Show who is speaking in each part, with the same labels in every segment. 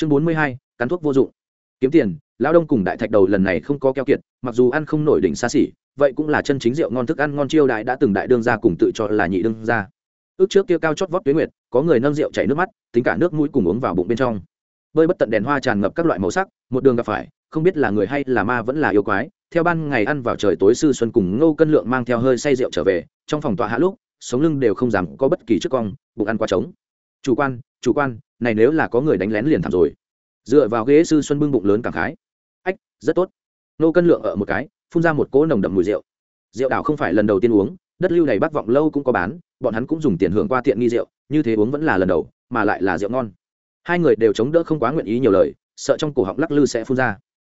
Speaker 1: chương bốn mươi hai, cắn thuốc vô dụng. Kiếm tiền, lão đông cùng đại thạch đầu lần này không có keo kiệt, mặc dù ăn không nổi đỉnh xa xỉ, vậy cũng là chân chính rượu ngon thức ăn ngon chiêu đại đã từng đại đương ra cùng tự cho là nhị đương ra ước trước kia cao chót vót tuyến nguyệt, có người nâng rượu chảy nước mắt, tính cả nước mũi cùng uống vào bụng bên trong. Bơi bất tận đèn hoa tràn ngập các loại màu sắc, một đường gặp phải, không biết là người hay là ma vẫn là yêu quái, theo ban ngày ăn vào trời tối sư xuân cùng ngô cân lượng mang theo hơi say rượu trở về, trong phòng tọa hạ lúc, sống lưng đều không dám có bất kỳ chức cong, bụng ăn quá trống chủ quan chủ quan, này nếu là có người đánh lén liền thảm rồi. Dựa vào ghế sư xuân bưng bụng lớn cảm khái. Ách, rất tốt. Nô cân lượng ở một cái, phun ra một cỗ nồng đậm mùi rượu. Rượu đảo không phải lần đầu tiên uống, đất lưu này bác vọng lâu cũng có bán, bọn hắn cũng dùng tiền hưởng qua tiện nghi rượu, như thế uống vẫn là lần đầu, mà lại là rượu ngon. Hai người đều chống đỡ không quá nguyện ý nhiều lời, sợ trong cổ họng lắc lư sẽ phun ra.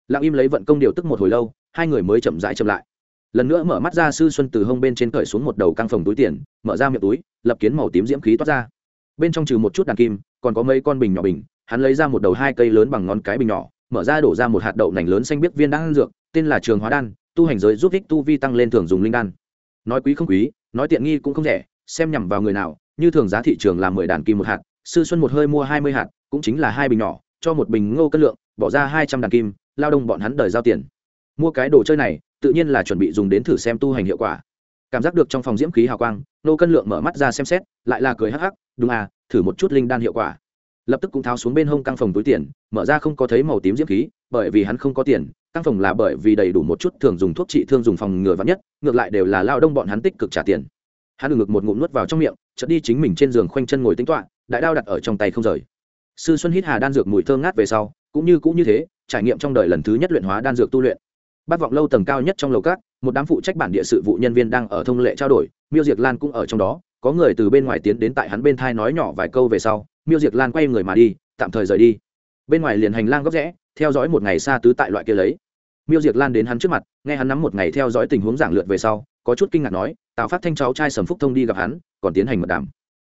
Speaker 1: Lặng im lấy vận công điều tức một hồi lâu, hai người mới chậm rãi chậm lại. Lần nữa mở mắt ra sư xuân từ hông bên trên cởi xuống một đầu căng phòng túi tiền, mở ra miệng túi, lập kiến màu tím diễm khí toát ra bên trong trừ một chút đàn kim, còn có mấy con bình nhỏ bình, hắn lấy ra một đầu hai cây lớn bằng ngón cái bình nhỏ, mở ra đổ ra một hạt đậu nành lớn xanh biết viên đan dược, tên là trường hóa đan, tu hành giới giúp ích tu vi tăng lên thường dùng linh đan. Nói quý không quý, nói tiện nghi cũng không rẻ, xem nhằm vào người nào, như thường giá thị trường là mười đàn kim một hạt, sư xuân một hơi mua hai mươi hạt, cũng chính là hai bình nhỏ, cho một bình ngô cân lượng, bỏ ra hai trăm đàn kim, lao động bọn hắn đời giao tiền. Mua cái đồ chơi này, tự nhiên là chuẩn bị dùng đến thử xem tu hành hiệu quả cảm giác được trong phòng diễm khí hào quang, nô cân lượng mở mắt ra xem xét, lại là cười hắc hắc, đúng à thử một chút linh đan hiệu quả. Lập tức cũng tháo xuống bên hông căng phòng túi tiền, mở ra không có thấy màu tím diễm khí, bởi vì hắn không có tiền, căng phòng là bởi vì đầy đủ một chút thường dùng thuốc trị thương dùng phòng ngừa vắn nhất, ngược lại đều là lao đông bọn hắn tích cực trả tiền. Hắn được ngực một ngụm nuốt vào trong miệng, chợt đi chính mình trên giường khoanh chân ngồi tính toạ đại đao đặt ở trong tay không rời. Sư xuân hít hà đan dược mùi thơm ngát về sau, cũng như cũng như thế, trải nghiệm trong đời lần thứ nhất luyện hóa đan dược tu luyện. Bát vọng lâu tầng cao nhất trong lầu cát một đám phụ trách bản địa sự vụ nhân viên đang ở thông lệ trao đổi, miêu diệt lan cũng ở trong đó, có người từ bên ngoài tiến đến tại hắn bên thai nói nhỏ vài câu về sau, miêu diệt lan quay người mà đi, tạm thời rời đi. Bên ngoài liền hành lang góc rẽ, theo dõi một ngày xa tứ tại loại kia lấy. Miêu diệt lan đến hắn trước mặt, nghe hắn nắm một ngày theo dõi tình huống giảng lượt về sau, có chút kinh ngạc nói, tào phát thanh cháu trai sầm phúc thông đi gặp hắn, còn tiến hành mật đàm.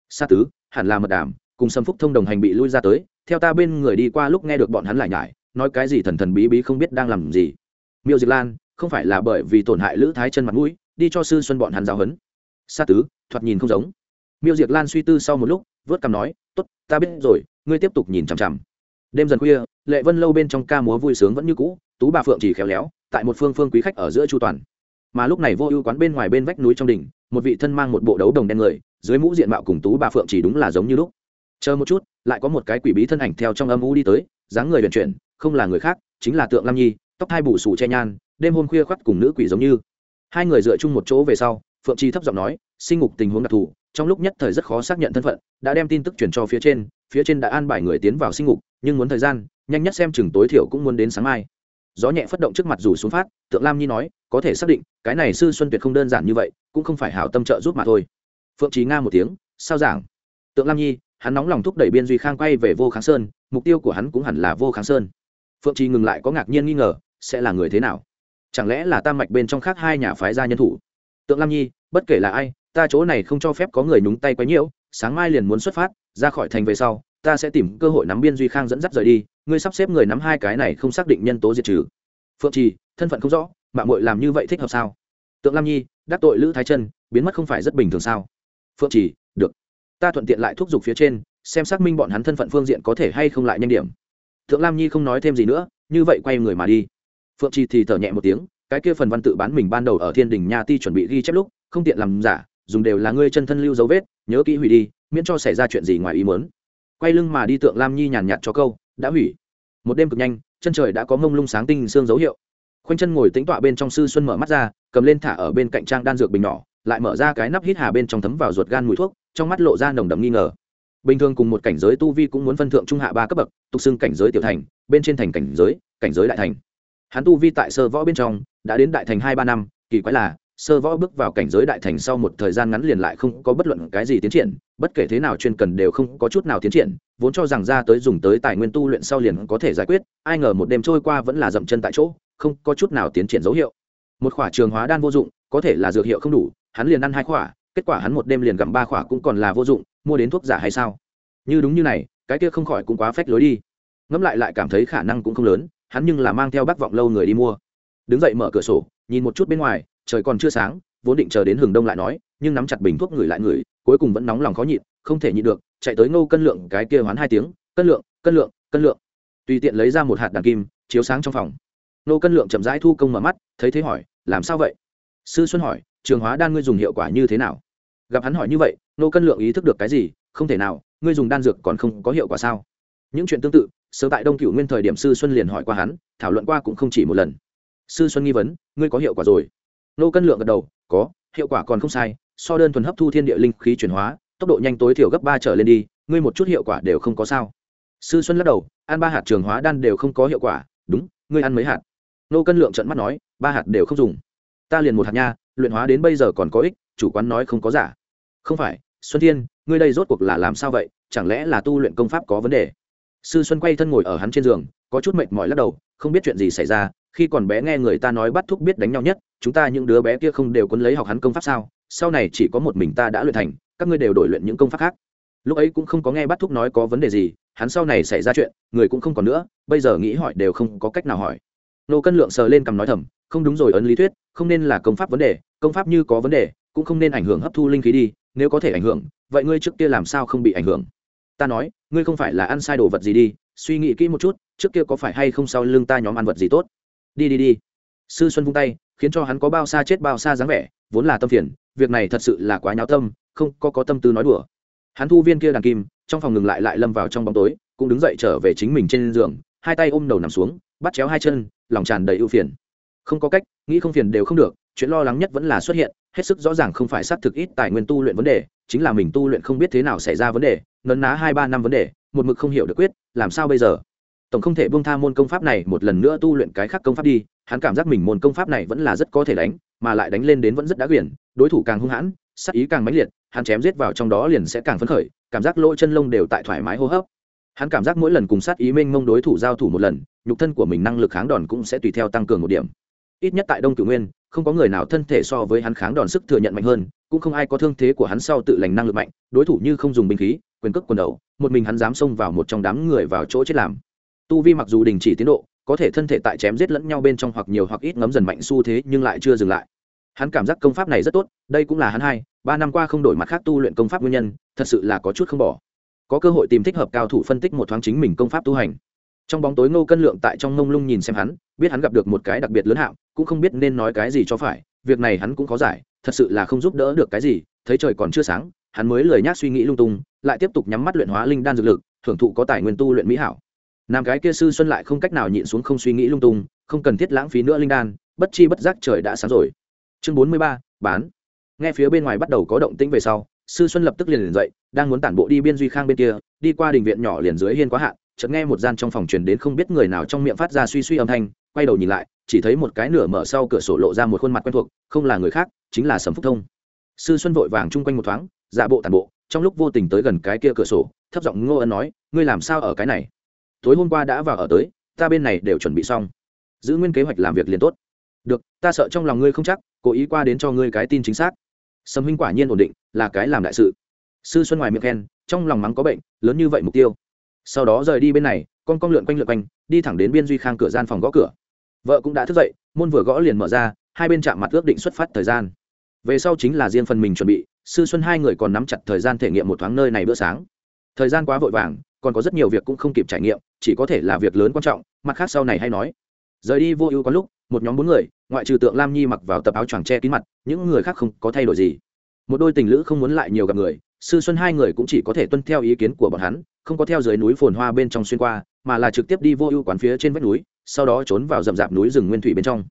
Speaker 1: Xa tứ, hẳn là mật đàm, cùng sầm phúc thông đồng hành bị lui ra tới, theo ta bên người đi qua lúc nghe được bọn hắn lại nhải, nói cái gì thần thần bí bí không biết đang làm gì. Miêu diệt lan không phải là bởi vì tổn hại lữ thái chân mặt mũi, đi cho sư xuân bọn hắn giáo huấn. Sa tứ, thoạt nhìn không giống. Miêu diệt lan suy tư sau một lúc, vớt cằm nói t ố t ta biết rồi, ngươi tiếp tục nhìn chằm chằm. Đêm dần khuya, lệ vân lâu bên trong ca múa vui sướng vẫn như cũ, tú bà phượng chỉ khéo léo, tại một phương phương quý khách ở giữa chu toàn. Mà lúc này vô ưu quán bên ngoài bên vách núi trong đỉnh, một vị thân mang một bộ đấu đồng đen người, dưới mũ diện mạo cùng tú bà phượng chỉ đúng là giống như lúc. Chờ một chút, lại có một cái quỷ bí thân ảnh theo trong âm u đi tới, dáng người vận chuyển, không là người khác, chính là tượng lam nhi tóc hai bù sù che nhan, đêm hôm khuya khoắt cùng nữ quỷ giống như. Hai người dựa chung một chỗ về sau, phượng chi thấp giọng nói, sinh ngục tình huống đặc thù, trong lúc nhất thời rất khó xác nhận thân phận, đã đem tin tức chuyển cho phía trên phía trên đã an bài người tiến vào sinh ngục, nhưng muốn thời gian, nhanh nhất xem chừng tối thiểu cũng muốn đến sáng mai. Gió nhẹ phất động trước mặt rủ xuống phát, tượng lam nhi nói, có thể xác định, cái này sư xuân tuyệt không đơn giản như vậy, cũng không phải hảo tâm trợ giúp mà thôi. Phượng trí nga một tiếng, sao giảng? Tượng lam nhi, hắn nóng lòng thúc đẩy biên duy khang quay về vô kháng sơn, mục tiêu của hắn cũng hẳn là vô kháng sơn. Phượng trí ngừng lại có ngạc nhiên nghi ngờ sẽ là người thế nào? Chẳng lẽ là tam mạch bên trong khác hai nhà phái gia nhân thủ? Tượng lam nhi, bất kể là ai, ta chỗ này không cho phép có người nhúng tay quấy nhiễu, sáng mai liền muốn xuất phát, ra khỏi thành về sau, ta sẽ tìm cơ hội nắm biên duy khang dẫn dắt rời đi, ngươi sắp xếp người nắm hai cái này không xác định nhân tố diệt trừ. Phượng trì, thân phận không rõ, mạng mội làm như vậy thích hợp sao? Tượng lam nhi, đắc tội lữ thái chân biến mất không phải rất bình thường sao? Phượng trì, được. Ta thuận tiện lại thúc giục phía trên, xem xác minh bọn hắn thân phận phương diện có thể hay không lại nhanh điểm. Thượng lam nhi không nói thêm gì nữa, như vậy quay người mà đi phượng trì thì thở nhẹ một tiếng, cái kia phần văn tự bán mình ban đầu ở thiên đình nha ti chuẩn bị ghi chép lúc, không tiện làm giả, dùng đều là ngươi chân thân lưu dấu vết, nhớ kỹ hủy đi, miễn cho xảy ra chuyện gì ngoài ý mớn quay lưng mà đi tượng lam nhi nhàn nhạt cho câu, đã hủy. Một đêm cực nhanh, chân trời đã có mông lung sáng tinh xương dấu hiệu. Khoanh chân ngồi tính tọa bên trong sư xuân mở mắt ra, cầm lên thả ở bên cạnh trang đan dược bình nhỏ, lại mở ra cái nắp hít hà bên trong thấm vào ruột gan mùi thuốc, trong mắt lộ ra nồng đậm nghi ngờ. Bình thường cùng một cảnh giới tu vi cũng muốn phân thượng trung hạ ba cấp bậc, tục xưng cảnh giới tiểu thành, bên trên thành cảnh giới cảnh giới đại thành hắn tu vi tại sơ võ bên trong, đã đến đại thành hai ba năm, kỳ quái là, sơ võ bước vào cảnh giới đại thành sau một thời gian ngắn liền lại không có bất luận cái gì tiến triển, bất kể thế nào chuyên cần đều không có chút nào tiến triển, vốn cho rằng ra tới dùng tới tài nguyên tu luyện sau liền có thể giải quyết, ai ngờ một đêm trôi qua vẫn là dậm chân tại chỗ, không có chút nào tiến triển dấu hiệu. Một khỏa trường hóa đan vô dụng, có thể là dược hiệu không đủ, hắn liền ăn hai khỏa, kết quả hắn một đêm liền gặm ba khỏa cũng còn là vô dụng, mua đến thuốc giả hay sao? Như đúng như này, cái kia không khỏi cũng quá phách lối đi. Ngẫm lại lại cảm thấy khả năng cũng không lớn hắn nhưng là mang theo bác vọng lâu người đi mua. Đứng dậy mở cửa sổ, nhìn một chút bên ngoài, trời còn chưa sáng, vốn định chờ đến hừng đông lại nói, nhưng nắm chặt bình thuốc người lại người, cuối cùng vẫn nóng lòng khó nhịn, không thể nhịn được, chạy tới ngô cân lượng cái kia hoán hai tiếng, cân lượng cân lượng cân lượng. Tùy tiện lấy ra một hạt đàn kim, chiếu sáng trong phòng. Nô cân lượng chậm rãi thu công mở mắt, thấy thế hỏi, làm sao vậy? Sư xuân hỏi, trường hóa đan ngươi dùng hiệu quả như thế nào? Gặp hắn hỏi như vậy nô cân lượng ý thức được cái gì, không thể nào, ngươi dùng đan dược còn không có hiệu quả sao? Những chuyện tương tự, sớm tại đông cựu nguyên thời điểm sư xuân liền hỏi qua hắn, thảo luận qua cũng không chỉ một lần. Sư xuân nghi vấn, ngươi có hiệu quả rồi? Nô cân lượng gật đầu, có, hiệu quả còn không sai, so đơn thuần hấp thu thiên địa linh khí chuyển hóa, tốc độ nhanh tối thiểu gấp ba trở lên đi, ngươi một chút hiệu quả đều không có sao. Sư xuân lắc đầu ăn ba hạt trường hóa đan đều không có hiệu quả, đúng, ngươi ăn mấy hạt? Nô cân lượng trận mắt nói, ba hạt đều không dùng. Ta liền một hạt nha, luyện hóa đến bây giờ còn có ích, chủ quán nói không có giả. Không phải, xuân thiên, ngươi đây rốt cuộc là làm sao vậy? Chẳng lẽ là tu luyện công pháp có vấn đề? Sư xuân quay thân ngồi ở hắn trên giường, có chút mệt mỏi lắc đầu, không biết chuyện gì xảy ra, khi còn bé nghe người ta nói bắt thúc biết đánh nhau nhất, chúng ta những đứa bé kia không đều quấn lấy học hắn công pháp sao, sau này chỉ có một mình ta đã luyện thành, các ngươi đều đổi luyện những công pháp khác. Lúc ấy cũng không có nghe bắt thúc nói có vấn đề gì, hắn sau này xảy ra chuyện, người cũng không còn nữa, bây giờ nghĩ hỏi đều không có cách nào hỏi. Nô cân lượng sờ lên cầm nói thầm, không đúng rồi ấn lý thuyết, không nên là công pháp vấn đề, công pháp như có vấn đề, cũng không nên ảnh hưởng hấp thu linh khí đi, nếu có thể ảnh hưởng, vậy ngươi trước kia làm sao không bị ảnh hưởng? Ta nói, ngươi không phải là ăn sai đồ vật gì đi, suy nghĩ kỹ một chút, trước kia có phải hay không sau lưng ta nhóm ăn vật gì tốt? Đi đi đi. Sư xuân vung tay, khiến cho hắn có bao xa chết bao xa dáng vẻ, vốn là tâm phiền, việc này thật sự là quá nháo tâm, không có có tâm tư nói đùa. Hắn thu viên kia đàn kim, trong phòng ngừng lại lại lâm vào trong bóng tối, cũng đứng dậy trở về chính mình trên giường, hai tay ôm đầu nằm xuống, bắt chéo hai chân, lòng tràn đầy ưu phiền. Không có cách, nghĩ không phiền đều không được, chuyện lo lắng nhất vẫn là xuất hiện hết sức rõ ràng không phải xác thực ít tài nguyên tu luyện vấn đề, chính là mình tu luyện không biết thế nào xảy ra vấn đề, nấn ná hai ba năm vấn đề, một mực không hiểu được quyết, làm sao bây giờ? Tổng không thể buông tha môn công pháp này, một lần nữa tu luyện cái khác công pháp đi, hắn cảm giác mình môn công pháp này vẫn là rất có thể đánh, mà lại đánh lên đến vẫn rất đã quyển đối thủ càng hung hãn sắc ý càng mãnh liệt, hắn chém giết vào trong đó liền sẽ càng phấn khởi, cảm giác lỗ chân lông đều tại thoải mái hô hấp. Hắn cảm giác mỗi lần cùng sát ý minh mông đối thủ giao thủ một lần, nhục thân của mình năng lực kháng đòn cũng sẽ tùy theo tăng cường một điểm ít nhất tại đông cửu nguyên, không có người nào thân thể so với hắn kháng đòn sức thừa nhận mạnh hơn, cũng không ai có thương thế của hắn sau tự lành năng lực mạnh, đối thủ như không dùng binh khí, quyền cước quần đầu, một mình hắn dám xông vào một trong đám người vào chỗ chết làm. Tu vi mặc dù đình chỉ tiến độ, có thể thân thể tại chém giết lẫn nhau bên trong hoặc nhiều hoặc ít ngấm dần mạnh xu thế nhưng lại chưa dừng lại. Hắn cảm giác công pháp này rất tốt, đây cũng là hắn hai, ba năm qua không đổi mặt khác tu luyện công pháp nguyên nhân, thật sự là có chút không bỏ. Có cơ hội tìm thích hợp cao thủ phân tích một thoáng chính mình công pháp tu hành. Trong bóng tối ngô cân lượng tại trong mông lung nhìn xem hắn, biết hắn gặp được một cái đặc biệt lớn hạng cũng không biết nên nói cái gì cho phải, việc này hắn cũng có giải, thật sự là không giúp đỡ được cái gì, thấy trời còn chưa sáng, hắn mới lười nhác suy nghĩ lung tung, lại tiếp tục nhắm mắt luyện hóa linh đan dược lực, thưởng thụ có tài nguyên tu luyện mỹ hảo. Nam cái kia sư xuân lại không cách nào nhịn xuống không suy nghĩ lung tung, không cần thiết lãng phí nữa linh đan, bất chi bất giác trời đã sáng rồi. Chương bốn mươi ba, bán. Nghe phía bên ngoài bắt đầu có động tĩnh về sau, sư xuân lập tức liền liền dậy, đang muốn tản bộ đi biên duy khang bên kia, đi qua đình viện nhỏ liền dưới hiên quá hạn chợt nghe một gian trong phòng truyền đến không biết người nào trong miệng phát ra suy suy âm thanh, quay đầu nhìn lại, chỉ thấy một cái nửa mở sau cửa sổ lộ ra một khuôn mặt quen thuộc, không là người khác, chính là sầm phúc thông. Sư xuân vội vàng chung quanh một thoáng giả bộ tàn bộ, trong lúc vô tình tới gần cái kia cửa sổ, thấp giọng ngô ân nói, ngươi làm sao ở cái này? Tối hôm qua đã vào ở tới, ta bên này đều chuẩn bị xong. Giữ nguyên kế hoạch làm việc liền tốt. Được, ta sợ trong lòng ngươi không chắc, cố ý qua đến cho ngươi cái tin chính xác. Sầm huynh quả nhiên ổn định, là cái làm đại sự. Sư xuân ngoài miệng khen, trong lòng mắng có bệnh, lớn như vậy mục tiêu sau đó rời đi bên này, con con lượn quanh lượn quanh, đi thẳng đến biên duy khang cửa gian phòng gõ cửa. Vợ cũng đã thức dậy, môn vừa gõ liền mở ra, hai bên chạm mặt ước định xuất phát thời gian. Về sau chính là riêng phần mình chuẩn bị, sư xuân hai người còn nắm chặt thời gian thể nghiệm một thoáng nơi này bữa sáng. Thời gian quá vội vàng, còn có rất nhiều việc cũng không kịp trải nghiệm, chỉ có thể là việc lớn quan trọng, mặt khác sau này hay nói. Rời đi vô ưu có lúc, một nhóm bốn người, ngoại trừ tượng lam nhi mặc vào tập áo choàng tre kín mặt, những người khác không có thay đổi gì. Một đôi tình lữ không muốn lại nhiều gặp người, sư xuân hai người cũng chỉ có thể tuân theo ý kiến của bọn hắn không có theo dưới núi phồn hoa bên trong xuyên qua, mà là trực tiếp đi vô ưu quán phía trên vách núi, sau đó trốn vào rậm rạp núi rừng nguyên thủy bên trong.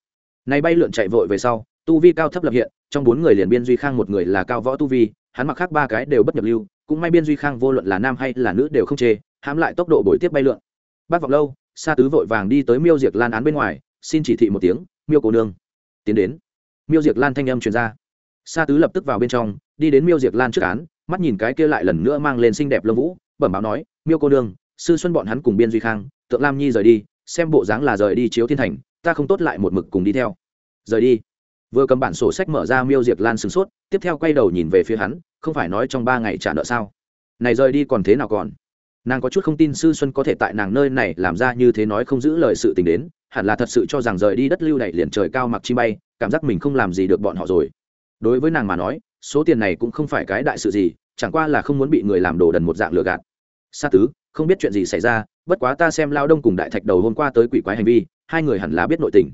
Speaker 1: Nay bay lượn chạy vội về sau, tu vi cao thấp lập hiện, trong bốn người liền biên duy khang một người là cao võ tu vi, hắn mặc khác ba cái đều bất nhập lưu, cũng may biên duy khang vô luận là nam hay là nữ đều không chê, hãm lại tốc độ bồi tiếp bay lượn. Bác vọng lâu, sa tứ vội vàng đi tới miêu diệt lan án bên ngoài, xin chỉ thị một tiếng, miêu cổ nương. Tiến đến, miêu diệt lan thanh âm truyền ra. Sa tứ lập tức vào bên trong, đi đến miêu diệt lan trước án, mắt nhìn cái kia lại lần nữa mang lên xinh đẹp lông vũ bẩm báo nói miêu cô đương, sư xuân bọn hắn cùng biên duy khang tượng lam nhi rời đi xem bộ dáng là rời đi chiếu thiên thành ta không tốt lại một mực cùng đi theo. Rời đi. Vừa cầm bản sổ sách mở ra miêu diệt lan sửng sốt tiếp theo quay đầu nhìn về phía hắn không phải nói trong ba ngày trả nợ sao? Này rời đi còn thế nào còn? Nàng có chút không tin sư xuân có thể tại nàng nơi này làm ra như thế nói không giữ lời sự tình đến hẳn là thật sự cho rằng rời đi đất lưu này liền trời cao mặc chi bay cảm giác mình không làm gì được bọn họ rồi. Đối với nàng mà nói số tiền này cũng không phải cái đại sự gì chẳng qua là không muốn bị người làm đồ đần một dạng lừa gạt. Sa tứ, không biết chuyện gì xảy ra, bất quá ta xem lao đông cùng đại thạch đầu hôm qua tới quỷ quái hành vi, hai người hẳn là biết nội tình.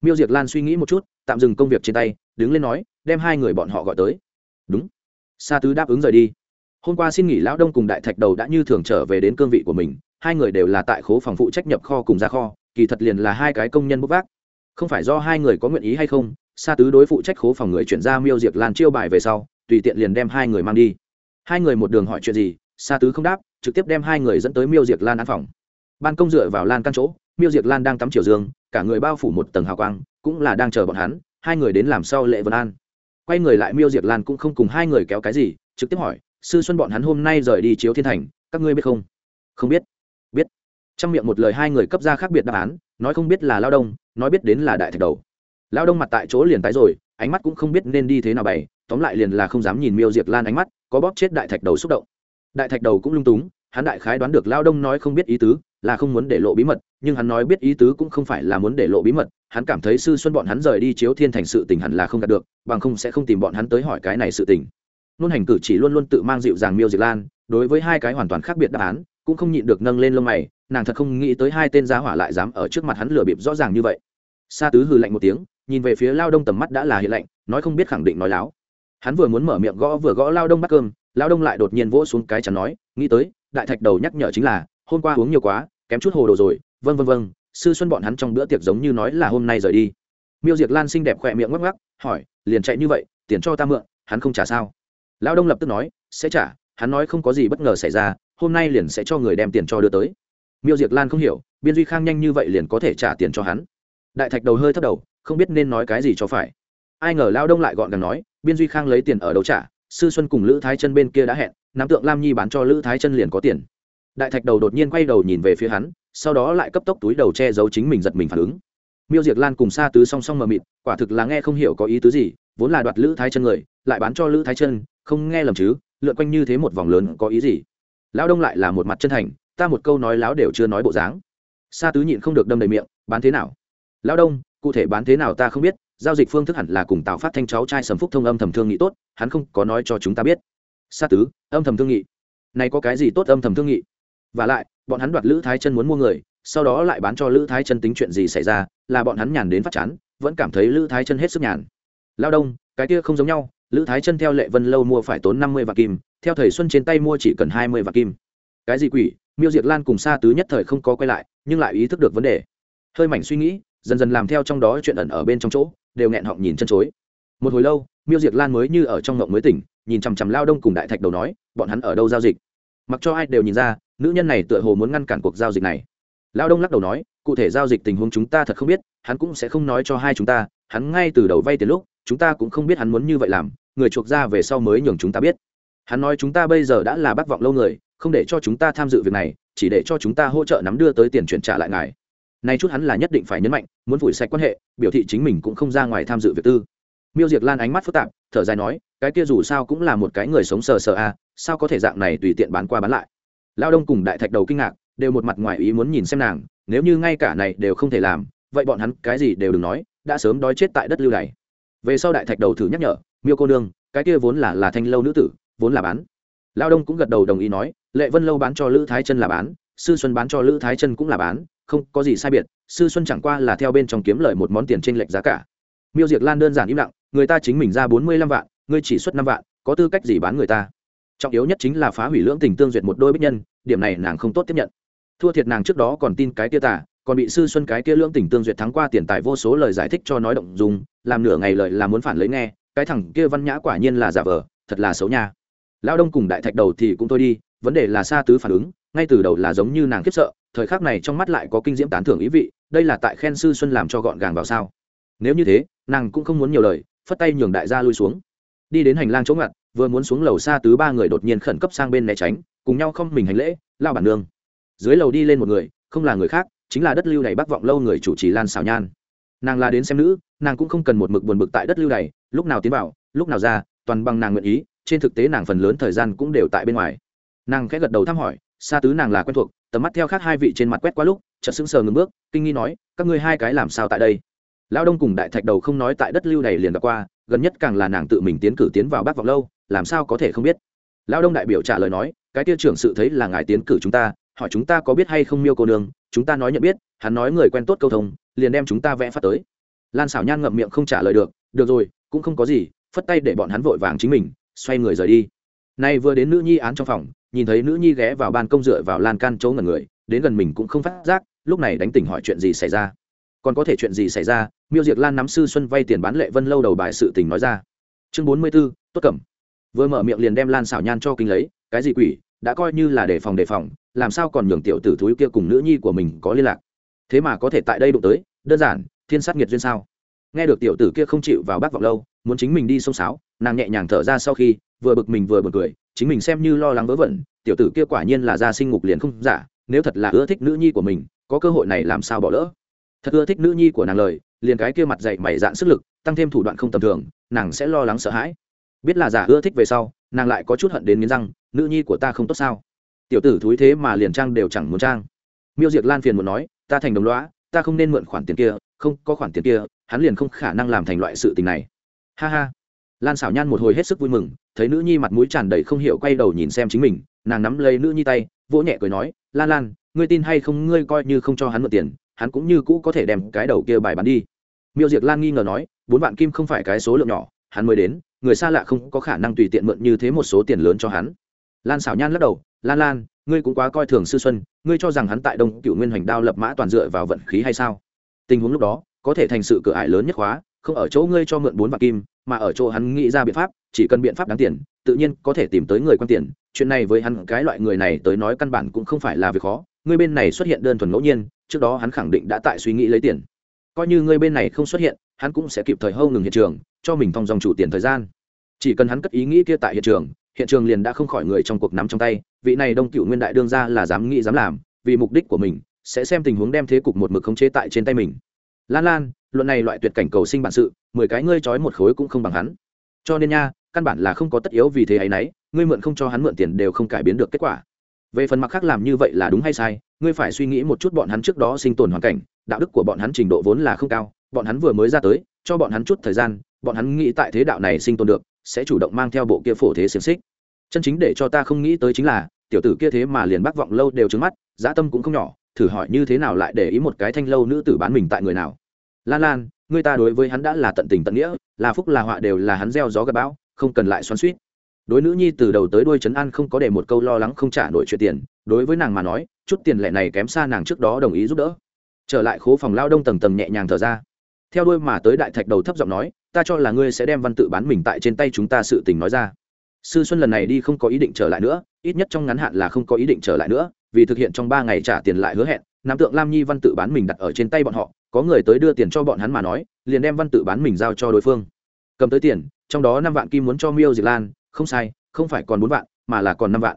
Speaker 1: Miêu diệc lan suy nghĩ một chút, tạm dừng công việc trên tay, đứng lên nói, đem hai người bọn họ gọi tới. Đúng. Sa tứ đáp ứng rời đi. Hôm qua xin nghỉ lão đông cùng đại thạch đầu đã như thường trở về đến cương vị của mình, hai người đều là tại khố phòng phụ trách nhập kho cùng ra kho, kỳ thật liền là hai cái công nhân bốc vác. Không phải do hai người có nguyện ý hay không, sa tứ đối phụ trách khố phòng người chuyển ra miêu diệc lan chiêu bài về sau, tùy tiện liền đem hai người mang đi hai người một đường hỏi chuyện gì, sa tứ không đáp, trực tiếp đem hai người dẫn tới miêu Diệt lan ăn phòng. Ban công dựa vào lan căn chỗ, miêu Diệt lan đang tắm chiều dương, cả người bao phủ một tầng hào quang, cũng là đang chờ bọn hắn, hai người đến làm sau lệ vân an. Quay người lại miêu Diệt lan cũng không cùng hai người kéo cái gì, trực tiếp hỏi, sư xuân bọn hắn hôm nay rời đi chiếu thiên thành, các ngươi biết không? Không biết. Biết. Trong miệng một lời hai người cấp ra khác biệt đáp án, nói không biết là lao đông, nói biết đến là đại thạch đầu. Lao đông mặt tại chỗ liền tái rồi, ánh mắt cũng không biết nên đi thế nào bày, tóm lại liền là không dám nhìn miêu Diệt lan ánh mắt có bóp chết đại thạch đầu xúc động. Đại thạch đầu cũng lung túng, hắn đại khái đoán được lao đông nói không biết ý tứ, là không muốn để lộ bí mật, nhưng hắn nói biết ý tứ cũng không phải là muốn để lộ bí mật, hắn cảm thấy sư xuân bọn hắn rời đi chiếu thiên thành sự tình hẳn là không đạt được, bằng không sẽ không tìm bọn hắn tới hỏi cái này sự tình. Nôn hành cử chỉ luôn luôn tự mang dịu dàng miêu diệt lan, đối với hai cái hoàn toàn khác biệt đáp án, cũng không nhịn được nâng lên lông mày, nàng thật không nghĩ tới hai tên giá hỏa lại dám ở trước mặt hắn lừa bịp rõ ràng như vậy. Sa tứ hừ lạnh một tiếng, nhìn về phía lao đông tầm mắt đã là hiện lạnh, nói không biết khẳng định nói láo hắn vừa muốn mở miệng gõ vừa gõ lao đông bắt cơm, lao đông lại đột nhiên vỗ xuống cái chắn nói, nghĩ tới, đại thạch đầu nhắc nhở chính là, hôm qua uống nhiều quá, kém chút hồ đồ rồi vân vân vân sư xuân bọn hắn trong bữa tiệc giống như nói là hôm nay rời đi. Miêu diệc lan xinh đẹp khỏe miệng ngắc ngắc hỏi, liền chạy như vậy, tiền cho ta mượn, hắn không trả sao? Lao đông lập tức nói, sẽ trả, hắn nói không có gì bất ngờ xảy ra, hôm nay liền sẽ cho người đem tiền cho đưa tới. Miêu diệc lan không hiểu, biên duy khang nhanh như vậy liền có thể trả tiền cho hắn. Đại thạch đầu hơi thất đầu, không biết nên nói cái gì cho phải ai ngờ lao đông lại gọn gàng nói, biên duy khang lấy tiền ở đâu trả? Sư xuân cùng lữ thái chân bên kia đã hẹn, nắm tượng lam nhi bán cho lữ thái chân liền có tiền. Đại thạch đầu đột nhiên quay đầu nhìn về phía hắn, sau đó lại cấp tốc túi đầu che giấu chính mình giật mình phản ứng. Miêu Diệt lan cùng sa tứ song song mờ mịt, quả thực là nghe không hiểu có ý tứ gì, vốn là đoạt lữ thái chân người, lại bán cho lữ thái chân, không nghe lầm chứ, lượn quanh như thế một vòng lớn có ý gì? Lão đông lại là một mặt chân thành, ta một câu nói láo đều chưa nói bộ dáng. Sa tứ nhịn không được đâm đầy miệng, bán thế nào? Lão đông, cụ thể bán thế nào ta không biết giao dịch phương thức hẳn là cùng tạo phát thanh cháu trai sầm phúc thông âm thầm thương nghị tốt, hắn không có nói cho chúng ta biết. Sa tứ, âm thầm thương nghị. Này có cái gì tốt âm thầm thương nghị? Và lại, bọn hắn đoạt lữ thái chân muốn mua người, sau đó lại bán cho lữ thái chân tính chuyện gì xảy ra, là bọn hắn nhàn đến phát chán, vẫn cảm thấy lữ thái chân hết sức nhàn. Lao đông, cái kia không giống nhau, lữ thái chân theo lệ vân lâu mua phải tốn năm mươi vạn kim, theo thầy xuân trên tay mua chỉ cần hai mươi vạn kim. Cái gì quỷ, miêu diệt lan cùng sa tứ nhất thời không có quay lại, nhưng lại ý thức được vấn đề. Hơi mảnh suy nghĩ dần dần làm theo trong đó chuyện ẩn ở bên trong chỗ, đều nghẹn họng nhìn chân chối. Một hồi lâu, miêu diệt lan mới như ở trong ngộng mới tỉnh, nhìn chằm chằm lao đông cùng đại thạch đầu nói, bọn hắn ở đâu giao dịch? Mặc cho ai đều nhìn ra, nữ nhân này tựa hồ muốn ngăn cản cuộc giao dịch này. Lao đông lắc đầu nói, cụ thể giao dịch tình huống chúng ta thật không biết, hắn cũng sẽ không nói cho hai chúng ta, hắn ngay từ đầu vay tiền lúc, chúng ta cũng không biết hắn muốn như vậy làm, người chuộc ra về sau mới nhường chúng ta biết. Hắn nói chúng ta bây giờ đã là bác vọng lâu người, không để cho chúng ta tham dự việc này, chỉ để cho chúng ta hỗ trợ nắm đưa tới tiền chuyển trả lại ngài nay chút hắn là nhất định phải nhấn mạnh, muốn phủi sạch quan hệ, biểu thị chính mình cũng không ra ngoài tham dự việc tư. Miêu diệt lan ánh mắt phức tạp, thở dài nói, cái kia dù sao cũng là một cái người sống sờ sờ a sao có thể dạng này tùy tiện bán qua bán lại. Lao đông cùng đại thạch đầu kinh ngạc, đều một mặt ngoài ý muốn nhìn xem nàng, nếu như ngay cả này đều không thể làm, vậy bọn hắn cái gì đều đừng nói, đã sớm đói chết tại đất lưu này. Về sau đại thạch đầu thử nhắc nhở, miêu cô nương, cái kia vốn là là thanh lâu nữ tử, vốn là bán. Lao đông cũng gật đầu đồng ý nói, lệ vân lâu bán cho lữ thái chân là bán, sư xuân bán cho lữ thái chân cũng là bán không có gì sai biệt, sư xuân chẳng qua là theo bên trong kiếm lời một món tiền tranh lệch giá cả. Miêu diệc lan đơn giản im lặng, người ta chính mình ra bốn mươi lăm vạn, ngươi chỉ xuất năm vạn, có tư cách gì bán người ta? Trọng yếu nhất chính là phá hủy lưỡng tình tương duyệt một đôi bích nhân, điểm này nàng không tốt tiếp nhận. Thua thiệt nàng trước đó còn tin cái kia tả còn bị sư xuân cái kia lưỡng tình tương duyệt thắng qua tiền tài vô số lời giải thích cho nói động dùng làm nửa ngày lời là muốn phản lấy nghe, cái thằng kia văn nhã quả nhiên là giả vờ, thật là xấu nha. Lao đông cùng đại thạch đầu thì cũng thôi đi, vấn đề là xa tứ phản ứng, ngay từ đầu là giống như nàng khiếp sợ thời khắc này trong mắt lại có kinh diễm tán thưởng ý vị, đây là tại khen sư xuân làm cho gọn gàng vào sao. Nếu như thế, nàng cũng không muốn nhiều lời, phất tay nhường đại gia lui xuống. Đi đến hành lang chỗ ngặt, vừa muốn xuống lầu xa tứ ba người đột nhiên khẩn cấp sang bên né tránh, cùng nhau không mình hành lễ, lao bản nương. Dưới lầu đi lên một người, không là người khác, chính là đất lưu này bắc vọng lâu người chủ trì lan xào nhan. Nàng là đến xem nữ, nàng cũng không cần một mực buồn bực tại đất lưu này lúc nào tiến vào, lúc nào ra, toàn bằng nàng nguyện ý, trên thực tế nàng phần lớn thời gian cũng đều tại bên ngoài. Nàng khẽ gật đầu thăm hỏi, xa tứ nàng là quen thuộc tầm mắt theo khác hai vị trên mặt quét qua lúc, chợt sững sờ ngừng bước, kinh nghi nói, các ngươi hai cái làm sao tại đây? Lão đông cùng đại thạch đầu không nói tại đất lưu này liền gặp qua, gần nhất càng là nàng tự mình tiến cử tiến vào bác vọng lâu, làm sao có thể không biết? Lão đông đại biểu trả lời nói, cái tiêu trưởng sự thấy là ngài tiến cử chúng ta, hỏi chúng ta có biết hay không miêu cô nương, chúng ta nói nhận biết, hắn nói người quen tốt câu thông, liền đem chúng ta vẽ phát tới. Lan xảo nhan ngậm miệng không trả lời được được rồi, cũng không có gì, phất tay để bọn hắn vội vàng chính mình, xoay người rời đi. Nay vừa đến nữ nhi án trong phòng nhìn thấy nữ nhi ghé vào ban công dựa vào lan can chỗ ngẩn người, đến gần mình cũng không phát giác, lúc này đánh tỉnh hỏi chuyện gì xảy ra. Còn có thể chuyện gì xảy ra? Miêu diệt lan nắm sư xuân vay tiền bán lệ vân lâu đầu bài sự tình nói ra. Chương bốn mươi b ố tốt cẩm. Vừa mở miệng liền đem lan xảo nhan cho kinh lấy, cái gì quỷ, đã coi như là đề phòng đề phòng, làm sao còn nhường tiểu tử thúi kia cùng nữ nhi của mình có liên lạc? Thế mà có thể tại đây đụng tới, đơn giản, thiên sát nghiệt duyên sao? Nghe được tiểu tử kia không chịu vào bác vọng lâu, muốn chính mình đi xông sáo, nàng nhẹ nhàng thở ra sau khi, vừa bực mình vừa bực cười chính mình xem như lo lắng vớ vẩn tiểu tử kia quả nhiên là gia sinh ngục liền không giả nếu thật là ưa thích nữ nhi của mình có cơ hội này làm sao bỏ lỡ? Thật ưa thích nữ nhi của nàng lời liền cái kia mặt dạy mày dạn sức lực tăng thêm thủ đoạn không tầm thường nàng sẽ lo lắng sợ hãi. Biết là giả ưa thích về sau nàng lại có chút hận đến nghiến răng nữ nhi của ta không tốt sao? Tiểu tử thúi thế mà liền trang đều chẳng muốn trang. Miêu diệt lan phiền muốn nói ta thành đồng lõa, ta không nên mượn khoản tiền kia không có khoản tiền kia hắn liền không khả năng làm thành loại sự tình này. Ha ha lan xảo nhan một hồi hết sức vui mừng, thấy nữ nhi mặt mũi tràn đầy không hiểu quay đầu nhìn xem chính mình, nàng nắm lấy nữ nhi tay, vỗ nhẹ cười nói, lan lan, ngươi tin hay không, ngươi coi như không cho hắn mượn tiền, hắn cũng như cũ có thể đem cái đầu kia bài bán đi. Miêu diệt lan nghi ngờ nói, bốn vạn kim không phải cái số lượng nhỏ, hắn mới đến, người xa lạ không có khả năng tùy tiện mượn như thế một số tiền lớn cho hắn. Lan xảo nhan lắc đầu, lan lan, ngươi cũng quá coi thường sư xuân, ngươi cho rằng hắn tại đông cựu nguyên hoành đao lập mã toàn dựa vào vận khí hay sao? Tình huống lúc đó, có thể thành sự cửa ải lớn nhất khóa, không ở chỗ ngươi cho mượn bốn vạn kim mà ở chỗ hắn nghĩ ra biện pháp, chỉ cần biện pháp đáng tiền, tự nhiên có thể tìm tới người quan tiền. Chuyện này với hắn, cái loại người này tới nói căn bản cũng không phải là việc khó. Người bên này xuất hiện đơn thuần ngẫu nhiên, trước đó hắn khẳng định đã tại suy nghĩ lấy tiền. Coi như người bên này không xuất hiện, hắn cũng sẽ kịp thời hâu ngừng hiện trường, cho mình thong dòng chủ tiền thời gian. Chỉ cần hắn cất ý nghĩ kia tại hiện trường hiện trường liền đã không khỏi người trong cuộc nắm trong tay. Vị này đông cựu nguyên đại đương ra là dám nghĩ dám làm, vì mục đích của mình, sẽ xem tình huống đem thế cục một mực khống chế tại trên tay mình. Lan lan, luận này loại tuyệt cảnh cầu sinh bản sự mười cái ngươi trói một khối cũng không bằng hắn. Cho nên nha, căn bản là không có tất yếu vì thế ấy nấy, ngươi mượn không cho hắn mượn tiền đều không cải biến được kết quả. Về phần mặt khác làm như vậy là đúng hay sai, ngươi phải suy nghĩ một chút bọn hắn trước đó sinh tồn hoàn cảnh, đạo đức của bọn hắn trình độ vốn là không cao, bọn hắn vừa mới ra tới, cho bọn hắn chút thời gian, bọn hắn nghĩ tại thế đạo này sinh tồn được, sẽ chủ động mang theo bộ kia phổ thế xiềng xích. Chân chính để cho ta không nghĩ tới chính là, tiểu tử kia thế mà liền bác vọng lâu đều trứng mắt, dã tâm cũng không nhỏ, thử hỏi như thế nào lại để ý một cái thanh lâu nữ tử bán mình tại người nào. Lan lan người ta đối với hắn đã là tận tình tận nghĩa, là phúc là họa đều là hắn gieo gió gặp bão, không cần lại xoắn suýt đối nữ nhi từ đầu tới đuôi trấn an không có để một câu lo lắng không trả nổi chuyện tiền, đối với nàng mà nói, chút tiền lệ này kém xa nàng trước đó đồng ý giúp đỡ. Trở lại khố phòng lao đông tầng tầng nhẹ nhàng thở ra. Theo đuôi mà tới đại thạch đầu thấp giọng nói, ta cho là ngươi sẽ đem văn tự bán mình tại trên tay chúng ta sự tình nói ra. Sư xuân lần này đi không có ý định trở lại nữa, ít nhất trong ngắn hạn là không có ý định trở lại nữa, vì thực hiện trong ba ngày trả tiền lại hứa hẹn, nam tượng lam nhi văn tự bán mình đặt ở trên tay bọn họ có người tới đưa tiền cho bọn hắn mà nói, liền đem văn tự bán mình giao cho đối phương. Cầm tới tiền, trong đó năm vạn kim muốn cho miêu diệt lan, không sai, không phải còn bốn vạn, mà là còn năm vạn.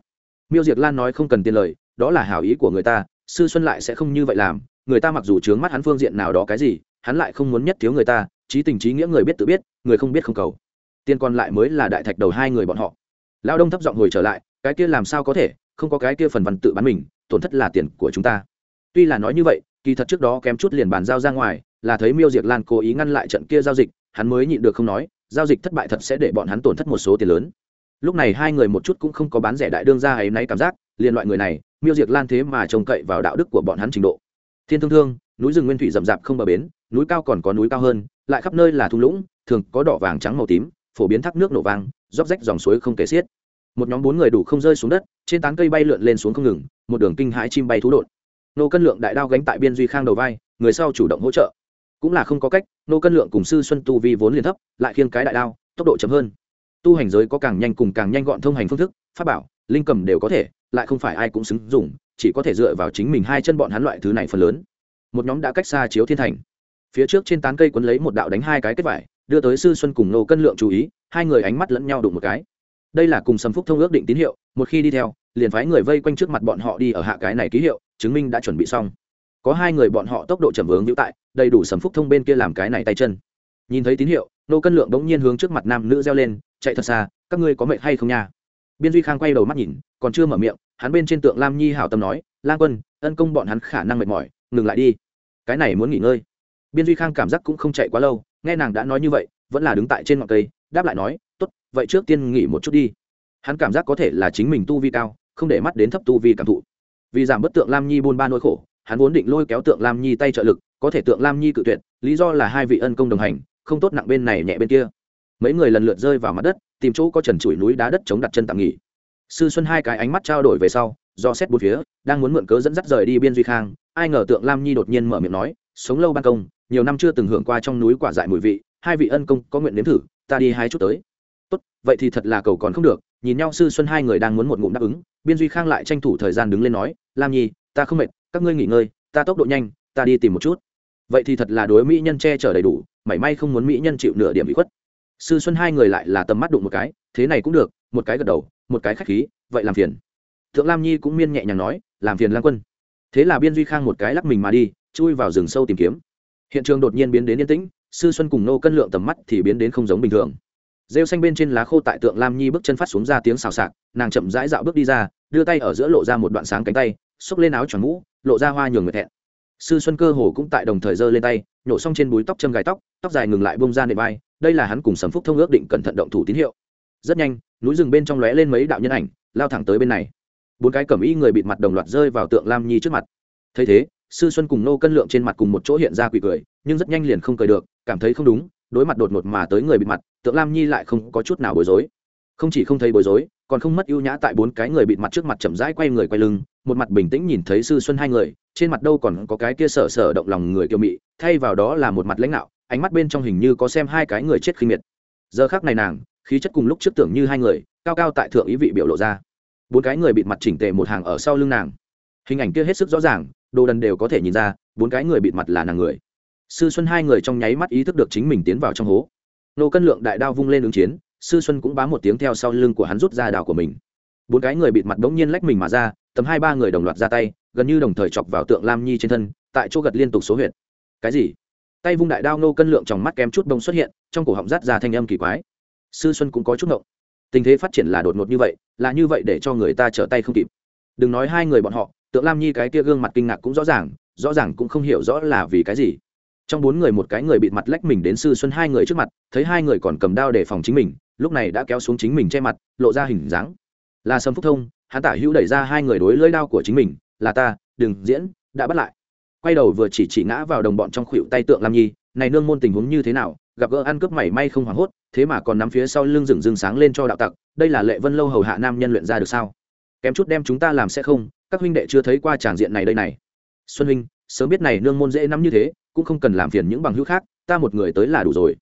Speaker 1: Miêu diệt lan nói không cần tiền lời, đó là hảo ý của người ta, sư xuân lại sẽ không như vậy làm, người ta mặc dù trướng mắt hắn phương diện nào đó cái gì, hắn lại không muốn nhất thiếu người ta, trí tình trí nghĩa người biết tự biết, người không biết không cầu. Tiền còn lại mới là đại thạch đầu hai người bọn họ. Lao đông thấp giọng hồi trở lại, cái kia làm sao có thể, không có cái kia phần văn tự bán mình, tổn thất là tiền của chúng ta. Tuy là nói như vậy kỳ thật trước đó kém chút liền bàn giao ra ngoài, là thấy miêu diệt lan cố ý ngăn lại trận kia giao dịch, hắn mới nhịn được không nói, giao dịch thất bại thật sẽ để bọn hắn tổn thất một số tiền lớn. Lúc này hai người một chút cũng không có bán rẻ đại đương ra ấy nay cảm giác, liền loại người này, miêu diệt lan thế mà trông cậy vào đạo đức của bọn hắn trình độ. Thiên thương thương, núi rừng nguyên thủy rậm rạp không bờ bến, núi cao còn có núi cao hơn, lại khắp nơi là thung lũng, thường có đỏ vàng trắng màu tím, phổ biến thác nước nổ vang róc rách dòng suối không kể xiết. Một nhóm bốn người đủ không rơi xuống đất, trên tán cây bay lượn lên xuống không ngừng, một đường kinh hãi chim bay thú đột nô cân lượng đại đao gánh tại biên duy khang đầu vai, người sau chủ động hỗ trợ. Cũng là không có cách, nô cân lượng cùng sư xuân tu vi vốn liền thấp, lại khiêng cái đại đao, tốc độ chậm hơn. Tu hành giới có càng nhanh cùng càng nhanh gọn thông hành phương thức, pháp bảo, linh cầm đều có thể, lại không phải ai cũng xứng dùng, chỉ có thể dựa vào chính mình hai chân bọn hắn loại thứ này phần lớn. Một nhóm đã cách xa chiếu thiên thành. Phía trước trên tán cây quấn lấy một đạo đánh hai cái kết vải, đưa tới sư xuân cùng nô cân lượng chú ý, hai người ánh mắt lẫn nhau đụng một cái. Đây là cùng sầm phúc thông ước định tín hiệu, một khi đi theo liền phái người vây quanh trước mặt bọn họ đi ở hạ cái này ký hiệu, chứng minh đã chuẩn bị xong. Có hai người bọn họ tốc độ chậm vướng hữu tại, đầy đủ sầm phúc thông bên kia làm cái này tay chân. Nhìn thấy tín hiệu, nô cân lượng bỗng nhiên hướng trước mặt nam nữ reo lên, chạy thật xa, các ngươi có mệt hay không nha? Biên duy khang quay đầu mắt nhìn, còn chưa mở miệng, hắn bên trên tượng lam nhi hảo tâm nói lan quân, ân công bọn hắn khả năng mệt mỏi, ngừng lại đi. Cái này muốn nghỉ ngơi. Biên duy khang cảm giác cũng không chạy quá lâu, nghe nàng đã nói như vậy, vẫn là đứng tại trên ngọn cây, đáp lại nói, tốt, vậy trước tiên nghỉ một chút đi. Hắn cảm giác có thể là chính mình tu vi cao không để mắt đến thấp tu vi cảm thụ. Vì giảm bất tượng lam nhi buôn ba nỗi khổ, hắn vốn định lôi kéo tượng lam nhi tay trợ lực, có thể tượng lam nhi cự tuyệt, lý do là hai vị ân công đồng hành, không tốt nặng bên này nhẹ bên kia. Mấy người lần lượt rơi vào mặt đất, tìm chỗ có trần trụi núi đá đất chống đặt chân tạm nghỉ. Sư xuân hai cái ánh mắt trao đổi về sau, do xét bốn phía, đang muốn mượn cớ dẫn dắt rời đi biên duy khang, ai ngờ tượng lam nhi đột nhiên mở miệng nói, sống lâu ban công, nhiều năm chưa từng hưởng qua trong núi quả dại mùi vị, hai vị ân công có nguyện nếm thử, ta đi hai chút tới. Tốt, vậy thì thật là cầu còn không được nhìn nhau sư xuân hai người đang muốn một ngụm đáp ứng, biên duy khang lại tranh thủ thời gian đứng lên nói, lam nhi, ta không mệt, các ngươi nghỉ ngơi, ta tốc độ nhanh, ta đi tìm một chút. Vậy thì thật là đối mỹ nhân che chở đầy đủ, mảy may không muốn mỹ nhân chịu nửa điểm bị khuất. Sư xuân hai người lại là tầm mắt đụng một cái, thế này cũng được, một cái gật đầu, một cái khách khí, vậy làm phiền. Thượng lam nhi cũng miên nhẹ nhàng nói, làm phiền lan quân. Thế là biên duy khang một cái lắc mình mà đi, chui vào rừng sâu tìm kiếm. Hiện trường đột nhiên biến đến yên tĩnh, sư xuân cùng nô cân lượng tầm mắt thì biến đến không giống bình thường rêu xanh bên trên lá khô tại tượng lam nhi bước chân phát xuống ra tiếng xào xạc, nàng chậm rãi dạo bước đi ra, đưa tay ở giữa lộ ra một đoạn sáng cánh tay, xốc lên áo tròn mũ, lộ ra hoa nhường người thẹn. Sư xuân cơ hồ cũng tại đồng thời giơ lên tay, nhổ xong trên búi tóc châm gài tóc tóc dài ngừng lại bông ra nệm vai, đây là hắn cùng sầm phúc thông ước định cẩn thận động thủ tín hiệu. Rất nhanh, núi rừng bên trong lóe lên mấy đạo nhân ảnh, lao thẳng tới bên này. Bốn cái cẩm y người bịt mặt đồng loạt rơi vào tượng lam nhi trước mặt. Thấy thế, sư xuân cùng nô cân lượng trên mặt cùng một chỗ hiện ra quỷ cười, nhưng rất nhanh liền không cười được, cảm thấy không đúng, đối mặt đột ngột mà tới người bịt mặt tượng lam nhi lại không có chút nào bối rối. Không chỉ không thấy bối rối, còn không mất ưu nhã tại bốn cái người bịt mặt trước mặt chậm rãi quay người quay lưng, một mặt bình tĩnh nhìn thấy sư xuân hai người, trên mặt đâu còn có cái kia sở sở động lòng người kiêu mị, thay vào đó là một mặt lãnh đạo, ánh mắt bên trong hình như có xem hai cái người chết khinh miệt. Giờ khác này nàng, khí chất cùng lúc trước tưởng như hai người, cao cao tại thượng ý vị biểu lộ ra. Bốn cái người bịt mặt chỉnh tề một hàng ở sau lưng nàng. Hình ảnh kia hết sức rõ ràng, đồ đần đều có thể nhìn ra, bốn cái người bịt mặt là nàng người. Sư xuân hai người trong nháy mắt ý thức được chính mình tiến vào trong hố nô cân lượng đại đao vung lên ứng chiến, sư xuân cũng bám một tiếng theo sau lưng của hắn rút ra đào của mình. Bốn cái người bịt mặt đ ố n g nhiên lách mình mà ra, tầm hai ba người đồng loạt ra tay, gần như đồng thời chọc vào tượng lam nhi trên thân, tại chỗ gật liên tục số huyệt. Cái gì? Tay vung đại đao nô cân lượng trong mắt kém chút bông xuất hiện, trong cổ họng rát ra thanh âm kỳ quái. Sư xuân cũng có chút ngộng. Tình thế phát triển là đột ngột như vậy, là như vậy để cho người ta trở tay không kịp. Đừng nói hai người bọn họ, tượng lam nhi cái kia gương mặt kinh ngạc cũng rõ ràng rõ ràng cũng không hiểu rõ là vì cái gì trong bốn người một cái người bịt mặt lách mình đến sư xuân hai người trước mặt, thấy hai người còn cầm đao để phòng chính mình, lúc này đã kéo xuống chính mình che mặt, lộ ra hình dáng. Là sâm phúc thông, hắn tả hữu đẩy ra hai người đối lưỡi đao của chính mình, là ta, đừng diễn, đã bắt lại. Quay đầu vừa chỉ chỉ ngã vào đồng bọn trong khuỷu tay tượng lam nhi, này nương môn tình huống như thế nào, gặp gỡ ăn cướp mảy may không hoảng hốt, thế mà còn nắm phía sau lưng rừng rừng sáng lên cho đạo tặc, đây là lệ vân lâu hầu hạ nam nhân luyện ra được sao? Kém chút đem chúng ta làm sẽ không, các huynh đệ chưa thấy qua tràng diện này đây này. Xuân huynh, sớm biết này nương môn dễ nắm như thế cũng không cần làm phiền những bằng hữu khác, ta một người tới là đủ rồi.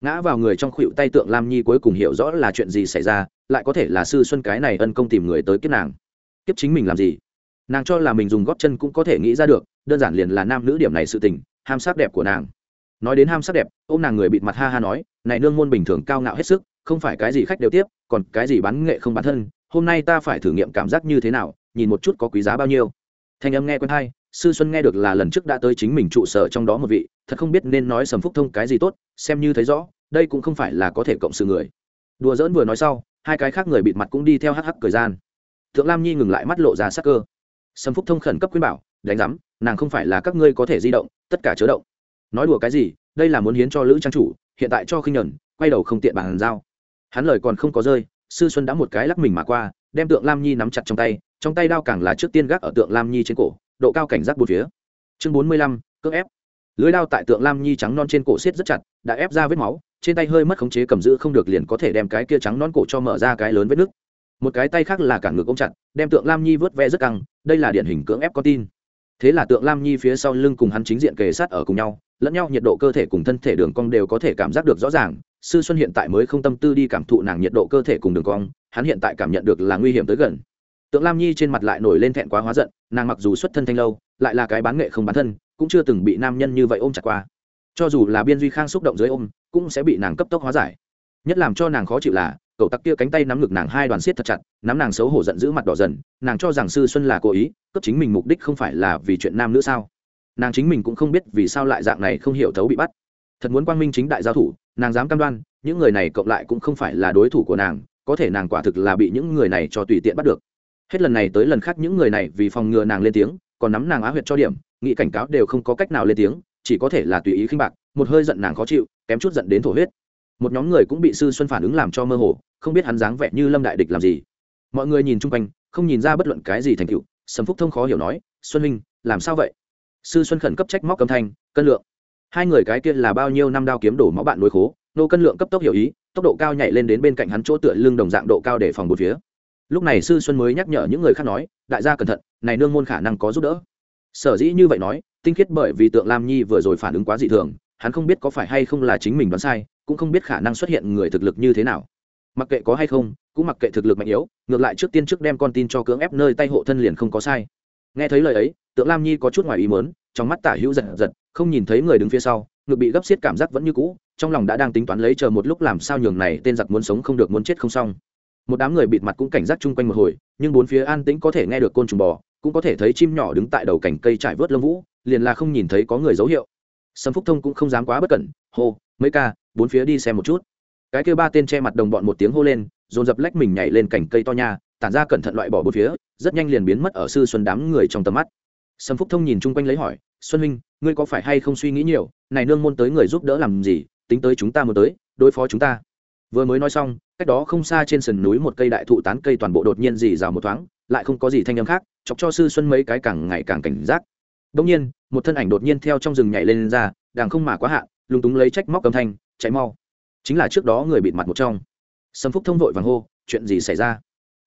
Speaker 1: Ngã vào người trong khuỵu tay tượng lam nhi cuối cùng hiểu rõ là chuyện gì xảy ra, lại có thể là sư xuân cái này ân công tìm người tới kiếp nàng. Kiếp chính mình làm gì? Nàng cho là mình dùng góp chân cũng có thể nghĩ ra được, đơn giản liền là nam nữ điểm này sự tình, ham sắc đẹp của nàng. Nói đến ham sắc đẹp ô m nàng người bịt mặt ha ha nói, này nương môn bình thường cao ngạo hết sức, không phải cái gì khách đều tiếp, còn cái gì bán nghệ không bán thân, hôm nay ta phải thử nghiệm cảm giác như thế nào, nhìn một chút có quý giá bao nhiêu. Thanh âm nghe quen hay sư xuân nghe được là lần trước đã tới chính mình trụ sở trong đó một vị, thật không biết nên nói sầm phúc thông cái gì tốt, xem như thấy rõ, đây cũng không phải là có thể cộng sự người. Đùa dỡn vừa nói sau, hai cái khác người bịt mặt cũng đi theo hắc hắc thời gian. Thượng lam nhi ngừng lại mắt lộ ra sắc cơ. Sầm phúc thông khẩn cấp khuyên bảo, đánh giám, nàng không phải là các ngươi có thể di động, tất cả chớ động. Nói đùa cái gì, đây là muốn hiến cho lữ trang chủ, hiện tại cho khinh nhẫn quay đầu không tiện bàn giao. Hắn lời còn không có rơi, sư xuân đã một cái lắc mình mà qua, đem tượng lam nhi nắm chặt trong tay trong tay đao càng là trước tiên gác ở tượng lam nhi trên cổ độ cao cảnh giác bốn phía. Chương bốn mươi lăm, cưỡng ép. Lưới đao tại tượng lam nhi trắng non trên cổ xiết rất chặt, đã ép ra vết máu, trên tay hơi mất khống chế cầm giữ không được liền có thể đem cái kia trắng non cổ cho mở ra cái lớn vết nứt. Một cái tay khác là cản ngực ôm chặt, đem tượng lam nhi vớt ve rất căng, đây là điển hình cưỡng ép con tin. Thế là tượng lam nhi phía sau lưng cùng hắn chính diện kề sát ở cùng nhau, lẫn nhau nhiệt độ cơ thể cùng thân thể đường cong đều có thể cảm giác được rõ ràng. Sư xuân hiện tại mới không tâm tư đi cảm thụ nàng nhiệt độ cơ thể cùng đường cong, hắn hiện tại cảm nhận được là nguy hiểm tới gần tượng lam nhi trên mặt lại nổi lên thẹn quá hóa giận, nàng mặc dù xuất thân thanh lâu, lại là cái bán nghệ không bán thân, cũng chưa từng bị nam nhân như vậy ôm chặt qua. Cho dù là biên duy khang xúc động dưới ôm, cũng sẽ bị nàng cấp tốc hóa giải. Nhất làm cho nàng khó chịu là, cậu tặc kia cánh tay nắm ngực nàng hai đoàn xiết thật chặt, nắm nàng xấu hổ giận giữ mặt đỏ dần, nàng cho rằng sư xuân là cố ý cấp chính mình mục đích không phải là vì chuyện nam nữa sao? Nàng chính mình cũng không biết vì sao lại dạng này không hiểu thấu bị bắt. Thật muốn quang minh chính đại giao thủ, nàng dám cam đoan, những người này cộng lại cũng không phải là đối thủ của nàng, có thể nàng quả thực là bị những người này cho tùy tiện bắt được hết lần này tới lần khác những người này vì phòng ngừa nàng lên tiếng, còn nắm nàng á huyệt cho điểm nghĩ cảnh cáo đều không có cách nào lên tiếng, chỉ có thể là tùy ý khinh bạc, một hơi giận nàng khó chịu, kém chút giận đến thổ huyết. Một nhóm người cũng bị sư xuân phản ứng làm cho mơ hồ, không biết hắn dáng vẻ như lâm đại địch làm gì. Mọi người nhìn chung quanh, không nhìn ra bất luận cái gì thành cựu sầm phúc thông khó hiểu nói, xuân huynh, làm sao vậy? Sư xuân khẩn cấp trách móc cầm thanh, cân lượng. Hai người cái kia là bao nhiêu năm đao kiếm đổ máu bạn nối khố, nô cân lượng cấp tốc hiểu ý, tốc độ cao nhảy lên đến bên cạnh hắn chỗ tựa lưng đồng dạng độ cao để phòng một phía lúc này sư xuân mới nhắc nhở những người khác nói, đại gia cẩn thận, này nương môn khả năng có giúp đỡ. Sở dĩ như vậy nói, tinh khiết bởi vì tượng lam nhi vừa rồi phản ứng quá dị thường, hắn không biết có phải hay không là chính mình đoán sai, cũng không biết khả năng xuất hiện người thực lực như thế nào. Mặc kệ có hay không, cũng mặc kệ thực lực mạnh yếu, ngược lại trước tiên trước đem con tin cho cưỡng ép nơi tay hộ thân liền không có sai. Nghe thấy lời ấy, tượng lam nhi có chút ngoài ý mớn trong mắt tả hữu giật giật, không nhìn thấy người đứng phía sau, ngực bị gấp xiết cảm giác vẫn như cũ, trong lòng đã đang tính toán lấy chờ một lúc làm sao nhường này tên giặc muốn sống không được muốn chết không xong một đám người bịt mặt cũng cảnh giác chung quanh một hồi, nhưng bốn phía an tĩnh có thể nghe được côn trùng bò, cũng có thể thấy chim nhỏ đứng tại đầu cành cây trải vớt lông vũ, liền là không nhìn thấy có người dấu hiệu. Sâm phúc thông cũng không dám quá bất cẩn, hô, mấy ca, bốn phía đi xem một chút. Cái kêu ba tên che mặt đồng bọn một tiếng hô lên, dồn dập lách mình nhảy lên cành cây to nha, tản ra cẩn thận loại bỏ bốn phía, rất nhanh liền biến mất ở sư xuân đám người trong tầm mắt. Sâm phúc thông nhìn chung quanh lấy hỏi, xuân huynh, ngươi có phải hay không suy nghĩ nhiều, này nương môn tới người giúp đỡ làm gì, tính tới chúng ta muốn tới, đối phó chúng ta vừa mới nói xong cách đó không xa trên sườn núi một cây đại thụ tán cây toàn bộ đột nhiên dì rào một thoáng lại không có gì thanh âm khác chọc cho sư xuân mấy cái càng ngày càng cảnh giác. Đông nhiên một thân ảnh đột nhiên theo trong rừng nhảy lên, lên ra đàng không mà quá hạn lúng túng lấy trách móc cầm thanh chạy mau. Chính là trước đó người bịt mặt một trong. Sâm phúc thông vội vàng hô chuyện gì xảy ra?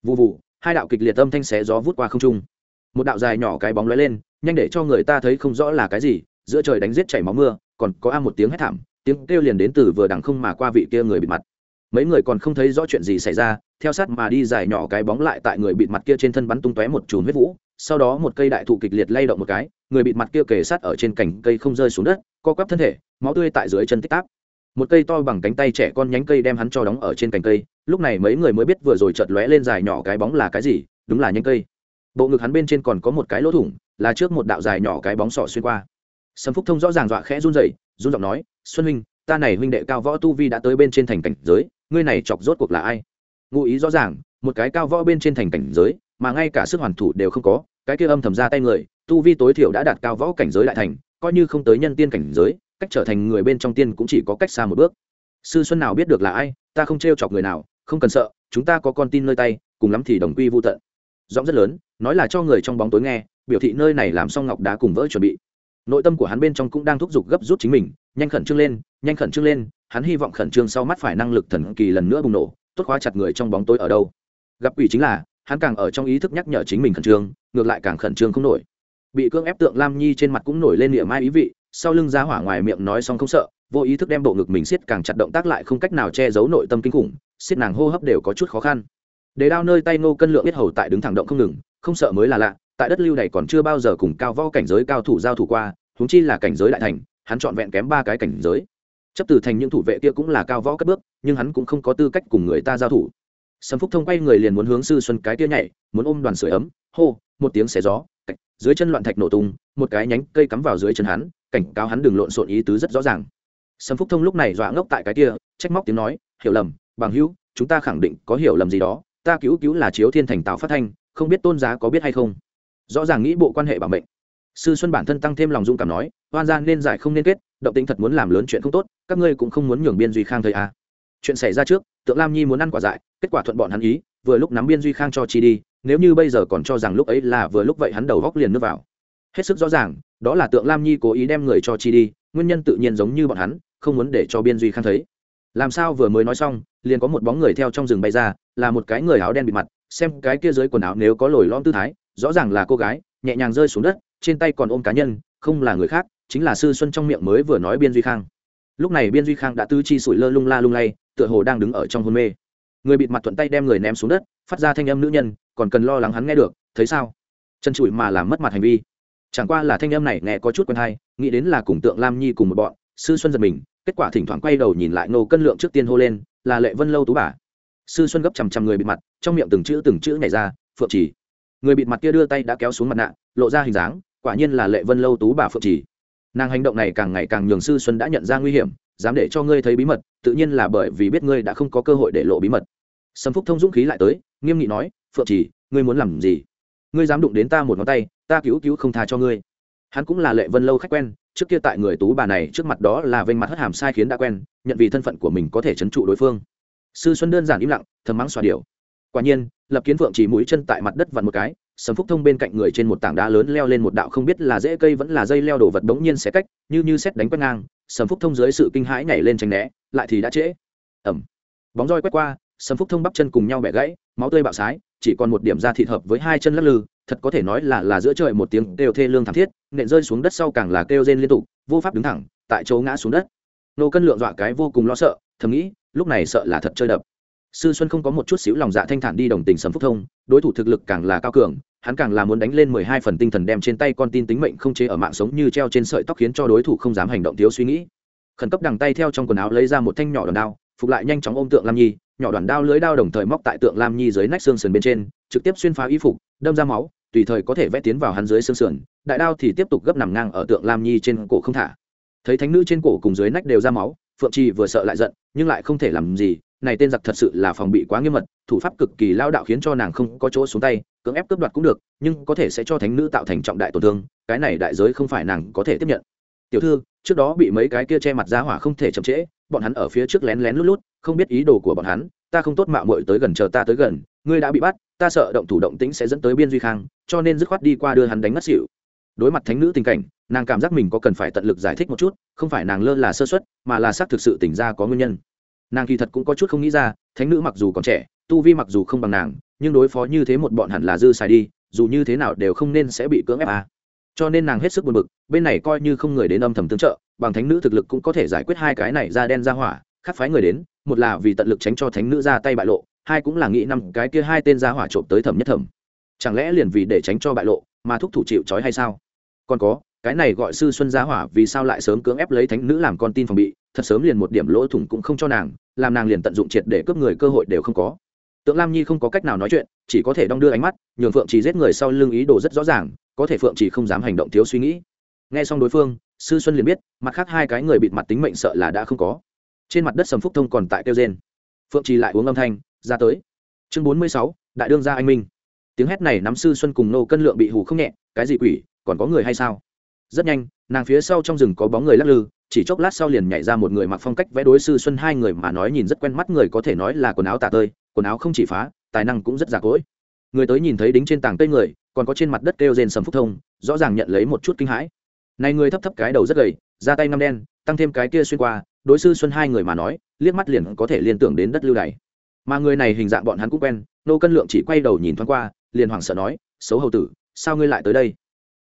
Speaker 1: Vụ vụ hai đạo kịch liệt âm thanh xé gió vút qua không trung. Một đạo dài nhỏ cái bóng lóe lên nhanh để cho người ta thấy không rõ là cái gì giữa trời đánh giết chảy máu mưa còn có a một tiếng hét thảm tiếng kêu liền đến từ vừa đằng không mà qua vị kia người bịt mặt mấy người còn không thấy rõ chuyện gì xảy ra, theo sát mà đi dài nhỏ cái bóng lại tại người bịt mặt kia trên thân bắn tung tóe một chùm huyết vũ, sau đó một cây đại thụ kịch liệt lay động một cái, người bịt mặt kia kề sát ở trên cành cây không rơi xuống đất, co quắp thân thể, máu tươi tại dưới chân tích táp. Một cây to bằng cánh tay trẻ con nhánh cây đem hắn cho đóng ở trên cành cây, lúc này mấy người mới biết vừa rồi chợt lóe lên dài nhỏ cái bóng là cái gì, đúng là nhánh cây. Bộ ngực hắn bên trên còn có một cái lỗ thủng, là trước một đạo dài nhỏ cái bóng sọ xuyên qua. Sâm phúc thông rõ ràng dọa khẽ run rẩy, run giọng nói, xuân huynh, ta này huynh đệ cao võ tu vi đã tới bên trên thành cảnh giới ngươi này chọc rốt cuộc là ai? Ngụ ý rõ ràng, một cái cao võ bên trên thành cảnh giới, mà ngay cả sức hoàn thủ đều không có, cái kia âm thầm ra tay người, tu vi tối thiểu đã đạt cao võ cảnh giới đại thành, coi như không tới nhân tiên cảnh giới, cách trở thành người bên trong tiên cũng chỉ có cách xa một bước. Sư xuân nào biết được là ai, ta không t chọc người nào, không cần sợ, chúng ta có con tin nơi tay, cùng lắm thì đồng quy vô tận. Giọng rất lớn, nói là cho người trong bóng tối nghe, biểu thị nơi này làm xong ngọc đá cùng vỡ chuẩn bị. Nội tâm của hắn bên trong cũng đang thúc giục gấp rút chính mình, nhanh khẩn trương lên, nhanh khẩn trương lên hắn hy vọng khẩn trương sau mắt phải năng lực thần kỳ lần nữa bùng nổ, tốt khóa chặt người trong bóng tối ở đâu. Gặp quỷ chính là, hắn càng ở trong ý thức nhắc nhở chính mình khẩn trương, ngược lại càng khẩn trương không nổi. Bị cưỡng ép tượng lam nhi trên mặt cũng nổi lên niệm mai ý vị, sau lưng ra hỏa ngoài miệng nói xong không sợ, vô ý thức đem bộ ngực mình siết càng chặt động tác lại không cách nào che giấu nội tâm kinh khủng, siết nàng hô hấp đều có chút khó khăn. Để đao nơi tay ngô cân lượng biết hầu tại đứng thẳng động không ngừng, không sợ mới là lạ, tại đất lưu này còn chưa bao giờ cùng cao võ cảnh giới cao thủ giao thủ qua, huống chi là cảnh giới đại thành, hắn chọn vẹn kém ba cái cảnh giới chấp từ thành những thủ vệ kia cũng là cao võ cất bước, nhưng hắn cũng không có tư cách cùng người ta giao thủ. Sầm phúc thông quay người liền muốn hướng sư xuân cái tia nhảy, muốn ôm đoàn sưởi ấm, hô, một tiếng xé gió dưới chân loạn thạch nổ tung, một cái nhánh cây cắm vào dưới chân hắn, cảnh cáo hắn đừng lộn xộn ý tứ rất rõ ràng. Sầm phúc thông lúc này dọa ngốc tại cái kia, trách móc tiếng nói, hiểu lầm, bằng hữu, chúng ta khẳng định có hiểu lầm gì đó, ta cứu cứu là chiếu thiên thành tạo phát thanh, không biết tôn giá có biết hay không. Rõ ràng nghĩ bộ quan hệ bảo mệnh. Sư xuân bản thân tăng thêm lòng dũng cảm nói, oan gian nên giải không nên kết động tính thật muốn làm lớn chuyện không tốt, các ngươi cũng không muốn nhường biên duy khang thầy à. chuyện xảy ra trước, tượng lam nhi muốn ăn quả dại, kết quả thuận bọn hắn ý, vừa lúc nắm biên duy khang cho chi đi, nếu như bây giờ còn cho rằng lúc ấy là vừa lúc vậy hắn đầu góc liền nước vào hết sức rõ ràng, đó là tượng lam nhi cố ý đem người cho chi đi, nguyên nhân tự nhiên giống như bọn hắn, không muốn để cho biên duy khang thấy làm sao vừa mới nói xong, liền có một bóng người theo trong rừng bay ra, là một cái người áo đen bị mặt, xem cái kia dưới quần áo nếu có lồi lom tư thái, rõ ràng là cô gái, nhẹ nhàng rơi xuống đất, trên tay còn ôm cá nhân, không là người khác chính là sư xuân trong miệng mới vừa nói biên duy khang. Lúc này biên duy khang đã tư chi sủi lơ lung la lung lay, tựa hồ đang đứng ở trong hôn mê. Người bịt mặt thuận tay đem người ném xuống đất, phát ra thanh âm nữ nhân, còn cần lo lắng hắn nghe được, thấy sao? Chân trụi mà làm mất mặt hành vi. Chẳng qua là thanh âm này nghe có chút quen hay, nghĩ đến là cùng tượng lam nhi cùng một bọn, sư xuân giật mình, kết quả thỉnh thoảng quay đầu nhìn lại nô cân lượng trước tiên hô lên, là lệ vân lâu tú bà. Sư xuân gấp chằm chằm người bịt mặt, trong miệng từng chữ từng chữ nhảy ra, phượng chỉ người bịt mặt kia đưa tay đã kéo xuống mặt nạ, lộ ra hình dáng, quả nhiên là lệ vân lâu tú bà phượng chỉ nàng hành động này càng ngày càng nhường sư xuân đã nhận ra nguy hiểm, dám để cho ngươi thấy bí mật, tự nhiên là bởi vì biết ngươi đã không có cơ hội để lộ bí mật. Sâm phúc thông dũng khí lại tới, nghiêm nghị nói, phượng chỉ ngươi muốn làm gì? Ngươi dám đụng đến ta một ngón tay, ta cứu cứu không tha cho ngươi. Hắn cũng là lệ vân lâu khách quen, trước kia tại người tú bà này trước mặt đó là vênh mặt hất hàm sai khiến đã quen, nhận vì thân phận của mình có thể trấn trụ đối phương. Sư xuân đơn giản im lặng, thầm mắng xòa điều quả nhiên, lập kiến phượng chỉ mũi chân tại mặt đất vặn một cái sầm phúc thông bên cạnh người trên một tảng đá lớn leo lên một đạo không biết là dễ cây vẫn là dây leo đổ vật bỗng nhiên sẽ cách, như như xét đánh quét ngang, sầm phúc thông dưới sự kinh hãi nhảy lên tránh né, lại thì đã trễ. Ẩm bóng roi quét qua, sầm phúc thông bắp chân cùng nhau bẻ gãy, máu tươi bạo sái, chỉ còn một điểm da thịt hợp với hai chân lắc lư, thật có thể nói là là giữa trời một tiếng kêu thê lương thảm thiết, nện rơi xuống đất sau càng là kêu rên liên tục, vô pháp đứng thẳng, tại chỗ ngã xuống đất. Nô cân lượng dọa cái vô cùng lo sợ, thầm nghĩ, lúc này sợ là thật chơi đập. Sư xuân không có một chút xíu lòng dạ thanh thản đi đồng tình sầm phúc thông, đối thủ thực lực càng là cao cường hắn càng là muốn đánh lên mười hai phần tinh thần đem trên tay con tin tính mệnh không chế ở mạng sống như treo trên sợi tóc khiến cho đối thủ không dám hành động thiếu suy nghĩ. Khẩn cấp đằng tay theo trong quần áo lấy ra một thanh nhỏ đòn đao, phục lại nhanh chóng ôm tượng lam nhi, nhỏ đoàn đao lưới đao đồng thời móc tại tượng lam nhi dưới nách xương sườn bên trên, trực tiếp xuyên phá y phục, đâm ra máu, tùy thời có thể vẽ tiến vào hắn dưới xương sườn, đại đao thì tiếp tục gấp nằm ngang ở tượng lam nhi trên cổ không thả. Thấy thánh nữ trên cổ cùng dưới nách đều ra máu, phượng trì vừa sợ lại giận, nhưng lại không thể làm gì, này tên giặc thật sự là phòng bị quá nghiêm mật, thủ pháp cực kỳ lao đạo khiến cho nàng không có chỗ xuống tay cưỡng ép cướp đoạt cũng được, nhưng có thể sẽ cho thánh nữ tạo thành trọng đại tổn thương, cái này đại giới không phải nàng có thể tiếp nhận. Tiểu thư, trước đó bị mấy cái kia che mặt ra hỏa không thể chậm trễ, bọn hắn ở phía trước lén lén lút lút, không biết ý đồ của bọn hắn, ta không tốt mạo muội tới gần chờ ta tới gần, ngươi đã bị bắt, ta sợ động thủ động tĩnh sẽ dẫn tới biên duy khang, cho nên dứt khoát đi qua đưa hắn đánh mất xỉu. Đối mặt thánh nữ tình cảnh, nàng cảm giác mình có cần phải tận lực giải thích một chút, không phải nàng lơ là sơ xuất mà là xác thực sự tỉnh ra có nguyên nhân. Nàng kỳ thật cũng có chút không nghĩ ra, thánh nữ mặc dù còn trẻ, tu vi mặc dù không bằng nàng nhưng đối phó như thế một bọn hẳn là dư xài đi, dù như thế nào đều không nên sẽ bị cưỡng ép à. cho nên nàng hết sức buồn bực, bên này coi như không người đến âm thầm tương trợ, bằng thánh nữ thực lực cũng có thể giải quyết hai cái này ra đen ra hỏa khắc phái người đến, một là vì tận lực tránh cho thánh nữ ra tay bại lộ, hai cũng là nghĩ năm cái kia hai tên ra hỏa trộm tới thẩm nhất thẩm. Chẳng lẽ liền vì để tránh cho bại lộ mà thúc thủ chịu trói hay sao? Còn có, cái này gọi sư xuân gia hỏa vì sao lại sớm cưỡng ép lấy thánh nữ làm con tin phòng bị, thật sớm liền một điểm lỗ thủng cũng không cho nàng, làm nàng liền tận dụng triệt để cướp người cơ hội đều không có tượng lam nhi không có cách nào nói chuyện, chỉ có thể đong đưa ánh mắt, nhường phượng chỉ giết người sau lưng ý đồ rất rõ ràng, có thể phượng chỉ không dám hành động thiếu suy nghĩ. Nghe xong đối phương, sư xuân liền biết, mặt khác hai cái người bịt mặt tính mệnh sợ là đã không có. Trên mặt đất sầm phúc thông còn tại kêu gen phượng trì lại uống âm thanh, ra tới. Chương bốn mươi sáu, đại đương gia anh minh. Tiếng hét này nắm sư xuân cùng nô cân lượng bị hù không nhẹ, cái gì quỷ, còn có người hay sao? Rất nhanh, nàng phía sau trong rừng có bóng người lắc lư, chỉ chốc lát sau liền nhảy ra một người mặc phong cách vẽ đối sư xuân hai người mà nói nhìn rất quen mắt người có thể nói là quần áo tả tơi quần áo không chỉ phá, tài năng cũng rất già cỗi. Người tới nhìn thấy đính trên tảng cây người, còn có trên mặt đất kêu rên sầm phúc thông, rõ ràng nhận lấy một chút kinh hãi. Này người thấp thấp cái đầu rất gầy ra tay ngăm đen, tăng thêm cái kia xuyên qua, đối sư xuân hai người mà nói, liếc mắt liền có thể liên tưởng đến đất lưu đày. Mà người này hình dạng bọn hắn cũng quen, nô cân lượng chỉ quay đầu nhìn thoáng qua, liền hoảng sợ nói, xấu hầu tử, sao ngươi lại tới đây?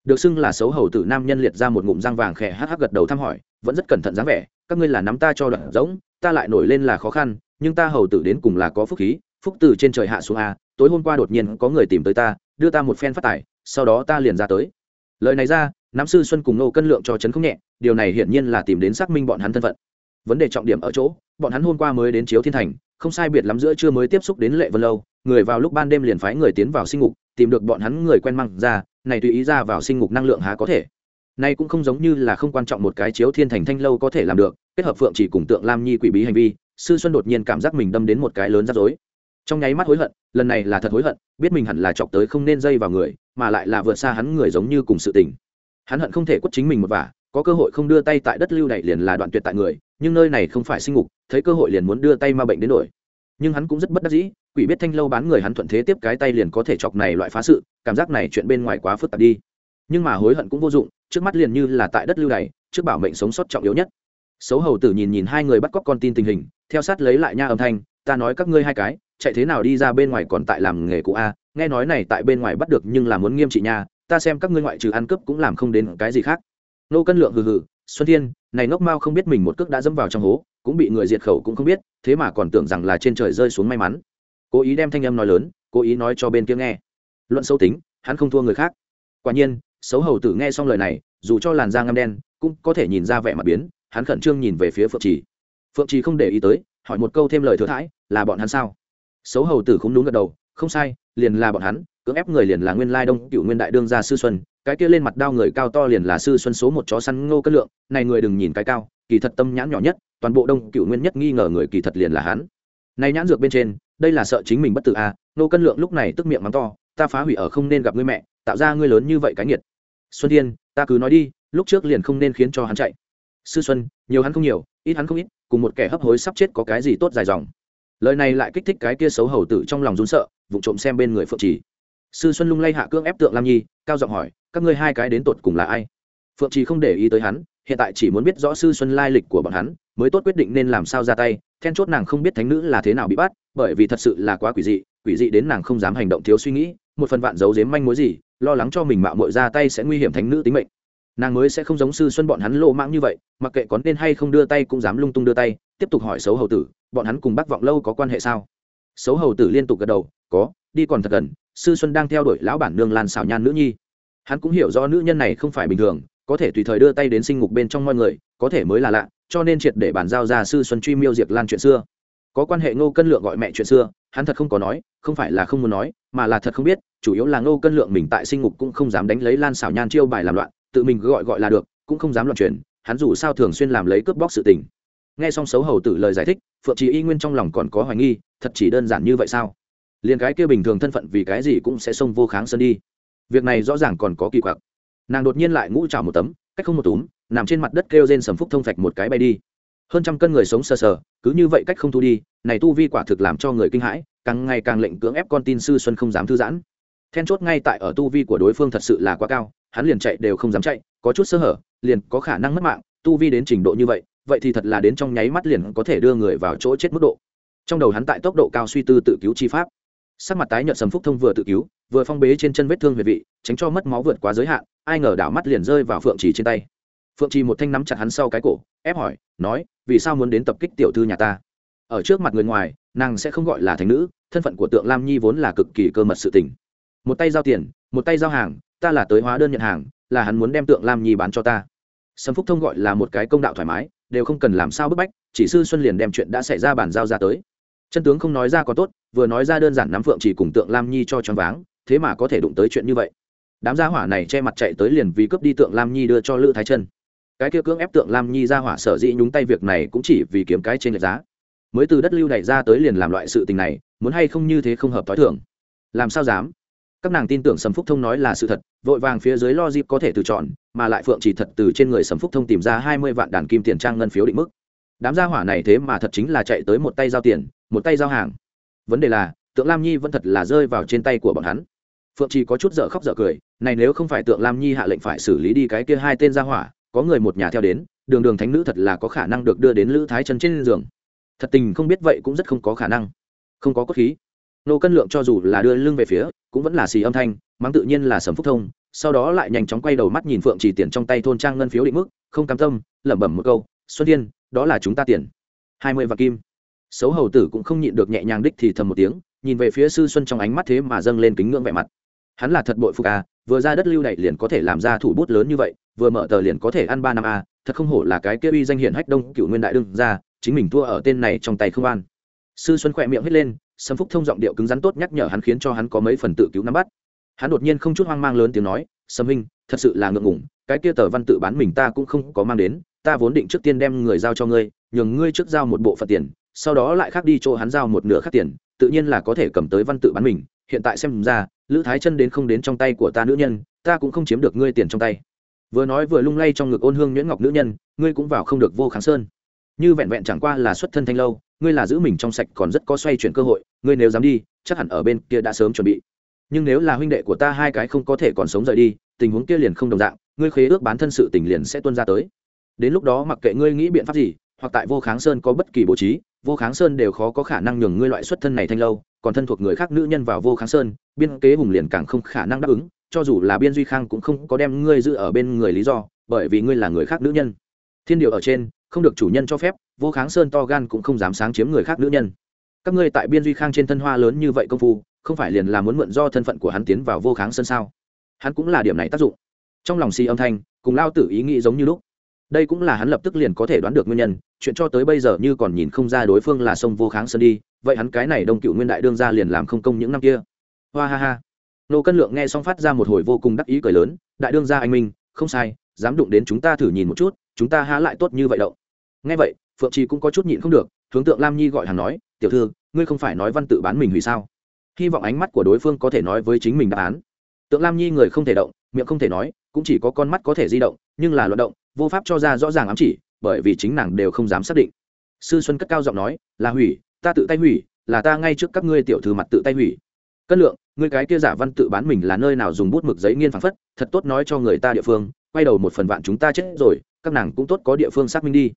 Speaker 1: Được xưng là xấu hầu tử nam nhân liệt ra một ngụm răng vàng khẽ hắc hắc gật đầu thăm hỏi, vẫn rất cẩn thận dáng vẻ, các ngươi là nắm ta cho đoạn giống ta lại nổi lên là khó khăn, nhưng ta hầu tử đến cùng là có phúc khí, phúc từ trên trời hạ xuống a, tối hôm qua đột nhiên có người tìm tới ta, đưa ta một phen phát tài sau đó ta liền ra tới. Lời này ra, nam sư xuân cùng nô cân lượng cho chấn không nhẹ, điều này hiển nhiên là tìm đến xác minh bọn hắn thân phận. Vấn đề trọng điểm ở chỗ, bọn hắn hôm qua mới đến chiếu thiên thành, không sai biệt lắm giữa trưa mới tiếp xúc đến lệ vân lâu, người vào lúc ban đêm liền phái người tiến vào sinh ngục, tìm được bọn hắn người quen măng ra, này tùy ý ra vào sinh ngục năng lượng há có thể nay cũng không giống như là không quan trọng một cái chiếu thiên thành thanh lâu có thể làm được, kết hợp phượng chỉ cùng tượng lam nhi quỷ bí hành vi, sư xuân đột nhiên cảm giác mình đâm đến một cái lớn rắc rối. Trong nháy mắt hối hận, lần này là thật hối hận, biết mình hẳn là chọc tới không nên dây vào người, mà lại là vượt xa hắn người giống như cùng sự tình. Hắn hận không thể quất chính mình một vả, có cơ hội không đưa tay tại đất lưu này liền là đoạn tuyệt tại người, nhưng nơi này không phải sinh ngục, thấy cơ hội liền muốn đưa tay ma bệnh đến đổi nhưng hắn cũng rất bất đắc dĩ, quỷ biết thanh lâu bán người hắn thuận thế tiếp cái tay liền có thể chọc này loại phá sự, cảm giác này chuyện bên ngoài quá phức tạp đi nhưng mà hối hận cũng vô dụng, trước mắt liền như là tại đất lưu này trước bảo mệnh sống sót trọng yếu nhất. Xấu hầu tử nhìn nhìn hai người bắt cóc con tin tình hình, theo sát lấy lại nha âm thanh, ta nói các ngươi hai cái, chạy thế nào đi ra bên ngoài còn tại làm nghề cụ a, nghe nói này tại bên ngoài bắt được nhưng là muốn nghiêm trị nha, ta xem các ngươi ngoại trừ ăn cướp cũng làm không đến cái gì khác. Nô cân lượng hừ hừ, xuân thiên, này ngốc mao không biết mình một cước đã dẫm vào trong hố, cũng bị người diệt khẩu cũng không biết, thế mà còn tưởng rằng là trên trời rơi xuống may mắn. Cố ý đem thanh âm nói lớn, cố ý nói cho bên kia nghe. Luận sâu tính, hắn không thua người khác. Quả nhiên xấu hầu tử nghe xong lời này, dù cho làn da ngâm đen, cũng có thể nhìn ra vẻ mặt biến, hắn khẩn trương nhìn về phía phượng trì. Phượng trì không để ý tới, hỏi một câu thêm lời thừa thãi, là bọn hắn sao? Xấu hầu tử không đúng gật đầu, không sai, liền là bọn hắn, cưỡng ép người liền là nguyên lai đông, cựu nguyên đại đương gia sư xuân, cái kia lên mặt đao người cao to liền là sư xuân số một chó săn ngô cất lượng, này người đừng nhìn cái cao, kỳ thật tâm nhãn nhỏ nhất, toàn bộ đông, cựu nguyên nhất nghi ngờ người kỳ thật liền là hắn. Này nhãn dược bên trên, đây là sợ chính mình bất tử a à. nô cân lượng lúc này tức miệng mắng to, ta phá hủy ở không nên gặp ngươi mẹ, tạo ra ngươi lớn như vậy cái nghiệt xuân thiên, ta cứ nói đi, lúc trước liền không nên khiến cho hắn chạy. Sư xuân, nhiều hắn không nhiều, ít hắn không ít, cùng một kẻ hấp hối sắp chết có cái gì tốt dài dòng. Lời này lại kích thích cái kia xấu hầu tử trong lòng run sợ vụ trộm xem bên người phượng trì. Sư xuân lung lay hạ cương ép tượng lam nhi, cao giọng hỏi, các ngươi hai cái đến tột cùng là ai? Phượng trì không để ý tới hắn, hiện tại chỉ muốn biết rõ sư xuân lai lịch của bọn hắn, mới tốt quyết định nên làm sao ra tay, then chốt nàng không biết thánh nữ là thế nào bị bắt, bởi vì thật sự là quá quỷ dị quỷ dị đến nàng không dám hành động thiếu suy nghĩ một phần vạn giấu giếm manh mối gì, lo lắng cho mình mạo mội ra tay sẽ nguy hiểm thánh nữ tính mệnh. Nàng mới sẽ không giống sư xuân bọn hắn lộ mãng như vậy, mặc kệ có nên hay không đưa tay cũng dám lung tung đưa tay, tiếp tục hỏi xấu hầu tử, bọn hắn cùng bác vọng lâu có quan hệ sao? Xấu hầu tử liên tục gật đầu, có, đi còn thật gần, sư xuân đang theo đuổi lão bản nương lan xảo nhan nữ nhi. Hắn cũng hiểu rõ nữ nhân này không phải bình thường, có thể tùy thời đưa tay đến sinh ngục bên trong mọi người, có thể mới là lạ, cho nên triệt để bàn giao ra sư xuân truy miêu diệt lan chuyện xưa có quan hệ ngô cân lượng gọi mẹ chuyện xưa, hắn thật không có nói, không phải là không muốn nói, mà là thật không biết, chủ yếu là ngô cân lượng mình tại sinh ngục cũng không dám đánh lấy lan xảo nhan chiêu bài làm loạn, tự mình gọi gọi là được, cũng không dám loạn truyền, hắn dù sao thường xuyên làm lấy cướp bóc sự tình. Nghe xong xấu hầu tử lời giải thích, phượng trì y nguyên trong lòng còn có hoài nghi, thật chỉ đơn giản như vậy sao? Liền cái kia bình thường thân phận vì cái gì cũng sẽ xông vô kháng sơn đi. Việc này rõ ràng còn có kỳ quặc. Nàng đột nhiên lại ngũ trào một tấm, cách không một túm, nằm trên mặt đất kêu trên sầm phúc thông phạch một cái bay đi hơn trăm cân người sống sờ sờ, cứ như vậy cách không thu đi, này tu vi quả thực làm cho người kinh hãi, càng ngày càng lệnh cưỡng ép con tin sư xuân không dám thư giãn. Then chốt ngay tại ở tu vi của đối phương thật sự là quá cao, hắn liền chạy đều không dám chạy, có chút sơ hở, liền có khả năng mất mạng, tu vi đến trình độ như vậy vậy thì thật là đến trong nháy mắt liền có thể đưa người vào chỗ chết mức độ. Trong đầu hắn tại tốc độ cao suy tư tự cứu chi pháp. Sắc mặt tái nhợt sầm phúc thông vừa tự cứu, vừa phong bế trên chân vết thương huyệt vị, tránh cho mất máu vượt quá giới hạn, ai ngờ đảo mắt liền rơi vào phượng trì trên tay phượng trì một thanh nắm chặt hắn sau cái cổ, ép hỏi, nói, vì sao muốn đến tập kích tiểu thư nhà ta? Ở trước mặt người ngoài, nàng sẽ không gọi là thành nữ, thân phận của tượng lam nhi vốn là cực kỳ cơ mật sự tình. Một tay giao tiền, một tay giao hàng, ta là tới hóa đơn nhận hàng, là hắn muốn đem tượng lam nhi bán cho ta. Sâm phúc thông gọi là một cái công đạo thoải mái, đều không cần làm sao bức bách, chỉ sư xuân liền đem chuyện đã xảy ra bàn giao ra tới. Chân tướng không nói ra có tốt, vừa nói ra đơn giản nắm phượng chỉ cùng tượng lam nhi cho choáng váng, thế mà có thể đụng tới chuyện như vậy. Đám gia hỏa này che mặt chạy tới liền vì cướp đi tượng lam nhi đưa cho lữ thái chân cái kia cưỡng ép tượng lam nhi ra hỏa sở dĩ nhúng tay việc này cũng chỉ vì kiếm cái trên lệch giá. Mới từ đất lưu đẩy ra tới liền làm loại sự tình này, muốn hay không như thế không hợp t h o i thưởng làm sao dám? Các nàng tin tưởng sầm phúc thông nói là sự thật, vội vàng phía dưới lo dịp có thể từ chọn, mà lại phượng chỉ thật từ trên người sầm phúc thông tìm ra hai mươi vạn đàn kim tiền trang ngân phiếu định mức. Đám gia hỏa này thế mà thật chính là chạy tới một tay giao tiền, một tay giao hàng. Vấn đề là, tượng lam nhi vẫn thật là rơi vào trên tay của bọn hắn. Phượng chỉ có chút dở khóc dở cười, này nếu không phải tượng lam nhi hạ lệnh phải xử lý đi cái kia hai tên gia hỏa có người một nhà theo đến, đường đường thánh nữ thật là có khả năng được đưa đến lữ thái chân trên giường. Thật tình không biết vậy cũng rất không có khả năng. Không có cốt khí. Nô cân lượng cho dù là đưa lưng về phía, cũng vẫn là xì âm thanh, mắng tự nhiên là sầm phúc thông, sau đó lại nhanh chóng quay đầu mắt nhìn phượng chỉ tiền trong tay thôn trang ngân phiếu định mức, không cam tâm, lẩm bẩm một câu, xuân thiên, đó là chúng ta tiền. Hai mươi vạn kim. Xấu hầu tử cũng không nhịn được nhẹ nhàng đích thì thầm một tiếng, nhìn về phía sư xuân trong ánh mắt thế mà dâng lên kính ngưỡng vẻ mặt. Hắn là thật bội phục à vừa ra đất lưu này liền có thể làm ra thủ bút lớn như vậy vừa mở tờ liền có thể ăn ba năm a, thật không hổ là cái kia uy danh hiển hách đông cựu nguyên đại đương ra chính mình thua ở tên này trong tay không an. Sư xuân khỏe miệng hết lên, sâm phúc thông giọng điệu cứng rắn tốt nhắc nhở hắn khiến cho hắn có mấy phần tự cứu nắm bắt. Hắn đột nhiên không chút hoang mang lớn tiếng nói, sâm hinh thật sự là ngượng ngủng cái kia tờ văn tự bán mình ta cũng không có mang đến, ta vốn định trước tiên đem người giao cho ngươi, nhường ngươi trước giao một bộ phận tiền, sau đó lại khác đi chỗ hắn giao một nửa khác tiền, tự nhiên là có thể cầm tới văn tự bán mình, hiện tại xem ra, lữ thái chân đến không đến trong tay của ta nữ nhân, ta cũng không chiếm được ngươi tiền trong tay vừa nói vừa lung lay trong ngực ôn hương nhuyễn ngọc nữ nhân, ngươi cũng vào không được vô kháng sơn. Như vẹn vẹn chẳng qua là xuất thân thanh lâu, ngươi là giữ mình trong sạch còn rất có xoay chuyển cơ hội, ngươi nếu dám đi, chắc hẳn ở bên kia đã sớm chuẩn bị. Nhưng nếu là huynh đệ của ta hai cái không có thể còn sống rời đi, tình huống kia liền không đồng dạng, ngươi khế ước bán thân sự tình liền sẽ tuân ra tới. Đến lúc đó mặc kệ ngươi nghĩ biện pháp gì, hoặc tại vô kháng sơn có bất kỳ bố trí, vô kháng sơn đều khó có khả năng nhường ngươi loại xuất thân này thanh lâu, còn thân thuộc người khác nữ nhân vào vô kháng sơn, biên kế hùng liền càng không khả năng đáp ứng cho dù là biên duy khang cũng không có đem ngươi giữ ở bên người lý do, bởi vì ngươi là người khác nữ nhân. Thiên điều ở trên, không được chủ nhân cho phép, vô kháng sơn to gan cũng không dám sáng chiếm người khác nữ nhân. Các ngươi tại biên duy khang trên thân hoa lớn như vậy công phu, không phải liền là muốn mượn do thân phận của hắn tiến vào vô kháng sơn sao? Hắn cũng là điểm này tác dụng. Trong lòng si âm thanh, cùng lao tử ý nghĩ giống như lúc. Đây cũng là hắn lập tức liền có thể đoán được nguyên nhân, chuyện cho tới bây giờ như còn nhìn không ra đối phương là sông vô kháng sơn đi, vậy hắn cái này đông cựu nguyên đại đương ra liền làm không công những năm kia. Hoa ha ha nô cân lượng nghe xong phát ra một hồi vô cùng đắc ý cười lớn, đại đương gia anh minh, không sai, dám đụng đến chúng ta thử nhìn một chút, chúng ta há lại tốt như vậy đâu. Nghe vậy, phượng trì cũng có chút nhịn không được, hướng tượng lam nhi gọi hàng nói, tiểu thư, ngươi không phải nói văn tự bán mình hủy sao? Hy vọng ánh mắt của đối phương có thể nói với chính mình đáp án. Tượng lam nhi người không thể động, miệng không thể nói, cũng chỉ có con mắt có thể di động, nhưng là luận động, vô pháp cho ra rõ ràng ám chỉ, bởi vì chính nàng đều không dám xác định. Sư xuân cất cao giọng nói, là hủy, ta tự tay hủy, là ta ngay trước các ngươi tiểu thư mặt tự tay hủy. Cân lượng ngươi cái kia giả văn tự bán mình là nơi nào dùng bút mực giấy nghiên phảng phất, thật tốt nói cho người ta địa phương, quay đầu một phần vạn chúng ta chết rồi, các nàng cũng tốt có địa phương xác minh đi.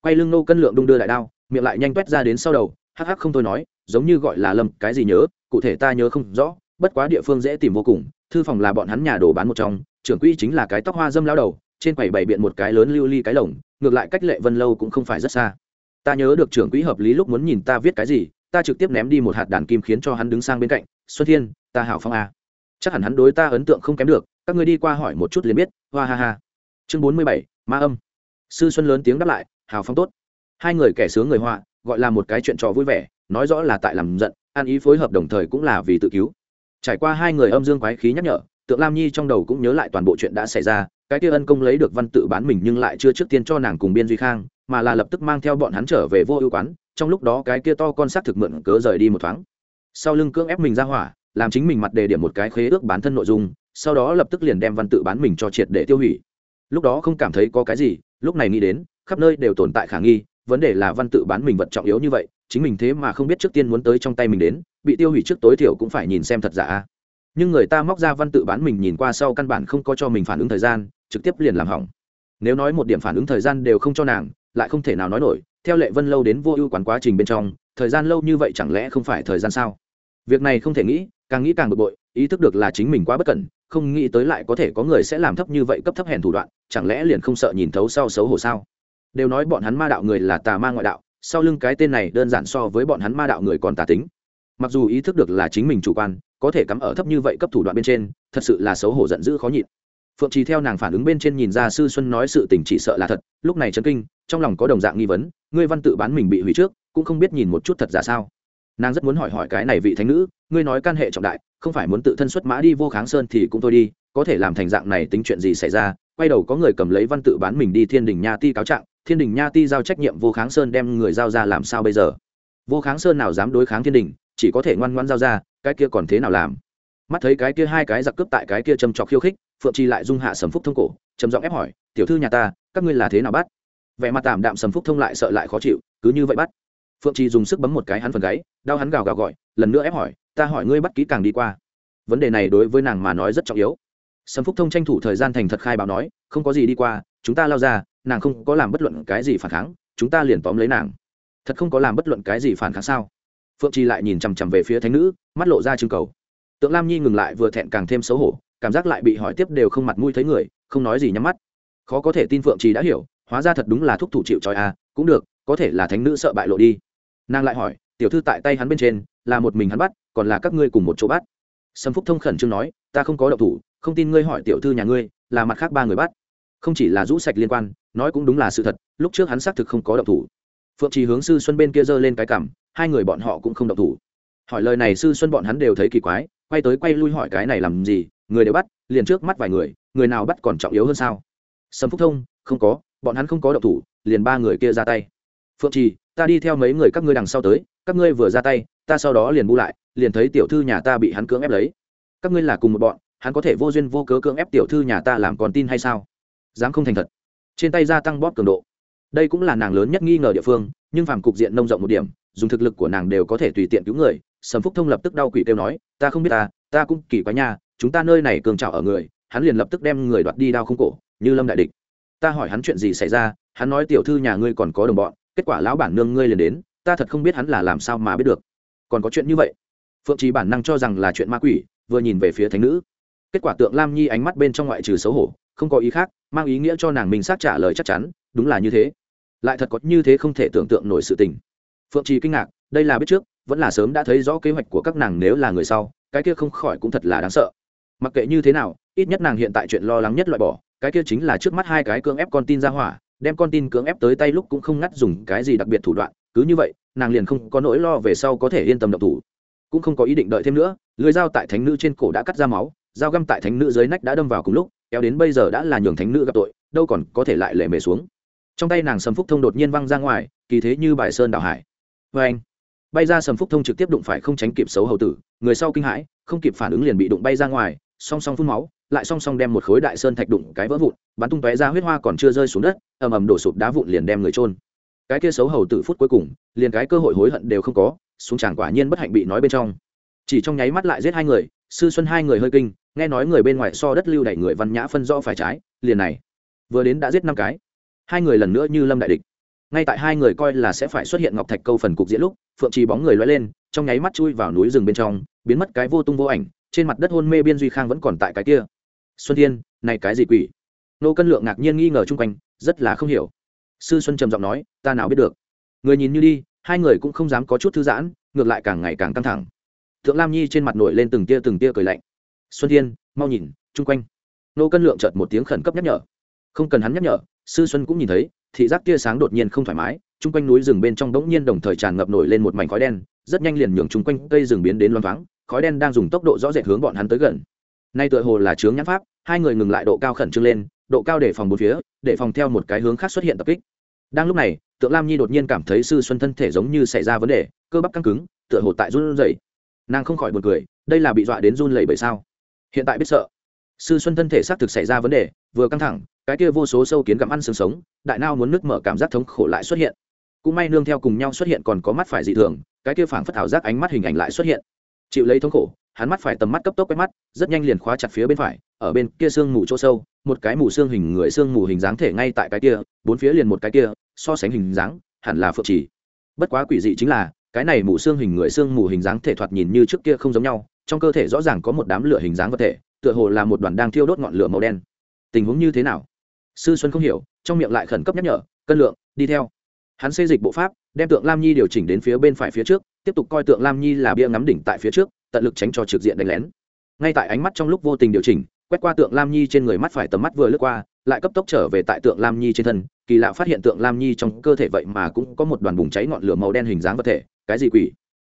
Speaker 1: Quay lưng nô cân lượng đung đưa đại đao, miệng lại nhanh quét ra đến sau đầu, hắc hắc không thôi nói, giống như gọi là lầm, cái gì nhớ, cụ thể ta nhớ không rõ, bất quá địa phương dễ tìm vô cùng, thư phòng là bọn hắn nhà đồ bán một trong, trưởng quỹ chính là cái tóc hoa dâm lao đầu, trên quầy bày biện một cái lớn lưu ly cái lồng, ngược lại cách lệ vân lâu cũng không phải rất xa. Ta nhớ được trưởng quỹ hợp lý lúc muốn nhìn ta viết cái gì, ta trực tiếp ném đi một hạt đàn kim khiến cho hắn đứng sang bên cạnh, xuân thiên ta hảo phong a. Chắc hẳn hắn đối ta ấn tượng không kém được, các ngươi đi qua hỏi một chút liền biết, hoa ha ha. Chương bốn mươi bảy, ma âm. Sư xuân lớn tiếng đáp lại, hào phong tốt. Hai người kẻ sướng người họa, gọi là một cái chuyện trò vui vẻ, nói rõ là tại làm giận, an ý phối hợp đồng thời cũng là vì tự cứu. Trải qua hai người âm dương quái khí nhắc nhở, tượng lam nhi trong đầu cũng nhớ lại toàn bộ chuyện đã xảy ra, cái kia ân công lấy được văn tự bán mình nhưng lại chưa trước tiên cho nàng cùng biên duy khang, mà là lập tức mang theo bọn hắn trở về vô ưu quán, trong lúc đó cái kia to con xác thực mượn cớ rời đi một thoáng. Sau lưng cưỡng ép mình ra hỏa làm chính mình mặt đề điểm một cái khế ước bán thân nội dung, sau đó lập tức liền đem văn tự bán mình cho triệt để tiêu hủy. Lúc đó không cảm thấy có cái gì, lúc này nghĩ đến, khắp nơi đều tồn tại khả nghi, vấn đề là văn tự bán mình vật trọng yếu như vậy, chính mình thế mà không biết trước tiên muốn tới trong tay mình đến, bị tiêu hủy trước tối thiểu cũng phải nhìn xem thật giả. Nhưng người ta móc ra văn tự bán mình nhìn qua sau căn bản không có cho mình phản ứng thời gian, trực tiếp liền làm hỏng. Nếu nói một điểm phản ứng thời gian đều không cho nàng, lại không thể nào nói nổi, theo lệ vân lâu đến vô ưu quán quá trình bên trong, thời gian lâu như vậy chẳng lẽ không phải thời gian sao? Việc này không thể nghĩ càng nghĩ càng bực bội, ý thức được là chính mình quá bất cẩn, không nghĩ tới lại có thể có người sẽ làm thấp như vậy cấp thấp hèn thủ đoạn, chẳng lẽ liền không sợ nhìn thấu sau xấu hổ sao? Đều nói bọn hắn ma đạo người là tà ma ngoại đạo, sau lưng cái tên này đơn giản so với bọn hắn ma đạo người còn tà tính. Mặc dù ý thức được là chính mình chủ quan, có thể cắm ở thấp như vậy cấp thủ đoạn bên trên, thật sự là xấu hổ giận dữ khó nhịn. Phượng trì theo nàng phản ứng bên trên nhìn ra sư xuân nói sự tình chỉ sợ là thật, lúc này chấn kinh, trong lòng có đồng dạng nghi vấn, ngươi văn tự bán mình bị hủy trước, cũng không biết nhìn một chút thật giả sao nàng rất muốn hỏi hỏi cái này vị thánh nữ, ngươi nói can hệ trọng đại, không phải muốn tự thân xuất mã đi vô kháng sơn thì cũng thôi đi, có thể làm thành dạng này tính chuyện gì xảy ra? Quay đầu có người cầm lấy văn tự bán mình đi thiên đình nha ti cáo trạng, thiên đình nha ti giao trách nhiệm vô kháng sơn đem người giao ra làm sao bây giờ? Vô kháng sơn nào dám đối kháng thiên đình, chỉ có thể ngoan ngoan giao ra, cái kia còn thế nào làm? Mắt thấy cái kia hai cái giặc cướp tại cái kia châm trọc khiêu khích, phượng chi lại dung hạ sầm phúc thông cổ, trầm giọng ép hỏi, tiểu thư nhà ta, các ngươi là thế nào bắt? Vẻ mặt tạm đạm sầm phúc thông lại sợ lại khó chịu, cứ như vậy bắt phượng chi dùng sức bấm một cái hắn phần gáy, đau hắn gào gào gọi, lần nữa ép hỏi, ta hỏi ngươi bắt kỹ càng đi qua. Vấn đề này đối với nàng mà nói rất trọng yếu. Sâm phúc thông tranh thủ thời gian thành thật khai báo nói, không có gì đi qua, chúng ta lao ra, nàng không có làm bất luận cái gì phản kháng, chúng ta liền tóm lấy nàng. Thật không có làm bất luận cái gì phản kháng sao? Phượng chi lại nhìn chằm chằm về phía thánh nữ, mắt lộ ra trưng cầu. Tượng lam nhi ngừng lại vừa thẹn càng thêm xấu hổ, cảm giác lại bị hỏi tiếp đều không mặt mũi thấy người, không nói gì nhắm mắt. Khó có thể tin phượng trì đã hiểu, hóa ra thật đúng là thúc thủ chịu trói à cũng được, có thể là thánh nữ sợ bại lộ đi nàng lại hỏi, tiểu thư tại tay hắn bên trên, là một mình hắn bắt, còn là các ngươi cùng một chỗ bắt? Sâm phúc thông khẩn trương nói, ta không có độc thủ, không tin ngươi hỏi tiểu thư nhà ngươi, là mặt khác ba người bắt. Không chỉ là rũ sạch liên quan, nói cũng đúng là sự thật, lúc trước hắn xác thực không có độc thủ. Phượng trì hướng sư xuân bên kia giơ lên cái cảm hai người bọn họ cũng không độc thủ. Hỏi lời này sư xuân bọn hắn đều thấy kỳ quái, quay tới quay lui hỏi cái này làm gì, người đều bắt, liền trước mắt vài người người nào bắt còn trọng yếu hơn sao? Sâm phúc thông, không có, bọn hắn không có độc thủ, liền ba người kia ra tay phượng trì, ta đi theo mấy người các ngươi đằng sau tới, các ngươi vừa ra tay, ta sau đó liền bu lại, liền thấy tiểu thư nhà ta bị hắn cưỡng ép lấy. Các ngươi là cùng một bọn, hắn có thể vô duyên vô cớ cưỡng ép tiểu thư nhà ta làm còn tin hay sao? Dám không thành thật. Trên tay gia tăng bóp cường độ. Đây cũng là nàng lớn nhất nghi ngờ địa phương, nhưng phàm cục diện nông rộng một điểm, dùng thực lực của nàng đều có thể tùy tiện cứu người. Sầm phúc thông lập tức đau quỷ kêu nói, ta không biết ta ta cũng kỳ quá nha, chúng ta nơi này cường trào ở người. Hắn liền lập tức đem người đoạt đi đao không cổ, như lâm đại địch. Ta hỏi hắn chuyện gì xảy ra, hắn nói, tiểu thư nhà ngươi còn có đồng bọn kết quả lão bản nương ngươi liền đến, ta thật không biết hắn là làm sao mà biết được. Còn có chuyện như vậy? Phượng trí bản năng cho rằng là chuyện ma quỷ, vừa nhìn về phía thánh nữ. Kết quả tượng lam nhi ánh mắt bên trong ngoại trừ xấu hổ, không có ý khác, mang ý nghĩa cho nàng mình xác trả lời chắc chắn, đúng là như thế. Lại thật có như thế không thể tưởng tượng nổi sự tình. Phượng trì kinh ngạc, đây là biết trước, vẫn là sớm đã thấy rõ kế hoạch của các nàng nếu là người sau, cái kia không khỏi cũng thật là đáng sợ. Mặc kệ như thế nào, ít nhất nàng hiện tại chuyện lo lắng nhất loại bỏ, cái kia chính là trước mắt hai cái cưỡng ép con tin ra hỏa đem con tin cưỡng ép tới tay lúc cũng không ngắt dùng cái gì đặc biệt thủ đoạn, cứ như vậy, nàng liền không có nỗi lo về sau có thể yên tâm độc thủ. Cũng không có ý định đợi thêm nữa, lưới dao tại thánh nữ trên cổ đã cắt ra máu, dao găm tại thánh nữ dưới nách đã đâm vào cùng lúc, kéo đến bây giờ đã là nhường thánh nữ gặp tội, đâu còn có thể lại lệ mề xuống. Trong tay nàng sầm phúc thông đột nhiên văng ra ngoài, kỳ thế như bài sơn đảo hải. Vê anh, bay ra sầm phúc thông trực tiếp đụng phải không tránh kịp xấu hầu tử, người sau kinh hãi, không kịp phản ứng liền bị đụng bay ra ngoài, song song phun máu lại song song đem một khối đại sơn thạch đụng cái vỡ vụn, bắn tung tóe ra huyết hoa còn chưa rơi xuống đất, ầm ầm đổ sụp đá vụn liền đem người trôn cái kia xấu hầu tử phút cuối cùng, liền cái cơ hội hối hận đều không có, xuống tràng quả nhiên bất hạnh bị nói bên trong. Chỉ trong nháy mắt lại giết hai người, sư xuân hai người hơi kinh, nghe nói người bên ngoài so đất lưu đẩy người văn nhã phân rõ phải trái, liền này, vừa đến đã giết năm cái. Hai người lần nữa như lâm đại địch. Ngay tại hai người coi là sẽ phải xuất hiện ngọc thạch câu phần cục diễn lúc, phượng trì bóng người loay lên, trong nháy mắt chui vào núi rừng bên trong, biến mất cái vô tung vô ảnh, trên mặt đất hôn mê biên duy khang vẫn còn tại cái kia xuân thiên, này cái gì quỷ? Nô cân lượng ngạc nhiên nghi ngờ chung quanh, rất là không hiểu. Sư xuân trầm giọng nói, ta nào biết được? Người nhìn như đi, hai người cũng không dám có chút thư giãn, ngược lại càng ngày càng căng thẳng. Thượng lam nhi trên mặt nổi lên từng tia từng tia cười lạnh. Xuân thiên, mau nhìn, chung quanh. Nô cân lượng chợt một tiếng khẩn cấp nhắc nhở. Không cần hắn nhắc nhở, sư xuân cũng nhìn thấy, thị giác tia sáng đột nhiên không thoải mái, chung quanh núi rừng bên trong đống nhiên đồng thời tràn ngập nổi lên một mảnh khói đen, rất nhanh liền nhường chung quanh cây rừng biến đến loang thoáng, khói đen đang dùng tốc độ rõ rệt hướng bọn hắn tới gần. Nay tựa hồ là chướng nhãn pháp hai người ngừng lại độ cao khẩn trương lên, độ cao để phòng bốn phía, để phòng theo một cái hướng khác xuất hiện tập kích. Đang lúc này, tượng lam nhi đột nhiên cảm thấy sư xuân thân thể giống như xảy ra vấn đề, cơ bắp căng cứng, tựa hồ tại run rẩy. Nàng không khỏi buồn cười, đây là bị dọa đến run lẩy bởi sao? Hiện tại biết sợ. Sư xuân thân thể xác thực xảy ra vấn đề, vừa căng thẳng, cái kia vô số sâu kiến gặm ăn xương sống, đại nao muốn nứt mở cảm giác thống khổ lại xuất hiện. Cũng may nương theo cùng nhau xuất hiện còn có mắt phải dị thường, cái kia phảng phất ảo giác ánh mắt hình ảnh lại xuất hiện. Chịu lấy thống khổ hắn mắt phải tầm mắt cấp tốc quét mắt, rất nhanh liền khóa chặt phía bên phải, ở bên kia xương mù chỗ sâu, một cái mù xương hình người xương mù hình dáng thể ngay tại cái kia, bốn phía liền một cái kia, so sánh hình dáng, hẳn là phượng chỉ. Bất quá quỷ dị chính là, cái này mù xương hình người xương mù hình dáng thể thoạt nhìn như trước kia không giống nhau, trong cơ thể rõ ràng có một đám lửa hình dáng vật thể, tựa hồ là một đoàn đang thiêu đốt ngọn lửa màu đen. Tình huống như thế nào? Sư xuân không hiểu, trong miệng lại khẩn cấp nhắc nhở, cân lượng, đi theo. Hắn xây dịch bộ pháp, đem tượng lam nhi điều chỉnh đến phía bên phải phía trước, tiếp tục coi tượng lam nhi là bia ngắm đỉnh tại phía trước tận lực tránh cho trực diện đánh lén. Ngay tại ánh mắt trong lúc vô tình điều chỉnh, quét qua tượng lam nhi trên người mắt phải tầm mắt vừa lướt qua, lại cấp tốc trở về tại tượng lam nhi trên thân, kỳ lạ phát hiện tượng lam nhi trong cơ thể vậy mà cũng có một đoàn bùng cháy ngọn lửa màu đen hình dáng vật thể, cái gì quỷ?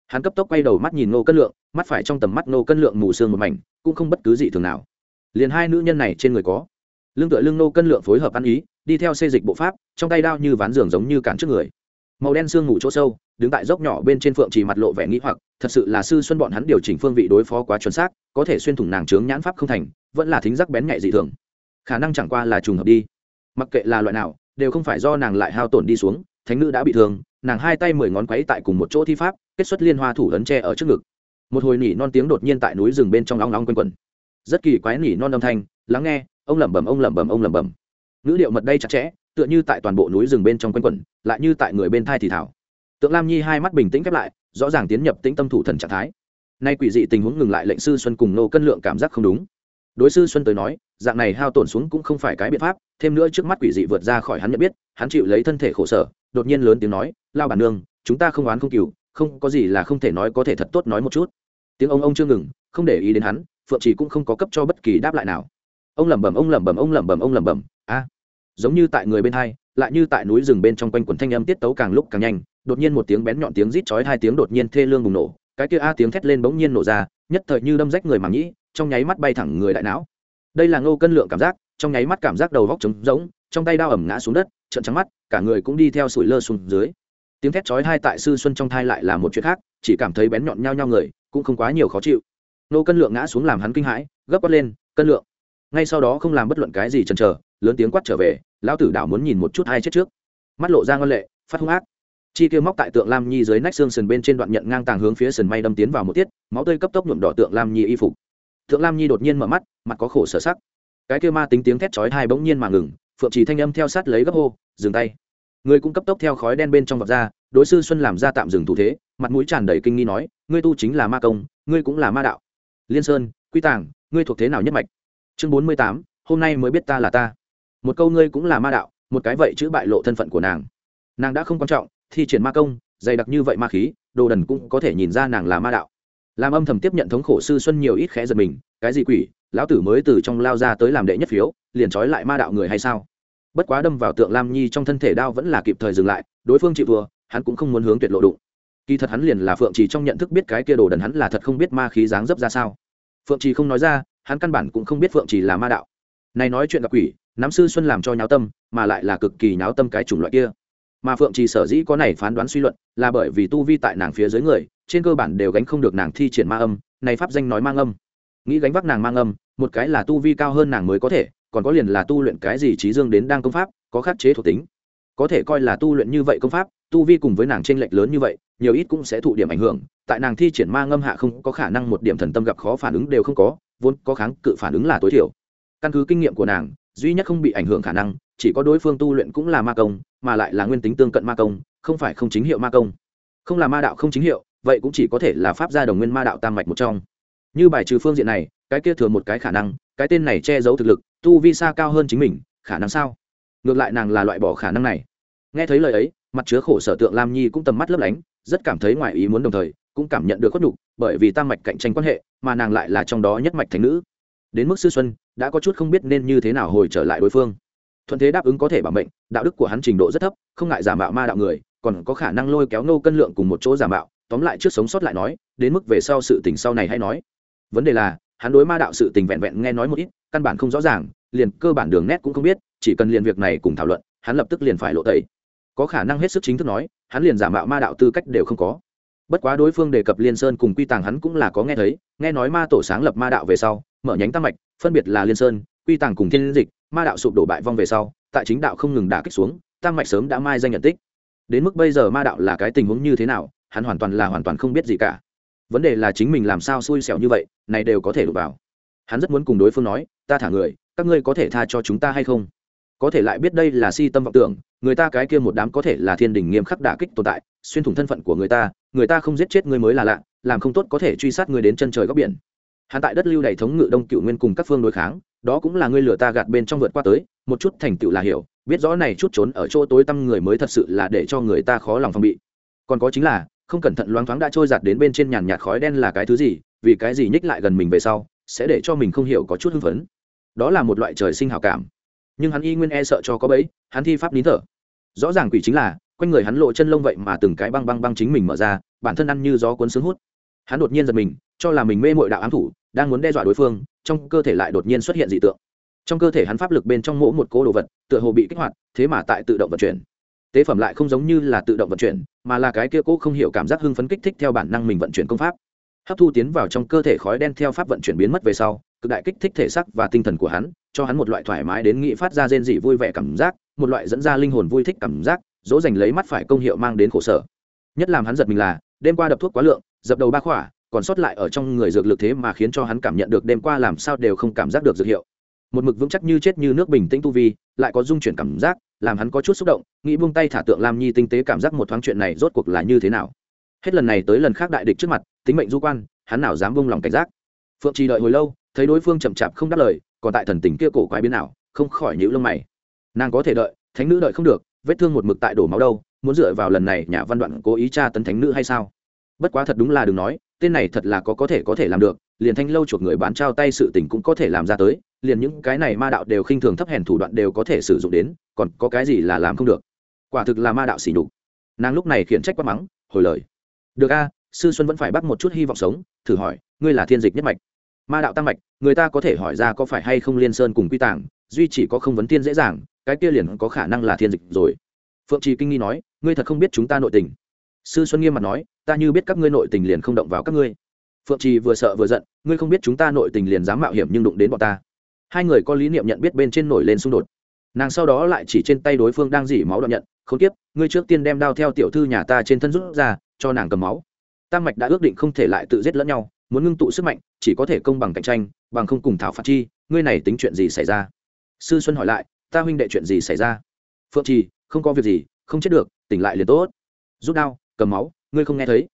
Speaker 1: Hắn cấp tốc quay đầu mắt nhìn Ngô cân lượng, mắt phải trong tầm mắt Ngô cân lượng mù sương một mảnh, cũng không bất cứ gì thường nào. Liền hai nữ nhân này trên người có. Lương tựa lưng Ngô cân lượng phối hợp ăn ý, đi theo xây dịch bộ pháp, trong tay đao như ván giường giống như cản trước người màu đen sương ngủ chỗ sâu, đứng tại dốc nhỏ bên trên phượng chỉ mặt lộ vẻ nghĩ hoặc, thật sự là sư xuân bọn hắn điều chỉnh phương vị đối phó quá chuẩn xác, có thể xuyên thủng nàng trướng nhãn pháp không thành, vẫn là thính giác bén nhạy dị thường. Khả năng chẳng qua là trùng hợp đi. Mặc kệ là loại nào, đều không phải do nàng lại hao tổn đi xuống, thánh nữ đã bị thương, nàng hai tay mười ngón quấy tại cùng một chỗ thi pháp, kết xuất liên hoa thủ ấn tre ở trước ngực. Một hồi nỉ non tiếng đột nhiên tại núi rừng bên trong long long quanh quẩn. Rất kỳ quái nỉ non âm thanh, lắng nghe, ông lẩm bẩm, ông lẩm bẩm, ông lẩm bẩm. Ngữ điệu mật đây chặt chẽ tựa như tại toàn bộ núi rừng bên trong quanh quẩn, lại như tại người bên thai thì thảo. Tượng lam nhi hai mắt bình tĩnh khép lại, rõ ràng tiến nhập tĩnh tâm thủ thần trạng thái. Nay quỷ dị tình huống ngừng lại lệnh sư xuân cùng nô cân lượng cảm giác không đúng. Đối sư xuân tới nói, dạng này hao tổn xuống cũng không phải cái biện pháp, thêm nữa trước mắt quỷ dị vượt ra khỏi hắn nhận biết, hắn chịu lấy thân thể khổ sở, đột nhiên lớn tiếng nói, lao bản nương, chúng ta không oán không cừu, không, có gì là không thể nói, có thể thật tốt nói một chút. Tiếng ông ông chưa ngừng, không để ý đến hắn, phượng chỉ cũng không có cấp cho bất kỳ đáp lại nào. Ông lẩm bẩm, ông lẩm bẩm, ông lẩm bẩm, ông lẩm bẩm, a giống như tại người bên hai, lại như tại núi rừng bên trong quanh quần thanh âm tiết tấu càng lúc càng nhanh, đột nhiên một tiếng bén nhọn tiếng rít chói hai tiếng đột nhiên thê lương bùng nổ, cái kia a tiếng thét lên bỗng nhiên nổ ra, nhất thời như đâm rách người màng nhĩ, trong nháy mắt bay thẳng người đại não. Đây là ngô cân lượng cảm giác, trong nháy mắt cảm giác đầu vóc trống rỗng, trong tay đao ẩm ngã xuống đất trận trắng mắt, cả người cũng đi theo sủi lơ xuống dưới. Tiếng thét chói hai tại sư xuân trong thai lại là một chuyện khác, chỉ cảm thấy bén nhọn nhau nhau người, cũng không quá nhiều khó chịu. Nô cân lượng ngã xuống làm hắn kinh hãi, gấp quát lên, cân lượng. Ngay sau đó không làm bất luận cái gì chần chờ, lớn tiếng quát trở về lão tử đảo muốn nhìn một chút hai chết trước. Mắt lộ ra ngân lệ, phát hung ác. Chi kia móc tại tượng lam nhi dưới nách xương sườn bên trên đoạn nhận ngang tàng hướng phía sườn may đâm tiến vào một tiết, máu tươi cấp tốc nhuộm đỏ tượng lam nhi y phục. Tượng lam nhi đột nhiên mở mắt, mặt có khổ sở sắc. Cái kia ma tính tiếng thét chói hai bỗng nhiên mà ngừng, phượng chỉ thanh âm theo sát lấy gấp hô, dừng tay. Người cũng cấp tốc theo khói đen bên trong vọt ra, đối sư xuân làm ra tạm dừng thủ thế, mặt mũi tràn đầy kinh nghi nói, ngươi tu chính là ma công, ngươi cũng là ma đạo. Liên sơn, quy tàng, ngươi thuộc thế nào nhất mạch? Chương bốn mươi tám, hôm nay mới biết ta là ta một câu ngươi cũng là ma đạo, một cái vậy chữ bại lộ thân phận của nàng. Nàng đã không quan trọng, thi triển ma công, dày đặc như vậy ma khí, đồ đần cũng có thể nhìn ra nàng là ma đạo. Làm âm thầm tiếp nhận thống khổ sư xuân nhiều ít khẽ giật mình, cái gì quỷ, lão tử mới từ trong lao ra tới làm đệ nhất phiếu, liền trói lại ma đạo người hay sao? Bất quá đâm vào tượng lam nhi trong thân thể đao vẫn là kịp thời dừng lại, đối phương chịu vừa hắn cũng không muốn hướng tuyệt lộ đụng. Kỳ thật hắn liền là phượng trì trong nhận thức biết cái kia đồ đần hắn là thật không biết ma khí dáng dấp ra sao. Phượng trì không nói ra, hắn căn bản cũng không biết phượng trì là ma đạo. Này nói chuyện gặp quỷ nắm sư xuân làm cho nháo tâm, mà lại là cực kỳ nháo tâm cái chủng loại kia. Mà phượng trì sở dĩ có này phán đoán suy luận, là bởi vì tu vi tại nàng phía dưới người, trên cơ bản đều gánh không được nàng thi triển ma âm, này pháp danh nói mang âm. Nghĩ gánh vác nàng mang âm, một cái là tu vi cao hơn nàng mới có thể, còn có liền là tu luyện cái gì trí dương đến đang công pháp, có khắc chế thuộc tính. Có thể coi là tu luyện như vậy công pháp, tu vi cùng với nàng t r ê n lệch lớn như vậy, nhiều ít cũng sẽ thụ điểm ảnh hưởng, tại nàng thi triển ma ngâm hạ không có khả năng một điểm thần tâm gặp khó phản ứng đều không có, vốn có kháng cự phản ứng là tối thiểu. Căn cứ kinh nghiệm của nàng duy nhất không bị ảnh hưởng khả năng, chỉ có đối phương tu luyện cũng là ma công, mà lại là nguyên tính tương cận ma công, không phải không chính hiệu ma công. Không là ma đạo không chính hiệu, vậy cũng chỉ có thể là pháp gia đồng nguyên ma đạo tam mạch một trong. Như bài trừ phương diện này, cái kia thừa một cái khả năng, cái tên này che giấu thực lực, tu vi xa cao hơn chính mình, khả năng sao? Ngược lại nàng là loại bỏ khả năng này. Nghe thấy lời ấy, mặt chứa khổ sở tượng lam nhi cũng tầm mắt lấp lánh, rất cảm thấy ngoài ý muốn đồng thời, cũng cảm nhận được khuất nhục, bởi vì tam mạch cạnh tranh quan hệ, mà nàng lại là trong đó nhất mạch thành nữ đến mức sư xuân đã có chút không biết nên như thế nào hồi trở lại đối phương. Thuận thế đáp ứng có thể bảo mệnh, đạo đức của hắn trình độ rất thấp, không ngại giả mạo ma đạo người, còn có khả năng lôi kéo nô cân lượng cùng một chỗ giả mạo, tóm lại trước sống sót lại nói, đến mức về sau sự tình sau này hay nói. Vấn đề là, hắn đối ma đạo sự tình vẹn vẹn nghe nói một ít, căn bản không rõ ràng, liền cơ bản đường nét cũng không biết, chỉ cần liền việc này cùng thảo luận, hắn lập tức liền phải lộ tẩy. Có khả năng hết sức chính thức nói, hắn liền giả mạo ma đạo tư cách đều không có. Bất quá đối phương đề cập liên sơn cùng quy tàng hắn cũng là có nghe thấy, nghe nói ma tổ sáng lập ma đạo về sau mở nhánh tam mạch, phân biệt là liên sơn, quy tàng cùng thiên dịch, ma đạo sụp đổ bại vong về sau, tại chính đạo không ngừng đả kích xuống, tam mạch sớm đã mai danh nhận tích. Đến mức bây giờ ma đạo là cái tình huống như thế nào, hắn hoàn toàn là hoàn toàn không biết gì cả. Vấn đề là chính mình làm sao xui xẻo như vậy, này đều có thể đụng vào. Hắn rất muốn cùng đối phương nói, ta thả người, các ngươi có thể tha cho chúng ta hay không? Có thể lại biết đây là si tâm vọng tưởng, người ta cái kia một đám có thể là thiên đình nghiêm khắc đả kích tồn tại, xuyên thủng thân phận của người ta người ta không giết chết ngươi mới là lạ, làm không tốt có thể truy sát ngươi đến chân trời góc biển hắn tại đất lưu đầy thống ngự đông cựu nguyên cùng các phương đối kháng, đó cũng là ngươi lừa ta gạt bên trong vượt qua tới, một chút thành tựu là hiểu, biết rõ này chút trốn ở chỗ tối tăm người mới thật sự là để cho người ta khó lòng phòng bị. Còn có chính là, không cẩn thận loáng thoáng đã trôi giạt đến bên trên nhàn nhạt khói đen là cái thứ gì, vì cái gì nhích lại gần mình về sau, sẽ để cho mình không hiểu có chút hưng phấn. Đó là một loại trời sinh hào cảm. Nhưng hắn y nguyên e sợ cho có bấy hắn thi pháp nín thở. Rõ ràng quỷ chính là, quanh người hắn lộ chân lông vậy mà từng cái băng băng băng chính mình mở ra, bản thân ăn như gió cuốn sướng hút hắn đột nhiên giật mình, cho là mình mê mội đạo ám thủ, đang muốn đe dọa đối phương, trong cơ thể lại đột nhiên xuất hiện dị tượng. Trong cơ thể hắn pháp lực bên trong mỗi một cố đồ vật, tựa hồ bị kích hoạt, thế mà tại tự động vận chuyển. Tế phẩm lại không giống như là tự động vận chuyển, mà là cái kia cố không hiểu cảm giác hưng phấn kích thích theo bản năng mình vận chuyển công pháp. Hấp thu tiến vào trong cơ thể khói đen theo pháp vận chuyển biến mất về sau, cực đại kích thích thể xác và tinh thần của hắn, cho hắn một loại thoải mái đến nghị phát ra rên dị vui vẻ cảm giác, một loại dẫn ra linh hồn vui thích cảm giác, dỗ dành lấy mắt phải công hiệu mang đến khổ sở. Nhất làm hắn giật mình là, đêm qua đập thuốc quá lượng dập đầu ba khỏa, còn sót lại ở trong người dược lực thế mà khiến cho hắn cảm nhận được đêm qua làm sao đều không cảm giác được dược hiệu. Một mực vững chắc như chết như nước bình tĩnh tu vi, lại có dung chuyển cảm giác, làm hắn có chút xúc động, nghĩ buông tay thả tượng lam nhi tinh tế cảm giác một thoáng chuyện này rốt cuộc là như thế nào. Hết lần này tới lần khác đại địch trước mặt, tính mệnh du quan, hắn nào dám buông lòng cảnh giác. Phượng trì đợi hồi lâu, thấy đối phương chậm chạp không đáp lời, còn tại thần tình kia cổ quái biến nào không khỏi nhíu lông mày. Nàng có thể đợi, thánh nữ đợi không được, vết thương một mực tại đổ máu đâu, muốn dựa vào lần này nhà văn đoạn cố ý tra tấn thánh nữ hay sao? Bất quá thật đúng là đừng nói, tên này thật là có có thể có thể làm được, liền thanh lâu chuộc người bán trao tay sự tình cũng có thể làm ra tới, liền những cái này ma đạo đều khinh thường thấp hèn thủ đoạn đều có thể sử dụng đến, còn có cái gì là làm không được? Quả thực là ma đạo xỉ nhục. Nàng lúc này khiển trách quát mắng, hồi lời. Được a, sư xuân vẫn phải bắt một chút hy vọng sống, thử hỏi, ngươi là thiên dịch nhất mạch. Ma đạo tăng mạch, người ta có thể hỏi ra có phải hay không liên sơn cùng quy tàng, duy chỉ có không vấn tiên dễ dàng, cái kia liền có khả năng là thiên dịch rồi. Phượng trì kinh nghi nói, ngươi thật không biết chúng ta nội tình sư xuân nghiêm mặt nói, ta như biết các ngươi nội tình liền không động vào các ngươi. Phượng trì vừa sợ vừa giận, ngươi không biết chúng ta nội tình liền dám mạo hiểm nhưng đụng đến bọn ta. Hai người có lý niệm nhận biết bên trên nổi lên xung đột. Nàng sau đó lại chỉ trên tay đối phương đang dỉ máu đoạn nhận không tiếp ngươi trước tiên đem đao theo tiểu thư nhà ta trên thân rút ra, cho nàng cầm máu. Tam mạch đã ước định không thể lại tự giết lẫn nhau, muốn ngưng tụ sức mạnh, chỉ có thể công bằng cạnh tranh, bằng không cùng thảo phạt chi, ngươi này tính chuyện gì xảy ra? Sư xuân hỏi lại, ta huynh đệ chuyện gì xảy ra? Phượng trì, không có việc gì, không chết được, tỉnh lại liền tốt. Rút đao cầm máu, ngươi không nghe thấy.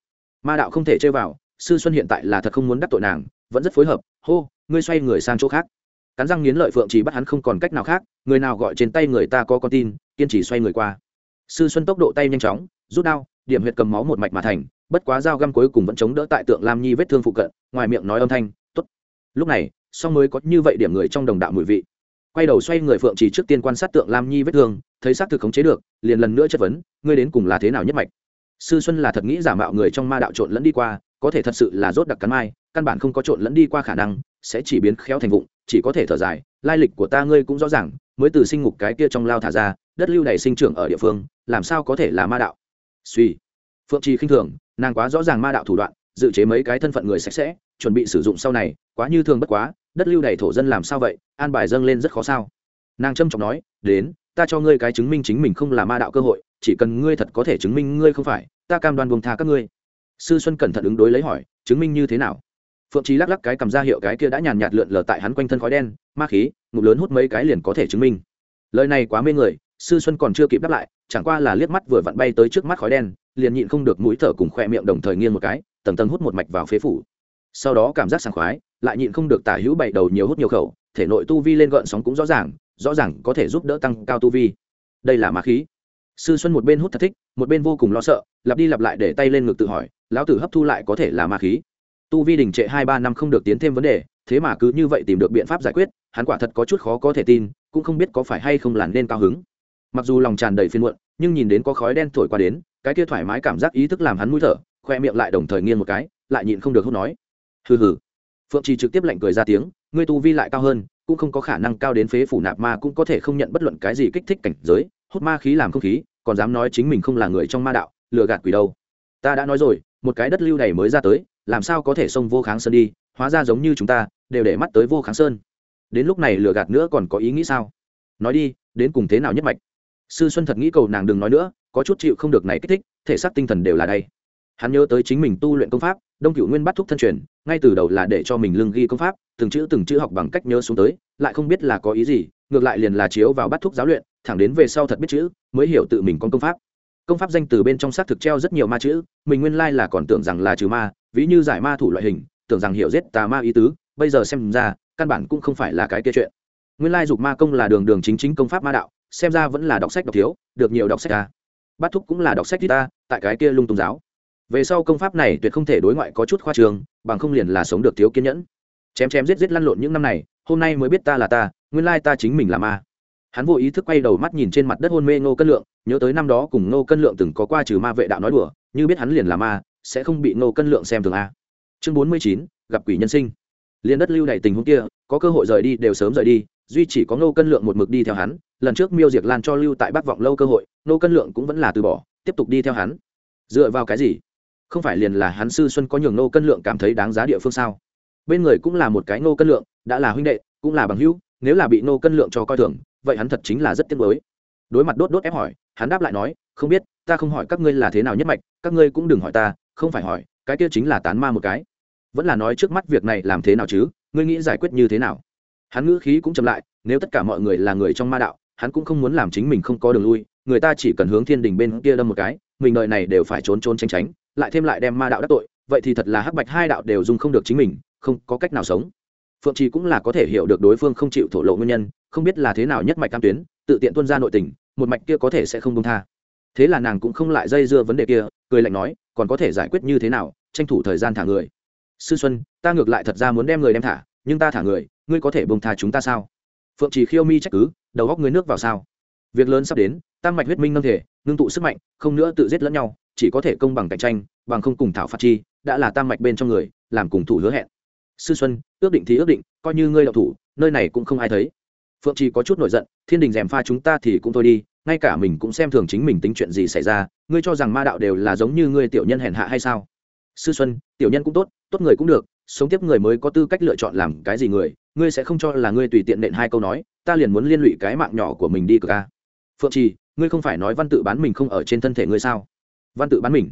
Speaker 1: Ma đạo không thể chơi vào, sư xuân hiện tại là thật không muốn đắc tội nàng, vẫn rất phối hợp, hô, ngươi xoay người sang chỗ khác. Cắn răng nghiến lợi phượng chỉ bắt hắn không còn cách nào khác, người nào gọi trên tay người ta có con tin, kiên trì xoay người qua. Sư xuân tốc độ tay nhanh chóng, rút đao, điểm huyệt cầm máu một mạch mà thành, bất quá dao găm cuối cùng vẫn chống đỡ tại tượng lam nhi vết thương phụ cận, ngoài miệng nói âm thanh t ố t lúc này, song mới có như vậy điểm người trong đồng đạo mùi vị. Quay đầu xoay người phượng chỉ trước tiên quan sát tượng lam nhi vết thương, thấy xác thực khống chế được, liền lần nữa chất vấn, ngươi đến cùng là thế nào nhất mạch? Sư xuân là thật nghĩ giả mạo người trong ma đạo trộn lẫn đi qua, có thể thật sự là rốt đặc cắn mai, căn bản không có trộn lẫn đi qua khả năng, sẽ chỉ biến khéo thành vụng, chỉ có thể thở dài, lai lịch của ta ngươi cũng rõ ràng, mới từ sinh ngục cái kia trong lao thả ra, đất lưu đầy sinh trưởng ở địa phương, làm sao có thể là ma đạo? Suy. Phượng trì khinh thường, nàng quá rõ ràng ma đạo thủ đoạn, dự chế mấy cái thân phận người sạch sẽ, chuẩn bị sử dụng sau này, quá như thường bất quá, đất lưu đầy thổ dân làm sao vậy, an bài dâng lên rất khó sao. Nàng trâm trọng nói, đến, ta cho ngươi cái chứng minh chính mình không là ma đạo cơ hội chỉ cần ngươi thật có thể chứng minh ngươi không phải, ta cam đoan buông tha các ngươi. Sư xuân cẩn thận ứng đối lấy hỏi, chứng minh như thế nào? Phượng trí lắc lắc cái cầm ra hiệu cái kia đã nhàn nhạt lượn lờ tại hắn quanh thân khói đen, ma khí ngục lớn hút mấy cái liền có thể chứng minh. Lời này quá mê người, sư xuân còn chưa kịp đáp lại, chẳng qua là liếc mắt vừa vặn bay tới trước mắt khói đen, liền nhịn không được mũi thở cùng khoe miệng đồng thời nghiêng một cái, tầng tầng hút một mạch vào phế phủ. Sau đó cảm giác sảng khoái, lại nhịn không được tả hữu bảy đầu nhiều hút nhiều khẩu, thể nội tu vi lên gợn sóng cũng rõ ràng rõ ràng có thể giúp đỡ tăng cao tu vi. Đây là ma khí sư xuân một bên hút thật thích, một bên vô cùng lo sợ, lặp đi lặp lại để tay lên ngực tự hỏi, lão tử hấp thu lại có thể là ma khí? Tu vi đình trệ hai ba năm không được tiến thêm vấn đề, thế mà cứ như vậy tìm được biện pháp giải quyết, hắn quả thật có chút khó có thể tin, cũng không biết có phải hay không làn nên cao hứng. Mặc dù lòng tràn đầy phiên muộn, nhưng nhìn đến có khói đen thổi qua đến, cái kia thoải mái cảm giác ý thức làm hắn mũi thở, khoe miệng lại đồng thời nghiêng một cái, lại nhịn không được hút nói. Hừ hừ. Phượng trì trực tiếp lạnh cười ra tiếng, ngươi tu vi lại cao hơn, cũng không có khả năng cao đến phế phủ nạp ma cũng có thể không nhận bất luận cái gì kích thích cảnh giới hút ma khí làm không khí, còn dám nói chính mình không là người trong ma đạo, lừa gạt quỷ đâu. Ta đã nói rồi, một cái đất lưu này mới ra tới, làm sao có thể xông vô kháng sơn đi, hóa ra giống như chúng ta, đều để mắt tới vô kháng sơn. Đến lúc này lừa gạt nữa còn có ý nghĩ sao? Nói đi, đến cùng thế nào nhất mạch? Sư xuân thật nghĩ cầu nàng đừng nói nữa, có chút chịu không được này kích thích, thể xác tinh thần đều là đây. Hắn nhớ tới chính mình tu luyện công pháp, đông cựu nguyên bắt thúc thân truyền, ngay từ đầu là để cho mình lưng ghi công pháp, từng chữ từng chữ học bằng cách nhớ xuống tới, lại không biết là có ý gì, ngược lại liền là chiếu vào bắt thúc giáo luyện thẳng đến về sau thật biết chữ, mới hiểu tự mình con công pháp. Công pháp danh từ bên trong xác thực treo rất nhiều ma chữ, mình nguyên lai là còn tưởng rằng là trừ ma, ví như giải ma thủ loại hình, tưởng rằng hiểu giết tà ma ý tứ, bây giờ xem ra, căn bản cũng không phải là cái kia chuyện. Nguyên lai dục ma công là đường đường chính chính công pháp ma đạo, xem ra vẫn là đọc sách đọc thiếu, được nhiều đọc sách à. ta bắt thúc cũng là đọc sách ta, tại cái kia lung tung giáo. Về sau công pháp này tuyệt không thể đối ngoại có chút khoa trường bằng không liền là sống được thiếu kiên nhẫn. Chém chém giết giết lăn lộn những năm này, hôm nay mới biết ta là ta, nguyên lai ta chính mình là ma hắn vô ý thức quay đầu mắt nhìn trên mặt đất hôn mê ngô cân lượng, nhớ tới năm đó cùng ngô cân lượng từng có qua trừ ma vệ đạo nói đùa, như biết hắn liền là ma, sẽ không bị ngô cân lượng xem thường a. Chương bốn mươi chín, gặp quỷ nhân sinh. Liên đất lưu đ tình huống kia, có cơ hội rời đi đều sớm rời đi, duy chỉ có ngô cân lượng một mực đi theo hắn, lần trước miêu diệt lan cho lưu tại bắc vọng lâu cơ hội, ngô cân lượng cũng vẫn là từ bỏ, tiếp tục đi theo hắn. Dựa vào cái gì? Không phải liền là hắn sư xuân có nhường ngô cân lượng cảm thấy đáng giá địa phương sao? Bên người cũng là một cái ngô cân lượng, đã là huynh đệ, cũng là bằng hữu, nếu là bị ngô cân lượng cho coi thường vậy hắn thật chính là rất tiếc nuối. Đối mặt đốt đốt ép hỏi, hắn đáp lại nói, không biết, ta không hỏi các ngươi là thế nào nhất mạch, các ngươi cũng đừng hỏi ta, không phải hỏi, cái kia chính là tán ma một cái. Vẫn là nói trước mắt việc này làm thế nào chứ, ngươi nghĩ giải quyết như thế nào? Hắn ngữ khí cũng chậm lại, nếu tất cả mọi người là người trong ma đạo, hắn cũng không muốn làm chính mình không có đường lui, người ta chỉ cần hướng thiên đình bên kia đâm một cái, mình đợi này đều phải trốn trốn tránh tránh, lại thêm lại đem ma đạo đắc tội, vậy thì thật là hắc bạch hai đạo đều dùng không được chính mình, không có cách nào sống. Phượng trì cũng là có thể hiểu được đối phương không chịu thổ lộ nguyên nhân không biết là thế nào nhất mạch cam tuyến, tự tiện tuân ra nội tình, một mạch kia có thể sẽ không công tha. Thế là nàng cũng không lại dây dưa vấn đề kia, cười lạnh nói, còn có thể giải quyết như thế nào, tranh thủ thời gian thả người. Sư xuân, ta ngược lại thật ra muốn đem người đem thả, nhưng ta thả người, ngươi có thể bông tha chúng ta sao? Phượng trì khiêu mi trách cứ, đầu góc ngươi nước vào sao? Việc lớn sắp đến tăng mạch huyết minh nâng thể, ngưng tụ sức mạnh, không nữa tự giết lẫn nhau, chỉ có thể công bằng cạnh tranh, bằng không cùng thảo phạt chi, đã là tam mạch bên trong người, làm cùng thủ hứa hẹn. Sư xuân, ước định thì ước định, coi như ngươi đậu thủ, nơi này cũng không ai thấy phượng trì có chút nổi giận, thiên đình dèm pha chúng ta thì cũng thôi đi, ngay cả mình cũng xem thường chính mình tính chuyện gì xảy ra, ngươi cho rằng ma đạo đều là giống như ngươi tiểu nhân hèn hạ hay sao? Sư xuân, tiểu nhân cũng tốt tốt người cũng được, sống tiếp người mới có tư cách lựa chọn làm cái gì người, ngươi sẽ không cho là ngươi tùy tiện nện hai câu nói, ta liền muốn liên lụy cái mạng nhỏ của mình đi cờ ca à. phượng trì, ngươi không phải nói văn tự bán mình không ở trên thân thể ngươi sao? Văn tự bán mình?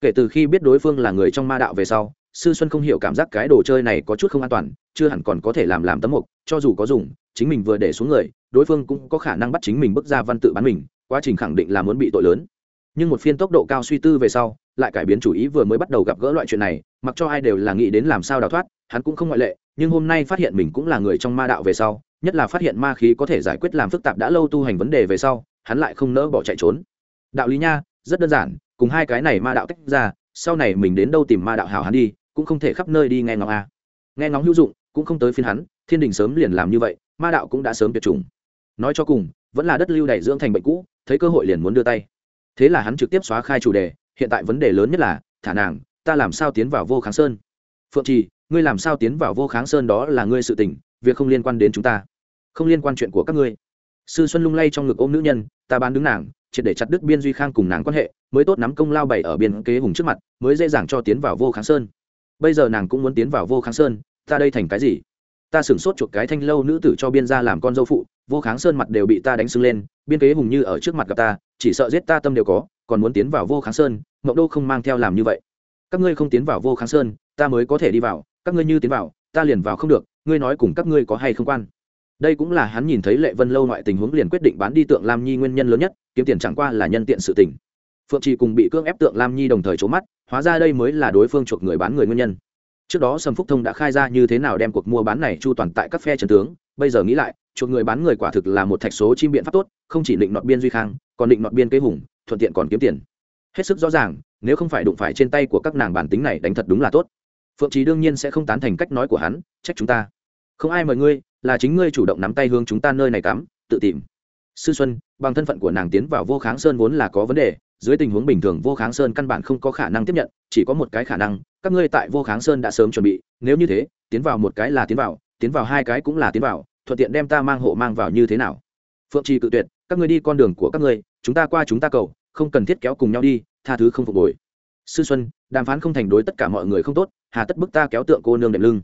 Speaker 1: Kể từ khi biết đối phương là người trong ma đạo về sau, sư xuân không hiểu cảm giác cái đồ chơi này có chút không an toàn, chưa hẳn còn có thể làm làm tấm mục, cho dù có dùng chính mình vừa để xuống người, đối phương cũng có khả năng bắt chính mình bước ra văn tự bán mình, quá trình khẳng định là muốn bị tội lớn. Nhưng một phiên tốc độ cao suy tư về sau, lại cải biến chủ ý vừa mới bắt đầu gặp gỡ loại chuyện này, mặc cho ai đều là nghĩ đến làm sao đào thoát, hắn cũng không ngoại lệ, nhưng hôm nay phát hiện mình cũng là người trong ma đạo về sau, nhất là phát hiện ma khí có thể giải quyết làm phức tạp đã lâu tu hành vấn đề về sau, hắn lại không nỡ bỏ chạy trốn. Đạo lý nha, rất đơn giản, cùng hai cái này ma đạo tách ra, sau này mình đến đâu tìm ma đạo hảo hắn đi, cũng không thể khắp nơi đi nghe ngóng a. Nghe ngóng hữu dụng, cũng không tới phiên hắn, thiên đình sớm liền làm như vậy ma đạo cũng đã sớm tuyệt chủng. Nói cho cùng, vẫn là đất lưu đẩy dưỡng thành bệnh cũ, thấy cơ hội liền muốn đưa tay. Thế là hắn trực tiếp xóa khai chủ đề, hiện tại vấn đề lớn nhất là, thả nàng, ta làm sao tiến vào vô kháng sơn? Phượng trì, ngươi làm sao tiến vào vô kháng sơn đó là ngươi sự tình, việc không liên quan đến chúng ta. Không liên quan chuyện của các ngươi. Sư xuân lung lay trong ngực ôm nữ nhân, ta bán đứng nàng, triệt để chặt đứt biên duy khang cùng nàng quan hệ, mới tốt nắm công lao bày ở biên kế hùng trước mặt, mới dễ dàng cho tiến vào vô kháng sơn. Bây giờ nàng cũng muốn tiến vào vô kháng sơn, ta đây thành cái gì? Ta sửng sốt chuột cái thanh lâu nữ tử cho biên ra làm con dâu phụ, vô kháng sơn mặt đều bị ta đánh sưng lên, biên kế hùng như ở trước mặt gặp ta, chỉ sợ giết ta tâm đều có, còn muốn tiến vào vô kháng sơn mậu đô không mang theo làm như vậy. Các ngươi không tiến vào vô kháng sơn, ta mới có thể đi vào, các ngươi như tiến vào, ta liền vào không được, ngươi nói cùng các ngươi có hay không quan? Đây cũng là hắn nhìn thấy lệ vân lâu ngoại tình huống liền quyết định bán đi tượng lam nhi nguyên nhân lớn nhất, kiếm tiền chẳng qua là nhân tiện sự tình. Phượng trì cùng bị cưỡng ép tượng lam nhi đồng thời trố mắt, hóa ra đây mới là đối phương chuộc người bán người nguyên nhân trước đó sầm phúc thông đã khai ra như thế nào đem cuộc mua bán này chu toàn tại các phe trần tướng, bây giờ nghĩ lại, chuộc người bán người quả thực là một thạch số chim biện pháp tốt, không chỉ định nọt biên duy khang, còn định nọt biên kế hùng, thuận tiện còn kiếm tiền. Hết sức rõ ràng, nếu không phải đụng phải trên tay của các nàng bản tính này đánh thật đúng là tốt. Phượng trí đương nhiên sẽ không tán thành cách nói của hắn, trách chúng ta. Không ai mời ngươi, là chính ngươi chủ động nắm tay hướng chúng ta nơi này cắm, tự tìm. Sư xuân, bằng thân phận của nàng tiến vào vô kháng sơn vốn là có vấn đề, dưới tình huống bình thường vô kháng sơn căn bản không có khả năng tiếp nhận, chỉ có một cái khả năng các ngươi tại vô kháng sơn đã sớm chuẩn bị, nếu như thế, tiến vào một cái là tiến vào tiến vào hai cái cũng là tiến vào, thuận tiện đem ta mang hộ mang vào như thế nào? Phượng trì cự tuyệt, các ngươi đi con đường của các ngươi, chúng ta qua chúng ta cầu, không cần thiết kéo cùng nhau đi, tha thứ không phục hồi. Sư xuân, đàm phán không thành đối tất cả mọi người không tốt, hà tất bức ta kéo tượng cô nương đệm lưng.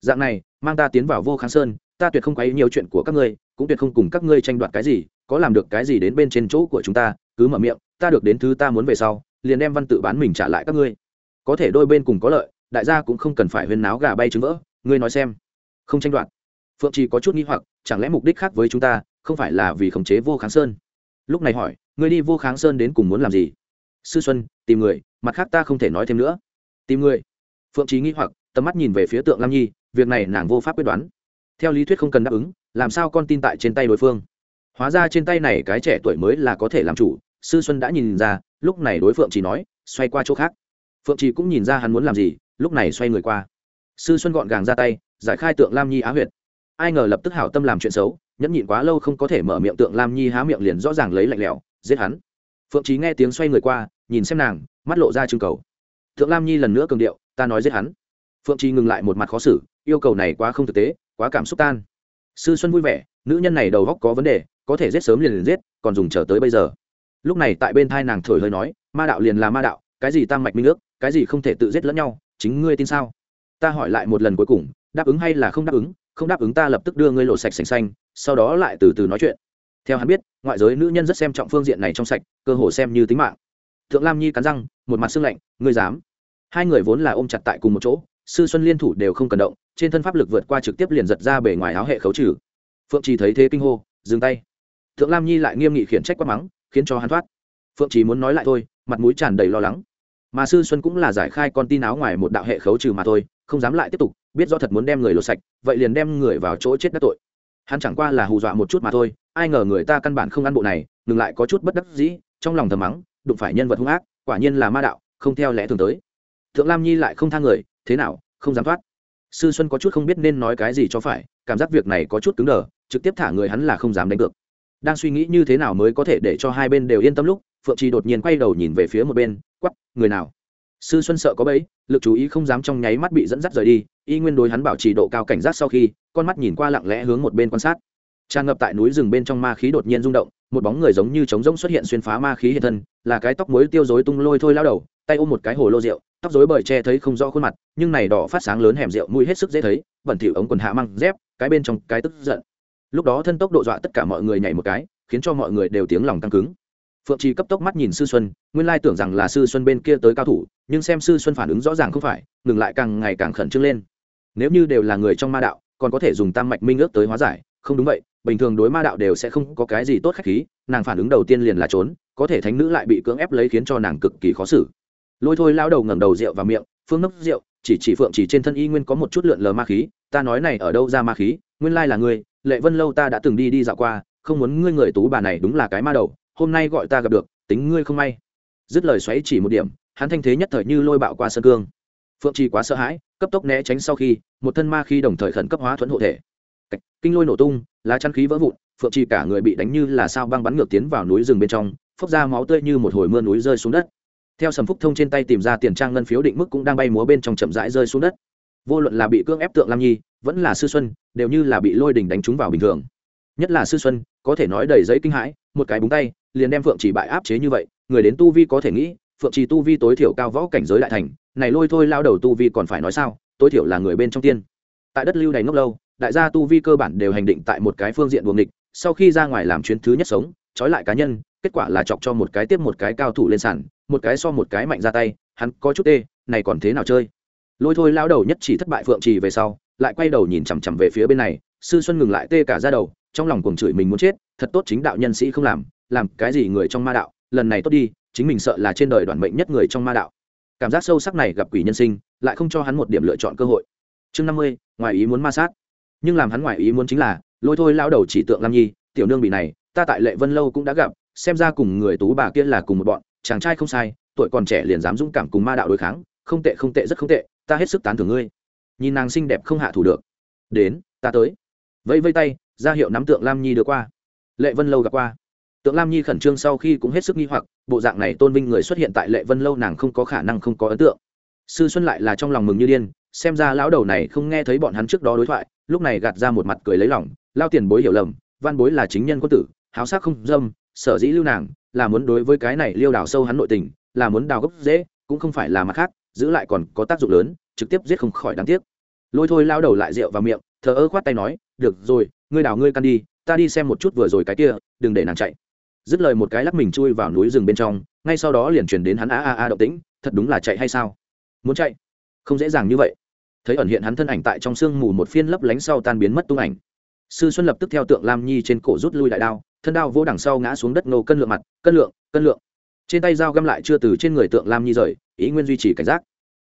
Speaker 1: Dạng này, mang ta tiến vào vô kháng sơn, ta tuyệt không quấy nhiều chuyện của các ngươi, cũng tuyệt không cùng các ngươi tranh đoạt cái gì, có làm được cái gì đến bên trên chỗ của chúng ta, cứ mở miệng, ta được đến thứ ta muốn về sau, liền đem văn tự bán mình trả lại các ngươi có thể đôi bên cùng có lợi, đại gia cũng không cần phải huyên náo gà bay trứng vỡ, ngươi nói xem. Không tranh đoạt. Phượng trì có chút nghi hoặc, chẳng lẽ mục đích khác với chúng ta, không phải là vì khống chế vô kháng sơn? Lúc này hỏi, ngươi đi vô kháng sơn đến cùng muốn làm gì? Sư xuân, tìm người, mặt khác ta không thể nói thêm nữa. Tìm người? Phượng trí nghi hoặc, tầm mắt nhìn về phía tượng lam nhi, việc này nàng vô pháp quyết đoán. Theo lý thuyết không cần đáp ứng, làm sao con tin tại trên tay đối phương? Hóa ra trên tay này cái trẻ tuổi mới là có thể làm chủ, sư xuân đã nhìn ra, lúc này đối phượng chỉ nói, xoay qua chỗ khác phượng trì cũng nhìn ra hắn muốn làm gì, lúc này xoay người qua. Sư xuân gọn gàng ra tay, giải khai tượng lam nhi á huyệt. Ai ngờ lập tức hảo tâm làm chuyện xấu, nhẫn nhịn quá lâu không có thể mở miệng tượng lam nhi há miệng liền rõ ràng lấy lạnh lẽo, giết hắn. Phượng trí nghe tiếng xoay người qua, nhìn xem nàng, mắt lộ ra trưng cầu. Thượng lam nhi lần nữa cường điệu, ta nói giết hắn. Phượng trí ngừng lại một mặt khó xử, yêu cầu này quá không thực tế, quá cảm xúc tan. Sư xuân vui vẻ, nữ nhân này đầu góc có vấn đề, có thể giết sớm liền liền giết, còn dùng chờ tới bây giờ. Lúc này tại bên thai nàng thổi hơi nói, ma đạo liền là ma đạo, cái gì tăng mạch minh ước? Cái gì không thể tự giết lẫn nhau, chính ngươi tin sao? Ta hỏi lại một lần cuối cùng, đáp ứng hay là không đáp ứng? Không đáp ứng ta lập tức đưa ngươi lộ sạch sành xanh, sau đó lại từ từ nói chuyện. Theo hắn biết, ngoại giới nữ nhân rất xem trọng phương diện này trong sạch, cơ hồ xem như tính mạng. Thượng lam nhi cắn răng, một mặt xương lạnh, ngươi dám? Hai người vốn là ôm chặt tại cùng một chỗ, sư xuân liên thủ đều không cần động, trên thân pháp lực vượt qua trực tiếp liền giật ra bề ngoài áo hệ khấu trừ. Phượng trì thấy thế kinh hô, dừng tay. Thượng lam nhi lại nghiêm nghị khiển trách quát mắng, khiến cho hắn thoát. Phượng trì muốn nói lại thôi, mặt mũi tràn đầy lo lắng mà sư xuân cũng là giải khai con tin áo ngoài một đạo hệ khấu trừ mà thôi, không dám lại tiếp tục, biết do thật muốn đem người lột sạch, vậy liền đem người vào chỗ chết đắc tội. Hắn chẳng qua là hù dọa một chút mà thôi, ai ngờ người ta căn bản không ăn bộ này, ngừng lại có chút bất đắc dĩ, trong lòng thầm mắng, đụng phải nhân vật hung ác, quả nhiên là ma đạo, không theo lẽ thường tới. Thượng lam nhi lại không tha người, thế nào, không dám thoát. Sư xuân có chút không biết nên nói cái gì cho phải, cảm giác việc này có chút cứng đờ, trực tiếp thả người hắn là không dám đánh cược. Đang suy nghĩ như thế nào mới có thể để cho hai bên đều yên tâm lúc phượng trì đột nhiên quay đầu nhìn về phía một bên quắp người nào? Sư xuân sợ có bẫy, lực chú ý không dám trong nháy mắt bị dẫn dắt rời đi, y nguyên đối hắn bảo trì độ cao cảnh giác sau khi, con mắt nhìn qua lặng lẽ hướng một bên quan sát. Tràn ngập tại núi rừng bên trong ma khí đột nhiên rung động, một bóng người giống như trống rỗng xuất hiện xuyên phá ma khí hiện thân, là cái tóc muối tiêu rối tung lôi thôi lao đầu, tay ôm một cái hồ lô rượu, tóc rối bời che thấy không rõ khuôn mặt, nhưng này đỏ phát sáng lớn hẻm rượu mũi hết sức dễ thấy, bẩn thỉu ống quần hạ măng dép, cái bên trong cái tức giận. Lúc đó thân tốc độ dọa tất cả mọi người nhảy một cái, khiến cho mọi người đều tiếng lòng căng cứng phượng trì cấp tốc mắt nhìn sư xuân, nguyên lai tưởng rằng là sư xuân bên kia tới cao thủ, nhưng xem sư xuân phản ứng rõ ràng không phải, ngừng lại càng ngày càng khẩn trương lên. Nếu như đều là người trong ma đạo, còn có thể dùng tam mạch minh ước tới hóa giải, không đúng vậy, bình thường đối ma đạo đều sẽ không có cái gì tốt khách khí, nàng phản ứng đầu tiên liền là trốn, có thể thánh nữ lại bị cưỡng ép lấy khiến cho nàng cực kỳ khó xử. Lôi thôi lao đầu ngẩng đầu rượu vào miệng, phương nốc rượu, chỉ chỉ phượng chỉ trên thân y nguyên có một chút lượn lờ ma khí, ta nói này ở đâu ra ma khí, nguyên lai là ngươi, lệ vân lâu ta đã từng đi đi dạo qua, không muốn ngươi người tú bà này đúng là cái ma đầu hôm nay gọi ta gặp được tính ngươi không may. Dứt lời xoáy chỉ một điểm hắn thanh thế nhất thời như lôi bạo qua sân cương. Phượng trì quá sợ hãi cấp tốc né tránh sau khi một thân ma khi đồng thời khẩn cấp hóa thuẫn hộ thể. Cách, kinh lôi nổ tung lá chăn khí vỡ vụn phượng trì cả người bị đánh như là sao băng bắn ngược tiến vào núi rừng bên trong phốc ra máu tươi như một hồi mưa núi rơi xuống đất. Theo sầm phúc thông trên tay tìm ra tiền trang ngân phiếu định mức cũng đang bay múa bên trong chậm rãi rơi xuống đất. Vô luận là bị cưỡng ép tượng lam nhi vẫn là sư xuân đều như là bị lôi đình đánh trúng vào bình thường. Nhất là sư xuân có thể nói đầy giấy kinh hãi một cái búng tay liền đem phượng chỉ bại áp chế như vậy, người đến tu vi có thể nghĩ, phượng chỉ tu vi tối thiểu cao võ cảnh giới đại thành, này lôi thôi lao đầu tu vi còn phải nói sao, tối thiểu là người bên trong tiên. Tại đất lưu này ngốc lâu, đại gia tu vi cơ bản đều hành định tại một cái phương diện buồng địch, sau khi ra ngoài làm chuyến thứ nhất sống, trói lại cá nhân, kết quả là chọc cho một cái tiếp một cái cao thủ lên sàn, một cái so một cái mạnh ra tay, hắn có chút tê, này còn thế nào chơi? Lôi thôi lao đầu nhất chỉ thất bại phượng trì về sau, lại quay đầu nhìn chằm chằm về phía bên này, sư xuân ngừng lại tê cả ra đầu, trong lòng cuồng chửi mình muốn chết, thật tốt chính đạo nhân sĩ không làm làm cái gì người trong ma đạo, lần này tốt đi, chính mình sợ là trên đời đoàn mệnh nhất người trong ma đạo. Cảm giác sâu sắc này gặp quỷ nhân sinh, lại không cho hắn một điểm lựa chọn cơ hội. Chương năm mươi, ngoài ý muốn ma sát. Nhưng làm hắn ngoài ý muốn chính là, lôi thôi lao đầu chỉ tượng lam nhi, tiểu nương bị này, ta tại lệ vân lâu cũng đã gặp, xem ra cùng người tú bà kia là cùng một bọn, chàng trai không sai, tuổi còn trẻ liền dám dũng cảm cùng ma đạo đối kháng, không tệ không tệ rất không tệ, ta hết sức tán thưởng ngươi. Nhìn nàng xinh đẹp không hạ thủ được. Đến, ta tới. Vẫy vây tay, ra hiệu nắm tượng lam nhi đưa qua. Lệ vân lâu gặp qua tượng lam nhi khẩn trương sau khi cũng hết sức nghi hoặc, bộ dạng này tôn vinh người xuất hiện tại lệ vân lâu nàng không có khả năng không có ấn tượng. Sư xuân lại là trong lòng mừng như điên, xem ra lão đầu này không nghe thấy bọn hắn trước đó đối thoại, lúc này gạt ra một mặt cười lấy lòng lao tiền bối hiểu lầm, văn bối là chính nhân quân tử, háo sắc không dâm, sở dĩ lưu nàng, là muốn đối với cái này liêu đào sâu hắn nội tình, là muốn đào gốc dễ, cũng không phải là mặt khác, giữ lại còn có tác dụng lớn, trực tiếp giết không khỏi đáng tiếc. Lôi thôi lao đầu lại rượu vào miệng, thờ ơ khoát tay nói, được rồi, ngươi đào ngươi căn đi, ta đi xem một chút vừa rồi cái kia, đừng để nàng chạy dứt lời một cái lắc mình chui vào núi rừng bên trong, ngay sau đó liền chuyển đến hắn a a a động tĩnh, thật đúng là chạy hay sao? Muốn chạy? Không dễ dàng như vậy. Thấy ẩn hiện hắn thân ảnh tại trong sương mù một phiên lấp lánh sau tan biến mất tung ảnh. Sư xuân lập tức theo tượng lam nhi trên cổ rút lui đại đao, thân đao vô đằng sau ngã xuống đất nô cân lượng mặt, cân lượng cân lượng. Trên tay dao găm lại chưa từ trên người tượng lam nhi rời, ý nguyên duy trì cảnh giác.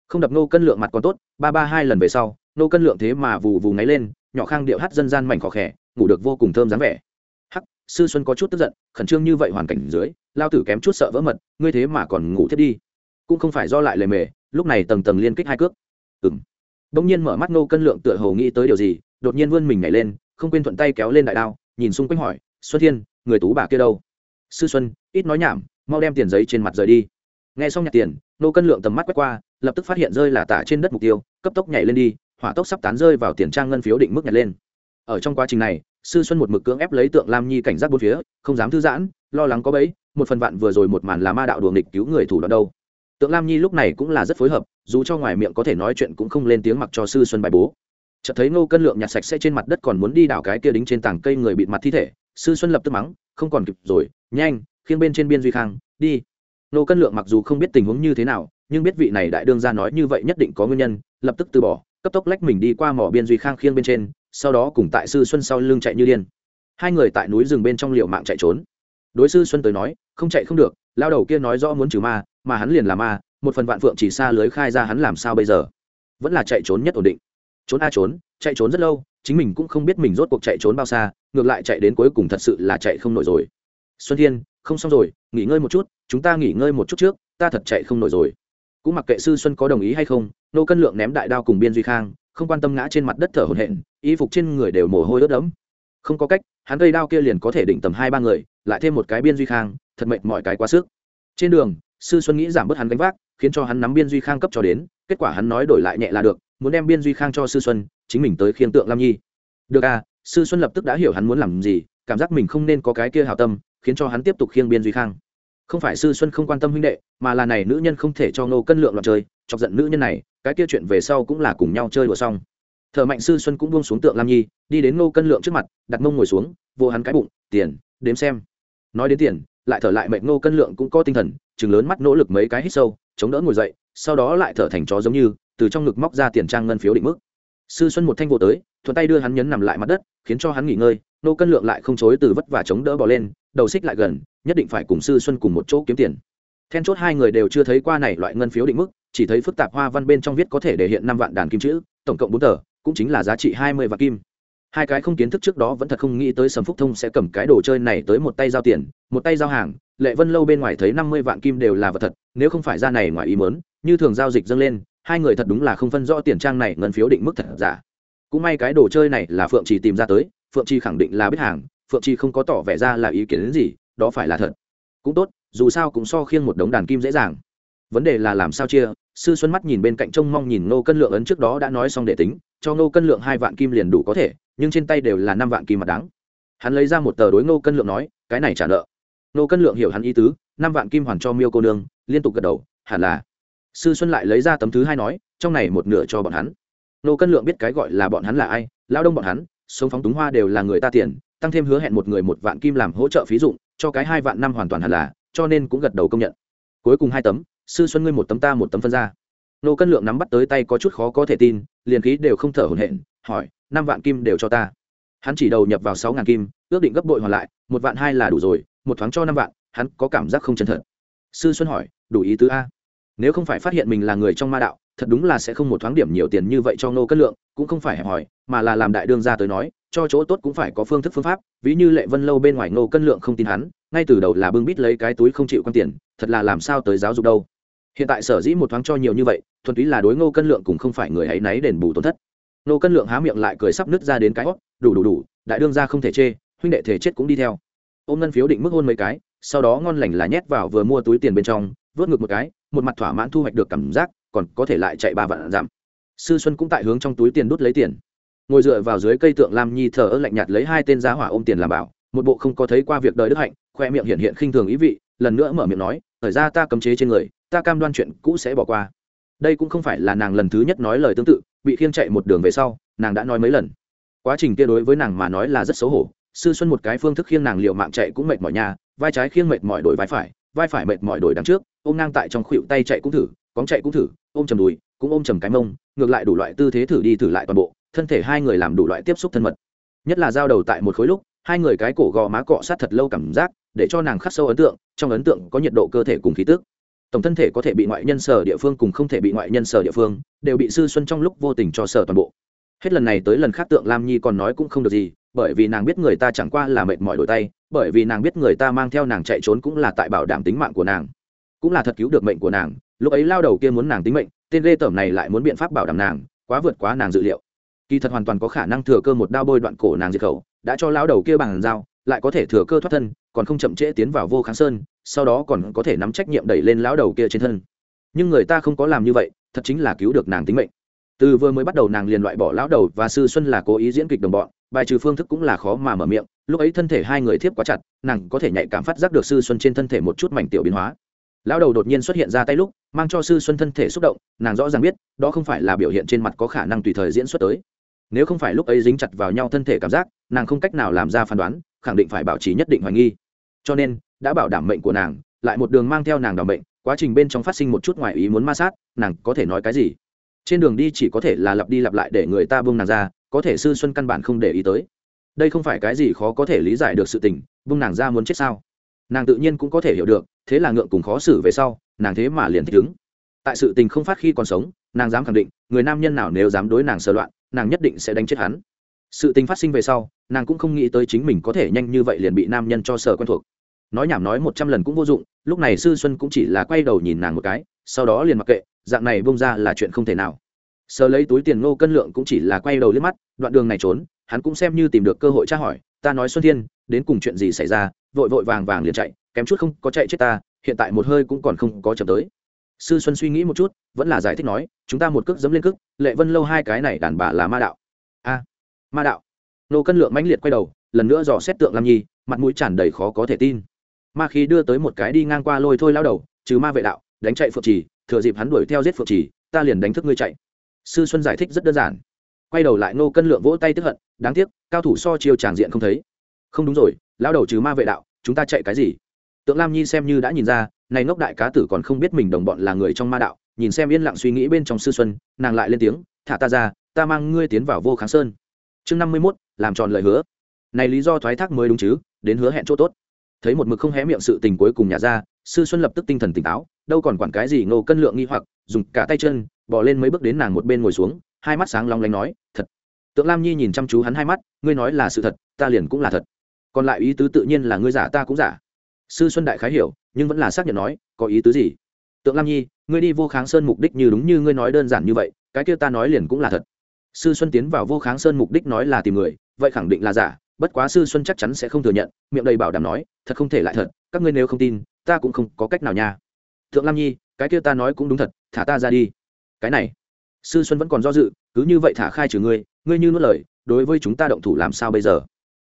Speaker 1: Không đập nô cân lượng mặt còn tốt, ba ba hai lần về sau, nô cân lượng thế mà vù vù ngáy lên, nhỏ khang điệu hát dân gian mảnh khó khẽ, ngủ được vô cùng thơm dáng vẻ sư xuân có chút tức giận, khẩn trương như vậy hoàn cảnh dưới, lao tử kém chút sợ vỡ mật, ngươi thế mà còn ngủ thiết đi. Cũng không phải do lại lề mề, lúc này tầng tầng liên kích hai cước. Ừng bỗng nhiên mở mắt nô cân lượng tựa hồ nghĩ tới điều gì, đột nhiên vươn mình nhảy lên, không quên thuận tay kéo lên đại đao, nhìn xung quanh hỏi, xuân thiên, người tú bà kia đâu? Sư xuân, ít nói nhảm, mau đem tiền giấy trên mặt rời đi. Nghe xong nhặt tiền nô cân lượng tầm mắt quét qua, lập tức phát hiện rơi là tả trên đất mục tiêu, cấp tốc nhảy lên đi, hỏa tốc sắp tán rơi vào tiền trang ngân phiếu định mức nhặt lên. Ở trong quá trình này sư xuân một mực cưỡng ép lấy tượng lam nhi cảnh giác bốn phía, không dám thư giãn, lo lắng có bấy một phần vạn vừa rồi một màn là ma đạo đùa nghịch cứu người thủ đoạn đâu. Tượng lam nhi lúc này cũng là rất phối hợp, dù cho ngoài miệng có thể nói chuyện cũng không lên tiếng mặc cho sư xuân bài bố. Chợt thấy ngô cân lượng nhặt sạch sẽ trên mặt đất còn muốn đi đảo cái kia đính trên tảng cây người bịt mặt thi thể, sư xuân lập tức mắng, không còn kịp rồi, nhanh, khiêng bên trên biên duy khang, đi. Ngô cân lượng mặc dù không biết tình huống như thế nào, nhưng biết vị này đại đương ra nói như vậy nhất định có nguyên nhân, lập tức từ bỏ, cấp tốc lách mình đi qua mỏ biên duy khang khiêng bên trên sau đó cùng tại sư xuân sau lưng chạy như điên. Hai người tại núi rừng bên trong liệu mạng chạy trốn. Đối sư xuân tới nói, không chạy không được, lao đầu kia nói rõ muốn trừ ma, mà hắn liền là ma, một phần vạn phượng chỉ xa lưới khai ra hắn làm sao bây giờ? Vẫn là chạy trốn nhất ổn định. Trốn a trốn, chạy trốn rất lâu, chính mình cũng không biết mình rốt cuộc chạy trốn bao xa, ngược lại chạy đến cuối cùng thật sự là chạy không nổi rồi. Xuân thiên, không xong rồi, nghỉ ngơi một chút, chúng ta nghỉ ngơi một chút trước, ta thật chạy không nổi rồi. Cũng mặc kệ sư xuân có đồng ý hay không, nô cân lượng ném đại đao cùng biên duy khang không quan tâm ngã trên mặt đất thở hổn hển, y phục trên người đều mồ hôi ướt đẫm. Không có cách, hắn cây đao kia liền có thể định tầm hai ba người, lại thêm một cái biên duy khang, thật mệt mọi cái quá sức. Trên đường, sư xuân nghĩ giảm bớt hắn gánh vác, khiến cho hắn nắm biên duy khang cấp cho đến, kết quả hắn nói đổi lại nhẹ là được, muốn đem biên duy khang cho sư xuân, chính mình tới khiêng tượng lam nhi. Được à sư xuân lập tức đã hiểu hắn muốn làm gì, cảm giác mình không nên có cái kia hào tâm, khiến cho hắn tiếp tục khiêng biên duy khang không phải sư xuân không quan tâm huynh đệ, mà là này nữ nhân không thể cho ngô cân lượng loạn chơi, chọc giận nữ nhân này, cái kia chuyện về sau cũng là cùng nhau chơi đùa xong. Thợ mạnh sư xuân cũng buông xuống tượng lam nhi, đi đến ngô cân lượng trước mặt, đặt mông ngồi xuống, vô hắn cái bụng, tiền, đếm xem. Nói đến tiền, lại thở lại mệnh ngô cân lượng cũng có tinh thần chừng lớn mắt nỗ lực mấy cái hít sâu, chống đỡ ngồi dậy, sau đó lại thở thành chó giống như, từ trong ngực móc ra tiền trang ngân phiếu định mức. Sư xuân một thanh vô tới, thuận tay đưa hắn nhấn nằm lại mặt đất, khiến cho hắn nghỉ ngơi nô cân lượng lại không chối từ vất vả chống đỡ bỏ lên, đầu xích lại gần nhất định phải cùng sư xuân cùng một chỗ kiếm tiền. Then chốt hai người đều chưa thấy qua này loại ngân phiếu định mức, chỉ thấy phức tạp hoa văn bên trong viết có thể để hiện năm vạn đàn kim chữ, tổng cộng bốn tờ, cũng chính là giá trị hai mươi vạn kim. Hai cái không kiến thức trước đó vẫn thật không nghĩ tới sầm phúc thông sẽ cầm cái đồ chơi này tới một tay giao tiền, một tay giao hàng, lệ vân lâu bên ngoài thấy năm mươi vạn kim đều là vật thật, nếu không phải ra này ngoài ý mớn như thường giao dịch dâng lên, hai người thật đúng là không phân rõ tiền trang này ngân phiếu định mức thật giả. Cũng may cái đồ chơi này là phượng trì tìm ra tới, phượng trì khẳng định là biết hàng, phượng trì không có tỏ vẻ ra là ý kiến đến gì đó phải là thật. Cũng tốt, dù sao cũng so khiêng một đống đàn kim dễ dàng. Vấn đề là làm sao chia, sư xuân mắt nhìn bên cạnh trông mong nhìn nô cân lượng ấn trước đó đã nói xong để tính, cho nô cân lượng hai vạn kim liền đủ có thể, nhưng trên tay đều là năm vạn kim mặt đáng hắn lấy ra một tờ đối nô cân lượng nói, cái này trả nợ. Nô cân lượng hiểu hắn ý tứ, năm vạn kim hoàn cho miêu cô nương, liên tục gật đầu, hẳn là. Sư xuân lại lấy ra tấm thứ hai nói, trong này một nửa cho bọn hắn. Nô cân lượng biết cái gọi là bọn hắn là ai, lao đông bọn hắn, sống phóng túng hoa đều là người ta tiền, tăng thêm hứa hẹn một người một vạn kim làm hỗ trợ phí dụng cho cái hai vạn năm hoàn toàn hẳn là, cho nên cũng gật đầu công nhận. Cuối cùng hai tấm, sư xuân ngươi một tấm ta một tấm phân ra. Nô cân lượng nắm bắt tới tay có chút khó có thể tin, liền khí đều không thở hổn hển, hỏi, năm vạn kim đều cho ta. Hắn chỉ đầu nhập vào sáu ngàn kim, ước định gấp bội hoàn lại, một vạn hai là đủ rồi, một thoáng cho năm vạn, hắn có cảm giác không chân thật. Sư xuân hỏi, đủ ý tứ a. Nếu không phải phát hiện mình là người trong ma đạo, thật đúng là sẽ không một thoáng điểm nhiều tiền như vậy cho nô cân lượng, cũng không phải hẹp hòi, mà là làm đại đương ra tới nói cho chỗ tốt cũng phải có phương thức phương pháp, ví như lệ vân lâu bên ngoài ngô cân lượng không tin hắn, ngay từ đầu là bưng bít lấy cái túi không chịu quan tiền, thật là làm sao tới giáo dục đâu. Hiện tại sở dĩ một thoáng cho nhiều như vậy, thuần túy là đối ngô cân lượng cũng không phải người ấy náy đền bù tổn thất. Ngô cân lượng há miệng lại cười sắp nứt ra đến cái hót đủ đủ đủ, đại đương ra không thể chê, huynh đệ thể chết cũng đi theo. Ôm ngân phiếu định mức hôn mấy cái, sau đó ngon lành là nhét vào vừa mua túi tiền bên trong, vớt ngược một cái, một mặt thỏa mãn thu hoạch được cảm giác, còn có thể lại chạy ba vạn giảm. Sư xuân cũng tại hướng trong túi tiền đút lấy tiền ngồi dựa vào dưới cây tượng lam nhi thờ ơ lạnh nhạt lấy hai tên giá hỏa ôm tiền làm bảo, một bộ không có thấy qua việc đời đức hạnh, khoe miệng hiện hiện khinh thường ý vị, lần nữa mở miệng nói, thời ra ta cấm chế trên người, ta cam đoan chuyện cũ sẽ bỏ qua. Đây cũng không phải là nàng lần thứ nhất nói lời tương tự, bị khiêng chạy một đường về sau, nàng đã nói mấy lần. Quá trình kia đối với nàng mà nói là rất xấu hổ, sư xuân một cái phương thức khiêng nàng liệu mạng chạy cũng mệt mỏi nhà, vai trái khiêng mệt mỏi đổi vai phải vai phải mệt mỏi đổi đằng trước, ôm ngang tại trong khuỵu tay chạy cũng thử, cóng chạy cũng thử, ôm chầm đùi, cũng ôm chầm cái mông, ngược lại đủ loại tư thế thử đi thử lại toàn bộ thân thể hai người làm đủ loại tiếp xúc thân mật. Nhất là giao đầu tại một khối lúc, hai người cái cổ gò má cọ sát thật lâu cảm giác, để cho nàng khắc sâu ấn tượng, trong ấn tượng có nhiệt độ cơ thể cùng khí tức. Tổng thân thể có thể bị ngoại nhân sở địa phương cùng không thể bị ngoại nhân sở địa phương, đều bị sư xuân trong lúc vô tình cho sở toàn bộ. Hết lần này tới lần khác tượng lam nhi còn nói cũng không được gì, bởi vì nàng biết người ta chẳng qua là mệt mỏi đổi tay, bởi vì nàng biết người ta mang theo nàng chạy trốn cũng là tại bảo đảm tính mạng của nàng, cũng là thật cứu được mệnh của nàng. Lúc ấy lao đầu kia muốn nàng tính mệnh, tên lê tởm này lại muốn biện pháp bảo đảm nàng, quá vượt quá nàng dự liệu kỳ thật hoàn toàn có khả năng thừa cơ một đao bôi đoạn cổ nàng diệt khẩu, đã cho lao đầu kia bằng dao, lại có thể thừa cơ thoát thân, còn không chậm trễ tiến vào vô kháng sơn, sau đó còn có thể nắm trách nhiệm đẩy lên lão đầu kia trên thân. Nhưng người ta không có làm như vậy, thật chính là cứu được nàng tính mệnh. Từ vừa mới bắt đầu nàng liền loại bỏ lão đầu và sư xuân là cố ý diễn kịch đồng bọn, bài trừ phương thức cũng là khó mà mở miệng, lúc ấy thân thể hai người thiếp quá chặt, nàng có thể nhạy cảm phát giác được sư xuân trên thân thể một chút mảnh tiểu biến hóa. Lão đầu đột nhiên xuất hiện ra tay lúc, mang cho sư xuân thân thể xúc động, nàng rõ ràng biết, đó không phải là biểu hiện trên mặt có khả năng tùy thời diễn xuất tới nếu không phải lúc ấy dính chặt vào nhau thân thể cảm giác, nàng không cách nào làm ra phán đoán, khẳng định phải bảo trì nhất định hoài nghi. Cho nên, đã bảo đảm mệnh của nàng, lại một đường mang theo nàng đảm mệnh, quá trình bên trong phát sinh một chút ngoài ý muốn ma sát, nàng có thể nói cái gì? Trên đường đi chỉ có thể là lặp đi lặp lại để người ta buông nàng ra, có thể sư xuân căn bản không để ý tới. Đây không phải cái gì khó có thể lý giải được sự tình, buông nàng ra muốn chết sao? Nàng tự nhiên cũng có thể hiểu được, thế là ngượng cùng khó xử về sau, nàng thế mà liền thích ứng. Tại sự tình không phát khi còn sống, nàng dám khẳng định, người nam nhân nào nếu dám đối nàng sơ loạn nàng nhất định sẽ đánh chết hắn. Sự tình phát sinh về sau, nàng cũng không nghĩ tới chính mình có thể nhanh như vậy liền bị nam nhân cho sở quen thuộc. Nói nhảm nói một trăm lần cũng vô dụng, lúc này sư xuân cũng chỉ là quay đầu nhìn nàng một cái, sau đó liền mặc kệ, dạng này bông ra là chuyện không thể nào. Sờ lấy túi tiền ngô cân lượng cũng chỉ là quay đầu liếc mắt, đoạn đường này trốn, hắn cũng xem như tìm được cơ hội tra hỏi, ta nói xuân thiên, đến cùng chuyện gì xảy ra? Vội vội vàng vàng liền chạy, kém chút không có chạy chết ta, hiện tại một hơi cũng còn không có chậm tới. Sư xuân suy nghĩ một chút vẫn là giải thích nói, chúng ta một cước dấm lên cước, lệ vân lâu hai cái này đàn bà là ma đạo. A, ma đạo? Nô cân lượng mãnh liệt quay đầu, lần nữa dò xét tượng lam nhi, mặt mũi tràn đầy khó có thể tin. Ma khí đưa tới một cái đi ngang qua lôi thôi lao đầu, trừ ma vệ đạo, đánh chạy phượng trì, thừa dịp hắn đuổi theo giết phượng trì, ta liền đánh thức ngươi chạy. Sư xuân giải thích rất đơn giản. Quay đầu lại nô cân lượng vỗ tay tức hận, đáng tiếc, cao thủ so chiêu tràng diện không thấy. Không đúng rồi, lao đầu trừ ma vệ đạo, chúng ta chạy cái gì? Tượng lam nhi xem như đã nhìn ra, này ngốc đại cá tử còn không biết mình đồng bọn là người trong ma đạo nhìn xem yên lặng suy nghĩ bên trong sư xuân, nàng lại lên tiếng, thả ta ra, ta mang ngươi tiến vào vô kháng sơn. Chương năm mươi mốt, làm tròn lời hứa. Này lý do thoái thác mới đúng chứ, đến hứa hẹn chỗ tốt. Thấy một mực không hé miệng sự tình cuối cùng nhà ra, sư xuân lập tức tinh thần tỉnh táo, đâu còn quản cái gì ngô cân lượng nghi hoặc, dùng cả tay chân bỏ lên mấy bước đến nàng một bên ngồi xuống, hai mắt sáng long lánh nói, thật. Tượng lam nhi nhìn chăm chú hắn hai mắt, ngươi nói là sự thật, ta liền cũng là thật. Còn lại ý tứ tự nhiên là ngươi giả ta cũng giả. Sư xuân đại khái hiểu, nhưng vẫn là xác nhận nói, có ý tứ gì? Tượng lam nhi ngươi đi vô kháng sơn mục đích như đúng như ngươi nói đơn giản như vậy, cái kia ta nói liền cũng là thật. Sư xuân tiến vào vô kháng sơn mục đích nói là tìm người, vậy khẳng định là giả, bất quá sư xuân chắc chắn sẽ không thừa nhận, miệng đầy bảo đảm nói, thật không thể lại thật, các ngươi nếu không tin, ta cũng không có cách nào nha. Thượng lam nhi, cái kia ta nói cũng đúng thật, thả ta ra đi. Cái này, sư xuân vẫn còn do dự, cứ như vậy thả khai trừ ngươi ngươi như nuốt lời, đối với chúng ta động thủ làm sao bây giờ?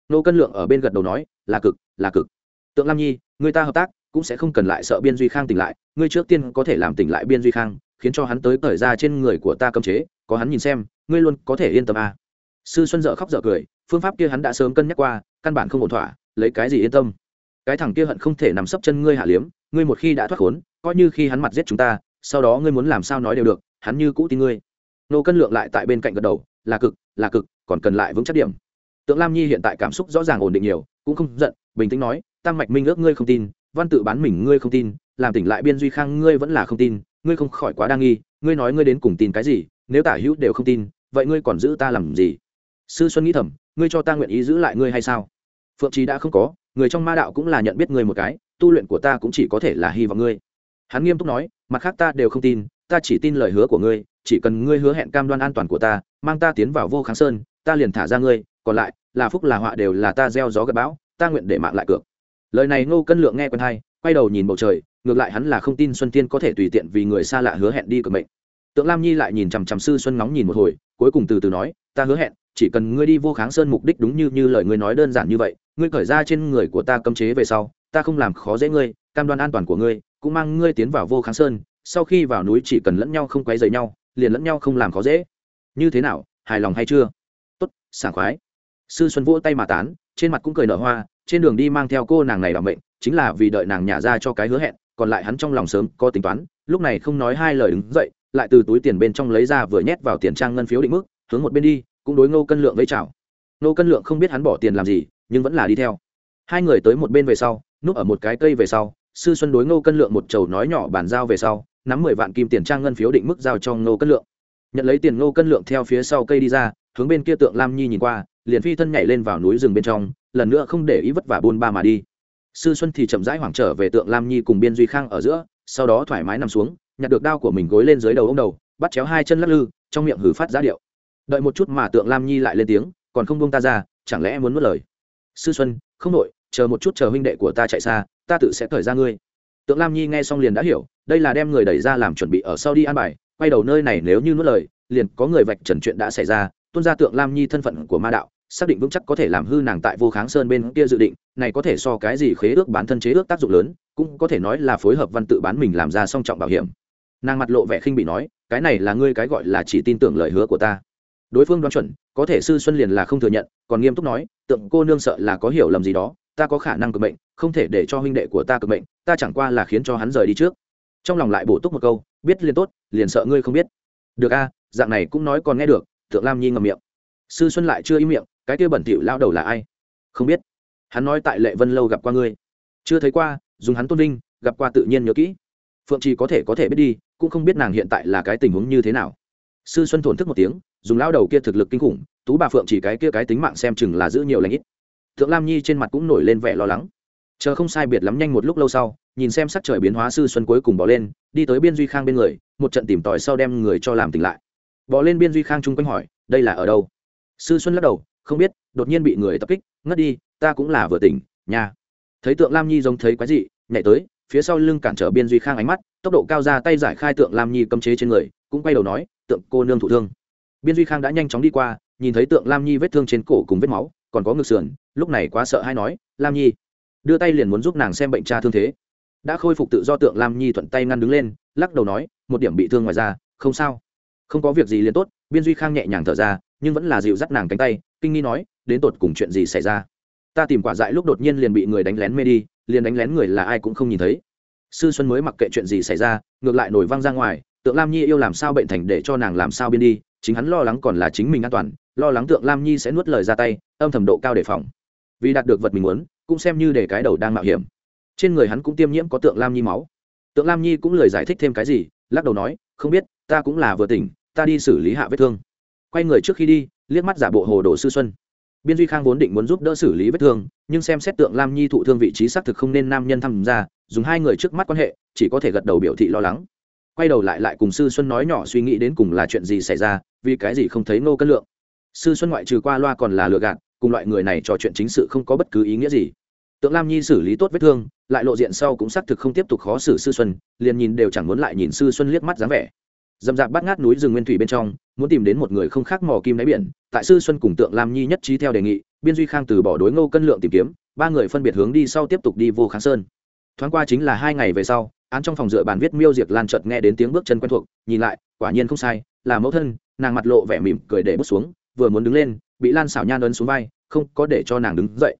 Speaker 1: Nô cân lượng ở bên gật đầu nói, là cực là cực. Tượng lam nhi, người ta hợp tác cũng sẽ không cần lại sợ biên duy khang tỉnh lại, ngươi trước tiên có thể làm tỉnh lại biên duy khang, khiến cho hắn tới cởi ra trên người của ta cấm chế, có hắn nhìn xem, ngươi luôn có thể yên tâm à. sư xuân dợ khóc dợ cười, phương pháp kia hắn đã sớm cân nhắc qua, căn bản không ổn thỏa, lấy cái gì yên tâm. Cái thằng kia hận không thể nằm sấp chân ngươi hạ liếm, ngươi một khi đã thoát khốn, coi như khi hắn mặt giết chúng ta, sau đó ngươi muốn làm sao nói đều được, hắn như cũ tin ngươi. Nô cân lượng lại tại bên cạnh gật đầu, là cực là cực, còn cần lại vững chắc điểm. Tượng lam nhi hiện tại cảm xúc rõ ràng ổn định nhiều, cũng không giận, bình tĩnh nói, tam mạch minh ước ngươi không tin văn tự bán mình ngươi không tin, làm tỉnh lại biên duy khang ngươi vẫn là không tin, ngươi không khỏi quá đa nghi, ngươi nói ngươi đến cùng tin cái gì, nếu tả hữu đều không tin, vậy ngươi còn giữ ta làm gì? Sư xuân nghĩ thầm, ngươi cho ta nguyện ý giữ lại ngươi hay sao? Phượng trí đã không có, người trong ma đạo cũng là nhận biết ngươi một cái, tu luyện của ta cũng chỉ có thể là hy vọng ngươi. Hắn nghiêm túc nói, mặt khác ta đều không tin, ta chỉ tin lời hứa của ngươi, chỉ cần ngươi hứa hẹn cam đoan an toàn của ta, mang ta tiến vào vô kháng sơn, ta liền thả ra ngươi, còn lại, là phúc là họa đều là ta gieo gió gặp bão, ta nguyện để mạng lại cược lời này ngô cân lượng nghe quen hay, quay đầu nhìn bầu trời, ngược lại hắn là không tin xuân tiên có thể tùy tiện vì người xa lạ hứa hẹn đi cực mệnh. Tượng lam nhi lại nhìn chằm chằm sư xuân ngóng nhìn một hồi, cuối cùng từ từ nói, ta hứa hẹn, chỉ cần ngươi đi vô kháng sơn mục đích đúng như như lời ngươi nói đơn giản như vậy, ngươi khởi ra trên người của ta cấm chế về sau, ta không làm khó dễ ngươi, cam đoan an toàn của ngươi, cũng mang ngươi tiến vào vô kháng sơn, sau khi vào núi chỉ cần lẫn nhau không quấy rầy nhau, liền lẫn nhau không làm khó dễ. Như thế nào, hài lòng hay chưa? Tốt, sảng khoái. Sư xuân vỗ tay mà tán, trên mặt cũng cười nở hoa trên đường đi mang theo cô nàng này làm mệnh, chính là vì đợi nàng nhả ra cho cái hứa hẹn, còn lại hắn trong lòng sớm có tính toán, lúc này không nói hai lời đứng dậy, lại từ túi tiền bên trong lấy ra vừa nhét vào tiền trang ngân phiếu định mức, hướng một bên đi, cũng đối ngô cân lượng với chào. Ngô cân lượng không biết hắn bỏ tiền làm gì, nhưng vẫn là đi theo. Hai người tới một bên về sau, núp ở một cái cây về sau, sư xuân đối ngô cân lượng một chầu nói nhỏ bàn giao về sau, nắm mười vạn kim tiền trang ngân phiếu định mức giao cho ngô cân lượng. Nhận lấy tiền, ngô cân lượng theo phía sau cây đi ra, hướng bên kia tượng lam nhi nhìn qua, liền phi thân nhảy lên vào núi rừng bên trong lần nữa không để ý vất vả buôn ba mà đi. Sư xuân thì chậm rãi hoảng trở về tượng lam nhi cùng biên duy khang ở giữa, sau đó thoải mái nằm xuống, nhặt được đao của mình gối lên dưới đầu ông đầu, bắt chéo hai chân lắc lư, trong miệng hử phát giá điệu. Đợi một chút mà tượng lam nhi lại lên tiếng, còn không bông ta ra, chẳng lẽ muốn mất lời? Sư xuân, không đội chờ một chút chờ huynh đệ của ta chạy xa, ta tự sẽ thời ra ngươi. Tượng lam nhi nghe xong liền đã hiểu, đây là đem người đẩy ra làm chuẩn bị ở sau đi an bài, quay đầu nơi này nếu như nuốt lời, liền có người vạch trần chuyện đã xảy ra, tuôn ra tượng lam nhi thân phận của ma đạo xác định vững chắc có thể làm hư nàng tại vô kháng sơn bên kia dự định, này có thể so cái gì khế ước bán thân chế ước tác dụng lớn, cũng có thể nói là phối hợp văn tự bán mình làm ra song trọng bảo hiểm. Nàng mặt lộ vẻ khinh bị nói, cái này là ngươi cái gọi là chỉ tin tưởng lời hứa của ta. Đối phương đoán chuẩn, có thể sư xuân liền là không thừa nhận, còn nghiêm túc nói, tượng cô nương sợ là có hiểu lầm gì đó, ta có khả năng cực mệnh, không thể để cho huynh đệ của ta cực mệnh, ta chẳng qua là khiến cho hắn rời đi trước. Trong lòng lại bổ túc một câu, biết liền tốt, liền sợ ngươi không biết. Được a, dạng này cũng nói còn nghe được, tượng lam nhi ngầm miệng. Sư xuân lại chưa im miệng cái kia bẩn thỉu lao đầu là ai? Không biết. Hắn nói tại lệ vân lâu gặp qua ngươi. Chưa thấy qua, dùng hắn tôn vinh, gặp qua tự nhiên nhớ kỹ. Phượng trì có thể có thể biết đi, cũng không biết nàng hiện tại là cái tình huống như thế nào. Sư xuân thổn thức một tiếng, dùng lao đầu kia thực lực kinh khủng, tú bà phượng chỉ cái kia cái tính mạng xem chừng là giữ nhiều lãnh ít. Thượng lam nhi trên mặt cũng nổi lên vẻ lo lắng. Chờ không sai biệt lắm nhanh một lúc lâu sau, nhìn xem sắc trời biến hóa sư xuân cuối cùng bỏ lên, đi tới biên duy khang bên người, một trận tìm tòi sau đem người cho làm tỉnh lại. Bỏ lên biên duy khang chung quanh hỏi, đây là ở đâu? Sư xuân lắc đầu không biết, đột nhiên bị người tập kích, ngất đi, ta cũng là vừa tỉnh, nha. Thấy tượng lam nhi giống thấy quái dị, nhảy tới, phía sau lưng cản trở biên duy khang ánh mắt, tốc độ cao ra tay giải khai tượng lam nhi cấm chế trên người, cũng quay đầu nói, tượng cô nương thụ thương. Biên duy khang đã nhanh chóng đi qua, nhìn thấy tượng lam nhi vết thương trên cổ cùng vết máu, còn có ngực sườn, lúc này quá sợ hay nói, lam nhi, đưa tay liền muốn giúp nàng xem bệnh cha thương thế. Đã khôi phục tự do, tượng lam nhi thuận tay ngăn đứng lên, lắc đầu nói, một điểm bị thương ngoài ra không sao. Không có việc gì liền tốt. Biên duy khang nhẹ nhàng thở ra nhưng vẫn là dịu dắt nàng cánh tay, kinh nghi nói, đến tột cùng chuyện gì xảy ra? Ta tìm quả dại lúc đột nhiên liền bị người đánh lén mê đi, liền đánh lén người là ai cũng không nhìn thấy. Sư xuân mới mặc kệ chuyện gì xảy ra, ngược lại nổi văng ra ngoài, tượng lam nhi yêu làm sao bệnh thành để cho nàng làm sao biên đi, chính hắn lo lắng còn là chính mình an toàn, lo lắng tượng lam nhi sẽ nuốt lời ra tay, âm thầm độ cao đề phòng. Vì đạt được vật mình muốn, cũng xem như để cái đầu đang mạo hiểm. Trên người hắn cũng tiêm nhiễm có tượng lam nhi máu. Tượng lam nhi cũng lời giải thích thêm cái gì, lắc đầu nói, không biết, ta cũng là vừa tỉnh, ta đi xử lý hạ vết thương quay người trước khi đi, liếc mắt giả bộ hồ đồ sư xuân. Biên duy khang vốn định muốn giúp đỡ xử lý vết thương, nhưng xem xét tượng lam nhi thụ thương vị trí xác thực không nên nam nhân tham gia, dùng hai người trước mắt quan hệ, chỉ có thể gật đầu biểu thị lo lắng. Quay đầu lại lại cùng sư xuân nói nhỏ suy nghĩ đến cùng là chuyện gì xảy ra, vì cái gì không thấy nô cân lượng. Sư xuân ngoại trừ qua loa còn là lừa gạt, cùng loại người này trò chuyện chính sự không có bất cứ ý nghĩa gì. Tượng lam nhi xử lý tốt vết thương, lại lộ diện sau cũng xác thực không tiếp tục khó xử sư xuân, liền nhìn đều chẳng muốn lại nhìn sư xuân liếc mắt dáng vẻ dầm dạp bắt ngát núi rừng nguyên thủy bên trong, muốn tìm đến một người không khác mò kim đáy biển, tại sư xuân cùng tượng lam nhi nhất trí theo đề nghị, biên duy khang từ bỏ đối ngô cân lượng tìm kiếm, ba người phân biệt hướng đi sau tiếp tục đi vô kháng sơn. Thoáng qua chính là hai ngày về sau, án trong phòng dựa bàn viết miêu diệt lan chợt nghe đến tiếng bước chân quen thuộc, nhìn lại, quả nhiên không sai, là mẫu thân, nàng mặt lộ vẻ mỉm cười để bước xuống, vừa muốn đứng lên, bị lan xảo nhan ấn xuống vai, không có để cho nàng đứng dậy.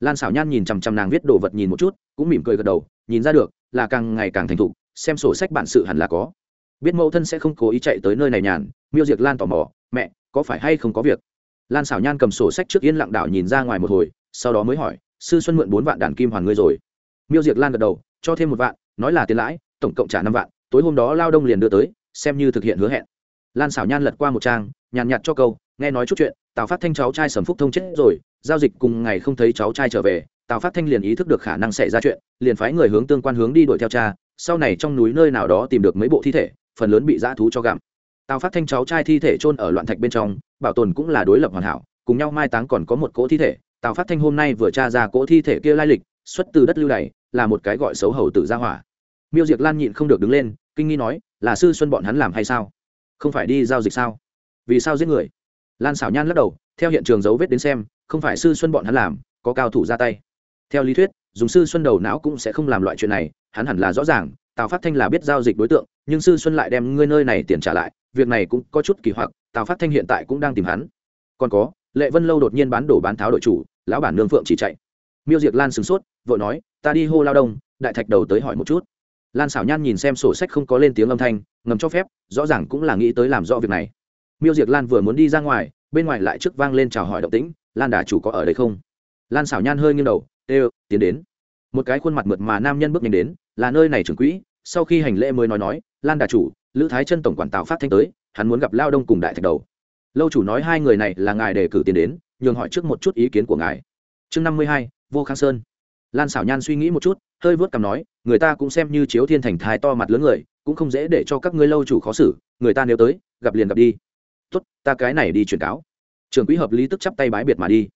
Speaker 1: Lan xảo nhan nhìn chằm chằm nàng viết đồ vật nhìn một chút, cũng mỉm cười gật đầu, nhìn ra được, là càng ngày càng thành thục, xem sổ sách bản sự hẳn là có biết mẫu thân sẽ không cố ý chạy tới nơi này nhàn, miêu diệt lan tò mò, mẹ, có phải hay không có việc? Lan xảo nhan cầm sổ sách trước yên lặng đảo nhìn ra ngoài một hồi, sau đó mới hỏi, sư xuân mượn bốn vạn đàn kim hoàn ngươi rồi. Miêu diệt lan gật đầu, cho thêm một vạn, nói là tiền lãi, tổng cộng trả năm vạn, tối hôm đó lao đông liền đưa tới, xem như thực hiện hứa hẹn. Lan xảo nhan lật qua một trang, nhàn nhạt cho câu, nghe nói chút chuyện, tào phát thanh cháu trai sầm phúc thông chết rồi, giao dịch cùng ngày không thấy cháu trai trở về, tào phát thanh liền ý thức được khả năng xảy ra chuyện, liền phái người hướng tương quan hướng đi đuổi theo cha, sau này trong núi nơi nào đó tìm được mấy bộ thi thể phần lớn bị dã thú cho gặm. Tào phát thanh cháu trai thi thể chôn ở loạn thạch bên trong, bảo tồn cũng là đối lập hoàn hảo, cùng nhau mai táng còn có một cỗ thi thể. Tào phát thanh hôm nay vừa tra ra cỗ thi thể kia lai lịch, xuất từ đất lưu này là một cái gọi xấu hầu tử gia hỏa. Miêu Diệc lan nhịn không được đứng lên, kinh nghi nói, là sư xuân bọn hắn làm hay sao? Không phải đi giao dịch sao? Vì sao giết người? Lan xảo nhan lắc đầu, theo hiện trường dấu vết đến xem, không phải sư xuân bọn hắn làm, có cao thủ ra tay. Theo lý thuyết, dùng sư xuân đầu não cũng sẽ không làm loại chuyện này, hắn hẳn là rõ ràng tào phát thanh là biết giao dịch đối tượng, nhưng sư xuân lại đem ngươi nơi này tiền trả lại, việc này cũng có chút kỳ hoặc, tào phát thanh hiện tại cũng đang tìm hắn. Còn có, lệ vân lâu đột nhiên bán đổ bán tháo đội chủ, lão bản nương phượng chỉ chạy. Miêu diệt lan sửng sốt, vội nói, ta đi hô lao đông, đại thạch đầu tới hỏi một chút. Lan xảo nhan nhìn xem sổ sách không có lên tiếng âm thanh, ngầm cho phép, rõ ràng cũng là nghĩ tới làm rõ việc này. Miêu diệt lan vừa muốn đi ra ngoài, bên ngoài lại trước vang lên chào hỏi động tĩnh, lan đà chủ có ở đây không? Lan xảo nhan hơi nghiêng đầu ê tiến đến. Một cái khuôn mặt mượt mà nam nhân bước nhanh đến, là nơi này trưởng quỹ sau khi hành lễ mới nói nói, lan đà chủ, lữ thái chân tổng quản tào phát thanh tới, hắn muốn gặp lao đông cùng đại thạch đầu. Lâu chủ nói hai người này là ngài đề cử tiền đến, nhường hỏi trước một chút ý kiến của ngài. Chương năm mươi hai, vô khang sơn. Lan xảo nhan suy nghĩ một chút, hơi vớt cằm nói, người ta cũng xem như chiếu thiên thành thái to mặt lớn người, cũng không dễ để cho các ngươi lâu chủ khó xử, người ta nếu tới, gặp liền gặp đi. Tốt, ta cái này đi truyền cáo. Trưởng quỹ hợp lý tức chắp tay bái biệt mà đi.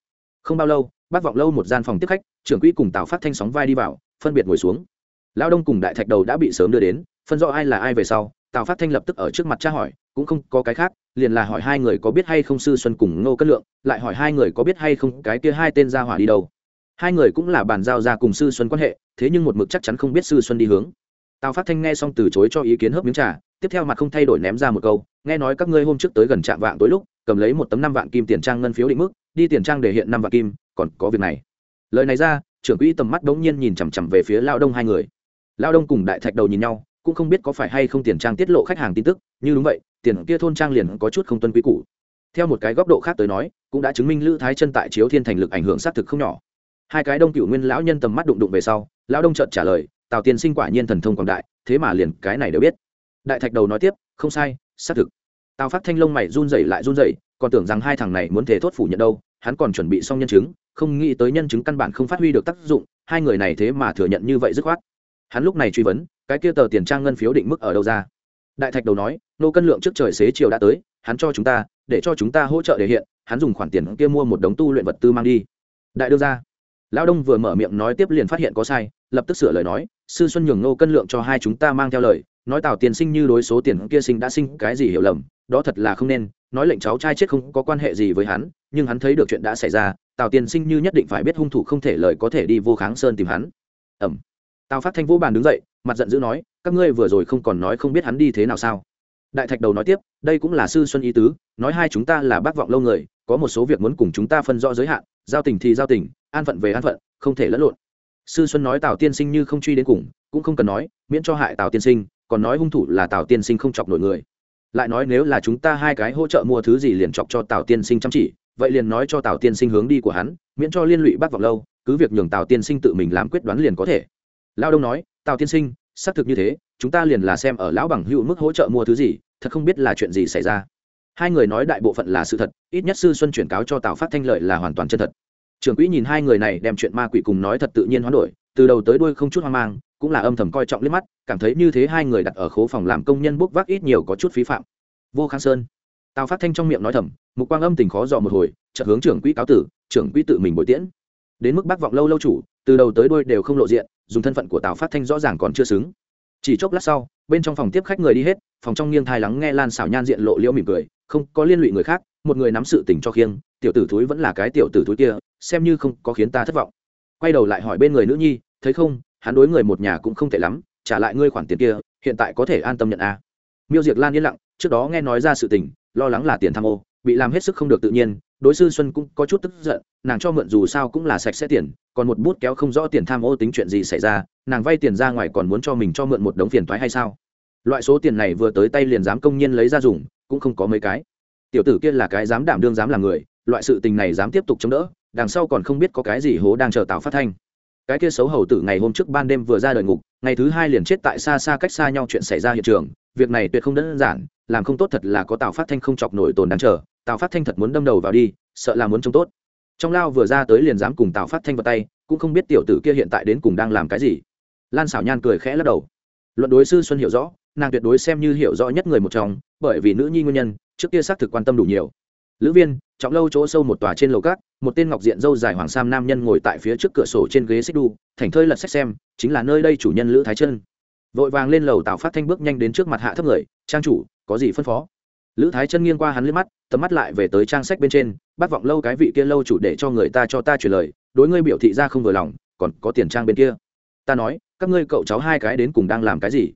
Speaker 1: Không bao lâu, bác vọng lâu một gian phòng tiếp khách, trưởng quỹ cùng tào phát thanh sóng vai đi vào, phân biệt ngồi xuống lao đông cùng đại thạch đầu đã bị sớm đưa đến, phân rõ ai là ai về sau, tào phát thanh lập tức ở trước mặt tra hỏi, cũng không có cái khác, liền là hỏi hai người có biết hay không sư xuân cùng ngô cất lượng, lại hỏi hai người có biết hay không cái kia hai tên ra hỏa đi đâu. Hai người cũng là bàn giao ra cùng sư xuân quan hệ, thế nhưng một mực chắc chắn không biết sư xuân đi hướng. Tào phát thanh nghe xong từ chối cho ý kiến hớp miếng trà, tiếp theo mặt không thay đổi ném ra một câu, nghe nói các ngươi hôm trước tới gần trạm vạn tối lúc, cầm lấy một tấm năm vạn kim tiền trang ngân phiếu định mức, đi tiền trang để hiện năm vạn kim, còn có việc này. Lời này ra, trưởng quỹ tầm mắt đ ố n g nhiên nhìn chằm chằm về phía lao đông hai người lao đông cùng đại thạch đầu nhìn nhau, cũng không biết có phải hay không tiền trang tiết lộ khách hàng tin tức, như đúng vậy, tiền kia thôn trang liền có chút không tuân quý cũ theo một cái góc độ khác tới nói, cũng đã chứng minh lữ thái chân tại chiếu thiên thành lực ảnh hưởng xác thực không nhỏ. Hai cái đông cựu nguyên lão nhân tầm mắt đụng đụng về sau lão đông trợt trả lời, tào tiên sinh quả nhiên thần thông quảng đại, thế mà liền cái này đều biết. Đại thạch đầu nói tiếp, không sai, xác thực. Tào phát thanh lông mày run rẩy lại run rẩy, còn tưởng rằng hai thằng này muốn thể thốt phủ nhận đâu, hắn còn chuẩn bị xong nhân chứng, không nghĩ tới nhân chứng căn bản không phát huy được tác dụng, hai người này thế mà thừa nhận như vậy dứt khoát hắn lúc này truy vấn, cái kia tờ tiền trang ngân phiếu định mức ở đâu ra? Đại thạch đầu nói, nô cân lượng trước trời xế chiều đã tới, hắn cho chúng ta, để cho chúng ta hỗ trợ để hiện, hắn dùng khoản tiền kia mua một đống tu luyện vật tư mang đi. Đại đưa ra. Lão đông vừa mở miệng nói tiếp liền phát hiện có sai, lập tức sửa lời nói, sư xuân nhường nô cân lượng cho hai chúng ta mang theo lời, nói tào tiền sinh như đối số tiền kia sinh đã sinh, cái gì hiểu lầm, đó thật là không nên, nói lệnh cháu trai chết không có quan hệ gì với hắn, nhưng hắn thấy được chuyện đã xảy ra, tào tiền sinh như nhất định phải biết hung thủ không thể lời có thể đi vô kháng sơn tìm hắn. Ẩm tào phát thanh vũ bàn đứng dậy, mặt giận dữ nói, các ngươi vừa rồi không còn nói không biết hắn đi thế nào sao? Đại thạch đầu nói tiếp, đây cũng là sư xuân ý tứ, nói hai chúng ta là bác vọng lâu người, có một số việc muốn cùng chúng ta phân rõ giới hạn, giao tình thì giao tình, an phận về an phận, không thể lẫn lộn. Sư xuân nói tào tiên sinh như không truy đến cùng, cũng không cần nói, miễn cho hại tào tiên sinh, còn nói hung thủ là tào tiên sinh không chọc nổi người. Lại nói nếu là chúng ta hai cái hỗ trợ mua thứ gì liền chọc cho tào tiên sinh chăm chỉ, vậy liền nói cho tào tiên sinh hướng đi của hắn, miễn cho liên lụy bác vọng lâu, cứ việc nhường tào tiên sinh tự mình làm quyết đoán liền có thể lao đông nói, tào tiên sinh, xác thực như thế, chúng ta liền là xem ở lão bằng hữu mức hỗ trợ mua thứ gì, thật không biết là chuyện gì xảy ra. Hai người nói đại bộ phận là sự thật, ít nhất sư xuân chuyển cáo cho tào phát thanh lợi là hoàn toàn chân thật. Trưởng quỹ nhìn hai người này đem chuyện ma quỷ cùng nói thật tự nhiên hoán đổi, từ đầu tới đuôi không chút hoang mang, cũng là âm thầm coi trọng liếc mắt, cảm thấy như thế hai người đặt ở khố phòng làm công nhân bốc vác ít nhiều có chút phí phạm. Vô khang sơn. Tào phát thanh trong miệng nói thầm, mục quang âm tình khó dò một hồi, chợt hướng trưởng quỹ cáo tử, trưởng quỹ tự mình bồi tiễn đến mức bác vọng lâu lâu chủ, từ đầu tới đuôi đều không lộ diện, dùng thân phận của tào phát thanh rõ ràng còn chưa xứng. Chỉ chốc lát sau, bên trong phòng tiếp khách người đi hết, phòng trong nghiêng thai lắng nghe lan xảo nhan diện lộ liễu mỉm cười, không có liên lụy người khác, một người nắm sự tình cho khiêng, tiểu tử thúi vẫn là cái tiểu tử thúi kia, xem như không có khiến ta thất vọng. Quay đầu lại hỏi bên người nữ nhi, thấy không, hắn đối người một nhà cũng không tệ lắm, trả lại ngươi khoản tiền kia, hiện tại có thể an tâm nhận a. Miêu diệt lan yên lặng, trước đó nghe nói ra sự tình, lo lắng là tiền tham ô, bị làm hết sức không được tự nhiên đối sư xuân cũng có chút tức giận, nàng cho mượn dù sao cũng là sạch sẽ tiền, còn một bút kéo không rõ tiền tham ô tính chuyện gì xảy ra, nàng vay tiền ra ngoài còn muốn cho mình cho mượn một đống phiền toái hay sao? Loại số tiền này vừa tới tay liền dám công nhiên lấy ra dùng, cũng không có mấy cái. Tiểu tử kia là cái dám đảm đương dám làm người, loại sự tình này dám tiếp tục chống đỡ, đằng sau còn không biết có cái gì hố đang chờ tào phát thanh. Cái kia xấu hầu tử ngày hôm trước ban đêm vừa ra đời ngục, ngày thứ hai liền chết tại xa xa cách xa nhau chuyện xảy ra hiện trường, việc này tuyệt không đơn giản làm không tốt thật là có tào phát thanh không chọc nổi tồn đang chờ, tào phát thanh thật muốn đâm đầu vào đi, sợ là muốn trông tốt. Trong lao vừa ra tới liền dám cùng tào phát thanh vào tay, cũng không biết tiểu tử kia hiện tại đến cùng đang làm cái gì. Lan xảo nhan cười khẽ lắc đầu. Luận đối sư xuân hiểu rõ, nàng tuyệt đối xem như hiểu rõ nhất người một trong, bởi vì nữ nhi nguyên nhân, trước kia xác thực quan tâm đủ nhiều. Lữ viên, trọng lâu chỗ sâu một tòa trên lầu cát, một tên ngọc diện dâu dài hoàng sam nam nhân ngồi tại phía trước cửa sổ trên ghế xích đu, thành thơi lật sách xem, chính là nơi đây chủ nhân lữ thái chân vội vàng lên lầu tào phát thanh bước nhanh đến trước mặt hạ thấp người, trang chủ có gì phân phó? Lữ thái chân nghiêng qua hắn liếc mắt, tầm mắt lại về tới trang sách bên trên, bác vọng lâu cái vị kia lâu chủ để cho người ta cho ta truyền lời, đối ngươi biểu thị ra không vừa lòng, còn có tiền trang bên kia. Ta nói, các ngươi cậu cháu hai cái đến cùng đang làm cái gì?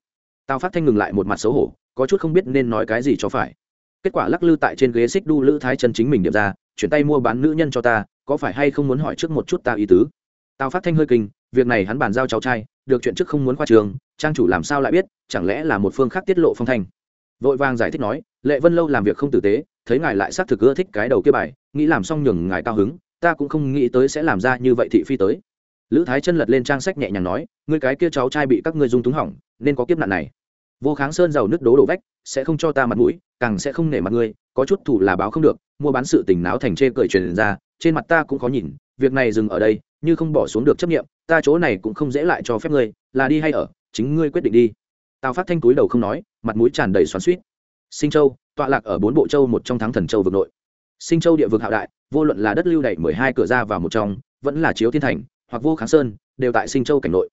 Speaker 1: Tào phát thanh ngừng lại một mặt xấu hổ, có chút không biết nên nói cái gì cho phải. Kết quả lắc lư tại trên ghế xích đu lữ thái chân chính mình điểm ra, chuyển tay mua bán nữ nhân cho ta, có phải hay không muốn hỏi trước một chút ta ý tứ? Tào phát thanh hơi kinh, việc này hắn bàn giao cháu trai, được chuyện trước không muốn qua trường, trang chủ làm sao lại biết, chẳng lẽ là một phương khác tiết lộ phong thanh? Vội vàng giải thích nói, lệ vân lâu làm việc không tử tế, thấy ngài lại xác thực ưa thích cái đầu kia bài, nghĩ làm xong nhường ngài cao hứng, ta cũng không nghĩ tới sẽ làm ra như vậy thị phi tới. Lữ thái chân lật lên trang sách nhẹ nhàng nói, ngươi cái kia cháu trai bị các ngươi dung túng hỏng, nên có kiếp nạn này. Vô kháng sơn giàu nứt đố đổ vách, sẽ không cho ta mặt mũi, càng sẽ không nể mặt ngươi, có chút thủ là báo không được, mua bán sự tình náo thành chê cười truyền ra, trên mặt ta cũng khó nhìn, việc này dừng ở đây, như không bỏ xuống được chấp nghiệm ta chỗ này cũng không dễ lại cho phép ngươi, là đi hay ở, chính ngươi quyết định đi. Tào phát thanh túi đầu không nói mặt mũi tràn đầy xoắn suýt sinh châu, tọa lạc ở bốn bộ châu một trong thắng thần châu vực nội. Sinh châu địa vực hạo đại, vô luận là đất lưu đẩy mười hai cửa ra vào một trong, vẫn là chiếu thiên thành, hoặc vô kháng sơn, đều tại sinh châu cảnh nội.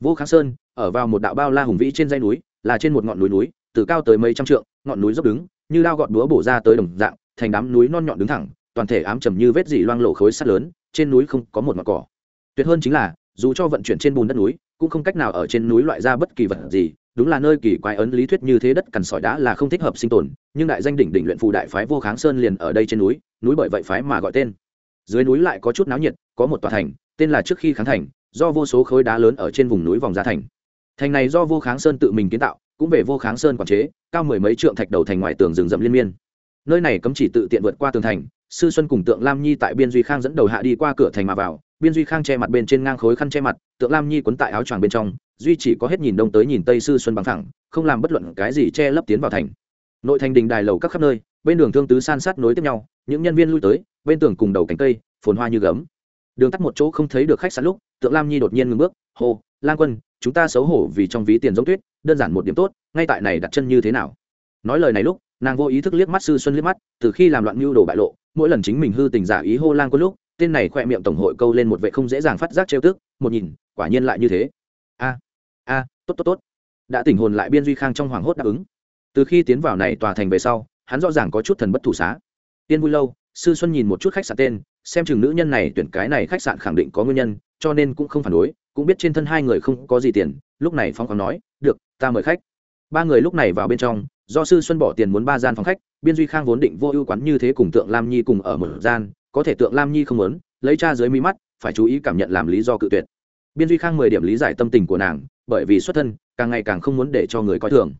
Speaker 1: Vô kháng sơn, ở vào một đạo bao la hùng vĩ trên dây núi, là trên một ngọn núi núi, từ cao tới mấy trăm trượng, ngọn núi dốc đứng, như lao gọt búa bổ ra tới đồng dạng, thành đám núi non nhọn đứng thẳng, toàn thể ám trầm như vết dỉ loang lộ khối sắt lớn, trên núi không có một mặt cỏ. Tuyệt hơn chính là, dù cho vận chuyển trên bùn đất núi, cũng không cách nào ở trên núi loại ra bất kỳ vật gì đúng là nơi kỳ quái ấn lý thuyết như thế đất cằn sỏi đá là không thích hợp sinh tồn, nhưng đại danh đỉnh đỉnh luyện phù đại phái vô kháng sơn liền ở đây trên núi núi bởi vậy phái mà gọi tên. Dưới núi lại có chút náo nhiệt, có một tòa thành, tên là trước khi kháng thành, do vô số khối đá lớn ở trên vùng núi vòng ra thành. Thành này do vô kháng sơn tự mình kiến tạo, cũng về vô kháng sơn quản chế, cao mười mấy trượng thạch đầu thành ngoài tường rừng rậm liên miên. Nơi này cấm chỉ tự tiện vượt qua tường thành, sư xuân cùng tượng lam nhi tại biên duy khang dẫn đầu hạ đi qua cửa thành mà vào biên duy khang che mặt bên trên ngang khối khăn che mặt, tượng lam nhi quấn tại áo choàng bên trong, duy chỉ có hết nhìn đông tới nhìn tây sư xuân bằng thẳng không làm bất luận cái gì che lấp tiến vào thành. Nội thành đình đài lầu các khắp nơi, bên đường thương tứ san sát nối tiếp nhau, những nhân viên lui tới, bên tường cùng đầu cánh cây, phồn hoa như gấm. Đường tắt một chỗ không thấy được khách sạn lúc, tượng lam nhi đột nhiên ngừng bước, hô lan quân, chúng ta xấu hổ vì trong ví tiền giống tuyết, đơn giản một điểm tốt, ngay tại này đặt chân như thế nào? Nói lời này lúc, nàng vô ý thức liếc mắt sư xuân liếc mắt, từ khi làm loạn mưu đồ bại lộ, mỗi lần chính mình hư tình giả ý hô lan quân lúc tên này khoe miệng tổng hội câu lên một vệ không dễ dàng phát giác trêu tức, một nhìn, quả nhiên lại như thế. A a, tốt tốt tốt. Đã tỉnh hồn lại biên duy khang trong hoảng hốt đáp ứng. Từ khi tiến vào này tòa thành về sau, hắn rõ ràng có chút thần bất thủ xá. Tiên vui lâu, sư xuân nhìn một chút khách sạn tên, xem chừng nữ nhân này tuyển cái này khách sạn khẳng định có nguyên nhân, cho nên cũng không phản đối, cũng biết trên thân hai người không có gì tiền, lúc này phong còn nói, được, ta mời khách. Ba người lúc này vào bên trong, do sư xuân bỏ tiền muốn ba gian phòng khách, biên duy khang vốn định vô ưu quán như thế cùng tượng lam nhi cùng ở một gian có thể tượng lam nhi không muốn, lấy cha dưới mí mắt, phải chú ý cảm nhận làm lý do cự tuyệt. Biên duy khang mười điểm lý giải tâm tình của nàng, bởi vì xuất thân, càng ngày càng không muốn để cho người coi thường.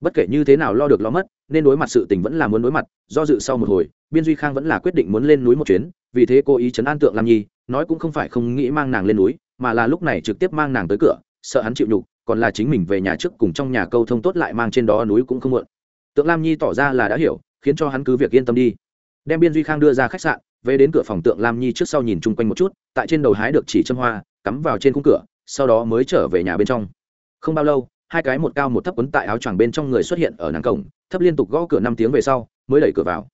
Speaker 1: Bất kể như thế nào lo được lo mất, nên đối mặt sự tình vẫn là muốn đối mặt, do dự sau một hồi, biên duy khang vẫn là quyết định muốn lên núi một chuyến, vì thế cô ý chấn an tượng lam nhi, nói cũng không phải không nghĩ mang nàng lên núi, mà là lúc này trực tiếp mang nàng tới cửa, sợ hắn chịu nhục, còn là chính mình về nhà trước cùng trong nhà câu thông tốt lại mang trên đó núi cũng không muộn. Tượng lam nhi tỏ ra là đã hiểu, khiến cho hắn cứ việc yên tâm đi. Đem biên duy khang đưa ra khách sạn về đến cửa phòng tượng lam nhi trước sau nhìn chung quanh một chút, tại trên đầu hái được chỉ châm hoa, cắm vào trên khung cửa, sau đó mới trở về nhà bên trong. Không bao lâu, hai cái một cao một thấp quấn tại áo choàng bên trong người xuất hiện ở nàng cổng, thấp liên tục gõ cửa năm tiếng về sau, mới đẩy cửa vào.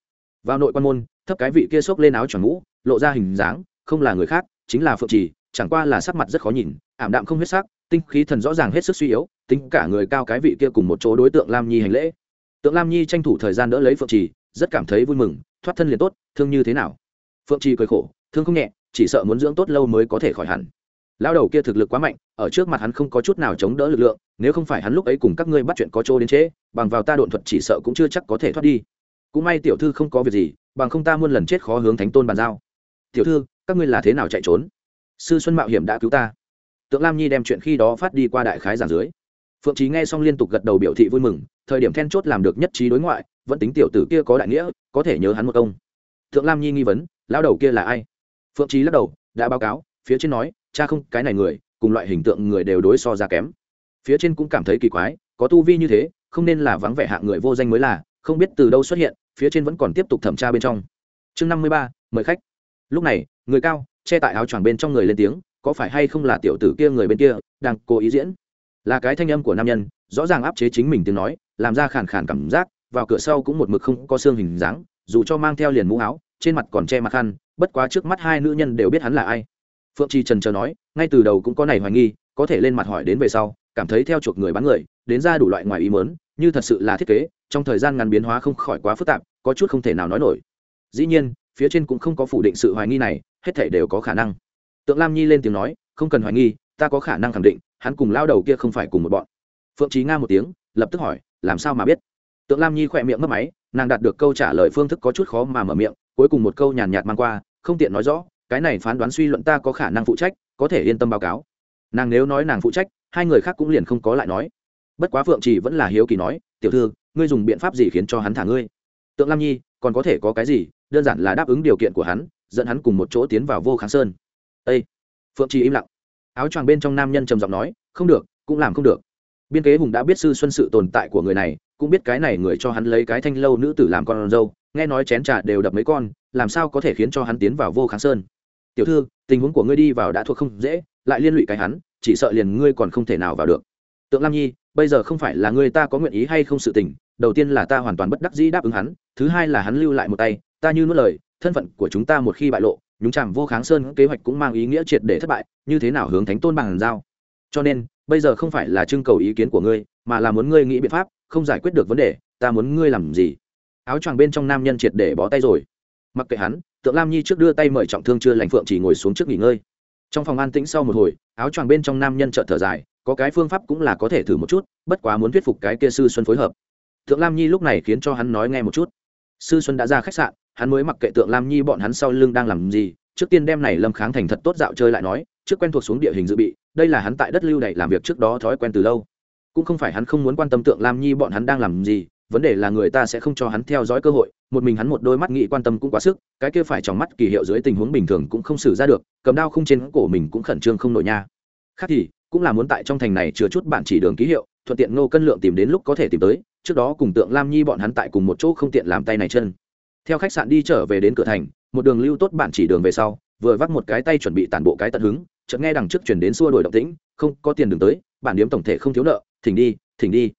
Speaker 1: Vào nội quan môn, thấp cái vị kia xốc lên áo choàng mũ, lộ ra hình dáng, không là người khác, chính là phượng trì, chẳng qua là sắc mặt rất khó nhìn, ảm đạm không huyết sắc, tinh khí thần rõ ràng hết sức suy yếu, tính cả người cao cái vị kia cùng một chỗ đối tượng lam nhi hành lễ. Tượng lam nhi tranh thủ thời gian đỡ lấy phượng trì, rất cảm thấy vui mừng, thoát thân liền tốt, thương như thế nào? Phượng trì cười khổ thương không nhẹ chỉ sợ muốn dưỡng tốt lâu mới có thể khỏi hẳn. Lao đầu kia thực lực quá mạnh ở trước mặt hắn không có chút nào chống đỡ lực lượng nếu không phải hắn lúc ấy cùng các ngươi bắt chuyện có chỗ đến chế, bằng vào ta độn thuật chỉ sợ cũng chưa chắc có thể thoát đi. Cũng may tiểu thư không có việc gì bằng không ta muôn lần chết khó hướng thánh tôn bàn giao. Tiểu thư các ngươi là thế nào chạy trốn? Sư xuân mạo hiểm đã cứu ta. Tượng lam nhi đem chuyện khi đó phát đi qua đại khái giảng dưới. Phượng trí nghe xong liên tục gật đầu biểu thị vui mừng thời điểm then chốt làm được nhất trí đối ngoại vẫn tính tiểu tử kia có đại nghĩa có thể nhớ hắn một công. Thượng lam nhi nghi vấn lão đầu kia là ai? Phượng trí lắc đầu, đã báo cáo, phía trên nói, cha không, cái này người, cùng loại hình tượng người đều đối so ra kém. Phía trên cũng cảm thấy kỳ quái, có tu vi như thế, không nên là vắng vẻ hạng người vô danh mới là, không biết từ đâu xuất hiện, phía trên vẫn còn tiếp tục thẩm tra bên trong. Chương năm mươi ba, mời khách. Lúc này, người cao, che tại áo choàng bên trong người lên tiếng, có phải hay không là tiểu tử kia người bên kia, đang cố ý diễn? Là cái thanh âm của nam nhân, rõ ràng áp chế chính mình tiếng nói, làm ra khàn khàn cảm giác, vào cửa sau cũng một mực không có xương hình dáng, dù cho mang theo liền mũ áo trên mặt còn che mặt khăn, bất quá trước mắt hai nữ nhân đều biết hắn là ai. Phượng trì trần chờ nói, ngay từ đầu cũng có này hoài nghi, có thể lên mặt hỏi đến về sau, cảm thấy theo chuộc người bán người, đến ra đủ loại ngoài ý mớn như thật sự là thiết kế, trong thời gian ngắn biến hóa không khỏi quá phức tạp, có chút không thể nào nói nổi. Dĩ nhiên, phía trên cũng không có phủ định sự hoài nghi này, hết thể đều có khả năng. Tượng lam nhi lên tiếng nói, không cần hoài nghi, ta có khả năng khẳng định, hắn cùng lao đầu kia không phải cùng một bọn. Phượng trí nga một tiếng, lập tức hỏi, làm sao mà biết? Tượng lam nhi khỏe miệng mất máy, nàng đạt được câu trả lời phương thức có chút khó mà mở miệng cuối cùng một câu nhàn nhạt mang qua, không tiện nói rõ, cái này phán đoán suy luận ta có khả năng phụ trách, có thể yên tâm báo cáo. Nàng nếu nói nàng phụ trách, hai người khác cũng liền không có lại nói. Bất quá phượng chỉ vẫn là hiếu kỳ nói, tiểu thư, ngươi dùng biện pháp gì khiến cho hắn thả ngươi? Tượng lam nhi, còn có thể có cái gì, đơn giản là đáp ứng điều kiện của hắn, dẫn hắn cùng một chỗ tiến vào vô kháng sơn. Â phượng trì im lặng. Áo choàng bên trong nam nhân trầm giọng nói, không được, cũng làm không được. Biên kế hùng đã biết sư xuân sự tồn tại của người này, cũng biết cái này người cho hắn lấy cái thanh lâu nữ tử làm con dâu nghe nói chén trà đều đập mấy con, làm sao có thể khiến cho hắn tiến vào vô kháng sơn? Tiểu thư, tình huống của ngươi đi vào đã thuộc không dễ, lại liên lụy cái hắn, chỉ sợ liền ngươi còn không thể nào vào được. Tượng lam nhi, bây giờ không phải là ngươi ta có nguyện ý hay không sự tình, đầu tiên là ta hoàn toàn bất đắc dĩ đáp ứng hắn, thứ hai là hắn lưu lại một tay, ta như nuốt lời, thân phận của chúng ta một khi bại lộ, nhúng chàm vô kháng sơn kế hoạch cũng mang ý nghĩa triệt để thất bại, như thế nào hướng thánh tôn bằng giao? Cho nên, bây giờ không phải là trưng cầu ý kiến của ngươi, mà là muốn ngươi nghĩ biện pháp, không giải quyết được vấn đề, ta muốn ngươi làm gì? Áo choàng bên trong nam nhân triệt để bó tay rồi. Mặc kệ hắn, tượng lam nhi trước đưa tay mời trọng thương chưa lành phượng chỉ ngồi xuống trước nghỉ ngơi. Trong phòng an tĩnh sau một hồi, áo choàng bên trong nam nhân chợt thở dài, có cái phương pháp cũng là có thể thử một chút, bất quá muốn thuyết phục cái kia sư xuân phối hợp. Tượng lam nhi lúc này khiến cho hắn nói nghe một chút. Sư xuân đã ra khách sạn, hắn mới mặc kệ tượng lam nhi bọn hắn sau lưng đang làm gì, trước tiên đem này lâm kháng thành thật tốt dạo chơi lại nói, trước quen thuộc xuống địa hình dự bị, đây là hắn tại đất lưu đày làm việc trước đó thói quen từ lâu. Cũng không phải hắn không muốn quan tâm tượng lam nhi bọn hắn đang làm gì vấn đề là người ta sẽ không cho hắn theo dõi cơ hội, một mình hắn một đôi mắt nghĩ quan tâm cũng quá sức, cái kia phải trong mắt kỳ hiệu dưới tình huống bình thường cũng không xử ra được, cầm đao không trên cổ mình cũng khẩn trương không nổi nha. Khác thì, cũng là muốn tại trong thành này chứa chút bạn chỉ đường ký hiệu, thuận tiện Ngô cân lượng tìm đến lúc có thể tìm tới, trước đó cùng tượng lam nhi bọn hắn tại cùng một chỗ không tiện làm tay này chân. Theo khách sạn đi trở về đến cửa thành, một đường lưu tốt bạn chỉ đường về sau, vừa vắt một cái tay chuẩn bị tản bộ cái tận hứng, chợt nghe đằng trước chuyển đến xua đổi động tĩnh, không, có tiền đường tới bản điếm tổng thể không thiếu nợ, thỉnh đi thỉnh đi.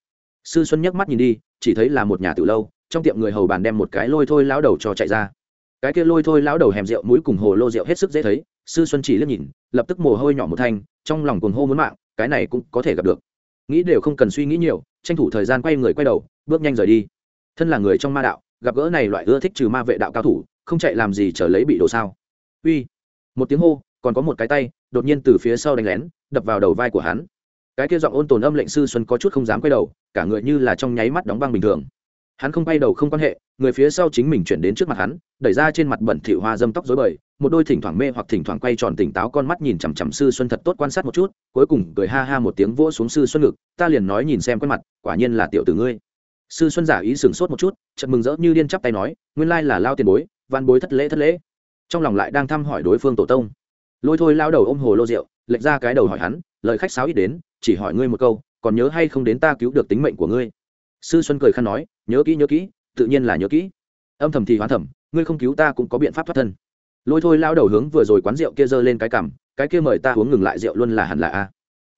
Speaker 1: Sư xuân nhắc mắt nhìn đi chỉ thấy là một nhà từ lâu, trong tiệm người hầu bàn đem một cái lôi thôi lão đầu cho chạy ra. Cái kia lôi thôi lão đầu hèm rượu mũi cùng hồ lô rượu hết sức dễ thấy, sư xuân chỉ liếc nhìn, lập tức mồ hôi nhỏ một thanh, trong lòng cuồng hô muốn mạng, cái này cũng có thể gặp được. Nghĩ đều không cần suy nghĩ nhiều, tranh thủ thời gian quay người quay đầu, bước nhanh rời đi. Thân là người trong ma đạo, gặp gỡ này loại ưa thích trừ ma vệ đạo cao thủ, không chạy làm gì trở lấy bị đổ sao. Uy, một tiếng hô, còn có một cái tay, đột nhiên từ phía sau đánh lén, đập vào đầu vai của hắn cái kia giọng ôn tồn âm lệnh sư xuân có chút không dám quay đầu, cả người như là trong nháy mắt đóng băng bình thường. Hắn không quay đầu không quan hệ, người phía sau chính mình chuyển đến trước mặt hắn, đẩy ra trên mặt bẩn thỉu hoa dâm tóc dối bời, một đôi thỉnh thoảng mê hoặc thỉnh thoảng quay tròn tỉnh táo con mắt nhìn chằm chằm sư xuân thật tốt quan sát một chút, cuối cùng cười ha ha một tiếng vỗ xuống sư xuân ngực, ta liền nói nhìn xem quen mặt, quả nhiên là tiểu tử ngươi. Sư xuân giả ý sửng sốt một chút chật mừng rỡ như điên chắp tay nói, nguyên lai là lao tiền bối, văn bối thất lễ thất lễ. Trong lòng lại đang thăm hỏi đối phương tổ tông. Lôi thôi lao đầu ôm hồ lô rượu, lệch ra cái đầu hỏi hắn, lời khách sáo ít đến chỉ hỏi ngươi một câu, còn nhớ hay không đến ta cứu được tính mệnh của ngươi? Sư xuân cười khăn nói, nhớ kỹ nhớ kỹ, tự nhiên là nhớ kỹ. Âm thầm thì hoán thầm, ngươi không cứu ta cũng có biện pháp thoát thân. Lôi thôi lao đầu hướng vừa rồi quán rượu kia giơ lên cái cằm, cái kia mời ta uống ngừng lại rượu luôn là hẳn là a.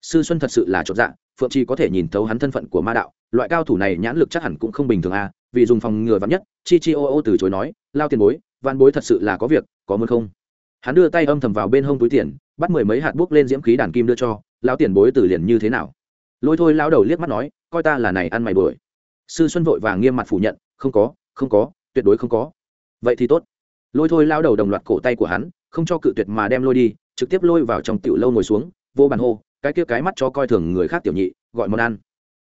Speaker 1: Sư xuân thật sự là chột dạ phượng chi có thể nhìn thấu hắn thân phận của ma đạo, loại cao thủ này nhãn lực chắc hẳn cũng không bình thường a, vì dùng phòng ngừa vắn nhất, chi chi ô ô từ chối nói, lao tiền bối văn bối thật sự là có việc, có muốn không? Hắn đưa tay âm thầm vào bên hông túi tiền, bắt mười mấy hạt buốc lên diễm khí đàn kim đưa cho lão tiền bối từ liền như thế nào? Lôi thôi lao đầu liếc mắt nói, coi ta là này ăn mày bưởi sư xuân vội vàng nghiêm mặt phủ nhận, không có không có, tuyệt đối không có. Vậy thì tốt. Lôi thôi lao đầu đồng loạt cổ tay của hắn, không cho cự tuyệt mà đem lôi đi, trực tiếp lôi vào trong tiểu lâu ngồi xuống, vô bàn hô, cái kia cái mắt cho coi thường người khác tiểu nhị, gọi món ăn.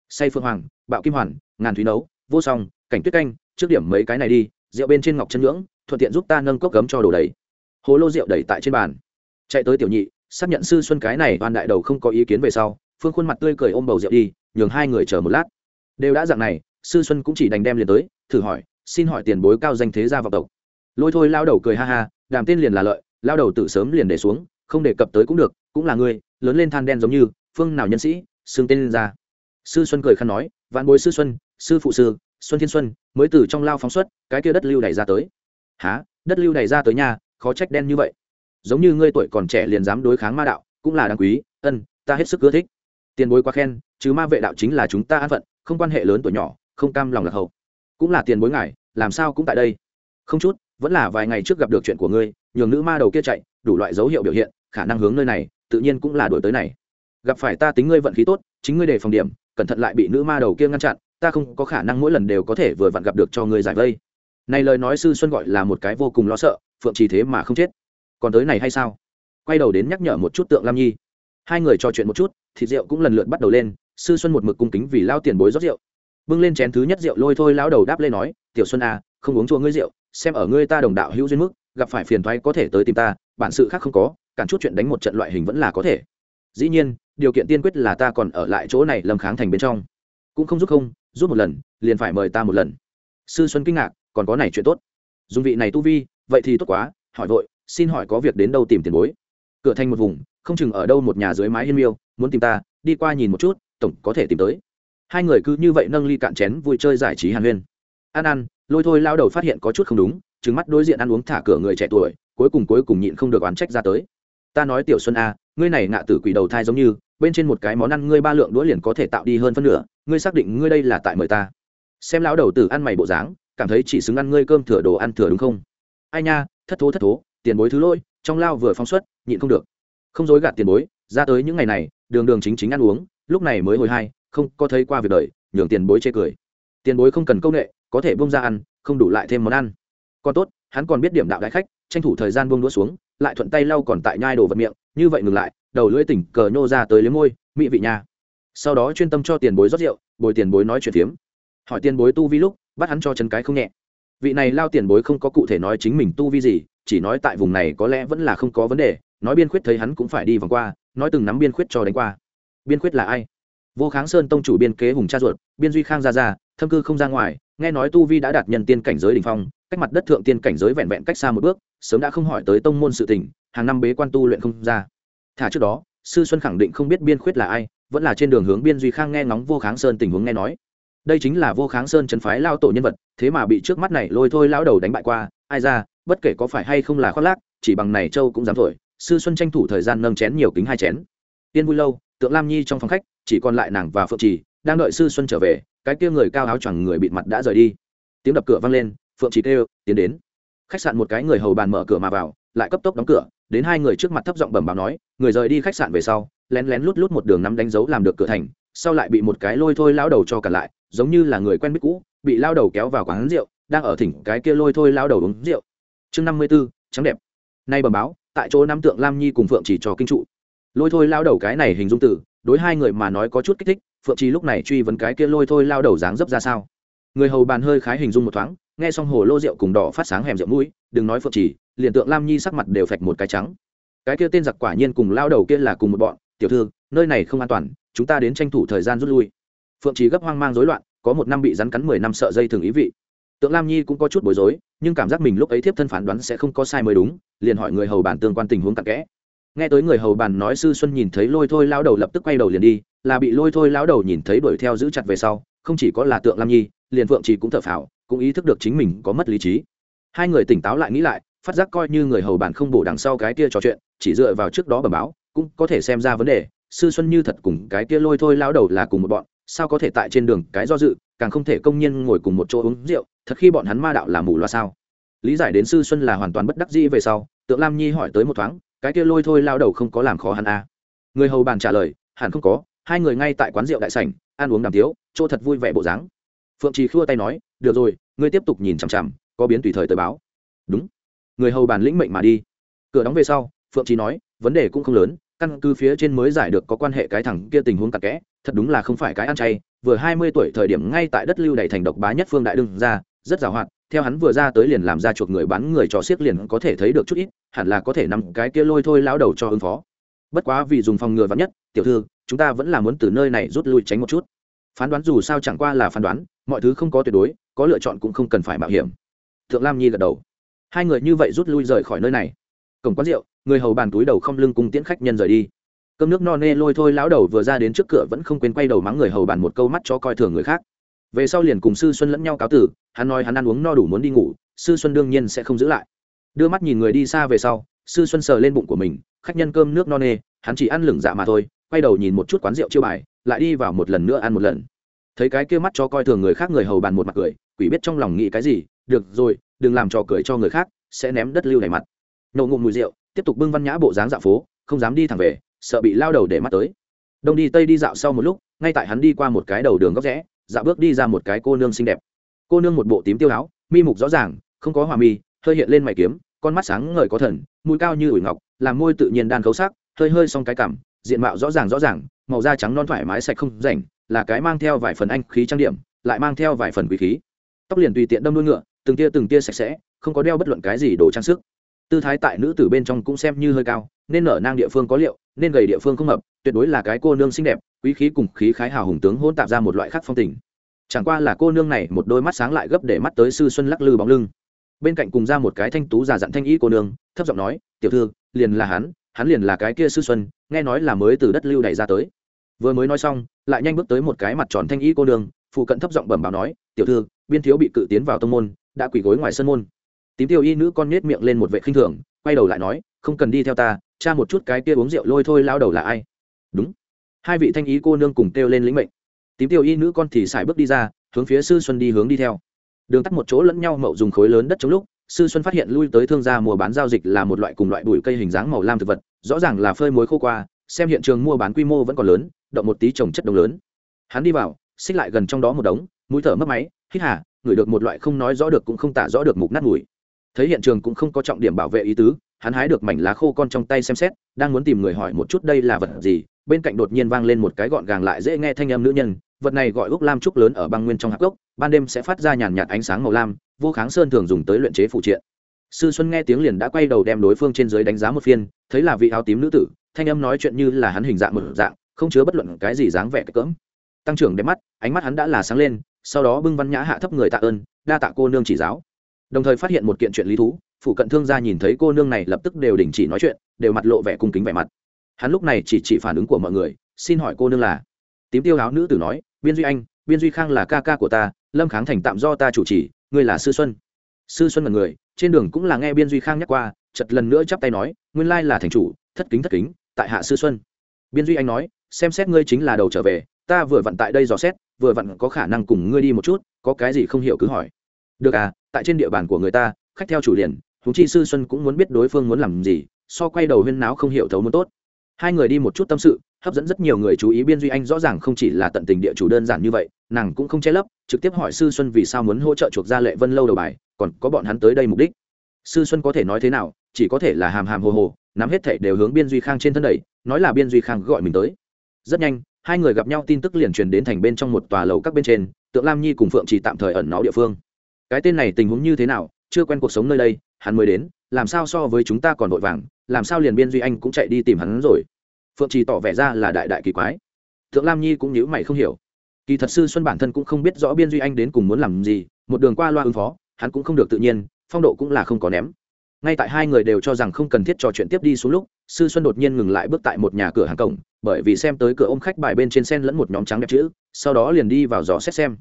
Speaker 1: Say phương hoàng, bạo kim hoàn, ngàn thúy nấu, vô song, cảnh tuyết canh, trước điểm mấy cái này đi, rượu bên trên ngọc chân ngưỡng thuận tiện giúp ta nâng cốc cấm cho đồ đầy. Hồ lô rượu đẩy tại trên bàn. Chạy tới tiểu nhị xác nhận sư xuân cái này toàn đại đầu không có ý kiến về sau, phương khuôn mặt tươi cười ôm bầu rượu đi, nhường hai người chờ một lát. Đều đã dạng này, sư xuân cũng chỉ đành đem liền tới, thử hỏi, xin hỏi tiền bối cao danh thế gia vọng tộc. Lôi thôi lao đầu cười ha ha, đàm tên liền là lợi, lao đầu tự sớm liền để xuống, không đề cập tới cũng được, cũng là ngươi lớn lên than đen giống như, phương nào nhân sĩ xương tên lên ra. Sư xuân cười khăn nói, vạn bối sư xuân, sư phụ sư, xuân thiên xuân, mới từ trong lao phóng xuất, cái kia đất lưu đẩy ra tới. Há đất lưu đẩy ra tới nhà, khó trách đen như vậy giống như ngươi tuổi còn trẻ liền dám đối kháng ma đạo, cũng là đáng quý, ân, ta hết sức ưa thích. Tiền bối quá khen, chứ ma vệ đạo chính là chúng ta an phận, không quan hệ lớn tuổi nhỏ, không cam lòng lạc hậu. Cũng là tiền bối ngài, làm sao cũng tại đây. Không chút, vẫn là vài ngày trước gặp được chuyện của ngươi, nhường nữ ma đầu kia chạy, đủ loại dấu hiệu biểu hiện, khả năng hướng nơi này, tự nhiên cũng là đổi tới này. Gặp phải ta tính ngươi vận khí tốt, chính ngươi đề phòng điểm, cẩn thận lại bị nữ ma đầu kia ngăn chặn, ta không có khả năng mỗi lần đều có thể vừa vặn gặp được cho ngươi giải vây. Này lời nói sư xuân gọi là một cái vô cùng lo sợ, phượng trì thế mà không chết còn tới này hay sao? Quay đầu đến nhắc nhở một chút tượng lam nhi. Hai người trò chuyện một chút, thịt rượu cũng lần lượt bắt đầu lên, sư xuân một mực cung kính vì lao tiền bối rót rượu. Bưng lên chén thứ nhất rượu lôi thôi lão đầu đáp lên nói, tiểu xuân à không uống chua ngươi rượu, xem ở ngươi ta đồng đạo hữu duyên mức, gặp phải phiền thoái có thể tới tìm ta, bản sự khác không có, cản chút chuyện đánh một trận loại hình vẫn là có thể. Dĩ nhiên, điều kiện tiên quyết là ta còn ở lại chỗ này lâm kháng thành bên trong. Cũng không giúp không, giúp một lần, liền phải mời ta một lần. Sư xuân kinh ngạc, còn có này chuyện tốt. Dùng vị này tu vi, vậy thì tốt quá, hỏi vội xin hỏi có việc đến đâu tìm tiền bối? Cửa thành một vùng, không chừng ở đâu một nhà dưới mái hiên miêu, muốn tìm ta, đi qua nhìn một chút, tổng có thể tìm tới. Hai người cứ như vậy nâng ly cạn chén vui chơi giải trí hàn huyên. Ăn ăn lôi thôi lao đầu phát hiện có chút không đúng trứng mắt đối diện ăn uống thả cửa người trẻ tuổi, cuối cùng cuối cùng nhịn không được oán trách ra tới. Ta nói tiểu xuân a, ngươi này ngạ tử quỷ đầu thai giống như, bên trên một cái món ăn ngươi ba lượng đũa liền có thể tạo đi hơn phân nửa, ngươi xác định ngươi đây là tại mời ta. Xem lão đầu tử ăn mày bộ dáng, cảm thấy chỉ xứng ăn ngươi cơm thừa đồ ăn thừa đúng không? Ai nha, thất thố thất thố tiền bối thứ lôi trong lao vừa phóng xuất, nhịn không được. Không dối gạt tiền bối, ra tới những ngày này, đường đường chính chính ăn uống, lúc này mới hồi hai, không có thấy qua việc đời, nhường tiền bối chê cười. Tiền bối không cần công nghệ có thể bông ra ăn, không đủ lại thêm món ăn. Còn tốt, hắn còn biết điểm đạo đại khách, tranh thủ thời gian buông đũa xuống, lại thuận tay lau còn tại nhai đồ vật miệng, như vậy ngừng lại, đầu lưỡi tỉnh cờ nhô ra tới liếm môi mỹ vị nha. Sau đó chuyên tâm cho tiền bối rót rượu, bồi tiền bối nói chuyện phiếm. Hỏi tiền bối tu vi lúc, bắt hắn cho chân cái không nhẹ. Vị này lao tiền bối không có cụ thể nói chính mình tu vi gì chỉ nói tại vùng này có lẽ vẫn là không có vấn đề, nói biên khuyết thấy hắn cũng phải đi vòng qua, nói từng nắm biên khuyết cho đánh qua. Biên khuyết là ai? Vô kháng sơn tông chủ biên kế hùng cha ruột, biên duy khang ra ra, thâm cư không ra ngoài, nghe nói tu vi đã đạt nhân tiên cảnh giới đ ỉ n h phong, cách mặt đất thượng tiên cảnh giới vẹn vẹn cách xa một bước, sớm đã không hỏi tới tông môn sự tình, hàng năm bế quan tu luyện không ra. Thả trước đó, sư xuân khẳng định không biết biên khuyết là ai, vẫn là trên đường hướng biên duy khang nghe ngóng vô kháng sơn tình huống nghe nói. Đây chính là vô kháng sơn trấn phái lao tổ nhân vật, thế mà bị trước mắt này lôi thôi lao đầu đánh bại qua, ai ra bất kể có phải hay không là khoác lác, chỉ bằng này châu cũng dám thổi, sư xuân tranh thủ thời gian nâng chén nhiều kính hai chén. Tiên vui lâu, tượng lam nhi trong phòng khách, chỉ còn lại nàng và phượng trì, đang đợi sư xuân trở về, cái kia người cao áo choàng người bịt mặt đã rời đi. Tiếng đập cửa vang lên, phượng trì kêu, tiến đến. Khách sạn một cái người hầu bàn mở cửa mà vào, lại cấp tốc đóng cửa, đến hai người trước mặt thấp giọng bẩm báo nói, người rời đi khách sạn về sau, lén lén lút lút một đường nắm đánh dấu làm được cửa thành, sau lại bị một cái lôi thôi lao đầu cho cả lại, giống như là người quen biết cũ, bị lao đầu kéo vào quán rượu, đang ở thỉnh cái kia lôi thôi lao đầu uống rượu chương năm mươi b ố trắng đẹp. Nay bẩm báo, tại chỗ nắm tượng lam nhi cùng phượng chỉ trò kinh trụ. Lôi thôi lao đầu cái này hình dung tử đối hai người mà nói có chút kích thích, phượng trì lúc này truy vấn cái kia lôi thôi lao đầu dáng dấp ra sao? Người hầu bàn hơi khái hình dung một thoáng, nghe xong hồ lô rượu cùng đỏ phát sáng hẻm rượu mũi, đừng nói phượng trì liền tượng lam nhi sắc mặt đều phạch một cái trắng. Cái kia tên giặc quả nhiên cùng lao đầu kia là cùng một bọn, tiểu thư, nơi này không an toàn, chúng ta đến tranh thủ thời gian rút lui. Phượng trì gấp hoang mang rối loạn, có một năm bị rắn cắn mười năm sợ dây thường ý vị tượng lam nhi cũng có chút bối rối, nhưng cảm giác mình lúc ấy thiếp thân phán đoán sẽ không có sai mới đúng, liền hỏi người hầu bàn tương quan tình huống cặn kẽ. Nghe tới người hầu bàn nói sư xuân nhìn thấy lôi thôi lao đầu lập tức quay đầu liền đi, là bị lôi thôi lao đầu nhìn thấy đuổi theo giữ chặt về sau, không chỉ có là tượng lam nhi, liền phượng chỉ cũng thở phào, cũng ý thức được chính mình có mất lý trí. Hai người tỉnh táo lại nghĩ lại, phát giác coi như người hầu bàn không bổ đằng sau cái kia trò chuyện, chỉ dựa vào trước đó bẩm báo, cũng có thể xem ra vấn đề. Sư xuân như thật cùng cái kia lôi thôi lao đầu là cùng một bọn, sao có thể tại trên đường cái do dự càng không thể công nhiên ngồi cùng một chỗ uống rượu, thật khi bọn hắn ma đạo là mù loa sao? Lý giải đến sư xuân là hoàn toàn bất đắc dĩ về sau, tượng lam nhi hỏi tới một thoáng, cái kia lôi thôi lao đầu không có làm khó hắn à. người hầu bàn trả lời, hẳn không có, hai người ngay tại quán rượu đại sảnh, ăn uống đàm tiếu, chỗ thật vui vẻ bộ dáng. Phượng trì khua tay nói, được rồi, ngươi tiếp tục nhìn chằm chằm, có biến tùy thời tới báo. Đúng. Người hầu bàn lĩnh mệnh mà đi. Cửa đóng về sau, phượng trì nói, vấn đề cũng không lớn căn cứ phía trên mới giải được có quan hệ cái thằng kia tình huống tặc kẽ, thật đúng là không phải cái ăn chay. Vừa hai mươi tuổi thời điểm ngay tại đất lưu đầy thành độc bá nhất phương đại đương ra, rất giàu hoạt, theo hắn vừa ra tới liền làm ra chuộc người bán người cho siếc liền có thể thấy được chút ít, hẳn là có thể nằm cái kia lôi thôi lão đầu cho ứng phó. Bất quá vì dùng phòng ngừa vắn nhất, tiểu thư, chúng ta vẫn là muốn từ nơi này rút lui tránh một chút. Phán đoán dù sao chẳng qua là phán đoán, mọi thứ không có tuyệt đối, có lựa chọn cũng không cần phải mạo hiểm. Thượng lam nhi gật đầu. Hai người như vậy rút lui rời khỏi nơi này. Cổng quán rượu người hầu bàn túi đầu không lưng cùng tiễn khách nhân rời đi. Cơm nước no nê lôi thôi, lão đầu vừa ra đến trước cửa vẫn không quên quay đầu mắng người hầu bàn một câu mắt cho coi thường người khác. Về sau liền cùng sư xuân lẫn nhau cáo tử, hắn nói hắn ăn uống no đủ muốn đi ngủ, sư xuân đương nhiên sẽ không giữ lại. Đưa mắt nhìn người đi xa về sau, sư xuân sờ lên bụng của mình, khách nhân cơm nước no nê, hắn chỉ ăn lửng dạ mà thôi, quay đầu nhìn một chút quán rượu chiêu bài, lại đi vào một lần nữa ăn một lần. Thấy cái kia mắt cho coi thường người khác người hầu bàn một mặt cười, quỷ biết trong lòng nghĩ cái gì, được rồi, đừng làm trò cười cho người khác, sẽ ném đất lưu đầy mặt. Nổ ngụm mùi rượu tiếp tục bưng văn nhã bộ dáng dạo phố, không dám đi thẳng về, sợ bị lao đầu để mắt tới. Đông đi tây đi dạo sau một lúc, ngay tại hắn đi qua một cái đầu đường góc rẽ, dạo bước đi ra một cái cô nương xinh đẹp. Cô nương một bộ tím tiêu áo, mi mục rõ ràng, không có hòa mi, hơi hiện lên mày kiếm, con mắt sáng ngời có thần, mũi cao như ủi ngọc, làm môi tự nhiên đan cấu sắc, hơi hơi xong cái cảm diện mạo rõ ràng rõ ràng, màu da trắng non thoải mái sạch không rảnh, là cái mang theo vài phần anh khí trang điểm, lại mang theo vài phần quý khí. Tóc liền tùy tiện đâm đuôi ngựa, từng tia từng tia sạch sẽ, không có đeo bất luận cái gì đồ trang sức tư thái tại nữ tử bên trong cũng xem như hơi cao, nên nở nang địa phương có liệu, nên gầy địa phương không hợp, tuyệt đối là cái cô nương xinh đẹp, quý khí cùng khí khái hào hùng tướng hôn tạo ra một loại khác phong tình. Chẳng qua là cô nương này một đôi mắt sáng lại gấp để mắt tới sư xuân lắc lư bóng lưng. Bên cạnh cùng ra một cái thanh tú già dặn thanh ý cô nương, thấp giọng nói, tiểu thư, liền là hắn hắn liền là cái kia sư xuân, nghe nói là mới từ đất lưu đày ra tới. Vừa mới nói xong, lại nhanh bước tới một cái mặt tròn thanh ý cô nương, phụ cận thấp giọng bẩm báo nói, tiểu thư, biên thiếu bị cự tiến vào tông môn, đã quỳ gối ngoài sân môn tím tiêu y nữ con nết miệng lên một vệ khinh thường, quay đầu lại nói, không cần đi theo ta, cha một chút cái kia uống rượu lôi thôi lao đầu là ai? Đúng. Hai vị thanh ý cô nương cùng kêu lên lĩnh mệnh. Tím tiêu y nữ con thì xài bước đi ra, hướng phía sư xuân đi hướng đi theo. Đường tắt một chỗ lẫn nhau mậu dùng khối lớn đất trong lúc, sư xuân phát hiện lui tới thương gia mua bán giao dịch là một loại cùng loại bụi cây hình dáng màu lam thực vật, rõ ràng là phơi muối khô qua, xem hiện trường mua bán quy mô vẫn còn lớn, động một tí trồng chất đồng lớn. Hắn đi vào, xích lại gần trong đó một đống, mũi thở mất máy, hít hà, ngửi được một loại không nói rõ được cũng không tả rõ được mục nát mùi thấy hiện trường cũng không có trọng điểm bảo vệ ý tứ, hắn hái được mảnh lá khô con trong tay xem xét, đang muốn tìm người hỏi một chút đây là vật gì, bên cạnh đột nhiên vang lên một cái gọn gàng lại dễ nghe thanh âm nữ nhân, vật này gọi úc lam trúc lớn ở băng nguyên trong hạc gốc, ban đêm sẽ phát ra nhàn nhạt ánh sáng màu lam, vô kháng sơn thường dùng tới luyện chế phụ triện. Sư xuân nghe tiếng liền đã quay đầu đem đối phương trên dưới đánh giá một phiên, thấy là vị áo tím nữ tử, thanh âm nói chuyện như là hắn hình dạng một dạng, không chứa bất luận cái gì dáng vẻ cỡm. Tăng trưởng đẹp mắt, ánh mắt hắn đã là sáng lên, sau đó bưng văn nhã hạ thấp người tạ ơn, đa tạ cô nương chỉ giáo đồng thời phát hiện một kiện chuyện lý thú phụ cận thương gia nhìn thấy cô nương này lập tức đều đình chỉ nói chuyện, đều mặt lộ vẻ cung kính vẻ mặt. Hắn lúc này chỉ chỉ phản ứng của mọi người, xin hỏi cô nương là? Tím tiêu áo nữ tử nói, biên duy anh, biên duy khang là ca ca của ta, lâm kháng thành tạm do ta chủ trì, ngươi là sư xuân. Sư xuân là người, trên đường cũng là nghe biên duy khang nhắc qua chật lần nữa chắp tay nói, nguyên lai là thành chủ, thất kính thất kính, tại hạ sư xuân. Biên duy anh nói, xem xét ngươi chính là đầu trở về, ta vừa vặn tại đây dò xét, vừa vặn có khả năng cùng ngươi đi một chút, có cái gì không hiểu cứ hỏi được à tại trên địa bàn của người ta, khách theo chủ liền húng chi sư xuân cũng muốn biết đối phương muốn làm gì, so quay đầu huyên náo không hiểu thấu muốn tốt. Hai người đi một chút tâm sự, hấp dẫn rất nhiều người chú ý biên duy anh rõ ràng không chỉ là tận tình địa chủ đơn giản như vậy, nàng cũng không che lấp, trực tiếp hỏi sư xuân vì sao muốn hỗ trợ chuộc ra lệ vân lâu đầu bài, còn có bọn hắn tới đây mục đích. Sư xuân có thể nói thế nào, chỉ có thể là hàm hàm hồ hồ, nắm hết thảy đều hướng biên duy khang trên thân đẩy, nói là biên duy khang gọi mình tới. Rất nhanh, hai người gặp nhau tin tức liền truyền đến thành bên trong một tòa lầu các bên trên, tượng lam nhi cùng phượng chỉ tạm thời ẩn náu địa phương cái tên này tình huống như thế nào, chưa quen cuộc sống nơi đây, hắn mới đến, làm sao so với chúng ta còn vội vàng, làm sao liền biên duy anh cũng chạy đi tìm hắn rồi. Phượng trì tỏ vẻ ra là đại đại kỳ quái. Thượng lam nhi cũng nhíu mày không hiểu. Kỳ thật sư xuân bản thân cũng không biết rõ biên duy anh đến cùng muốn làm gì, một đường qua loa ứng phó, hắn cũng không được tự nhiên, phong độ cũng là không có ném. Ngay tại hai người đều cho rằng không cần thiết trò chuyện tiếp đi xuống lúc, sư xuân đột nhiên ngừng lại bước tại một nhà cửa hàng cổng, bởi vì xem tới cửa ôm khách bài bên trên sen lẫn một nhóm trắng đẹp chữ, sau đó liền đi vào dò xét xem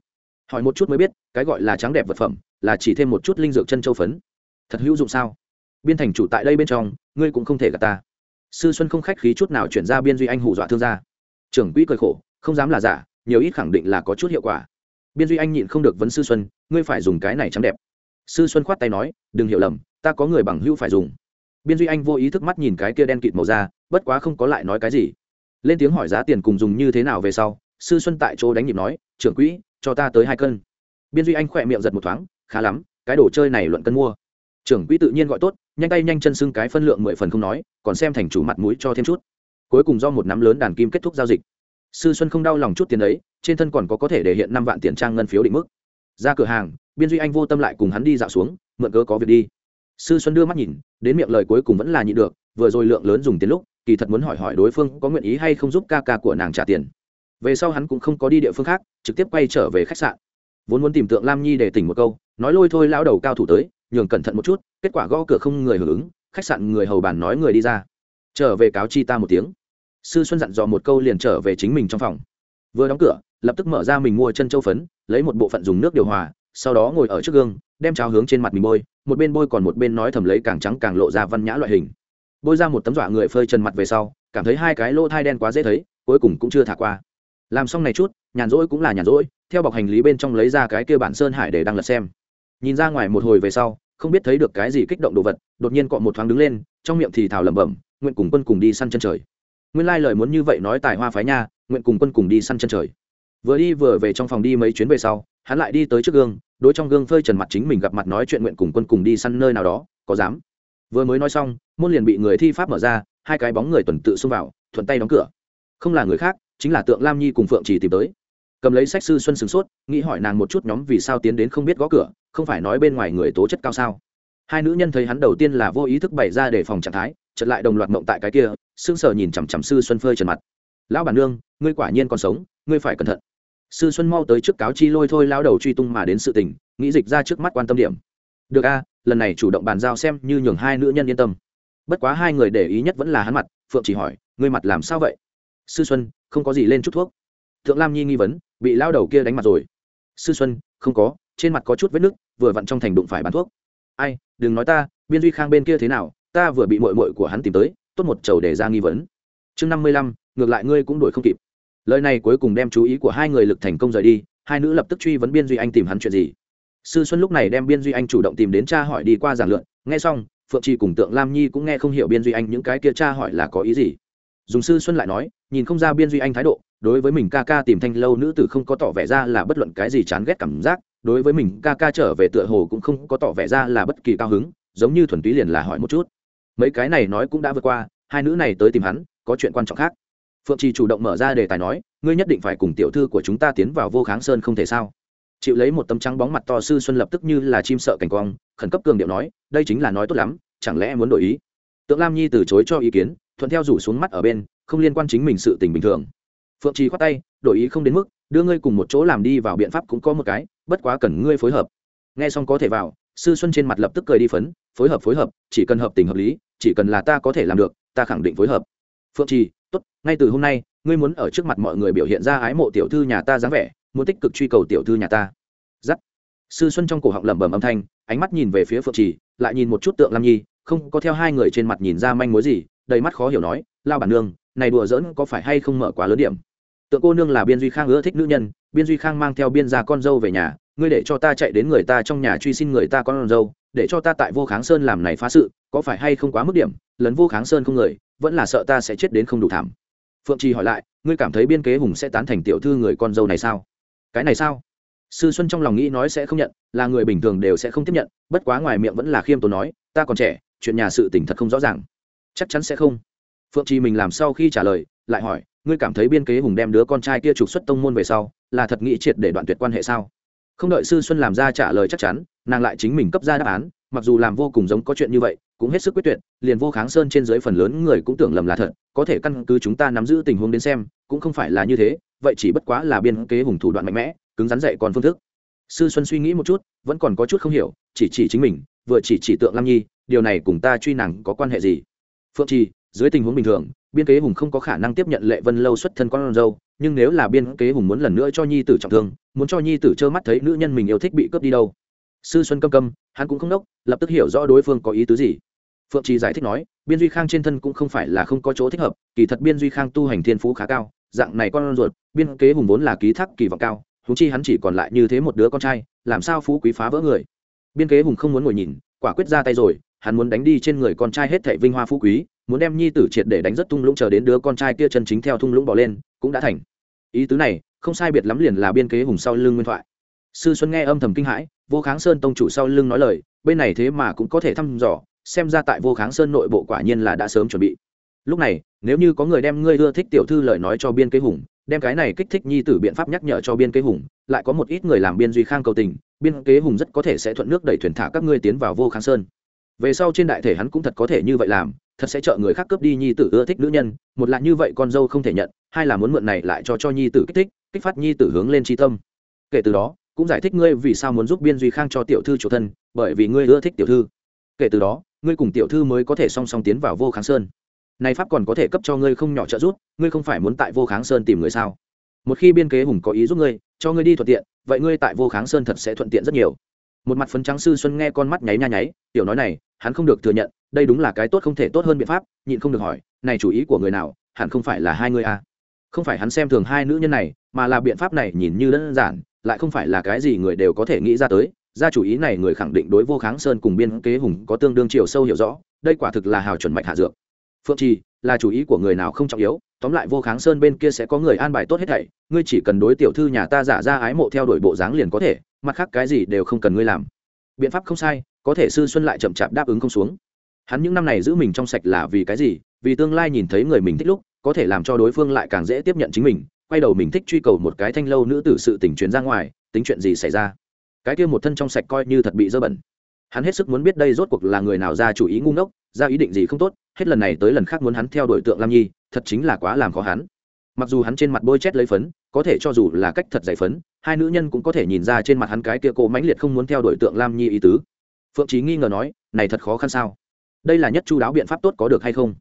Speaker 1: hỏi một chút mới biết, cái gọi là trắng đẹp vật phẩm, là chỉ thêm một chút linh dược chân châu phấn. Thật hữu dụng sao? Biên thành chủ tại đây bên trong, ngươi cũng không thể gạt ta. Sư xuân không khách khí chút nào chuyển ra biên duy anh hù dọa thương gia. Trưởng quỹ cười khổ, không dám là giả, nhiều ít khẳng định là có chút hiệu quả. Biên duy anh nhịn không được vấn sư xuân, ngươi phải dùng cái này trắng đẹp. Sư xuân khoát tay nói, đừng hiểu lầm, ta có người bằng hữu phải dùng. Biên duy anh vô ý thức mắt nhìn cái kia đen kịt màu da, bất quá không có lại nói cái gì. Lên tiếng hỏi giá tiền cùng dùng như thế nào về sau, sư xuân tại chỗ đánh nhịp nói, trưởng quỹ cho ta tới hai cân. Biên duy anh khỏe miệng giật một thoáng, khá lắm, cái đồ chơi này luận cân mua. Trưởng quỹ tự nhiên gọi tốt, nhanh tay nhanh chân xưng cái phân lượng mười phần không nói, còn xem thành chủ mặt mũi cho thêm chút. Cuối cùng do một nắm lớn đàn kim kết thúc giao dịch. Sư xuân không đau lòng chút tiền ấy, trên thân còn có có thể để hiện năm vạn tiền trang ngân phiếu định mức. Ra cửa hàng, biên duy anh vô tâm lại cùng hắn đi dạo xuống, mượn cớ có việc đi. Sư xuân đưa mắt nhìn, đến miệng lời cuối cùng vẫn là nhị được, vừa rồi lượng lớn dùng tiền lúc, kỳ thật muốn hỏi hỏi đối phương có nguyện ý hay không giúp ca ca của nàng trả tiền về sau hắn cũng không có đi địa phương khác, trực tiếp quay trở về khách sạn. Vốn muốn tìm tượng lam nhi để tỉnh một câu, nói lôi thôi lão đầu cao thủ tới, nhường cẩn thận một chút, kết quả gõ cửa không người hưởng ứng, khách sạn người hầu bàn nói người đi ra. Trở về cáo chi ta một tiếng. Sư xuân dặn dò một câu liền trở về chính mình trong phòng. Vừa đóng cửa, lập tức mở ra mình mua chân châu phấn, lấy một bộ phận dùng nước điều hòa, sau đó ngồi ở trước gương, đem cháo hướng trên mặt mình bôi, một bên bôi còn một bên nói thầm lấy càng trắng càng lộ ra văn nhã loại hình. Bôi ra một tấm dọa người phơi chân mặt về sau, cảm thấy hai cái lỗ thai đen quá dễ thấy, cuối cùng cũng chưa thả qua làm xong này chút, nhàn rỗi cũng là nhàn rỗi, theo bọc hành lý bên trong lấy ra cái kia bản sơn hải để đăng lật xem. Nhìn ra ngoài một hồi về sau, không biết thấy được cái gì kích động đồ vật, đột nhiên cọ một thoáng đứng lên, trong miệng thì thào lẩm bẩm, nguyện cùng quân cùng đi săn chân trời. Nguyên lai lời muốn như vậy nói tài hoa phái nha, nguyện cùng quân cùng đi săn chân trời. Vừa đi vừa về trong phòng đi mấy chuyến về sau, hắn lại đi tới trước gương, đối trong gương phơi trần mặt chính mình gặp mặt nói chuyện nguyện cùng quân cùng đi săn nơi nào đó, có dám? Vừa mới nói xong, môn liền bị người thi pháp mở ra, hai cái bóng người tuần tự xông vào, thuận tay đóng cửa. Không là người khác chính là tượng lam nhi cùng phượng chỉ tìm tới. Cầm lấy sách sư xuân sửng sốt, nghĩ hỏi nàng một chút nhóm vì sao tiến đến không biết gõ cửa, không phải nói bên ngoài người tố chất cao sao. Hai nữ nhân thấy hắn đầu tiên là vô ý thức bày ra để phòng trạng thái chật lại đồng loạt mộng tại cái kia, sững sờ nhìn chằm chằm sư xuân phơi trần mặt. Lão bản nương, ngươi quả nhiên còn sống, ngươi phải cẩn thận. Sư xuân mau tới trước cáo chi lôi thôi lao đầu truy tung mà đến sự tình, nghĩ dịch ra trước mắt quan tâm điểm. Được a, lần này chủ động bàn giao xem như nhường hai nữ nhân yên tâm. Bất quá hai người để ý nhất vẫn là hắn mặt, phượng chỉ hỏi, ngươi mặt làm sao vậy? Sư xuân, không có gì lên chút thuốc. Thượng lam nhi nghi vấn, bị lao đầu kia đánh mặt rồi. Sư xuân, không có, trên mặt có chút vết nứt, vừa vặn trong thành đụng phải bán thuốc. Ai, đừng nói ta, biên duy khang bên kia thế nào, ta vừa bị mội mội của hắn tìm tới, tốt một chầu để ra nghi vấn. Chương năm mươi lăm, ngược lại ngươi cũng đuổi không kịp. Lời này cuối cùng đem chú ý của hai người lực thành công rời đi, hai nữ lập tức truy vấn biên duy anh tìm hắn chuyện gì. Sư xuân lúc này đem biên duy anh chủ động tìm đến cha hỏi đi qua giảng lượn nghe xong, phượng trì cùng tượng lam nhi cũng nghe không hiểu biên duy anh những cái kia cha hỏi là có ý gì dùng sư xuân lại nói, nhìn không ra biên duy anh thái độ, đối với mình ca ca tìm thanh lâu nữ tử không có tỏ vẻ ra là bất luận cái gì chán ghét cảm giác, đối với mình ca ca trở về tựa hồ cũng không có tỏ vẻ ra là bất kỳ cao hứng, giống như thuần túy liền là hỏi một chút. Mấy cái này nói cũng đã vượt qua, hai nữ này tới tìm hắn, có chuyện quan trọng khác. Phượng trì chủ động mở ra đề tài nói, ngươi nhất định phải cùng tiểu thư của chúng ta tiến vào vô kháng sơn không thể sao? Chịu lấy một tấm trắng bóng mặt to sư xuân lập tức như là chim sợ cảnh quang, khẩn cấp cường điệu nói, đây chính là nói tốt lắm, chẳng lẽ muốn đổi ý? Tượng lam nhi từ chối cho ý kiến thuận theo rủ xuống mắt ở bên, không liên quan chính mình sự tình bình thường. Phượng trì khoát tay, đổi ý không đến mức, đưa ngươi cùng một chỗ làm đi vào biện pháp cũng có một cái, bất quá cần ngươi phối hợp. Nghe xong có thể vào, sư xuân trên mặt lập tức cười đi phấn, phối hợp phối hợp, chỉ cần hợp tình hợp lý, chỉ cần là ta có thể làm được, ta khẳng định phối hợp. Phượng trì, tốt, ngay từ hôm nay, ngươi muốn ở trước mặt mọi người biểu hiện ra ái mộ tiểu thư nhà ta dáng vẻ, muốn tích cực truy cầu tiểu thư nhà ta. Giắt. Sư xuân trong cổ họng lẩm bẩm âm thanh, ánh mắt nhìn về phía phượng trì, lại nhìn một chút tượng lam nhi, không có theo hai người trên mặt nhìn ra manh mối gì đầy mắt khó hiểu nói, lao bản nương, này đùa giỡn có phải hay không mở quá lớn điểm? Tượng cô nương là biên duy khang ưa thích nữ nhân, biên duy khang mang theo biên gia con dâu về nhà, ngươi để cho ta chạy đến người ta trong nhà truy xin người ta con dâu, để cho ta tại vô kháng sơn làm này phá sự, có phải hay không quá mức điểm? Lấn vô kháng sơn không người, vẫn là sợ ta sẽ chết đến không đủ thảm. Phượng trì hỏi lại, ngươi cảm thấy biên kế hùng sẽ tán thành tiểu thư người con dâu này sao? Cái này sao? Sư xuân trong lòng nghĩ nói sẽ không nhận, là người bình thường đều sẽ không tiếp nhận, bất quá ngoài miệng vẫn là khiêm tốn nói, ta còn trẻ, chuyện nhà sự tỉnh thật không rõ ràng chắc chắn sẽ không. Phượng trì mình làm sau khi trả lời, lại hỏi, ngươi cảm thấy biên kế hùng đem đứa con trai kia trục xuất tông môn về sau, là thật nghĩ triệt để đoạn tuyệt quan hệ sao? Không đợi sư xuân làm ra trả lời chắc chắn, nàng lại chính mình cấp ra đáp án, mặc dù làm vô cùng giống có chuyện như vậy, cũng hết sức quyết tuyệt, liền vô kháng sơn trên dưới phần lớn người cũng tưởng lầm là thật, có thể căn cứ chúng ta nắm giữ tình huống đến xem, cũng không phải là như thế, vậy chỉ bất quá là biên kế hùng thủ đoạn mạnh mẽ, cứng rắn dạy còn phương thức. Sư xuân suy nghĩ một chút, vẫn còn có chút không hiểu, chỉ chỉ chính mình, vừa chỉ chỉ tượng lam nhi, điều này cùng ta truy nàng có quan hệ gì? Phượng trì, dưới tình huống bình thường, biên kế hùng không có khả năng tiếp nhận lệ vân lâu xuất thân con dâu, nhưng nếu là biên kế hùng muốn lần nữa cho nhi tử trọng thương, muốn cho nhi tử trơ mắt thấy nữ nhân mình yêu thích bị cướp đi đâu. Sư xuân câm câm, hắn cũng không đốc, lập tức hiểu rõ đối phương có ý tứ gì. Phượng trì giải thích nói, biên duy khang trên thân cũng không phải là không có chỗ thích hợp, kỳ thật biên duy khang tu hành thiên phú khá cao, dạng này con ruột, biên kế hùng vốn là ký thác kỳ vọng cao thú chi hắn chỉ còn lại như thế một đứa con trai, làm sao phú quý phá vỡ người. Biên kế hùng không muốn ngồi nhìn, quả quyết ra tay rồi hắn muốn đánh đi trên người con trai hết thảy vinh hoa phú quý, muốn đem nhi tử triệt để đánh rất tung lũng chờ đến đứa con trai kia chân chính theo thung lũng bỏ lên, cũng đã thành. Ý tứ này, không sai biệt lắm liền là biên kế hùng sau lưng nguyên thoại. Sư xuân nghe âm thầm kinh hãi, vô kháng sơn tông chủ sau lưng nói lời, bên này thế mà cũng có thể thăm dò, xem ra tại vô kháng sơn nội bộ quả nhiên là đã sớm chuẩn bị. Lúc này, nếu như có người đem ngươi đưa thích tiểu thư lời nói cho biên kế hùng, đem cái này kích thích nhi tử biện pháp nhắc nhở cho biên kế hùng, lại có một ít người làm biên duy khang cầu tình, biên kế hùng rất có thể sẽ thuận nước đẩy thuyền thả các ngươi tiến vào vô kháng sơn về sau trên đại thể hắn cũng thật có thể như vậy làm, thật sẽ trợ người khác cướp đi nhi tử ưa thích nữ nhân, một là như vậy con dâu không thể nhận, hai là muốn mượn này lại cho cho nhi tử kích thích, kích phát nhi tử hướng lên tri tâm. Kể từ đó, cũng giải thích ngươi vì sao muốn giúp biên duy khang cho tiểu thư chủ thân, bởi vì ngươi ưa thích tiểu thư. Kể từ đó, ngươi cùng tiểu thư mới có thể song song tiến vào vô kháng sơn. Này pháp còn có thể cấp cho ngươi không nhỏ trợ giúp, ngươi không phải muốn tại vô kháng sơn tìm người sao? Một khi biên kế hùng có ý giúp ngươi, cho ngươi đi thuận tiện, vậy ngươi tại vô kháng sơn thật sẽ thuận tiện rất nhiều một mặt phấn trắng sư xuân nghe con mắt nháy nha nháy, tiểu nói này, hắn không được thừa nhận, đây đúng là cái tốt không thể tốt hơn biện pháp, nhịn không được hỏi, này chủ ý của người nào, hẳn không phải là hai người à. không phải hắn xem thường hai nữ nhân này, mà là biện pháp này nhìn như đơn giản, lại không phải là cái gì người đều có thể nghĩ ra tới, ra chủ ý này người khẳng định đối vô kháng sơn cùng biên kế hùng có tương đương chiều sâu hiểu rõ, đây quả thực là hào chuẩn mạch hạ dược phượng trì, là chủ ý của người nào không trọng yếu, tóm lại vô kháng sơn bên kia sẽ có người an bài tốt hết thảy, ngươi chỉ cần đối tiểu thư nhà ta giả ra ái mộ theo đuổi bộ dáng liền có thể mặt khác cái gì đều không cần ngươi làm. Biện pháp không sai, có thể sư xuân lại chậm chạp đáp ứng không xuống. Hắn những năm này giữ mình trong sạch là vì cái gì? Vì tương lai nhìn thấy người mình thích lúc, có thể làm cho đối phương lại càng dễ tiếp nhận chính mình, quay đầu mình thích truy cầu một cái thanh lâu nữ tử sự tình truyền ra ngoài, tính chuyện gì xảy ra? Cái kia một thân trong sạch coi như thật bị dơ bẩn. Hắn hết sức muốn biết đây rốt cuộc là người nào ra chủ ý ngu ngốc, ra ý định gì không tốt, hết lần này tới lần khác muốn hắn theo đội tượng lam nhi, thật chính là quá làm khó hắn mặc dù hắn trên mặt bôi chét lấy phấn, có thể cho dù là cách thật giải phấn, hai nữ nhân cũng có thể nhìn ra trên mặt hắn cái kia cô mãnh liệt không muốn theo đội tượng lam nhi ý tứ. Phượng trí nghi ngờ nói, này thật khó khăn sao? Đây là nhất chu đáo biện pháp tốt có được hay không?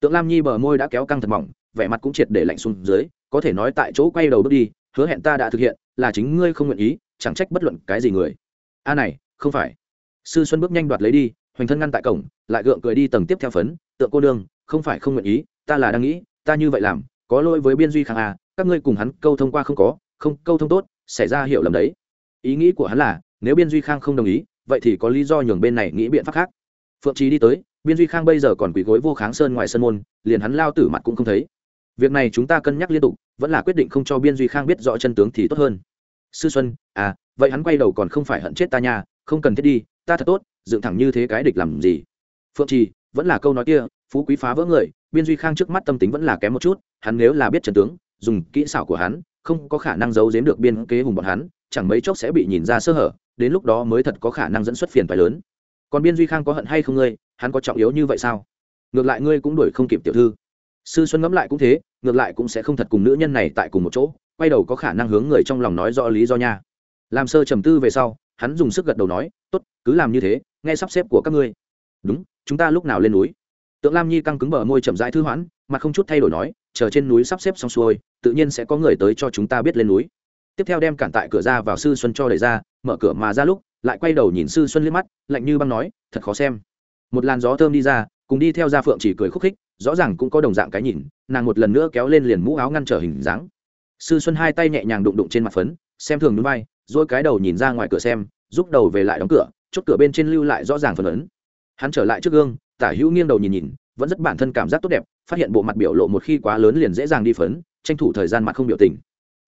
Speaker 1: Tượng lam nhi bờ môi đã kéo căng thật mỏng, vẻ mặt cũng triệt để lạnh xuống dưới, có thể nói tại chỗ quay đầu bước đi, hứa hẹn ta đã thực hiện, là chính ngươi không nguyện ý, chẳng trách bất luận cái gì người. A này, không phải. Sư xuân bước nhanh đoạt lấy đi, hoành thân ngăn tại cổng, lại gượng cười đi tầng tiếp theo phấn, tượng cô đương không phải không nguyện ý, ta là đang nghĩ, ta như vậy làm có lỗi với biên duy khang à các ngươi cùng hắn câu thông qua không có, không câu thông tốt, xảy ra hiểu lầm đấy. Ý nghĩ của hắn là, nếu biên duy khang không đồng ý, vậy thì có lý do nhường bên này nghĩ biện pháp khác. Phượng trí đi tới, biên duy khang bây giờ còn quỳ gối vô kháng sơn ngoài sân môn, liền hắn lao tử mặt cũng không thấy. Việc này chúng ta cân nhắc liên tục, vẫn là quyết định không cho biên duy khang biết rõ chân tướng thì tốt hơn. Sư xuân à vậy hắn quay đầu còn không phải hận chết ta nha, không cần thiết đi, ta thật tốt, dựng thẳng như thế cái địch làm gì? Phượng trì, vẫn là câu nói kia phú quý phá vỡ người, biên duy khang trước mắt tâm tính vẫn là kém một chút, hắn nếu là biết trần tướng, dùng kỹ xảo của hắn, không có khả năng giấu giếm được biên kế hùng bọn hắn, chẳng mấy chốc sẽ bị nhìn ra sơ hở, đến lúc đó mới thật có khả năng dẫn xuất phiền phải lớn. Còn biên duy khang có hận hay không ngươi, hắn có trọng yếu như vậy sao? Ngược lại ngươi cũng đuổi không kịp tiểu thư. Sư xuân ngẫm lại cũng thế, ngược lại cũng sẽ không thật cùng nữ nhân này tại cùng một chỗ, quay đầu có khả năng hướng người trong lòng nói rõ lý do nha. Làm sơ trầm tư về sau, hắn dùng sức gật đầu nói, tốt, cứ làm như thế, nghe sắp xếp của các ngươi. Đúng, chúng ta lúc nào lên núi? Tượng lam nhi căng cứng bờ môi chậm rãi thư hoãn mà không chút thay đổi nói, chờ trên núi sắp xếp xong xuôi, tự nhiên sẽ có người tới cho chúng ta biết lên núi. Tiếp theo đem cản tại cửa ra vào sư xuân cho đẩy ra, mở cửa mà ra lúc, lại quay đầu nhìn sư xuân liếc mắt, lạnh như băng nói, thật khó xem. Một làn gió thơm đi ra, cùng đi theo gia phượng chỉ cười khúc khích, rõ ràng cũng có đồng dạng cái nhìn, nàng một lần nữa kéo lên liền mũ áo ngăn trở hình dáng. Sư xuân hai tay nhẹ nhàng đụng đụng trên mặt phấn, xem thường núi bay, rồi cái đầu nhìn ra ngoài cửa xem giúp đầu về lại đóng cửa, chốt cửa bên trên lưu lại rõ ràng phần ấn hắn trở lại trước gương, tả hữu nghiêng đầu nhìn nhìn, vẫn rất bản thân cảm giác tốt đẹp, phát hiện bộ mặt biểu lộ một khi quá lớn liền dễ dàng đi phấn, tranh thủ thời gian mặt không biểu tình.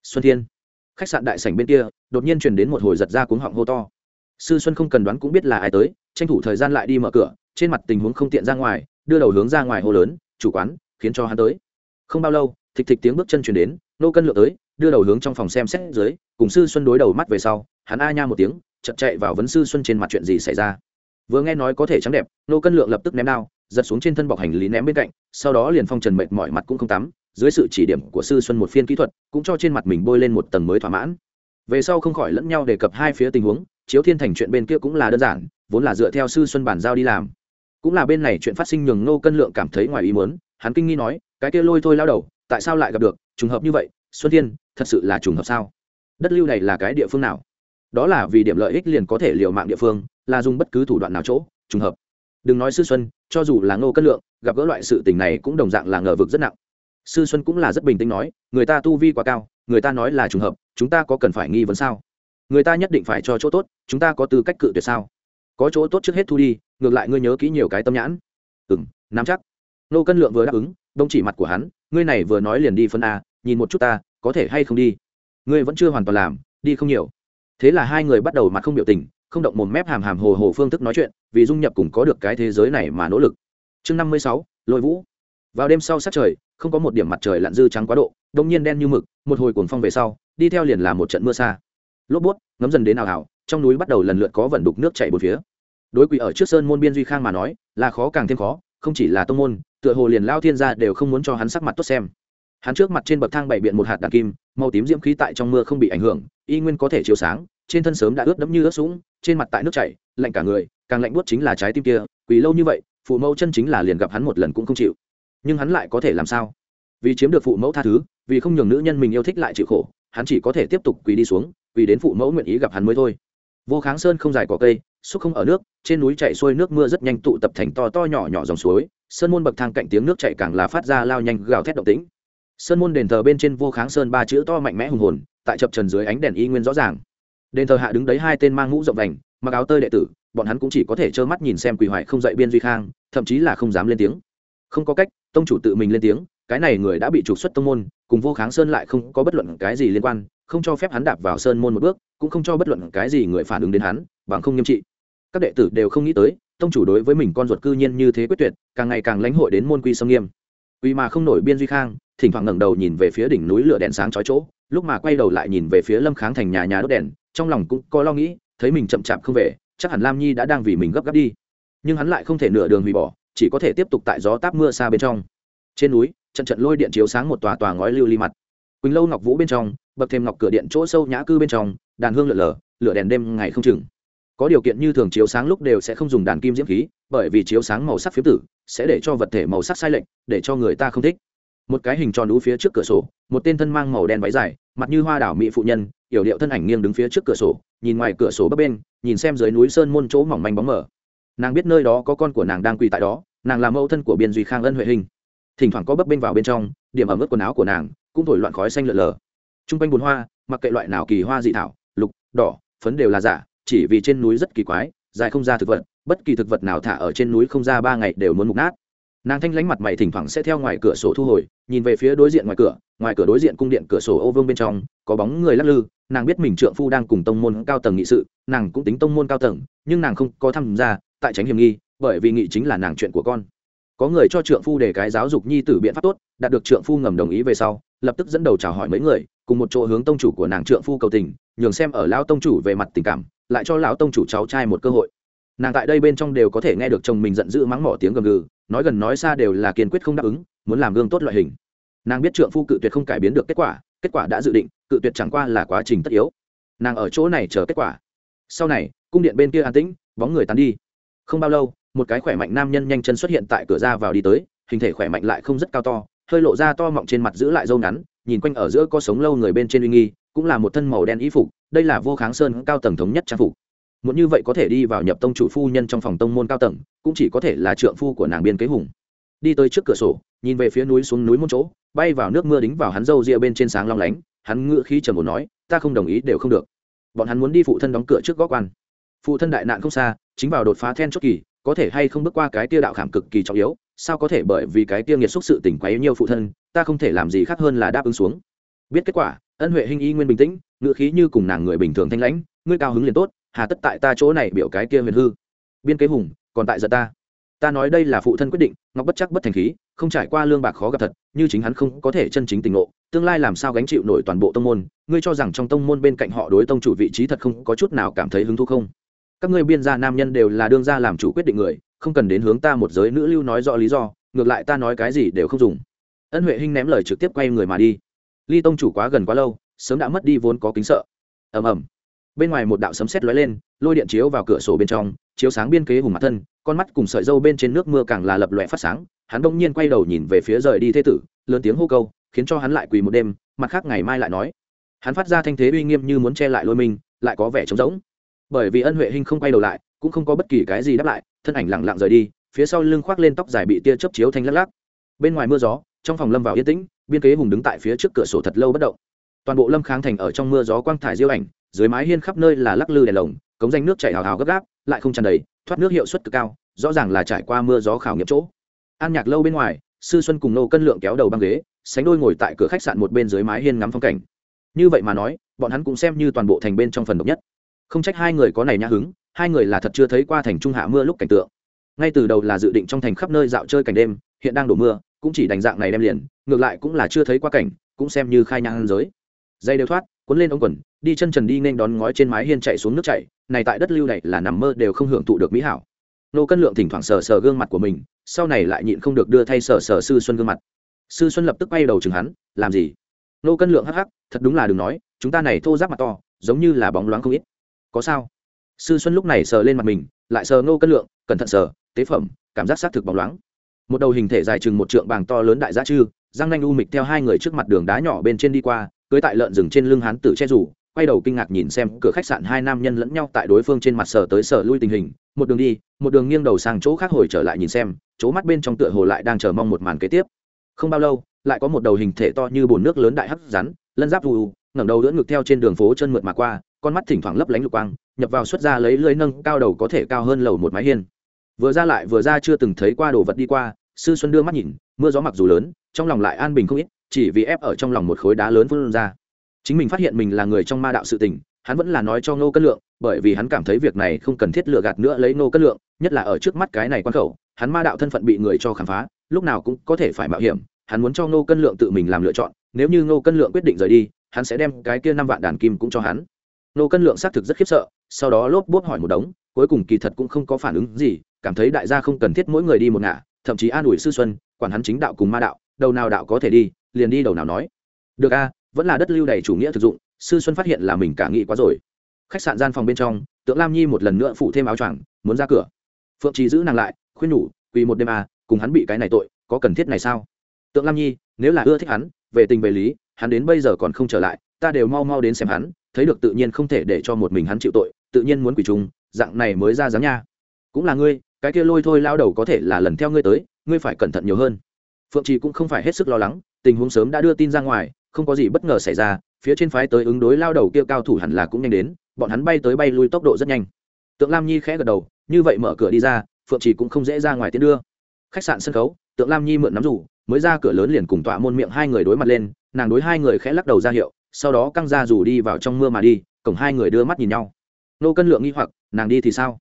Speaker 1: Xuân thiên, khách sạn đại sảnh bên kia, đột nhiên truyền đến một hồi giật ra cuống họng hô to. Sư xuân không cần đoán cũng biết là ai tới, tranh thủ thời gian lại đi mở cửa, trên mặt tình huống không tiện ra ngoài, đưa đầu hướng ra ngoài hô lớn, chủ quán, khiến cho hắn tới. Không bao lâu, thịch thịch tiếng bước chân chuyển đến, nô cân lượng tới, đưa đầu hướng trong phòng xem xét dưới, cùng sư xuân đối đầu mắt về sau, hắn a nha một tiếng chật chạy vào vấn sư xuân trên mặt chuyện gì xảy ra vừa nghe nói có thể trắng đẹp, nô cân lượng lập tức ném đao, giật xuống trên thân bọc hành lý ném bên cạnh, sau đó liền phong trần mệt mỏi mặt cũng không tắm, dưới sự chỉ điểm của sư xuân một phiên kỹ thuật, cũng cho trên mặt mình bôi lên một tầng mới thỏa mãn. Về sau không khỏi lẫn nhau đề cập hai phía tình huống, chiếu thiên thành chuyện bên kia cũng là đơn giản, vốn là dựa theo sư xuân bản giao đi làm. Cũng là bên này chuyện phát sinh nhường nô cân lượng cảm thấy ngoài ý muốn, hắn kinh nghi nói, cái kia lôi thôi lao đầu, tại sao lại gặp được? Trùng hợp như vậy, xuân thiên, thật sự là trùng hợp sao? Đất lưu này là cái địa phương nào? Đó là vì điểm lợi ích liền có thể liều mạng địa phương, là dùng bất cứ thủ đoạn nào chỗ, trùng hợp. Đừng nói sư xuân, cho dù là ngô cân lượng, gặp gỡ loại sự tình này cũng đồng dạng là ngờ vực rất nặng. Sư xuân cũng là rất bình tĩnh nói, người ta tu vi quá cao, người ta nói là trùng hợp, chúng ta có cần phải nghi vấn sao? Người ta nhất định phải cho chỗ tốt, chúng ta có tư cách cự tuyệt sao? Có chỗ tốt trước hết thu đi, ngược lại ngươi nhớ kỹ nhiều cái tâm nhãn. Ừ m nắm chắc. Nô cân lượng vừa đáp ứng đông chỉ mặt của hắn, ngươi này vừa nói liền đi phân a, nhìn một chút ta, có thể hay không đi? Ngươi vẫn chưa hoàn toàn làm, đi không nhiều thế là hai người bắt đầu mặt không biểu tình không động mồm mép hàm hàm hồ hồ phương thức nói chuyện vì dung nhập cùng có được cái thế giới này mà nỗ lực. Chương năm mươi sáu lôi vũ. Vào đêm sau sát trời không có một điểm mặt trời lặn dư trắng quá độ đông nhiên đen như mực một hồi cuồng phong về sau đi theo liền là một trận mưa xa. Lốp bút ngấm dần đến nào ảo, trong núi bắt đầu lần lượt có vận đục nước chảy bốn phía. Đối quỷ ở trước sơn môn biên duy khang mà nói là khó càng thêm khó không chỉ là tông môn tựa hồ liền lao thiên gia đều không muốn cho hắn sắc mặt tốt xem. Hắn trước mặt trên bậc thang bảy biện một hạt đàn kim màu tím diễm khí tại trong mưa không bị ảnh hưởng y nguyên có thể chiếu sáng, trên thân sớm đã ướt đẫm như ướt sũng, trên mặt tại nước chảy, lạnh cả người, càng lạnh buốt chính là trái tim kia, quỳ lâu như vậy, phụ mẫu chân chính là liền gặp hắn một lần cũng không chịu. Nhưng hắn lại có thể làm sao? Vì chiếm được phụ mẫu tha thứ, vì không nhường nữ nhân mình yêu thích lại chịu khổ, hắn chỉ có thể tiếp tục quỳ đi xuống vì đến phụ mẫu nguyện ý gặp hắn mới thôi. Vô kháng sơn không dài cỏ cây, xúc không ở nước, trên núi chạy xuôi nước mưa rất nhanh tụ tập thành to to nhỏ nhỏ dòng suối, sơn môn bậc thang cạnh tiếng nước chạy càng là phát ra lao nhanh gào thét động tĩnh sơn môn đền thờ bên trên vô kháng sơn ba chữ to mạnh mẽ hùng hồn, tại chập trần dưới ánh đèn y nguyên rõ ràng. Đền thờ hạ đứng đấy hai tên mang mũ rộng vành, mặc áo tơi đệ tử, bọn hắn cũng chỉ có thể trơ mắt nhìn xem quỳ hoại không dạy biên duy khang, thậm chí là không dám lên tiếng. Không có cách, tông chủ tự mình lên tiếng, cái này người đã bị trục xuất tông môn, cùng vô kháng sơn lại không có bất luận cái gì liên quan, không cho phép hắn đạp vào sơn môn một bước, cũng không cho bất luận cái gì người phản ứng đến hắn, bằng không nghiêm trị. Các đệ tử đều không nghĩ tới, tông chủ đối với mình con ruột cư nhiên như thế quyết tuyệt, càng ngày càng lãnh hội đến môn quy sông nghiêm. Quy mà không nổi biên duy khang thỉnh thoảng ngẩng đầu nhìn về phía đỉnh núi lửa đèn sáng chói chỗ, lúc mà quay đầu lại nhìn về phía lâm kháng thành nhà nhà đốt đèn, trong lòng cũng có lo nghĩ, thấy mình chậm chạp không về, chắc hẳn lam nhi đã đang vì mình gấp gáp đi. Nhưng hắn lại không thể nửa đường hủy bỏ, chỉ có thể tiếp tục tại gió táp mưa xa bên trong. Trên núi, trận trận lôi điện chiếu sáng một tòa tòa ngói lưu ly mặt. Quỳnh lâu ngọc vũ bên trong, bậc thêm ngọc cửa điện chỗ sâu nhã cư bên trong, đàn hương lượn lờ, lửa đèn đêm ngày không chừng. Có điều kiện như thường chiếu sáng lúc đều sẽ không dùng đàn kim diễm khí, bởi vì chiếu sáng màu sắc phiếm tử, sẽ để cho vật thể màu sắc sai lệch, để cho người ta không thích một cái hình tròn đũ phía trước cửa sổ, một tên thân mang màu đen váy dài, mặt như hoa đảo mỹ phụ nhân, yểu điệu thân ảnh nghiêng đứng phía trước cửa sổ, nhìn ngoài cửa sổ bấp bên, nhìn xem dưới núi sơn môn chỗ mỏng manh bóng mở nàng biết nơi đó có con của nàng đang quỳ tại đó, nàng là mẫu thân của biên duy khang ân huệ hình. Thỉnh thoảng có bấp bênh vào bên trong, điểm ẩm ướt quần áo của nàng, cũng thổi loạn khói xanh lợn lờ. T r u n g quanh bùn hoa, mặc kệ loại nào kỳ hoa dị thảo, lục, đỏ, phấn đều là giả, chỉ vì trên núi rất kỳ quái, dài không ra thực vật, bất kỳ thực vật nào thả ở trên núi không ra ba ngày đều muốn mục nát nàng thanh lánh mặt mày thỉnh thoảng sẽ theo ngoài cửa sổ thu hồi, nhìn về phía đối diện ngoài cửa ngoài cửa đối diện cung điện cửa sổ ô vương bên trong, có bóng người lắc lư, nàng biết mình trượng phu đang cùng tông môn cao tầng nghị sự, nàng cũng tính tông môn cao tầng, nhưng nàng không có tham gia, tại tránh hiểm nghi, bởi vì nghị chính là nàng chuyện của con. Có người cho trượng phu để cái giáo dục nhi tử biện pháp tốt, đạt được trượng phu ngầm đồng ý về sau, lập tức dẫn đầu chào hỏi mấy người, cùng một chỗ hướng tông chủ của nàng trượng phu cầu tình, nhường xem ở lão tông chủ về mặt tình cảm, lại cho lão tông chủ cháu trai một cơ hội. Nàng tại đây bên trong đều có thể nghe được chồng mình giận dữ mắng mỏ tiếng gầm gừ nói gần nói xa đều là kiên quyết không đáp ứng, muốn làm gương tốt loại hình. Nàng biết trượng phu cự tuyệt không cải biến được kết quả kết quả đã dự định, cự tuyệt chẳng qua là quá trình tất yếu. Nàng ở chỗ này chờ kết quả. Sau này, cung điện bên kia an tĩnh, bóng người tán đi. Không bao lâu, một cái khỏe mạnh nam nhân nhanh chân xuất hiện tại cửa ra vào đi tới, hình thể khỏe mạnh lại không rất cao to, hơi lộ ra to mọng trên mặt giữ lại râu ngắn, nhìn quanh ở giữa có sống lâu người bên trên uy nghi, cũng là một thân màu đen y phục, đây là vô kháng sơn cao tầng thống nhất trang phục muốn như vậy có thể đi vào nhập tông chủ phu nhân trong phòng tông môn cao tầng, cũng chỉ có thể là trượng phu của nàng biên kế hùng. Đi tới trước cửa sổ, nhìn về phía núi xuống núi một chỗ, bay vào nước mưa đính vào hắn râu ria bên trên sáng long lánh, hắn ngựa khí trầm ổn nói, ta không đồng ý, đều không được. Bọn hắn muốn đi phụ thân đóng cửa trước góc quan. Phụ thân đại nạn không xa, chính vào đột phá then chốt kỳ, có thể hay không bước qua cái tia đạo khảm cực kỳ trọng yếu, sao có thể bởi vì cái tia nghiệt xúc sự tỉnh yếu nhiều phụ thân, ta không thể làm gì khác hơn là đáp ứng xuống. Biết kết quả, ân huệ hình y nguyên bình tĩnh, ngựa khí như cùng nàng người bình thường thanh lãnh, ngươi cao hứng liền tốt hà tất tại ta chỗ này biểu cái kia huyền hư. Biên kế hùng, còn tại giận ta. Ta nói đây là phụ thân quyết định, ngọc bất chắc bất thành khí, không trải qua lương bạc khó gặp thật, như chính hắn không có thể chân chính tình ngộ, tương lai làm sao gánh chịu nổi toàn bộ tông môn, ngươi cho rằng trong tông môn bên cạnh họ đối tông chủ vị trí thật không có chút nào cảm thấy hứng thú không? Các ngươi biên gia nam nhân đều là đương gia làm chủ quyết định người, không cần đến hướng ta một giới nữ lưu nói rõ lý do, ngược lại ta nói cái gì đều không dùng. Ân huệ hinh ném lời trực tiếp quay người mà đi. Ly tông chủ quá gần quá lâu, sớm đã mất đi vốn có kính sợ. Ầm ầm bên ngoài một đạo sấm sét lóe lên, lôi điện chiếu vào cửa sổ bên trong, chiếu sáng biên kế hùng mặt thân, con mắt cùng sợi dâu bên trên nước mưa càng là lập lòe phát sáng, hắn bỗng nhiên quay đầu nhìn về phía rời đi thế tử, lớn tiếng hô câu, khiến cho hắn lại quỳ một đêm, mặt khác ngày mai lại nói. Hắn phát ra thanh thế uy nghiêm như muốn che lại lôi mình, lại có vẻ trống rỗng. Bởi vì ân huệ hinh không quay đầu lại, cũng không có bất kỳ cái gì đáp lại, thân ảnh lẳng lặng rời đi, phía sau lưng khoác lên tóc dài bị tia chớp chiếu thanh lắc lắc. Bên ngoài mưa gió, trong phòng lâm vào yên tĩnh, biên kế hùng đứng tại phía trước cửa sổ thật lâu bất động toàn bộ lâm kháng thành ở trong mưa gió quang thải diêu ảnh, dưới mái hiên khắp nơi là lắc lư đèn lồng, cống danh nước chảy hào hào gấp gáp, lại không tràn đầy, thoát nước hiệu suất cực cao, rõ ràng là trải qua mưa gió khảo nghiệm chỗ. An nhạc lâu bên ngoài, sư xuân cùng nô cân lượng kéo đầu băng ghế, sánh đôi ngồi tại cửa khách sạn một bên dưới mái hiên ngắm phong cảnh. Như vậy mà nói, bọn hắn cũng xem như toàn bộ thành bên trong phần độc nhất. Không trách hai người có này nhã hứng, hai người là thật chưa thấy qua thành trung hạ mưa lúc cảnh tượng. Ngay từ đầu là dự định trong thành khắp nơi dạo chơi cảnh đêm, hiện đang đổ mưa, cũng chỉ đành dạng này đem liền, ngược lại cũng là chưa thấy qua cảnh, cũng xem như khai nhang giới dây đều thoát, cuốn lên ống quần, đi chân trần đi nên đón ngói trên mái hiên chạy xuống nước chảy, này tại đất lưu này là nằm mơ đều không hưởng thụ được mỹ hảo. Nô cân lượng thỉnh thoảng sờ sờ gương mặt của mình, sau này lại nhịn không được đưa thay sờ sờ sư xuân gương mặt. Sư xuân lập tức bay đầu chừng hắn, làm gì? Nô cân lượng hắc hắc, thật đúng là đừng nói, chúng ta này thô giáp mặt to, giống như là bóng loáng không ít. Có sao? Sư xuân lúc này sờ lên mặt mình, lại sờ nô cân lượng, cẩn thận sờ, tế phẩm, cảm giác xác thực bóng loáng. Một đầu hình thể dài chừng một trượng bàng to lớn đại giá chư, răng nanh u mịch theo hai người trước mặt đường đá nhỏ bên trên đi qua cưới tại lợn rừng trên lưng hán tử che rủ, quay đầu kinh ngạc nhìn xem cửa khách sạn hai nam nhân lẫn nhau tại đối phương trên mặt sở tới sở lui tình hình, một đường đi, một đường nghiêng đầu sang chỗ khác hồi trở lại nhìn xem, chỗ mắt bên trong tựa hồ lại đang chờ mong một màn kế tiếp. Không bao lâu, lại có một đầu hình thể to như bồn nước lớn đại hấp rắn, lân giáp u ngẩng đầu đỡ ngực theo trên đường phố chân mượt mà qua, con mắt thỉnh thoảng lấp lánh lục quang, nhập vào xuất ra lấy lưới nâng, cao đầu có thể cao hơn lầu một mái hiên. Vừa ra lại vừa ra chưa từng thấy qua đồ vật đi qua, sư xuân đưa mắt nhìn, mưa gió mặc dù lớn, trong lòng lại an bình không ít chỉ vì ép ở trong lòng một khối đá lớn vươn ra. Chính mình phát hiện mình là người trong ma đạo sự tình, hắn vẫn là nói cho ngô cân lượng, bởi vì hắn cảm thấy việc này không cần thiết lựa gạt nữa lấy ngô cân lượng, nhất là ở trước mắt cái này quan khẩu, hắn ma đạo thân phận bị người cho khám phá, lúc nào cũng có thể phải mạo hiểm, hắn muốn cho ngô cân lượng tự mình làm lựa chọn, nếu như ngô cân lượng quyết định rời đi, hắn sẽ đem cái kia năm vạn đàn kim cũng cho hắn. Ngô cân lượng xác thực rất khiếp sợ, sau đó lốp bốp hỏi một đống, cuối cùng kỳ thật cũng không có phản ứng gì, cảm thấy đại gia không cần thiết mỗi người đi một ngả, thậm chí an ủi sư xuân, quản hắn chính đạo cùng ma đạo, đầu nào đạo có thể đi liền đi đầu nào nói. Được a, vẫn là đất lưu đầy chủ nghĩa thực dụng, sư xuân phát hiện là mình cả nghĩ quá rồi. Khách sạn gian phòng bên trong, tượng lam nhi một lần nữa phủ thêm áo choàng, muốn ra cửa. Phượng trì giữ nàng lại, khuyên nhủ, quỳ một đêm a, cùng hắn bị cái này tội, có cần thiết này sao? Tượng lam nhi, nếu là ưa thích hắn, về tình về lý, hắn đến bây giờ còn không trở lại, ta đều mau mau đến xem hắn, thấy được tự nhiên không thể để cho một mình hắn chịu tội, tự nhiên muốn quỳ chung, dạng này mới ra dáng nha. Cũng là ngươi, cái kia lôi thôi lao đầu có thể là lần theo ngươi tới, ngươi phải cẩn thận nhiều hơn phượng trì cũng không phải hết sức lo lắng, tình huống sớm đã đưa tin ra ngoài, không có gì bất ngờ xảy ra, phía trên phái tới ứng đối lao đầu kia cao thủ hẳn là cũng nhanh đến, bọn hắn bay tới bay lui tốc độ rất nhanh. Tượng lam nhi khẽ gật đầu, như vậy mở cửa đi ra, phượng trì cũng không dễ ra ngoài tiến đưa. Khách sạn sân khấu, tượng lam nhi mượn nắm rủ, mới ra cửa lớn liền cùng tọa môn miệng hai người đối mặt lên, nàng đối hai người khẽ lắc đầu ra hiệu, sau đó căng ra rủ đi vào trong mưa mà đi, cổng hai người đưa mắt nhìn nhau. Nô cân lượng nghi hoặc, nàng đi thì sao?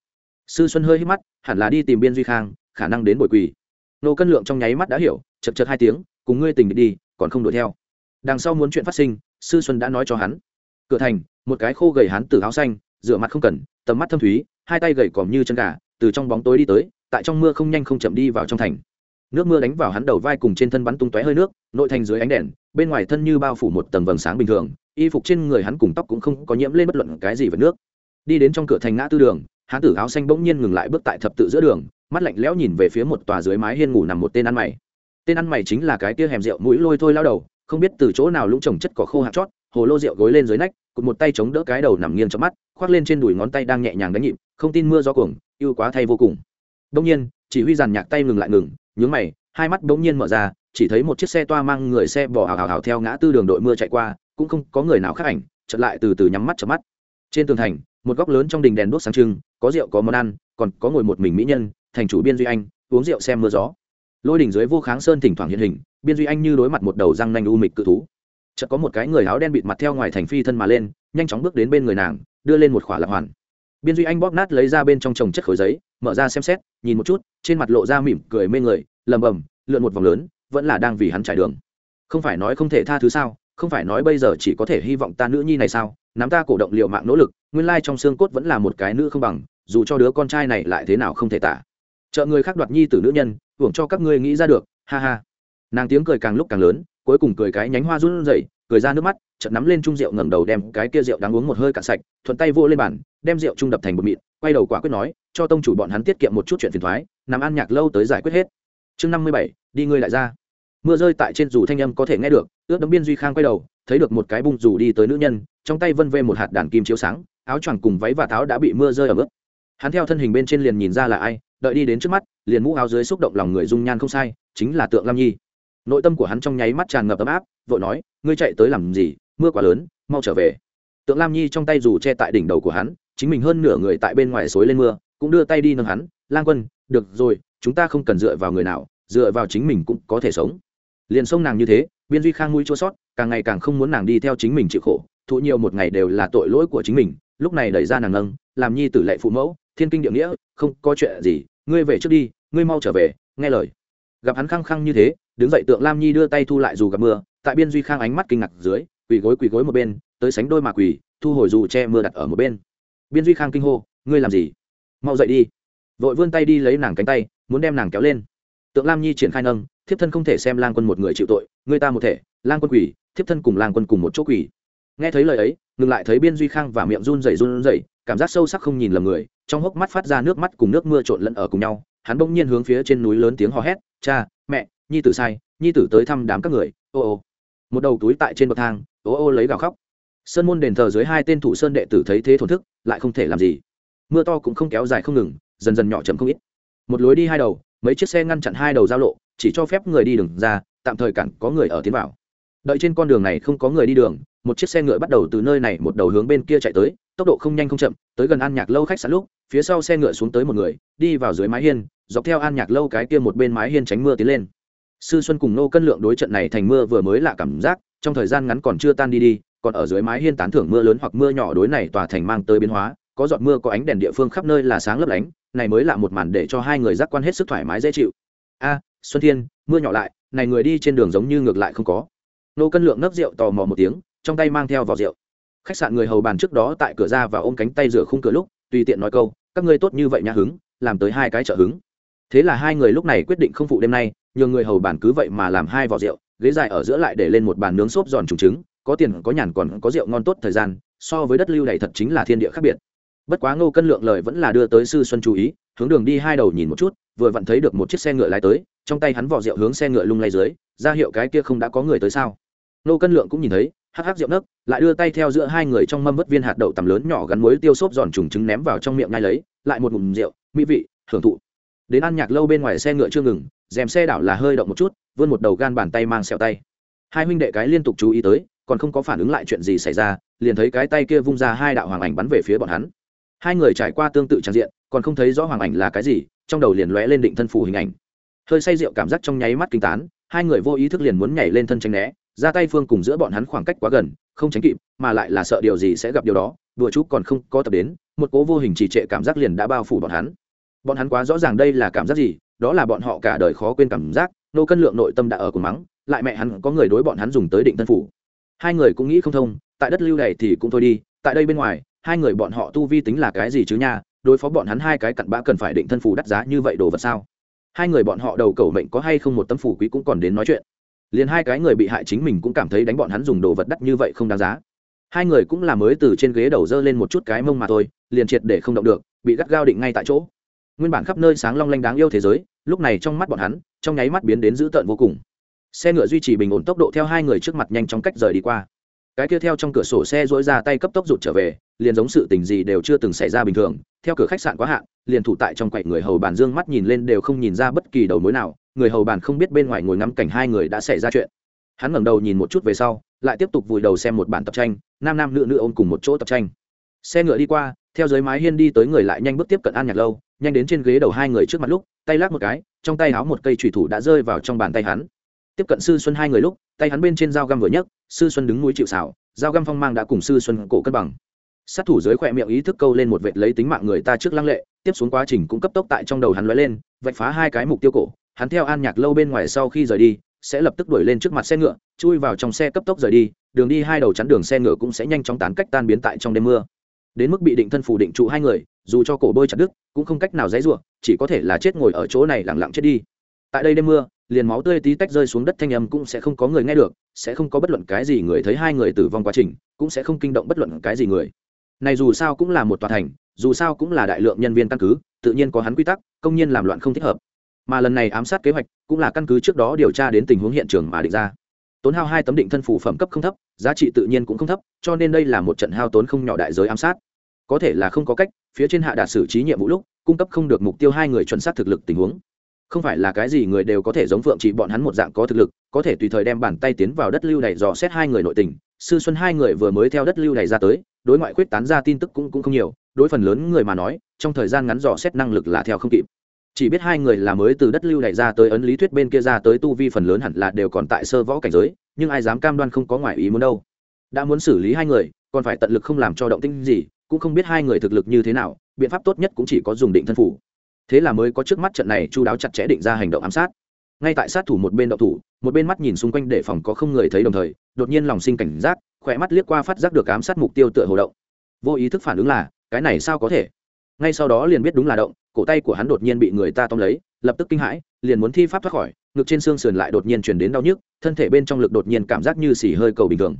Speaker 1: Sư xuân hơi hít mắt, hẳn là đi tìm biên duy khang, khả năng đến bồi quỳ nô cân lượng trong nháy mắt đã hiểu, chật chật hai tiếng, cùng ngươi tình đi, còn không đuổi theo. Đằng sau muốn chuyện phát sinh, sư xuân đã nói cho hắn. Cửa thành, một cái khô gầy hắn từ áo xanh, rửa mặt không cần, tầm mắt thâm thúy, hai tay gầy còm như chân gà, từ trong bóng tối đi tới, tại trong mưa không nhanh không chậm đi vào trong thành. Nước mưa đánh vào hắn đầu vai cùng trên thân bắn tung tóe hơi nước, nội thành dưới ánh đèn, bên ngoài thân như bao phủ một tầng vầng sáng bình thường, y phục trên người hắn cùng tóc cũng không có nhiễm lên bất luận cái gì về nước. Đi đến trong cửa thành ngã tư đường, hán tử áo xanh bỗng nhiên ngừng lại bước tại thập tự giữa đường mắt lạnh lẽo nhìn về phía một tòa dưới mái hiên ngủ nằm một tên ăn mày. Tên ăn mày chính là cái tia hẻm rượu mũi lôi thôi lao đầu, không biết từ chỗ nào lũng trồng chất cỏ khô hạt chót, hồ lô rượu gối lên dưới nách, cụt một tay chống đỡ cái đầu nằm nghiêng trong mắt, khoác lên trên đùi ngón tay đang nhẹ nhàng đánh nhịp, không tin mưa gió cuồng yêu quá thay vô cùng. Đông nhiên, chỉ huy giàn nhạc tay ngừng lại ngừng, nhướng mày, hai mắt bỗng nhiên mở ra, chỉ thấy một chiếc xe toa mang người xe bỏ hào hào hào theo ngã tư đường đội mưa chạy qua, cũng không có người nào khác ảnh, chợt lại từ từ nhắm mắt chợp mắt. Trên tường thành, một góc lớn trong đình đèn đốt sáng trưng, có rượu có món ăn, còn có ngồi một mình mỹ nhân thành chủ biên duy anh, uống rượu xem mưa gió. Lôi đỉnh dưới vô kháng sơn thỉnh thoảng hiện hình, biên duy anh như đối mặt một đầu răng nanh u mịch cự thú. Chợt có một cái người áo đen bịt mặt theo ngoài thành phi thân mà lên, nhanh chóng bước đến bên người nàng, đưa lên một khỏa lạc hoàn. Biên duy anh bóp nát lấy ra bên trong trồng chất khối giấy, mở ra xem xét, nhìn một chút, trên mặt lộ ra mỉm cười mê người lầm bầm lượn một vòng lớn, vẫn là đang vì hắn trải đường. Không phải nói không thể tha thứ sao, không phải nói bây giờ chỉ có thể hy vọng ta nữ nhi này sao, nắm ta cổ động liệu mạng nỗ lực, nguyên lai trong xương cốt vẫn là một cái nữ không bằng, dù cho đứa con trai này lại thế nào không thể tả trợ người khác đoạt nhi tử nữ nhân, hưởng cho các ngươi nghĩ ra được, ha ha. Nàng tiếng cười càng lúc càng lớn, cuối cùng cười cái nhánh hoa run rẩy, cười ra nước mắt, chợt nắm lên chung rượu ngẩng đầu đem cái kia rượu đang uống một hơi cạn sạch, thuận tay vô lên bàn, đem rượu chung đập thành một mịn, quay đầu quả quyết nói, cho tông chủ bọn hắn tiết kiệm một chút chuyện phiền thoái, nằm ăn nhạc lâu tới giải quyết hết. Chương năm mươi bảy, đi ngươi lại ra. Mưa rơi tại trên dù thanh âm có thể nghe được, ướt đấm biên duy khang quay đầu, thấy được một cái bung dù đi tới nữ nhân, trong tay vân vê một hạt đàn kim chiếu sáng, áo choàng cùng váy và tháo đã bị mưa rơi ở ướt. Hắn theo thân hình bên trên liền nhìn ra là ai đợi đi đến trước mắt, liền mũ áo dưới xúc động lòng người dung nhan không sai, chính là tượng lam nhi. Nội tâm của hắn trong nháy mắt tràn ngập ấm áp, vội nói, ngươi chạy tới làm gì? Mưa quá lớn, mau trở về. Tượng lam nhi trong tay dù che tại đỉnh đầu của hắn, chính mình hơn nửa người tại bên ngoài suối lên mưa, cũng đưa tay đi nâng hắn, lang quân, được rồi, chúng ta không cần dựa vào người nào, dựa vào chính mình cũng có thể sống. Liền sông nàng như thế, biên duy khang mũi chua sót, càng ngày càng không muốn nàng đi theo chính mình chịu khổ, thụ nhiều một ngày đều là tội lỗi của chính mình, lúc này đẩy ra nàng nâng, làm nhi tử lệ phụ mẫu thiên kinh địa nghĩa không có chuyện gì ngươi về trước đi ngươi mau trở về nghe lời. Gặp hắn khăng khăng như thế đứng dậy tượng lam nhi đưa tay thu lại dù gặp mưa tại biên duy khang ánh mắt kinh ngạc dưới quỳ gối quỳ gối một bên tới sánh đôi mà quỳ thu hồi dù che mưa đặt ở một bên. Biên duy khang kinh hô ngươi làm gì? Mau dậy đi. Vội vươn tay đi lấy nàng cánh tay muốn đem nàng kéo lên. Tượng lam nhi triển khai nâng thiếp thân không thể xem lang quân một người chịu tội người ta một thể lang quân quỳ, thiếp thân cùng lang quân cùng một chỗ quỳ. nghe thấy lời ấy ngừng lại thấy biên duy khang và miệng run rẩy run rẩy cảm giác sâu sắc không nhìn lầm người trong hốc mắt phát ra nước mắt cùng nước mưa trộn lẫn ở cùng nhau, hắn bỗng nhiên hướng phía trên núi lớn tiếng hò hét, cha, mẹ, nhi tử sai, nhi tử tới thăm đám các người, ô ô. Một đầu túi tại trên bậc thang, ô ô lấy gào khóc. Sơn môn đền thờ dưới hai tên thủ sơn đệ tử thấy thế thổn thức, lại không thể làm gì. Mưa to cũng không kéo dài không ngừng, dần dần nhỏ chậm không ít. Một lối đi hai đầu, mấy chiếc xe ngăn chặn hai đầu giao lộ, chỉ cho phép người đi đường ra, tạm thời cản có người ở tiến vào. Đợi trên con đường này không có người đi đường, một chiếc xe ngựa bắt đầu từ nơi này một đầu hướng bên kia chạy tới, tốc độ không nhanh không chậm, tới gần an nhạc lâu khách sạn lúc phía sau xe ngựa xuống tới một người, đi vào dưới mái hiên, dọc theo an nhạc lâu cái kia một bên mái hiên tránh mưa tiến lên. Sư xuân cùng nô cân lượng đối trận này thành mưa vừa mới lạ cảm giác, trong thời gian ngắn còn chưa tan đi đi, còn ở dưới mái hiên tán thưởng mưa lớn hoặc mưa nhỏ đối này tòa thành mang tới biến hóa, có giọt mưa có ánh đèn địa phương khắp nơi là sáng lấp lánh, này mới là một màn để cho hai người giác quan hết sức thoải mái dễ chịu. A, xuân thiên, mưa nhỏ lại, này người đi trên đường giống như ngược lại không có. Nô cân lượng nấp rượu tò mò một tiếng, trong tay mang theo vỏ rượu. Khách sạn người hầu bàn trước đó tại cửa ra và ôm cánh tay rửa khung cửa lúc tùy tiện nói câu, các ngươi tốt như vậy nhà hứng, làm tới hai cái trợ hứng. Thế là hai người lúc này quyết định không phụ đêm nay, nhường người hầu bàn cứ vậy mà làm hai vỏ rượu, ghế dài ở giữa lại để lên một bàn nướng xốp giòn trùng trứng, có tiền có nhàn còn có rượu ngon tốt thời gian, so với đất lưu này thật chính là thiên địa khác biệt. Bất quá ngô cân lượng lời vẫn là đưa tới sư xuân chú ý, hướng đường đi hai đầu nhìn một chút, vừa vặn thấy được một chiếc xe ngựa lái tới, trong tay hắn vỏ rượu hướng xe ngựa lung lay dưới, ra hiệu cái kia không đã có người tới sao? Ngô cân lượng cũng nhìn thấy hắc hắc rượu nấc, lại đưa tay theo giữa hai người trong mâm vất viên hạt đậu tầm lớn nhỏ gắn muối tiêu xốp giòn trùng trứng ném vào trong miệng ngay lấy, lại một ngụm rượu, mỹ vị hưởng thụ. Đến ăn nhạc lâu bên ngoài xe ngựa chưa ngừng dèm xe đảo là hơi động một chút, vươn một đầu gan bàn tay mang sẹo tay. Hai huynh đệ cái liên tục chú ý tới, còn không có phản ứng lại chuyện gì xảy ra, liền thấy cái tay kia vung ra hai đạo hoàng ảnh bắn về phía bọn hắn. Hai người trải qua tương tự trang diện, còn không thấy rõ hoàng ảnh là cái gì, trong đầu liền lóe lên định thân phù hình ảnh. Hơi say rượu cảm giác trong nháy mắt kinh tán, hai người vô ý thức liền muốn nhảy lên thân tránh né ra tay phương cùng giữa bọn hắn khoảng cách quá gần, không tránh kịp, mà lại là sợ điều gì sẽ gặp điều đó, đùa chú còn không có tập đến, một cố vô hình trì trệ cảm giác liền đã bao phủ bọn hắn. Bọn hắn quá rõ ràng đây là cảm giác gì, đó là bọn họ cả đời khó quên cảm giác, nô cân lượng nội tâm đã ở cùng mắng, lại mẹ hắn có người đối bọn hắn dùng tới định thân phủ. Hai người cũng nghĩ không thông, tại đất lưu này thì cũng thôi đi, tại đây bên ngoài, hai người bọn họ tu vi tính là cái gì chứ nha, đối phó bọn hắn hai cái cặn bã cần phải định thân phủ đắt giá như vậy đồ vật sao? Hai người bọn họ đầu cầu mệnh có hay không một tấm phủ quý cũng còn đến nói chuyện liền hai cái người bị hại chính mình cũng cảm thấy đánh bọn hắn dùng đồ vật đắt như vậy không đáng giá. Hai người cũng là mới từ trên ghế đầu dơ lên một chút cái mông mà thôi, liền triệt để không động được, bị gắt gao định ngay tại chỗ. Nguyên bản khắp nơi sáng long lanh đáng yêu thế giới, lúc này trong mắt bọn hắn, trong nháy mắt biến đến dữ tợn vô cùng. Xe ngựa duy trì bình ổn tốc độ theo hai người trước mặt nhanh chóng cách rời đi qua cái kia theo trong cửa sổ xe dỗi ra tay cấp tốc rụt trở về, liền giống sự tình gì đều chưa từng xảy ra bình thường. Theo cửa khách sạn quá hạn, liền thủ tại trong quậy người hầu bàn dương mắt nhìn lên đều không nhìn ra bất kỳ đầu mối nào. Người hầu bàn không biết bên ngoài ngồi ngắm cảnh hai người đã xảy ra chuyện. Hắn ngẩng đầu nhìn một chút về sau, lại tiếp tục vùi đầu xem một bản tập tranh, nam nam nữ nữ ôm cùng một chỗ tập tranh. Xe ngựa đi qua, theo dưới mái hiên đi tới người lại nhanh bước tiếp cận an nhạc lâu, nhanh đến trên ghế đầu hai người trước mặt lúc, tay lắc một cái, trong tay háo một cây thủy thủ đã rơi vào trong bàn tay hắn. Tiếp cận sư xuân hai người lúc tay hắn bên trên dao găm vừa nhấc, sư xuân đứng núi chịu xảo dao găm phong mang đã cùng sư xuân cổ cân bằng. Sát thủ dưới khỏe miệng ý thức câu lên một vệt lấy tính mạng người ta trước lăng lệ, tiếp xuống quá trình cũng cấp tốc tại trong đầu hắn lóe lên, vạch phá hai cái mục tiêu cổ. Hắn theo an nhạc lâu bên ngoài sau khi rời đi, sẽ lập tức đuổi lên trước mặt xe ngựa, chui vào trong xe cấp tốc rời đi, đường đi hai đầu chắn đường xe ngựa cũng sẽ nhanh chóng tán cách tan biến tại trong đêm mưa. Đến mức bị định thân phủ định trụ hai người, dù cho cổ bôi chặt đứt, cũng không cách nào dãy ruộng chỉ có thể là chết ngồi ở chỗ này lặng lặng chết đi tại đây đêm mưa, liền máu tươi tí tách rơi xuống đất thanh âm cũng sẽ không có người nghe được, sẽ không có bất luận cái gì người thấy hai người tử vong quá trình, cũng sẽ không kinh động bất luận cái gì người. Này dù sao cũng là một tòa thành, dù sao cũng là đại lượng nhân viên căn cứ, tự nhiên có hắn quy tắc, công nhiên làm loạn không thích hợp. Mà lần này ám sát kế hoạch cũng là căn cứ trước đó điều tra đến tình huống hiện trường mà định ra. Tốn hao hai tấm định thân phủ phẩm cấp không thấp, giá trị tự nhiên cũng không thấp, cho nên đây là một trận hao tốn không nhỏ đại giới ám sát. Có thể là không có cách, phía trên hạ đạt xử trí nhiệm vụ lúc, cung cấp không được mục tiêu hai người chuẩn xác thực lực tình huống không phải là cái gì người đều có thể giống phượng chỉ bọn hắn một dạng có thực lực, có thể tùy thời đem bàn tay tiến vào đất lưu này dò xét hai người nội tình. Sư xuân hai người vừa mới theo đất lưu này ra tới, đối ngoại khuyết tán ra tin tức cũng cũng không nhiều, đối phần lớn người mà nói, trong thời gian ngắn dò xét năng lực là theo không kịp. Chỉ biết hai người là mới từ đất lưu này ra tới ấn lý thuyết bên kia ra tới tu vi phần lớn hẳn là đều còn tại sơ võ cảnh giới, nhưng ai dám cam đoan không có ngoại ý muốn đâu. Đã muốn xử lý hai người, còn phải tận lực không làm cho động tinh gì, cũng không biết hai người thực lực như thế nào, biện pháp tốt nhất cũng chỉ có dùng định thân phủ thế là mới có trước mắt trận này chu đáo chặt chẽ định ra hành động ám sát. Ngay tại sát thủ một bên đậu thủ, một bên mắt nhìn xung quanh để phòng có không người thấy đồng thời, đột nhiên lòng sinh cảnh giác, khỏe mắt liếc qua phát giác được ám sát mục tiêu tựa hồ động. Vô ý thức phản ứng là, cái này sao có thể? Ngay sau đó liền biết đúng là động, cổ tay của hắn đột nhiên bị người ta tóm lấy, lập tức kinh hãi, liền muốn thi pháp thoát khỏi, ngực trên xương sườn lại đột nhiên chuyển đến đau nhức, thân thể bên trong lực đột nhiên cảm giác như xì hơi cầu bình thường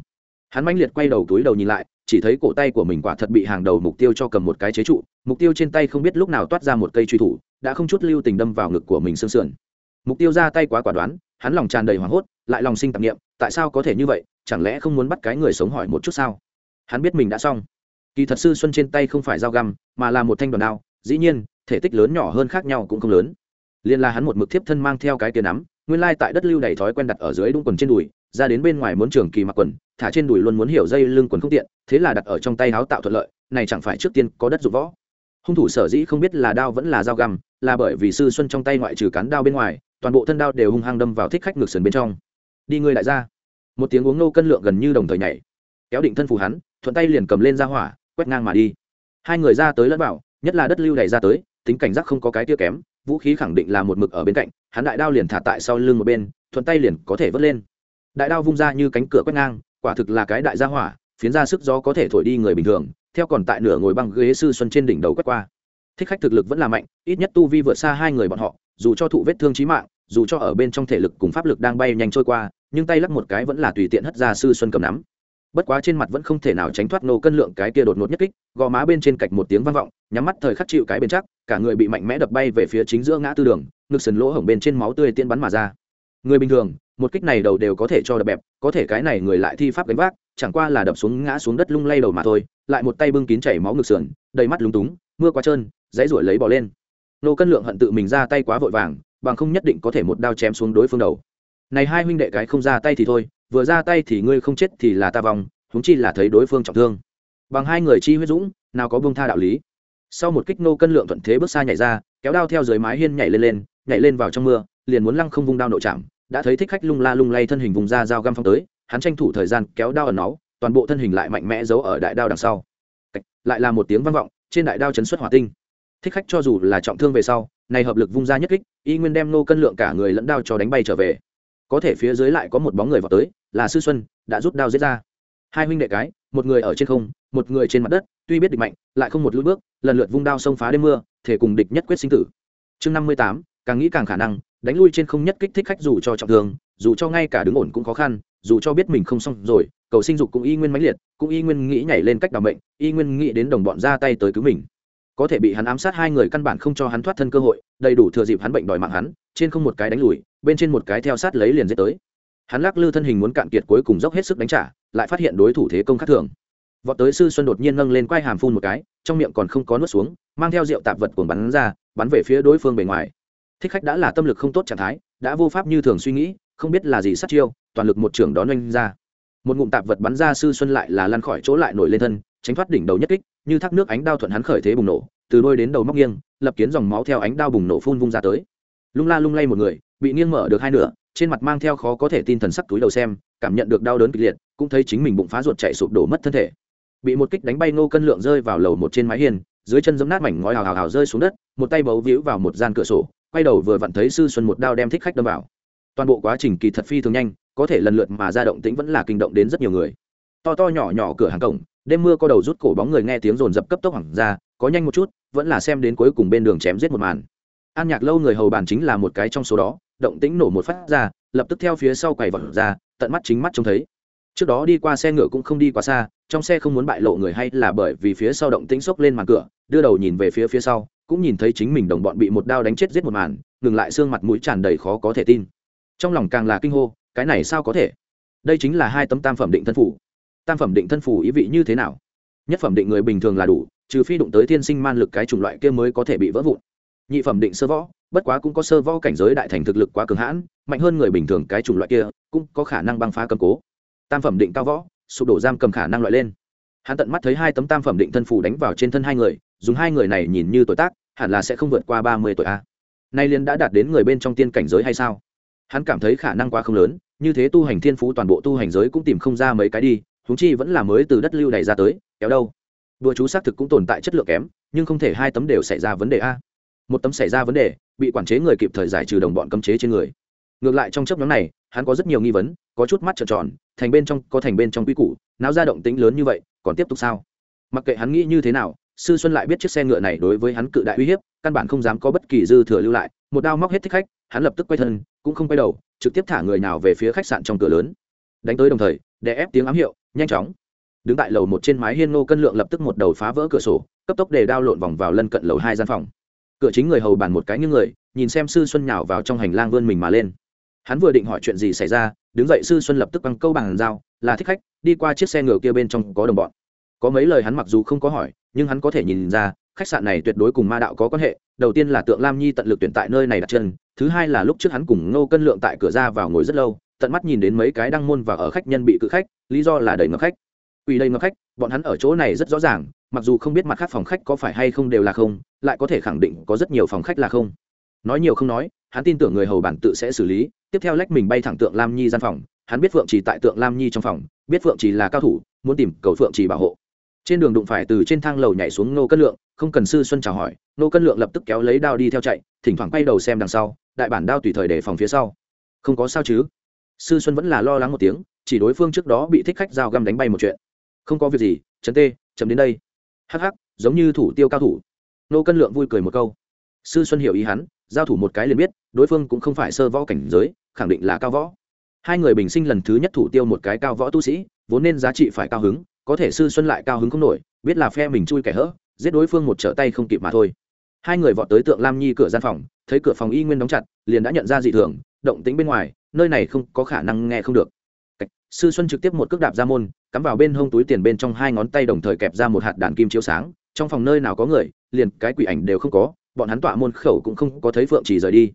Speaker 1: hắn mãnh liệt quay đầu túi đầu nhìn lại, chỉ thấy cổ tay của mình quả thật bị hàng đầu mục tiêu cho cầm một cái chế trụ, mục tiêu trên tay không biết lúc nào toát ra một cây truy thủ, đã không chút lưu tình đâm vào ngực của mình sương sườn. Mục tiêu ra tay quá quả đoán, hắn lòng tràn đầy hoảng hốt, lại lòng sinh tạp nghiệm tại sao có thể như vậy, chẳng lẽ không muốn bắt cái người sống hỏi một chút sao? Hắn biết mình đã xong. Kỳ thật sư xuân trên tay không phải dao găm, mà là một thanh đoàn đao, dĩ nhiên, thể tích lớn nhỏ hơn khác nhau cũng không lớn. Liên là hắn một mực thiếp thân mang theo cái tiền nắm, nguyên lai tại đất lưu đầy thói quen đặt ở dưới đúng quần trên đùi ra đến bên ngoài muốn trường kỳ mặc quần, thả trên đùi luôn muốn hiểu dây lưng quần không tiện, thế là đặt ở trong tay áo tạo thuận lợi, này chẳng phải trước tiên có đất dụng võ. Hung thủ sở dĩ không biết là đao vẫn là dao găm, là bởi vì sư xuân trong tay ngoại trừ cán đao bên ngoài, toàn bộ thân đao đều hung hăng đâm vào thích khách ngược sườn bên trong. Đi ngươi đại gia một tiếng uống nô cân lượng gần như đồng thời nhảy. Kéo định thân phù hắn, thuận tay liền cầm lên ra hỏa, quét ngang mà đi. Hai người ra tới lẫn bảo nhất là đất lưu đầy ra tới, tính cảnh giác không có cái tia kém, vũ khí khẳng định là một mực ở bên cạnh, hắn đại đao liền thả tại sau lưng một bên, thuận tay liền có thể vớt lên đại đao vung ra như cánh cửa quét ngang, quả thực là cái đại gia hỏa, phiến ra sức gió có thể thổi đi người bình thường, theo còn tại nửa ngồi băng ghế sư xuân trên đỉnh đầu quét qua. Thích khách thực lực vẫn là mạnh, ít nhất tu vi vượt xa hai người bọn họ, dù cho thụ vết thương trí mạng, dù cho ở bên trong thể lực cùng pháp lực đang bay nhanh trôi qua, nhưng tay lắc một cái vẫn là tùy tiện hất ra sư xuân cầm nắm. Bất quá trên mặt vẫn không thể nào tránh thoát nô cân lượng cái kia đột ngột nhất kích, gò má bên trên cạch một tiếng vang vọng, nhắm mắt thời khắc chịu cái bên chắc, cả người bị mạnh mẽ đập bay về phía chính giữa ngã tư đường, ngực sần lỗ hổng bên trên máu tươi tiên bắn mà ra. Người bình thường một kích này đầu đều có thể cho đập bẹp, có thể cái này người lại thi pháp gánh vác, chẳng qua là đập xuống ngã xuống đất lung lay đầu mà thôi, lại một tay bưng kín chảy máu ngực sườn, đầy mắt lúng túng, mưa quá trơn, dãy ruổi lấy bỏ lên. Nô cân lượng hận tự mình ra tay quá vội vàng, bằng không nhất định có thể một đao chém xuống đối phương đầu. Này hai huynh đệ cái không ra tay thì thôi, vừa ra tay thì ngươi không chết thì là ta vòng huống chi là thấy đối phương trọng thương. Bằng hai người chi huyết dũng, nào có bông tha đạo lý. Sau một kích nô cân lượng thuận thế bước xa nhảy ra, kéo đao theo dưới mái hiên nhảy lên lên, nhảy lên vào trong mưa, liền muốn lăng không vung đao nội chạm đã thấy thích khách lung la lung lay thân hình vùng ra dao găm phong tới, hắn tranh thủ thời gian kéo đao ẩn náu, toàn bộ thân hình lại mạnh mẽ giấu ở đại đao đằng sau. Lại là một tiếng vang vọng, trên đại đao chấn xuất hỏa tinh. Thích khách cho dù là trọng thương về sau, này hợp lực vung ra nhất kích, y nguyên đem nô cân lượng cả người lẫn đao cho đánh bay trở về. Có thể phía dưới lại có một bóng người vào tới, là sư xuân, đã rút đao giết ra. Hai huynh đệ cái, một người ở trên không, một người trên mặt đất, tuy biết địch mạnh, lại không một lũ bước, lần lượt vung đao xông phá đêm mưa, thể cùng địch nhất quyết sinh tử. Chương năm mươi tám, càng nghĩ càng khả năng đánh lui trên không nhất kích thích khách dù cho trọng thương, dù cho ngay cả đứng ổn cũng khó khăn, dù cho biết mình không xong rồi, cầu sinh dục cũng y nguyên mãnh liệt, cũng y nguyên nghĩ nhảy lên cách đ ả mệnh, y nguyên nghĩ đến đồng bọn ra tay tới cứu mình. Có thể bị hắn ám sát hai người căn bản không cho hắn thoát thân cơ hội, đầy đủ thừa dịp hắn bệnh đòi mạng hắn, trên không một cái đánh lùi, bên trên một cái theo sát lấy liền dễ tới. Hắn lắc lư thân hình muốn cạn kiệt cuối cùng dốc hết sức đánh trả, lại phát hiện đối thủ thế công khác thường. Vọt tới sư xuân đột nhiên nâng lên quai hàm phun một cái, trong miệng còn không có nuốt xuống, mang theo rượu tạp vật cuồng bắn ra, bắn về phía đối phương bề ngoài thích khách đã là tâm lực không tốt trạng thái, đã vô pháp như thường suy nghĩ, không biết là gì sát chiêu, toàn lực một trưởng đón oanh ra. Một ngụm tạp vật bắn ra sư xuân lại là lăn khỏi chỗ lại nổi lên thân, tránh thoát đỉnh đầu nhất kích, như thác nước ánh đao thuận hắn khởi thế bùng nổ, từ đôi đến đầu móc nghiêng, lập kiến dòng máu theo ánh đao bùng nổ phun vung ra tới. Lung la lung lay một người, bị nghiêng mở được hai nửa, trên mặt mang theo khó có thể tin thần sắc túi đầu xem, cảm nhận được đau đớn kịch liệt, cũng thấy chính mình bụng phá ruột chạy sụp đổ mất thân thể. Bị một kích đánh bay ngô cân lượng rơi vào lầu một trên mái hiên dưới chân giấm nát mảnh ngói hào hào hào rơi xuống đất, một tay bấu víu vào một gian cửa sổ, quay đầu vừa vặn thấy sư xuân một đao đem thích khách đâm vào. Toàn bộ quá trình kỳ thật phi thường nhanh, có thể lần lượt mà ra động tĩnh vẫn là kinh động đến rất nhiều người. To to nhỏ nhỏ cửa hàng cổng, đêm mưa có đầu rút cổ bóng người nghe tiếng rồn dập cấp tốc hoảng ra, có nhanh một chút, vẫn là xem đến cuối cùng bên đường chém giết một màn. An nhạc lâu người hầu bàn chính là một cái trong số đó, động tĩnh nổ một phát ra, lập tức theo phía sau quầy vật ra, tận mắt chính mắt trông thấy trước đó đi qua xe ngựa cũng không đi quá xa, trong xe không muốn bại lộ người hay là bởi vì phía sau động tĩnh xốc lên màn cửa, đưa đầu nhìn về phía phía sau, cũng nhìn thấy chính mình đồng bọn bị một đao đánh chết giết một màn, ngừng lại xương mặt mũi tràn đầy khó có thể tin. Trong lòng càng là kinh hô, cái này sao có thể? Đây chính là hai tấm tam phẩm định thân phủ. Tam phẩm định thân phủ ý vị như thế nào? Nhất phẩm định người bình thường là đủ, trừ phi đụng tới thiên sinh man lực cái chủng loại kia mới có thể bị vỡ vụn. Nhị phẩm định sơ võ, bất quá cũng có sơ võ cảnh giới đại thành thực lực quá cường hãn, mạnh hơn người bình thường cái chủng loại kia, cũng có khả năng băng phá cầm cố tam phẩm định cao võ, sụp đổ giam cầm khả năng loại lên. Hắn tận mắt thấy hai tấm tam phẩm định thân phủ đánh vào trên thân hai người, dùng hai người này nhìn như tuổi tác, hẳn là sẽ không vượt qua ba mươi tuổi a. Nay liên đã đạt đến người bên trong tiên cảnh giới hay sao? Hắn cảm thấy khả năng quá không lớn, như thế tu hành thiên phú toàn bộ tu hành giới cũng tìm không ra mấy cái đi húng chi vẫn là mới từ đất lưu này ra tới, kéo đâu. Đùa chú xác thực cũng tồn tại chất lượng kém, nhưng không thể hai tấm đều xảy ra vấn đề a. Một tấm xảy ra vấn đề, bị quản chế người kịp thời giải trừ đồng bọn cấm chế trên người ngược lại trong chấp nhóm này, hắn có rất nhiều nghi vấn, có chút mắt trợn tròn, thành bên trong, có thành bên trong quy củ, náo ra động tính lớn như vậy, còn tiếp tục sao? Mặc kệ hắn nghĩ như thế nào, sư xuân lại biết chiếc xe ngựa này đối với hắn cự đại uy hiếp, căn bản không dám có bất kỳ dư thừa lưu lại, một đao móc hết thích khách, hắn lập tức quay thân, cũng không quay đầu, trực tiếp thả người nào về phía khách sạn trong cửa lớn. Đánh tới đồng thời để ép tiếng ám hiệu, nhanh chóng. Đứng tại lầu một trên mái hiên nô cân lượng lập tức một đầu phá vỡ cửa sổ, cấp tốc để đao lộn vòng vào lân cận lầu hai gian phòng. Cửa chính người hầu bàn một cái như người, nhìn xem sư xuân nhào vào trong hành lang vươn mình mà lên hắn vừa định hỏi chuyện gì xảy ra, đứng dậy sư xuân lập tức băng câu bằng dao, là thích khách, đi qua chiếc xe ngựa kia bên trong có đồng bọn. Có mấy lời hắn mặc dù không có hỏi, nhưng hắn có thể nhìn ra, khách sạn này tuyệt đối cùng ma đạo có quan hệ, đầu tiên là tượng lam nhi tận lực tuyển tại nơi này đặt chân, thứ hai là lúc trước hắn cùng ngô cân lượng tại cửa ra vào ngồi rất lâu, tận mắt nhìn đến mấy cái đăng môn và ở khách nhân bị cự khách, lý do là đầy ngập khách. Quỳ đầy ngập khách, bọn hắn ở chỗ này rất rõ ràng, mặc dù không biết mặt khác phòng khách có phải hay không đều là không, lại có thể khẳng định có rất nhiều phòng khách là không. Nói nhiều không nói, hắn tin tưởng người hầu bản tự sẽ xử lý tiếp theo lách mình bay thẳng tượng lam nhi gian phòng, hắn biết phượng trì tại tượng lam nhi trong phòng, biết phượng trì là cao thủ, muốn tìm cầu phượng trì bảo hộ. Trên đường đụng phải từ trên thang lầu nhảy xuống nô cân lượng, không cần sư xuân chào hỏi nô cân lượng lập tức kéo lấy đao đi theo chạy, thỉnh thoảng quay đầu xem đằng sau, đại bản đao tùy thời để phòng phía sau. Không có sao chứ? Sư xuân vẫn là lo lắng một tiếng, chỉ đối phương trước đó bị thích khách dao găm đánh bay một chuyện. Không có việc gì chấn tê chấm đến đây. Hắc hắc, giống như thủ tiêu cao thủ. Nô cân lượng vui cười một câu. Sư xuân hiểu ý hắn, giao thủ một cái liền biết đối phương cũng không phải sơ võ cảnh giới, khẳng định là cao võ. Hai người bình sinh lần thứ nhất thủ tiêu một cái cao võ tu sĩ, vốn nên giá trị phải cao hứng, có thể sư xuân lại cao hứng không nổi, biết là phe mình chui kẻ hỡ giết đối phương một trở tay không kịp mà thôi. Hai người vọt tới tượng lam nhi cửa gian phòng, thấy cửa phòng y nguyên đóng chặt, liền đã nhận ra dị thường, động tính bên ngoài, nơi này không có khả năng nghe không được. Sư xuân trực tiếp một cước đạp ra môn, cắm vào bên hông túi tiền bên trong hai ngón tay đồng thời kẹp ra một hạt đàn kim chiếu sáng, trong phòng nơi nào có người, liền cái quỷ ảnh đều không có, bọn hắn tọa môn khẩu cũng không có thấy phượng chỉ rời đi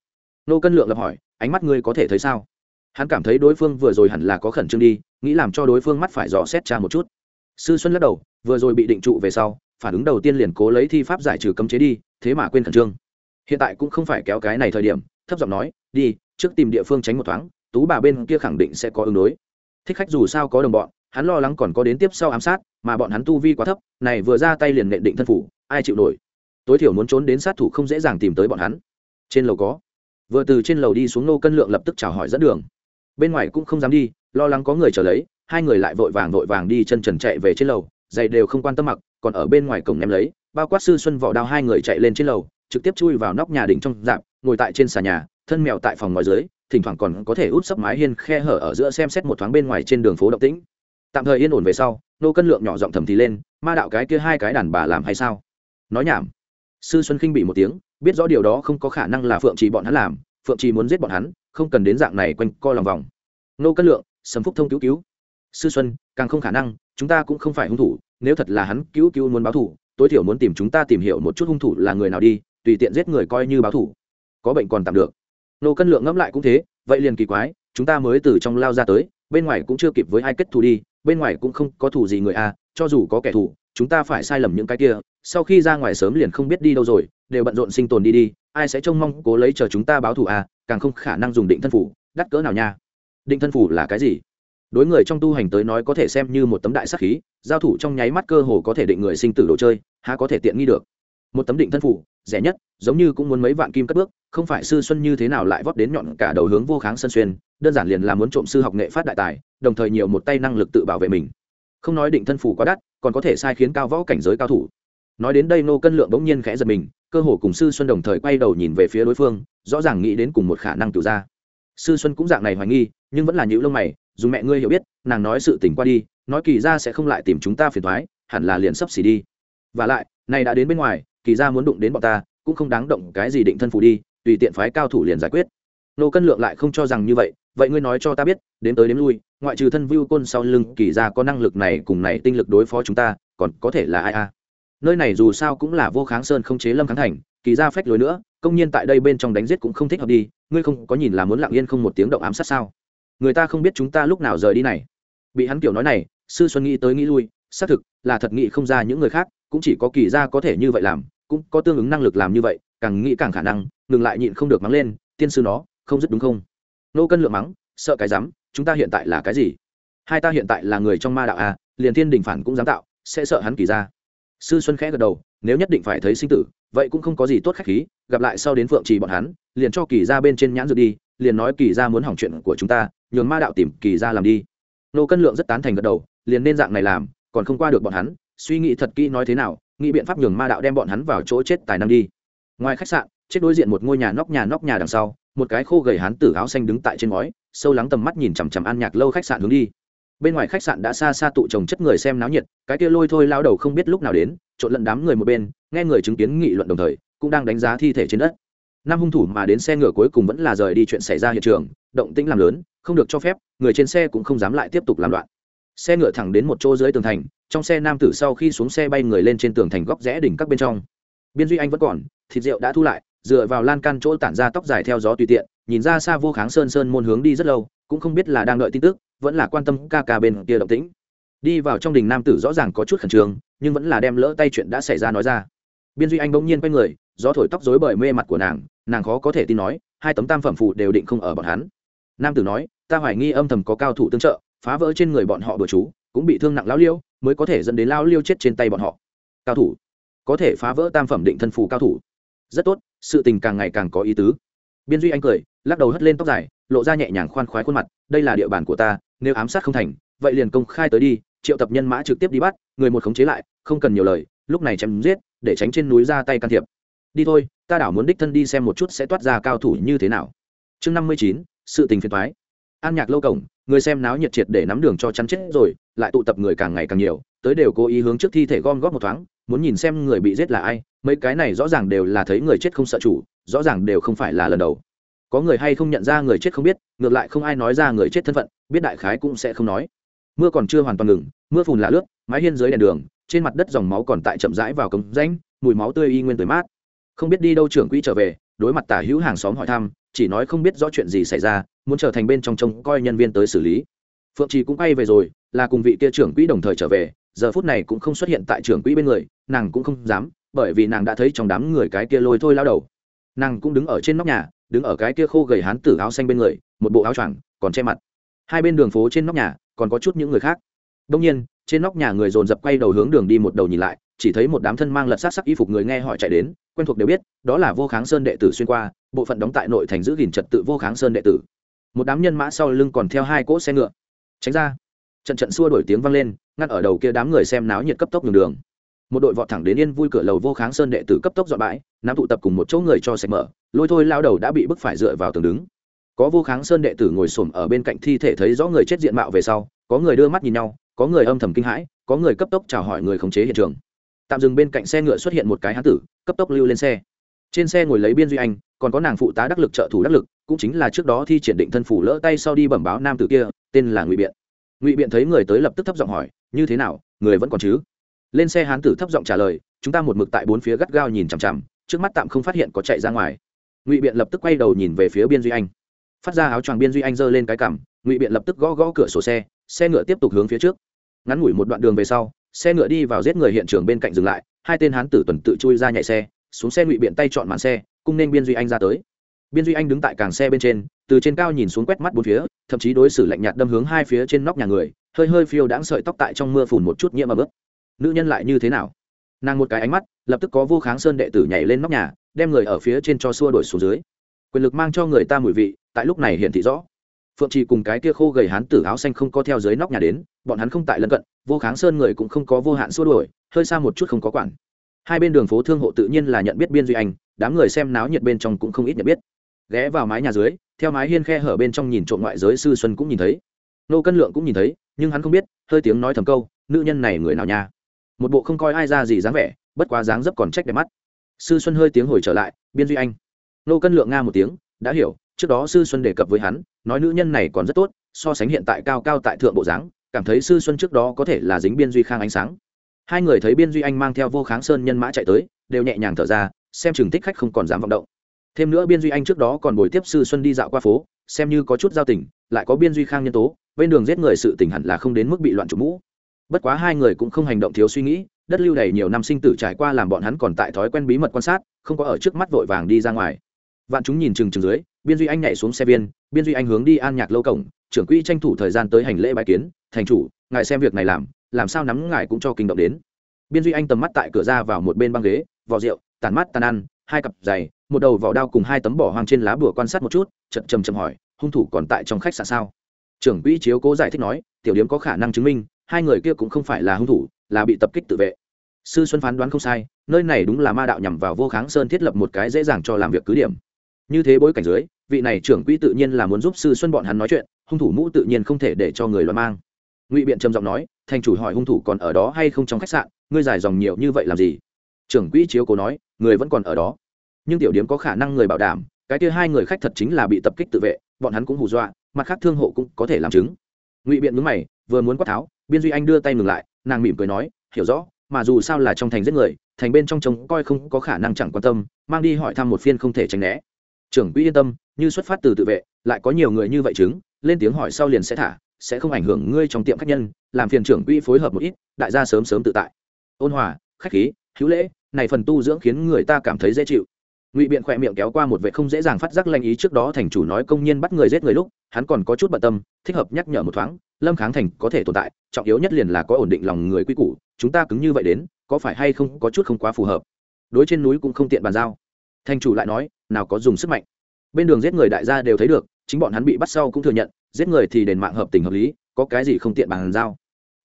Speaker 1: nô cân lượng lập hỏi, ánh mắt ngươi có thể thấy sao? Hắn cảm thấy đối phương vừa rồi hẳn là có khẩn trương đi, nghĩ làm cho đối phương mắt phải dò xét cha một chút. Sư xuân lắc đầu, vừa rồi bị định trụ về sau, phản ứng đầu tiên liền cố lấy thi pháp giải trừ cấm chế đi, thế mà quên khẩn trương. Hiện tại cũng không phải kéo cái này thời điểm, thấp giọng nói, đi, trước tìm địa phương tránh một thoáng, tú bà bên kia khẳng định sẽ có ứng đối. Thích khách dù sao có đồng bọn, hắn lo lắng còn có đến tiếp sau ám sát, mà bọn hắn tu vi quá thấp, này vừa ra tay liền nện định thân phủ, ai chịu nổi? Tối thiểu muốn trốn đến sát thủ không dễ dàng tìm tới bọn hắn. Trên lầu có vừa từ trên lầu đi xuống nô cân lượng lập tức chào hỏi dẫn đường. Bên ngoài cũng không dám đi, lo lắng có người trở lấy, hai người lại vội vàng vội vàng đi chân trần chạy về trên lầu, giày đều không quan tâm mặc, còn ở bên ngoài cổng ném lấy, bao quát sư xuân vỏ đao hai người chạy lên trên lầu, trực tiếp chui vào nóc nhà đỉnh trong dạp, ngồi tại trên xà nhà, thân mèo tại phòng ngoài dưới, thỉnh thoảng còn có thể út sấp mái hiên khe hở ở giữa xem xét một thoáng bên ngoài trên đường phố động tĩnh. Tạm thời yên ổn về sau, nô cân lượng nhỏ giọng thầm thì lên, ma đạo cái kia hai cái đàn bà làm hay sao? Nói nhảm. Sư xuân khinh bị một tiếng biết rõ điều đó không có khả năng là phượng trì bọn hắn làm phượng trì muốn giết bọn hắn không cần đến dạng này quanh co lòng vòng. Nô cân lượng sầm phúc thông cứu cứu. Sư xuân càng không khả năng chúng ta cũng không phải hung thủ nếu thật là hắn cứu cứu muốn báo thủ tối thiểu muốn tìm chúng ta tìm hiểu một chút hung thủ là người nào đi tùy tiện giết người coi như báo thủ. Có bệnh còn tạm được. Nô cân lượng ngẫm lại cũng thế vậy liền kỳ quái chúng ta mới từ trong lao ra tới bên ngoài cũng chưa kịp với ai kết thù đi bên ngoài cũng không có thù gì người a à, cho dù có kẻ thù chúng ta phải sai lầm những cái kia sau khi ra ngoài sớm liền không biết đi đâu rồi, đều bận rộn sinh tồn đi đi, ai sẽ trông mong cố lấy chờ chúng ta báo thù à càng không khả năng dùng định thân phủ, đắt cỡ nào nha. Định thân phủ là cái gì? Đối người trong tu hành tới nói có thể xem như một tấm đại sắc khí, giao thủ trong nháy mắt cơ hồ có thể định người sinh tử đồ chơi, há có thể tiện nghi được. Một tấm định thân phủ, rẻ nhất, giống như cũng muốn mấy vạn kim cất bước, không phải sư xuân như thế nào lại vót đến nhọn cả đầu hướng vô kháng sân xuyên, đơn giản liền là muốn trộm sư học nghệ phát đại tài, đồng thời nhiều một tay năng lực tự bảo vệ mình. Không nói định thân phủ quá đắt, còn có thể sai khiến cao võ cảnh giới cao thủ nói đến đây nô cân lượng bỗng nhiên khẽ giật mình, cơ hồ cùng sư xuân đồng thời quay đầu nhìn về phía đối phương, rõ ràng nghĩ đến cùng một khả năng tự ra sư xuân cũng dạng này hoài nghi, nhưng vẫn là nhữ lông mày dù mẹ ngươi hiểu biết, nàng nói sự tình qua đi, nói kỳ ra sẽ không lại tìm chúng ta phiền thoái hẳn là liền sắp xỉ đi. Và lại, này đã đến bên ngoài, kỳ ra muốn đụng đến bọn ta, cũng không đáng động cái gì định thân phủ đi, tùy tiện phái cao thủ liền giải quyết. Nô cân lượng lại không cho rằng như vậy vậy ngươi nói cho ta biết, đến tới đến lui, ngoại trừ thân vưu côn sau lưng kỳ ra có năng lực này cùng này tinh lực đối phó chúng ta, còn có thể là ai a? Nơi này dù sao cũng là vô kháng sơn không chế lâm kháng thành, kỳ ra phách lối nữa, công nhiên tại đây bên trong đánh giết cũng không thích hợp đi, ngươi không có nhìn là muốn lặng yên không một tiếng động ám sát sao? Người ta không biết chúng ta lúc nào rời đi này. Bị hắn kiểu nói này, sư xuân nghĩ tới nghĩ lui, xác thực là thật nghĩ không ra những người khác, cũng chỉ có kỳ ra có thể như vậy làm, cũng có tương ứng năng lực làm như vậy, càng nghĩ càng khả năng, ngừng lại nhịn không được mắng lên, tiên sư nó, không dứt đúng không? Nô cân lượng mắng, sợ cái dám chúng ta hiện tại là cái gì? Hai ta hiện tại là người trong ma đạo à liền thiên đình phản cũng dám tạo, sẽ sợ hắn kỳ ra sư xuân khẽ gật đầu, nếu nhất định phải thấy sinh tử, vậy cũng không có gì tốt khách khí, gặp lại sau đến phượng trì bọn hắn, liền cho kỳ ra bên trên nhãn dược đi, liền nói kỳ ra muốn hỏng chuyện của chúng ta, nhường ma đạo tìm kỳ ra làm đi. Nô cân lượng rất tán thành gật đầu, liền nên dạng này làm, còn không qua được bọn hắn, suy nghĩ thật kỹ nói thế nào, nghĩ biện pháp nhường ma đạo đem bọn hắn vào chỗ chết tài năng đi. Ngoài khách sạn, chết đối diện một ngôi nhà nóc nhà nóc nhà đằng sau, một cái khô gầy hán tử áo xanh đứng tại trên ngói, sâu lắng tầm mắt nhìn chằm chằm ăn nhạc lâu khách sạn hướng đi bên ngoài khách sạn đã xa xa tụ chồng chất người xem náo nhiệt, cái kia lôi thôi lao đầu không biết lúc nào đến, trộn lẫn đám người một bên, nghe người chứng kiến nghị luận đồng thời, cũng đang đánh giá thi thể trên đất. Năm hung thủ mà đến xe ngựa cuối cùng vẫn là rời đi chuyện xảy ra hiện trường, động tĩnh làm lớn, không được cho phép, người trên xe cũng không dám lại tiếp tục làm loạn. Xe ngựa thẳng đến một chỗ dưới tường thành, trong xe nam tử sau khi xuống xe bay người lên trên tường thành góc rẽ đỉnh các bên trong. Biên duy anh vẫn còn, thịt rượu đã thu lại, dựa vào lan can chỗ tản ra tóc dài theo gió tùy tiện, nhìn ra xa vô kháng sơn sơn môn hướng đi rất lâu, cũng không biết là đang đợi tin tức vẫn là quan tâm ca ca bên kia động tĩnh. Đi vào trong đình nam tử rõ ràng có chút khẩn trương, nhưng vẫn là đem lỡ tay chuyện đã xảy ra nói ra. Biên duy anh bỗng nhiên quay người, gió thổi tóc rối bởi mê mặt của nàng nàng khó có thể tin nói, hai tấm tam phẩm phụ đều định không ở bọn hắn. Nam tử nói, ta hoài nghi âm thầm có cao thủ tương trợ, phá vỡ trên người bọn họ bừa chú, cũng bị thương nặng lão liêu, mới có thể dẫn đến lão liêu chết trên tay bọn họ. Cao thủ. Có thể phá vỡ tam phẩm định thân phù cao thủ. Rất tốt, sự tình càng ngày càng có ý tứ. Biên duy anh cười, lắc đầu hất lên tóc dài lộ ra nhẹ nhàng khoan khoái khuôn mặt, đây là địa bàn của ta, nếu ám sát không thành, vậy liền công khai tới đi, triệu tập nhân mã trực tiếp đi bắt, người một khống chế lại, không cần nhiều lời, lúc này chém giết, để tránh trên núi ra tay can thiệp. Đi thôi, ta đảo muốn đích thân đi xem một chút sẽ toát ra cao thủ như thế nào. Chương năm mươi chín, sự tình phiền thoái an nhạc lâu cổng, người xem náo nhiệt triệt để nắm đường cho chắn chết rồi, lại tụ tập người càng ngày càng nhiều, tới đều cố ý hướng trước thi thể gom góp một thoáng, muốn nhìn xem người bị giết là ai, mấy cái này rõ ràng đều là thấy người chết không sợ chủ, rõ ràng đều không phải là lần đầu có người hay không nhận ra người chết không biết, ngược lại không ai nói ra người chết thân phận, biết đại khái cũng sẽ không nói. Mưa còn chưa hoàn toàn ngừng, mưa phùn là lướt, mái hiên dưới đèn đường, trên mặt đất dòng máu còn tại chậm rãi vào cống rãnh, mùi máu tươi y nguyên tới mát. Không biết đi đâu trưởng quỹ trở về, đối mặt tả hữu hàng xóm hỏi thăm, chỉ nói không biết rõ chuyện gì xảy ra, muốn trở thành bên trong trông coi nhân viên tới xử lý. Phượng trì cũng bay về rồi, là cùng vị kia trưởng quỹ đồng thời trở về, giờ phút này cũng không xuất hiện tại trưởng quỹ bên người, nàng cũng không dám, bởi vì nàng đã thấy trong đám người cái kia lôi thôi lao đầu. Nàng cũng đứng ở trên nóc nhà đứng ở cái kia khô gầy hán tử áo xanh bên người, một bộ áo choàng, còn che mặt. Hai bên đường phố trên nóc nhà, còn có chút những người khác. Đông nhiên, trên nóc nhà người dồn dập quay đầu hướng đường đi một đầu nhìn lại, chỉ thấy một đám thân mang lật sát sắc y phục người nghe họ chạy đến, quen thuộc đều biết, đó là vô kháng sơn đệ tử xuyên qua, bộ phận đóng tại nội thành giữ gìn trật tự vô kháng sơn đệ tử. Một đám nhân mã sau lưng còn theo hai cỗ xe ngựa. Tránh ra. Trận trận xua đổi tiếng vang lên, ngăn ở đầu kia đám người xem náo nhiệt cấp tốc đường đường một đội vọt thẳng đến yên vui cửa lầu vô kháng sơn đệ tử cấp tốc dọn bãi, nắm tụ tập cùng một chỗ người cho sạch mở, lôi thôi lao đầu đã bị bức phải dựa vào tường đứng. Có vô kháng sơn đệ tử ngồi xổm ở bên cạnh thi thể thấy rõ người chết diện mạo về sau, có người đưa mắt nhìn nhau, có người âm thầm kinh hãi, có người cấp tốc chào hỏi người khống chế hiện trường. Tạm dừng bên cạnh xe ngựa xuất hiện một cái hán tử, cấp tốc lưu lên xe. Trên xe ngồi lấy biên duy anh, còn có nàng phụ tá đắc lực trợ thủ đắc lực, cũng chính là trước đó thi triển định thân phủ lỡ tay sau đi bẩm báo nam tử kia, tên là ngụy biện. Ngụy biện thấy người tới lập tức thấp giọng hỏi, như thế nào? Người vẫn còn chứ? Lên xe hán tử thấp giọng trả lời, chúng ta một mực tại bốn phía gắt gao nhìn chằm chằm, trước mắt tạm không phát hiện có chạy ra ngoài. Ngụy biện lập tức quay đầu nhìn về phía biên duy anh. Phát ra áo choàng biên duy anh giơ lên cái cằm, ngụy biện lập tức gõ gõ cửa sổ xe xe ngựa tiếp tục hướng phía trước. Ngắn ngủi một đoạn đường về sau, xe ngựa đi vào giết người hiện trường bên cạnh dừng lại, hai tên hán tử tuần tự chui ra nhảy xe, xuống xe ngụy biện tay chọn màn xe, cung nên biên duy anh ra tới. Biên duy anh đứng tại càng xe bên trên, từ trên cao nhìn xuống quét mắt bốn phía, thậm chí đối xử lạnh nhạt đâm hướng hai phía trên nóc nhà người, hơi hơi phiêu đáng sợi tóc tại trong mưa phùn một chút nhiễm mà bước nữ nhân lại như thế nào? Nàng một cái ánh mắt, lập tức có vô kháng sơn đệ tử nhảy lên nóc nhà, đem người ở phía trên cho xua đổi xuống dưới. Quyền lực mang cho người ta mùi vị, tại lúc này hiện thị rõ. Phượng trì cùng cái kia khô gầy hán tử áo xanh không có theo dưới nóc nhà đến, bọn hắn không tại lân cận, vô kháng sơn người cũng không có vô hạn xua đuổi, hơi xa một chút không có quản. Hai bên đường phố thương hộ tự nhiên là nhận biết biên duy anh, đám người xem náo nhiệt bên trong cũng không ít nhận biết. Ghé vào mái nhà dưới, theo mái hiên khe hở bên trong nhìn trộm ngoại giới sư xuân cũng nhìn thấy. Nô cân lượng cũng nhìn thấy, nhưng hắn không biết, hơi tiếng nói thầm câu, nữ nhân này người nào nha? Một bộ không coi ai ra gì dáng vẻ, bất quá dáng dấp còn trách đẹp mắt. Sư xuân hơi tiếng hồi trở lại, biên duy anh. Nô cân lượng nga một tiếng, đã hiểu, trước đó sư xuân đề cập với hắn, nói nữ nhân này còn rất tốt, so sánh hiện tại cao cao tại thượng bộ dáng, cảm thấy sư xuân trước đó có thể là dính biên duy khang ánh sáng. Hai người thấy biên duy anh mang theo vô kháng sơn nhân mã chạy tới, đều nhẹ nhàng thở ra, xem chừng thích khách không còn dám vọng động. Thêm nữa biên duy anh trước đó còn bồi tiếp sư xuân đi dạo qua phố, xem như có chút giao tình, lại có biên duy khang nhân tố, bên đường giết người sự tình hẳn là không đến mức bị loạn chủ mũ bất quá hai người cũng không hành động thiếu suy nghĩ, đất lưu đầy nhiều năm sinh tử trải qua làm bọn hắn còn tại thói quen bí mật quan sát, không có ở trước mắt vội vàng đi ra ngoài. Vạn chúng nhìn chừng chừng dưới, biên duy anh nhảy xuống xe viên, biên duy anh hướng đi an nhạc lâu cổng, trưởng quỹ tranh thủ thời gian tới hành lễ bài kiến, thành chủ, ngài xem việc này làm làm sao nắm ngài cũng cho kinh động đến. Biên duy anh tầm mắt tại cửa ra vào một bên băng ghế vỏ rượu, tàn mắt tàn ăn, hai cặp giày, một đầu vỏ đao cùng hai tấm bỏ hoang trên lá bùa quan sát một chút, chậm chầm chậm hỏi, hung thủ còn tại trong khách sạn sao? Trưởng quỹ chiếu cố giải thích nói, tiểu điếm có khả năng chứng minh hai người kia cũng không phải là hung thủ, là bị tập kích tự vệ. Sư xuân phán đoán không sai, nơi này đúng là ma đạo nhằm vào vô kháng sơn thiết lập một cái dễ dàng cho làm việc cứ điểm. Như thế bối cảnh dưới, vị này trưởng quỹ tự nhiên là muốn giúp sư xuân bọn hắn nói chuyện, hung thủ mũ tự nhiên không thể để cho người loạn mang. Ngụy biện trầm giọng nói, thành chủ hỏi hung thủ còn ở đó hay không trong khách sạn, ngươi dài dòng nhiều như vậy làm gì? Trưởng quỹ chiếu cố nói, người vẫn còn ở đó. Nhưng tiểu điếm có khả năng người bảo đảm, cái kia hai người khách thật chính là bị tập kích tự vệ, bọn hắn cũng hù dọa, mặt khác thương hộ cũng có thể làm chứng ngụy biện mướn mày, vừa muốn quát tháo, biên duy anh đưa tay ngừng lại, nàng mỉm cười nói, hiểu rõ, mà dù sao là trong thành giết người, thành bên trong trống coi không có khả năng chẳng quan tâm, mang đi hỏi thăm một phiên không thể tránh né. Trưởng quỹ yên tâm, như xuất phát từ tự vệ, lại có nhiều người như vậy chứng, lên tiếng hỏi sau liền sẽ thả, sẽ không ảnh hưởng ngươi trong tiệm khách nhân, làm phiền trưởng quỹ phối hợp một ít, đại gia sớm sớm tự tại. Ôn hòa, khách khí, hữu lễ, này phần tu dưỡng khiến người ta cảm thấy dễ chịu ngụy biện khỏe miệng kéo qua một vệ không dễ dàng phát giác lanh ý trước đó thành chủ nói công nhân bắt người giết người lúc, hắn còn có chút bận tâm, thích hợp nhắc nhở một thoáng, lâm kháng thành có thể tồn tại, trọng yếu nhất liền là có ổn định lòng người quy củ, chúng ta cứng như vậy đến, có phải hay không có chút không quá phù hợp? Đối trên núi cũng không tiện bàn giao. Thành chủ lại nói, nào có dùng sức mạnh. Bên đường giết người đại gia đều thấy được, chính bọn hắn bị bắt sau cũng thừa nhận, giết người thì đền mạng hợp tình hợp lý, có cái gì không tiện bàn giao?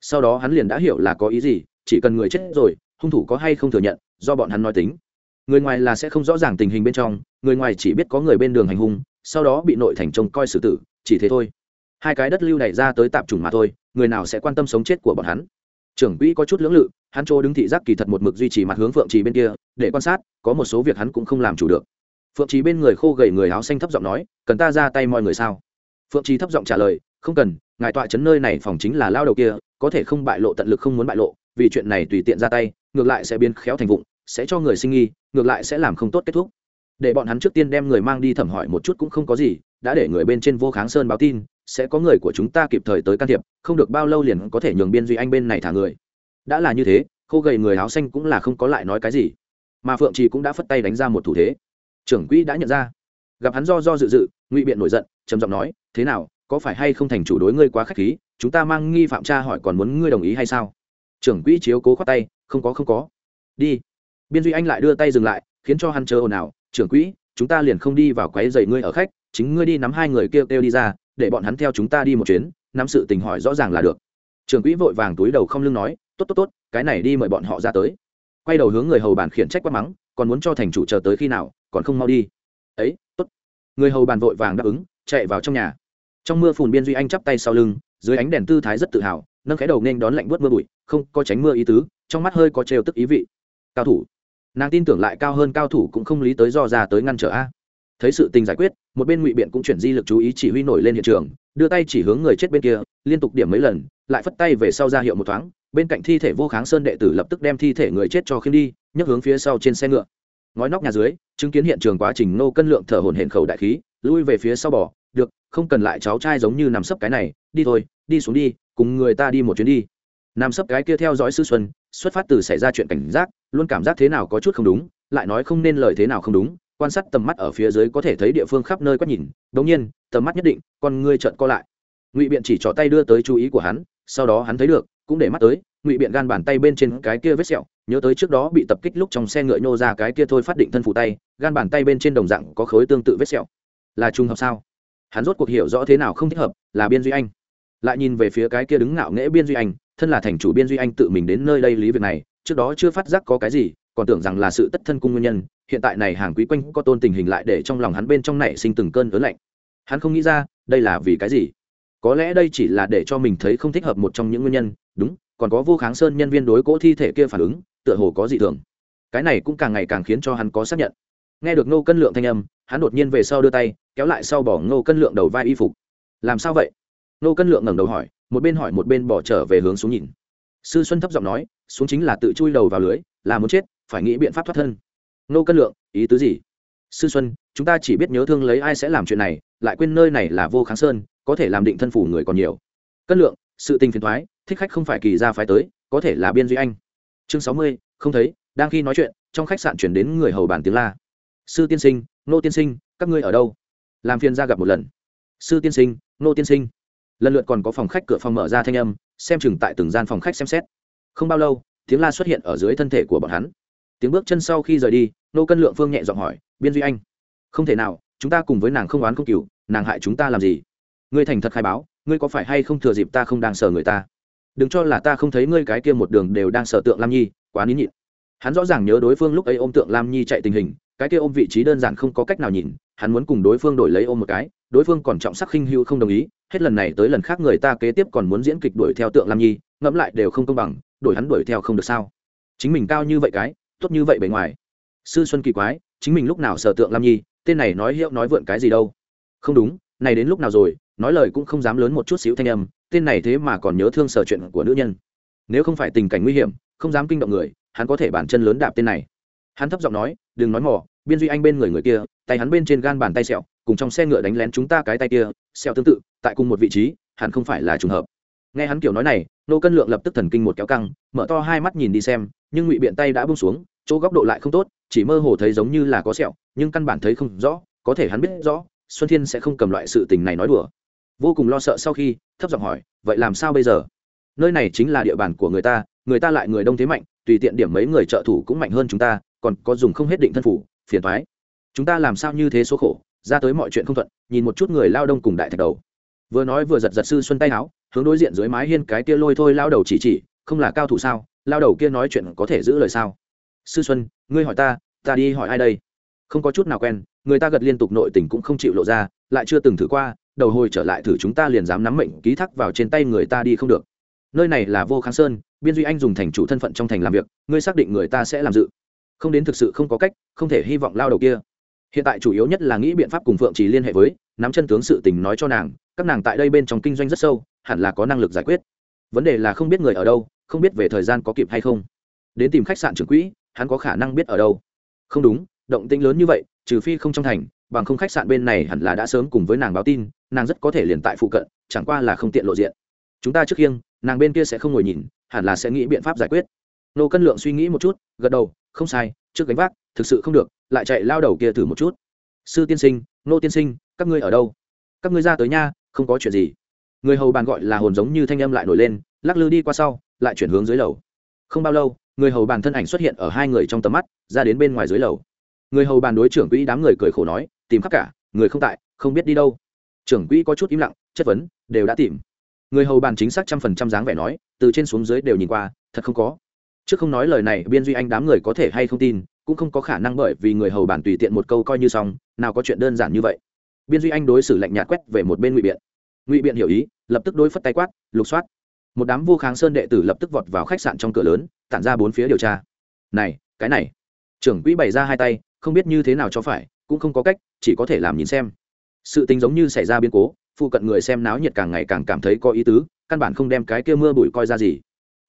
Speaker 1: Sau đó hắn liền đã hiểu là có ý gì, chỉ cần người chết rồi, hung thủ có hay không thừa nhận, do bọn hắn nói tính người ngoài là sẽ không rõ ràng tình hình bên trong, người ngoài chỉ biết có người bên đường hành hung, sau đó bị nội thành trông coi xử tử, chỉ thế thôi. Hai cái đất lưu đẩy ra tới tạp chủng mà thôi, người nào sẽ quan tâm sống chết của bọn hắn? Trưởng quỹ có chút lưỡng lự, hắn chỗ đứng thị giác kỳ thật một mực duy trì mặt hướng phượng trì bên kia, để quan sát, có một số việc hắn cũng không làm chủ được. Phượng trì bên người khô gầy người áo xanh thấp giọng nói, cần ta ra tay mọi người sao? Phượng trì thấp giọng trả lời, không cần, ngài tọa chấn nơi này phòng chính là lao đầu kia, có thể không bại lộ tận lực không muốn bại lộ, vì chuyện này tùy tiện ra tay, ngược lại sẽ biến khéo thành vụng, sẽ cho người sinh nghi ngược lại sẽ làm không tốt kết thúc. Để bọn hắn trước tiên đem người mang đi thẩm hỏi một chút cũng không có gì, đã để người bên trên vô kháng sơn báo tin, sẽ có người của chúng ta kịp thời tới can thiệp, không được bao lâu liền có thể nhường biên duy anh bên này thả người. Đã là như thế, khô gầy người áo xanh cũng là không có lại nói cái gì. Mà phượng trì cũng đã phất tay đánh ra một thủ thế. Trưởng quỹ đã nhận ra. Gặp hắn do do dự dự, ngụy biện nổi giận, trầm giọng nói, thế nào, có phải hay không thành chủ đối ngươi quá k h á c h khí, chúng ta mang nghi phạm tra hỏi còn muốn ngươi đồng ý hay sao? Trưởng quỹ chiếu cố khoát tay, không có không có. Đi biên duy anh lại đưa tay dừng lại, khiến cho hắn chờ ồn ào, trưởng quỹ, chúng ta liền không đi vào quấy dày ngươi ở khách, chính ngươi đi nắm hai người kêu kêu đi ra, để bọn hắn theo chúng ta đi một chuyến, nắm sự tình hỏi rõ ràng là được. Trưởng quỹ vội vàng túi đầu không lưng nói, tốt tốt tốt, cái này đi mời bọn họ ra tới. Quay đầu hướng người hầu bàn khiển trách quát mắng, còn muốn cho thành chủ chờ tới khi nào, còn không mau đi. Ấy, tốt. Người hầu bàn vội vàng đáp ứng, chạy vào trong nhà. Trong mưa phùn biên duy anh chắp tay sau lưng, dưới ánh đèn tư thái rất tự hào, nâng cái đầu nên đón lạnh buốt mưa bụi, không có tránh mưa ý tứ, trong mắt hơi có trêu tức ý vị. Cao thủ nàng tin tưởng lại cao hơn cao thủ cũng không lý tới do ra tới ngăn trở a. Thấy sự tình giải quyết, một bên ngụy biện cũng chuyển di lực chú ý chỉ huy nổi lên hiện trường, đưa tay chỉ hướng người chết bên kia, liên tục điểm mấy lần, lại phất tay về sau ra hiệu một thoáng, bên cạnh thi thể vô kháng sơn đệ tử lập tức đem thi thể người chết cho khiêm đi, nhấc hướng phía sau trên xe ngựa. Ngói nóc nhà dưới, chứng kiến hiện trường quá trình nô cân lượng thở hồn hển khẩu đại khí, lui về phía sau bỏ được, không cần lại cháu trai giống như nằm sấp cái này, đi thôi, đi xuống đi, cùng người ta đi một chuyến đi. Nam sấp cái kia theo dõi sư xuân, xuất phát từ xảy ra chuyện cảnh giác, luôn cảm giác thế nào có chút không đúng, lại nói không nên lời thế nào không đúng, quan sát tầm mắt ở phía dưới có thể thấy địa phương khắp nơi quét nhìn đống nhiên, tầm mắt nhất định, con ngươi trợn co lại. Ngụy biện chỉ trỏ tay đưa tới chú ý của hắn, sau đó hắn thấy được, cũng để mắt tới, ngụy biện gan bàn tay bên trên cái kia vết sẹo, nhớ tới trước đó bị tập kích lúc trong xe ngựa nhô ra cái kia thôi phát định thân phủ tay, gan bàn tay bên trên đồng dạng có khối tương tự vết sẹo. Là trùng hợp sao? Hắn rốt cuộc hiểu rõ thế nào không thích hợp, là biên duy anh. Lại nhìn về phía cái kia đứng ngạo nghễ biên duy anh thân là thành chủ biên duy anh tự mình đến nơi đây lý việc này, trước đó chưa phát giác có cái gì, còn tưởng rằng là sự tất thân cung nguyên nhân, hiện tại này hàng quý quanh có tôn tình hình lại để trong lòng hắn bên trong nảy sinh từng cơn ớn lạnh. Hắn không nghĩ ra, đây là vì cái gì? Có lẽ đây chỉ là để cho mình thấy không thích hợp một trong những nguyên nhân, đúng, còn có vô kháng sơn nhân viên đối cỗ thi thể kia phản ứng, tựa hồ có dị thường. Cái này cũng càng ngày càng khiến cho hắn có xác nhận. Nghe được ngô cân lượng thanh âm, hắn đột nhiên về sau đưa tay, kéo lại sau bỏ ngô cân lượng đầu vai y phục. Làm sao vậy? Ngô cân lượng ngẩng đầu hỏi một bên hỏi một bên bỏ trở về hướng xuống nhìn. Sư xuân thấp giọng nói, xuống chính là tự chui đầu vào lưới, là muốn chết, phải nghĩ biện pháp thoát thân. Nô cân lượng, ý tứ gì? Sư xuân, chúng ta chỉ biết nhớ thương lấy ai sẽ làm chuyện này, lại quên nơi này là vô kháng sơn, có thể làm định thân phủ người còn nhiều. Cân lượng, sự tình phiền thoái thích khách không phải kỳ ra phái tới, có thể là biên duy anh. Chương sáu mươi, không thấy, đang khi nói chuyện, trong khách sạn chuyển đến người hầu bàn tiếng la. Sư tiên sinh, nô tiên sinh, các ngươi ở đâu? Làm phiền ra gặp một lần. Sư tiên sinh, nô tiên sinh lần lượt còn có phòng khách cửa phòng mở ra thanh âm, xem chừng tại từng gian phòng khách xem xét. Không bao lâu, tiếng la xuất hiện ở dưới thân thể của bọn hắn. Tiếng bước chân sau khi rời đi, nô cân lượng phương nhẹ giọng hỏi, biên duy anh, không thể nào, chúng ta cùng với nàng không oán không cừu, nàng hại chúng ta làm gì? Ngươi thành thật khai báo, ngươi có phải hay không thừa dịp ta không đang sợ người ta? Đừng cho là ta không thấy ngươi cái kia một đường đều đang sợ tượng lam nhi, quá nín nhịn. Hắn rõ ràng nhớ đối phương lúc ấy ôm tượng lam nhi chạy tình hình cái kia ôm vị trí đơn giản không có cách nào nhìn, hắn muốn cùng đối phương đổi lấy ôm một cái, đối phương còn trọng sắc khinh hưu không đồng ý, hết lần này tới lần khác người ta kế tiếp còn muốn diễn kịch đuổi theo tượng lam nhi, ngẫm lại đều không công bằng, đổi hắn đuổi theo không được sao? Chính mình cao như vậy cái, tốt như vậy bề ngoài. Sư xuân kỳ quái, chính mình lúc nào sở tượng lam nhi, tên này nói hiệu nói vượn cái gì đâu? Không đúng, này đến lúc nào rồi, nói lời cũng không dám lớn một chút xíu thanh âm, tên này thế mà còn nhớ thương sở chuyện của nữ nhân. Nếu không phải tình cảnh nguy hiểm, không dám kinh động người, hắn có thể bản chân lớn đạp tên này hắn thấp giọng nói, đừng nói mỏ biên duy anh bên người người kia, tay hắn bên trên gan bàn tay sẹo, cùng trong xe ngựa đánh lén chúng ta cái tay kia, sẹo tương tự, tại cùng một vị trí, hẳn không phải là trùng hợp. Nghe hắn kiểu nói này, nô cân lượng lập tức thần kinh một kéo căng, mở to hai mắt nhìn đi xem, nhưng ngụy biện tay đã bung xuống, chỗ góc độ lại không tốt, chỉ mơ hồ thấy giống như là có sẹo, nhưng căn bản thấy không rõ, có thể hắn biết rõ, xuân thiên sẽ không cầm loại sự tình này nói đùa. Vô cùng lo sợ sau khi, thấp giọng hỏi, vậy làm sao bây giờ? Nơi này chính là địa bàn của người ta người ta lại người đông thế mạnh, tùy tiện điểm mấy người trợ thủ cũng mạnh hơn chúng ta còn có dùng không hết định thân phủ, phiền thoái chúng ta làm sao như thế số khổ, ra tới mọi chuyện không thuận, nhìn một chút người lao đông cùng đại thạch đầu. Vừa nói vừa giật giật sư xuân tay áo, hướng đối diện dưới mái hiên cái kia lôi thôi lao đầu chỉ chỉ, không là cao thủ sao, lao đầu kia nói chuyện có thể giữ lời sao? Sư xuân, ngươi hỏi ta ta đi hỏi ai đây? Không có chút nào quen, người ta gật liên tục nội tình cũng không chịu lộ ra, lại chưa từng thử qua, đầu hồi trở lại thử chúng ta liền dám nắm mệnh, ký thác vào trên tay người ta đi không được. Nơi này là vô kháng sơn, biên duy anh dùng thành chủ thân phận trong thành làm việc, ngươi xác định người ta sẽ làm dự không đến thực sự không có cách, không thể hy vọng lao đầu kia. Hiện tại chủ yếu nhất là nghĩ biện pháp cùng phượng chỉ liên hệ với, nắm chân tướng sự tình nói cho nàng, các nàng tại đây bên trong kinh doanh rất sâu, hẳn là có năng lực giải quyết. Vấn đề là không biết người ở đâu, không biết về thời gian có kịp hay không. Đến tìm khách sạn trưởng quỹ, hắn có khả năng biết ở đâu. Không đúng, động tĩnh lớn như vậy, trừ phi không trong thành, bằng không khách sạn bên này hẳn là đã sớm cùng với nàng báo tin, nàng rất có thể liền tại phụ cận, chẳng qua là không tiện lộ diện. Chúng ta trước khiêng, nàng bên kia sẽ không ngồi nhìn, hẳn là sẽ nghĩ biện pháp giải quyết. Nô cân lượng suy nghĩ một chút, gật đầu không sai, trước gánh vác, thực sự không được, lại chạy lao đầu kia thử một chút. Sư tiên sinh, nô tiên sinh, các ngươi ở đâu? Các ngươi ra tới nha, không có chuyện gì. Người hầu bàn gọi là hồn giống như thanh âm lại nổi lên, lắc lư đi qua sau, lại chuyển hướng dưới lầu. Không bao lâu, người hầu bàn thân ảnh xuất hiện ở hai người trong tầm mắt, ra đến bên ngoài dưới lầu. Người hầu bàn đối trưởng quỹ đám người cười khổ nói, tìm khắp cả, người không tại, không biết đi đâu. Trưởng quỹ có chút im lặng, chất vấn, đều đã tìm. Người hầu bàn chính xác trăm phần trăm dáng vẻ nói, từ trên xuống dưới đều nhìn qua, thật không có trước không nói lời này, biên duy anh đám người có thể hay không tin, cũng không có khả năng bởi vì người hầu bản tùy tiện một câu coi như xong, nào có chuyện đơn giản như vậy. Biên duy anh đối xử lạnh nhạt quét về một bên ngụy biện. Ngụy biện hiểu ý, lập tức đối phất tay quát, lục soát. Một đám vô kháng sơn đệ tử lập tức vọt vào khách sạn trong cửa lớn, tản ra bốn phía điều tra. Này, cái này. Trưởng quỹ bày ra hai tay, không biết như thế nào cho phải, cũng không có cách, chỉ có thể làm nhìn xem. Sự tình giống như xảy ra biến cố, phụ cận người xem náo nhiệt càng ngày càng cảm thấy có ý tứ, căn bản không đem cái kia mưa bụi coi ra gì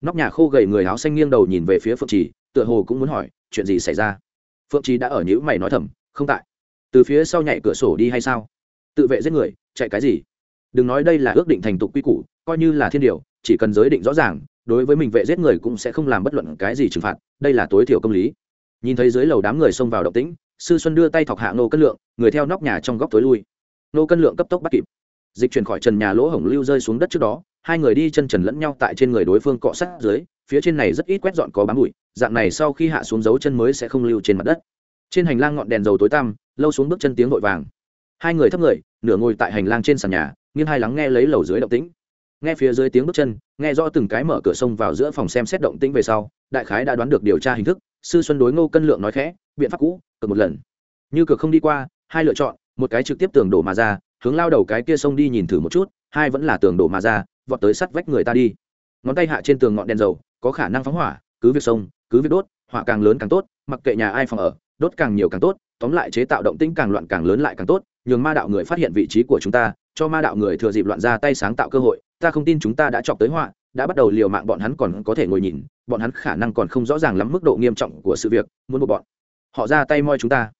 Speaker 1: nóc nhà khô gầy người áo xanh nghiêng đầu nhìn về phía phượng trì, tựa hồ cũng muốn hỏi, chuyện gì xảy ra? Phượng trì đã ở nhữ mày nói thầm, không tại. Từ phía sau nhảy cửa sổ đi hay sao? Tự vệ giết người, chạy cái gì? Đừng nói đây là ước định thành tục quy củ, coi như là thiên điều, chỉ cần giới định rõ ràng, đối với mình vệ giết người cũng sẽ không làm bất luận cái gì trừng phạt, đây là tối thiểu công lý. Nhìn thấy dưới lầu đám người xông vào động tĩnh, sư xuân đưa tay thọc hạ nô cân lượng, người theo nóc nhà trong góc tối lui. Nô cân lượng cấp tốc bắt kịp dịch chuyển khỏi trần nhà lỗ hổng lưu rơi xuống đất trước đó, hai người đi chân trần lẫn nhau tại trên người đối phương cọ sát dưới, phía trên này rất ít quét dọn có bám bụi, dạng này sau khi hạ xuống dấu chân mới sẽ không lưu trên mặt đất. Trên hành lang ngọn đèn dầu tối tăm, lâu xuống bước chân tiếng vội vàng. Hai người thấp người, nửa ngồi tại hành lang trên sàn nhà, nghiêng hai lắng nghe lấy lầu dưới động tĩnh. Nghe phía dưới tiếng bước chân, nghe rõ từng cái mở cửa sông vào giữa phòng xem xét động tĩnh về sau, đại khái đã đoán được điều tra hình thức, sư xuân đối ngô cân lượng nói khẽ, biện pháp cũ cực một lần. Như cực không đi qua, hai lựa chọn, một cái trực tiếp tường đổ mà ra hướng lao đầu cái kia sông đi nhìn thử một chút, hai vẫn là tường đổ mà ra, vọt tới sắt vách người ta đi. Ngón tay hạ trên tường ngọn đèn dầu, có khả năng phóng hỏa, cứ việc sông cứ việc đốt, hỏa càng lớn càng tốt, mặc kệ nhà ai phòng ở, đốt càng nhiều càng tốt, tóm lại chế tạo động tĩnh càng loạn càng lớn lại càng tốt, nhường ma đạo người phát hiện vị trí của chúng ta, cho ma đạo người thừa dịp loạn ra tay sáng tạo cơ hội, ta không tin chúng ta đã chọc tới họa, đã bắt đầu liều mạng bọn hắn còn có thể ngồi nhìn, bọn hắn khả năng còn không rõ ràng lắm mức độ nghiêm trọng của sự việc, muốn một bọn họ ra tay moi chúng ta.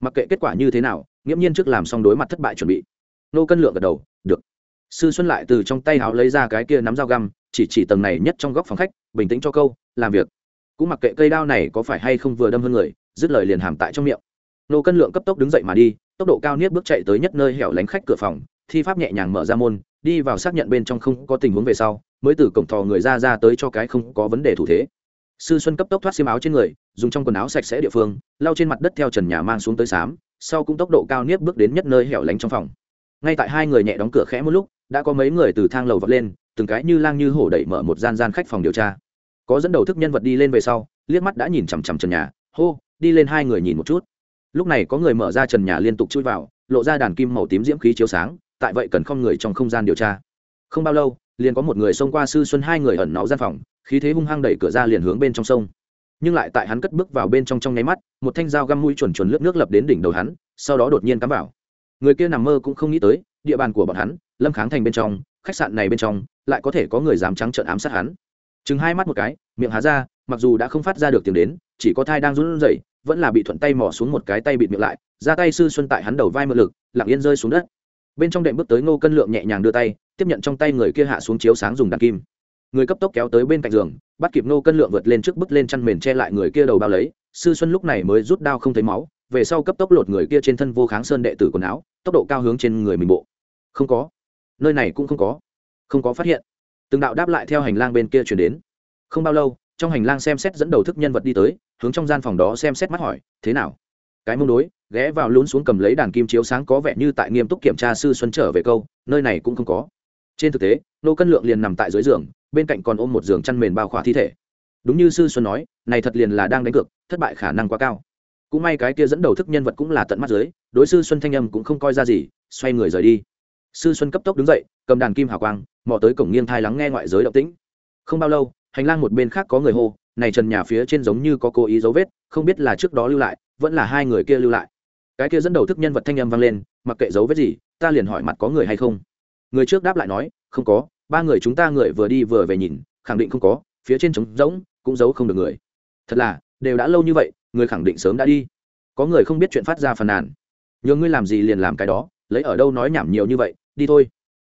Speaker 1: Mặc kệ kết quả như thế nào, nghiễm nhiên trước làm xong đối mặt thất bại chuẩn bị nô cân lượng gật đầu, được. Sư xuân lại từ trong tay áo lấy ra cái kia nắm dao găm, chỉ chỉ tầng này nhất trong góc phòng khách, bình tĩnh cho câu, làm việc. Cũng mặc kệ cây đao này có phải hay không vừa đâm hơn người, dứt lời liền hàm tại trong miệng. Nô cân lượng cấp tốc đứng dậy mà đi, tốc độ cao nhất bước chạy tới nhất nơi hẻo lánh khách cửa phòng, thi pháp nhẹ nhàng mở ra môn, đi vào xác nhận bên trong không có tình huống về sau, mới từ cổng thò người ra ra tới cho cái không có vấn đề thủ thế. Sư xuân cấp tốc thoát xiêm áo trên người, dùng trong quần áo sạch sẽ địa phương, lau trên mặt đất theo trần nhà mang xuống tới xám, sau cũng tốc độ cao nhất bước đến nhất nơi hẻo lánh trong phòng ngay tại hai người nhẹ đóng cửa khẽ một lúc, đã có mấy người từ thang lầu vọt lên, từng cái như lang như hổ đẩy mở một gian gian khách phòng điều tra. Có dẫn đầu thức nhân vật đi lên về sau, liếc mắt đã nhìn chằm chằm trần nhà, hô, đi lên hai người nhìn một chút. Lúc này có người mở ra trần nhà liên tục chui vào, lộ ra đàn kim màu tím diễm khí chiếu sáng, tại vậy cần không người trong không gian điều tra. Không bao lâu, liền có một người xông qua sư xuân hai người ẩn náu gian phòng, khí thế hung hăng đẩy cửa ra liền hướng bên trong sông. Nhưng lại tại hắn cất bước vào bên trong trong nháy mắt, một thanh dao găm mũi chuẩn chuẩn lướt nước lập đến đỉnh đầu hắn, sau đó đột nhiên cắm vào người kia nằm mơ cũng không nghĩ tới, địa bàn của bọn hắn, lâm kháng thành bên trong, khách sạn này bên trong, lại có thể có người dám trắng trợn ám sát hắn. Chừng hai mắt một cái, miệng há ra, mặc dù đã không phát ra được tiếng đến, chỉ có thai đang run rẩy, vẫn là bị thuận tay mò xuống một cái tay bịt miệng lại, ra tay sư xuân tại hắn đầu vai mượn lực, lặng yên rơi xuống đất. Bên trong đệm bước tới ngô cân lượng nhẹ nhàng đưa tay, tiếp nhận trong tay người kia hạ xuống chiếu sáng dùng đàn kim. Người cấp tốc kéo tới bên cạnh giường, bắt kịp ngô cân lượng vượt lên trước bước lên chăn mền che lại người kia đầu bao lấy, sư xuân lúc này mới rút đao không thấy máu về sau cấp tốc lột người kia trên thân vô kháng sơn đệ tử quần áo, tốc độ cao hướng trên người mình bộ. Không có. Nơi này cũng không có. Không có phát hiện. Từng đạo đáp lại theo hành lang bên kia chuyển đến. Không bao lâu, trong hành lang xem xét dẫn đầu thức nhân vật đi tới, hướng trong gian phòng đó xem xét mắt hỏi, thế nào? Cái mông đối, ghé vào lún xuống cầm lấy đàn kim chiếu sáng có vẻ như tại nghiêm túc kiểm tra sư xuân trở về câu, nơi này cũng không có. Trên thực tế, nô cân lượng liền nằm tại dưới giường, bên cạnh còn ôm một giường chăn mền bao khỏa thi thể. Đúng như sư xuân nói, này thật liền là đang đánh cược, thất bại khả năng quá cao cũng may cái kia dẫn đầu thức nhân vật cũng là tận mắt dưới, đối sư xuân thanh âm cũng không coi ra gì, xoay người rời đi. Sư xuân cấp tốc đứng dậy, cầm đàn kim hào quang, mò tới cổng nghiêng thai lắng nghe ngoại giới động tĩnh. Không bao lâu, hành lang một bên khác có người hô, này trần nhà phía trên giống như có cố ý dấu vết, không biết là trước đó lưu lại, vẫn là hai người kia lưu lại. Cái kia dẫn đầu thức nhân vật thanh âm vang lên, mặc kệ dấu vết gì, ta liền hỏi mặt có người hay không? Người trước đáp lại nói, không có, ba người chúng ta người vừa đi vừa về nhìn, khẳng định không có, phía trên trống rỗng, cũng giấu không được người. Thật là, đều đã lâu như vậy người khẳng định sớm đã đi. Có người không biết chuyện phát ra phàn nàn. Nhờ ngươi làm gì liền làm cái đó, lấy ở đâu nói nhảm nhiều như vậy, đi thôi.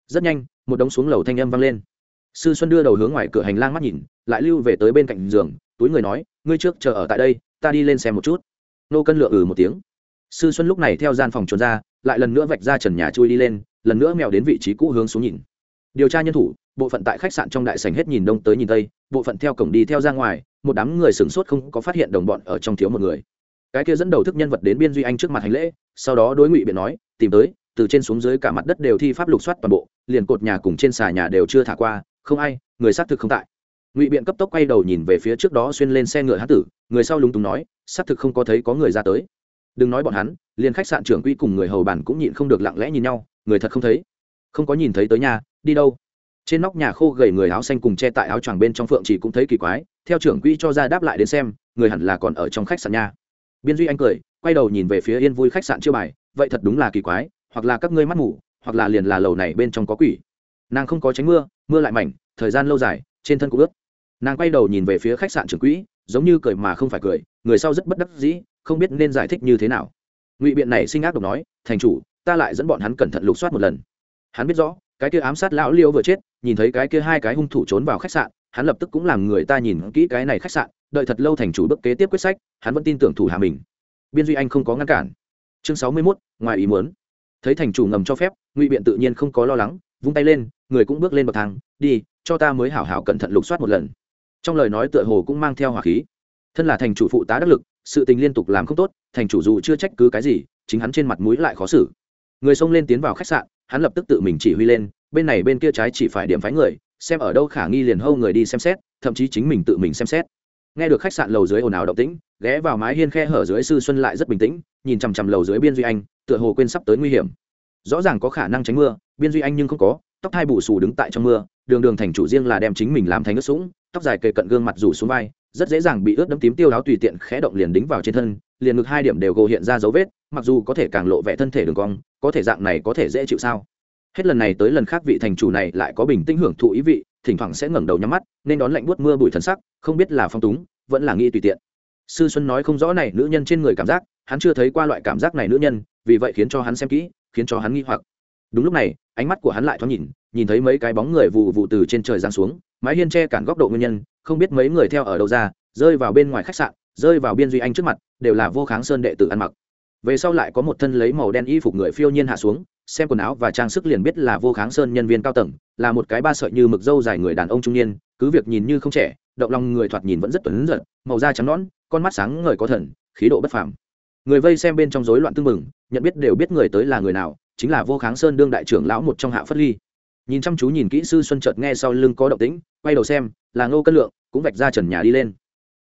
Speaker 1: Rất nhanh, một đống xuống lầu thanh âm vang lên. Sư xuân đưa đầu hướng ngoài cửa hành lang mắt nhìn, lại lưu về tới bên cạnh giường, túi người nói, ngươi trước chờ ở tại đây, ta đi lên xem một chút. Nô cân lựa ừ một tiếng. Sư xuân lúc này theo gian phòng trốn ra, lại lần nữa vạch ra trần nhà chui đi lên, lần nữa mèo đến vị trí cũ hướng xuống nhìn. Điều tra nhân thủ, bộ phận tại khách sạn trong đại sành hết nhìn đông tới nhìn tây, bộ phận theo cổng đi theo ra ngoài một đám người sửng sốt không có phát hiện đồng bọn ở trong thiếu một người. Cái kia dẫn đầu thức nhân vật đến biên duy anh trước mặt hành lễ, sau đó đối ngụy biện nói, tìm tới, từ trên xuống dưới cả mặt đất đều thi pháp lục soát toàn bộ, liền cột nhà cùng trên xà nhà đều chưa thả qua, không ai, người xác thực không tại. Ngụy biện cấp tốc quay đầu nhìn về phía trước đó xuyên lên xe ngựa hát tử, người sau lúng túng nói, xác thực không có thấy có người ra tới. Đừng nói bọn hắn, liền khách sạn trưởng quy cùng người hầu bàn cũng nhịn không được lặng lẽ nhìn nhau, người thật không thấy? Không có nhìn thấy tới nhà, đi đâu? Trên nóc nhà khô gầy người áo xanh cùng che tại áo choàng bên trong phượng chỉ cũng thấy kỳ quái, theo trưởng quỹ cho ra đáp lại đến xem, người hẳn là còn ở trong khách sạn nha. Biên duy anh cười, quay đầu nhìn về phía yên vui khách sạn chưa bài, vậy thật đúng là kỳ quái, hoặc là các ngươi mắt ngủ, hoặc là liền là lầu này bên trong có quỷ. Nàng không có tránh mưa mưa lại mảnh, thời gian lâu dài, trên thân cũng ướt. Nàng quay đầu nhìn về phía khách sạn trưởng quỹ, giống như cười mà không phải cười, người sau rất bất đắc dĩ, không biết nên giải thích như thế nào. Ngụy biện này sinh ác độc nói, thành chủ, ta lại dẫn bọn hắn cẩn thận lục soát một lần. Hắn biết rõ cái kia ám sát lão liêu vừa chết nhìn thấy cái kia hai cái hung thủ trốn vào khách sạn hắn lập tức cũng làm người ta nhìn kỹ cái này khách sạn đợi thật lâu thành chủ bước kế tiếp quyết sách hắn vẫn tin tưởng thủ hạ mình. Biên duy anh không có ngăn cản. Chương sáu mươi 61, ngoài ý muốn. Thấy thành chủ ngầm cho phép ngụy biện tự nhiên không có lo lắng vung tay lên người cũng bước lên bậc thang đi cho ta mới hảo hảo cẩn thận lục soát một lần. Trong lời nói tựa hồ cũng mang theo hỏa khí. Thân là thành chủ phụ tá đắc lực sự tình liên tục làm không tốt thành chủ dù chưa trách cứ cái gì chính hắn trên mặt mũi lại khó xử. Người xông lên tiến vào khách sạn hắn lập tức tự mình chỉ huy lên, bên này bên kia trái chỉ phải điểm phái người, xem ở đâu khả nghi liền hâu người đi xem xét, thậm chí chính mình tự mình xem xét. Nghe được khách sạn lầu dưới ồn ào động tĩnh, ghé vào mái hiên khe hở dưới sư xuân lại rất bình tĩnh, nhìn chằm chằm lầu dưới biên duy anh, tựa hồ quên sắp tới nguy hiểm. Rõ ràng có khả năng tránh mưa, biên duy anh nhưng không có, tóc hai bù xù đứng tại trong mưa, đường đường thành chủ riêng là đem chính mình làm thành ướt sũng, tóc dài kề cận gương mặt rủ xuống vai, rất dễ dàng bị ướt đẫm tím tiêu áo tùy tiện khẽ động liền đính vào trên thân, liền ngực hai điểm đều gồ hiện ra dấu vết, mặc dù có thể càng lộ vẻ thân thể đường cong có thể dạng này có thể dễ chịu sao? Hết lần này tới lần khác vị thành chủ này lại có bình tĩnh hưởng thụ ý vị, thỉnh thoảng sẽ ngẩng đầu nhắm mắt, nên đón lạnh buốt mưa bụi thần sắc, không biết là phong túng, vẫn là nghĩ tùy tiện. Sư xuân nói không rõ này nữ nhân trên người cảm giác, hắn chưa thấy qua loại cảm giác này nữ nhân, vì vậy khiến cho hắn xem kỹ, khiến cho hắn nghi hoặc. Đúng lúc này, ánh mắt của hắn lại thoáng nhìn nhìn thấy mấy cái bóng người vụ vụ từ trên trời giáng xuống, mái hiên che cản góc độ nguyên nhân, không biết mấy người theo ở đâu ra, rơi vào bên ngoài khách sạn, rơi vào biên duy anh trước mặt, đều là vô kháng sơn đệ tử ăn mặc về sau lại có một thân lấy màu đen y phục người phiêu nhiên hạ xuống, xem quần áo và trang sức liền biết là vô kháng sơn nhân viên cao tầng, là một cái ba sợi như mực dâu dài người đàn ông trung niên, cứ việc nhìn như không trẻ, động lòng người thoạt nhìn vẫn rất tuấn giật, màu da trắng nõn, con mắt sáng ngời có thần, khí độ bất phàm. Người vây xem bên trong rối loạn tưng mừng nhận biết đều biết người tới là người nào, chính là vô kháng sơn đương đại trưởng lão một trong hạ phất ly. Nhìn chăm chú nhìn kỹ sư xuân chợt nghe sau lưng có động tĩnh, quay đầu xem, là ngô cân lượng, cũng vạch ra trần nhà đi lên.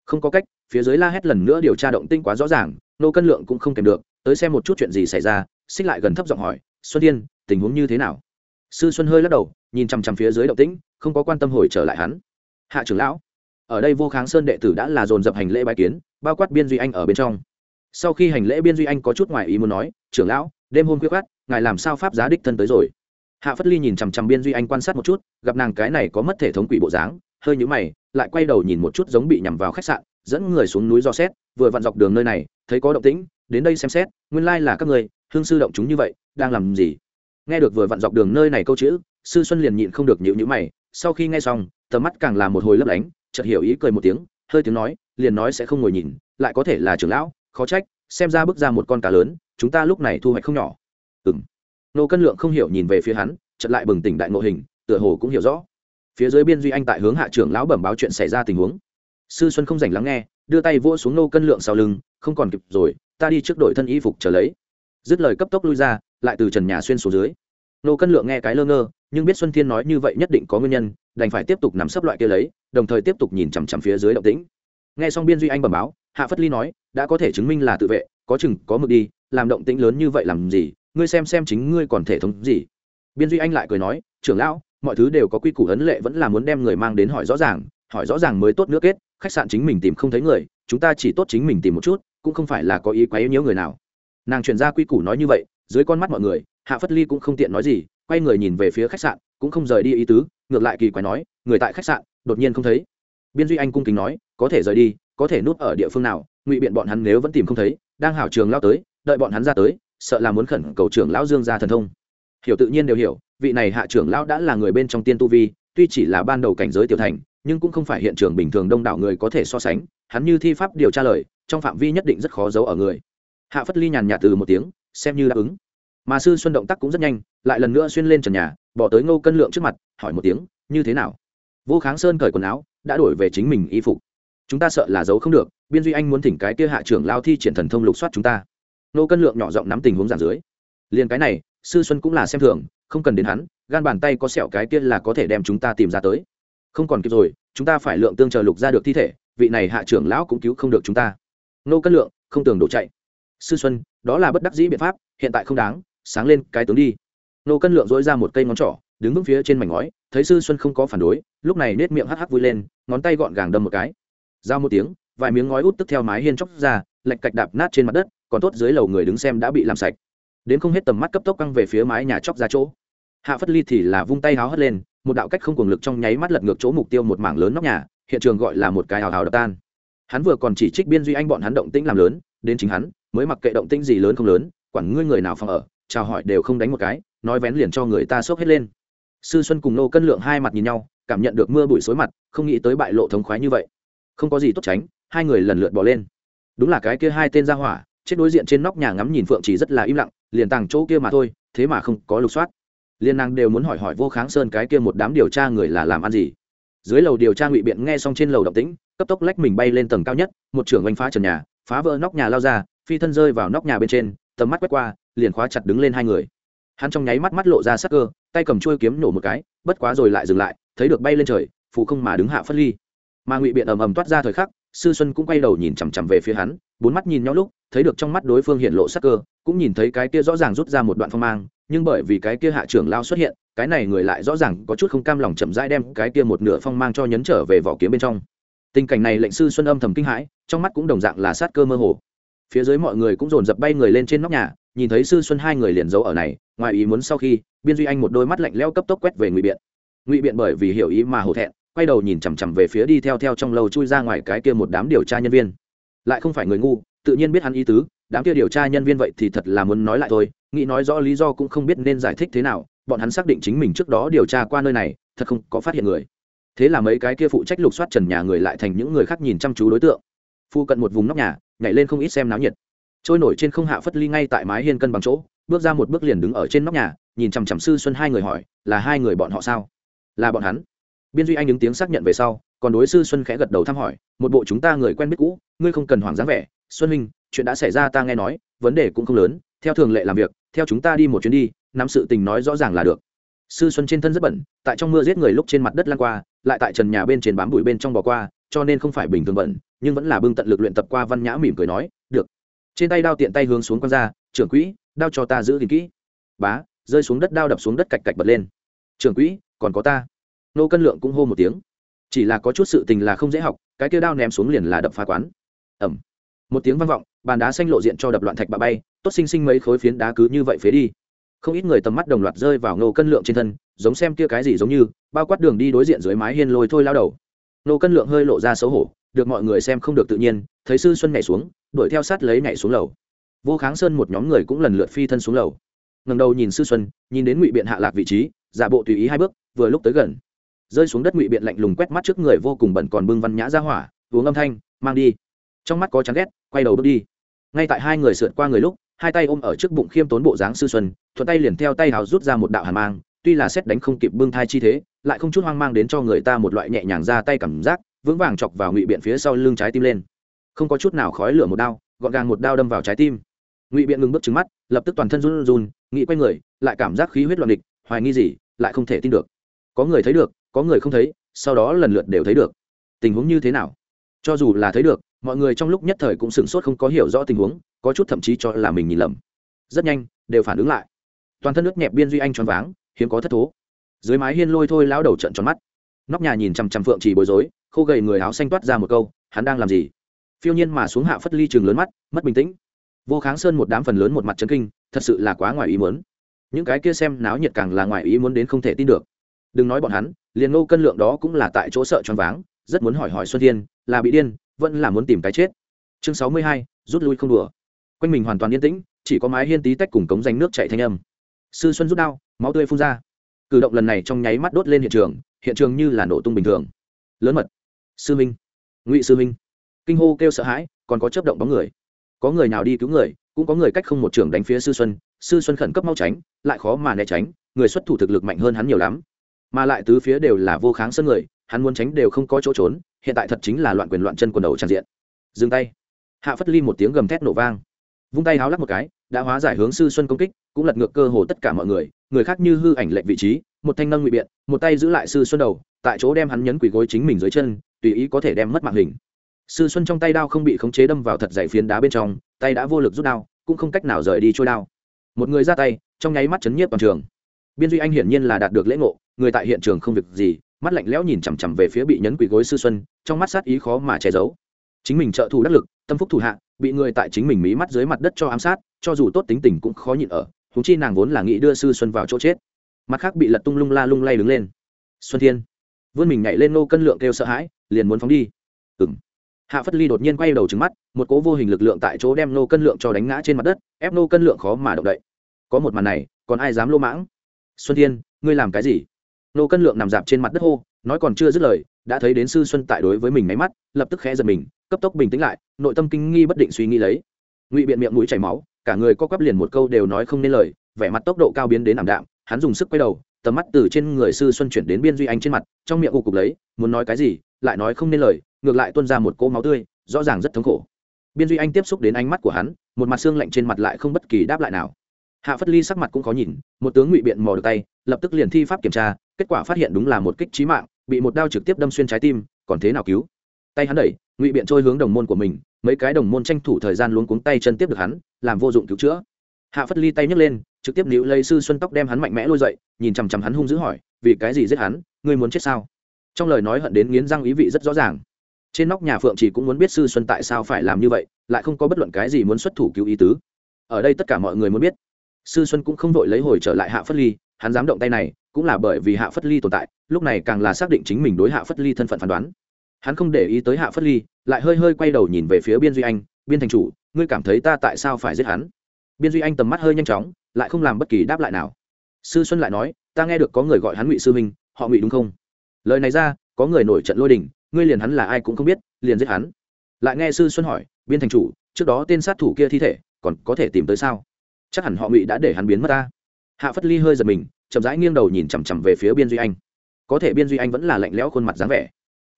Speaker 1: Không có cách, phía dưới la hét lần nữa điều tra động tĩnh quá rõ ràng nô cân lượng cũng không kèm được tới xem một chút chuyện gì xảy ra, xích lại gần thấp giọng hỏi, xuân thiên, tình huống như thế nào? Sư xuân hơi lắc đầu, nhìn chằm chằm phía dưới động tĩnh, không có quan tâm hồi trở lại hắn. Hạ trưởng lão, ở đây vô kháng sơn đệ tử đã là dồn dập hành lễ bài kiến, bao quát biên duy anh ở bên trong. Sau khi hành lễ, biên duy anh có chút ngoài ý muốn nói, trưởng lão, đêm hôm khuya khát ngài làm sao pháp giá đích thân tới rồi? Hạ phất ly nhìn chằm chằm biên duy anh quan sát một chút, gặp nàng cái này có mất thể thống quỷ bộ dáng, hơi nhũ mày, lại quay đầu nhìn một chút giống bị nhằm vào khách sạn, dẫn người xuống núi do xét, vừa vặn dọc đường nơi này, thấy có động tĩnh đến đây xem xét, nguyên lai là các người hương sư động chúng như vậy, đang làm gì? Nghe được vừa vặn dọc đường nơi này câu chữ, sư xuân liền nhịn không được nhịu nhữ mày, sau khi nghe xong, tầm mắt càng là một hồi lấp lánh, chợt hiểu ý cười một tiếng, hơi tiếng nói, liền nói sẽ không ngồi nhìn, lại có thể là trưởng lão, khó trách, xem ra bước ra một con cá lớn, chúng ta lúc này thu hoạch không nhỏ. Ừng nô cân lượng không hiểu nhìn về phía hắn, chợt lại bừng tỉnh đại ngộ hình, tựa hồ cũng hiểu rõ. Phía dưới biên duy anh tại hướng hạ trưởng lão bẩm báo chuyện xảy ra tình huống. Sư xuân không dành lắng nghe, đưa tay vỗ xuống nô cân lượng sau lưng, không còn kịp rồi ta đi trước đội thân y phục trở lấy. Dứt lời cấp tốc lui ra, lại từ trần nhà xuyên xuống dưới. Nô cân lượng nghe cái lơ ngơ, nhưng biết xuân thiên nói như vậy nhất định có nguyên nhân, đành phải tiếp tục nắm sấp loại kia lấy, đồng thời tiếp tục nhìn chằm chằm phía dưới động tĩnh. Nghe xong biên duy anh bẩm báo, hạ phất ly nói, đã có thể chứng minh là tự vệ, có chừng, có mực đi, làm động tĩnh lớn như vậy làm gì, ngươi xem xem chính ngươi còn thể thống gì. Biên duy anh lại cười nói, trưởng lão, mọi thứ đều có quy củ ấn lệ vẫn là muốn đem người mang đến hỏi rõ ràng, hỏi rõ ràng mới tốt nước kết, khách sạn chính mình tìm không thấy người chúng ta chỉ tốt chính mình tìm một chút, cũng không phải là có ý quấy nhiễu người nào. Nàng truyền ra quy củ nói như vậy, dưới con mắt mọi người, hạ phất ly cũng không tiện nói gì, quay người nhìn về phía khách sạn, cũng không rời đi ý tứ, ngược lại kỳ quái nói, người tại khách sạn, đột nhiên không thấy. Biên duy anh cung kính nói, có thể rời đi, có thể núp ở địa phương nào, ngụy biện bọn hắn nếu vẫn tìm không thấy, đang hảo trường lao tới, đợi bọn hắn ra tới, sợ là muốn khẩn cầu trưởng lão dương ra thần thông. Hiểu tự nhiên đều hiểu, vị này hạ trưởng lão đã là người bên trong tiên tu vi, tuy chỉ là ban đầu cảnh giới tiểu thành, nhưng cũng không phải hiện trường bình thường đông đảo người có thể so sánh hắn như thi pháp điều tra lời, trong phạm vi nhất định rất khó giấu ở người. Hạ phất ly nhàn nhạt từ một tiếng, xem như đáp ứng. Mà sư xuân động tác cũng rất nhanh, lại lần nữa xuyên lên trần nhà, bỏ tới ngô cân lượng trước mặt, hỏi một tiếng, như thế nào? Vô kháng sơn cởi quần áo, đã đổi về chính mình y phục. Chúng ta sợ là giấu không được, biên duy anh muốn thỉnh cái kia hạ trưởng lao thi triển thần thông lục soát chúng ta. Nô cân lượng nhỏ giọng nắm tình huống giản dưới. Liền cái này, sư xuân cũng là xem thường, không cần đến hắn, gan bàn tay có sẹo cái kia là có thể đem chúng ta tìm ra tới. Không còn kịp rồi, chúng ta phải lượng tương chờ lục ra được thi thể vị này hạ trưởng lão cũng cứu không được chúng ta. Nô cân lượng, không tưởng đổ chạy. Sư xuân, đó là bất đắc dĩ biện pháp, hiện tại không đáng, sáng lên, cái tướng đi. Nô cân lượng dỗi ra một cây ngón trỏ, đứng vững phía trên mảnh ngói, thấy sư xuân không có phản đối, lúc này nết miệng hắc hắc vui lên, ngón tay gọn gàng đâm một cái. Giao một tiếng, vài miếng ngói út tức theo mái hiên chóc ra lạch cạch đạp nát trên mặt đất, còn tốt dưới lầu người đứng xem đã bị làm sạch. Đến không hết tầm mắt cấp tốc căng về phía mái nhà chóc ra chỗ. Hạ phất ly thì là vung tay háo hất lên, một đạo cách không cuồng lực trong nháy mắt lật ngược chỗ mục tiêu một mảng lớn nóc nhà hiện trường gọi là một cái hào hào đập tan. Hắn vừa còn chỉ trích biên duy anh bọn hắn động tĩnh làm lớn, đến chính hắn, mới mặc kệ động tĩnh gì lớn không lớn, quản ngươi người nào phòng ở, chào hỏi đều không đánh một cái, nói vén liền cho người ta sốc hết lên. Sư xuân cùng nô cân lượng hai mặt nhìn nhau, cảm nhận được mưa bụi xối mặt, không nghĩ tới bại lộ thống khoái như vậy. Không có gì tốt tránh, hai người lần lượt bỏ lên. Đúng là cái kia hai tên ra hỏa, chết đối diện trên nóc nhà ngắm nhìn phượng chỉ rất là im lặng, liền tàng chỗ kia mà thôi, thế mà không có lục soát. Liên năng đều muốn hỏi hỏi vô kháng sơn cái kia một đám điều tra người là làm ăn gì dưới lầu điều tra ngụy biện nghe xong trên lầu động tĩnh, cấp tốc lách mình bay lên tầng cao nhất, một trưởng oanh phá trần nhà, phá vỡ nóc nhà lao ra, phi thân rơi vào nóc nhà bên trên, tầm mắt quét qua, liền khóa chặt đứng lên hai người. Hắn trong nháy mắt mắt lộ ra sắc cơ, tay cầm chuôi kiếm nổ một cái, bất quá rồi lại dừng lại, thấy được bay lên trời phụ không mà đứng hạ phất ly. Mà ngụy biện ầm ầm toát ra thời khắc, sư xuân cũng quay đầu nhìn chằm chằm về phía hắn, bốn mắt nhìn nhau lúc, thấy được trong mắt đối phương hiện lộ sắc cơ, cũng nhìn thấy cái kia rõ ràng rút ra một đoạn phong mang nhưng bởi vì cái kia hạ trưởng lao xuất hiện, cái này người lại rõ ràng có chút không cam lòng chậm rãi đem cái kia một nửa phong mang cho nhấn trở về vỏ kiếm bên trong. Tình cảnh này lệnh sư xuân âm thầm kinh hãi, trong mắt cũng đồng dạng là sát cơ mơ hồ. Phía dưới mọi người cũng dồn dập bay người lên trên nóc nhà, nhìn thấy sư xuân hai người liền giấu ở này, ngoài ý muốn sau khi, biên duy anh một đôi mắt lạnh leo cấp tốc quét về ngụy biện. Ngụy biện bởi vì hiểu ý mà hổ thẹn, quay đầu nhìn chằm chằm về phía đi theo theo trong lâu chui ra ngoài cái kia một đám điều tra nhân viên. Lại không phải người ngu, tự nhiên biết hắn ý tứ đám kia điều tra nhân viên vậy thì thật là muốn nói lại thôi, nghĩ nói rõ lý do cũng không biết nên giải thích thế nào, bọn hắn xác định chính mình trước đó điều tra qua nơi này, thật không có phát hiện người. Thế là mấy cái kia phụ trách lục soát trần nhà người lại thành những người khác nhìn chăm chú đối tượng. Phu cận một vùng nóc nhà, nhảy lên không ít xem náo nhiệt. Trôi nổi trên không hạ phất ly ngay tại mái hiên cân bằng chỗ, bước ra một bước liền đứng ở trên nóc nhà, nhìn chằm chằm sư xuân hai người hỏi, là hai người bọn họ sao? Là bọn hắn. Biên duy anh ứng tiếng xác nhận về sau, còn đối sư xuân khẽ gật đầu thăm hỏi, một bộ chúng ta người quen biết cũ, ngươi không cần hoảng dáng vẻ, xuân minh chuyện đã xảy ra ta nghe nói, vấn đề cũng không lớn, theo thường lệ làm việc, theo chúng ta đi một chuyến đi, nắm sự tình nói rõ ràng là được. Sư xuân trên thân rất bẩn, tại trong mưa giết người lúc trên mặt đất lan qua, lại tại trần nhà bên trên bám bụi bên trong bò qua, cho nên không phải bình thường bận nhưng vẫn là bưng tận lực luyện tập qua văn nhã mỉm cười nói, được. Trên tay đao tiện tay hướng xuống con ra, trưởng quỹ, đao cho ta giữ gìn kỹ. Bá, rơi xuống đất đao đập xuống đất cạch cạch bật lên. Trưởng quỹ, còn có ta. Nô cân lượng cũng hô một tiếng. Chỉ là có chút sự tình là không dễ học, cái kia đao ném xuống liền là đập phá quán. Ẩm một tiếng vang vọng bàn đá xanh lộ diện cho đập loạn thạch bạ bay, tốt xinh xinh mấy khối phiến đá cứ như vậy phế đi. Không ít người tầm mắt đồng loạt rơi vào nô cân lượng trên thân, giống xem kia cái gì giống như, bao quát đường đi đối diện dưới mái hiên lôi thôi lao đầu. Nô cân lượng hơi lộ ra xấu hổ, được mọi người xem không được tự nhiên, thấy sư xuân nhảy xuống, đuổi theo sát lấy nhảy xuống lầu. Vô kháng sơn một nhóm người cũng lần lượt phi thân xuống lầu. Ngầm đầu nhìn sư xuân, nhìn đến ngụy biện hạ lạc vị trí, giả bộ tùy ý hai bước, vừa lúc tới gần. Rơi xuống đất ngụy biện lạnh lùng quét mắt trước người vô cùng bẩn còn bưng văn nhã ra hỏa, uống âm thanh, mang đi. Trong mắt có chán ghét, quay đầu bước đi ngay tại hai người sượt qua người lúc, hai tay ôm ở trước bụng khiêm tốn bộ dáng sư xuân, thuận tay liền theo tay hào rút ra một đạo hàn mang, tuy là xét đánh không kịp bưng thai chi thế, lại không chút hoang mang đến cho người ta một loại nhẹ nhàng ra tay cảm giác, vững vàng chọc vào ngụy biện phía sau lưng trái tim lên. Không có chút nào khói lửa một đao, gọn gàng một đao đâm vào trái tim. Ngụy biện ngừng bước trứng mắt, lập tức toàn thân run run, nghĩ quay người, lại cảm giác khí huyết loạn địch, hoài nghi gì, lại không thể tin được. Có người thấy được, có người không thấy, sau đó lần lượt đều thấy được. Tình huống như thế nào? Cho dù là thấy được mọi người trong lúc nhất thời cũng sửng sốt không có hiểu rõ tình huống, có chút thậm chí cho là mình nhìn lầm. Rất nhanh, đều phản ứng lại. Toàn thân nước nhẹp biên duy anh choáng váng, hiếm có thất thố. Dưới mái hiên lôi thôi lao đầu trận tròn mắt. Nóc nhà nhìn chằm chằm phượng chỉ bối rối, khô gầy người áo xanh toát ra một câu, hắn đang làm gì? Phiêu nhiên mà xuống hạ phất ly trường lớn mắt, mất bình tĩnh. Vô kháng sơn một đám phần lớn một mặt chân kinh, thật sự là quá ngoài ý muốn. Những cái kia xem náo nhiệt càng là ngoài ý muốn đến không thể tin được. Đừng nói bọn hắn, liền ngô cân lượng đó cũng là tại chỗ sợ choáng váng, rất muốn hỏi hỏi xuân thiên, là bị điên vẫn là muốn tìm cái chết. Chương sáu mươi hai, rút lui không đùa. Quanh mình hoàn toàn yên tĩnh, chỉ có mái hiên tí tách cùng cống danh nước chạy thanh âm. Sư xuân rút đao, máu tươi phun ra. Cử động lần này trong nháy mắt đốt lên hiện trường hiện trường như là nổ tung bình thường. Lớn mật. Sư minh. Ngụy sư minh. Kinh hô kêu sợ hãi, còn có chấp động bóng người. Có người nào đi cứu người, cũng có người cách không một trường đánh phía sư xuân. Sư xuân khẩn cấp mau tránh, lại khó mà né tránh, người xuất thủ thực lực mạnh hơn hắn nhiều lắm. Mà lại tứ phía đều là vô kháng sân người hắn muốn tránh đều không có chỗ trốn, hiện tại thật chính là loạn quyền loạn chân quần đầu tràn diện. Dừng tay. Hạ phất ly một tiếng gầm thét nổ vang. Vung tay háo lắc một cái, đã hóa giải hướng sư xuân công kích, cũng lật ngược cơ hồ tất cả mọi người người khác như hư ảnh lệnh vị trí, một thanh nâng ngụy biện, một tay giữ lại sư xuân đầu, tại chỗ đem hắn nhấn quỳ gối chính mình dưới chân, tùy ý có thể đem mất mạng hình. Sư xuân trong tay đao không bị khống chế đâm vào thật dày phiến đá bên trong, tay đã vô lực rút đao, cũng không cách nào rời đi trôi đao. Một người ra tay, trong nháy mắt chấn nhiếp toàn trường. Biên duy anh hiển nhiên là đạt được lễ ngộ, người tại hiện trường không việc gì mắt lạnh lẽo nhìn chằm chằm về phía bị nhấn quỳ gối sư xuân, trong mắt sát ý khó mà che giấu. Chính mình trợ thủ đắc lực, tâm phúc thủ hạ, bị người tại chính mình mí mắt dưới mặt đất cho ám sát, cho dù tốt tính tình cũng khó nhịn ở thú chi nàng vốn là nghĩ đưa sư xuân vào chỗ chết. Mặt khác bị lật tung lung la lung lay đứng lên. Xuân thiên, vươn mình nhảy lên nô cân lượng kêu sợ hãi, liền muốn phóng đi. Ừng hạ phất ly đột nhiên quay đầu trứng mắt, một cố vô hình lực lượng tại chỗ đem nô cân lượng cho đánh ngã trên mặt đất, ép nô cân lượng khó mà động đậy. Có một màn này, còn ai dám lô mãng? Xuân thiên, ngươi làm cái gì? Nô cân lượng nằm dạp trên mặt đất hô, nói còn chưa dứt lời, đã thấy đến sư xuân tại đối với mình máy mắt, lập tức khẽ giật mình, cấp tốc bình tĩnh lại, nội tâm kinh nghi bất định suy nghĩ lấy. Ngụy biện miệng mũi chảy máu, cả người co quắp liền một câu đều nói không nên lời, vẻ mặt tốc độ cao biến đến ảm đạm, hắn dùng sức quay đầu, tầm mắt từ trên người sư xuân chuyển đến biên duy anh trên mặt, trong miệng ù cục lấy, muốn nói cái gì, lại nói không nên lời, ngược lại tuôn ra một cỗ máu tươi, rõ ràng rất thống khổ. Biên duy anh tiếp xúc đến ánh mắt của hắn, một mặt xương lạnh trên mặt lại không bất kỳ đáp lại nào hạ phất ly sắc mặt cũng khó nhìn, một tướng ngụy biện mò được tay, lập tức liền thi pháp kiểm tra, kết quả phát hiện đúng là một kích trí mạng, bị một đao trực tiếp đâm xuyên trái tim, còn thế nào cứu? Tay hắn đẩy, ngụy biện trôi hướng đồng môn của mình, mấy cái đồng môn tranh thủ thời gian luống cuống tay chân tiếp được hắn, làm vô dụng cứu chữa. Hạ phất ly tay nhấc lên, trực tiếp níu lấy sư xuân tóc đem hắn mạnh mẽ lôi dậy, nhìn chằm chằm hắn hung dữ hỏi, vì cái gì giết hắn? Ngươi muốn chết sao? Trong lời nói hận đến nghiến răng ý vị rất rõ ràng. Trên nóc nhà phượng chỉ cũng muốn biết sư xuân tại sao phải làm như vậy, lại không có bất luận cái gì muốn xuất thủ cứu ý tứ. Ở đây tất cả mọi người muốn biết sư xuân cũng không vội lấy hồi trở lại hạ phất ly, hắn dám động tay này, cũng là bởi vì hạ phất ly tồn tại, lúc này càng là xác định chính mình đối hạ phất ly thân phận phán đoán. Hắn không để ý tới hạ phất ly, lại hơi hơi quay đầu nhìn về phía biên duy anh, biên thành chủ, ngươi cảm thấy ta tại sao phải giết hắn? Biên duy anh tầm mắt hơi nhanh chóng, lại không làm bất kỳ đáp lại nào. Sư xuân lại nói, ta nghe được có người gọi hắn ngụy sư minh, họ ngụy đúng không? Lời này ra, có người nổi trận lôi đình, ngươi liền hắn là ai cũng không biết, liền giết hắn. Lại nghe sư xuân hỏi, biên thành chủ, trước đó tên sát thủ kia thi thể, còn có thể tìm tới sao? Chắc hẳn họ ngụy đã để hắn biến mất ta. Hạ phất ly hơi giật mình, chậm rãi nghiêng đầu nhìn chằm chằm về phía biên duy anh. Có thể biên duy anh vẫn là lạnh lẽo khuôn mặt dáng vẻ.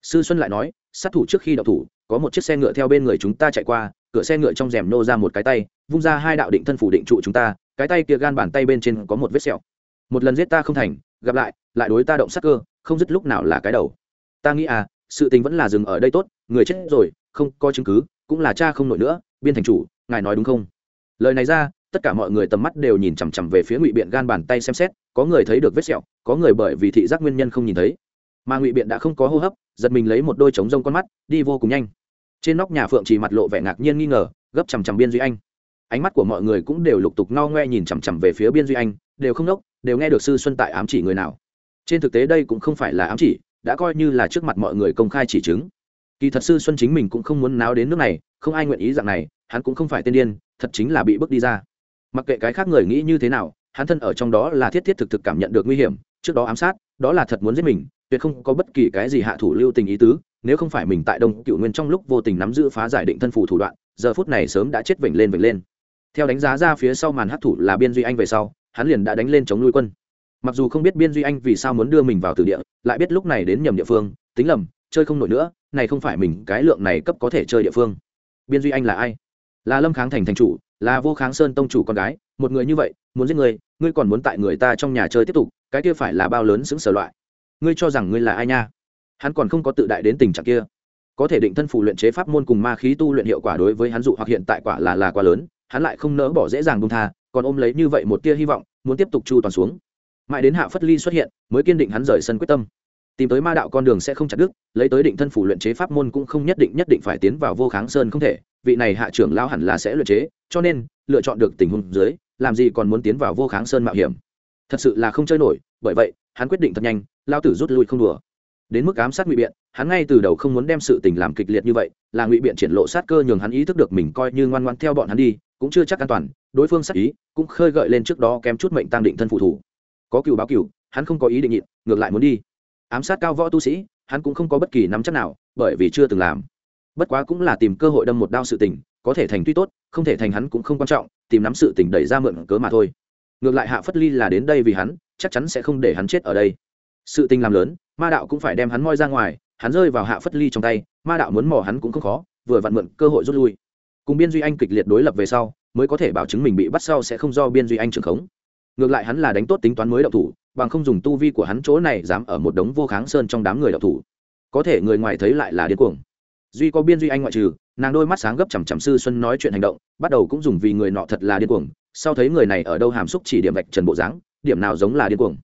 Speaker 1: Sư xuân lại nói, sát thủ trước khi đậu thủ, có một chiếc xe ngựa theo bên người chúng ta chạy qua, cửa xe ngựa trong rèm nô ra một cái tay, vung ra hai đạo định thân phủ định trụ chúng ta, cái tay kia gan bàn tay bên trên có một vết sẹo. Một lần giết ta không thành, gặp lại lại đối ta động sắc cơ, không dứt lúc nào là cái đầu. Ta nghĩ à sự tình vẫn là dừng ở đây tốt, người chết rồi, không có chứng cứ, cũng là cha không nổi nữa, biên thành chủ, ngài nói đúng không? Lời này ra tất cả mọi người tầm mắt đều nhìn chằm chằm về phía ngụy biện gan bàn tay xem xét, có người thấy được vết sẹo, có người bởi vì thị giác nguyên nhân không nhìn thấy. Mà ngụy biện đã không có hô hấp, giật mình lấy một đôi trống rông con mắt, đi vô cùng nhanh. Trên nóc nhà phượng chỉ mặt lộ vẻ ngạc nhiên nghi ngờ, gấp chằm chằm biên duy anh. Ánh mắt của mọi người cũng đều lục tục no ngoe nhìn chằm chằm về phía biên duy anh, đều không đốc, đều nghe được sư xuân tại ám chỉ người nào. Trên thực tế đây cũng không phải là ám chỉ, đã coi như là trước mặt mọi người công khai chỉ chứng. Kỳ thật sư xuân chính mình cũng không muốn náo đến nước này, không ai nguyện ý dạng này, hắn cũng không phải tên điên, thật chính là bị bước đi ra mặc kệ cái khác người nghĩ như thế nào, hắn thân ở trong đó là thiết thiết thực thực cảm nhận được nguy hiểm, trước đó ám sát, đó là thật muốn giết mình, tuyệt không có bất kỳ cái gì hạ thủ lưu tình ý tứ, nếu không phải mình tại đông cựu nguyên trong lúc vô tình nắm giữ phá giải định thân phủ thủ đoạn, giờ phút này sớm đã chết vểnh lên vểnh lên. Theo đánh giá ra phía sau màn hát thủ là biên duy anh về sau, hắn liền đã đánh lên chống nuôi quân. Mặc dù không biết biên duy anh vì sao muốn đưa mình vào từ địa, lại biết lúc này đến nhầm địa phương, tính lầm, chơi không nổi nữa, này không phải mình cái lượng này cấp có thể chơi địa phương. Biên duy anh là ai? Là lâm kháng thành thành chủ, là vô kháng sơn tông chủ con gái, một người như vậy, muốn giết người, ngươi còn muốn tại người ta trong nhà chơi tiếp tục, cái kia phải là bao lớn xứng sở loại. Ngươi cho rằng ngươi là ai nha? Hắn còn không có tự đại đến tình trạng kia. Có thể định thân phủ luyện chế pháp môn cùng ma khí tu luyện hiệu quả đối với hắn dụ hoặc hiện tại quả là là quá lớn, hắn lại không nỡ bỏ dễ dàng bông tha, còn ôm lấy như vậy một tia hy vọng, muốn tiếp tục chu toàn xuống. Mãi đến hạ phất ly xuất hiện, mới kiên định hắn rời sân quyết tâm. Tìm tới ma đạo con đường sẽ không chặt đứt, lấy tới định thân phủ luyện chế pháp môn cũng không nhất định nhất định phải tiến vào vô kháng sơn không thể vị này hạ trưởng lao hẳn là sẽ luyện chế, cho nên, lựa chọn được tình huống dưới, làm gì còn muốn tiến vào vô kháng sơn mạo hiểm. Thật sự là không chơi nổi, bởi vậy, hắn quyết định thật nhanh lao tử rút lui không đùa. Đến mức ám sát ngụy biện, hắn ngay từ đầu không muốn đem sự tình làm kịch liệt như vậy, là ngụy biện triển lộ sát cơ nhường hắn ý thức được mình coi như ngoan ngoan theo bọn hắn đi, cũng chưa chắc an toàn, đối phương sát ý cũng khơi gợi lên trước đó kém chút mệnh tăng định thân phụ thủ. Có cựu báo cựu, hắn không có ý định nhịn, ngược lại muốn đi. Ám sát cao võ tu sĩ, hắn cũng không có bất kỳ nắm chắc nào, bởi vì chưa từng làm bất quá cũng là tìm cơ hội đâm một đao sự tình, có thể thành tuy tốt, không thể thành hắn cũng không quan trọng, tìm nắm sự tình đẩy ra mượn cớ mà thôi. Ngược lại hạ phất ly là đến đây vì hắn, chắc chắn sẽ không để hắn chết ở đây. Sự tình làm lớn, ma đạo cũng phải đem hắn moi ra ngoài, hắn rơi vào hạ phất ly trong tay, ma đạo muốn mò hắn cũng không khó, vừa vặn mượn cơ hội rút lui. Cùng biên duy anh kịch liệt đối lập về sau, mới có thể bảo chứng mình bị bắt sau sẽ không do biên duy anh trưởng khống. Ngược lại hắn là đánh tốt tính toán mới đậu thủ, bằng không dùng tu vi của hắn chỗ này dám ở một đống vô kháng sơn trong đám người đậu thủ. Có thể người ngoài thấy lại là điên cuồng duy có biên duy anh ngoại trừ, nàng đôi mắt sáng gấp chằm chằm sư xuân nói chuyện hành động, bắt đầu cũng dùng vì người nọ thật là điên cuồng, sau thấy người này ở đâu hàm xúc chỉ điểm vạch trần bộ dáng, điểm nào giống là điên cuồng.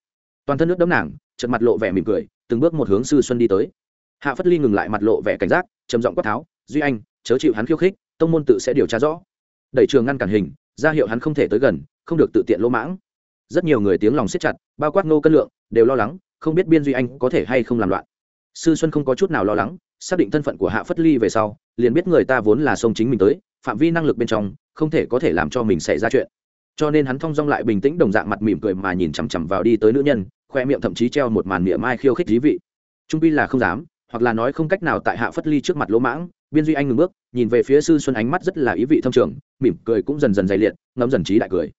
Speaker 1: Toàn thân nước đấm nàng chật mặt lộ vẻ mỉm cười, từng bước một hướng sư xuân đi tới. Hạ phất ly ngừng lại mặt lộ vẻ cảnh giác, trầm giọng quát tháo, duy anh, chớ chịu hắn khiêu khích, tông môn tự sẽ điều tra rõ. Đẩy trường ngăn cản hình, ra hiệu hắn không thể tới gần, không được tự tiện lỗ mãng. Rất nhiều người tiếng lòng siết chặt, bao quát ngô cân lượng, đều lo lắng, không biết biên duy anh có thể hay không làm loạn. Sư xuân không có chút nào lo lắng xác định thân phận của hạ phất ly về sau, liền biết người ta vốn là sông chính mình tới, phạm vi năng lực bên trong, không thể có thể làm cho mình xảy ra chuyện. Cho nên hắn thong dong lại bình tĩnh đồng dạng mặt mỉm cười mà nhìn chằm chằm vào đi tới nữ nhân, khoe miệng thậm chí treo một màn miệng mai khiêu khích dí vị. Trung pi là không dám, hoặc là nói không cách nào tại hạ phất ly trước mặt lỗ mãng, biên duy anh ngừng bước, nhìn về phía sư xuân ánh mắt rất là ý vị thông trường, mỉm cười cũng dần dần dày liệt, ngấm dần trí đại cười.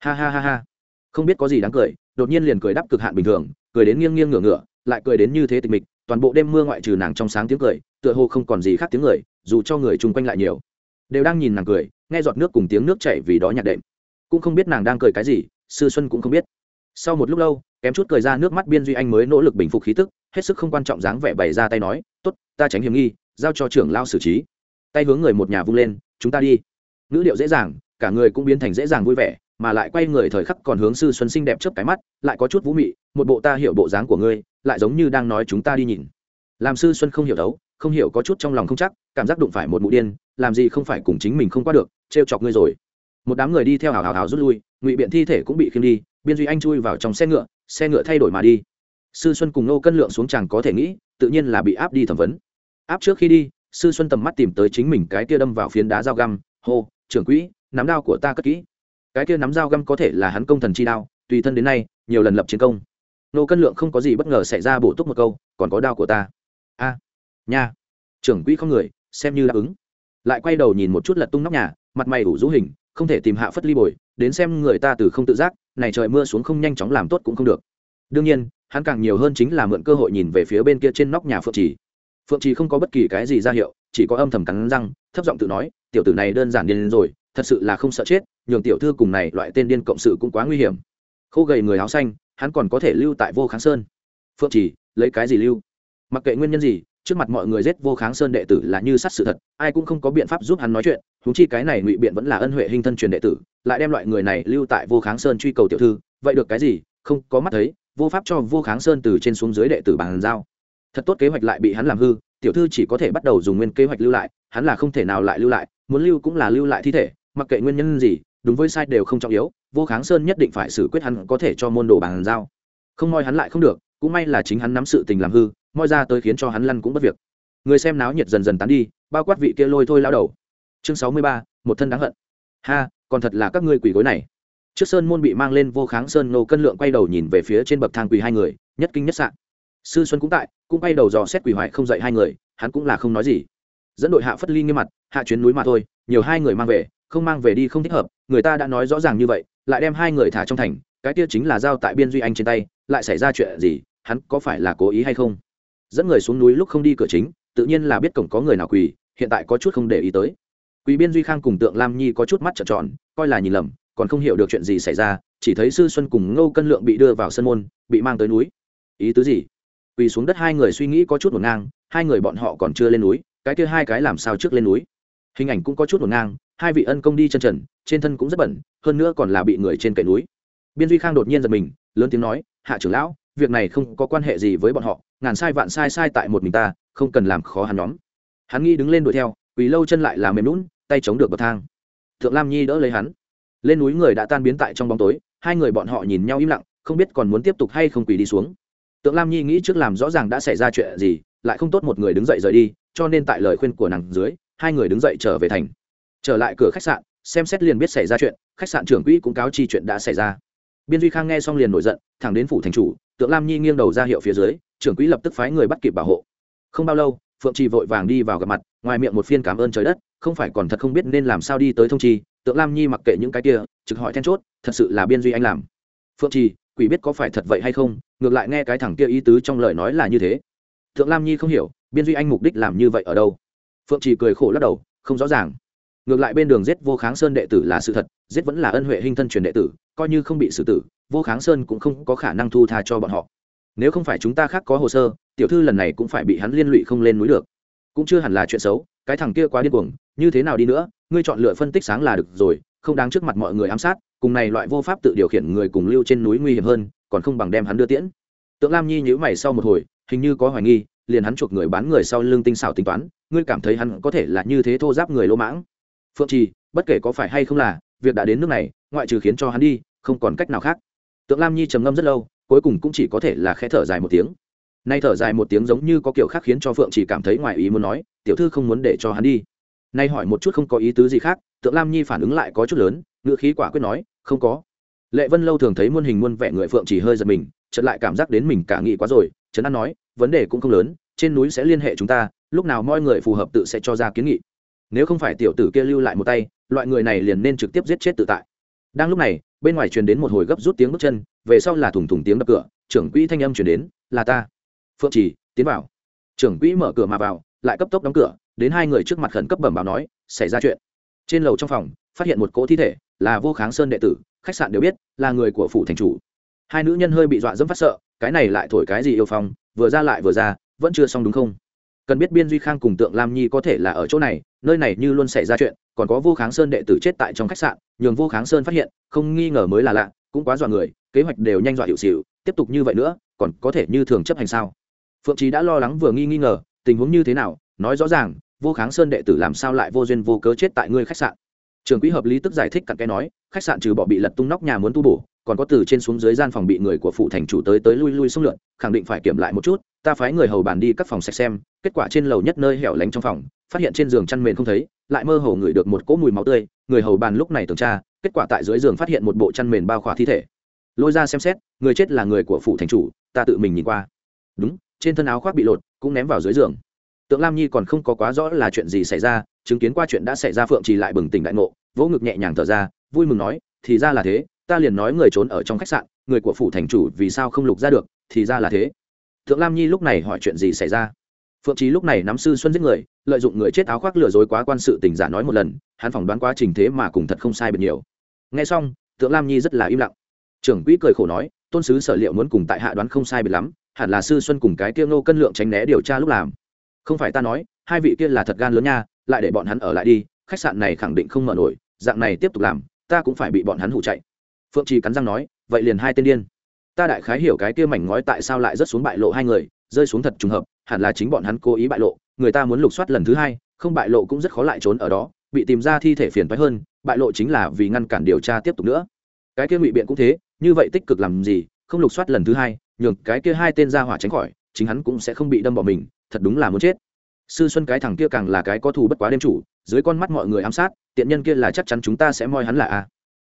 Speaker 1: Ha ha ha ha. Không biết có gì đáng cười, đột nhiên liền cười đắp cực hạn bình thường, cười đến nghiêng nghiêng ngửa ngửa, lại cười đến như thế tịch mịch toàn bộ đêm mưa ngoại trừ nàng trong sáng tiếng cười, tựa hồ không còn gì khác tiếng người, dù cho người chung quanh lại nhiều, đều đang nhìn nàng cười, nghe giọt nước cùng tiếng nước chảy vì đó nhạc đệm. Cũng không biết nàng đang cười cái gì, sư xuân cũng không biết. Sau một lúc lâu, kém chút cười ra nước mắt biên duy anh mới nỗ lực bình phục khí tức, hết sức không quan trọng dáng vẻ bày ra tay nói t ố t ta tránh hiểm nghi, giao cho trưởng lao xử trí. Tay hướng người một nhà vung lên, chúng ta đi. Ngữ điệu dễ dàng, cả người cũng biến thành dễ dàng vui vẻ mà lại quay người thời khắc còn hướng sư xuân xinh đẹp trước cái mắt, lại có chút vũ mị, một bộ ta hiểu bộ dáng của ngươi, lại giống như đang nói chúng ta đi nhìn. Làm sư xuân không hiểu đấu, không hiểu có chút trong lòng không chắc, cảm giác đụng phải một mụ điên, làm gì không phải cùng chính mình không qua được, trêu chọc ngươi rồi. Một đám người đi theo hào hào hào rút lui, ngụy biện thi thể cũng bị khiêng đi, biên duy anh chui vào trong xe ngựa xe ngựa thay đổi mà đi. Sư xuân cùng nô cân lượng xuống chàng có thể nghĩ, tự nhiên là bị áp đi thẩm vấn. Áp trước khi đi, sư xuân tầm mắt tìm tới chính mình cái tia đâm vào phiến đá dao găm, hô, trưởng quỹ, nắm đao của ta cất kỹ cái kia nắm dao găm có thể là hắn công thần chi đao, tùy thân đến nay, nhiều lần lập chiến công. Nô cân lượng không có gì bất ngờ xảy ra bổ túc một câu, còn có đao của ta? A, nha. Trưởng quỹ không người, xem như đáp ứng. Lại quay đầu nhìn một chút lật tung nóc nhà, mặt mày đủ rũ hình, không thể tìm hạ phất ly bồi, đến xem người ta từ không tự giác, này trời mưa xuống không nhanh chóng làm tốt cũng không được. Đương nhiên, hắn càng nhiều hơn chính là mượn cơ hội nhìn về phía bên kia trên nóc nhà phượng trì. Phượng trì không có bất kỳ cái gì ra hiệu, chỉ có âm thầm cắn răng, thấp giọng tự nói, tiểu tử này đơn giản điên rồi thật sự là không sợ chết, nhường tiểu thư cùng này loại tên điên cộng sự cũng quá nguy hiểm. Khô gầy người áo xanh, hắn còn có thể lưu tại vô kháng sơn. Phượng chỉ, lấy cái gì lưu? Mặc kệ nguyên nhân gì, trước mặt mọi người giết vô kháng sơn đệ tử là như sát sự thật, ai cũng không có biện pháp giúp hắn nói chuyện húng chi cái này ngụy biện vẫn là ân huệ hình thân truyền đệ tử, lại đem loại người này lưu tại vô kháng sơn truy cầu tiểu thư, vậy được cái gì? Không, có mắt thấy, vô pháp cho vô kháng sơn từ trên xuống dưới đệ tử bàn giao. Thật tốt kế hoạch lại bị hắn làm hư, tiểu thư chỉ có thể bắt đầu dùng nguyên kế hoạch lưu lại, hắn là không thể nào lại lưu lại, muốn lưu cũng là lưu lại thi thể mặc kệ nguyên nhân gì, đúng với sai đều không trọng yếu, vô kháng sơn nhất định phải xử quyết hắn có thể cho môn đồ bàn giao. Không moi hắn lại không được, cũng may là chính hắn nắm sự tình làm hư moi ra tới khiến cho hắn lăn cũng bất việc. Người xem náo nhiệt dần dần tán đi, bao quát vị kia lôi thôi lao đầu. Chương sáu mươi ba, một thân đáng hận. Ha, còn thật là các ngươi quỷ gối này. Trước sơn môn bị mang lên vô kháng sơn nô cân lượng quay đầu nhìn về phía trên bậc thang quỳ hai người, nhất kinh nhất sạn sư xuân cũng tại, cũng quay đầu dò xét quỷ hoại không dạy hai người, hắn cũng là không nói gì. Dẫn đội hạ phất ly nghiêm mặt, hạ chuyến núi mà thôi, nhiều hai người mang về không mang về đi không thích hợp, người ta đã nói rõ ràng như vậy, lại đem hai người thả trong thành, cái kia chính là giao tại biên duy anh trên tay, lại xảy ra chuyện gì, hắn có phải là cố ý hay không? Dẫn người xuống núi lúc không đi cửa chính, tự nhiên là biết cổng có người nào quỳ, hiện tại có chút không để ý tới. Quỳ biên duy khang cùng tượng lam nhi có chút mắt trợn tròn, coi là nhìn lầm, còn không hiểu được chuyện gì xảy ra, chỉ thấy sư xuân cùng ngô cân lượng bị đưa vào sân môn, bị mang tới núi. Ý tứ gì? Quỳ xuống đất hai người suy nghĩ có chút một ngang, hai người bọn họ còn chưa lên núi, cái kia hai cái làm sao trước lên núi? Hình ảnh cũng có chút một ngang hai vị ân công đi chân trần, trên thân cũng rất bẩn, hơn nữa còn là bị người trên cậy núi. Biên duy khang đột nhiên giật mình, lớn tiếng nói, hạ trưởng lão, việc này không có quan hệ gì với bọn họ, ngàn sai vạn sai sai tại một mình ta, không cần làm khó hắn nhóm. Hắn nghĩ đứng lên đuổi theo, quỳ lâu chân lại là mềm lún tay chống được bậc thang. Thượng lam nhi đỡ lấy hắn. Lên núi người đã tan biến tại trong bóng tối, hai người bọn họ nhìn nhau im lặng, không biết còn muốn tiếp tục hay không quỳ đi xuống. Tượng lam nhi nghĩ trước làm rõ ràng đã xảy ra chuyện gì, lại không tốt một người đứng dậy rời đi, cho nên tại lời khuyên của nàng dưới, hai người đứng dậy trở về thành trở lại cửa khách sạn, xem xét liền biết xảy ra chuyện, khách sạn trưởng quỹ cũng cáo chi chuyện đã xảy ra. Biên duy khang nghe xong liền nổi giận, thẳng đến phủ thành chủ, tượng lam nhi nghiêng đầu ra hiệu phía dưới, trưởng quỹ lập tức phái người bắt kịp bảo hộ. Không bao lâu, phượng trì vội vàng đi vào gặp mặt, ngoài miệng một phiên cảm ơn trời đất, không phải còn thật không biết nên làm sao đi tới thông trì tượng lam nhi mặc kệ những cái kia, trực hỏi then chốt, thật sự là biên duy anh làm. Phượng trì, quỷ biết có phải thật vậy hay không, ngược lại nghe cái thằng kia ý tứ trong lời nói là như thế. Thượng lam nhi không hiểu, biên duy anh mục đích làm như vậy ở đâu? Phượng trì cười khổ lắc đầu, không rõ ràng ngược lại bên đường giết vô kháng sơn đệ tử là sự thật, giết vẫn là ân huệ hình thân truyền đệ tử, coi như không bị xử tử, vô kháng sơn cũng không có khả năng thu tha cho bọn họ. Nếu không phải chúng ta khác có hồ sơ, tiểu thư lần này cũng phải bị hắn liên lụy không lên núi được. Cũng chưa hẳn là chuyện xấu, cái thằng kia quá điên cuồng, như thế nào đi nữa, ngươi chọn lựa phân tích sáng là được rồi, không đáng trước mặt mọi người ám sát, cùng này loại vô pháp tự điều khiển người cùng lưu trên núi nguy hiểm hơn, còn không bằng đem hắn đưa tiễn. Tượng lam nhi nhíu mày sau một hồi, hình như có hoài nghi, liền hắn chuộc người bán người sau lưng tinh xảo tính toán, ngươi cảm thấy hắn có thể là như thế thô giáp người lỗ mãng phượng trì, bất kể có phải hay không là, việc đã đến nước này, ngoại trừ khiến cho hắn đi, không còn cách nào khác. Tượng lam nhi trầm ngâm rất lâu, cuối cùng cũng chỉ có thể là khẽ thở dài một tiếng. Nay thở dài một tiếng giống như có kiểu khác khiến cho phượng chỉ cảm thấy ngoài ý muốn nói, tiểu thư không muốn để cho hắn đi. Nay hỏi một chút không có ý tứ gì khác, tượng lam nhi phản ứng lại có chút lớn ngựa khí quả quyết nói, không có. Lệ vân lâu thường thấy muôn hình muôn vẻ người phượng chỉ hơi giật mình, chợt lại cảm giác đến mình cả nghị quá rồi trấn an nói, vấn đề cũng không lớn, trên núi sẽ liên hệ chúng ta, lúc nào mọi người phù hợp tự sẽ cho ra kiến nghị nếu không phải tiểu tử kia lưu lại một tay, loại người này liền nên trực tiếp giết chết tự tại. Đang lúc này, bên ngoài truyền đến một hồi gấp rút tiếng bước chân, về sau là thủng thủng tiếng đập cửa, trưởng quỹ thanh âm truyền đến, là ta. Phượng trì, tiến vào. Trưởng quỹ mở cửa mà vào, lại cấp tốc đóng cửa, đến hai người trước mặt khẩn cấp bẩm báo nói, xảy ra chuyện. Trên lầu trong phòng, phát hiện một cỗ thi thể, là vô kháng sơn đệ tử, khách sạn đều biết, là người của phủ thành chủ. Hai nữ nhân hơi bị dọa dẫm phát sợ, cái này lại thổi cái gì yêu phong, vừa ra lại vừa ra, vẫn chưa xong đúng không? Cần biết biên duy khang cùng tượng lam nhi có thể là ở chỗ này, nơi này như luôn xảy ra chuyện, còn có vô kháng sơn đệ tử chết tại trong khách sạn, nhường vô kháng sơn phát hiện, không nghi ngờ mới là lạ, cũng quá dọa người, kế hoạch đều nhanh dọa hiệu xịu tiếp tục như vậy nữa, còn có thể như thường chấp hành sao? Phượng trí đã lo lắng vừa nghi nghi ngờ, tình huống như thế nào, nói rõ ràng, vô kháng sơn đệ tử làm sao lại vô duyên vô cớ chết tại ngươi khách sạn? Trường quỹ hợp lý tức giải thích cặn cái nói, khách sạn trừ bỏ bị lật tung nóc nhà muốn tu bổ, còn có từ trên xuống dưới gian phòng bị người của phụ thành chủ tới tới lui lui xung lượn, khẳng định phải kiểm lại một chút, ta phái người hầu bàn đi các phòng sạch xem, kết quả trên lầu nhất nơi hẻo lánh trong phòng, phát hiện trên giường chăn mền không thấy, lại mơ hồ ngửi được một cỗ mùi máu tươi, người hầu bàn lúc này tuần tra, kết quả tại dưới giường phát hiện một bộ chăn mền bao khỏa thi thể. Lôi ra xem xét, người chết là người của phụ thành chủ, ta tự mình nhìn qua. Đúng, trên thân áo khoác bị lột, cũng ném vào dưới giường tượng lam nhi còn không có quá rõ là chuyện gì xảy ra, chứng kiến qua chuyện đã xảy ra phượng trì lại bừng tỉnh đại ngộ, vỗ ngực nhẹ nhàng thở ra, vui mừng nói, thì ra là thế, ta liền nói người trốn ở trong khách sạn, người của phủ thành chủ vì sao không lục ra được, thì ra là thế. Thượng lam nhi lúc này hỏi chuyện gì xảy ra? Phượng trí lúc này nắm sư xuân giết người, lợi dụng người chết áo khoác lừa dối quá quan sự tình giả nói một lần, hắn phỏng đoán quá trình thế mà cùng thật không sai biệt nhiều. Nghe xong thượng lam nhi rất là im lặng. Trưởng quỹ cười khổ nói, tôn sứ sở liệu muốn cùng tại hạ đoán không sai biệt lắm, hẳn là sư xuân cùng cái tiêu nô cân lượng tránh né điều tra lúc làm không phải ta nói, hai vị kia là thật gan lớn nha, lại để bọn hắn ở lại đi, khách sạn này khẳng định không mở nổi, dạng này tiếp tục làm, ta cũng phải bị bọn hắn hủ chạy. Phượng trì cắn răng nói, vậy liền hai tên điên. Ta đại khái hiểu cái kia mảnh ngói tại sao lại rớt xuống bại lộ hai người, rơi xuống thật trùng hợp, hẳn là chính bọn hắn cố ý bại lộ, người ta muốn lục soát lần thứ hai, không bại lộ cũng rất khó lại trốn ở đó, bị tìm ra thi thể phiền toái hơn, bại lộ chính là vì ngăn cản điều tra tiếp tục nữa. Cái kia ngụy biện cũng thế, như vậy tích cực làm gì, không lục soát lần thứ hai, nhường cái kia hai tên ra hỏa tránh khỏi, chính hắn cũng sẽ không bị đâm bỏ mình thật đúng là muốn chết. Sư xuân cái thằng kia càng là cái có thù bất quá đêm chủ, dưới con mắt mọi người ám sát, tiện nhân kia là chắc chắn chúng ta sẽ moi hắn là a.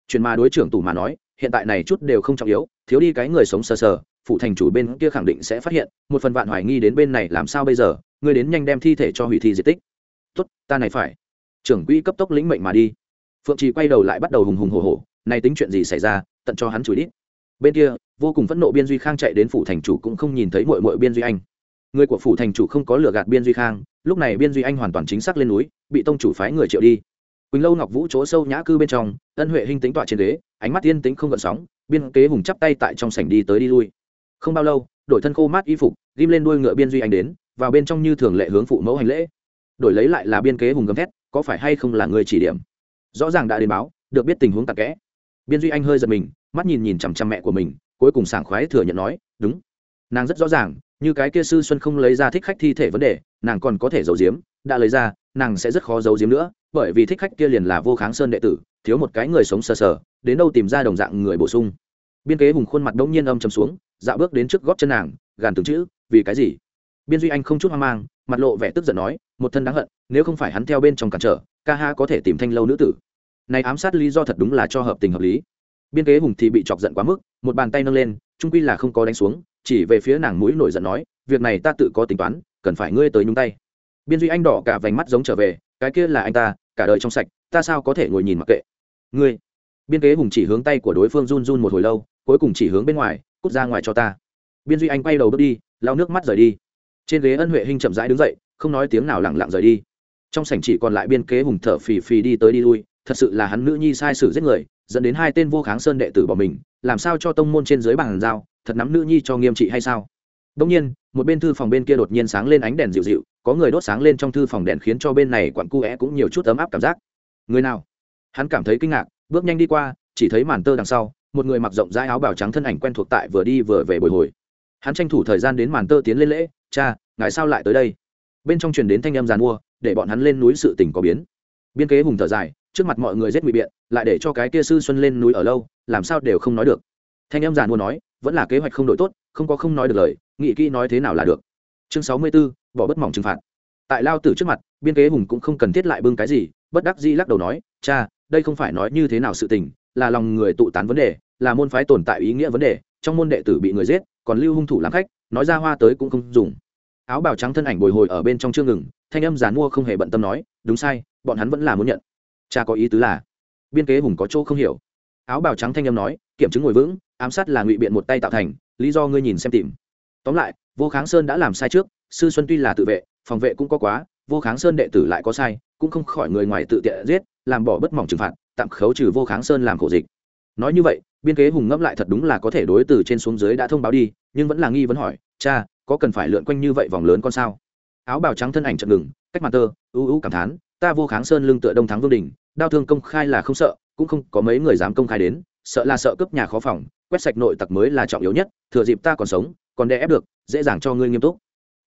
Speaker 1: Chuyện mà đối trưởng tủ mà nói, hiện tại này chút đều không trọng yếu, thiếu đi cái người sống sờ sờ, phụ thành chủ bên kia khẳng định sẽ phát hiện, một phần vạn hoài nghi đến bên này làm sao bây giờ, ngươi đến nhanh đem thi thể cho hủy thi di tích. Tốt, ta này phải. Trưởng quỹ cấp tốc lĩnh mệnh mà đi. Phượng trì quay đầu lại bắt đầu hùng hùng hồ hồ này tính chuyện gì xảy ra, tận cho hắn chửi đít. Bên kia, vô cùng phẫn nộ biên duy khang chạy đến phủ thành chủ cũng không nhìn thấy mội mội biên duy anh người của phủ thành chủ không có lừa gạt biên duy khang lúc này biên duy anh hoàn toàn chính xác lên núi bị tông chủ phái người triệu đi. Quỳnh lâu ngọc vũ chỗ sâu nhã cư bên trong ân huệ hinh tính tọa trên đế, ánh mắt yên tính không gợn sóng biên kế hùng chắp tay tại trong sảnh đi tới đi lui. Không bao lâu đổi thân khô mát y phục ghim lên đuôi ngựa biên duy anh đến vào bên trong như thường lệ hướng phụ mẫu hành lễ. Đổi lấy lại là biên kế hùng gấm thét có phải hay không là người chỉ điểm? Rõ ràng đã đến báo được biết tình huống tạc kẽ. Biên duy anh hơi giật mình mắt nhìn nhìn chằm chằm mẹ của mình cuối cùng sảng khoái thừa nhận nói đúng nàng rất rõ ràng như cái kia sư xuân không lấy ra thích khách thi thể vấn đề, nàng còn có thể giấu giếm, đã lấy ra, nàng sẽ rất khó giấu giếm nữa, bởi vì thích khách kia liền là vô kháng sơn đệ tử, thiếu một cái người sống sờ sờ, đến đâu tìm ra đồng dạng người bổ sung. Biên kế hùng khuôn mặt đông nhiên âm chầm xuống, dạo bước đến trước góp chân nàng, gàn từng chữ, vì cái gì? Biên duy anh không chút hoang mang, mặt lộ vẻ tức giận nói, một thân đáng hận, nếu không phải hắn theo bên trong cản trở, ca ha có thể tìm thanh lâu nữ tử. Này ám sát lý do thật đúng là cho hợp tình hợp lý. Biên kế hùng thì bị chọc giận quá mức, một bàn tay nâng lên, trung quy là không có đánh xuống chỉ về phía nàng mũi nổi giận nói, việc này ta tự có tính toán, cần phải ngươi tới nhúng tay. Biên duy anh đỏ cả vành mắt giống trở về, cái kia là anh ta, cả đời trong sạch, ta sao có thể ngồi nhìn mặc kệ? Ngươi? Biên kế hùng chỉ hướng tay của đối phương run run một hồi lâu, cuối cùng chỉ hướng bên ngoài, cút ra ngoài cho ta. Biên duy anh quay đầu bước đi, lau nước mắt rời đi. Trên ghế ân huệ hinh chậm rãi đứng dậy, không nói tiếng nào lẳng lặng rời đi. Trong sảnh chỉ còn lại biên kế hùng thở phì phì đi tới đi lui, thật sự là hắn nữ nhi sai sử giết người, dẫn đến hai tên vô kháng sơn đệ tử bỏ mình, làm sao cho tông môn trên dưới bàn giao thật nắm nữ nhi cho nghiêm trị hay sao? Đông nhiên, một bên thư phòng bên kia đột nhiên sáng lên ánh đèn dịu dịu, có người đốt sáng lên trong thư phòng đèn khiến cho bên này quặn cu é cũng nhiều chút ấm áp cảm giác. Người nào? Hắn cảm thấy kinh ngạc, bước nhanh đi qua, chỉ thấy màn tơ đằng sau, một người mặc rộng rãi áo bào trắng thân ảnh quen thuộc tại vừa đi vừa về bồi hồi. Hắn tranh thủ thời gian đến màn tơ tiến lên lễ, cha, ngài sao lại tới đây? Bên trong truyền đến thanh em giàn mua, để bọn hắn lên núi sự tình có biến. Biên kế hùng thở dài, trước mặt mọi người giết ngụy biện, lại để cho cái kia sư xuân lên núi ở lâu, làm sao đều không nói được. Thanh em giàn mua nói vẫn là kế hoạch không đổi tốt không có không nói được lời nghị kỹ nói thế nào là được. Chương sáu mươi 64, bỏ bất mỏng trừng phạt. Tại lao tử trước mặt biên kế hùng cũng không cần thiết lại bưng cái gì bất đắc dĩ lắc đầu nói cha đây không phải nói như thế nào sự tình là lòng người tụ tán vấn đề là môn phái tồn tại ý nghĩa vấn đề trong môn đệ tử bị người giết còn lưu hung thủ làm khách nói ra hoa tới cũng không dùng. Áo bào trắng thân ảnh bồi hồi ở bên trong chưa ngừng thanh âm giàn mua không hề bận tâm nói đúng sai bọn hắn vẫn là muốn nhận. Cha có ý tứ là biên kế hùng có chỗ không hiểu. Áo bào trắng thanh âm nói kiểm chứng ngồi vững, ám sát là ngụy biện một tay tạo thành, lý do ngươi nhìn xem tìm. Tóm lại, vô kháng sơn đã làm sai trước, sư xuân tuy là tự vệ, phòng vệ cũng có quá, vô kháng sơn đệ tử lại có sai, cũng không khỏi người ngoài tự tiện giết, làm bỏ bất mỏng trừng phạt, tạm khấu trừ vô kháng sơn làm khổ dịch. Nói như vậy, biên kế hùng ngẫm lại thật đúng là có thể đối từ trên xuống dưới đã thông báo đi, nhưng vẫn là nghi vấn hỏi, cha, có cần phải lượn quanh như vậy vòng lớn con sao? Áo bào trắng thân ảnh chật ngừng, cách mặt tơ ưu ưu cảm thán, ta vô kháng sơn lưng tựa đông thắng vương đình, đao thương công khai là không sợ, cũng không có mấy người dám công khai đến sợ là sợ cướp nhà khó phòng, quét sạch nội tặc mới là trọng yếu nhất, thừa dịp ta còn sống, còn đè ép được, dễ dàng cho ngươi nghiêm túc.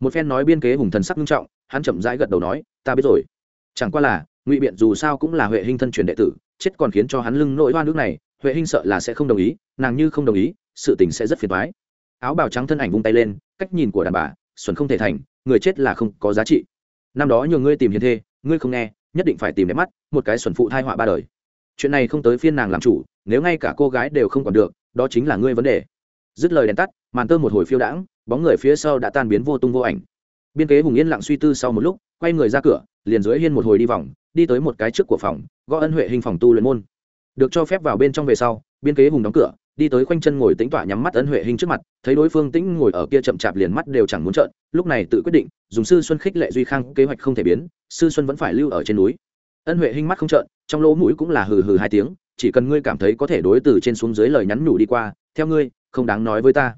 Speaker 1: Một phen nói biên kế hùng thần sắc nghiêm trọng, hắn chậm rãi gật đầu nói, ta biết rồi. Chẳng qua là, ngụy biện dù sao cũng là huệ hình thân truyền đệ tử, chết còn khiến cho hắn lưng nội hoa nước này, huệ hình sợ là sẽ không đồng ý, nàng như không đồng ý, sự tình sẽ rất phiền toái. Áo bào trắng thân ảnh vung tay lên, cách nhìn của đàn bà, xuẩn không thể thành, người chết là không có giá trị. Năm đó nhờ ngươi tìm hiền thê, ngươi không nghe, nhất định phải tìm đẹp mắt, một cái xuẩn phụ thai họa ba đời chuyện này không tới phiên nàng làm chủ, nếu ngay cả cô gái đều không còn được, đó chính là ngươi vấn đề. Dứt lời đèn tắt, màn tơ một hồi phiêu đãng, bóng người phía sau đã tan biến vô tung vô ảnh. Biên kế hùng yên lặng suy tư sau một lúc, quay người ra cửa, liền dưới hiên một hồi đi vòng, đi tới một cái trước của phòng, gõ ân huệ hình phòng tu luyện môn. Được cho phép vào bên trong về sau, biên kế hùng đóng cửa, đi tới khoanh chân ngồi tính tỏa nhắm mắt ân huệ hình trước mặt, thấy đối phương tĩnh ngồi ở kia chậm chạp liền mắt đều chẳng muốn trợn, lúc này tự quyết định, dùng sư xuân khích lệ duy khang, kế hoạch không thể biến, sư xuân vẫn phải lưu ở trên núi. Ân huệ hình mắt không trợn trong lỗ mũi cũng là hừ hừ hai tiếng, chỉ cần ngươi cảm thấy có thể đối từ trên xuống dưới lời nhắn nhủ đi qua, theo ngươi, không đáng nói với ta.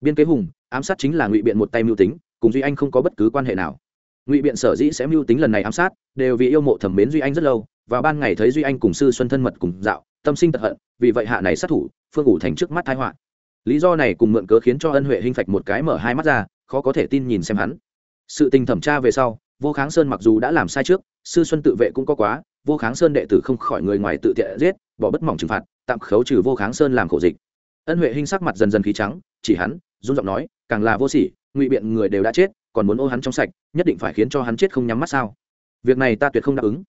Speaker 1: Biên kế hùng, ám sát chính là ngụy biện một tay mưu tính, cùng duy anh không có bất cứ quan hệ nào. Ngụy biện sở dĩ sẽ mưu tính lần này ám sát, đều vì yêu mộ thẩm mến duy anh rất lâu, và ban ngày thấy duy anh cùng sư xuân thân mật cùng dạo, tâm sinh tật hận, vì vậy hạ này sát thủ, phương ủ thành trước mắt thái họa. Lý do này cùng mượn cớ khiến cho ân huệ hinh phạch một cái mở hai mắt ra, khó có thể tin nhìn xem hắn. Sự tình thẩm tra về sau, vô kháng sơn mặc dù đã làm sai trước, sư xuân tự vệ cũng có quá vô kháng sơn đệ tử không khỏi người ngoài tự tiện giết, bỏ bất mỏng trừng phạt, tạm khấu trừ vô kháng sơn làm khổ dịch. Ân huệ hinh sắc mặt dần dần khí trắng, chỉ hắn dung giọng nói, càng là vô sỉ, ngụy biện người đều đã chết, còn muốn ô hắn trong sạch, nhất định phải khiến cho hắn chết không nhắm mắt sao? Việc này ta tuyệt không đáp ứng.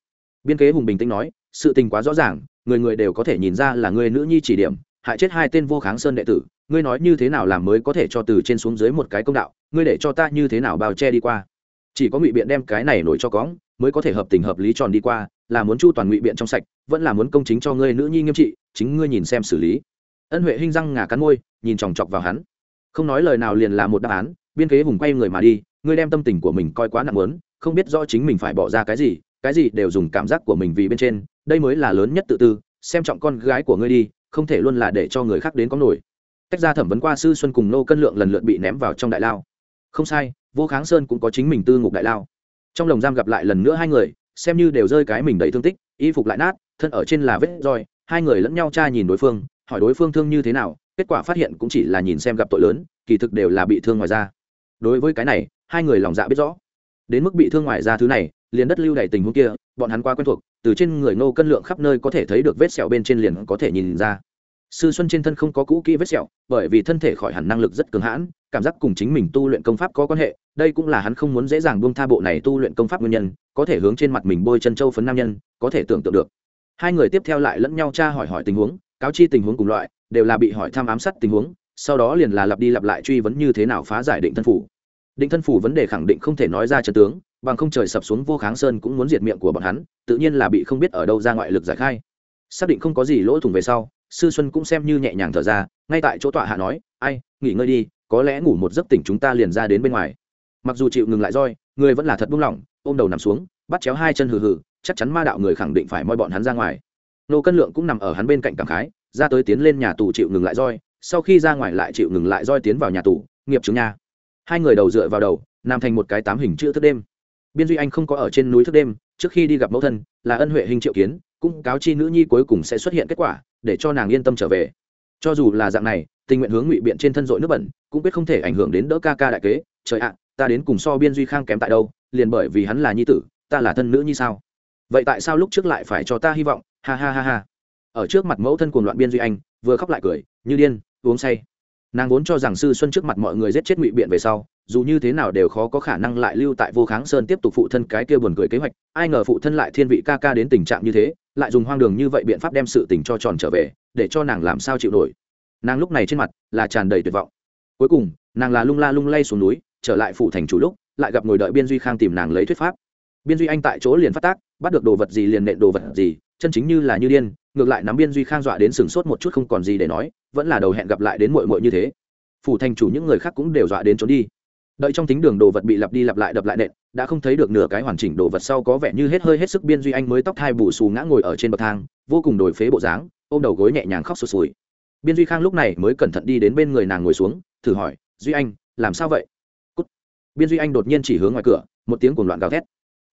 Speaker 1: Biên kế hùng bình tĩnh nói, sự tình quá rõ ràng, người người đều có thể nhìn ra là người nữ nhi chỉ điểm, hại chết hai tên vô kháng sơn đệ tử, ngươi nói như thế nào làm mới có thể cho từ trên xuống dưới một cái công đạo, ngươi để cho ta như thế nào bao che đi qua? Chỉ có ngụy biện đem cái này nổi cho cóng mới có thể hợp tình hợp lý tròn đi qua, là muốn chu toàn ngụy biện trong sạch, vẫn là muốn công chính cho ngươi nữ nhi nghiêm trị, chính ngươi nhìn xem xử lý. Ân huệ hinh răng ngà cắn môi, nhìn chòng chọc vào hắn. Không nói lời nào liền là một đáp án, biên kế hùng quay người mà đi, ngươi đem tâm tình của mình coi quá nặng lớn không biết rõ chính mình phải bỏ ra cái gì cái gì đều dùng cảm giác của mình vì bên trên, đây mới là lớn nhất tự tư, xem trọng con gái của ngươi đi, không thể luôn là để cho người khác đến có nổi. Tách ra thẩm vấn qua sư xuân cùng nô cân lượng lần lượt bị ném vào trong đại lao. Không sai vô kháng sơn cũng có chính mình tư ngục đại lao. Trong lồng giam gặp lại lần nữa hai người, xem như đều rơi cái mình đầy thương tích, y phục lại nát, thân ở trên là vết roi, hai người lẫn nhau tra nhìn đối phương, hỏi đối phương thương như thế nào, kết quả phát hiện cũng chỉ là nhìn xem gặp tội lớn, kỳ thực đều là bị thương ngoài da. Đối với cái này, hai người lòng dạ biết rõ. Đến mức bị thương ngoài da thứ này, liền đất lưu đ tình huống kia, bọn hắn quá quen thuộc, từ trên người nô cân lượng khắp nơi có thể thấy được vết sẹo bên trên liền có thể nhìn ra. Sư xuân trên thân không có cũ kỹ vết sẹo, bởi vì thân thể khỏi hẳn năng lực rất cường hãn cảm giác cùng chính mình tu luyện công pháp có quan hệ, đây cũng là hắn không muốn dễ dàng buông tha bộ này tu luyện công pháp nguyên nhân, có thể hướng trên mặt mình bôi chân châu phấn nam nhân, có thể tưởng tượng được. Hai người tiếp theo lại lẫn nhau tra hỏi hỏi tình huống, cáo chi tình huống cùng loại, đều là bị hỏi thăm ám sát tình huống, sau đó liền là lặp đi lặp lại truy vấn như thế nào phá giải định thân phủ. Định thân phủ vấn đề khẳng định không thể nói ra trận tướng, bằng không trời sập xuống vô kháng sơn cũng muốn diệt miệng của bọn hắn, tự nhiên là bị không biết ở đâu ra ngoại lực giải khai. Xác định không có gì lỗ thủng về sau, sư xuân cũng xem như nhẹ nhàng thở ra, ngay tại chỗ tọa hạ nói, ai, nghỉ ngơi đi có lẽ ngủ một giấc tỉnh chúng ta liền ra đến bên ngoài. Mặc dù chịu ngừng lại roi, người vẫn là thật buông lỏng, ôm đầu nằm xuống, bắt chéo hai chân hừ hừ, chắc chắn ma đạo người khẳng định phải moi bọn hắn ra ngoài. Nô cân lượng cũng nằm ở hắn bên cạnh cảm khái, ra tới tiến lên nhà tù chịu ngừng lại roi, sau khi ra ngoài lại chịu ngừng lại roi tiến vào nhà tù, nghiệp chứng nha. Hai người đầu dựa vào đầu, nằm thành một cái tám hình chữ thức đêm. Biên duy anh không có ở trên núi thức đêm, trước khi đi gặp mẫu thân, là ân huệ hình triệu kiến, cũng cáo chi nữ nhi cuối cùng sẽ xuất hiện kết quả, để cho nàng yên tâm trở về cho dù là dạng này, tình nguyện hướng ngụy biện trên thân dội nước bẩn, cũng biết không thể ảnh hưởng đến đỡ ca ca đại kế. Trời ạ, ta đến cùng so biên duy khang kém tại đâu, liền bởi vì hắn là nhi tử, ta là thân nữ như sao? Vậy tại sao lúc trước lại phải cho ta hy vọng? Ha ha ha ha. Ở trước mặt mẫu thân cuồng loạn biên duy anh, vừa khóc lại cười, như điên, uống say. Nàng vốn cho rằng sư xuân trước mặt mọi người giết chết ngụy biện về sau, dù như thế nào đều khó có khả năng lại lưu tại vô kháng sơn tiếp tục phụ thân cái kia buồn cười kế hoạch, ai ngờ phụ thân lại thiên vị ca ca đến tình trạng như thế, lại dùng hoang đường như vậy biện pháp đem sự tình cho tròn trở về để cho nàng làm sao chịu nổi. Nàng lúc này trên mặt là tràn đầy tuyệt vọng. Cuối cùng, nàng là lung la lung lay xuống núi, trở lại phủ thành chủ lúc, lại gặp ngồi đợi biên duy khang tìm nàng lấy thuyết pháp. Biên duy anh tại chỗ liền phát tác, bắt được đồ vật gì liền nện đồ vật gì, chân chính như là như điên, ngược lại nắm biên duy khang dọa đến sừng sốt một chút không còn gì để nói, vẫn là đầu hẹn gặp lại đến muội muội như thế. Phủ thành chủ những người khác cũng đều dọa đến trốn đi. Đợi trong tính đường đồ vật bị lặp đi lặp lại đập lại nện, đã không thấy được nửa cái hoàn chỉnh đồ vật sau có vẻ như hết hơi hết sức biên duy anh mới tóc hai bù xù ngã ngồi ở trên bậc thang, vô cùng đổi phế bộ dáng ôm đầu gối nhẹ nhàng khóc sụt sùi. Biên duy khang lúc này mới cẩn thận đi đến bên người nàng ngồi xuống, thử hỏi, duy anh, làm sao vậy? Cút. biên duy anh đột nhiên chỉ hướng ngoài cửa, một tiếng cuồng loạn gào thét.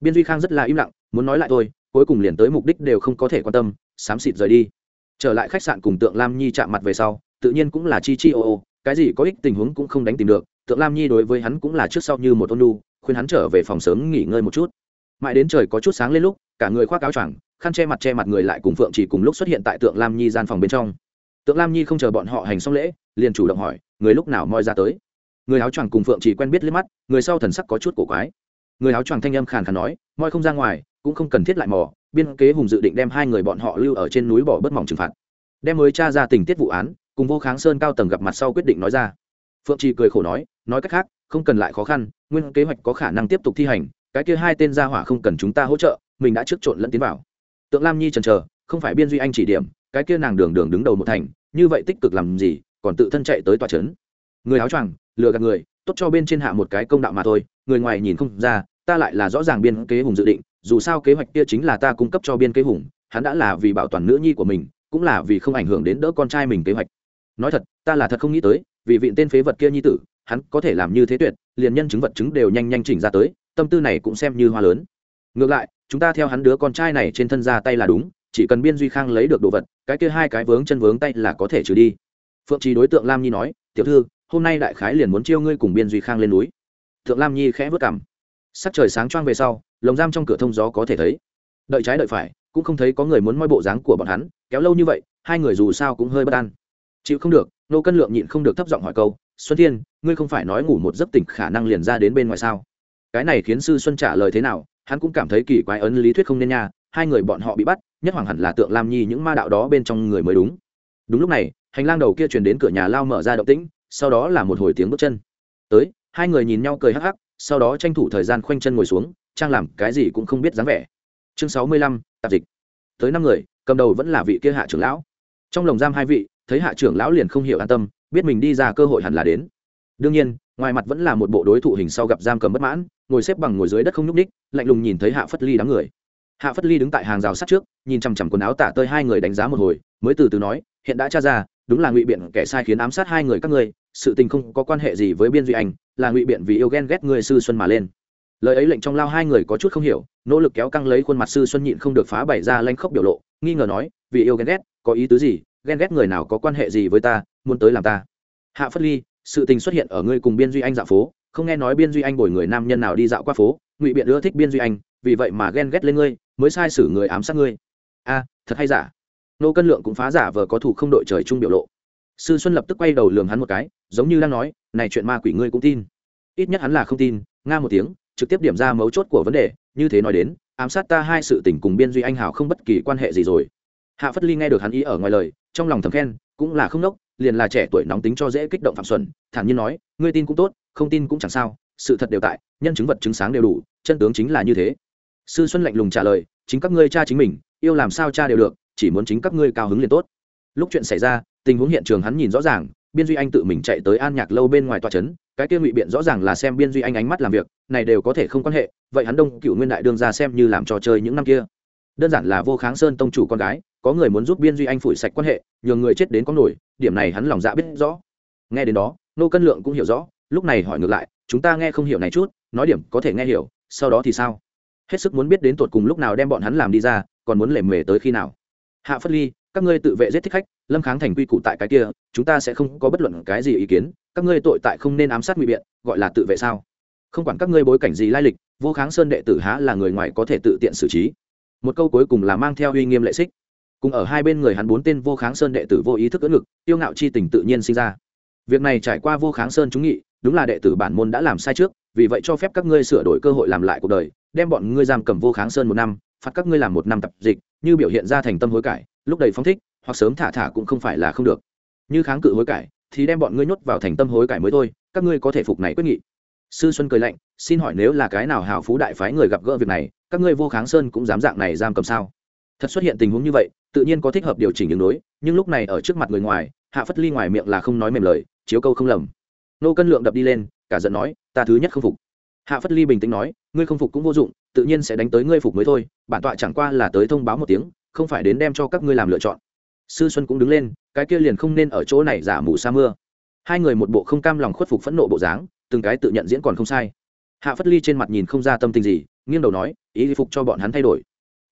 Speaker 1: Biên duy khang rất là im lặng, muốn nói lại thôi, cuối cùng liền tới mục đích đều không có thể quan tâm, xám xịt rời đi. Trở lại khách sạn cùng tượng lam nhi chạm mặt về sau, tự nhiên cũng là chi chi ô ô, cái gì có ích tình huống cũng không đánh tìm được, tượng lam nhi đối với hắn cũng là trước sau như một ôn lu khuyên hắn trở về phòng sớm nghỉ ngơi một chút. Mãi đến trời có chút sáng lên lúc, cả người khoác áo choàng khăn che mặt che mặt người lại cùng phượng chỉ cùng lúc xuất hiện tại tượng lam nhi gian phòng bên trong. Tượng lam nhi không chờ bọn họ hành xong lễ, liền chủ động hỏi, người lúc nào moi ra tới? Người áo choàng cùng phượng chỉ quen biết liếc mắt, người sau thần sắc có chút cổ quái. Người áo choàng thanh âm khàn khàn nói, moi không ra ngoài, cũng không cần thiết lại mò, biên kế hùng dự định đem hai người bọn họ lưu ở trên núi bỏ bất mỏng trừng phạt. Đem mới tra ra tình tiết vụ án, cùng vô kháng sơn cao tầng gặp mặt sau quyết định nói ra. Phượng trì cười khổ nói nói cách khác, không cần lại khó khăn, nguyên kế hoạch có khả năng tiếp tục thi hành, cái kia hai tên gia hỏa không cần chúng ta hỗ trợ, mình đã trước trộn lẫn tiến vào tượng lam nhi chần trờ không phải biên duy anh chỉ điểm, cái kia nàng đường đường đứng đầu một thành, như vậy tích cực làm gì, còn tự thân chạy tới tòa trấn người áo choàng, lừa gạt người, tốt cho bên trên hạ một cái công đạo mà thôi, người ngoài nhìn không ra, ta lại là rõ ràng biên kế hùng dự định, dù sao kế hoạch kia chính là ta cung cấp cho biên kế hùng, hắn đã là vì bảo toàn nữ nhi của mình, cũng là vì không ảnh hưởng đến đỡ con trai mình kế hoạch. Nói thật, ta là thật không nghĩ tới, vì vị tên phế vật kia nhi tử, hắn có thể làm như thế tuyệt, liền nhân chứng vật chứng đều nhanh nhanh chỉnh ra tới, tâm tư này cũng xem như hoa lớn ngược lại, chúng ta theo hắn đứa con trai này trên thân ra tay là đúng, chỉ cần biên duy khang lấy được đồ vật, cái kia hai cái vướng chân vướng tay là có thể trừ đi. Phượng trì đối tượng lam nhi nói, tiểu thư, hôm nay đại khái liền muốn chiêu ngươi cùng biên duy khang lên núi. Thượng lam nhi khẽ vớt cảm sắc trời sáng choang về sau, lồng giam trong cửa thông gió có thể thấy. Đợi trái đợi phải, cũng không thấy có người muốn moi bộ dáng của bọn hắn, kéo lâu như vậy, hai người dù sao cũng hơi bất an. Chịu không được, nô cân lượng nhịn không được thấp giọng hỏi câu, xuân thiên, ngươi không phải nói ngủ một giấc tỉnh khả năng liền ra đến bên ngoài sao? Cái này khiến sư xuân trả lời thế nào hắn cũng cảm thấy kỳ quái ấn lý thuyết không nên nha, hai người bọn họ bị bắt, nhất hoàng hẳn là tượng lam nhi những ma đạo đó bên trong người mới đúng. Đúng lúc này, hành lang đầu kia truyền đến cửa nhà lao mở ra động tĩnh, sau đó là một hồi tiếng bước chân. Tới, hai người nhìn nhau cười hắc hắc, sau đó tranh thủ thời gian khoanh chân ngồi xuống, trang làm cái gì cũng không biết dáng vẻ. Chương sáu mươi lăm, tạp dịch. Tới năm người, cầm đầu vẫn là vị kia hạ trưởng lão. Trong lồng giam hai vị, thấy hạ trưởng lão liền không hiểu an tâm, biết mình đi ra cơ hội hẳn là đến. Đương nhiên, ngoài mặt vẫn là một bộ đối thủ hình sau gặp giam cầm bất mãn ngồi xếp bằng ngồi dưới đất không nhúc ních lạnh lùng nhìn thấy hạ phất ly đám người. Hạ phất ly đứng tại hàng rào sát trước, nhìn chằm chằm quần áo tả tơi hai người đánh giá một hồi, mới từ từ nói, hiện đã tra ra, đúng là ngụy biện kẻ sai khiến ám sát hai người các ngươi, sự tình không có quan hệ gì với biên duy anh, là ngụy biện vì yêu ghen ghét người sư xuân mà lên. Lời ấy lệnh trong lao hai người có chút không hiểu, nỗ lực kéo căng lấy khuôn mặt sư xuân nhịn không được phá bày ra lanh khốc biểu lộ, nghi ngờ nói, vì yêu ghen ghét, có ý tứ gì? Ghen ghét người nào có quan hệ gì với ta, muốn tới làm ta? Hạ phất ly, sự tình xuất hiện ở ngươi cùng biên duy anh dạo phố không nghe nói biên duy anh bồi người nam nhân nào đi dạo qua phố, ngụy biện ưa thích biên duy anh, vì vậy mà ghen ghét lên ngươi, mới sai xử người ám sát ngươi. A, thật hay giả? Nô cân lượng cũng phá giả vờ có thủ không đội trời chung biểu lộ. Sư xuân lập tức quay đầu lường hắn một cái, giống như đang nói, này chuyện ma quỷ ngươi cũng tin. Ít nhất hắn là không tin, nga một tiếng, trực tiếp điểm ra mấu chốt của vấn đề, như thế nói đến, ám sát ta hai sự tình cùng biên duy anh hào không bất kỳ quan hệ gì rồi. Hạ phất ly nghe được hắn ý ở ngoài lời, trong lòng thầm khen, cũng là không nốc, liền là trẻ tuổi nóng tính cho dễ kích động phạm xuẩn, thản nhiên nói, ngươi tin cũng tốt không tin cũng chẳng sao, sự thật đều tại, nhân chứng vật chứng sáng đều đủ, chân tướng chính là như thế. Sư xuân lạnh lùng trả lời, chính các ngươi cha chính mình, yêu làm sao cha đều được, chỉ muốn chính các ngươi cao hứng liền tốt. Lúc chuyện xảy ra, tình huống hiện trường hắn nhìn rõ ràng, biên duy anh tự mình chạy tới an nhạc lâu bên ngoài tòa trấn cái kia ngụy biện rõ ràng là xem biên duy anh ánh mắt làm việc, này đều có thể không quan hệ, vậy hắn đông cựu nguyên đại đương ra xem như làm trò chơi những năm kia. Đơn giản là vô kháng sơn tông chủ con gái, có người muốn giúp biên duy anh phủi sạch quan hệ, nhường người chết đến có nổi, điểm này hắn lòng dạ biết rõ. Nghe đến đó, nô cân lượng cũng hiểu rõ lúc này hỏi ngược lại, chúng ta nghe không hiểu này chút, nói điểm có thể nghe hiểu, sau đó thì sao? Hết sức muốn biết đến tột cùng lúc nào đem bọn hắn làm đi ra, còn muốn lề mề tới khi nào. Hạ phất ly, các ngươi tự vệ giết thích khách, lâm kháng thành quy củ tại cái kia, chúng ta sẽ không có bất luận cái gì ý kiến, các ngươi tội tại không nên ám sát ngụy biện, gọi là tự vệ sao? Không quản các ngươi bối cảnh gì lai lịch, vô kháng sơn đệ tử há là người ngoài có thể tự tiện xử trí. Một câu cuối cùng là mang theo uy nghiêm lệ xích. Cùng ở hai bên người hắn bốn tên vô kháng sơn đệ tử vô ý thức ưỡn ngực, tiêu ngạo chi tình tự nhiên sinh ra. Việc này trải qua vô kháng sơn chúng nghị đúng là đệ tử bản môn đã làm sai trước, vì vậy cho phép các ngươi sửa đổi cơ hội làm lại cuộc đời, đem bọn ngươi giam cầm vô kháng sơn một năm, phạt các ngươi làm một năm tập dịch, như biểu hiện ra thành tâm hối cải, lúc đầy phong thích, hoặc sớm thả thả cũng không phải là không được. Như kháng cự hối cải, thì đem bọn ngươi nhốt vào thành tâm hối cải mới thôi, các ngươi có thể phục này quyết nghị. Sư xuân cười lạnh, xin hỏi nếu là cái nào hào phú đại phái người gặp gỡ việc này, các ngươi vô kháng sơn cũng dám dạng này giam cầm sao? Thật xuất hiện tình huống như vậy, tự nhiên có thích hợp điều chỉnh đường đối nhưng lúc này ở trước mặt người ngoài, hạ phất ly ngoài miệng là không nói mềm lời, chiếu câu không lầm nô cân lượng đập đi lên, cả giận nói, ta thứ nhất không phục. Hạ phất ly bình tĩnh nói, ngươi không phục cũng vô dụng, tự nhiên sẽ đánh tới ngươi phục mới thôi, bản tọa chẳng qua là tới thông báo một tiếng, không phải đến đem cho các ngươi làm lựa chọn. Sư xuân cũng đứng lên, cái kia liền không nên ở chỗ này giả mù sa mưa. Hai người một bộ không cam lòng khuất phục phẫn nộ bộ dáng, từng cái tự nhận diễn còn không sai. Hạ phất ly trên mặt nhìn không ra tâm tình gì, nghiêng đầu nói, ý phục cho bọn hắn thay đổi.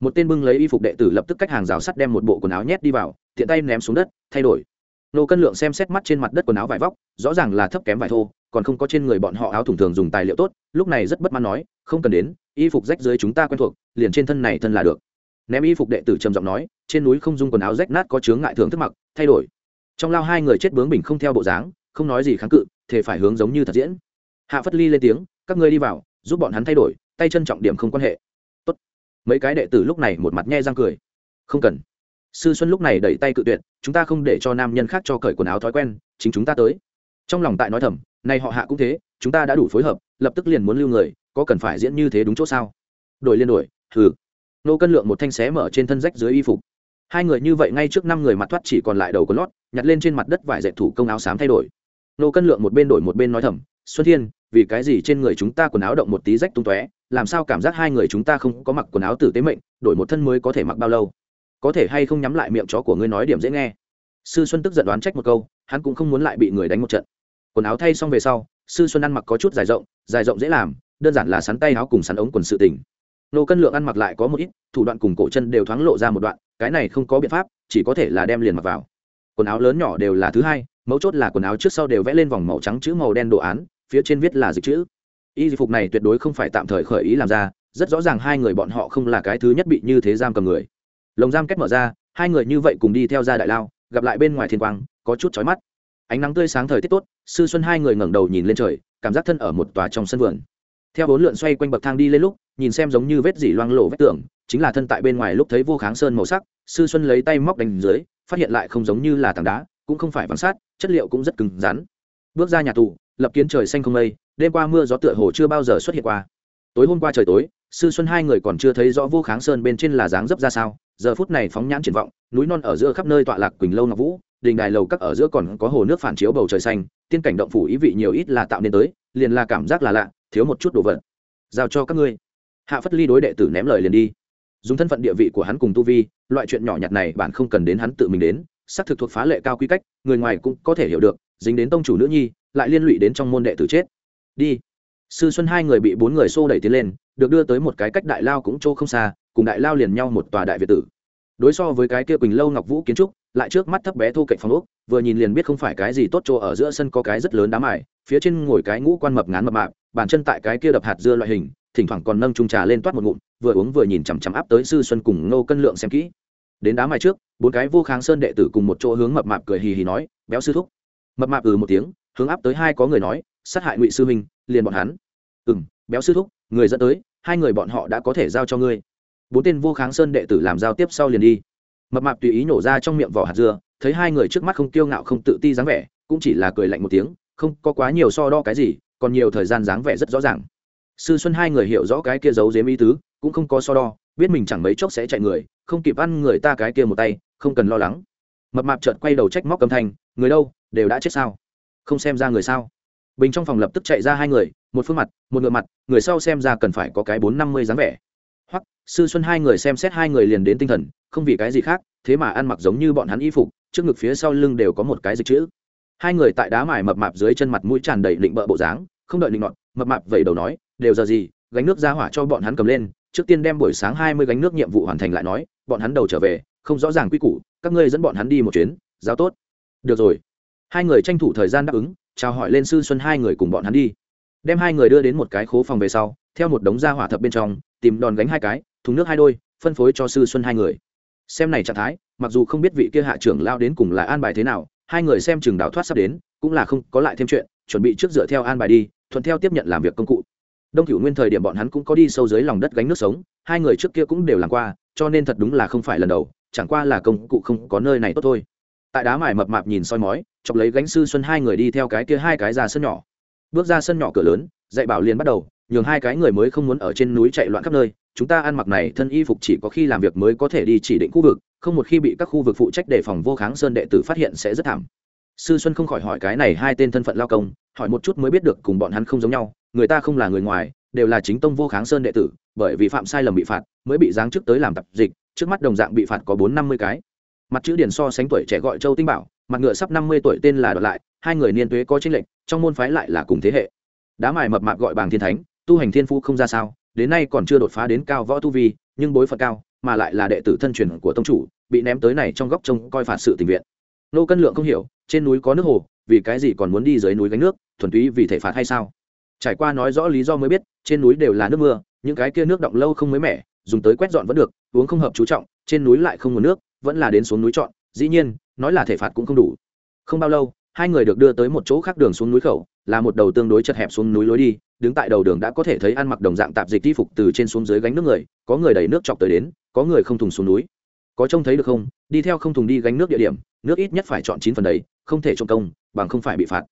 Speaker 1: Một tên bưng lấy y phục đệ tử lập tức cách hàng rào sắt đem một bộ quần áo nhét đi vào, tiện tay ném xuống đất, thay đổi nô cân lượng xem xét mắt trên mặt đất quần áo vải vóc, rõ ràng là thấp kém vải thô, còn không có trên người bọn họ áo thủng thường dùng tài liệu tốt, lúc này rất bất mãn nói, không cần đến, y phục rách dưới chúng ta quen thuộc, liền trên thân này thân là được. Ném y phục đệ tử trầm giọng nói, trên núi không dung quần áo rách nát có chướng ngại thường thức mặc, thay đổi. Trong lao hai người chết bướng bình không theo bộ dáng, không nói gì kháng cự thể phải hướng giống như thật diễn. Hạ phất ly lên tiếng, các ngươi đi vào, giúp bọn hắn thay đổi, tay chân trọng điểm không quan hệ. Tốt. mấy cái đệ tử lúc này một mặt nhe răng cười. Không cần sư xuân lúc này đẩy tay cự tuyệt, chúng ta không để cho nam nhân khác cho cởi quần áo thói quen, chính chúng ta tới. Trong lòng tại nói thầm, này họ hạ cũng thế, chúng ta đã đủ phối hợp, lập tức liền muốn lưu người, có cần phải diễn như thế đúng chỗ sao? Đổi liên đổi thử nô cân lượng một thanh xé mở trên thân rách dưới y phục. Hai người như vậy ngay trước năm người mặt thoát chỉ còn lại đầu có lót, nhặt lên trên mặt đất vải dệt thủ công áo xám thay đổi. Nô cân lượng một bên đổi một bên nói thầm, xuân thiên, vì cái gì trên người chúng ta quần áo động một tí rách tung tóe, làm sao cảm giác hai người chúng ta không có mặc quần áo tử tế mệnh, đổi một thân mới có thể mặc bao lâu? Có thể hay không nhắm lại miệng chó của ngươi nói điểm dễ nghe. Sư xuân tức giận đoán trách một câu, hắn cũng không muốn lại bị người đánh một trận. Quần áo thay xong về sau, sư xuân ăn mặc có chút dài rộng dài rộng dễ làm, đơn giản là sắn tay áo cùng sắn ống quần sự tình. Nô cân lượng ăn mặc lại có một ít, thủ đoạn cùng cổ chân đều thoáng lộ ra một đoạn, cái này không có biện pháp, chỉ có thể là đem liền mặc vào. Quần áo lớn nhỏ đều là thứ hai, mấu chốt là quần áo trước sau đều vẽ lên vòng màu trắng chữ màu đen đồ án, phía trên viết là dịch chữ. Y phục này tuyệt đối không phải tạm thời khởi ý làm ra, rất rõ ràng hai người bọn họ không là cái thứ nhất bị như thế giam cầm người lồng giam kết mở ra, hai người như vậy cùng đi theo ra đại lao, gặp lại bên ngoài thiên quang, có chút chói mắt. Ánh nắng tươi sáng thời tiết tốt, sư xuân hai người ngẩng đầu nhìn lên trời, cảm giác thân ở một tòa trong sân vườn. Theo bốn lượn xoay quanh bậc thang đi lên lúc, nhìn xem giống như vết dỉ loang lộ vết tưởng chính là thân tại bên ngoài lúc thấy vô kháng sơn màu sắc, sư xuân lấy tay móc đánh dưới, phát hiện lại không giống như là tảng đá, cũng không phải vắng sát chất liệu cũng rất cứng rắn. Bước ra nhà tù, lập kiến trời xanh không mây, đêm qua mưa gió tựa hồ chưa bao giờ xuất hiện qua. Tối hôm qua trời tối, sư xuân hai người còn chưa thấy rõ vô kháng sơn bên trên là dáng dấp ra sao giờ phút này phóng nhãn triển vọng, núi non ở giữa khắp nơi tọa lạc quỳnh lâu ngọc vũ, đình đài lầu các ở giữa còn có hồ nước phản chiếu bầu trời xanh, tiên cảnh động phủ ý vị nhiều ít là tạo nên tới, liền là cảm giác là lạ, thiếu một chút đồ vật. Giao cho các ngươi. Hạ phất ly đối đệ tử ném lời liền đi. Dùng thân phận địa vị của hắn cùng tu vi, loại chuyện nhỏ nhặt này bạn không cần đến hắn tự mình đến, xác thực thuộc phá lệ cao quy cách, người ngoài cũng có thể hiểu được, dính đến tông chủ nữ nhi, lại liên lụy đến trong môn đệ tử chết. Đi sư xuân hai người bị bốn người xô đẩy tiến lên, được đưa tới một cái cách đại lao cũng chỗ không xa, cùng đại lao liền nhau một tòa đại việt tử. Đối so với cái kia quỳnh lâu ngọc vũ kiến trúc, lại trước mắt thấp bé thu cạnh phòng ốc, vừa nhìn liền biết không phải cái gì tốt chỗ ở giữa sân có cái rất lớn đá mài, phía trên ngồi cái ngũ quan mập ngán mập mạp, bàn chân tại cái kia đập hạt dưa loại hình, thỉnh thoảng còn nâng trung trà lên toát một ngụm, vừa uống vừa nhìn chằm chằm áp tới sư xuân cùng ngô cân lượng xem kỹ. Đến đá mài trước, bốn cái vô kháng sơn đệ tử cùng một chỗ hướng mập mạp cười hì hì nói, béo sư thúc. Mập mạp ừ một tiếng, hướng áp tới hai có người nói sát hại ngụy sư huynh, liền bọn hắn. Ừ m béo sư thúc, người dẫn tới, hai người bọn họ đã có thể giao cho ngươi. Bốn tên vô kháng sơn đệ tử làm giao tiếp sau liền đi. Mập mạp tùy ý nổ ra trong miệng vỏ hạt dưa, thấy hai người trước mắt không kiêu ngạo không tự ti dáng vẻ, cũng chỉ là cười lạnh một tiếng, không có quá nhiều so đo cái gì, còn nhiều thời gian dáng vẻ rất rõ ràng. Sư xuân hai người hiểu rõ cái kia giấu dếm ý tứ, cũng không có so đo, biết mình chẳng mấy chốc sẽ chạy người, không kịp ăn người ta cái kia một tay, không cần lo lắng. Mập mạp chợt quay đầu trách móc cầm thanh, người đâu, đều đã chết sao? Không xem ra người sao? Bình trong phòng lập tức chạy ra hai người, một phương mặt, một ngựa mặt, người sau xem ra cần phải có cái bốn năm mươi dáng vẻ. Hoặc, sư xuân hai người xem xét hai người liền đến tinh thần, không vì cái gì khác, thế mà ăn mặc giống như bọn hắn y phục, trước ngực phía sau lưng đều có một cái dịch chữ. Hai người tại đá mài mập mạp dưới chân mặt mũi tràn đầy định bợ bộ dáng, không đợi định nọt, mập mạp vẩy đầu nói, đều giờ gì, gánh nước ra hỏa cho bọn hắn cầm lên, trước tiên đem buổi sáng hai mươi gánh nước nhiệm vụ hoàn thành lại nói, bọn hắn đầu trở về, không rõ ràng quy củ, các ngươi dẫn bọn hắn đi một chuyến giáo tốt. Được rồi. Hai người tranh thủ thời gian đáp ứng chào hỏi lên sư xuân hai người cùng bọn hắn đi. Đem hai người đưa đến một cái khố phòng về sau, theo một đống da hỏa thập bên trong, tìm đòn gánh hai cái, thùng nước hai đôi, phân phối cho sư xuân hai người. Xem này trạng thái, mặc dù không biết vị kia hạ trưởng lao đến cùng là an bài thế nào, hai người xem chừng đào thoát sắp đến, cũng là không có lại thêm chuyện, chuẩn bị trước dựa theo an bài đi, thuận theo tiếp nhận làm việc công cụ. Đông cửu nguyên thời điểm bọn hắn cũng có đi sâu dưới lòng đất gánh nước sống, hai người trước kia cũng đều làm qua, cho nên thật đúng là không phải lần đầu, chẳng qua là công cụ không có nơi này tốt thôi tại đá mải mập mạp nhìn soi mói, chọc lấy gánh sư xuân hai người đi theo cái kia hai cái ra sân nhỏ. Bước ra sân nhỏ cửa lớn, dạy bảo liền bắt đầu, nhường hai cái người mới không muốn ở trên núi chạy loạn khắp nơi, chúng ta ăn mặc này thân y phục chỉ có khi làm việc mới có thể đi chỉ định khu vực, không một khi bị các khu vực phụ trách đề phòng vô kháng sơn đệ tử phát hiện sẽ rất thảm. Sư xuân không khỏi hỏi cái này hai tên thân phận lao công, hỏi một chút mới biết được cùng bọn hắn không giống nhau, người ta không là người ngoài, đều là chính tông vô kháng sơn đệ tử, bởi vì phạm sai lầm bị phạt, mới bị giáng chức tới làm tập dịch, trước mắt đồng dạng bị phạt có bốn năm mươi cái mặt chữ điển so sánh tuổi trẻ gọi châu tinh bảo, mặt ngựa sắp năm mươi tuổi tên là đoạt lại, hai người niên tuế có tranh lệch, trong môn phái lại là cùng thế hệ. Đá mài mập mạp gọi bàng thiên thánh, tu hành thiên phu không ra sao, đến nay còn chưa đột phá đến cao võ tu vi, nhưng bối phận cao, mà lại là đệ tử thân truyền của tông chủ, bị ném tới này trong góc trông coi phạt sự tình viện. Nô cân lượng không hiểu, trên núi có nước hồ, vì cái gì còn muốn đi dưới núi gánh nước, thuần túy vì thể phạt hay sao? Trải qua nói rõ lý do mới biết, trên núi đều là nước mưa, những cái kia nước động lâu không mới mẻ, dùng tới quét dọn vẫn được, uống không hợp chú trọng, trên núi lại không nguồn nước vẫn là đến xuống núi chọn, dĩ nhiên, nói là thể phạt cũng không đủ. Không bao lâu, hai người được đưa tới một chỗ khác đường xuống núi khẩu, là một đầu tương đối chật hẹp xuống núi lối đi, đứng tại đầu đường đã có thể thấy ăn mặc đồng dạng tạp dịch y phục từ trên xuống dưới gánh nước người, có người đẩy nước chọc tới đến, có người không thùng xuống núi. Có trông thấy được không? Đi theo không thùng đi gánh nước địa điểm, nước ít nhất phải chọn chín phần đấy không thể trộm công, bằng không phải bị phạt.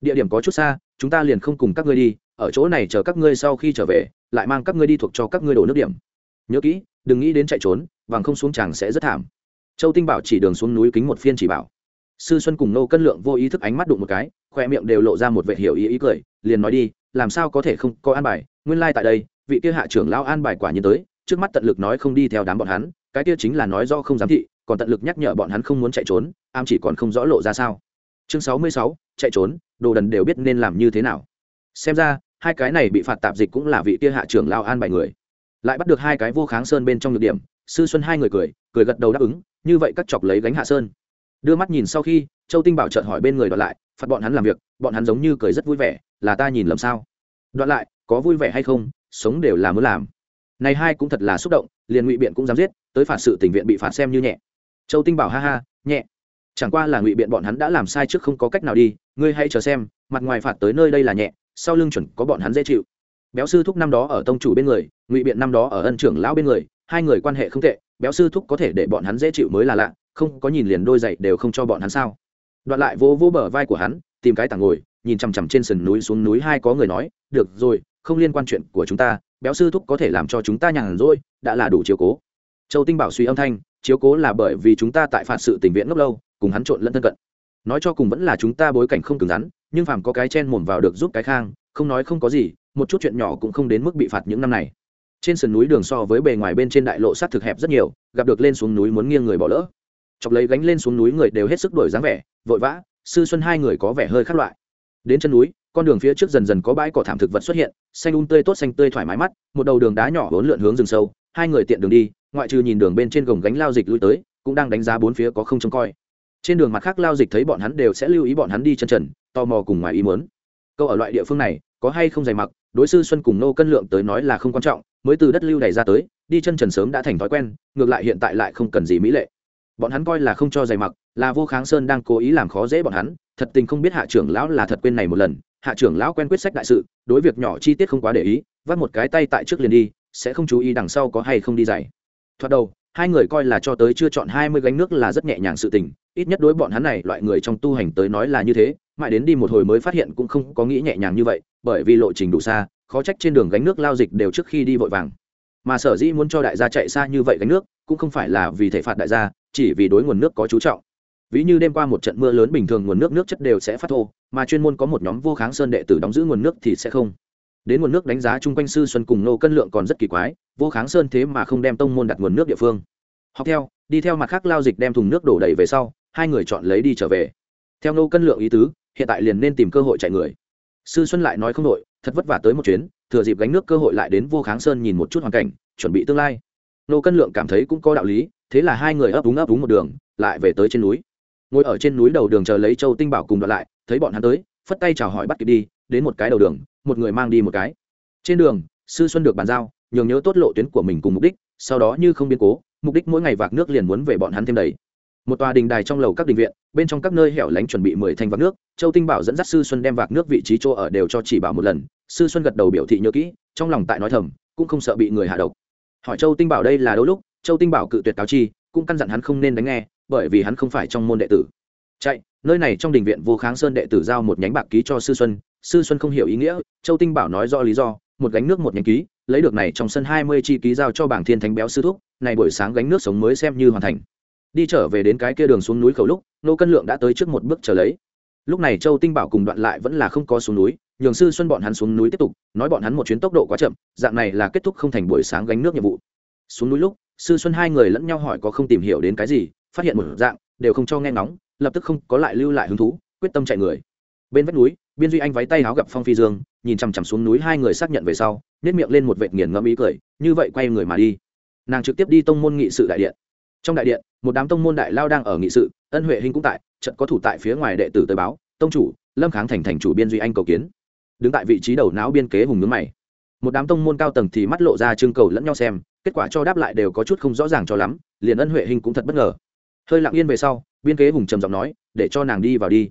Speaker 1: Địa điểm có chút xa, chúng ta liền không cùng các ngươi đi, ở chỗ này chờ các ngươi sau khi trở về, lại mang các ngươi đi thuộc cho các ngươi đổ nước điểm. Nhớ kỹ, đừng nghĩ đến chạy trốn, bằng không xuống chàng sẽ rất thảm châu tinh bảo chỉ đường xuống núi kính một phiên chỉ bảo. Sư xuân cùng nô cân lượng vô ý thức ánh mắt đụng một cái khoe miệng đều lộ ra một vệ hiểu ý ý cười, liền nói đi, làm sao có thể không có an bài, nguyên lai、like、tại đây, vị kia hạ trưởng lao an bài quả nhiên tới, trước mắt tận lực nói không đi theo đám bọn hắn, cái kia chính là nói do không dám thị, còn tận lực nhắc nhở bọn hắn không muốn chạy trốn, am chỉ còn không rõ lộ ra sao. Chương sáu mươi sáu, chạy trốn, đồ đần đều biết nên làm như thế nào. Xem ra, hai cái này bị phạt tạp dịch cũng là vị kia hạ trưởng lao an bài người. Lại bắt được hai cái vô kháng sơn bên trong nhược điểm sư xuân hai người cười cười gật đầu đáp ứng, như vậy các chọc lấy gánh hạ sơn. Đưa mắt nhìn sau khi, châu tinh bảo chợt hỏi bên người đoạn lại, phạt bọn hắn làm việc, bọn hắn giống như cười rất vui vẻ, là ta nhìn lầm sao? Đoạn lại, có vui vẻ hay không? Sống đều là muốn làm. Này hai cũng thật là xúc động, liền ngụy biện cũng dám giết, tới phạt sự tình viện bị phạt xem như nhẹ. Châu tinh bảo ha ha, nhẹ. Chẳng qua là ngụy biện bọn hắn đã làm sai trước không có cách nào đi, ngươi hãy chờ xem, mặt ngoài phạt tới nơi đây là nhẹ, sau lưng chuẩn có bọn hắn dễ chịu. Béo sư thúc năm đó ở tông chủ bên người, ngụy biện năm đó ở ân trưởng lão bên người hai người quan hệ không tệ, béo sư thúc có thể để bọn hắn dễ chịu mới là lạ, không có nhìn liền đôi dậy đều không cho bọn hắn sao. Đoạn lại vô vô bờ vai của hắn, tìm cái tảng ngồi, nhìn chằm chằm trên sườn núi xuống núi hai có người nói, được rồi, không liên quan chuyện của chúng ta, béo sư thúc có thể làm cho chúng ta nhàn rỗi, đã là đủ chiếu cố. Châu tinh bảo suy âm thanh, chiếu cố là bởi vì chúng ta tại phạt sự tình viện ngốc lâu, cùng hắn trộn lẫn thân cận. Nói cho cùng vẫn là chúng ta bối cảnh không cứng rắn, nhưng phàm có cái chen mồm vào được giúp cái khang, không nói không có gì, một chút chuyện nhỏ cũng không đến mức bị phạt những năm này trên sườn núi đường so với bề ngoài bên trên đại lộ sát thực hẹp rất nhiều, gặp được lên xuống núi muốn nghiêng người bỏ lỡ. Chọc lấy gánh lên xuống núi người đều hết sức đổi dáng vẻ, vội vã, sư xuân hai người có vẻ hơi khác loại. Đến chân núi, con đường phía trước dần dần có bãi cỏ thảm thực vật xuất hiện, xanh un um tươi tốt xanh tươi thoải mái mắt, một đầu đường đá nhỏ bốn lượn hướng rừng sâu, hai người tiện đường đi, ngoại trừ nhìn đường bên trên gồng gánh lao dịch lui tới, cũng đang đánh giá bốn phía có không trông coi. Trên đường mặt khác lao dịch thấy bọn hắn đều sẽ lưu ý bọn hắn đi chân trần, tò mò cùng ngoài ý muốn. Câu ở loại địa phương này, có hay không dày mặc, đối sư xuân cùng nô cân lượng tới nói là không quan trọng mới từ đất lưu đày ra tới, đi chân trần sớm đã thành thói quen, ngược lại hiện tại lại không cần gì mỹ lệ bọn hắn coi là không cho giày mặc, là vô kháng sơn đang cố ý làm khó dễ bọn hắn, thật tình không biết hạ trưởng lão là thật quên này một lần, hạ trưởng lão quen quyết sách đại sự, đối việc nhỏ chi tiết không quá để ý vắt một cái tay tại trước liền đi, sẽ không chú ý đằng sau có hay không đi giày. thoạt đầu, hai người coi là cho tới chưa chọn hai mươi gánh nước là rất nhẹ nhàng sự tình, ít nhất đối bọn hắn này, loại người trong tu hành tới nói là như thế, mãi đến đi một hồi mới phát hiện cũng không có nghĩ nhẹ nhàng như vậy, bởi vì lộ trình đủ xa khó trách trên đường gánh nước lao dịch đều trước khi đi vội vàng. Mà sở dĩ muốn cho đại gia chạy xa như vậy gánh nước, cũng không phải là vì thể phạt đại gia, chỉ vì đối nguồn nước có chú trọng. Ví như đêm qua một trận mưa lớn bình thường nguồn nước nước chất đều sẽ phát thô, mà chuyên môn có một nhóm vô kháng sơn đệ tử đóng giữ nguồn nước thì sẽ không. Đến nguồn nước đánh giá chung quanh sư xuân cùng nô cân lượng còn rất kỳ quái, vô kháng sơn thế mà không đem tông môn đặt nguồn nước địa phương. Học theo, đi theo mặt khác lao dịch đem thùng nước đổ đầy về sau, hai người chọn lấy đi trở về. Theo nô cân lượng ý tứ, hiện tại liền nên tìm cơ hội chạy người. Sư xuân lại nói không đội thật vất vả tới một chuyến, thừa dịp gánh nước cơ hội lại đến vô kháng sơn nhìn một chút hoàn cảnh, chuẩn bị tương lai. Nô cân lượng cảm thấy cũng có đạo lý, thế là hai người ấp úng ấp úng một đường, lại về tới trên núi. Ngồi ở trên núi đầu đường chờ lấy châu tinh bảo cùng đoạn lại, thấy bọn hắn tới, phất tay chào hỏi bắt kịp đi, đến một cái đầu đường, một người mang đi một cái. Trên đường, sư xuân được bàn giao, nhường nhớ tốt lộ tuyến của mình cùng mục đích, sau đó như không biến cố, mục đích mỗi ngày vạc nước liền muốn về bọn hắn thêm đầy. Một tòa đình đài trong lầu các đình viện, bên trong các nơi hẻo lánh chuẩn bị mười thanh vạc nước, châu tinh bảo dẫn dắt sư xuân đem vạc nước vị trí chỗ ở đều cho chỉ bảo một lần sư xuân gật đầu biểu thị nhớ kỹ, trong lòng tại nói thầm, cũng không sợ bị người hạ độc. Hỏi châu tinh bảo đây là đâu lúc, châu tinh bảo cự tuyệt cáo chi, cũng căn dặn hắn không nên đánh nghe, bởi vì hắn không phải trong môn đệ tử. Chạy, nơi này trong đình viện vô kháng sơn đệ tử giao một nhánh bạc ký cho sư xuân sư xuân không hiểu ý nghĩa, châu tinh bảo nói do lý do, một gánh nước một nhánh ký, lấy được này trong sân hai mươi chi ký giao cho bảng thiên thánh béo sư thúc, này buổi sáng gánh nước sống mới xem như hoàn thành. Đi trở về đến cái kia đường xuống núi khẩu lúc, nô cân lượng đã tới trước một bước chờ lấy. Lúc này châu tinh bảo cùng đoạn lại vẫn là không có xuống núi nhường sư xuân bọn hắn xuống núi tiếp tục, nói bọn hắn một chuyến tốc độ quá chậm, dạng này là kết thúc không thành buổi sáng gánh nước nhiệm vụ. Xuống núi lúc, sư xuân hai người lẫn nhau hỏi có không tìm hiểu đến cái gì, phát hiện một dạng, đều không cho nghe ngóng, lập tức không có lại lưu lại hứng thú, quyết tâm chạy người. Bên vách núi, biên duy anh váy tay áo gặp phong phi dương, nhìn chằm chằm xuống núi hai người xác nhận về sau nếp miệng lên một vệt nghiền ngẫm ý cười, như vậy quay người mà đi. Nàng trực tiếp đi tông môn nghị sự đại điện. Trong đại điện, một đám tông môn đại lao đang ở nghị sự, ân huệ hình cũng tại trận có thủ tại phía ngoài đệ tử tới báo, tông chủ, lâm kháng thành thành chủ biên duy anh cầu kiến đứng tại vị trí đầu não biên kế hùng nướng mày. Một đám tông môn cao tầng thì mắt lộ ra trưng cầu lẫn nhau xem, kết quả cho đáp lại đều có chút không rõ ràng cho lắm, liền ân huệ hình cũng thật bất ngờ. Hơi lặng yên về sau, biên kế hùng trầm giọng nói, để cho nàng đi vào đi.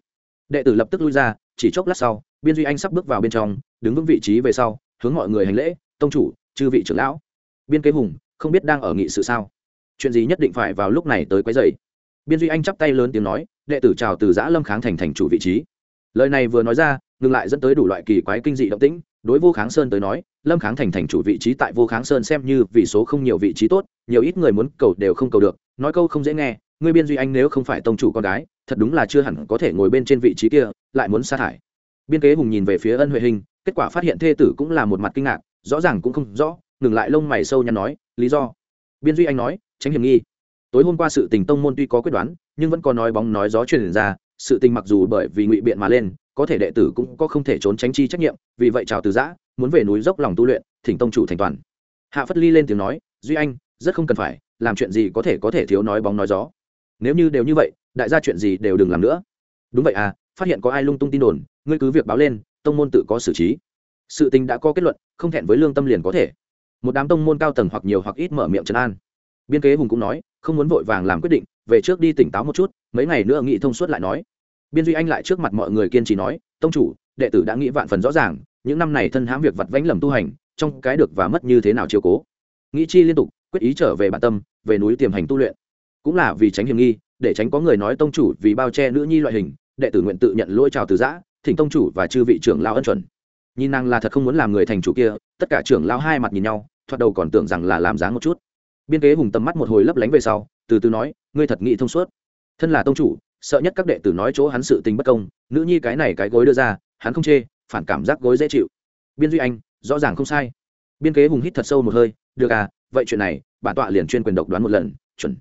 Speaker 1: Đệ tử lập tức lui ra, chỉ chốc lát sau, biên duy anh sắp bước vào bên trong, đứng vững vị trí về sau, hướng mọi người hành lễ, tông chủ, chư vị trưởng lão. Biên kế hùng, không biết đang ở nghị sự sao. Chuyện gì nhất định phải vào lúc này tới quấy dày biên duy anh chắp tay lớn tiếng nói, đệ tử chào từ giã lâm kháng thành thành chủ vị trí. Lời này vừa nói ra ngừng lại dẫn tới đủ loại kỳ quái kinh dị động tĩnh, đối vô kháng sơn tới nói, lâm kháng thành thành chủ vị trí tại vô kháng sơn xem như vì số không nhiều vị trí tốt, nhiều ít người muốn cầu đều không cầu được, nói câu không dễ nghe, ngươi biên duy anh nếu không phải tông chủ con gái, thật đúng là chưa hẳn có thể ngồi bên trên vị trí kia, lại muốn sa thải. Biên kế hùng nhìn về phía ân huệ hình, kết quả phát hiện thê tử cũng là một mặt kinh ngạc, rõ ràng cũng không rõ, ngừng lại lông mày sâu nhăn nói, lý do? Biên duy anh nói, tránh hiểm nghi. Tối hôm qua sự tình tông môn tuy có quyết đoán, nhưng vẫn có nói bóng nói gió truyền ra, sự tình mặc dù bởi vì ngụy biện mà lên có thể đệ tử cũng có không thể trốn tránh chi trách nhiệm, vì vậy chào từ giã, muốn về núi dốc lòng tu luyện, thỉnh tông chủ thành toàn. Hạ phất ly lên tiếng nói, duy anh, rất không cần phải, làm chuyện gì có thể có thể thiếu nói bóng nói gió. Nếu như đều như vậy, đại gia chuyện gì đều đừng làm nữa. Đúng vậy à phát hiện có ai lung tung tin đồn, ngươi cứ việc báo lên, tông môn tự có xử trí. Sự tình đã có kết luận, không thẹn với lương tâm liền có thể. Một đám tông môn cao tầng hoặc nhiều hoặc ít mở miệng trấn an. Biên kế hùng cũng nói, không muốn vội vàng làm quyết định, về trước đi tỉnh táo một chút, mấy ngày nữa nghị thông suốt lại nói biên duy anh lại trước mặt mọi người kiên trì nói, tông chủ, đệ tử đã nghĩ vạn phần rõ ràng, những năm này thân hãm việc vặt vãnh lầm tu hành, trong cái được và mất như thế nào chiều cố? Nghĩ chi liên tục, quyết ý trở về bản tâm, về núi tiềm hành tu luyện. Cũng là vì tránh hiểm nghi, để tránh có người nói tông chủ vì bao che nữ nhi loại hình, đệ tử nguyện tự nhận lỗi trào từ giã, thỉnh tông chủ và chư vị trưởng lao ân chuẩn. Nhìn nàng là thật không muốn làm người thành chủ kia, tất cả trưởng lao hai mặt nhìn nhau, thoạt đầu còn tưởng rằng là làm dáng một chút. Biên kế hùng tầm mắt một hồi lấp lánh về sau, từ từ nói, ngươi thật nghĩ thông suốt. Thân là tông chủ sợ nhất các đệ tử nói chỗ hắn sự tình bất công, nữ nhi cái này cái gối đưa ra, hắn không chê, phản cảm giác gối dễ chịu. Biên duy anh, rõ ràng không sai. Biên kế hùng hít thật sâu một hơi, được à vậy chuyện này, bản tọa liền chuyên quyền độc đoán một lần, chuẩn.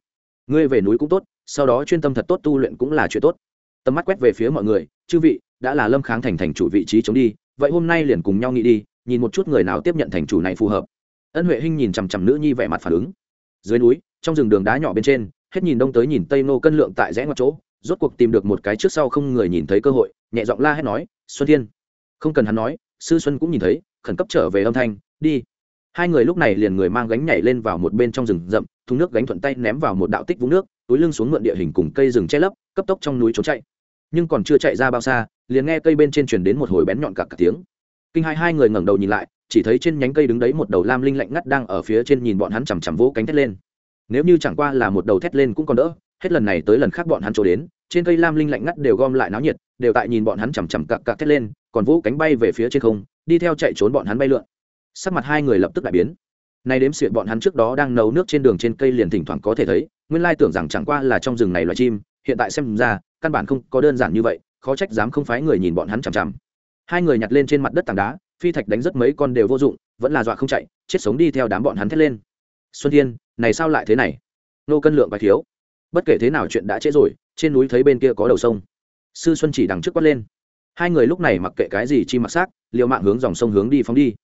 Speaker 1: Ngươi về núi cũng tốt, sau đó chuyên tâm thật tốt tu luyện cũng là chuyện tốt. Tầm mắt quét về phía mọi người, chư vị, đã là lâm kháng thành thành chủ vị trí chống đi, vậy hôm nay liền cùng nhau nghĩ đi, nhìn một chút người nào tiếp nhận thành chủ này phù hợp. Ân huệ hinh nhìn chằm chằm nữ nhi vẻ mặt phản ứng. Dưới núi, trong rừng đường đá nhỏ bên trên, hết nhìn đông tới nhìn tây nô cân lượng tại rẽ ngoặt chỗ rốt cuộc tìm được một cái trước sau không người nhìn thấy cơ hội, nhẹ giọng la hét nói, xuân thiên. Không cần hắn nói, sư xuân cũng nhìn thấy, khẩn cấp trở về âm thanh, đi. Hai người lúc này liền người mang gánh nhảy lên vào một bên trong rừng rậm, thùng nước gánh thuận tay ném vào một đạo tích vũng nước, túi lưng xuống mượn địa hình cùng cây rừng che lấp, cấp tốc trong núi trốn chạy. Nhưng còn chưa chạy ra bao xa, liền nghe cây bên trên truyền đến một hồi bén nhọn cả cả tiếng. Kinh hai hai người ngẩng đầu nhìn lại, chỉ thấy trên nhánh cây đứng đấy một đầu lam linh lạnh ngắt đang ở phía trên nhìn bọn hắn chằm chằm vỗ cánh thét lên. Nếu như chẳng qua là một đầu thét lên cũng còn đỡ hết lần này tới lần khác bọn hắn trốn đến, trên cây lam linh lạnh ngắt đều gom lại náo nhiệt, đều tại nhìn bọn hắn chằm chằm cặp cặp thét lên, còn vũ cánh bay về phía trên không, đi theo chạy trốn bọn hắn bay lượn. Sắc mặt hai người lập tức đại biến. Nay đếm xịt bọn hắn trước đó đang nấu nước trên đường trên cây liền thỉnh thoảng có thể thấy, nguyên lai tưởng rằng chẳng qua là trong rừng này loài chim, hiện tại xem ra, căn bản không có đơn giản như vậy, khó trách dám không phái người nhìn bọn hắn chằm chằm. Hai người nhặt lên trên mặt đất tảng đá, phi thạch đánh rất mấy con đều vô dụng, vẫn là dọa không chạy, chết sống đi theo đám bọn hắn thét lên. Xuân thiên, này sao lại thế này? Nô cân lượng bài thiếu bất kể thế nào chuyện đã trễ rồi, trên núi thấy bên kia có đầu sông. Sư xuân chỉ đằng trước quát lên. Hai người lúc này mặc kệ cái gì chi mặc xác liệu mạng hướng dòng sông hướng đi phóng đi.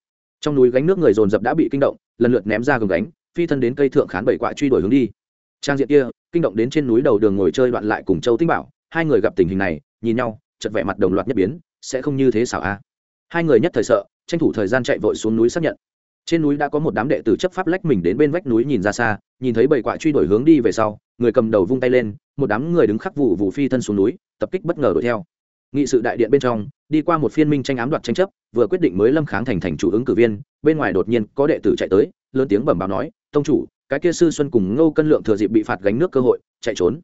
Speaker 1: Trong núi gánh nước người dồn dập đã bị kinh động, lần lượt ném ra gầm gánh, phi thân đến cây thượng khán bảy quạ truy đuổi hướng đi. Trang diện kia, kinh động đến trên núi đầu đường ngồi chơi đoạn lại cùng châu tinh bảo, hai người gặp tình hình này, nhìn nhau chật vẻ mặt đồng loạt nhất biến, sẽ không như thế xảo a. Hai người nhất thời sợ, tranh thủ thời gian chạy vội xuống núi xác nhận. Trên núi đã có một đám đệ tử chấp pháp lách mình đến bên vách núi nhìn ra xa, nhìn thấy bảy quạ truy đuổi hướng đi về sau người cầm đầu vung tay lên, một đám người đứng khắc vụ vụ phi thân xuống núi, tập kích bất ngờ đuổi theo. Nghị sự đại điện bên trong, đi qua một phiên minh tranh ám đoạt tranh chấp, vừa quyết định mới lâm kháng thành thành chủ ứng cử viên, bên ngoài đột nhiên có đệ tử chạy tới, lớn tiếng bẩm báo nói, tông chủ, cái kia sư xuân cùng ngô cân lượng thừa dịp bị phạt gánh nước cơ hội, chạy trốn.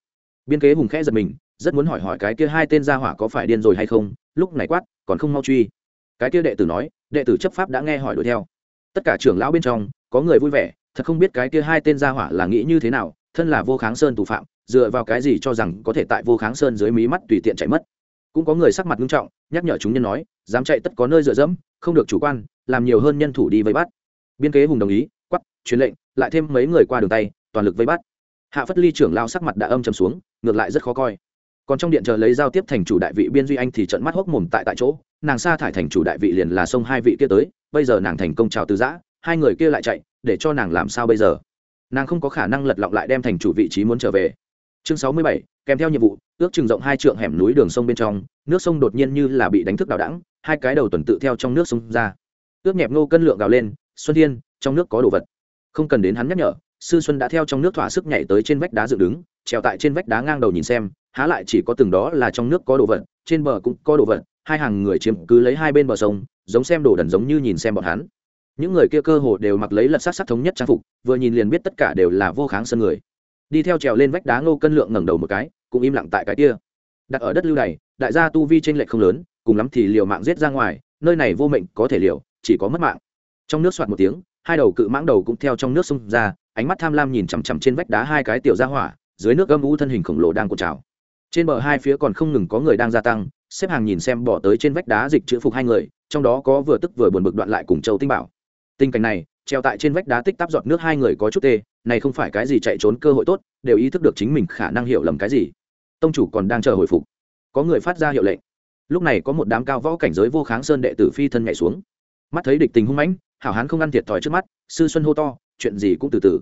Speaker 1: Biên kế hùng khẽ giật mình, rất muốn hỏi hỏi cái kia hai tên gia hỏa có phải điên rồi hay không, lúc này quát, còn không mau truy. Cái kia đệ tử nói, đệ tử chấp pháp đã nghe hỏi đuổi theo. Tất cả trưởng lão bên trong, có người vui vẻ, thật không biết cái kia hai tên gia hỏa là nghĩ như thế nào thân là vô kháng sơn tù phạm, dựa vào cái gì cho rằng có thể tại vô kháng sơn dưới mí mắt tùy tiện chạy mất? Cũng có người sắc mặt nghiêm trọng, nhắc nhở chúng nhân nói, dám chạy tất có nơi dựa dẫm, không được chủ quan, làm nhiều hơn nhân thủ đi vây bắt. Biên kế hùng đồng ý quắp truyền lệnh, lại thêm mấy người qua đường tay, toàn lực vây bắt. Hạ phất ly trưởng lao sắc mặt đã âm trầm xuống, ngược lại rất khó coi. Còn trong điện chờ lấy giao tiếp thành chủ đại vị biên duy anh thì trận mắt hốc mồm tại tại chỗ, nàng sa thải thành chủ đại vị liền là xông hai vị kia tới, bây giờ nàng thành công trào từ giã, hai người kia lại chạy, để cho nàng làm sao bây giờ? Nàng không có khả năng lật lọng lại đem thành chủ vị trí muốn trở về. Chương sáu mươi bảy, kèm theo nhiệm vụ, ước chừng rộng hai trượng hẻm núi đường sông bên trong, nước sông đột nhiên như là bị đánh thức đào đẳng hai cái đầu tuần tự theo trong nước sông ra. Ước nhẹp ngô cân lượng gào lên, xuân thiên, trong nước có đồ vật. Không cần đến hắn nhắc nhở, sư xuân đã theo trong nước thỏa sức nhảy tới trên vách đá dựng đứng, trèo tại trên vách đá ngang đầu nhìn xem, há lại chỉ có từng đó là trong nước có đồ vật, trên bờ cũng có đồ vật, hai hàng người chiếm cứ lấy hai bên bờ sông, giống xem đồ đần giống như nhìn xem bọn hắn những người kia cơ hồ đều mặc lấy lật sát sắc thống nhất trang phục, vừa nhìn liền biết tất cả đều là vô kháng sân người. Đi theo trèo lên vách đá ngô cân lượng ngẩng đầu một cái, cũng im lặng tại cái kia. Đặt ở đất lưu này, đại gia tu vi tranh lệch không lớn, cùng lắm thì liều mạng giết ra ngoài, nơi này vô mệnh có thể liều, chỉ có mất mạng. Trong nước soạt một tiếng, hai đầu cự mãng đầu cũng theo trong nước xông ra, ánh mắt tham lam nhìn chằm chằm trên vách đá hai cái tiểu ra hỏa, dưới nước âm u thân hình khổng lồ đang cột trào. Trên bờ hai phía còn không ngừng có người đang gia tăng, xếp hàng nhìn xem bỏ tới trên vách đá dịch chữ phục hai người, trong đó có vừa tức vừa buồn bực đoạn lại cùng châu tinh bảo tình cảnh này, treo tại trên vách đá tích tắp giọt nước hai người có chút tê, này không phải cái gì chạy trốn cơ hội tốt, đều ý thức được chính mình khả năng hiểu lầm cái gì. Tông chủ còn đang chờ hồi phục. Có người phát ra hiệu lệnh. Lúc này có một đám cao võ cảnh giới vô kháng sơn đệ tử phi thân nhảy xuống. Mắt thấy địch tình hung mãnh, hảo hán không ăn thiệt thòi trước mắt, sư xuân hô to, chuyện gì cũng từ từ.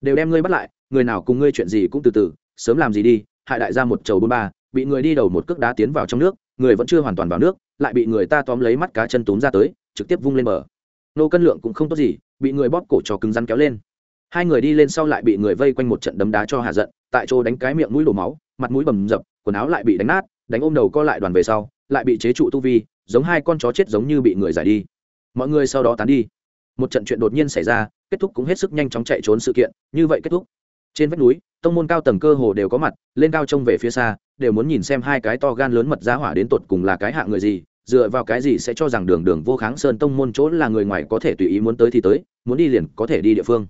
Speaker 1: Đều đem ngươi bắt lại, người nào cùng ngươi chuyện gì cũng từ từ, sớm làm gì đi, hại đại gia một chầu bôn ba, bị người đi đầu một cước đá tiến vào trong nước, người vẫn chưa hoàn toàn vào nước, lại bị người ta tóm lấy mắt cá chân túm ra tới, trực tiếp vung lên bờ nô cân lượng cũng không tốt gì, bị người bóp cổ cho cứng rắn kéo lên. Hai người đi lên sau lại bị người vây quanh một trận đấm đá cho hạ giận, tại chỗ đánh cái miệng mũi đổ máu, mặt mũi bầm dập, quần áo lại bị đánh nát, đánh ôm đầu co lại đoàn về sau, lại bị chế trụ tu vi, giống hai con chó chết giống như bị người giải đi. Mọi người sau đó tán đi. Một trận chuyện đột nhiên xảy ra, kết thúc cũng hết sức nhanh chóng chạy trốn sự kiện, như vậy kết thúc. Trên vách núi, tông môn cao tầng cơ hồ đều có mặt, lên cao trông về phía xa, đều muốn nhìn xem hai cái to gan lớn mật giá hỏa đến tột cùng là cái hạ người gì dựa vào cái gì sẽ cho rằng đường đường vô kháng sơn tông môn chỗ là người ngoài có thể tùy ý muốn tới thì tới, muốn đi liền có thể đi địa phương.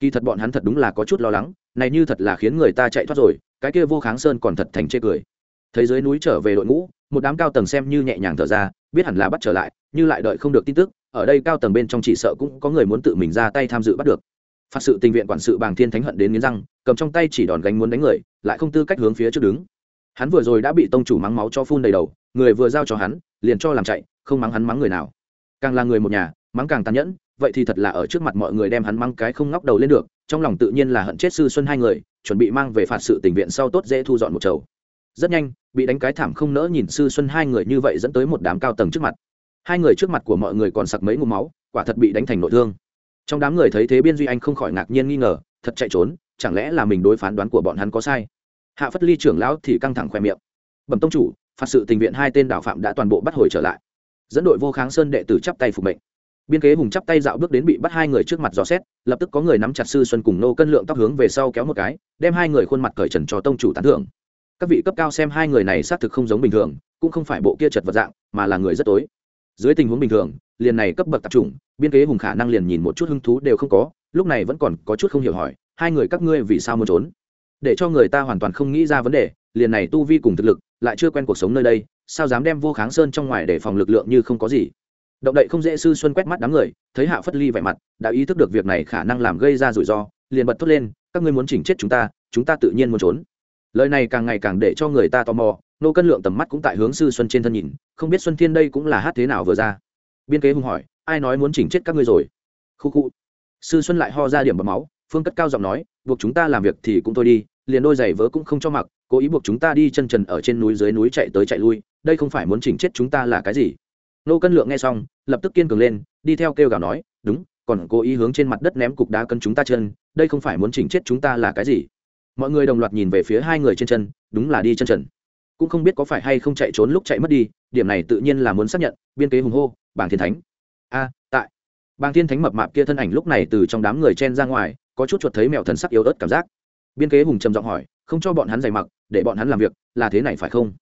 Speaker 1: Kỳ thật bọn hắn thật đúng là có chút lo lắng, này như thật là khiến người ta chạy thoát rồi, cái kia vô kháng sơn còn thật thành chê cười. Thấy dưới núi trở về đội ngũ, một đám cao tầng xem như nhẹ nhàng thở ra, biết hẳn là bắt trở lại nhưng lại đợi không được tin tức, ở đây cao tầng bên trong chỉ sợ cũng có người muốn tự mình ra tay tham dự bắt được. Phạt sự tình viện quản sự bàng thiên thánh hận đến nghiến răng, cầm trong tay chỉ đòn gánh muốn đánh người, lại không tư cách hướng phía trước đứng. Hắn vừa rồi đã bị tông chủ mắng máu cho phun đầy đầu, người vừa giao cho hắn liền cho làm chạy, không mắng hắn mắng người nào. Càng là người một nhà, mắng càng tàn nhẫn, vậy thì thật là ở trước mặt mọi người đem hắn mắng cái không ngóc đầu lên được, trong lòng tự nhiên là hận chết sư xuân hai người, chuẩn bị mang về phạt sự tình viện sau tốt dễ thu dọn một chầu. Rất nhanh, bị đánh cái thảm không nỡ nhìn sư xuân hai người như vậy dẫn tới một đám cao tầng trước mặt. Hai người trước mặt của mọi người còn sặc mấy ngụm máu, quả thật bị đánh thành nội thương. Trong đám người thấy thế biên duy anh không khỏi ngạc nhiên nghi ngờ, thật chạy trốn, chẳng lẽ là mình đối phán đoán của bọn hắn có sai? Hạ phất ly trưởng lão thì căng thẳng khoe miệng. Bẩm tông chủ phạt sự tình viện hai tên đảo phạm đã toàn bộ bắt hồi trở lại. Dẫn đội vô kháng sơn đệ tử chắp tay phục mệnh. Biên kế hùng chắp tay dạo bước đến bị bắt hai người trước mặt dò xét, lập tức có người nắm chặt sư xuân cùng nô cân lượng tóc hướng về sau kéo một cái, đem hai người khuôn mặt cởi trần cho tông chủ tán thưởng. Các vị cấp cao xem hai người này xác thực không giống bình thường, cũng không phải bộ kia chật vật dạng, mà là người rất tối. Dưới tình huống bình thường, liền này cấp bậc tập trung, biên kế hùng khả năng liền nhìn một chút hứng thú đều không có, lúc này vẫn còn có chút không hiểu hỏi, hai người các ngươi vì sao muốn trốn? Để cho người ta hoàn toàn không nghĩ ra vấn đề liền này tu vi cùng thực lực, lại chưa quen cuộc sống nơi đây, sao dám đem vô kháng sơn trong ngoài để phòng lực lượng như không có gì? Động đậy không dễ sư xuân quét mắt đám người, thấy hạ phất ly vẻ mặt, đã ý thức được việc này khả năng làm gây ra rủi ro, liền bật thốt lên, các ngươi muốn chỉnh chết chúng ta chúng ta tự nhiên muốn trốn. Lời này càng ngày càng để cho người ta tò mò, nô cân lượng tầm mắt cũng tại hướng sư xuân trên thân nhìn, không biết xuân thiên đây cũng là hát thế nào vừa ra. Biên kế hùng hỏi, ai nói muốn chỉnh chết các ngươi rồi? Khu khu. Sư xuân lại ho ra điểm bầm máu, phương cất cao giọng nói, buộc chúng ta làm việc thì cũng thôi đi, liền đôi giày vớ cũng không cho mặc cố ý buộc chúng ta đi chân trần ở trên núi dưới núi chạy tới chạy lui, đây không phải muốn chỉnh chết chúng ta là cái gì? Nô cân lượng nghe xong, lập tức kiên cường lên, đi theo kêu gào nói, đúng, còn cố ý hướng trên mặt đất ném cục đá cân chúng ta chân, đây không phải muốn chỉnh chết chúng ta là cái gì? Mọi người đồng loạt nhìn về phía hai người trên chân, đúng là đi chân trần. Cũng không biết có phải hay không chạy trốn lúc chạy mất đi, điểm này tự nhiên là muốn xác nhận, biên kế hùng hô bảng thiên thánh. A, tại. Bảng thiên thánh mập mạp kia thân ảnh lúc này từ trong đám người chen ra ngoài, có chút chuột thấy mèo thần sắc yếu ớt cảm giác. Biên kế hùng trầm giọng hỏi không cho bọn hắn giày mặc, để bọn hắn làm việc, là thế này phải không?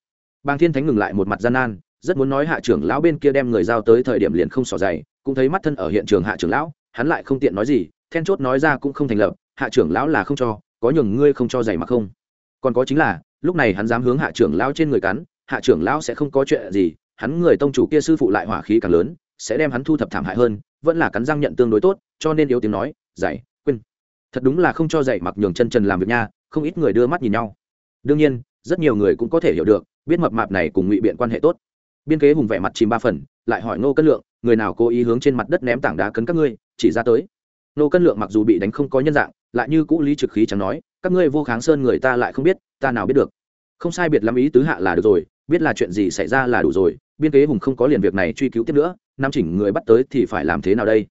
Speaker 1: Bàng thiên thánh ngừng lại một mặt gian nan, rất muốn nói hạ trưởng lão bên kia đem người giao tới thời điểm liền không xỏ giày, cũng thấy mắt thân ở hiện trường hạ trưởng lão, hắn lại không tiện nói gì, then chốt nói ra cũng không thành lập, hạ trưởng lão là không cho, có nhường ngươi không cho giày mặc không? Còn có chính là, lúc này hắn dám hướng hạ trưởng lão trên người cắn, hạ trưởng lão sẽ không có chuyện gì, hắn người tông chủ kia sư phụ lại hỏa khí càng lớn, sẽ đem hắn thu thập thảm hại hơn, vẫn là cắn răng nhận tương đối tốt, cho nên yếu tiếng nói, giày, quên. Thật đúng là không cho giày mặc nhường chân trần làm việc nha không ít người đưa mắt nhìn nhau. Đương nhiên, rất nhiều người cũng có thể hiểu được, biết mập mạp này cùng ngụy biện quan hệ tốt. Biên kế hùng vẻ mặt chìm ba phần, lại hỏi ngô cân lượng, người nào cố ý hướng trên mặt đất ném tảng đá cấn các ngươi, chỉ ra tới. Ngô cân lượng mặc dù bị đánh không có nhân dạng, lại như cũ lý trực khí chẳng nói, các ngươi vô kháng sơn người ta lại không biết, ta nào biết được. Không sai biệt lắm ý tứ hạ là được rồi, biết là chuyện gì xảy ra là đủ rồi, biên kế hùng không có liền việc này truy cứu tiếp nữa, nam chỉnh người bắt tới thì phải làm thế nào đây?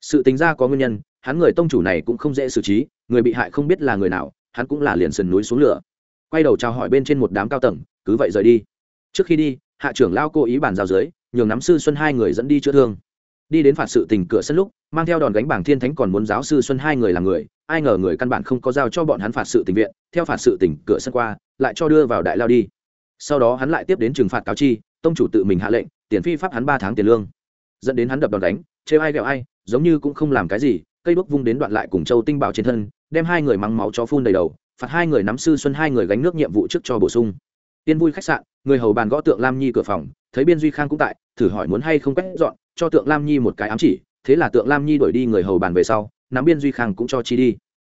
Speaker 1: Sự tính ra có nguyên nhân, hắn người tông chủ này cũng không dễ xử trí, người bị hại không biết là người nào hắn cũng là liền sườn núi xuống lửa. Quay đầu chào hỏi bên trên một đám cao tầng, cứ vậy rời đi. Trước khi đi, hạ trưởng lao cố ý bàn giao dưới, nhường nắm sư xuân hai người dẫn đi chữa thương. Đi đến phạt sự tình cửa sân lúc, mang theo đòn gánh bảng thiên thánh còn muốn giáo sư xuân hai người là người, ai ngờ người căn bản không có giao cho bọn hắn phạt sự tình viện, theo phạt sự tình cửa sân qua, lại cho đưa vào đại lao đi. Sau đó hắn lại tiếp đến trừng phạt cáo chi, tông chủ tự mình hạ lệnh, tiền phi pháp hắn ba tháng tiền lương. Dẫn đến hắn đập đòn đánh chê ai ghẹo ai, giống như cũng không làm cái gì, cây đuốc vung đến đoạn lại cùng châu tinh bảo trên thân đem hai người mắng máu cho phun đầy đầu, phạt hai người nắm sư xuân, hai người gánh nước nhiệm vụ trước cho bổ sung. Tiên vui khách sạn, người hầu bàn gõ tượng lam nhi cửa phòng, thấy biên duy khang cũng tại, thử hỏi muốn hay không quét dọn, cho tượng lam nhi một cái ám chỉ, thế là tượng lam nhi đuổi đi người hầu bàn về sau, nắm biên duy khang cũng cho chi đi.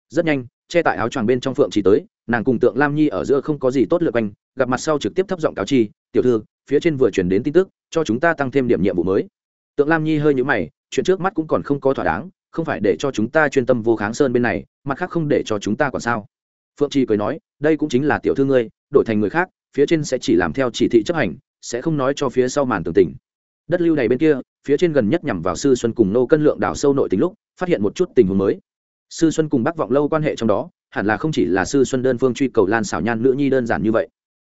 Speaker 1: Rất nhanh, che tại áo choàng bên trong phượng chỉ tới, nàng cùng tượng lam nhi ở giữa không có gì tốt lượt quanh, gặp mặt sau trực tiếp thấp giọng cáo chi, tiểu thư, phía trên vừa chuyển đến tin tức, cho chúng ta tăng thêm điểm nhiệm vụ mới. Tượng lam nhi hơi nhũ mày, chuyện trước mắt cũng còn không có thỏa đáng không phải để cho chúng ta chuyên tâm vô kháng sơn bên này, mặt khác không để cho chúng ta còn sao? Phượng trì cười nói, đây cũng chính là tiểu thư ngươi, đổi thành người khác, phía trên sẽ chỉ làm theo chỉ thị chấp hành, sẽ không nói cho phía sau màn tường tình. Đất lưu này bên kia, phía trên gần nhất nhằm vào sư xuân cùng nô cân lượng đảo sâu nội tính lúc, phát hiện một chút tình huống mới. Sư xuân cùng bắc vọng lâu quan hệ trong đó, hẳn là không chỉ là sư xuân đơn phương truy cầu lan xảo nhan nữ nhi đơn giản như vậy.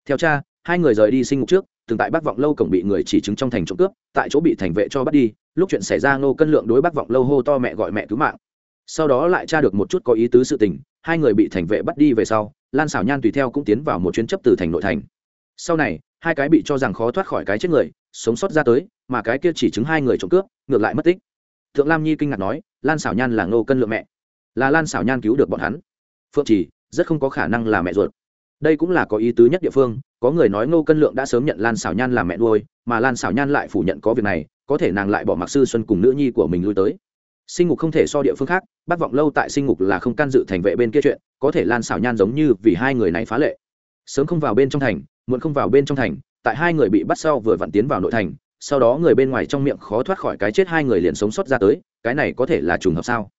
Speaker 1: Theo cha, hai người rời đi sinh ngục trước, từng tại bắc vọng lâu cổng bị người chỉ chứng trong thành trộm cướp, tại chỗ bị thành vệ cho bắt đi lúc chuyện xảy ra Ngô cân lượng đối bắc vọng lâu hô to mẹ gọi mẹ cứu mạng. Sau đó lại tra được một chút có ý tứ sự tình, hai người bị thành vệ bắt đi về sau, lan xảo nhan tùy theo cũng tiến vào một chuyến chấp từ thành nội thành. Sau này, hai cái bị cho rằng khó thoát khỏi cái chết người, sống sót ra tới, mà cái kia chỉ chứng hai người trộm cướp, ngược lại mất tích. Thượng lam nhi kinh ngạc nói, lan xảo nhan là ngô cân lượng mẹ. Là lan xảo nhan cứu được bọn hắn. Phượng chỉ, rất không có khả năng là mẹ ruột. Đây cũng là có ý tứ nhất địa phương có người nói ngô cân lượng đã sớm nhận lan xảo nhan làm mẹ nuôi, mà lan xảo nhan lại phủ nhận có việc này, có thể nàng lại bỏ mặc sư xuân cùng nữ nhi của mình lui tới. Sinh ngục không thể so địa phương khác bắt vọng lâu tại sinh ngục là không can dự thành vệ bên kia chuyện, có thể lan xảo nhan giống như vì hai người này phá lệ. Sớm không vào bên trong thành, muộn không vào bên trong thành, tại hai người bị bắt sau vừa vặn tiến vào nội thành, sau đó người bên ngoài trong miệng khó thoát khỏi cái chết hai người liền sống sót ra tới, cái này có thể là trùng hợp sao?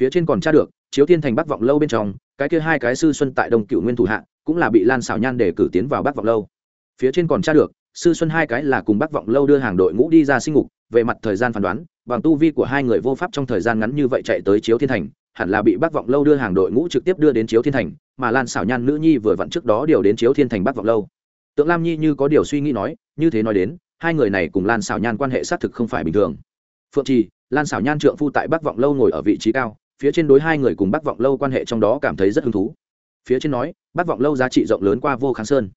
Speaker 1: Phía trên còn tra được, chiếu thiên thành bắc vọng lâu bên trong, cái kia hai cái sư xuân tại đông cựu nguyên thủ hạ cũng là bị lan xảo nhan để cử tiến vào bắc vọng lâu. Phía trên còn tra được, sư xuân hai cái là cùng bắc vọng lâu đưa hàng đội ngũ đi ra sinh ngục, về mặt thời gian phán đoán, bằng tu vi của hai người vô pháp trong thời gian ngắn như vậy chạy tới chiếu thiên thành, hẳn là bị bắc vọng lâu đưa hàng đội ngũ trực tiếp đưa đến chiếu thiên thành, mà lan xảo nhan nữ nhi vừa vặn trước đó điều đến chiếu thiên thành bắc vọng lâu. Tượng lam nhi như có điều suy nghĩ nói, như thế nói đến, hai người này cùng lan xảo nhan quan hệ xác thực không phải bình thường. Phượng trì, lan xảo nhan trượng phu tại bắc vọng lâu ngồi ở vị trí cao, phía trên đối hai người cùng bắc vọng lâu quan hệ trong đó cảm thấy rất hứng thú phía trên nói, bát vọng lâu giá trị rộng lớn qua vô kháng sơn.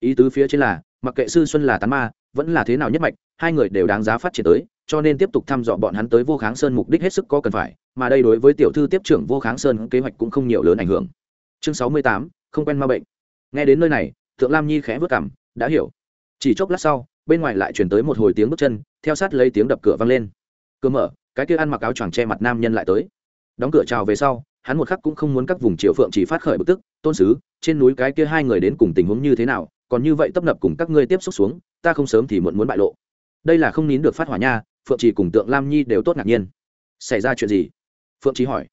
Speaker 1: Ý tứ phía trên là, mặc kệ sư xuân là tán ma, vẫn là thế nào nhất mạch, hai người đều đáng giá phát triển tới, cho nên tiếp tục thăm dò bọn hắn tới vô kháng sơn mục đích hết sức có cần phải, mà đây đối với tiểu thư tiếp trưởng vô kháng sơn kế hoạch cũng không nhiều lớn ảnh hưởng. Chương sáu mươi tám, không quen ma bệnh. Nghe đến nơi này, thượng lam nhi khẽ vất cảm, đã hiểu. Chỉ chốc lát sau, bên ngoài lại chuyển tới một hồi tiếng bước chân, theo sát lấy tiếng đập cửa vang lên. Cửa mở, cái kia ăn mặc áo choàng che mặt nam nhân lại tới. Đóng cửa chào về sau, hắn một khắc cũng không muốn các vùng triều phượng chỉ phát khởi bực tức tôn sứ, trên núi cái kia hai người đến cùng tình huống như thế nào, còn như vậy tấp nập cùng các ngươi tiếp xúc xuống, ta không sớm thì muộn muốn bại lộ. Đây là không nín được phát hỏa nha, phượng chỉ cùng tượng lam nhi đều tốt ngạc nhiên. Xảy ra chuyện gì? Phượng chỉ hỏi.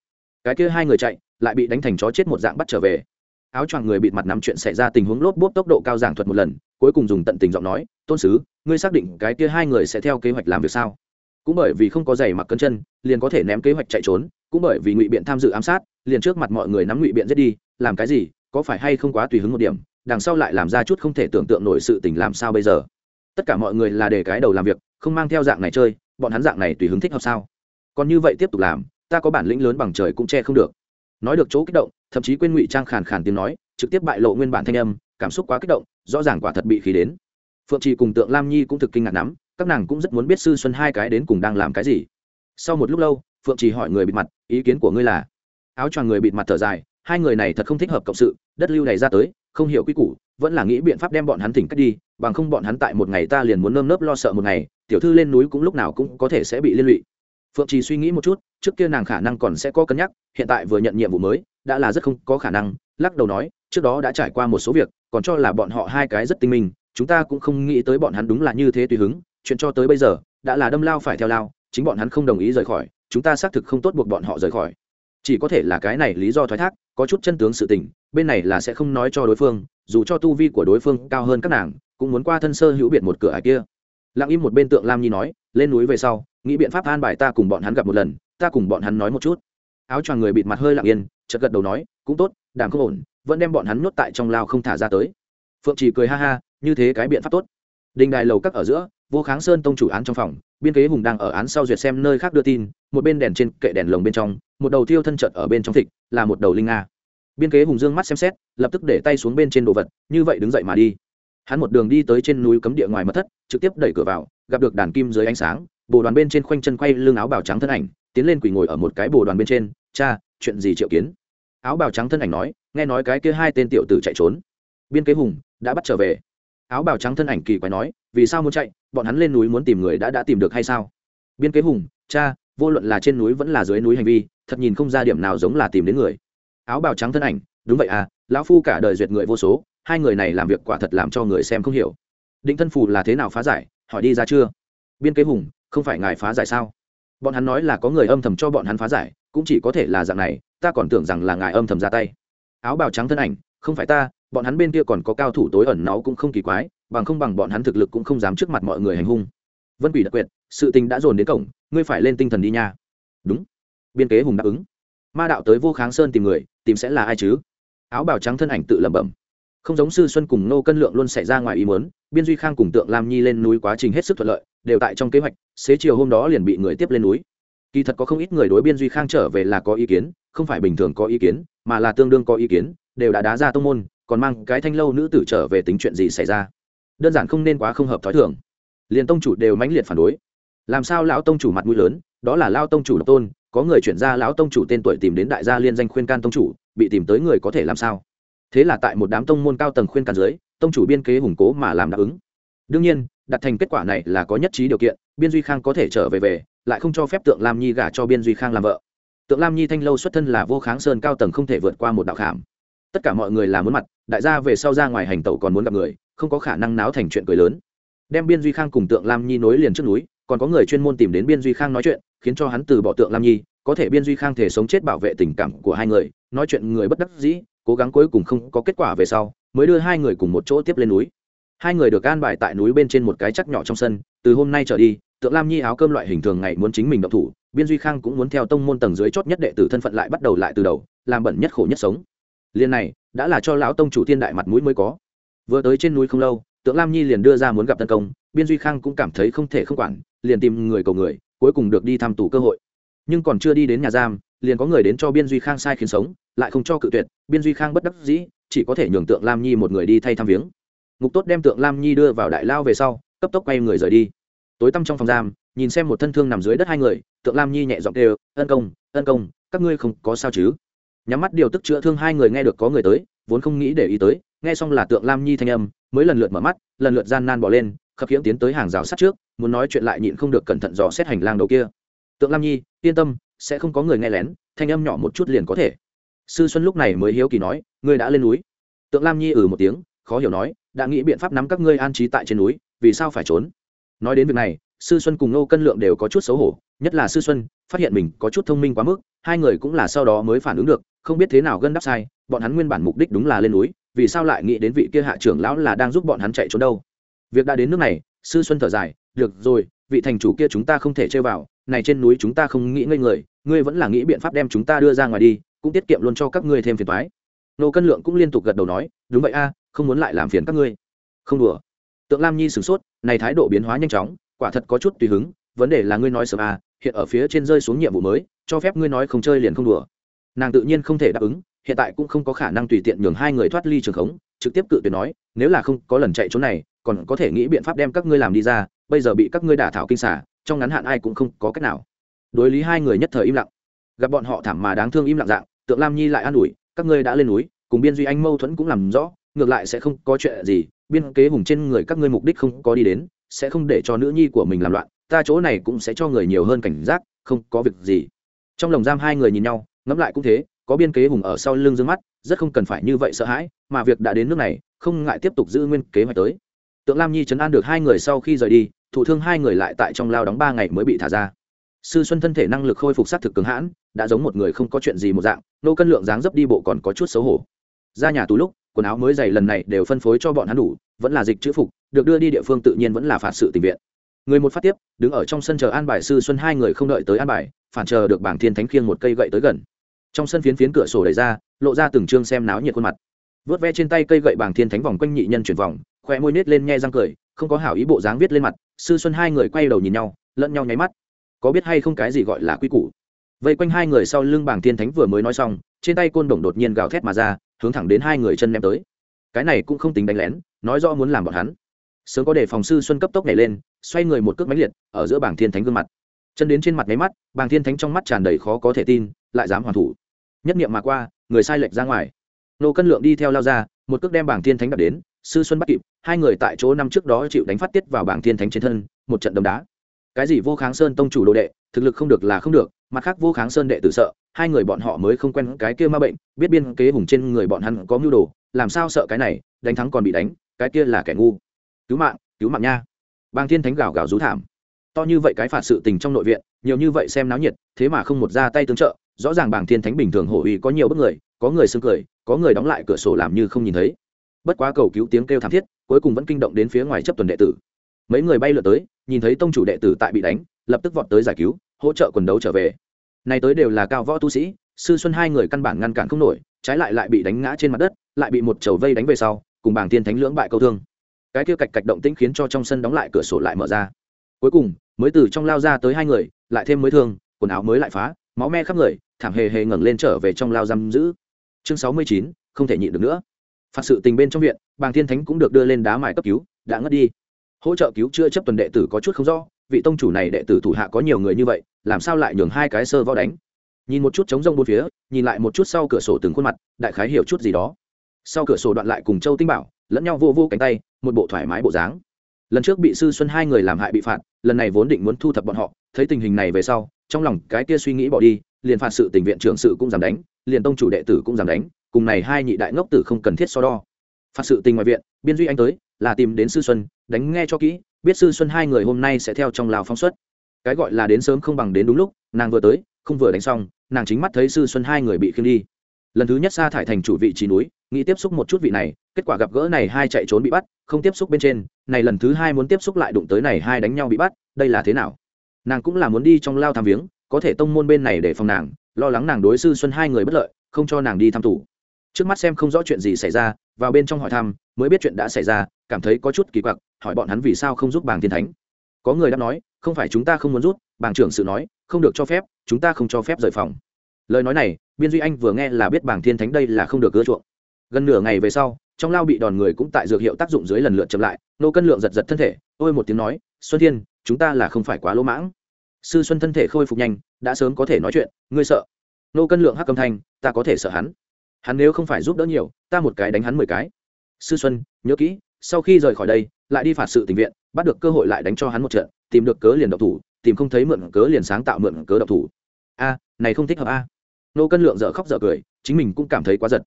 Speaker 1: Cái kia hai người chạy, lại bị đánh thành chó chết một dạng bắt trở về. Áo choàng người bịt mặt nắm chuyện xảy ra tình huống lốp bốp tốc độ cao giảng thuật một lần, cuối cùng dùng tận tình giọng nói, tôn sứ, ngươi xác định cái kia hai người sẽ theo kế hoạch làm việc sao? Cũng bởi vì không có giày mặc cân chân, liền có thể ném kế hoạch chạy trốn, cũng bởi vì ngụy biện tham dự ám sát, liền trước mặt mọi người nắm ngụy biện giết đi làm cái gì, có phải hay không quá tùy hứng một điểm, đằng sau lại làm ra chút không thể tưởng tượng nổi sự tình làm sao bây giờ. Tất cả mọi người là để cái đầu làm việc, không mang theo dạng này chơi, bọn hắn dạng này tùy hứng thích hợp sao? Còn như vậy tiếp tục làm, ta có bản lĩnh lớn bằng trời cũng che không được. Nói được chỗ kích động, thậm chí quên ngụy trang khàn khàn tiếng nói, trực tiếp bại lộ nguyên bản thanh âm, cảm xúc quá kích động, rõ ràng quả thật bị khí đến. Phượng trì cùng tượng lam nhi cũng thực kinh ngạc lắm, các nàng cũng rất muốn biết sư xuân hai cái đến cùng đang làm cái gì. Sau một lúc lâu, phượng trì hỏi người bịt mặt, ý kiến của ngươi là? Áo choàng người bịt mặt thở dài hai người này thật không thích hợp cộng sự, đất lưu này ra tới, không hiểu quy củ, vẫn là nghĩ biện pháp đem bọn hắn thỉnh cách đi, bằng không bọn hắn tại một ngày ta liền muốn nơm nớp lo sợ một ngày, tiểu thư lên núi cũng lúc nào cũng có thể sẽ bị liên lụy. Phượng trì suy nghĩ một chút, trước kia nàng khả năng còn sẽ có cân nhắc, hiện tại vừa nhận nhiệm vụ mới, đã là rất không có khả năng, lắc đầu nói, trước đó đã trải qua một số việc, còn cho là bọn họ hai cái rất tinh minh, chúng ta cũng không nghĩ tới bọn hắn đúng là như thế tùy hứng, chuyện cho tới bây giờ, đã là đâm lao phải theo lao, chính bọn hắn không đồng ý rời khỏi, chúng ta xác thực không tốt buộc bọn họ rời khỏi chỉ có thể là cái này lý do thoái thác, có chút chân tướng sự tình, bên này là sẽ không nói cho đối phương, dù cho tu vi của đối phương cao hơn các nàng, cũng muốn qua thân sơ hữu biệt một cửa ải kia. Lặng im một bên tượng lam nhi nói, lên núi về sau, nghĩ biện pháp an bài ta cùng bọn hắn gặp một lần, ta cùng bọn hắn nói một chút. Áo choàng người bịt mặt hơi lặng yên, chợt gật đầu nói, cũng tốt, đàm không ổn, vẫn đem bọn hắn nhốt tại trong lao không thả ra tới. Phượng chỉ cười ha ha, như thế cái biện pháp tốt. Đình đài lầu các ở giữa kháng sơn tông chủ án trong phòng, biên kế hùng đang ở án sau duyệt xem nơi khác đưa tin, một bên đèn trên kệ đèn lồng bên trong, một đầu thiêu thân trợt ở bên trong thịt, là một đầu linh nga. Biên kế hùng dương mắt xem xét, lập tức để tay xuống bên trên đồ vật, như vậy đứng dậy mà đi. Hắn một đường đi tới trên núi cấm địa ngoài mật thất, trực tiếp đẩy cửa vào, gặp được đàn kim dưới ánh sáng, bồ đoàn bên trên khoanh chân quay lưng áo bào trắng thân ảnh, tiến lên quỳ ngồi ở một cái bồ đoàn bên trên, cha, chuyện gì triệu kiến? Áo bào trắng thân ảnh nói, nghe nói cái kia hai tên tiểu tử chạy trốn. Biên kế hùng đã bắt trở về áo bào trắng thân ảnh kỳ quái nói, vì sao muốn chạy? Bọn hắn lên núi muốn tìm người đã đã tìm được hay sao? Biên kế hùng, cha, vô luận là trên núi vẫn là dưới núi hành vi, thật nhìn không ra điểm nào giống là tìm đến người. Áo bào trắng thân ảnh, đúng vậy à lão phu cả đời duyệt người vô số, hai người này làm việc quả thật làm cho người xem không hiểu. Định thân phù là thế nào phá giải? Hỏi đi ra chưa? Biên kế hùng, không phải ngài phá giải sao? Bọn hắn nói là có người âm thầm cho bọn hắn phá giải, cũng chỉ có thể là dạng này, ta còn tưởng rằng là ngài âm thầm ra tay. Áo bào trắng thân ảnh, không phải ta bọn hắn bên kia còn có cao thủ tối ẩn náu cũng không kỳ quái, bằng không bằng bọn hắn thực lực cũng không dám trước mặt mọi người hành hung. Vân quỷ đặc quyệt, sự tình đã dồn đến cổng, ngươi phải lên tinh thần đi nha. Đúng. Biên kế hùng đáp ứng. Ma đạo tới vô kháng sơn tìm người, tìm sẽ là ai chứ? Áo bào trắng thân ảnh tự lẩm bẩm. Không giống sư xuân cùng nô cân lượng luôn xảy ra ngoài ý muốn, biên duy khang cùng tượng lam nhi lên núi quá trình hết sức thuận lợi, đều tại trong kế hoạch, xế chiều hôm đó liền bị người tiếp lên núi. Kỳ thật có không ít người đối biên duy khang trở về là có ý kiến, không phải bình thường có ý kiến, mà là tương đương có ý kiến, đều đã đá ra tông môn còn mang cái thanh lâu nữ tử trở về tính chuyện gì xảy ra? Đơn giản không nên quá không hợp thói thường. Liền tông chủ đều mãnh liệt phản đối. Làm sao lão tông chủ mặt mũi lớn? Đó là lao tông chủ độc tôn, có người chuyển ra lão tông chủ tên tuổi tìm đến đại gia liên danh khuyên can tông chủ, bị tìm tới người có thể làm sao? Thế là tại một đám tông môn cao tầng khuyên can dưới, tông chủ biên kế hùng cố mà làm đáp ứng. Đương nhiên, đặt thành kết quả này là có nhất trí điều kiện, biên duy khang có thể trở về về, lại không cho phép tượng lam nhi gả cho biên duy khang làm vợ. Tượng lam nhi thanh lâu xuất thân là vô kháng sơn cao tầng không thể vượt qua một đạo khảm tất cả mọi người là muốn mặt, đại gia về sau ra ngoài hành tẩu còn muốn gặp người, không có khả năng náo thành chuyện cười lớn. Đem biên duy khang cùng tượng lam nhi nối liền trước núi, còn có người chuyên môn tìm đến biên duy khang nói chuyện, khiến cho hắn từ bỏ tượng lam nhi, có thể biên duy khang thể sống chết bảo vệ tình cảm của hai người, nói chuyện người bất đắc dĩ, cố gắng cuối cùng không có kết quả về sau, mới đưa hai người cùng một chỗ tiếp lên núi. Hai người được an bài tại núi bên trên một cái chắc nhỏ trong sân, từ hôm nay trở đi, tượng lam nhi áo cơm loại hình thường ngày muốn chính mình động thủ, biên duy khang cũng muốn theo tông môn tầng dưới chót nhất đệ tử thân phận lại bắt đầu lại từ đầu, làm bẩn nhất khổ nhất sống liên này, đã là cho lão tông chủ thiên đại mặt mũi mới có. Vừa tới trên núi không lâu, tượng lam nhi liền đưa ra muốn gặp tấn công, biên duy khang cũng cảm thấy không thể không quản, liền tìm người cầu người, cuối cùng được đi thăm tù cơ hội. Nhưng còn chưa đi đến nhà giam, liền có người đến cho biên duy khang sai khiến sống, lại không cho cự tuyệt, biên duy khang bất đắc dĩ, chỉ có thể nhường tượng lam nhi một người đi thay thăm viếng. Ngục tốt đem tượng lam nhi đưa vào đại lao về sau, cấp tốc quay người rời đi. Tối tăm trong phòng giam, nhìn xem một thân thương nằm dưới đất hai người, tượng lam nhi nhẹ giọng đều ân công ân công, các ngươi không có sao chứ? Nhắm mắt điều tức chữa thương hai người nghe được có người tới, vốn không nghĩ để ý tới, nghe xong là tượng lam nhi thanh âm, mới lần lượt mở mắt, lần lượt gian nan bỏ lên, khập khiễng tiến tới hàng rào sắt trước, muốn nói chuyện lại nhịn không được cẩn thận dò xét hành lang đầu kia. Tượng lam nhi, yên tâm, sẽ không có người nghe lén, thanh âm nhỏ một chút liền có thể. Sư xuân lúc này mới hiếu kỳ nói, ngươi đã lên núi? Tượng lam nhi ừ một tiếng, khó hiểu nói, đã nghĩ biện pháp nắm các ngươi an trí tại trên núi, vì sao phải trốn? Nói đến việc này sư xuân cùng nô cân lượng đều có chút xấu hổ, nhất là sư xuân, phát hiện mình có chút thông minh quá mức, hai người cũng là sau đó mới phản ứng được, không biết thế nào gân đắp sai, bọn hắn nguyên bản mục đích đúng là lên núi, vì sao lại nghĩ đến vị kia hạ trưởng lão là đang giúp bọn hắn chạy trốn đâu. Việc đã đến nước này, sư xuân thở dài, được rồi, vị thành chủ kia chúng ta không thể chơi vào, này trên núi chúng ta không nghĩ ngây người, ngươi vẫn là nghĩ biện pháp đem chúng ta đưa ra ngoài đi, cũng tiết kiệm luôn cho các ngươi thêm phiền toái. Nô cân lượng cũng liên tục gật đầu nói, đúng vậy a, không muốn lại làm phiền các ngươi. Không đùa. Tượng lam nhi sửng sốt, này thái độ biến hóa nhanh chóng quả thật có chút tùy hứng, vấn đề là ngươi nói sớm à hiện ở phía trên rơi xuống nhiệm vụ mới, cho phép ngươi nói không chơi liền không đùa. Nàng tự nhiên không thể đáp ứng, hiện tại cũng không có khả năng tùy tiện nhường hai người thoát ly trường khống, trực tiếp cự tuyệt nói, nếu là không, có lần chạy chỗ này, còn có thể nghĩ biện pháp đem các ngươi làm đi ra, bây giờ bị các ngươi đả thảo kinh xả, trong ngắn hạn ai cũng không có cách nào. Đối lý hai người nhất thời im lặng. Gặp bọn họ thảm mà đáng thương im lặng dạng, tượng lam nhi lại an ủi, các ngươi đã lên núi, cùng biên duy anh mâu thuẫn cũng làm rõ, ngược lại sẽ không có chuyện gì, biên kế hùng trên người các ngươi mục đích không có đi đến sẽ không để cho nữ nhi của mình làm loạn, ta chỗ này cũng sẽ cho người nhiều hơn cảnh giác, không có việc gì. Trong lồng giam hai người nhìn nhau, ngẫm lại cũng thế, có biên kế hùng ở sau lưng dương mắt, rất không cần phải như vậy sợ hãi, mà việc đã đến nước này, không ngại tiếp tục giữ nguyên kế hoạch tới. Tượng lam nhi chấn an được hai người sau khi rời đi, thụ thương hai người lại tại trong lao đóng ba ngày mới bị thả ra. Sư xuân thân thể năng lực khôi phục s á t thực cứng hãn, đã giống một người không có chuyện gì một dạng, nô cân lượng dáng dấp đi bộ còn có chút xấu hổ. Ra nhà tù lúc, quần áo mới dày lần này đều phân phối cho bọn hắn đủ, vẫn là dịch chữ phục được đưa đi địa phương tự nhiên vẫn là phạt sự tình viện. Người một phát tiếp, đứng ở trong sân chờ an bài sư xuân, hai người không đợi tới an bài, phản chờ được bảng thiên thánh khiêng một cây gậy tới gần. Trong sân phiến phiến cửa sổ đẩy ra, lộ ra từng chương xem náo nhiệt khuôn mặt. Vớt ve trên tay cây gậy bảng thiên thánh vòng quanh nhị nhân chuyển vòng khoe môi nết lên nhe răng cười, không có hảo ý bộ dáng viết lên mặt, sư xuân, hai người quay đầu nhìn nhau, lẫn nhau nháy mắt. Có biết hay không cái gì gọi là quy củ? Vây quanh hai người sau lưng bảng thiên thánh vừa mới nói xong, trên tay côn đồng đột nhiên gào thét mà ra, hướng thẳng đến hai người chân ném tới. Cái này cũng không tính đánh lén, nói rõ muốn làm bọn hắn sớm có để phòng sư xuân cấp tốc nhảy lên, xoay người một cước mánh liệt, ở giữa bảng thiên thánh gương mặt. Chân đến trên mặt máy mắt, bảng thiên thánh trong mắt tràn đầy khó có thể tin, lại dám hoàn thủ. Nhất nghiệm mà qua, người sai lệch ra ngoài. Nô cân lượng đi theo lao ra, một cước đem bảng thiên thánh đập đến, sư xuân bắt kịp, hai người tại chỗ năm trước đó chịu đánh phát tiết vào bảng thiên thánh trên thân, một trận đấm đá. Cái gì vô kháng sơn tông chủ đồ đệ, thực lực không được là không được, mặt khác vô kháng sơn đệ tử sợ, hai người bọn họ mới không quen cái kia ma bệnh, biết biên kế hùng trên người bọn hắn có mưu đồ, làm sao sợ cái này, đánh thắng còn bị đánh, cái kia là kẻ ngu cứu mạng cứu mạng nha. Bang thiên thánh gào gào rú thảm. To như vậy cái phạt sự tình trong nội viện, nhiều như vậy xem náo nhiệt, thế mà không một ra tay tương trợ, rõ ràng bàng thiên thánh bình thường hổ uy có nhiều bất người, có người xưng cười, có người đóng lại cửa sổ làm như không nhìn thấy. Bất quá cầu cứu tiếng kêu thảm thiết, cuối cùng vẫn kinh động đến phía ngoài chấp tuần đệ tử. Mấy người bay lượt tới, nhìn thấy tông chủ đệ tử tại bị đánh, lập tức vọt tới giải cứu, hỗ trợ quần đấu trở về. Này tới đều là cao võ tu sĩ, sư xuân hai người căn bản ngăn cản không nổi, trái lại lại bị đánh ngã trên mặt đất, lại bị một chầu vây đánh về sau, cùng bảng tiên thánh lưỡng bại câu thương cái kia cạch cạch động tĩnh khiến cho trong sân đóng lại cửa sổ lại mở ra. Cuối cùng, mới từ trong lao ra tới hai người, lại thêm mới thương, quần áo mới lại phá, máu me khắp người, thảm hề hề ngẩng lên trở về trong lao giam giữ. Chương sáu mươi chín, không thể nhịn được nữa. Phạt sự tình bên trong viện, bàng thiên thánh cũng được đưa lên đá mài cấp cứu, đã ngất đi. Hỗ trợ cứu chữa chấp tuần đệ tử có chút không rõ, vị tông chủ này đệ tử thủ hạ có nhiều người như vậy, làm sao lại nhường hai cái sơ võ đánh? Nhìn một chút chống rông bốn phía, nhìn lại một chút sau cửa sổ từng khuôn mặt, đại khái hiểu chút gì đó. Sau cửa sổ đoạn lại cùng châu tinh bảo lẫn nhau vô vô cánh tay, một bộ thoải mái bộ dáng. Lần trước bị sư xuân hai người làm hại bị phạt, lần này vốn định muốn thu thập bọn họ, thấy tình hình này về sau, trong lòng cái kia suy nghĩ bỏ đi, liền phạt sự tình viện trưởng sự cũng dám đánh, liền tông chủ đệ tử cũng dám đánh, cùng này hai nhị đại ngốc tử không cần thiết so đo. Phạt sự tình ngoài viện, biên duy anh tới, là tìm đến sư xuân, đánh nghe cho kỹ, biết sư xuân hai người hôm nay sẽ theo trong lào phóng xuất. Cái gọi là đến sớm không bằng đến đúng lúc, nàng vừa tới, không vừa đánh xong, nàng chính mắt thấy sư xuân hai người bị khiêng đi lần thứ nhất sa thải thành chủ vị trí núi, nghĩ tiếp xúc một chút vị này, kết quả gặp gỡ này hai chạy trốn bị bắt, không tiếp xúc bên trên, này lần thứ hai muốn tiếp xúc lại đụng tới này hai đánh nhau bị bắt, đây là thế nào? Nàng cũng là muốn đi trong lao tham viếng, có thể tông môn bên này để phòng nàng, lo lắng nàng đối sư xuân hai người bất lợi, không cho nàng đi thăm tù. Trước mắt xem không rõ chuyện gì xảy ra, vào bên trong hỏi thăm, mới biết chuyện đã xảy ra, cảm thấy có chút kỳ quặc, hỏi bọn hắn vì sao không giúp bàng thiên thánh. Có người đã nói, không phải chúng ta không muốn rút bàng trưởng sự nói, không được cho phép, chúng ta không cho phép rời phòng lời nói này, biên duy anh vừa nghe là biết bảng thiên thánh đây là không được ưa chuộng. Gần nửa ngày về sau, trong lao bị đòn người cũng tại dược hiệu tác dụng dưới lần lượt chậm lại, nô cân lượng giật giật thân thể, ôi một tiếng nói, xuân thiên, chúng ta là không phải quá lỗ mãng. Sư xuân thân thể khôi phục nhanh, đã sớm có thể nói chuyện, ngươi sợ? Nô cân lượng hắc âm thanh, ta có thể sợ hắn. Hắn nếu không phải giúp đỡ nhiều, ta một cái đánh hắn mười cái. Sư xuân, nhớ kỹ, sau khi rời khỏi đây, lại đi phạt sự tình viện, bắt được cơ hội lại đánh cho hắn một trận, tìm được cớ liền độc thủ, tìm không thấy mượn cớ liền sáng tạo mượn cớ độc thủ. A, này không thích hợp a nô cân lượng dở khóc dở cười, chính mình cũng cảm thấy quá giật.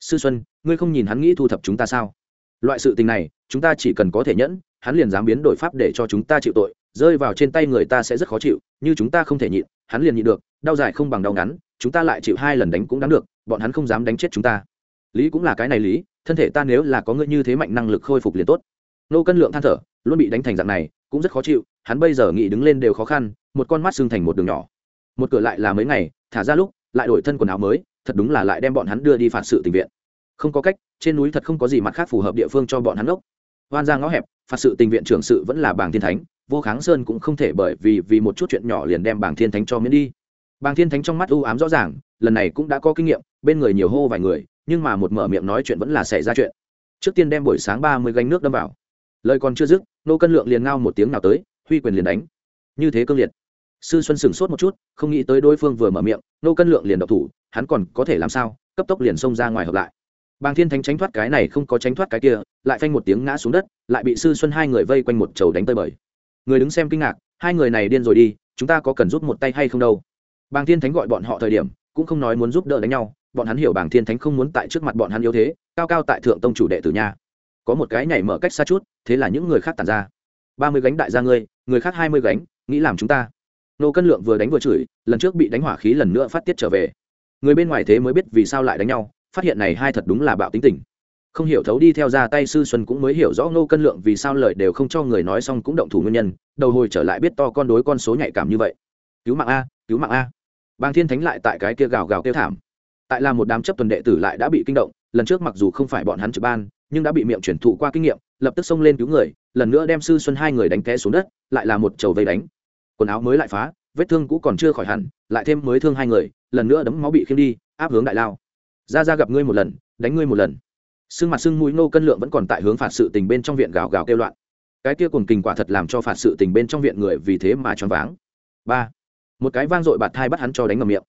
Speaker 1: Sư xuân, ngươi không nhìn hắn nghĩ thu thập chúng ta sao? Loại sự tình này, chúng ta chỉ cần có thể nhẫn, hắn liền dám biến đổi pháp để cho chúng ta chịu tội, rơi vào trên tay người ta sẽ rất khó chịu, như chúng ta không thể nhịn, hắn liền nhịn được, đau dài không bằng đau ngắn, chúng ta lại chịu hai lần đánh cũng đáng được, bọn hắn không dám đánh chết chúng ta. Lý cũng là cái này lý, thân thể ta nếu là có ngươi như thế mạnh năng lực khôi phục liền tốt. Nô cân lượng than thở, luôn bị đánh thành dạng này, cũng rất khó chịu, hắn bây giờ nghĩ đứng lên đều khó khăn, một con mắt xương thành một đường nhỏ. Một cửa lại là mấy ngày, thả ra lúc lại đổi thân quần áo mới, thật đúng là lại đem bọn hắn đưa đi phạt sự tình viện. Không có cách, trên núi thật không có gì mặt khác phù hợp địa phương cho bọn hắn ốc. Hoan ra ngõ hẹp, phạt sự tình viện trưởng sự vẫn là bảng thiên thánh, vô kháng sơn cũng không thể bởi vì vì một chút chuyện nhỏ liền đem bảng thiên thánh cho miễn đi. Bảng thiên thánh trong mắt u ám rõ ràng, lần này cũng đã có kinh nghiệm, bên người nhiều hô vài người, nhưng mà một mở miệng nói chuyện vẫn là xảy ra chuyện. Trước tiên đem buổi sáng ba mươi gánh nước đâm vào. Lời còn chưa dứt, nô cân lượng liền ngao một tiếng nào tới, huy quyền liền đánh. Như thế cương liệt sư xuân sửng sốt một chút, không nghĩ tới đối phương vừa mở miệng, nô cân lượng liền độc thủ, hắn còn có thể làm sao? Cấp tốc liền xông ra ngoài hợp lại. Bàng thiên thánh tránh thoát cái này không có tránh thoát cái kia, lại phanh một tiếng ngã xuống đất, lại bị sư xuân hai người vây quanh một chầu đánh tơi bời. Người đứng xem kinh ngạc, hai người này điên rồi đi, chúng ta có cần giúp một tay hay không đâu? Bàng thiên thánh gọi bọn họ thời điểm, cũng không nói muốn giúp đỡ đánh nhau, bọn hắn hiểu bàng thiên thánh không muốn tại trước mặt bọn hắn yếu thế, cao cao tại thượng tông chủ đệ tử nha. Có một cái nhảy mở cách xa chút, thế là những người khác tàn ra. Ba mươi gánh đại gia ngươi, người khác hai mươi gánh, nghĩ làm chúng ta nô cân lượng vừa đánh vừa chửi, lần trước bị đánh hỏa khí lần nữa phát tiết trở về. Người bên ngoài thế mới biết vì sao lại đánh nhau, phát hiện này hai thật đúng là bạo tính tình. Không hiểu thấu đi theo ra tay sư xuân cũng mới hiểu rõ nô cân lượng vì sao lời đều không cho người nói xong cũng động thủ nguyên nhân, đầu hồi trở lại biết to con đối con số nhạy cảm như vậy. Cứu mạng a, cứu mạng a. Bang thiên thánh lại tại cái kia gào gào kêu thảm. Tại là một đám chấp tuần đệ tử lại đã bị kinh động, lần trước mặc dù không phải bọn hắn trực ban, nhưng đã bị miệng chuyển thụ qua kinh nghiệm, lập tức xông lên cứu người, lần nữa đem sư xuân hai người đánh té xuống đất, lại là một chầu vây đánh quần áo mới lại phá, vết thương cũ còn chưa khỏi hẳn, lại thêm mới thương hai người, lần nữa đấm máu bị khiêm đi, áp hướng đại lao. Ra ra gặp ngươi một lần, đánh ngươi một lần. Sưng mặt sưng mũi nô cân lượng vẫn còn tại hướng phạt sự tình bên trong viện gào gào kêu loạn. Cái kia cùng kình quả thật làm cho phạt sự tình bên trong viện người vì thế mà choáng váng. Ba, một cái vang dội bạt thai bắt hắn cho đánh ngầm miệng.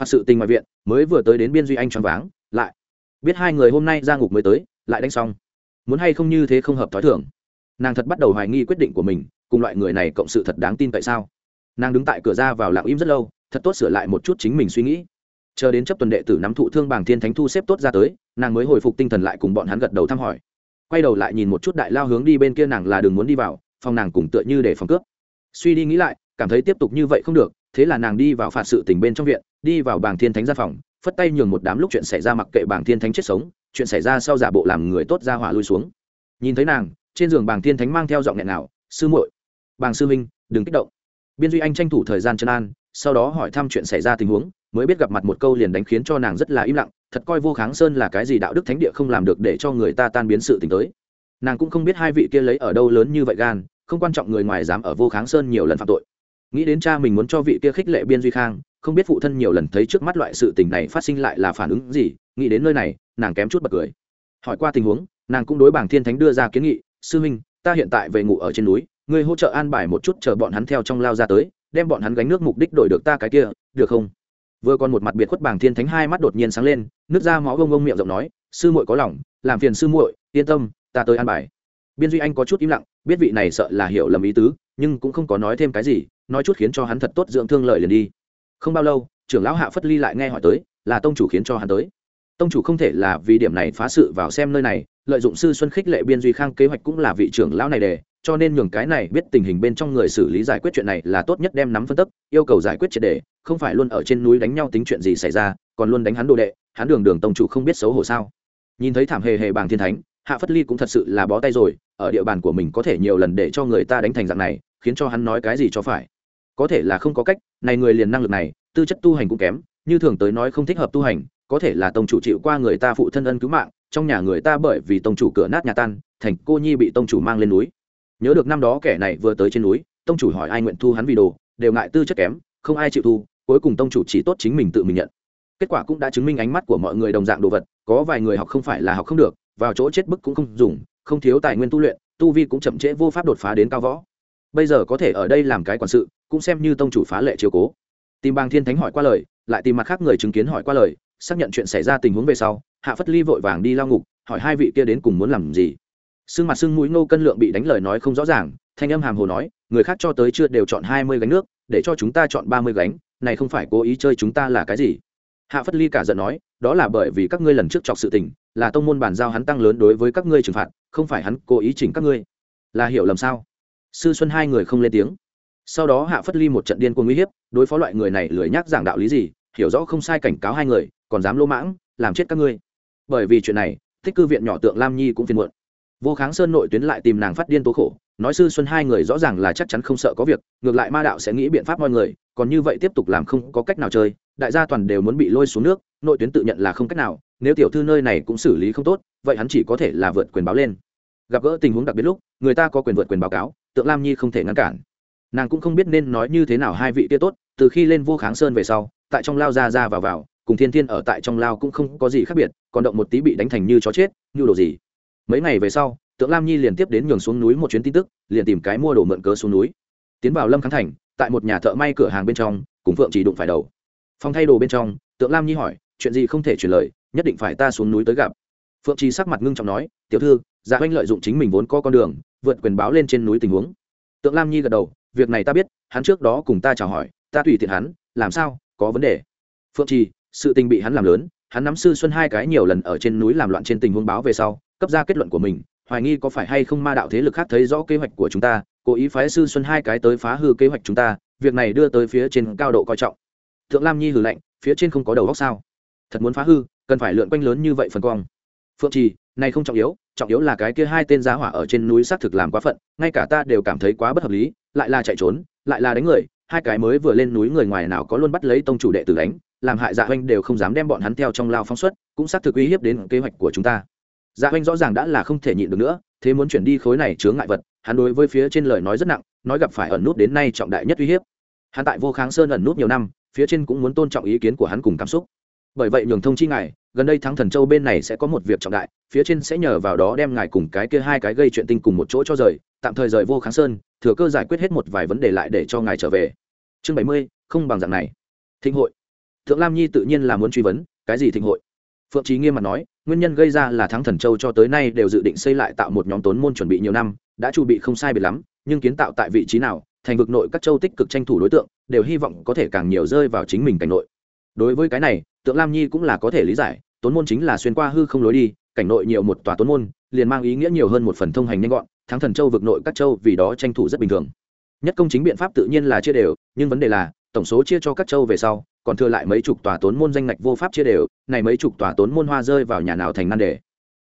Speaker 1: Phạt sự tình ngoài viện, mới vừa tới đến biên duy anh choáng váng, lại biết hai người hôm nay ra ngục mới tới, lại đánh xong. Muốn hay không như thế không hợp thói thường. Nàng thật bắt đầu hoài nghi quyết định của mình cùng loại người này cộng sự thật đáng tin tại sao? Nàng đứng tại cửa ra vào lặng im rất lâu, thật tốt sửa lại một chút chính mình suy nghĩ. Chờ đến chấp tuần đệ tử nắm thụ thương bảng thiên thánh thu xếp tốt ra tới, nàng mới hồi phục tinh thần lại cùng bọn hắn gật đầu thăm hỏi. Quay đầu lại nhìn một chút đại lao hướng đi bên kia nàng là đừng muốn đi vào, phòng nàng cùng tựa như để phòng cướp. Suy đi nghĩ lại, cảm thấy tiếp tục như vậy không được, thế là nàng đi vào phạt sự tình bên trong viện, đi vào bảng thiên thánh ra phòng, phất tay nhường một đám lúc chuyện xảy ra mặc kệ bảng thiên thánh chết sống, chuyện xảy ra sau giả bộ làm người tốt ra hỏa lui xuống. Nhìn thấy nàng, trên giường bảng thiên thánh mang theo giọng nghẹn nào sư muội bàng sư minh, đừng kích động. Biên duy anh tranh thủ thời gian chân an, sau đó hỏi thăm chuyện xảy ra tình huống, mới biết gặp mặt một câu liền đánh khiến cho nàng rất là im lặng, thật coi vô kháng sơn là cái gì đạo đức thánh địa không làm được để cho người ta tan biến sự tình tới. Nàng cũng không biết hai vị kia lấy ở đâu lớn như vậy gan, không quan trọng người ngoài dám ở vô kháng sơn nhiều lần phạm tội. Nghĩ đến cha mình muốn cho vị kia khích lệ biên duy khang, không biết phụ thân nhiều lần thấy trước mắt loại sự tình này phát sinh lại là phản ứng gì, nghĩ đến nơi này, nàng kém chút bật cười. Hỏi qua tình huống, nàng cũng đối bảng thiên thánh đưa ra kiến nghị, sư huynh ta hiện tại về ngủ ở trên núi ngươi hỗ trợ an bài một chút chờ bọn hắn theo trong lao ra tới, đem bọn hắn gánh nước mục đích đổi được ta cái kia, được không? Vừa còn một mặt biệt khuất bảng thiên thánh hai mắt đột nhiên sáng lên, nước ra máu bông bông miệng rộng nói, sư muội có lòng, làm phiền sư muội, yên tâm, ta tới an bài. Biên duy anh có chút im lặng, biết vị này sợ là hiểu lầm ý tứ, nhưng cũng không có nói thêm cái gì, nói chút khiến cho hắn thật tốt dưỡng thương lợi liền đi. Không bao lâu, trưởng lão hạ phất ly lại nghe hỏi tới, là tông chủ khiến cho hắn tới. Tông chủ không thể là vì điểm này phá sự vào xem nơi này, lợi dụng sư xuân khích lệ biên duy khang kế hoạch cũng là vị trưởng lão này đề cho nên nhường cái này biết tình hình bên trong người xử lý giải quyết chuyện này là tốt nhất đem nắm phân tích yêu cầu giải quyết triệt đề không phải luôn ở trên núi đánh nhau tính chuyện gì xảy ra, còn luôn đánh hắn đồ đệ, hắn đường đường tông chủ không biết xấu hổ sao. Nhìn thấy thảm hề hề bàng thiên thánh, hạ phất ly cũng thật sự là bó tay rồi, ở địa bàn của mình có thể nhiều lần để cho người ta đánh thành dạng này, khiến cho hắn nói cái gì cho phải. Có thể là không có cách, này người liền năng lực này, tư chất tu hành cũng kém, như thường tới nói không thích hợp tu hành, có thể là tông chủ chịu qua người ta phụ thân ân cứu mạng, trong nhà người ta bởi vì tông chủ cửa nát nhà tan, thành cô nhi bị tông chủ mang lên núi nhớ được năm đó kẻ này vừa tới trên núi, tông chủ hỏi ai nguyện thu hắn vì đồ, đều ngại tư chất kém, không ai chịu thu, cuối cùng tông chủ chỉ tốt chính mình tự mình nhận. Kết quả cũng đã chứng minh ánh mắt của mọi người đồng dạng đồ vật, có vài người học không phải là học không được, vào chỗ chết bức cũng không dùng, không thiếu tài nguyên tu luyện, tu vi cũng chậm trễ vô pháp đột phá đến cao võ. Bây giờ có thể ở đây làm cái quản sự, cũng xem như tông chủ phá lệ chiếu cố. Tìm bang thiên thánh hỏi qua lời, lại tìm mặt khác người chứng kiến hỏi qua lời, xác nhận chuyện xảy ra tình huống về sau, hạ phất ly vội vàng đi lao ngục, hỏi hai vị kia đến cùng muốn làm gì sưng mặt sưng mũi ngô cân lượng bị đánh lời nói không rõ ràng, thanh âm hàm hồ nói, người khác cho tới chưa đều chọn hai mươi gánh nước, để cho chúng ta chọn ba mươi gánh, này không phải cố ý chơi chúng ta là cái gì? Hạ phất ly cả giận nói, đó là bởi vì các ngươi lần trước chọc sự tình, là tông môn bàn giao hắn tăng lớn đối với các ngươi trừng phạt, không phải hắn cố ý chỉnh các ngươi. Là hiểu lầm sao? Sư xuân hai người không lên tiếng. Sau đó hạ phất ly một trận điên cuồng uy hiếp, đối phó loại người này lười nhác giảng đạo lý gì, hiểu rõ không sai cảnh cáo hai người, còn dám lỗ mãng, làm chết các ngươi. Bởi vì chuyện này thích cư viện nhỏ tượng lam nhi cũng phiền muộn vô kháng sơn nội tuyến lại tìm nàng phát điên tố khổ, nói sư xuân hai người rõ ràng là chắc chắn không sợ có việc, ngược lại ma đạo sẽ nghĩ biện pháp mọi người, còn như vậy tiếp tục làm không có cách nào chơi, đại gia toàn đều muốn bị lôi xuống nước, nội tuyến tự nhận là không cách nào, nếu tiểu thư nơi này cũng xử lý không tốt, vậy hắn chỉ có thể là vượt quyền báo lên. Gặp gỡ tình huống đặc biệt lúc, người ta có quyền vượt quyền báo cáo, tượng lam nhi không thể ngăn cản. Nàng cũng không biết nên nói như thế nào hai vị kia tốt, từ khi lên vô kháng sơn về sau, tại trong lao ra ra vào vào, cùng thiên thiên ở tại trong lao cũng không có gì khác biệt, còn động một tí bị đánh thành như chó chết, như đồ gì mấy ngày về sau, tượng lam nhi liền tiếp đến nhường xuống núi một chuyến tin tức, liền tìm cái mua đồ mượn cớ xuống núi. Tiến vào lâm khánh thành, tại một nhà thợ may cửa hàng bên trong, cùng phượng chỉ đụng phải đầu. Phòng thay đồ bên trong, tượng lam nhi hỏi, chuyện gì không thể truyền lời, nhất định phải ta xuống núi tới gặp. Phượng trì sắc mặt ngưng trọng nói, tiểu thư dạ gia oanh lợi dụng chính mình vốn có con đường, vượt quyền báo lên trên núi tình huống. Tượng lam nhi gật đầu, việc này ta biết, hắn trước đó cùng ta chào hỏi, ta tùy tiện hắn, làm sao, có vấn đề. Phượng trì sự tình bị hắn làm lớn, hắn nắm sư xuân hai cái nhiều lần ở trên núi làm loạn trên tình huống báo về sau cấp ra kết luận của mình, hoài nghi có phải hay không ma đạo thế lực khác thấy rõ kế hoạch của chúng ta, cố ý phái sư xuân hai cái tới phá hư kế hoạch chúng ta, việc này đưa tới phía trên cao độ coi trọng. Thượng lam nhi hử lạnh, phía trên không có đầu góc sao? Thật muốn phá hư, cần phải lượn quanh lớn như vậy phần cong. Phượng trì, này không trọng yếu trọng yếu là cái kia hai tên giá hỏa ở trên núi xác thực làm quá phận, ngay cả ta đều cảm thấy quá bất hợp lý, lại là chạy trốn, lại là đánh người, hai cái mới vừa lên núi người ngoài nào có luôn bắt lấy tông chủ đệ tử đánh, làm hại dạ huynh đều không dám đem bọn hắn theo trong lao phóng xuất, cũng xác thực uy hiếp đến kế hoạch của chúng ta dạ oanh rõ ràng đã là không thể nhịn được nữa, thế muốn chuyển đi khối này chướng ngại vật, hắn đối với phía trên lời nói rất nặng, nói gặp phải ẩn nút đến nay trọng đại nhất uy hiếp. Hắn tại vô kháng sơn ẩn nút nhiều năm, phía trên cũng muốn tôn trọng ý kiến của hắn cùng cảm xúc. Bởi vậy nhường thông chi ngài, gần đây thắng thần châu bên này sẽ có một việc trọng đại, phía trên sẽ nhờ vào đó đem ngài cùng cái kia hai cái gây chuyện tinh cùng một chỗ cho rời, tạm thời rời vô kháng sơn, thừa cơ giải quyết hết một vài vấn đề lại để cho ngài trở về. Chương bảy mươi, không bằng dạng này. Thịnh hội. Thượng lam nhi tự nhiên là muốn truy vấn, cái gì thịnh hội? Phượng trí nghiêm mặt nói nguyên nhân gây ra là thắng thần châu cho tới nay đều dự định xây lại tạo một nhóm tốn môn chuẩn bị nhiều năm, đã chuẩn bị không sai biệt lắm, nhưng kiến tạo tại vị trí nào, thành vực nội các châu tích cực tranh thủ đối tượng, đều hy vọng có thể càng nhiều rơi vào chính mình cảnh nội. Đối với cái này, tượng lam nhi cũng là có thể lý giải, tốn môn chính là xuyên qua hư không lối đi, cảnh nội nhiều một tòa tốn môn, liền mang ý nghĩa nhiều hơn một phần thông hành nhanh gọn, thắng thần châu vực nội các châu vì đó tranh thủ rất bình thường. Nhất công chính biện pháp tự nhiên là chia đều, nhưng vấn đề là, tổng số chia cho các châu về sau còn thừa lại mấy chục tòa tốn môn danh ngạch vô pháp chia đều, này mấy chục tòa tốn môn hoa rơi vào nhà nào thành nan đề.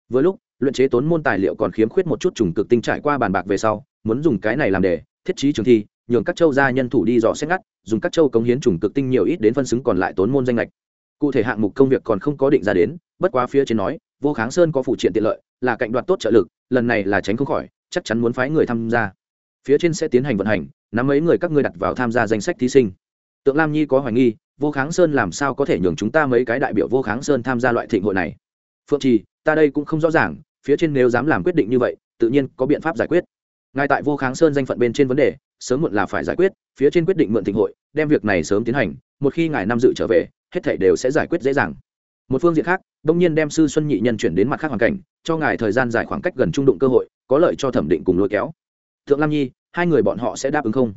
Speaker 1: Với lúc, luyện chế tốn môn tài liệu còn khiếm khuyết một chút trùng cực tinh trải qua bàn bạc về sau, muốn dùng cái này làm đề, thiết trí trường thi, nhường các châu gia nhân thủ đi dò xét ngắt, dùng các châu cống hiến trùng cực tinh nhiều ít đến phân xứng còn lại tốn môn danh lệch cụ thể hạng mục công việc còn không có định ra đến, bất quá phía trên nói, vô kháng sơn có phụ triện tiện lợi, là cạnh đoạt tốt trợ lực, lần này là tránh không khỏi, chắc chắn muốn phái người tham gia. Phía trên sẽ tiến hành vận hành, nắm mấy người các ngươi đặt vào tham gia danh sách thí sinh. Tượng lam nhi có hoài nghi vô kháng sơn làm sao có thể nhường chúng ta mấy cái đại biểu vô kháng sơn tham gia loại thịnh hội này? Phượng trì, ta đây cũng không rõ ràng, phía trên nếu dám làm quyết định như vậy, tự nhiên có biện pháp giải quyết. Ngay tại vô kháng sơn danh phận bên trên vấn đề, sớm muộn là phải giải quyết, phía trên quyết định mượn thịnh hội, đem việc này sớm tiến hành, một khi ngài năm dự trở về, hết thảy đều sẽ giải quyết dễ dàng. Một phương diện khác, đông nhiên đem sư xuân nhị nhân chuyển đến mặt khác hoàn cảnh, cho ngài thời gian dài khoảng cách gần trung đụng cơ hội, có lợi cho thẩm định cùng lôi kéo. Thượng lam nhi, hai người bọn họ sẽ đáp ứng không?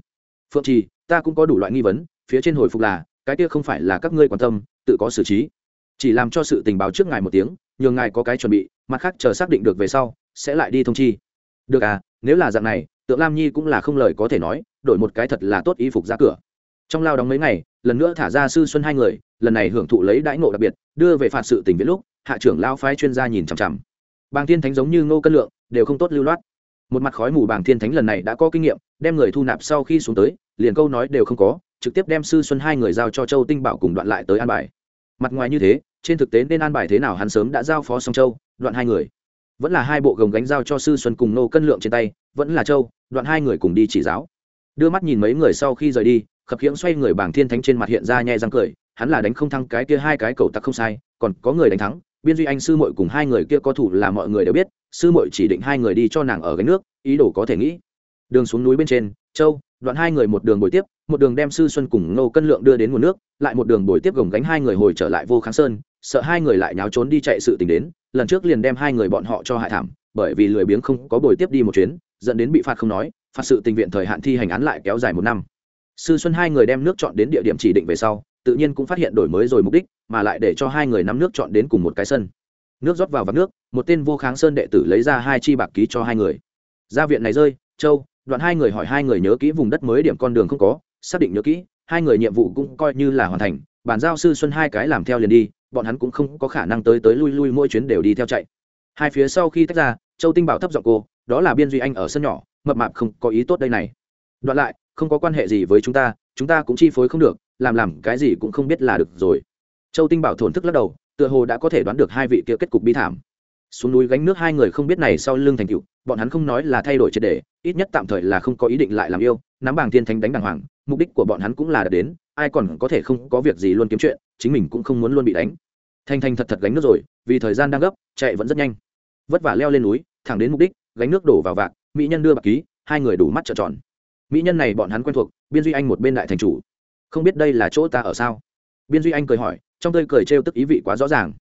Speaker 1: Phượng trì, ta cũng có đủ loại nghi vấn, phía trên hồi phục là cái kia không phải là các ngươi quan tâm, tự có xử trí. Chỉ làm cho sự tình báo trước ngài một tiếng, nhường ngài có cái chuẩn bị, mặt khác chờ xác định được về sau, sẽ lại đi thông chi. Được à nếu là dạng này, tượng lam nhi cũng là không lời có thể nói, đổi một cái thật là tốt y phục ra cửa. Trong lao đóng mấy ngày, lần nữa thả ra sư xuân hai người, lần này hưởng thụ lấy đãi ngộ đặc biệt, đưa về phạt sự tình viết lúc, hạ trưởng lao phái chuyên gia nhìn chằm chằm. Bàng thiên thánh giống như ngô cân lượng, đều không tốt lưu loát. Một mặt khói mù bàng thiên thánh lần này đã có kinh nghiệm, đem người thu nạp sau khi xuống tới, liền câu nói đều không có trực tiếp đem sư xuân hai người giao cho châu tinh bảo cùng đoạn lại tới an bài. Mặt ngoài như thế, trên thực tế nên an bài thế nào hắn sớm đã giao phó song châu, đoạn hai người. Vẫn là hai bộ gồng gánh giao cho sư xuân cùng nô cân lượng trên tay, vẫn là châu, đoạn hai người cùng đi chỉ giáo. Đưa mắt nhìn mấy người sau khi rời đi, khập khiễng xoay người bảng thiên thánh trên mặt hiện ra nhẹ răng cười, hắn là đánh không thăng cái kia hai cái cầu tặc không sai, còn có người đánh thắng, biên duy anh sư muội cùng hai người kia có thủ là mọi người đều biết, sư muội chỉ định hai người đi cho nàng ở gánh nước, ý đồ có thể nghĩ. Đường xuống núi bên trên, châu, đoạn hai người một đường bồi tiếp một đường đem sư xuân cùng nô cân lượng đưa đến nguồn nước, lại một đường bồi tiếp gồng gánh hai người hồi trở lại vô kháng sơn, sợ hai người lại nháo trốn đi chạy sự tình đến, lần trước liền đem hai người bọn họ cho hại thảm, bởi vì lười biếng không có bồi tiếp đi một chuyến, dẫn đến bị phạt không nói, phạt sự tình viện thời hạn thi hành án lại kéo dài một năm. Sư xuân hai người đem nước chọn đến địa điểm chỉ định về sau, tự nhiên cũng phát hiện đổi mới rồi mục đích, mà lại để cho hai người nắm nước chọn đến cùng một cái sân. Nước rót vào vắt nước, một tên vô kháng sơn đệ tử lấy ra hai chi bạc ký cho hai người. Gia viện này rơi, châu, đoạn hai người hỏi hai người nhớ kỹ vùng đất mới điểm con đường không có xác định nhớ kỹ, hai người nhiệm vụ cũng coi như là hoàn thành, bàn giao sư xuân hai cái làm theo liền đi, bọn hắn cũng không có khả năng tới tới lui lui mỗi chuyến đều đi theo chạy. Hai phía sau khi tách ra, châu tinh bảo thấp giọng cô, đó là biên duy anh ở sân nhỏ, mập mạp không có ý tốt đây này. Đoạn lại, không có quan hệ gì với chúng ta chúng ta cũng chi phối không được, làm làm cái gì cũng không biết là được rồi. Châu tinh bảo thổn thức lắc đầu, tựa hồ đã có thể đoán được hai vị kia kết cục bi thảm. Xuống núi gánh nước hai người không biết này sau lưng thành cựu bọn hắn không nói là thay đổi triệt đề ít nhất tạm thời là không có ý định lại làm yêu, nắm bảng thiên thánh đánh đàng hoàng mục đích của bọn hắn cũng là đạt đến, ai còn có thể không có việc gì luôn kiếm chuyện, chính mình cũng không muốn luôn bị đánh. Thanh thanh thật thật gánh nước rồi, vì thời gian đang gấp, chạy vẫn rất nhanh. Vất vả leo lên núi, thẳng đến mục đích, gánh nước đổ vào vạc, mỹ nhân đưa bạc ký, hai người đủ mắt trợn tròn. Mỹ nhân này bọn hắn quen thuộc, biên duy anh một bên đại thành chủ. Không biết đây là chỗ ta ở sao? Biên duy anh cười hỏi, trong tơi cười trêu tức ý vị quá rõ ràng.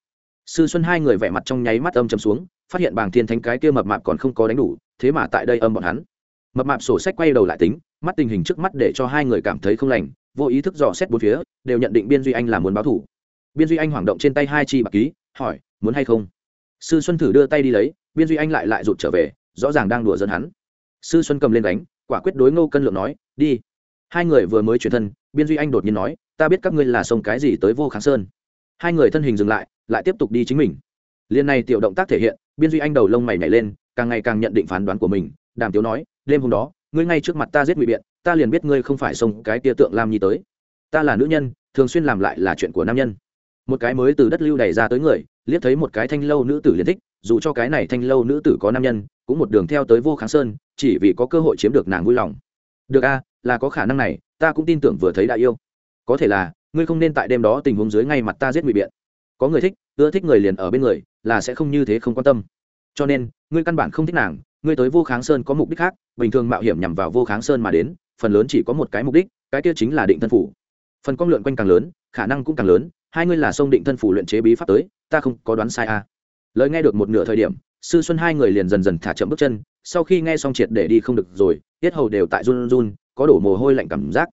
Speaker 1: Sư xuân hai người vẻ mặt trong nháy mắt âm chầm xuống, phát hiện bàng thiên thánh cái kia mập mạp còn không có đánh đủ, thế mà tại đây âm bọn hắn. Mập mạp sổ sách quay đầu lại tính mắt tình hình trước mắt để cho hai người cảm thấy không lành, vô ý thức dò xét bốn phía, đều nhận định biên duy anh là muốn báo thủ. Biên duy anh hoảng động trên tay hai chi bạc ký, hỏi, muốn hay không? Sư xuân thử đưa tay đi lấy, biên duy anh lại lại rụt trở về, rõ ràng đang đùa dẫn hắn. Sư xuân cầm lên đánh, quả quyết đối ngô cân lượng nói, đi. Hai người vừa mới chuyển thân, biên duy anh đột nhiên nói, ta biết các ngươi là sông cái gì tới vô kháng sơn. Hai người thân hình dừng lại lại tiếp tục đi chính mình. Liên này tiểu động tác thể hiện, biên duy anh đầu lông mày nhảy lên, càng ngày càng nhận định phán đoán của mình, đàm tiếu nói, đêm hôm đó ngươi ngay trước mặt ta giết ngụy biện, ta liền biết ngươi không phải sông cái tia tượng lam nhi tới. Ta là nữ nhân, thường xuyên làm lại là chuyện của nam nhân. Một cái mới từ đất lưu đày ra tới người, liếc thấy một cái thanh lâu nữ tử liền thích, dù cho cái này thanh lâu nữ tử có nam nhân, cũng một đường theo tới vô kháng sơn, chỉ vì có cơ hội chiếm được nàng vui lòng. Được a, là có khả năng này, ta cũng tin tưởng vừa thấy đã yêu. Có thể là, ngươi không nên tại đêm đó tình huống dưới ngay mặt ta giết ngụy biện. Có người thích, ưa thích người liền ở bên người, là sẽ không như thế không quan tâm. Cho nên, ngươi căn bản không thích nàng ngươi tới vô kháng sơn có mục đích khác, bình thường mạo hiểm nhằm vào vô kháng sơn mà đến, phần lớn chỉ có một cái mục đích, cái kia chính là định thân phủ. Phần công lượn quanh càng lớn, khả năng cũng càng lớn, hai ngươi là sông định thân phủ luyện chế bí pháp tới, ta không có đoán sai à. lời nghe được một nửa thời điểm, sư xuân hai người liền dần dần thả chậm bước chân, sau khi nghe xong triệt để đi không được rồi, tiết hầu đều tại run run, có đổ mồ hôi lạnh cảm giác.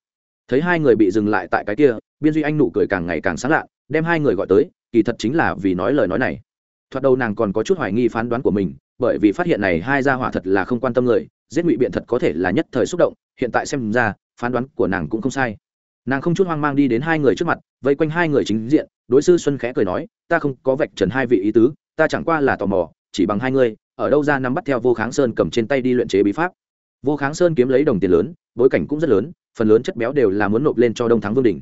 Speaker 1: Thấy hai người bị dừng lại tại cái kia, biên duy anh nụ cười càng ngày càng sáng lạ, đem hai người gọi tới, kỳ thật chính là vì nói lời nói này. Thoạt đầu nàng còn có chút hoài nghi phán đoán của mình bởi vì phát hiện này hai gia hỏa thật là không quan tâm người, giết ngụy biện thật có thể là nhất thời xúc động, hiện tại xem ra, phán đoán của nàng cũng không sai. Nàng không chút hoang mang đi đến hai người trước mặt, vây quanh hai người chính diện, đối sư xuân khẽ cười nói, ta không có vạch trần hai vị ý tứ, ta chẳng qua là tò mò, chỉ bằng hai người, ở đâu ra nắm bắt theo vô kháng sơn cầm trên tay đi luyện chế bí pháp. Vô kháng sơn kiếm lấy đồng tiền lớn, bối cảnh cũng rất lớn, phần lớn chất béo đều là muốn nộp lên cho đông thắng vương đình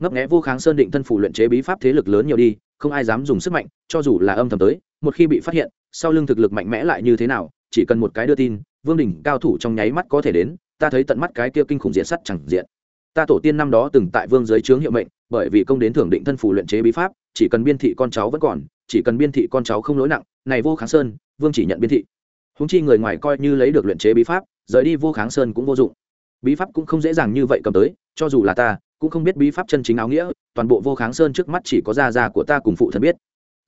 Speaker 1: ngấp nghẽ vô kháng sơn định thân phủ luyện chế bí pháp thế lực lớn nhiều đi, không ai dám dùng sức mạnh, cho dù là âm thầm tới, một khi bị phát hiện sau lưng thực lực mạnh mẽ lại như thế nào, chỉ cần một cái đưa tin, vương đình cao thủ trong nháy mắt có thể đến, ta thấy tận mắt cái kia kinh khủng diện sắt chẳng diện. Ta tổ tiên năm đó từng tại vương giới trướng hiệu mệnh, bởi vì công đến thưởng định thân phủ luyện chế bí pháp, chỉ cần biên thị con cháu vẫn còn, chỉ cần biên thị con cháu không lỗi nặng, này vô kháng sơn, vương chỉ nhận biên thị. Húng chi người ngoài coi như lấy được luyện chế bí pháp, rời đi vô kháng sơn cũng vô dụng. Bí pháp cũng không dễ dàng như vậy cầm tới, cho dù là ta, cũng không biết bí pháp chân chính áo nghĩa, toàn bộ vô kháng sơn trước mắt chỉ có gia gia của ta cùng phụ thân biết.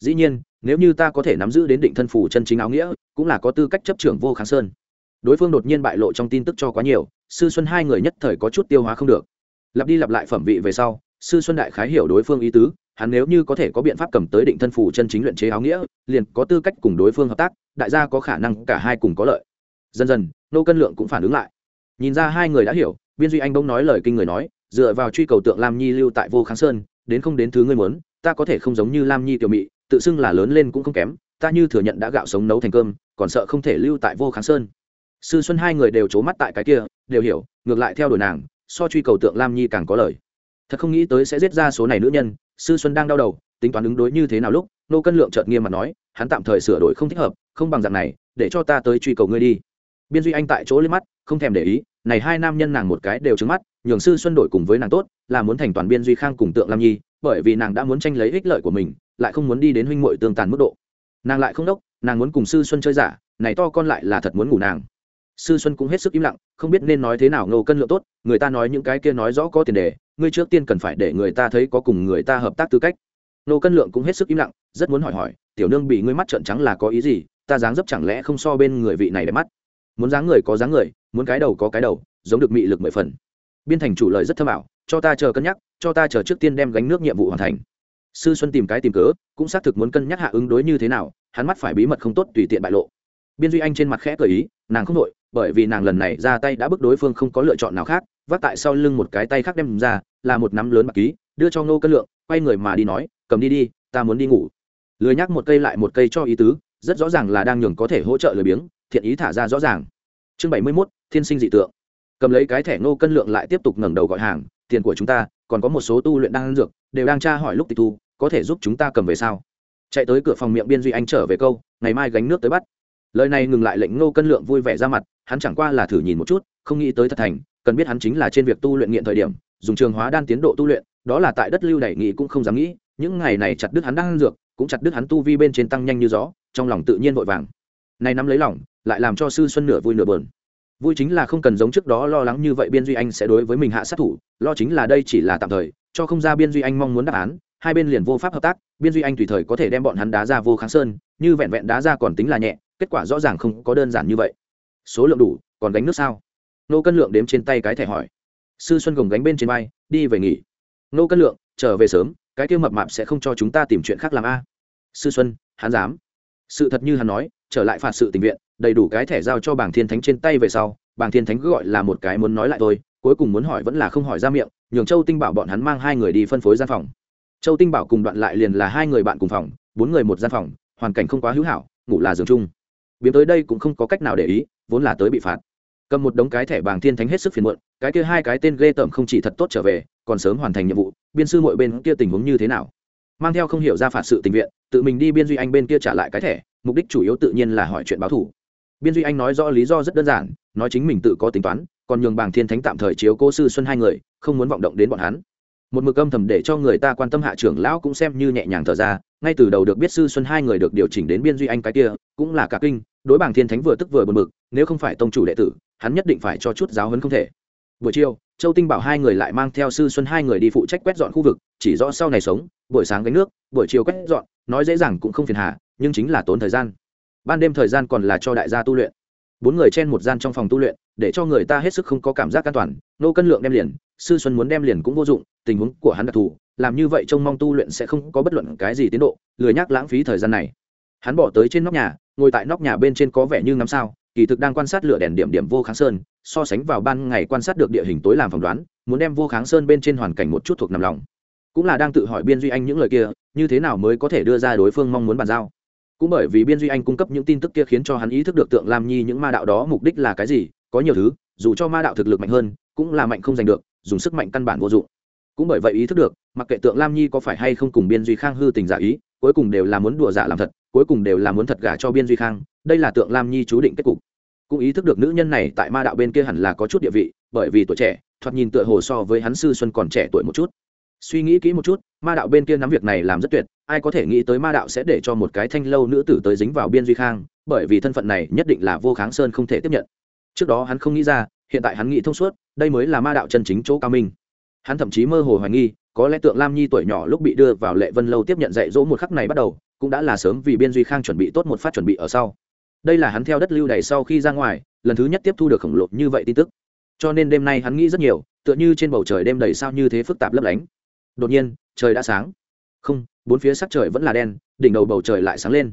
Speaker 1: Dĩ nhiên nếu như ta có thể nắm giữ đến định thân phủ chân chính áo nghĩa, cũng là có tư cách chấp trưởng vô kháng sơn. Đối phương đột nhiên bại lộ trong tin tức cho quá nhiều, sư xuân hai người nhất thời có chút tiêu hóa không được. Lặp đi lặp lại phẩm vị về sau, sư xuân đại khái hiểu đối phương ý tứ, hắn nếu như có thể có biện pháp cầm tới định thân phủ chân chính luyện chế áo nghĩa, liền có tư cách cùng đối phương hợp tác, đại gia có khả năng cả hai cùng có lợi. Dần dần, nô cân lượng cũng phản ứng lại. Nhìn ra hai người đã hiểu, biên duy anh bỗng nói lời kinh người nói, dựa vào truy cầu tượng lam nhi lưu tại vô kháng sơn, đến không đến thứ ngươi muốn, ta có thể không giống như lam nhi tiểu mị tự xưng là lớn lên cũng không kém, ta như thừa nhận đã gạo sống nấu thành cơm, còn sợ không thể lưu tại vô kháng sơn. Sư xuân hai người đều c mắt tại cái kia, đều hiểu, ngược lại theo đuổi nàng, so truy cầu tượng lam nhi càng có lời. Thật không nghĩ tới sẽ giết ra số này nữ nhân, sư xuân đang đau đầu, tính toán ứng đối như thế nào lúc, nô cân lượng chợt nghiêm mặt nói, hắn tạm thời sửa đổi không thích hợp, không bằng dạng này, để cho ta tới truy cầu ngươi đi. Biên duy anh tại chỗ lên mắt, không thèm để ý, này hai nam nhân nàng một cái đều trứng mắt, nhường sư xuân đổi cùng với nàng tốt, là muốn thành toàn biên duy khang cùng tượng lam nhi bởi vì nàng đã muốn tranh lấy ích lợi của mình, lại không muốn đi đến huynh muội tương tàn mức độ. Nàng lại không đốc, nàng muốn cùng sư xuân chơi giả, này to con lại là thật muốn ngủ nàng. Sư xuân cũng hết sức im lặng, không biết nên nói thế nào ngô cân lượng tốt, người ta nói những cái kia nói rõ có tiền đề, ngươi trước tiên cần phải để người ta thấy có cùng người ta hợp tác tư cách. Ngô cân lượng cũng hết sức im lặng, rất muốn hỏi hỏi, tiểu nương, bị ngươi mắt trợn trắng là có ý gì? Ta dáng dấp chẳng lẽ không so bên người vị này đẹp mắt? Muốn dáng người có dáng người, muốn cái đầu có cái đầu, giống được mị lực mười phần. Biên thành chủ lời rất thâm ảo, cho ta chờ cân nhắc cho ta chờ trước tiên đem gánh nước nhiệm vụ hoàn thành. Sư xuân tìm cái tìm cớ, cũng xác thực muốn cân nhắc hạ ứng đối như thế nào, hắn mắt phải bí mật không tốt tùy tiện bại lộ. Biên duy anh trên mặt khẽ cười ý, nàng không đội bởi vì nàng lần này ra tay đã bức đối phương không có lựa chọn nào khác, vác tại sau lưng một cái tay khác đem ra, là một nắm lớn bạc ký, đưa cho ngô cân lượng, quay người mà đi nói, cầm đi đi, ta muốn đi ngủ. Lười nhắc một cây lại một cây cho ý tứ, rất rõ ràng là đang nhường có thể hỗ trợ lười biếng, thiện ý thả ra rõ ràng. Chương bảy mươi mốt, thiên sinh dị tượng. Cầm lấy cái thẻ ngô cân lượng lại tiếp tục ngẩng đầu gọi hàng tiền của chúng ta, còn có một số tu luyện đang dược, đều đang tra hỏi lúc tịch thu, có thể giúp chúng ta cầm về sao? Chạy tới cửa phòng miệng biên duy anh trở về câu, ngày mai gánh nước tới bắt. Lời này ngừng lại lệnh ngô cân lượng vui vẻ ra mặt, hắn chẳng qua là thử nhìn một chút, không nghĩ tới thật thành, cần biết hắn chính là trên việc tu luyện nghiện thời điểm, dùng trường hóa đan tiến độ tu luyện, đó là tại đất lưu đẩy nghị cũng không dám nghĩ, những ngày này chặt đứt hắn đang dược, cũng chặt đứt hắn tu vi bên trên tăng nhanh như gió, trong lòng tự nhiên vội vàng. Nay nắm lấy lòng, lại làm cho sư xuân nửa vui nửa bờn vui chính là không cần giống trước đó lo lắng như vậy biên duy anh sẽ đối với mình hạ sát thủ, lo chính là đây chỉ là tạm thời, cho không ra biên duy anh mong muốn đáp án, hai bên liền vô pháp hợp tác, biên duy anh tùy thời có thể đem bọn hắn đá ra vô kháng sơn, như vẹn vẹn đá ra còn tính là nhẹ, kết quả rõ ràng không có đơn giản như vậy. Số lượng đủ, còn gánh nước sao? Nô cân lượng đếm trên tay cái thẻ hỏi. Sư xuân gồng gánh bên trên vai, đi về nghỉ. Nô cân lượng, trở về sớm, cái kia mập mạp sẽ không cho chúng ta tìm chuyện khác làm a. Sư xuân, hắn dám. Sự thật như hắn nói, trở lại phạt sự tình viện đầy đủ cái thẻ giao cho bảng thiên thánh trên tay về sau bảng thiên thánh cứ gọi là một cái muốn nói lại tôi, cuối cùng muốn hỏi vẫn là không hỏi ra miệng nhường châu tinh bảo bọn hắn mang hai người đi phân phối gian phòng. Châu tinh bảo cùng đoạn lại liền là hai người bạn cùng phòng bốn người một gian phòng hoàn cảnh không quá hữu hảo ngủ là giường chung. Biếm tới đây cũng không có cách nào để ý vốn là tới bị phạt. Cầm một đống cái thẻ bảng thiên thánh hết sức phiền muộn cái kia hai cái tên ghê tởm không chỉ thật tốt trở về còn sớm hoàn thành nhiệm vụ biên sư mọi bên kia tình huống như thế nào? Mang theo không hiểu ra phạt sự tình viện tự mình đi biên duy anh bên kia trả lại cái thẻ mục đích chủ yếu tự nhiên là hỏi chuyện báo thủ biên duy anh nói rõ lý do rất đơn giản, nói chính mình tự có tính toán, còn nhường bàng thiên thánh tạm thời chiếu cô sư xuân hai người, không muốn vọng động đến bọn hắn. Một mực âm thầm để cho người ta quan tâm hạ trưởng lão cũng xem như nhẹ nhàng thở ra, ngay từ đầu được biết sư xuân hai người được điều chỉnh đến biên duy anh cái kia, cũng là cả kinh, đối bảng thiên thánh vừa tức vừa bật mực nếu không phải tông chủ đệ tử, hắn nhất định phải cho chút giáo hấn không thể. Buổi chiều, châu tinh bảo hai người lại mang theo sư xuân hai người đi phụ trách quét dọn khu vực, chỉ rõ sau này sống, buổi sáng gánh nước, buổi chiều quét dọn, nói dễ dàng cũng không phiền hà, nhưng chính là tốn thời gian ban đêm thời gian còn là cho đại gia tu luyện. Bốn người trên một gian trong phòng tu luyện, để cho người ta hết sức không có cảm giác an toàn, nô cân lượng đem liền, sư xuân muốn đem liền cũng vô dụng, tình huống của hắn đặc thù, làm như vậy trông mong tu luyện sẽ không có bất luận cái gì tiến độ, lười nhắc lãng phí thời gian này. Hắn bỏ tới trên nóc nhà, ngồi tại nóc nhà bên trên có vẻ như ngắm sao, kỳ thực đang quan sát lửa đèn điểm điểm vô kháng sơn, so sánh vào ban ngày quan sát được địa hình tối làm phỏng đoán, muốn đem vô kháng sơn bên trên hoàn cảnh một chút thuộc nằm lòng. Cũng là đang tự hỏi biên duy anh những lời kia, như thế nào mới có thể đưa ra đối phương mong muốn bàn giao cũng bởi vì biên duy anh cung cấp những tin tức kia khiến cho hắn ý thức được tượng lam nhi những ma đạo đó mục đích là cái gì, có nhiều thứ, dù cho ma đạo thực lực mạnh hơn, cũng là mạnh không giành được, dùng sức mạnh căn bản vô dụng. Cũng bởi vậy ý thức được, mặc kệ tượng lam nhi có phải hay không cùng biên duy khang hư tình giả ý, cuối cùng đều là muốn đùa giả làm thật, cuối cùng đều là muốn thật gả cho biên duy khang, đây là tượng lam nhi chú định kết cục. Cũng ý thức được nữ nhân này tại ma đạo bên kia hẳn là có chút địa vị, bởi vì tuổi trẻ, thoạt nhìn tựa hồ so với hắn sư xuân còn trẻ tuổi một chút suy nghĩ kỹ một chút, ma đạo bên kia nắm việc này làm rất tuyệt, ai có thể nghĩ tới ma đạo sẽ để cho một cái thanh lâu nữ tử tới dính vào biên duy khang, bởi vì thân phận này nhất định là vô kháng sơn không thể tiếp nhận. Trước đó hắn không nghĩ ra, hiện tại hắn nghĩ thông suốt, đây mới là ma đạo chân chính chỗ cao minh. Hắn thậm chí mơ hồ hoài nghi, có lẽ tượng lam nhi tuổi nhỏ lúc bị đưa vào lệ vân lâu tiếp nhận dạy dỗ một khắc này bắt đầu, cũng đã là sớm vì biên duy khang chuẩn bị tốt một phát chuẩn bị ở sau. Đây là hắn theo đất lưu đày sau khi ra ngoài, lần thứ nhất tiếp thu được khổng lồ như vậy tin tức. Cho nên đêm nay hắn nghĩ rất nhiều, tựa như trên bầu trời đêm đầy sao như thế phức tạp lấp lánh đột nhiên, trời đã sáng. Không, bốn phía sắc trời vẫn là đen, đỉnh đầu bầu trời lại sáng lên.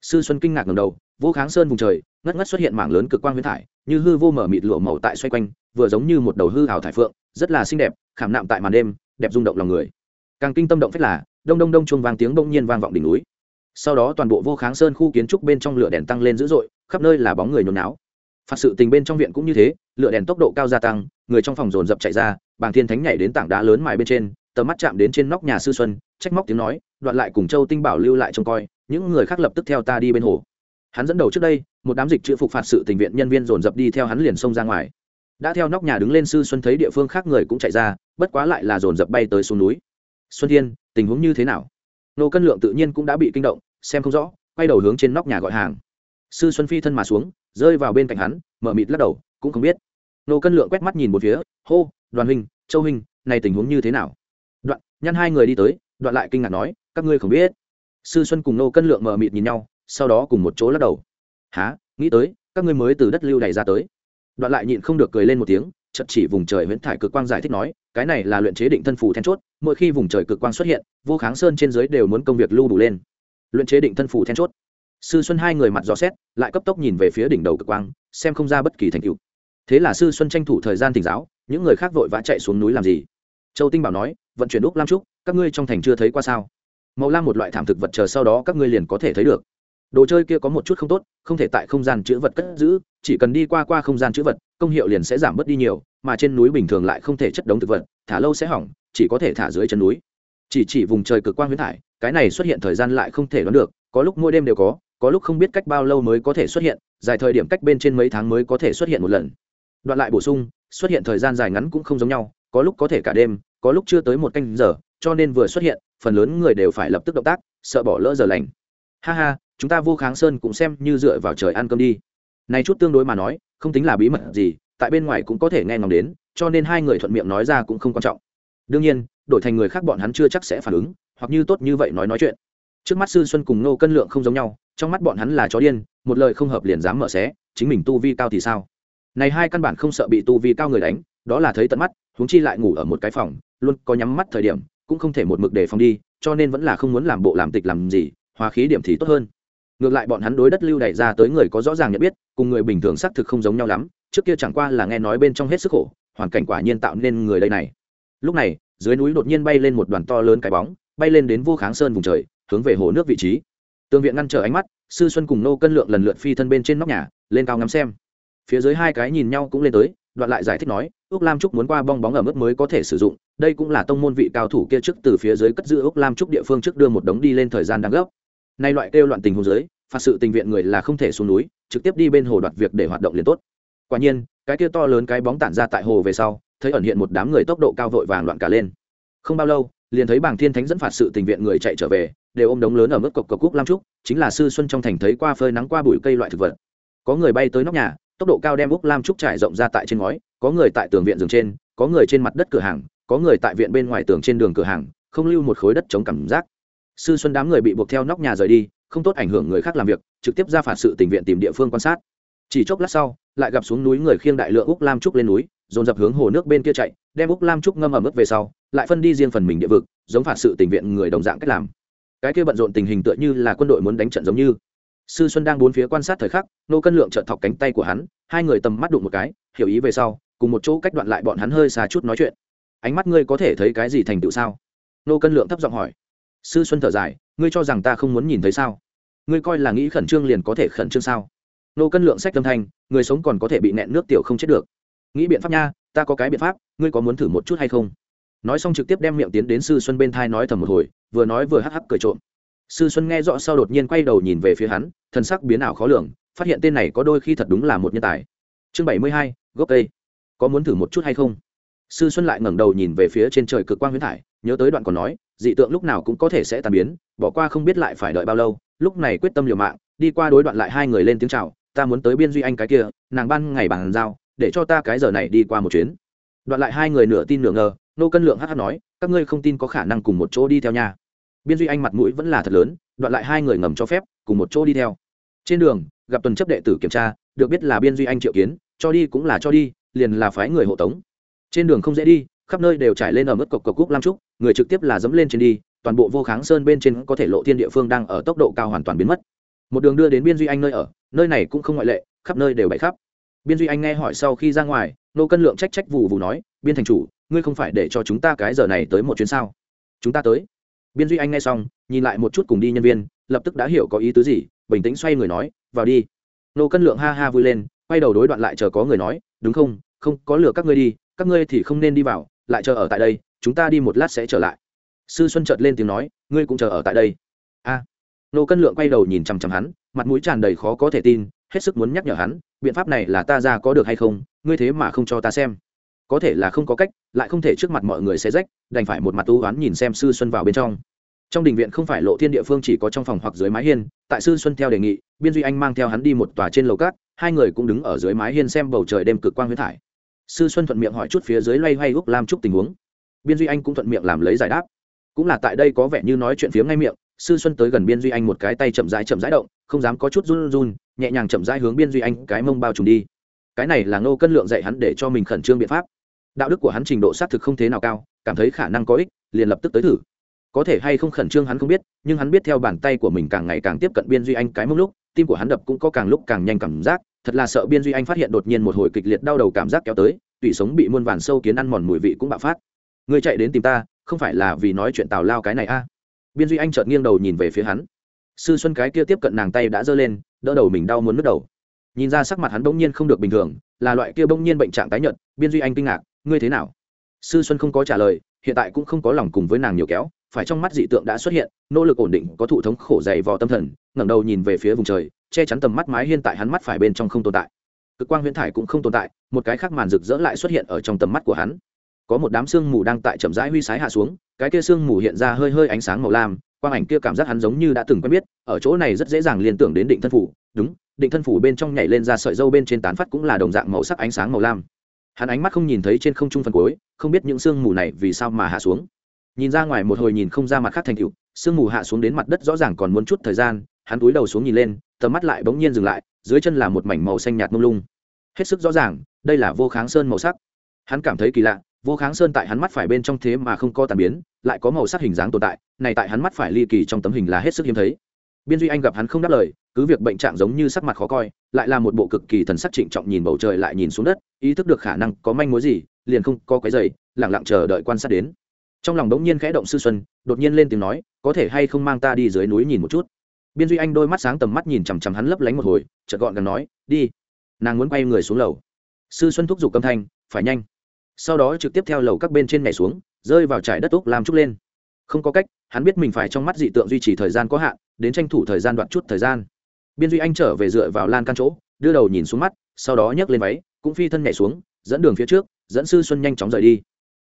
Speaker 1: Sư xuân kinh ngạc ngầm đầu, vô kháng sơn vùng trời, ngất ngất xuất hiện mảng lớn cực quang huyễn thải, như hư vô mở mịt lụa màu tại xoay quanh, vừa giống như một đầu hư hào thải phượng, rất là xinh đẹp, khảm nạm tại màn đêm, đẹp rung động lòng người. Càng kinh tâm động phết là, đông đông đông chuông vang tiếng bỗng nhiên vang vọng đỉnh núi. Sau đó toàn bộ vô kháng sơn khu kiến trúc bên trong lửa đèn tăng lên dữ dội, khắp nơi là bóng người nhốn náo phạt sự tình bên trong viện cũng như thế, lửa đèn tốc độ cao gia tăng, người trong phòng dồn dập chạy ra, bàng thiên thánh nhảy đến tảng đá lớn mài bên trên tầm mắt chạm đến trên nóc nhà sư xuân, trách móc tiếng nói, đoạn lại cùng châu tinh bảo lưu lại trông coi, những người khác lập tức theo ta đi bên hồ. Hắn dẫn đầu trước đây, một đám dịch chữ phục phạt sự tình viện nhân viên dồn dập đi theo hắn liền xông ra ngoài. Đã theo nóc nhà đứng lên sư xuân thấy địa phương khác người cũng chạy ra, bất quá lại là dồn dập bay tới xuống núi. Xuân thiên, tình huống như thế nào? Nô cân lượng tự nhiên cũng đã bị kinh động, xem không rõ, quay đầu hướng trên nóc nhà gọi hàng. Sư xuân phi thân mà xuống, rơi vào bên cạnh hắn, mở mịt lắc đầu, cũng không biết. Nô cân lượng quét mắt nhìn một phía, hô, đoàn huynh, châu huynh, này tình huống như thế nào? Nhăn hai người đi tới, đoạn lại kinh ngạc nói, các ngươi không biết. Sư xuân cùng nô cân lượng mờ mịt nhìn nhau, sau đó cùng một chỗ lắc đầu. Há nghĩ tới, các ngươi mới từ đất lưu này ra tới. Đoạn lại nhịn không được cười lên một tiếng chật chỉ vùng trời huyễn thải cực quang giải thích nói, cái này là luyện chế định thân phủ then chốt, mỗi khi vùng trời cực quang xuất hiện, vô kháng sơn trên dưới đều muốn công việc lưu đủ lên. Luyện chế định thân phủ then chốt. Sư xuân hai người mặt gió xét, lại cấp tốc nhìn về phía đỉnh đầu cực quang, xem không ra bất kỳ thành tựu. Thế là sư xuân tranh thủ thời gian thỉnh giáo, những người khác vội vã chạy xuống núi làm gì? Châu tinh bảo nói vận chuyển úc lam trúc, các ngươi trong thành chưa thấy qua sao? Màu lam một loại thảm thực vật chờ sau đó các ngươi liền có thể thấy được. Đồ chơi kia có một chút không tốt, không thể tại không gian chữ vật cất giữ, chỉ cần đi qua qua không gian chữ vật, công hiệu liền sẽ giảm bớt đi nhiều, mà trên núi bình thường lại không thể chất đống thực vật, thả lâu sẽ hỏng, chỉ có thể thả dưới chân núi. Chỉ chỉ vùng trời cực quang huyết thải cái này xuất hiện thời gian lại không thể đoán được, có lúc mỗi đêm đều có có lúc không biết cách bao lâu mới có thể xuất hiện, dài thời điểm cách bên trên mấy tháng mới có thể xuất hiện một lần. Đoạn lại bổ sung, xuất hiện thời gian dài ngắn cũng không giống nhau, có lúc có thể cả đêm có lúc chưa tới một canh giờ, cho nên vừa xuất hiện, phần lớn người đều phải lập tức động tác, sợ bỏ lỡ giờ lành. Ha ha, chúng ta vô kháng sơn cũng xem như dựa vào trời ăn cơm đi. Này chút tương đối mà nói, không tính là bí mật gì, tại bên ngoài cũng có thể nghe ngóng đến, cho nên hai người thuận miệng nói ra cũng không quan trọng. Đương nhiên, đổi thành người khác bọn hắn chưa chắc sẽ phản ứng, hoặc như tốt như vậy nói nói chuyện. Trước mắt sư xuân cùng nô cân lượng không giống nhau, trong mắt bọn hắn là chó điên, một lời không hợp liền dám mở xé, chính mình tu vi cao thì sao? Này hai căn bản không sợ bị tu vi cao người đánh đó là thấy tận mắt, huống chi lại ngủ ở một cái phòng, luôn có nhắm mắt thời điểm, cũng không thể một mực để phòng đi, cho nên vẫn là không muốn làm bộ làm tịch làm gì, hòa khí điểm thì tốt hơn. Ngược lại bọn hắn đối đất lưu đẩy ra tới người có rõ ràng nhận biết, cùng người bình thường xác thực không giống nhau lắm, trước kia chẳng qua là nghe nói bên trong hết sức khổ, hoàn cảnh quả nhiên tạo nên người đây này. Lúc này, dưới núi đột nhiên bay lên một đoàn to lớn cái bóng, bay lên đến vô kháng sơn vùng trời, hướng về hồ nước vị trí. Tương viện ngăn trở ánh mắt, sư xuân cùng nô cân lượng lần lượt phi thân bên trên nóc nhà, lên cao ngắm xem. Phía dưới hai cái nhìn nhau cũng lên tới, đoạn lại giải thích nói ước lam trúc muốn qua bong bóng ở mức mới có thể sử dụng, đây cũng là tông môn vị cao thủ kia trước từ phía dưới cất giữ ước lam trúc địa phương trước đưa một đống đi lên thời gian đáng gấp. Nay loại kêu loạn tình hồ dưới, phạt sự tình viện người là không thể xuống núi, trực tiếp đi bên hồ đoạt việc để hoạt động liền tốt. Quả nhiên, cái kia to lớn cái bóng tản ra tại hồ về sau, thấy ẩn hiện một đám người tốc độ cao vội vàng loạn cả lên. Không bao lâu, liền thấy bảng thiên thánh dẫn phạt sự tình viện người chạy trở về, đều ôm đống lớn ở mức cộc cộc cúc lam trúc, chính là sư xuân trong thành thấy qua phơi nắng qua bụi cây loại thực vật. Có người bay tới nóc nhà, tốc độ cao đem úc lam trúc trải rộng ra tại trên ngói có người tại tường viện giường trên, có người trên mặt đất cửa hàng, có người tại viện bên ngoài tường trên đường cửa hàng, không lưu một khối đất chống cảm giác. Sư xuân đám người bị buộc theo nóc nhà rời đi, không tốt ảnh hưởng người khác làm việc, trực tiếp ra phạt sự tình viện tìm địa phương quan sát. Chỉ chốc lát sau, lại gặp xuống núi người khiêng đại lượng úc lam trúc lên núi, dồn dập hướng hồ nước bên kia chạy, đem úc lam trúc ngâm ở mức về sau, lại phân đi riêng phần mình địa vực, giống phạt sự tình viện người đồng dạng cách làm. Cái kia bận rộn tình hình tựa như là quân đội muốn đánh trận giống như. Sư xuân đang bốn phía quan sát thời khắc, nô cân lượng trợ thọc cánh tay của hắn, hai người tầm mắt đụng một cái, hiểu ý về sau cùng một chỗ cách đoạn lại bọn hắn hơi xa chút nói chuyện. Ánh mắt ngươi có thể thấy cái gì thành tựu sao? Nô cân lượng thấp giọng hỏi. Sư xuân thở dài, ngươi cho rằng ta không muốn nhìn thấy sao? Ngươi coi là nghĩ khẩn trương liền có thể khẩn trương sao? Nô cân lượng sách tâm thanh, người sống còn có thể bị nẹn nước tiểu không chết được. Nghĩ biện pháp nha, ta có cái biện pháp, ngươi có muốn thử một chút hay không? Nói xong trực tiếp đem miệng tiến đến sư xuân bên thai nói thầm một hồi, vừa nói vừa hắc hắc cười trộm. Sư xuân nghe rõ sau đột nhiên quay đầu nhìn về phía hắn thân sắc biến ảo khó lường, phát hiện tên này có đôi khi thật đúng là một nhân tài. Chương bảy mươi hai, gốc cây có muốn thử một chút hay không? Sư xuân lại ngẩng đầu nhìn về phía trên trời cực quang huyễn thải, nhớ tới đoạn còn nói, dị tượng lúc nào cũng có thể sẽ tàn biến, bỏ qua không biết lại phải đợi bao lâu, lúc này quyết tâm liều mạng, đi qua đối đoạn lại hai người lên tiếng chào, ta muốn tới biên duy anh cái kia, nàng ban ngày bàn giao, để cho ta cái giờ này đi qua một chuyến. Đoạn lại hai người nửa tin nửa ngờ, nô cân lượng hh nói, các ngươi không tin có khả năng cùng một chỗ đi theo nhà biên duy anh mặt mũi vẫn là thật lớn, đoạn lại hai người ngầm cho phép, cùng một chỗ đi theo. Trên đường, gặp tuần chấp đệ tử kiểm tra, được biết là biên duy anh triệu kiến, cho đi cũng là cho đi liền là phái người hộ tống. Trên đường không dễ đi, khắp nơi đều trải lên ở mức cộc cộc cúc lam trúc, người trực tiếp là dẫm lên trên đi, toàn bộ vô kháng sơn bên trên có thể lộ thiên địa phương đang ở tốc độ cao hoàn toàn biến mất. Một đường đưa đến biên duy anh nơi ở, nơi này cũng không ngoại lệ, khắp nơi đều bày khắp. Biên duy anh nghe hỏi sau khi ra ngoài, nô cân lượng trách trách vụ vụ nói, biên thành chủ, ngươi không phải để cho chúng ta cái giờ này tới một chuyến sao? Chúng ta tới. Biên duy anh nghe xong, nhìn lại một chút cùng đi nhân viên, lập tức đã hiểu có ý tứ gì, bình tĩnh xoay người nói, vào đi. Nô cân lượng ha ha vui lên quay đầu đối đoạn lại chờ có người nói, đúng không? Không, có lừa các ngươi đi, các ngươi thì không nên đi vào, lại chờ ở tại đây, chúng ta đi một lát sẽ trở lại. Sư xuân chợt lên tiếng nói, ngươi cũng chờ ở tại đây. A. Nô cân lượng quay đầu nhìn chằm chằm hắn, mặt mũi tràn đầy khó có thể tin, hết sức muốn nhắc nhở hắn, biện pháp này là ta ra có được hay không? Ngươi thế mà không cho ta xem. Có thể là không có cách, lại không thể trước mặt mọi người sẽ rách, đành phải một mặt tu oán nhìn xem sư xuân vào bên trong. Trong đình viện không phải lộ thiên địa phương chỉ có trong phòng hoặc dưới mái hiên, tại sư xuân theo đề nghị, biên duy anh mang theo hắn đi một tòa trên lầu cát hai người cũng đứng ở dưới mái hiên xem bầu trời đêm cực quang huyết thải. Sư xuân thuận miệng hỏi chút phía dưới loay hoay úc lam trúc tình huống. Biên duy anh cũng thuận miệng làm lấy giải đáp. Cũng là tại đây có vẻ như nói chuyện phía ngay miệng, sư xuân tới gần biên duy anh một cái tay chậm rãi chậm rãi động, không dám có chút run run, nhẹ nhàng chậm rãi hướng biên duy anh cái mông bao trùm đi. Cái này là ngô cân lượng dạy hắn để cho mình khẩn trương biện pháp. Đạo đức của hắn trình độ xác thực không thế nào cao, cảm thấy khả năng có ích, liền lập tức tới thử. Có thể hay không khẩn trương hắn không biết, nhưng hắn biết theo bàn tay của mình càng ngày càng tiếp cận biên duy anh cái mông lúc, tim của hắn đập cũng có càng lúc càng nhanh cảm giác thật là sợ biên duy anh phát hiện đột nhiên một hồi kịch liệt đau đầu cảm giác kéo tới, tủy sống bị muôn vàn sâu kiến ăn mòn mùi vị cũng bạo phát. Người chạy đến tìm ta, không phải là vì nói chuyện tào lao cái này a biên duy anh chợt nghiêng đầu nhìn về phía hắn. Sư xuân cái kia tiếp cận nàng tay đã giơ lên, đỡ đầu mình đau muốn nứt đầu. Nhìn ra sắc mặt hắn bỗng nhiên không được bình thường, là loại kia bỗng nhiên bệnh trạng tái nhợt, biên duy anh kinh ngạc, ngươi thế nào? Sư xuân không có trả lời, hiện tại cũng không có lòng cùng với nàng nhiều kéo, phải trong mắt dị tượng đã xuất hiện, nỗ lực ổn định, có thụ thống khổ dày vò tâm thần, ngẩng đầu nhìn về phía vùng trời che chắn tầm mắt mái hiên tại hắn mắt phải bên trong không tồn tại. Cực quang huyễn thải cũng không tồn tại, một cái khác màn rực rỡ lại xuất hiện ở trong tầm mắt của hắn. Có một đám sương mù đang tại chậm rãi huy sái hạ xuống, cái kia sương mù hiện ra hơi hơi ánh sáng màu lam, quang ảnh kia cảm giác hắn giống như đã từng quen biết, ở chỗ này rất dễ dàng liên tưởng đến định thân phủ. Đúng, định thân phủ bên trong nhảy lên ra sợi dâu bên trên tán phát cũng là đồng dạng màu sắc ánh sáng màu lam. Hắn ánh mắt không nhìn thấy trên không trung phần cuối, không biết những sương mù này vì sao mà hạ xuống. Nhìn ra ngoài một hồi nhìn không ra mặt khác thành cựu sương mù hạ xuống đến mặt đất rõ ràng còn muốn chút thời gian hắn túi đầu xuống nhìn lên, tầm mắt lại bỗng nhiên dừng lại, dưới chân là một mảnh màu xanh nhạt mông lung. Hết sức rõ ràng, đây là vô kháng sơn màu sắc. Hắn cảm thấy kỳ lạ, vô kháng sơn tại hắn mắt phải bên trong thế mà không có tàn biến, lại có màu sắc hình dáng tồn tại, này tại hắn mắt phải ly kỳ trong tấm hình là hết sức hiếm thấy. Biên duy anh gặp hắn không đáp lời, cứ việc bệnh trạng giống như sắc mặt khó coi, lại là một bộ cực kỳ thần sắc trịnh trọng nhìn bầu trời lại nhìn xuống đất, ý thức được khả năng có manh mối gì, liền không có cái giày lẳng lặng chờ đợi quan sát đến. Trong lòng đống nhiên khẽ động sư xuân, đột nhiên lên tiếng nói, có thể hay không mang ta đi dưới núi nhìn một chút? Biên duy anh đôi mắt sáng tầm mắt nhìn chằm chằm hắn lấp lánh một hồi, chợt gọn gần nói, đi. Nàng muốn quay người xuống lầu. Sư xuân thúc giục âm thanh, phải nhanh. Sau đó trực tiếp theo lầu các bên trên nhảy xuống, rơi vào trải đất úc làm trúc lên. Không có cách, hắn biết mình phải trong mắt dị tượng duy trì thời gian có hạn, đến tranh thủ thời gian đoạn chút thời gian. Biên duy anh trở về dựa vào lan căn chỗ, đưa đầu nhìn xuống mắt, sau đó nhấc lên váy, cũng phi thân nhảy xuống, dẫn đường phía trước, dẫn sư xuân nhanh chóng rời đi.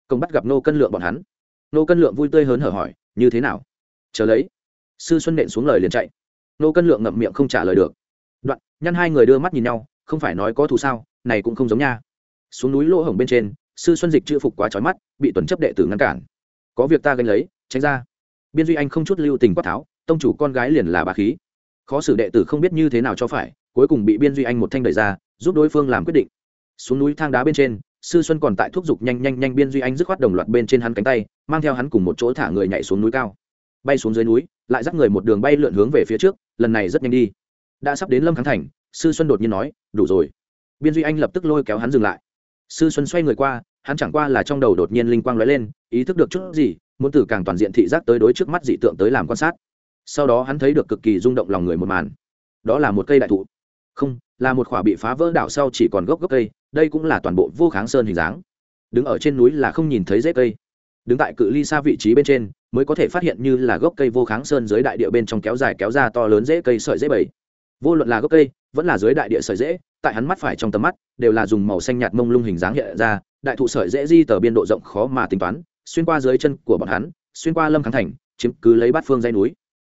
Speaker 1: Công bắt gặp nô cân lượng bọn hắn. Nô cân lượng vui tươi hớn hở hỏi, như thế nào? Chờ lấy. Sư xuân nện xuống lời liền chạy nô cân lượng ngậm miệng không trả lời được. Đoạn, nhăn hai người đưa mắt nhìn nhau, không phải nói có thù sao, này cũng không giống nha. Xuống núi lỗ hổng bên trên, sư xuân dịch chữ phục quá trói mắt, bị tuần chấp đệ tử ngăn cản. Có việc ta gánh lấy, tránh ra. Biên duy anh không chút lưu tình quát tháo, tông chủ con gái liền là bà khí. Khó xử đệ tử không biết như thế nào cho phải, cuối cùng bị biên duy anh một thanh đẩy ra, giúp đối phương làm quyết định. Xuống núi thang đá bên trên, sư xuân còn tại thúc giục nhanh nhanh nhanh biên duy anh dứt khoát đồng loạt bên trên hắn cánh tay, mang theo hắn cùng một chỗ thả người nhảy xuống núi cao bay xuống dưới núi, lại dắt người một đường bay lượn hướng về phía trước, lần này rất nhanh đi. Đã sắp đến lâm khánh thành, sư xuân đột nhiên nói, đủ rồi. Biên duy anh lập tức lôi kéo hắn dừng lại. Sư xuân xoay người qua, hắn chẳng qua là trong đầu đột nhiên linh quang lóe lên, ý thức được chút gì, muốn từ càng toàn diện thị giác tới đối trước mắt dị tượng tới làm quan sát. Sau đó hắn thấy được cực kỳ rung động lòng người một màn. Đó là một cây đại thụ. Không, là một khỏa bị phá vỡ đảo sau chỉ còn gốc gốc cây, đây cũng là toàn bộ vô kháng sơn hình dáng. Đứng ở trên núi là không nhìn thấy dễ cây. Đứng tại cự ly xa vị trí bên trên mới có thể phát hiện như là gốc cây vô kháng sơn dưới đại địa bên trong kéo dài kéo ra to lớn dễ cây sợi dễ bầy. Vô luận là gốc cây, vẫn là dưới đại địa sợi dễ tại hắn mắt phải trong tầm mắt, đều là dùng màu xanh nhạt mông lung hình dáng hiện ra, đại thụ sợi dễ di tờ biên độ rộng khó mà tính toán, xuyên qua dưới chân của bọn hắn, xuyên qua lâm kháng thành, chiếm cứ lấy bát phương dây núi.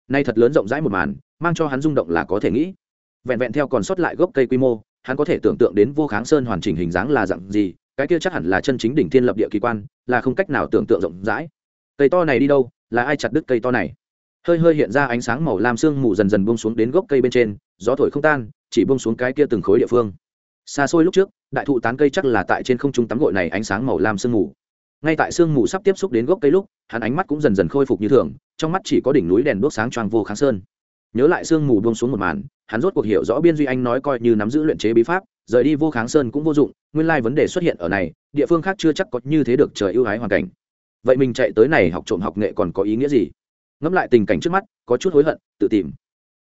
Speaker 1: Nay thật lớn rộng rãi một màn, mang cho hắn rung động là có thể nghĩ. Vẹn vẹn theo còn sót lại gốc cây quy mô, hắn có thể tưởng tượng đến vô kháng sơn hoàn chỉnh hình dáng là dạng gì, cái kia chắc hẳn là chân chính đỉnh thiên lập địa kỳ quan, là không cách nào tưởng tượng rộng rãi cây to này đi đâu? Là ai chặt đứt cây to này? Hơi hơi hiện ra ánh sáng màu lam sương mù dần dần bông xuống đến gốc cây bên trên, gió thổi không tan, chỉ bông xuống cái kia từng khối địa phương. Xa xôi lúc trước, đại thụ tán cây chắc là tại trên không trung tắm gội này ánh sáng màu lam sương mù. Ngay tại sương mù sắp tiếp xúc đến gốc cây lúc, hắn ánh mắt cũng dần dần khôi phục như thường, trong mắt chỉ có đỉnh núi đèn đuốc sáng choang vô kháng sơn. Nhớ lại sương mù buông xuống một màn, hắn rốt cuộc hiểu rõ biên duy anh nói coi như nắm giữ luyện chế bí pháp, rời đi vô kháng sơn cũng vô dụng, nguyên lai vấn đề xuất hiện ở này, địa phương khác chưa chắc có như thế được trời ưu ái hoàn cảnh vậy mình chạy tới này học trộm học nghệ còn có ý nghĩa gì? Ngẫm lại tình cảnh trước mắt, có chút hối hận, tự tìm.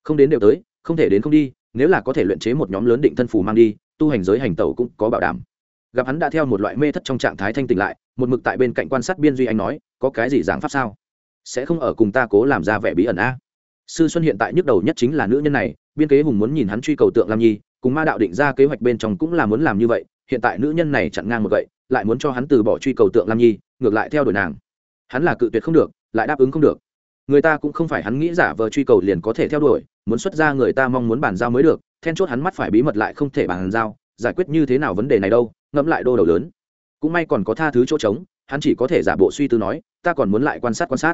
Speaker 1: Không đến đều tới, không thể đến không đi, nếu là có thể luyện chế một nhóm lớn định thân phù mang đi, tu hành giới hành tẩu cũng có bảo đảm. Gặp hắn đã theo một loại mê thất trong trạng thái thanh tỉnh lại, một mực tại bên cạnh quan sát biên duy anh nói, có cái gì giảng pháp sao? Sẽ không ở cùng ta cố làm ra vẻ bí ẩn a? Sư xuân hiện tại nhức đầu nhất chính là nữ nhân này, biên kế hùng muốn nhìn hắn truy cầu tượng lam nhi, cùng ma đạo định ra kế hoạch bên trong cũng là muốn làm như vậy hiện tại nữ nhân này chặn ngang một vậy lại muốn cho hắn từ bỏ truy cầu tượng lam nhi, ngược lại theo đuổi nàng. Hắn là cự tuyệt không được, lại đáp ứng không được. Người ta cũng không phải hắn nghĩ giả vờ truy cầu liền có thể theo đuổi, muốn xuất ra người ta mong muốn bàn giao mới được, then chốt hắn mắt phải bí mật lại không thể bàn giao, giải quyết như thế nào vấn đề này đâu, ngẫm lại đô đầu lớn. Cũng may còn có tha thứ chỗ trống, hắn chỉ có thể giả bộ suy tư nói, ta còn muốn lại quan sát quan sát.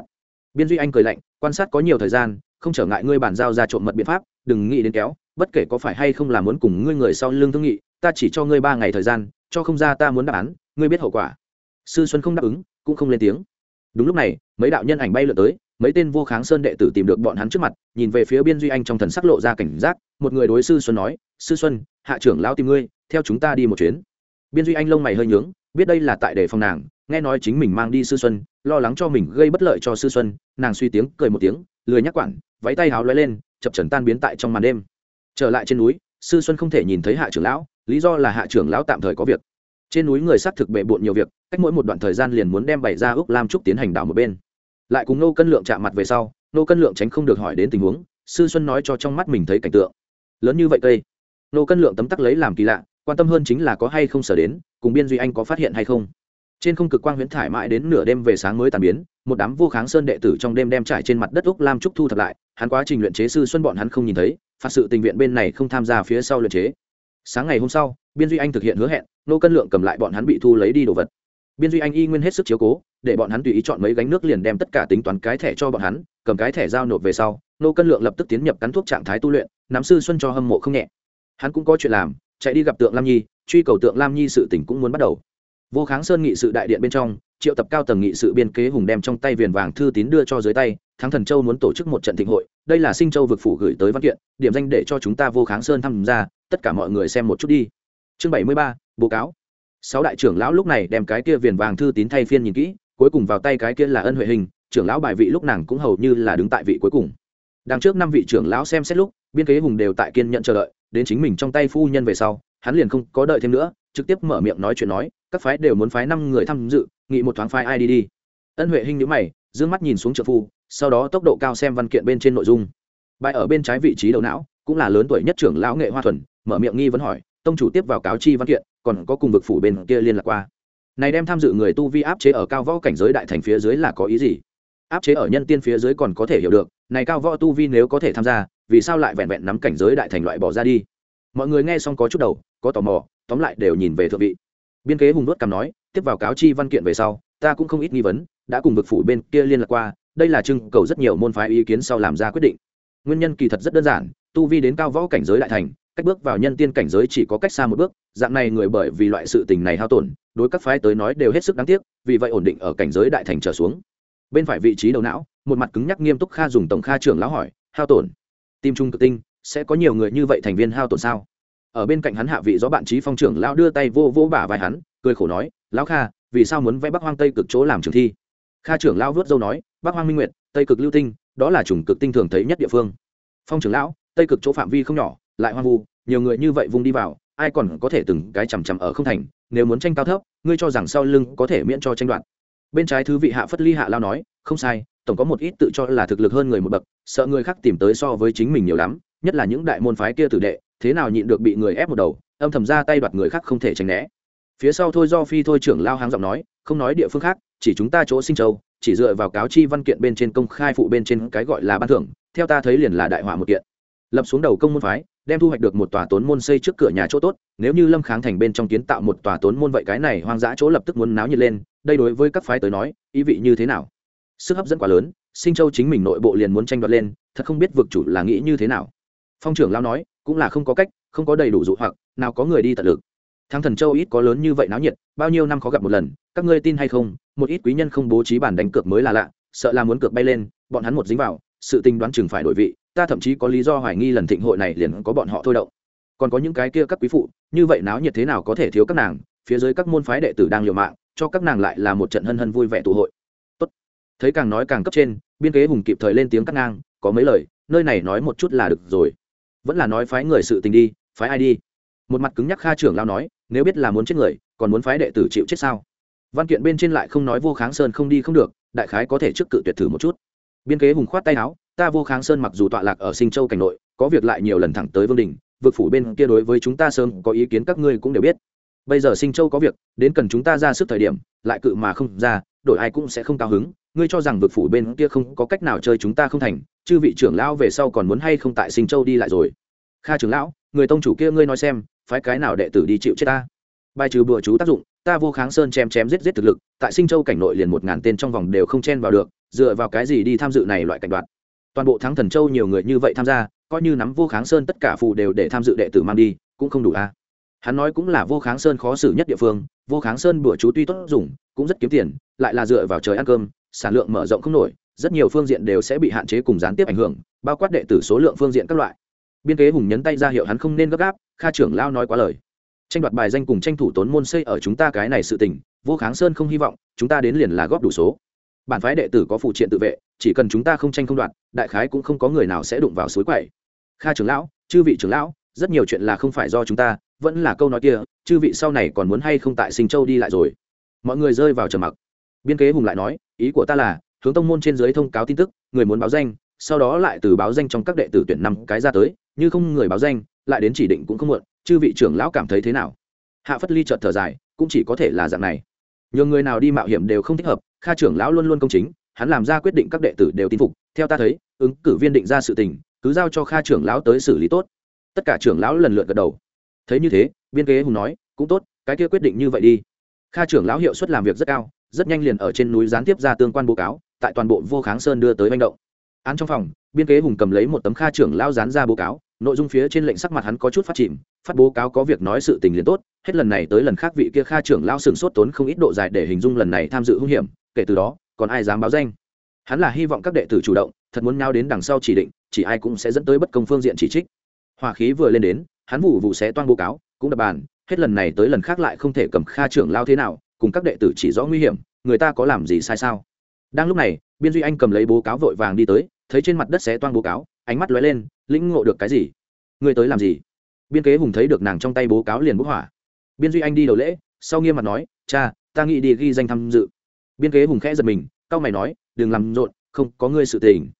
Speaker 1: Biên duy anh cười lạnh, quan sát có nhiều thời gian, không trở ngại ngươi bàn giao ra trộm mật biện pháp, đừng nghĩ đến kéo, bất kể có phải hay không là muốn cùng ngươi người sau lưng thương nghị ta chỉ cho ngươi ba ngày thời gian, cho không ra ta muốn đáp án, ngươi biết hậu quả. Sư xuân không đáp ứng, cũng không lên tiếng. Đúng lúc này, mấy đạo nhân ảnh bay lượn tới, mấy tên vô kháng sơn đệ tử tìm được bọn hắn trước mặt, nhìn về phía biên duy anh trong thần sắc lộ ra cảnh giác, một người đối sư xuân nói, sư xuân, hạ trưởng lao tìm ngươi, theo chúng ta đi một chuyến. Biên duy anh lông mày hơi nhướng, biết đây là tại đề phòng nàng, nghe nói chính mình mang đi sư xuân, lo lắng cho mình gây bất lợi cho sư xuân, nàng suy tiếng, cười một tiếng, lười nhắc quản, váy tay háo lóe lên, chập trần tan biến tại trong màn đêm. Trở lại trên núi, sư xuân không thể nhìn thấy hạ trưởng lão lý do là hạ trưởng lão tạm thời có việc. Trên núi người xác thực bệ bộn nhiều việc, cách mỗi một đoạn thời gian liền muốn đem bày ra úc lam trúc tiến hành đảo một bên. Lại cùng nô cân lượng chạm mặt về sau nô cân lượng tránh không được hỏi đến tình huống, sư xuân nói cho trong mắt mình thấy cảnh tượng. Lớn như vậy cây. Nô cân lượng tấm tắc lấy làm kỳ lạ, quan tâm hơn chính là có hay không sở đến, cùng biên duy anh có phát hiện hay không. Trên không cực quang huyễn thải mãi đến nửa đêm về sáng mới tàn biến, một đám vô kháng sơn đệ tử trong đêm đem trải trên mặt đất úc lam trúc thu thập lại, hắn quá trình luyện chế sư xuân bọn hắn không nhìn thấy, phạt sự tình viện bên này không tham gia phía sau luyện chế sáng ngày hôm sau, biên duy anh thực hiện hứa hẹn, nô cân lượng cầm lại bọn hắn bị thu lấy đi đồ vật. Biên duy anh y nguyên hết sức chiếu cố, để bọn hắn tùy ý chọn mấy gánh nước liền đem tất cả tính toán cái thẻ cho bọn hắn, cầm cái thẻ giao nộp về sau, nô cân lượng lập tức tiến nhập cắn thuốc trạng thái tu luyện, nắm sư xuân cho hâm mộ không nhẹ. Hắn cũng có chuyện làm, chạy đi gặp tượng lam nhi, truy cầu tượng lam nhi sự tỉnh cũng muốn bắt đầu. Vô kháng sơn nghị sự đại điện bên trong, triệu tập cao tầng nghị sự biên kế hùng đem trong tay viền vàng thư tín đưa cho dưới tay thắng thần châu muốn tổ chức một trận thịnh hội, đây là sinh châu vực phủ gửi tới văn kiện, điểm danh để cho chúng ta vô kháng sơn tham gia, tất cả mọi người xem một chút đi. Chương bảy mươi ba báo cáo. Sáu đại trưởng lão lúc này đem cái kia viền vàng thư tín thay phiên nhìn kỹ, cuối cùng vào tay cái kia là ân huệ hình, trưởng lão bài vị lúc nàng cũng hầu như là đứng tại vị cuối cùng. Đằng trước năm vị trưởng lão xem xét lúc, biên kế hùng đều tại kiên nhận chờ đợi, đến chính mình trong tay phu nhân về sau, hắn liền không có đợi thêm nữa, trực tiếp mở miệng nói chuyện nói, các phái đều muốn phái năm người tham dự, nghị một thoáng phái ai đi đi. Ân huệ hình nhữ mày d ư ơ n g mắt nhìn xuống trợ phu sau đó tốc độ cao xem văn kiện bên trên nội dung. Bài ở bên trái vị trí đầu não, cũng là lớn tuổi nhất trưởng lão nghệ hoa thuần, mở miệng nghi vấn hỏi, tông chủ tiếp vào cáo chi văn kiện, còn có cùng vực phủ bên kia liên lạc qua? Này đem tham dự người tu vi áp chế ở cao võ cảnh giới đại thành phía dưới là có ý gì? Áp chế ở nhân tiên phía dưới còn có thể hiểu được, này cao võ tu vi nếu có thể tham gia, vì sao lại vẹn vẹn nắm cảnh giới đại thành loại bỏ ra đi? Mọi người nghe xong có chút đầu, có tò mò, tóm lại đều nhìn về thượng vị. Biên kế hùng đốt cằm nói, tiếp vào cáo chi văn kiện về sau, ta cũng không ít nghi vấn, đã cùng vực phủ bên kia liên lạc qua đây là trưng cầu rất nhiều môn phái ý kiến sau làm ra quyết định. Nguyên nhân kỳ thật rất đơn giản, tu vi đến cao võ cảnh giới đại thành, cách bước vào nhân tiên cảnh giới chỉ có cách xa một bước, dạng này người bởi vì loại sự tình này hao tổn, đối các phái tới nói đều hết sức đáng tiếc, vì vậy ổn định ở cảnh giới đại thành trở xuống. Bên phải vị trí đầu não, một mặt cứng nhắc nghiêm túc kha dùng tổng kha trưởng lão hỏi, hao tổn? Tim trung cực tinh, sẽ có nhiều người như vậy thành viên hao tổn sao? Ở bên cạnh hắn hạ vị do bạn trí phong trưởng lão đưa tay vô vô bả vai hắn, cười khổ nói, lão kha, vì sao muốn vẽ bắc hoang tây cực chỗ làm trường thi? Kha trưởng lão vớt dâu nói, bắc hoang minh nguyệt, tây cực lưu tinh, đó là chủng cực tinh thường thấy nhất địa phương. Phong trưởng lão, tây cực chỗ phạm vi không nhỏ, lại hoang vu, nhiều người như vậy vùng đi vào, ai còn có thể từng cái chằm chằm ở không thành, nếu muốn tranh cao thấp, ngươi cho rằng sau lưng có thể miễn cho tranh đoạt. Bên trái thứ vị hạ phất ly hạ lao nói, không sai, tổng có một ít tự cho là thực lực hơn người một bậc, sợ người khác tìm tới so với chính mình nhiều lắm, nhất là những đại môn phái kia tử đệ, thế nào nhịn được bị người ép một đầu, âm thầm ra tay đoạt người khác không thể tránh né. Phía sau thôi do phi thôi trưởng lao háng giọng nói không nói địa phương khác, chỉ chúng ta chỗ sinh châu, chỉ dựa vào cáo chi văn kiện bên trên công khai phụ bên trên cái gọi là ban thưởng, theo ta thấy liền là đại họa một kiện. Lập xuống đầu công môn phái, đem thu hoạch được một tòa tốn môn xây trước cửa nhà chỗ tốt, nếu như lâm kháng thành bên trong kiến tạo một tòa tốn môn vậy cái này hoang dã chỗ lập tức muốn náo nhiệt lên, đây đối với các phái tới nói, ý vị như thế nào? Sức hấp dẫn quá lớn, sinh châu chính mình nội bộ liền muốn tranh đoạt lên, thật không biết vực chủ là nghĩ như thế nào. Phong trưởng lao nói, cũng là không có cách, không có đầy đủ dụ hoặc, nào có người đi tận lực thắng thần châu ít có lớn như vậy náo nhiệt, bao nhiêu năm khó gặp một lần, các ngươi tin hay không, một ít quý nhân không bố trí bản đánh cược mới là lạ, sợ là muốn cược bay lên, bọn hắn một dính vào, sự tình đoán chừng phải đổi vị, ta thậm chí có lý do hoài nghi lần thịnh hội này liền có bọn họ thôi động. Còn có những cái kia các quý phụ, như vậy náo nhiệt thế nào có thể thiếu các nàng, phía dưới các môn phái đệ tử đang liều mạng, cho các nàng lại là một trận hân hân vui vẻ tụ hội. Tốt. thấy càng nói càng cấp trên, biên kế hùng kịp thời lên tiếng cắt ngang, có mấy lời, nơi này nói một chút là được rồi. Vẫn là nói phái người sự tình đi, phái ai đi? Một mặt cứng nhắc kha trưởng lao nói nếu biết là muốn chết người, còn muốn phái đệ tử chịu chết sao? Văn kiện bên trên lại không nói vô kháng sơn không đi không được, đại khái có thể trước cự tuyệt thử một chút. Biên kế hùng khoát tay áo, ta vô kháng sơn mặc dù tọa lạc ở sinh châu cảnh nội, có việc lại nhiều lần thẳng tới vương đình, vực phủ bên kia đối với chúng ta sơn có ý kiến các ngươi cũng đều biết. Bây giờ sinh châu có việc, đến cần chúng ta ra sức thời điểm, lại cự mà không ra, đổi ai cũng sẽ không cao hứng, ngươi cho rằng vực phủ bên kia không có cách nào chơi chúng ta không thành, chư vị trưởng lão về sau còn muốn hay không tại sinh châu đi lại rồi? Kha trưởng lão, người tông chủ kia ngươi nói xem phái cái nào đệ tử đi chịu chết ta? Bài trừ bừa chú tác dụng, ta vô kháng sơn chém chém giết giết thực lực, tại sinh châu cảnh nội liền một ngàn tên trong vòng đều không chen vào được, dựa vào cái gì đi tham dự này loại cảnh đoạn? toàn bộ thắng thần châu nhiều người như vậy tham gia, coi như nắm vô kháng sơn tất cả phù đều để tham dự đệ tử mang đi, cũng không đủ a. Hắn nói cũng là vô kháng sơn khó xử nhất địa phương, vô kháng sơn bữa chú tuy tốt dùng, cũng rất kiếm tiền, lại là dựa vào trời ăn cơm, sản lượng mở rộng không nổi, rất nhiều phương diện đều sẽ bị hạn chế cùng gián tiếp ảnh hưởng, bao quát đệ tử số lượng phương diện các loại. Biên kế hùng nhấn tay ra hiệu hắn không nên gấp gáp kha trưởng lao nói quá lời. Tranh đoạt bài danh cùng tranh thủ tốn môn xây ở chúng ta cái này sự tình, vô kháng sơn không hy vọng, chúng ta đến liền là góp đủ số. Bản phái đệ tử có phụ triện tự vệ, chỉ cần chúng ta không tranh không đoạt, đại khái cũng không có người nào sẽ đụng vào suối quậy. Kha trưởng lão, chư vị trưởng lão, rất nhiều chuyện là không phải do chúng ta, vẫn là câu nói kia, chư vị sau này còn muốn hay không tại sinh châu đi lại rồi? Mọi người rơi vào trầm mặc. Biên kế hùng lại nói, ý của ta là, hướng tông môn trên dưới thông cáo tin tức, người muốn báo danh sau đó lại từ báo danh trong các đệ tử tuyển năm cái ra tới, như không người báo danh, lại đến chỉ định cũng không muộn, chư vị trưởng lão cảm thấy thế nào? Hạ phất ly chợt thở dài, cũng chỉ có thể là dạng này. Nhiều người nào đi mạo hiểm đều không thích hợp, kha trưởng lão luôn luôn công chính, hắn làm ra quyết định các đệ tử đều tin phục, theo ta thấy, ứng cử viên định ra sự tình, cứ giao cho kha trưởng lão tới xử lý tốt. Tất cả trưởng lão lần lượt gật đầu. Thấy như thế, biên kế hùng nói, cũng tốt, cái kia quyết định như vậy đi. Kha trưởng lão hiệu suất làm việc rất cao, rất nhanh liền ở trên núi gián tiếp ra tương quan báo cáo, tại toàn bộ vô kháng sơn đưa tới manh động án trong phòng, biên kế hùng cầm lấy một tấm kha trưởng lao dán ra báo cáo, nội dung phía trên lệnh sắc mặt hắn có chút phát chìm, phát báo cáo có việc nói sự tình liền tốt, hết lần này tới lần khác vị kia kha trưởng lao sừng sốt tốn không ít độ dài để hình dung lần này tham dự hung hiểm, kể từ đó, còn ai dám báo danh? Hắn là hy vọng các đệ tử chủ động, thật muốn nhau đến đằng sau chỉ định, chỉ ai cũng sẽ dẫn tới bất công phương diện chỉ trích. Hòa khí vừa lên đến, hắn vụ vụ sẽ toan báo cáo, cũng đập bàn, hết lần này tới lần khác lại không thể cầm kha trưởng lao thế nào, cùng các đệ tử chỉ rõ nguy hiểm, người ta có làm gì sai sao? Đang lúc này, biên duy anh cầm lấy bố cáo vội vàng đi tới thấy trên mặt đất xé toan bố cáo, ánh mắt lóe lên, lĩnh ngộ được cái gì? Người tới làm gì? Biên kế hùng thấy được nàng trong tay bố cáo liền bức hỏa. Biên duy anh đi đầu lễ, sau nghiêm mặt nói, cha, ta nghĩ đi ghi danh tham dự. Biên kế hùng khẽ giật mình cao mày nói, đừng làm rộn, không có ngươi sự tình.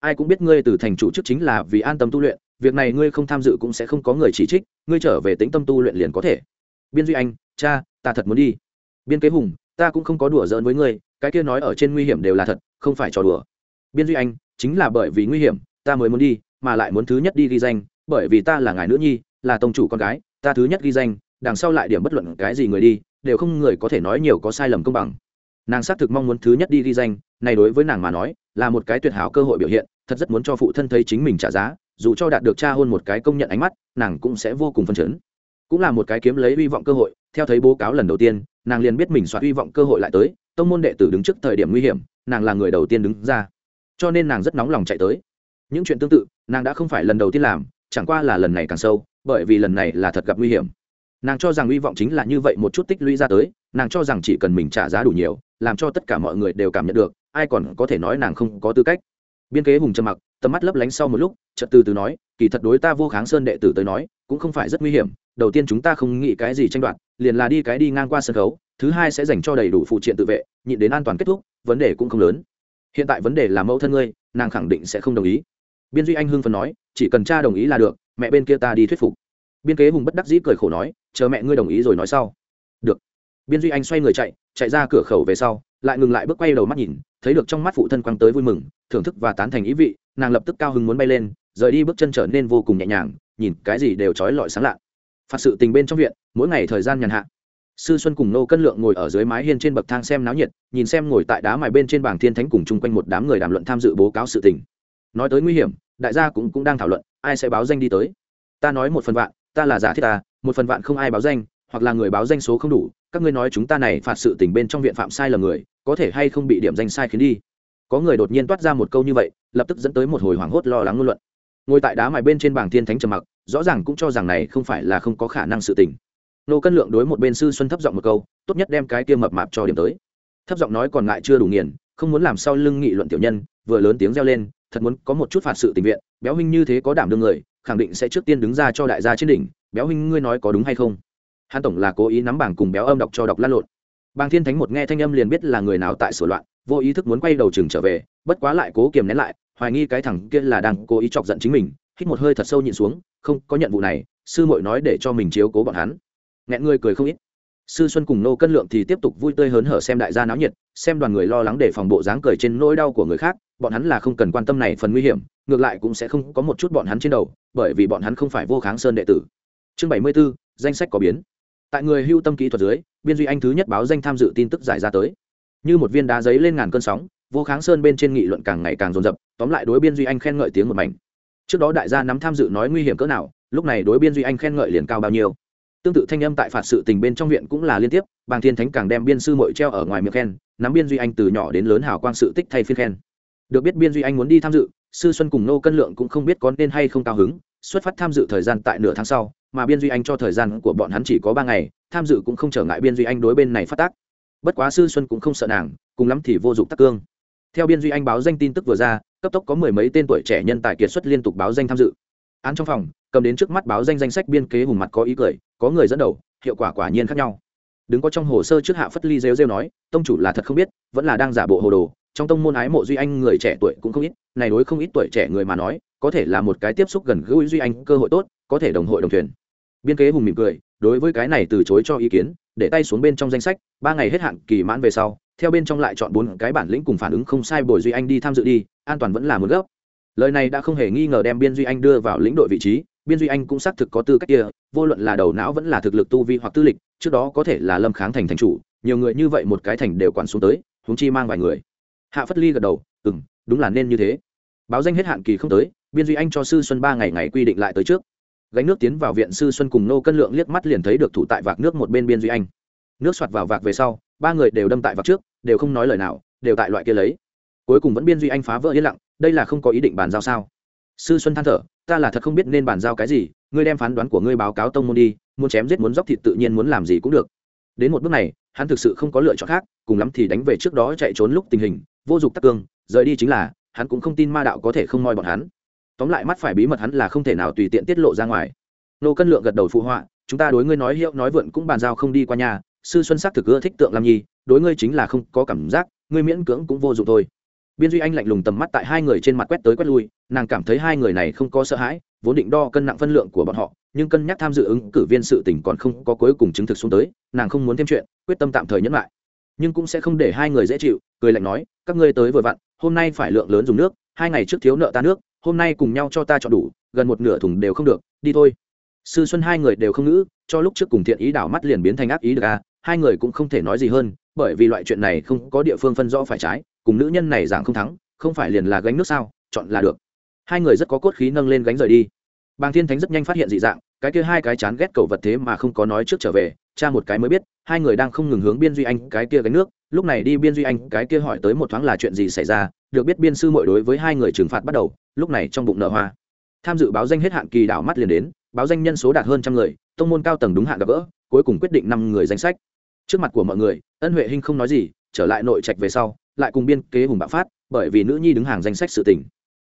Speaker 1: Ai cũng biết ngươi từ thành chủ chức chính là vì an tâm tu luyện, việc này ngươi không tham dự cũng sẽ không có người chỉ trích, ngươi trở về tĩnh tâm tu luyện liền có thể. Biên duy anh, cha, ta thật muốn đi. Biên kế hùng, ta cũng không có đùa giỡn với ngươi, cái kia nói ở trên nguy hiểm đều là thật, không phải trò đùa. Biên duy anh chính là bởi vì nguy hiểm, ta mới muốn đi, mà lại muốn thứ nhất đi ghi danh, bởi vì ta là ngài nữ nhi, là tông chủ con gái, ta thứ nhất ghi danh, đằng sau lại điểm bất luận cái gì người đi, đều không người có thể nói nhiều có sai lầm công bằng. Nàng xác thực mong muốn thứ nhất đi ghi danh, này đối với nàng mà nói, là một cái tuyệt hảo cơ hội biểu hiện, thật rất muốn cho phụ thân thấy chính mình trả giá, dù cho đạt được cha hôn một cái công nhận ánh mắt, nàng cũng sẽ vô cùng phấn chấn. Cũng là một cái kiếm lấy hy vọng cơ hội, theo thấy bố cáo lần đầu tiên, nàng liền biết mình soạt hy vọng cơ hội lại tới, tông môn đệ tử đứng trước thời điểm nguy hiểm, nàng là người đầu tiên đứng ra cho nên nàng rất nóng lòng chạy tới. Những chuyện tương tự, nàng đã không phải lần đầu tiên làm, chẳng qua là lần này càng sâu, bởi vì lần này là thật gặp nguy hiểm. Nàng cho rằng hy vọng chính là như vậy một chút tích lũy ra tới, nàng cho rằng chỉ cần mình trả giá đủ nhiều, làm cho tất cả mọi người đều cảm nhận được, ai còn có thể nói nàng không có tư cách. Biên kế hùng trầm mặc, tầm mắt lấp lánh sau một lúc, chợt từ từ nói, kỳ thật đối ta vô kháng sơn đệ tử tới nói, cũng không phải rất nguy hiểm, đầu tiên chúng ta không nghĩ cái gì tranh đoạt, liền là đi cái đi ngang qua sân khấu, thứ hai sẽ dành cho đầy đủ phụ triện tự vệ, nhịn đến an toàn kết thúc, vấn đề cũng không lớn hiện tại vấn đề là mẫu thân ngươi, nàng khẳng định sẽ không đồng ý. Biên duy anh hưng phần nói, chỉ cần cha đồng ý là được, mẹ bên kia ta đi thuyết phục. Biên kế hùng bất đắc dĩ cười khổ nói, chờ mẹ ngươi đồng ý rồi nói sau. Được. Biên duy anh xoay người chạy chạy ra cửa khẩu về sau, lại ngừng lại bước quay đầu mắt nhìn, thấy được trong mắt phụ thân quăng tới vui mừng, thưởng thức và tán thành ý vị, nàng lập tức cao hứng muốn bay lên, rời đi bước chân trở nên vô cùng nhẹ nhàng, nhìn cái gì đều trói lọi sáng lạ. Phạt sự tình bên trong viện, mỗi ngày thời gian nhàn hạ sư xuân cùng nô cân lượng ngồi ở dưới mái hiên trên bậc thang xem náo nhiệt nhìn xem ngồi tại đá mài bên trên bảng thiên thánh cùng chung quanh một đám người đàm luận tham dự bố cáo sự tình. Nói tới nguy hiểm đại gia cũng, cũng đang thảo luận ai sẽ báo danh đi tới. Ta nói một phần vạn ta là giả thiết ta một phần vạn không ai báo danh hoặc là người báo danh số không đủ các ngươi nói chúng ta này phạt sự tình bên trong viện phạm sai lầm người có thể hay không bị điểm danh sai khiến đi? Có người đột nhiên toát ra một câu như vậy lập tức dẫn tới một hồi hoảng hốt lo lắng ngôn luận. Ngồi tại đá mài bên trên bảng thiên thánh trầm mặc rõ ràng cũng cho rằng này không phải là không có khả năng sự tình nô cân lượng đối một bên sư xuân thấp giọng một câu, tốt nhất đem cái kia mập mạp cho điểm tới. Thấp giọng nói còn ngại chưa đủ nghiền, không muốn làm sau lưng nghị luận tiểu nhân, vừa lớn tiếng reo lên, thật muốn có một chút phạt sự tình viện, béo huynh như thế có đảm đương người, khẳng định sẽ trước tiên đứng ra cho đại gia trên đỉnh, béo huynh ngươi nói có đúng hay không? Hàn tổng là cố ý nắm bảng cùng béo âm đọc cho đọc lăn lộn. Bàng thiên thánh một nghe thanh âm liền biết là người nào tại sửa loạn, vô ý thức muốn quay đầu chừng trở về, bất quá lại cố kiềm nén lại, hoài nghi cái thằng kia là đang cố ý chọc giận chính mình, hít một hơi thật sâu nhịn xuống, không, có nhận vụ này, sư muội nói để cho mình chiếu cố bọn hắn nghẹn người cười không ít. Sư xuân cùng nô cân lượng thì tiếp tục vui tươi hớn hở xem đại gia náo nhiệt xem đoàn người lo lắng để phòng bộ dáng cười trên nỗi đau của người khác bọn hắn là không cần quan tâm này phần nguy hiểm ngược lại cũng sẽ không có một chút bọn hắn trên đầu bởi vì bọn hắn không phải vô kháng sơn đệ tử. Chương bảy mươi 74, danh sách có biến. Tại người hưu tâm kỹ thuật dưới biên duy anh thứ nhất báo danh tham dự tin tức giải ra tới. Như một viên đá giấy lên ngàn cơn sóng vô kháng sơn bên trên nghị luận càng ngày càng rồn rập tóm lại đối biên duy anh khen ngợi tiếng một mảnh. Trước đó đại gia nắm tham dự nói nguy hiểm cỡ nào lúc này đối biên duy anh khen ngợi liền cao bao nhiêu tương tự thanh âm tại phạt sự tình bên trong viện cũng là liên tiếp, bàng thiên thánh càng đem biên sư mội treo ở ngoài miệng khen, nắm biên duy anh từ nhỏ đến lớn hào quang sự tích thay phiên khen. Được biết biên duy anh muốn đi tham dự, sư xuân cùng nô cân lượng cũng không biết có nên hay không cao hứng, xuất phát tham dự thời gian tại nửa tháng sau, mà biên duy anh cho thời gian của bọn hắn chỉ có ba ngày, tham dự cũng không trở ngại biên duy anh đối bên này phát tác. Bất quá sư xuân cũng không sợ nàng, cùng lắm thì vô dụng tắc cương. Theo biên duy anh báo danh tin tức vừa ra, cấp tốc có mười mấy tên tuổi trẻ nhân tài kiệt xuất liên tục báo danh tham dự. Án trong phòng, cầm đến trước mắt báo danh danh sách biên kế hùng mặt có ý cười có người dẫn đầu, hiệu quả quả nhiên khác nhau đứng có trong hồ sơ trước hạ phất ly rêu rêu nói, tông chủ là thật không biết, vẫn là đang giả bộ hồ đồ, trong tông môn ái mộ duy anh người trẻ tuổi cũng không ít, này đối không ít tuổi trẻ người mà nói, có thể là một cái tiếp xúc gần gũi duy anh cơ hội tốt, có thể đồng hội đồng thuyền biên kế hùng mỉm cười, đối với cái này từ chối cho ý kiến, để tay xuống bên trong danh sách, ba ngày hết hạn kỳ mãn về sau, theo bên trong lại chọn bốn cái bản lĩnh cùng phản ứng không sai bồi duy anh đi tham dự đi, an toàn vẫn là một gốc. lời này đã không hề nghi ngờ đem biên duy anh đưa vào lĩnh đội vị trí biên duy anh cũng xác thực có tư cách kia, vô luận là đầu não vẫn là thực lực tu vi hoặc tư lịch, trước đó có thể là lâm kháng thành thành chủ, nhiều người như vậy một cái thành đều quản xuống tới, huống chi mang vài người. Hạ phất ly gật đầu ừ m đúng là nên như thế. Báo danh hết hạn kỳ không tới, biên duy anh cho sư xuân ba ngày ngày quy định lại tới trước. Gánh nước tiến vào viện sư xuân cùng nô cân lượng liếc mắt liền thấy được thủ tại vạc nước một bên biên duy anh. Nước soạt vào vạc về sau, ba người đều đâm tại vạc trước, đều không nói lời nào, đều tại loại kia lấy. Cuối cùng vẫn biên duy anh phá vỡ yên lặng, đây là không có ý định bàn giao sao? Sư xuân than thở, ta là thật không biết nên bàn giao cái gì, ngươi đem phán đoán của ngươi báo cáo tông môn đi, muốn chém giết muốn dóc thịt tự nhiên muốn làm gì cũng được. Đến một bước này, hắn thực sự không có lựa chọn khác, cùng lắm thì đánh về trước đó chạy trốn lúc tình hình, vô dụng tắc cương, rời đi chính là, hắn cũng không tin ma đạo có thể không moi bọn hắn. Tóm lại mắt phải bí mật hắn là không thể nào tùy tiện tiết lộ ra ngoài. Nô cân lượng gật đầu phụ họa, chúng ta đối ngươi nói hiệu nói vượn cũng bàn giao không đi qua nhà, sư xuân sắc thực ưa thích tượng lam nhi, đối ngươi chính là không có cảm giác, ngươi miễn cưỡng cũng vô dụng thôi biên duy anh lạnh lùng tầm mắt tại hai người trên mặt quét tới quét lui, nàng cảm thấy hai người này không có sợ hãi, vốn định đo cân nặng phân lượng của bọn họ, nhưng cân nhắc tham dự ứng cử viên sự tỉnh còn không có cuối cùng chứng thực xuống tới, nàng không muốn thêm chuyện, quyết tâm tạm thời nhẫn lại. Nhưng cũng sẽ không để hai người dễ chịu, cười lạnh nói, các ngươi tới vừa vặn, hôm nay phải lượng lớn dùng nước, hai ngày trước thiếu nợ ta nước, hôm nay cùng nhau cho ta chọn đủ, gần một nửa thùng đều không được, đi thôi. Sư xuân hai người đều không ngữ, cho lúc trước cùng thiện ý đảo mắt liền biến thành ác ý được à hai người cũng không thể nói gì hơn, bởi vì loại chuyện này không có địa phương phân rõ phải trái cùng nữ nhân này giảng không thắng, không phải liền là gánh nước sao, chọn là được. Hai người rất có cốt khí nâng lên gánh rời đi. Bàng thiên thánh rất nhanh phát hiện dị dạng, cái kia hai cái chán ghét cầu vật thế mà không có nói trước trở về, cha một cái mới biết, hai người đang không ngừng hướng biên duy anh cái kia gánh nước, lúc này đi biên duy anh, cái kia hỏi tới một thoáng là chuyện gì xảy ra, được biết biên sư mội đối với hai người trừng phạt bắt đầu, lúc này trong bụng nợ hoa. Tham dự báo danh hết hạn kỳ đảo mắt liền đến, báo danh nhân số đạt hơn trăm người, tông môn cao tầng đúng hạn gặp gỡ, cuối cùng quyết định năm người danh sách. Trước mặt của mọi người, ân huệ hinh không nói gì, trở lại nội trạch về sau lại cùng biên kế hùng bạo phát bởi vì nữ nhi đứng hàng danh sách sự tình.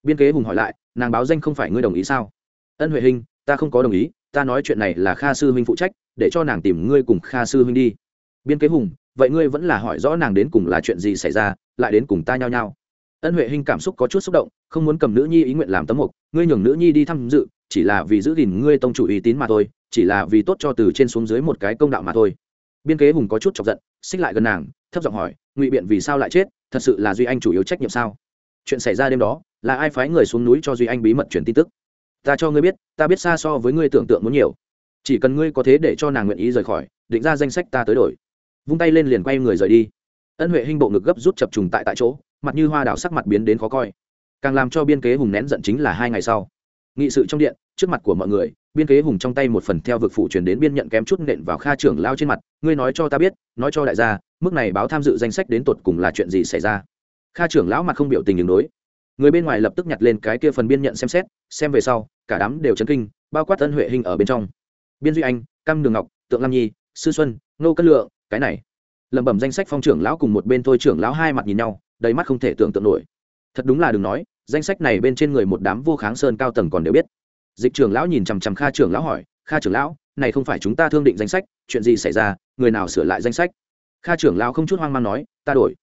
Speaker 1: Biên kế hùng hỏi lại nàng báo danh không phải ngươi đồng ý sao? Ân huệ hình, ta không có đồng ý ta nói chuyện này là kha sư huynh phụ trách để cho nàng tìm ngươi cùng kha sư huynh đi. Biên kế hùng vậy ngươi vẫn là hỏi rõ nàng đến cùng là chuyện gì xảy ra lại đến cùng ta nhau nhau ân huệ hình cảm xúc có chút xúc động không muốn cầm nữ nhi ý nguyện làm tấm mục ngươi nhường nữ nhi đi tham dự chỉ là vì giữ gìn ngươi tông chủ uy tín mà thôi chỉ là vì tốt cho từ trên xuống dưới một cái công đạo mà thôi. Biên kế hùng có chút chọc giận xích lại gần nàng thấp giọng hỏi, ngụy biện vì sao lại chết? Thật sự là duy anh chủ yếu trách nhiệm sao? Chuyện xảy ra đêm đó, là ai phái người xuống núi cho duy anh bí mật truyền tin tức? Ta cho ngươi biết, ta biết xa so với ngươi tưởng tượng muốn nhiều. Chỉ cần ngươi có thế để cho nàng nguyện ý rời khỏi, định ra danh sách ta tới đổi. Vung tay lên liền quay người rời đi. Ân huệ hinh bộ ngực gấp rút chập trùng tại tại chỗ, mặt như hoa đảo sắc mặt biến đến khó coi. Càng làm cho biên kế hùng nén giận chính là hai ngày sau nghị sự trong điện, trước mặt của mọi người, biên kế hùng trong tay một phần theo vực phủ truyền đến biên nhận kém chút nện vào kha trưởng lao trên mặt, ngươi nói cho ta biết, nói cho đại gia, mức này báo tham dự danh sách đến tột cùng là chuyện gì xảy ra? Kha trưởng lão mặt không biểu tình đường đối. Người bên ngoài lập tức nhặt lên cái kia phần biên nhận xem xét, xem về sau, cả đám đều chấn kinh, bao quát tân huệ hình ở bên trong. Biên duy anh, cam đường ngọc, tượng lam nhi, sư xuân nô cất lượng, cái này. Lẩm bẩm danh sách phong trưởng lão cùng một bên thôi trưởng lão hai mặt nhìn nhau, đầy mắt không thể tưởng tượng nổi. Thật đúng là đừng nói danh sách này bên trên người một đám vô kháng sơn cao tầng còn đều biết. Dịch trưởng lão nhìn chằm chằm kha trưởng lão hỏi, kha trưởng lão, này không phải chúng ta thương định danh sách, chuyện gì xảy ra, người nào sửa lại danh sách? Kha trưởng lão không chút hoang mang nói, ta đổi.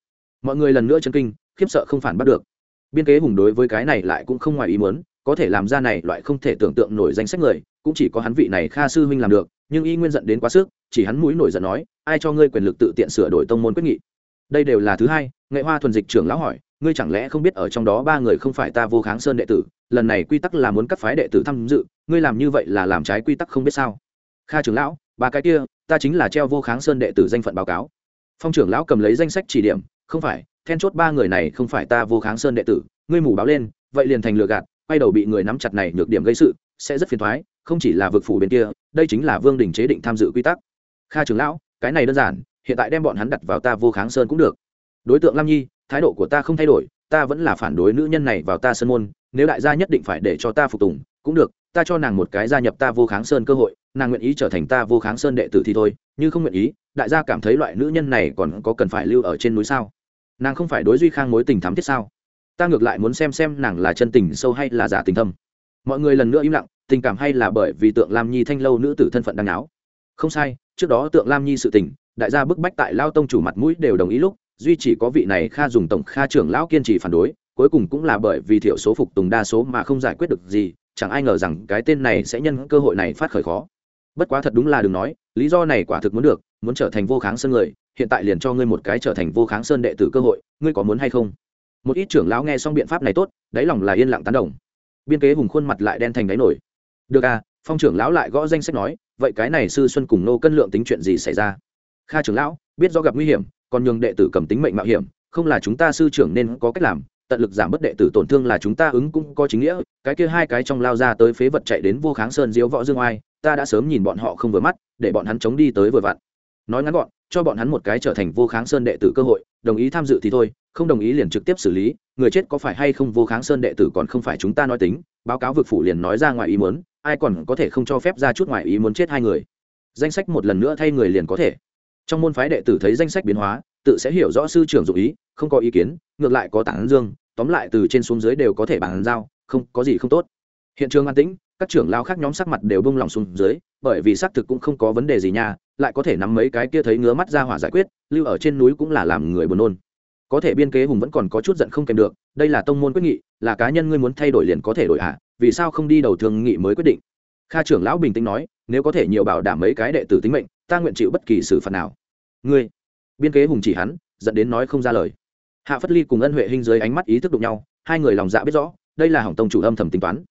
Speaker 1: Mọi người lần nữa chân kinh, khiếp sợ không phản bắt được. Biên kế hùng đối với cái này lại cũng không ngoài ý muốn, có thể làm ra này loại không thể tưởng tượng nổi danh sách người, cũng chỉ có hắn vị này kha sư huynh làm được, nhưng y nguyên giận đến quá sức, chỉ hắn mũi nổi giận nói, ai cho ngươi quyền lực tự tiện sửa đổi tông môn quyết nghị? Đây đều là thứ hai, nghệ hoa thuần dịch trưởng lão hỏi ngươi chẳng lẽ không biết ở trong đó ba người không phải ta vô kháng sơn đệ tử, lần này quy tắc là muốn các phái đệ tử tham dự, ngươi làm như vậy là làm trái quy tắc không biết sao. Kha trưởng lão, ba cái kia, ta chính là treo vô kháng sơn đệ tử danh phận báo cáo. Phong trưởng lão cầm lấy danh sách chỉ điểm, không phải, then chốt ba người này không phải ta vô kháng sơn đệ tử, ngươi mù báo lên, vậy liền thành lừa gạt, quay đầu bị người nắm chặt này nhược điểm gây sự, sẽ rất phiền thoái, không chỉ là vực phủ bên kia, đây chính là vương đình chế định tham dự quy tắc. Kha trưởng lão, cái này đơn giản, hiện tại đem bọn hắn đặt vào ta vô kháng sơn cũng được. Đối tượng lam nhi thái độ của ta không thay đổi, ta vẫn là phản đối nữ nhân này vào ta sơn môn, nếu đại gia nhất định phải để cho ta phục tùng, cũng được, ta cho nàng một cái gia nhập ta vô kháng sơn cơ hội, nàng nguyện ý trở thành ta vô kháng sơn đệ tử thì thôi, như không nguyện ý, đại gia cảm thấy loại nữ nhân này còn có cần phải lưu ở trên núi sao? Nàng không phải đối duy khang mối tình thắm thiết sao? Ta ngược lại muốn xem xem nàng là chân tình sâu hay là giả tình thâm. Mọi người lần nữa im lặng, tình cảm hay là bởi vì tượng lam nhi thanh lâu nữ tử thân phận đang áo không sai, trước đó tượng lam nhi sự tình, đại gia bức bách tại lao tông chủ mặt mũi đều đồng ý lúc duy chỉ có vị này kha dùng tổng kha trưởng lão kiên trì phản đối, cuối cùng cũng là bởi vì thiểu số phục tùng đa số mà không giải quyết được gì, chẳng ai ngờ rằng cái tên này sẽ nhân cơ hội này phát khởi khó. Bất quá thật đúng là đừng nói, lý do này quả thực muốn được, muốn trở thành vô kháng sơn người, hiện tại liền cho ngươi một cái trở thành vô kháng sơn đệ tử cơ hội, ngươi có muốn hay không? Một ít trưởng lão nghe xong biện pháp này tốt, đáy lòng là yên lặng tán đồng. Biên kế hùng khuôn mặt lại đen thành đáy nổi. Được à phong trưởng lão lại gõ danh sách nói, vậy cái này sư xuân cùng nô cân lượng tính chuyện gì xảy ra? Kha trưởng lão, biết do gặp nguy hiểm còn nhường đệ tử cầm tính mệnh mạo hiểm, không là chúng ta sư trưởng nên có cách làm, tận lực giảm bất đệ tử tổn thương là chúng ta ứng cũng có chính nghĩa, cái kia hai cái trong lao ra tới phế vật chạy đến vô kháng sơn diếu võ dương oai, ta đã sớm nhìn bọn họ không vừa mắt, để bọn hắn chống đi tới vừa vặn. Nói ngắn gọn, cho bọn hắn một cái trở thành vô kháng sơn đệ tử cơ hội, đồng ý tham dự thì thôi, không đồng ý liền trực tiếp xử lý, người chết có phải hay không vô kháng sơn đệ tử còn không phải chúng ta nói tính, báo cáo vực phủ liền nói ra ngoài ý muốn, ai còn có thể không cho phép ra chút ngoài ý muốn chết hai người. Danh sách một lần nữa thay người liền có thể trong môn phái đệ tử thấy danh sách biến hóa, tự sẽ hiểu rõ sư trưởng dụng ý, không có ý kiến, ngược lại có tảng dương, tóm lại từ trên xuống dưới đều có thể bàn giao, không, có gì không tốt. Hiện trường an tĩnh, các trưởng lao khác nhóm sắc mặt đều bông lòng xuống dưới, bởi vì xác thực cũng không có vấn đề gì nha, lại có thể nắm mấy cái kia thấy ngứa mắt ra hỏa giải quyết, lưu ở trên núi cũng là làm người buồn nôn. Có thể biên kế hùng vẫn còn có chút giận không kèm được, đây là tông môn quyết nghị, là cá nhân ngươi muốn thay đổi liền có thể đổi hạ vì sao không đi đầu thương nghị mới quyết định? Kha trưởng lão bình tĩnh nói, nếu có thể nhiều bảo đảm mấy cái đệ tử tính mệnh, ta nguyện chịu bất kỳ xử phạt nào ngươi. Biên kế hùng chỉ hắn dẫn đến nói không ra lời. Hạ phất ly cùng ân huệ hinh dưới ánh mắt ý thức đụng nhau, hai người lòng dạ biết rõ, đây là hỏng tông chủ âm thầm tính toán.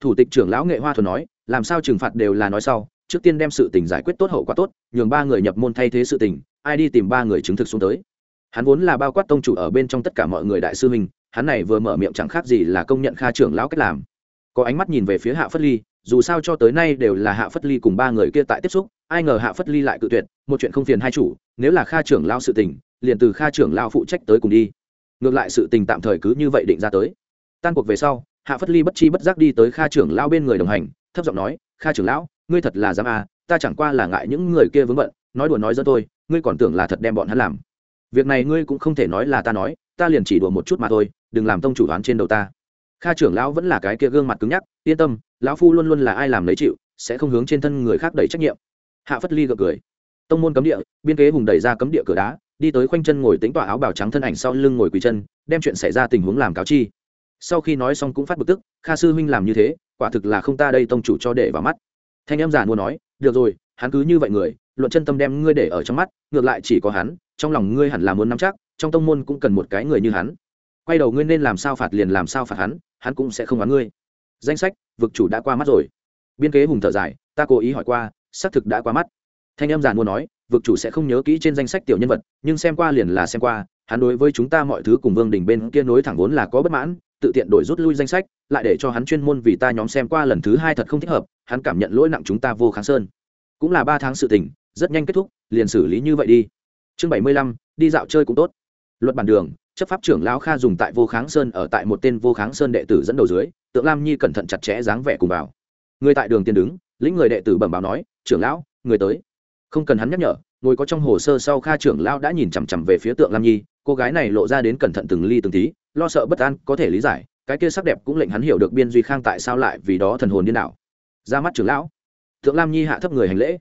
Speaker 1: Thủ tịch trưởng lão nghệ hoa thuần nói, làm sao trừng phạt đều là nói sau, trước tiên đem sự tình giải quyết tốt hậu quả tốt, nhường ba người nhập môn thay thế sự tình, ai đi tìm ba người chứng thực xuống tới. Hắn vốn là bao quát tông chủ ở bên trong tất cả mọi người đại sư mình hắn này vừa mở miệng chẳng khác gì là công nhận kha trưởng lão cách làm. Có ánh mắt nhìn về phía hạ phất ly, dù sao cho tới nay đều là hạ phất ly cùng ba người kia tại tiếp xúc ai ngờ hạ phất ly lại cự tuyệt, một chuyện không phiền hai chủ, nếu là kha trưởng lao sự tình, liền từ kha trưởng lao phụ trách tới cùng đi. Ngược lại sự tình tạm thời cứ như vậy định ra tới. Tan cuộc về sau, hạ phất ly bất chi bất giác đi tới kha trưởng lão bên người đồng hành, thấp giọng nói, kha trưởng lão, ngươi thật là dám à ta chẳng qua là ngại những người kia vướng bận, nói đùa nói dẫn tôi ngươi còn tưởng là thật đem bọn hắn làm. Việc này ngươi cũng không thể nói là ta nói, ta liền chỉ đùa một chút mà thôi, đừng làm tông chủ đoán trên đầu ta. Kha trưởng lão vẫn là cái kia gương mặt cứng nhắc, yên tâm, lão phu luôn luôn là ai làm lấy chịu, sẽ không hướng trên thân người khác đẩy trách nhiệm hạ phất ly gật cười. Tông môn cấm địa, biên kế hùng đẩy ra cấm địa cửa đá, đi tới khoanh chân ngồi tính tọa áo bào trắng thân ảnh sau lưng ngồi quỳ chân, đem chuyện xảy ra tình huống làm cáo chi. Sau khi nói xong cũng phát bực tức, kha sư huynh làm như thế, quả thực là không ta đây tông chủ cho để vào mắt. Thanh em già mua nói, được rồi, hắn cứ như vậy người, luận chân tâm đem ngươi để ở trong mắt, ngược lại chỉ có hắn, trong lòng ngươi hẳn là muốn nắm chắc, trong tông môn cũng cần một cái người như hắn. Quay đầu ngươi nên làm sao phạt liền làm sao phạt hắn hắn cũng sẽ không oán ngươi. Danh sách, vực chủ đã qua mắt rồi. Biên kế hùng thở dài, ta cố ý hỏi qua xác thực đã qua mắt. Thanh em giàn mua nói, vực chủ sẽ không nhớ kỹ trên danh sách tiểu nhân vật, nhưng xem qua liền là xem qua, hắn đối với chúng ta mọi thứ cùng vương đình bên kia nối thẳng vốn là có bất mãn, tự tiện đổi rút lui danh sách, lại để cho hắn chuyên môn vì ta nhóm xem qua lần thứ hai thật không thích hợp, hắn cảm nhận lỗi nặng chúng ta vô kháng sơn. Cũng là ba tháng sự tình, rất nhanh kết thúc, liền xử lý như vậy đi. Chương bảy mươi lăm, đi dạo chơi cũng tốt. Luật bản đường, chấp pháp trưởng lão kha dùng tại vô kháng sơn ở tại một tên vô kháng sơn đệ tử dẫn đầu dưới, tượng lam nhi cẩn thận chặt chẽ dáng vẻ cùng vào. Người tại đường tiên đứng, lĩnh người đệ tử bẩm báo nói trưởng lão, người tới. Không cần hắn nhắc nhở, ngồi có trong hồ sơ sau kha trưởng lão đã nhìn chằm chằm về phía tượng lam nhi, cô gái này lộ ra đến cẩn thận từng ly từng tí, lo sợ bất an, có thể lý giải, cái kia sắc đẹp cũng lệnh hắn hiểu được biên duy khang tại sao lại vì đó thần hồn điên đảo. Ra mắt trưởng lão. Tượng lam nhi hạ thấp người hành lễ.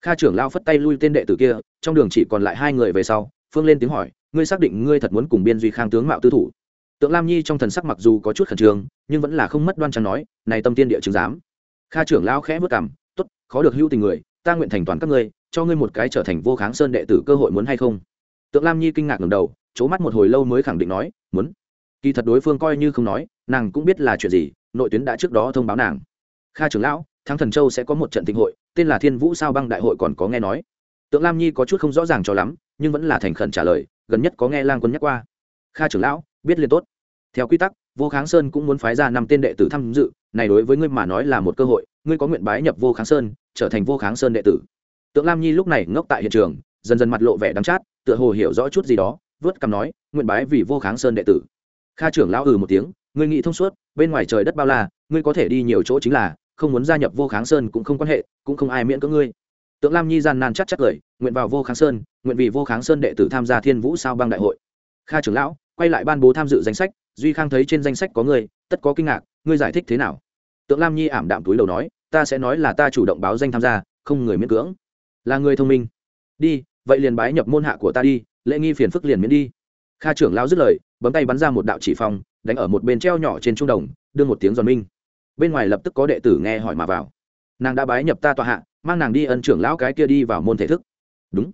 Speaker 1: Kha trưởng lão phất tay lui tên đệ tử kia, trong đường chỉ còn lại hai người về sau, phương lên tiếng hỏi, ngươi xác định ngươi thật muốn cùng biên duy khang tướng mạo tư thủ? Tượng lam nhi trong thần sắc mặc dù có chút khẩn trương, nhưng vẫn là không mất đoan trang nói, này tâm tiên địa chứng giám. Kha trưởng lão khẽ vất cảm khó được hữu tình người, ta nguyện thành toàn các ngươi, cho ngươi một cái trở thành vô kháng sơn đệ tử cơ hội muốn hay không? Tượng lam nhi kinh ngạc ngầm đầu c mắt một hồi lâu mới khẳng định nói, muốn. Kỳ thật đối phương coi như không nói, nàng cũng biết là chuyện gì, nội tuyến đã trước đó thông báo nàng. Kha trưởng lão, thắng thần châu sẽ có một trận tinh hội, tên là thiên vũ sao băng đại hội còn có nghe nói. Tượng lam nhi có chút không rõ ràng cho lắm, nhưng vẫn là thành khẩn trả lời, gần nhất có nghe lang quân nhắc qua. Kha trưởng lão, biết liên tốt. Theo quy tắc, vô kháng sơn cũng muốn phái ra năm tên đệ tử tham dự này đối với ngươi mà nói là một cơ hội, ngươi có nguyện bái nhập vô kháng sơn, trở thành vô kháng sơn đệ tử. Tượng lam nhi lúc này ngốc tại hiện trường, dần dần mặt lộ vẻ đắng chát, tựa hồ hiểu rõ chút gì đó, vớt cằm nói, nguyện bái vì vô kháng sơn đệ tử. Kha trưởng lão ừ một tiếng, ngươi nghĩ thông suốt, bên ngoài trời đất bao la, ngươi có thể đi nhiều chỗ chính là, không muốn gia nhập vô kháng sơn cũng không quan hệ, cũng không ai miễn cưỡng ngươi. Tượng lam nhi gian nan chắc chắc cười nguyện vào vô kháng sơn, nguyện vì vô kháng sơn đệ tử tham gia thiên vũ sao bang đại hội. Kha trưởng lão, quay lại ban bố tham dự danh sách duy khang thấy trên danh sách có ngươi tất có kinh ngạc ngươi giải thích thế nào? Tượng lam nhi ảm đạm túi đầu nói ta sẽ nói là ta chủ động báo danh tham gia không người miễn cưỡng. Là người thông minh. Đi vậy liền bái nhập môn hạ của ta đi lễ nghi phiền phức liền miễn đi. Kha trưởng lão dứt lời bấm tay bắn ra một đạo chỉ phòng, đánh ở một bên treo nhỏ trên trung đồng đưa một tiếng giòn minh. Bên ngoài lập tức có đệ tử nghe hỏi mà vào. Nàng đã bái nhập ta tọa hạ mang nàng đi ân trưởng lão cái kia đi vào môn thể thức. Đúng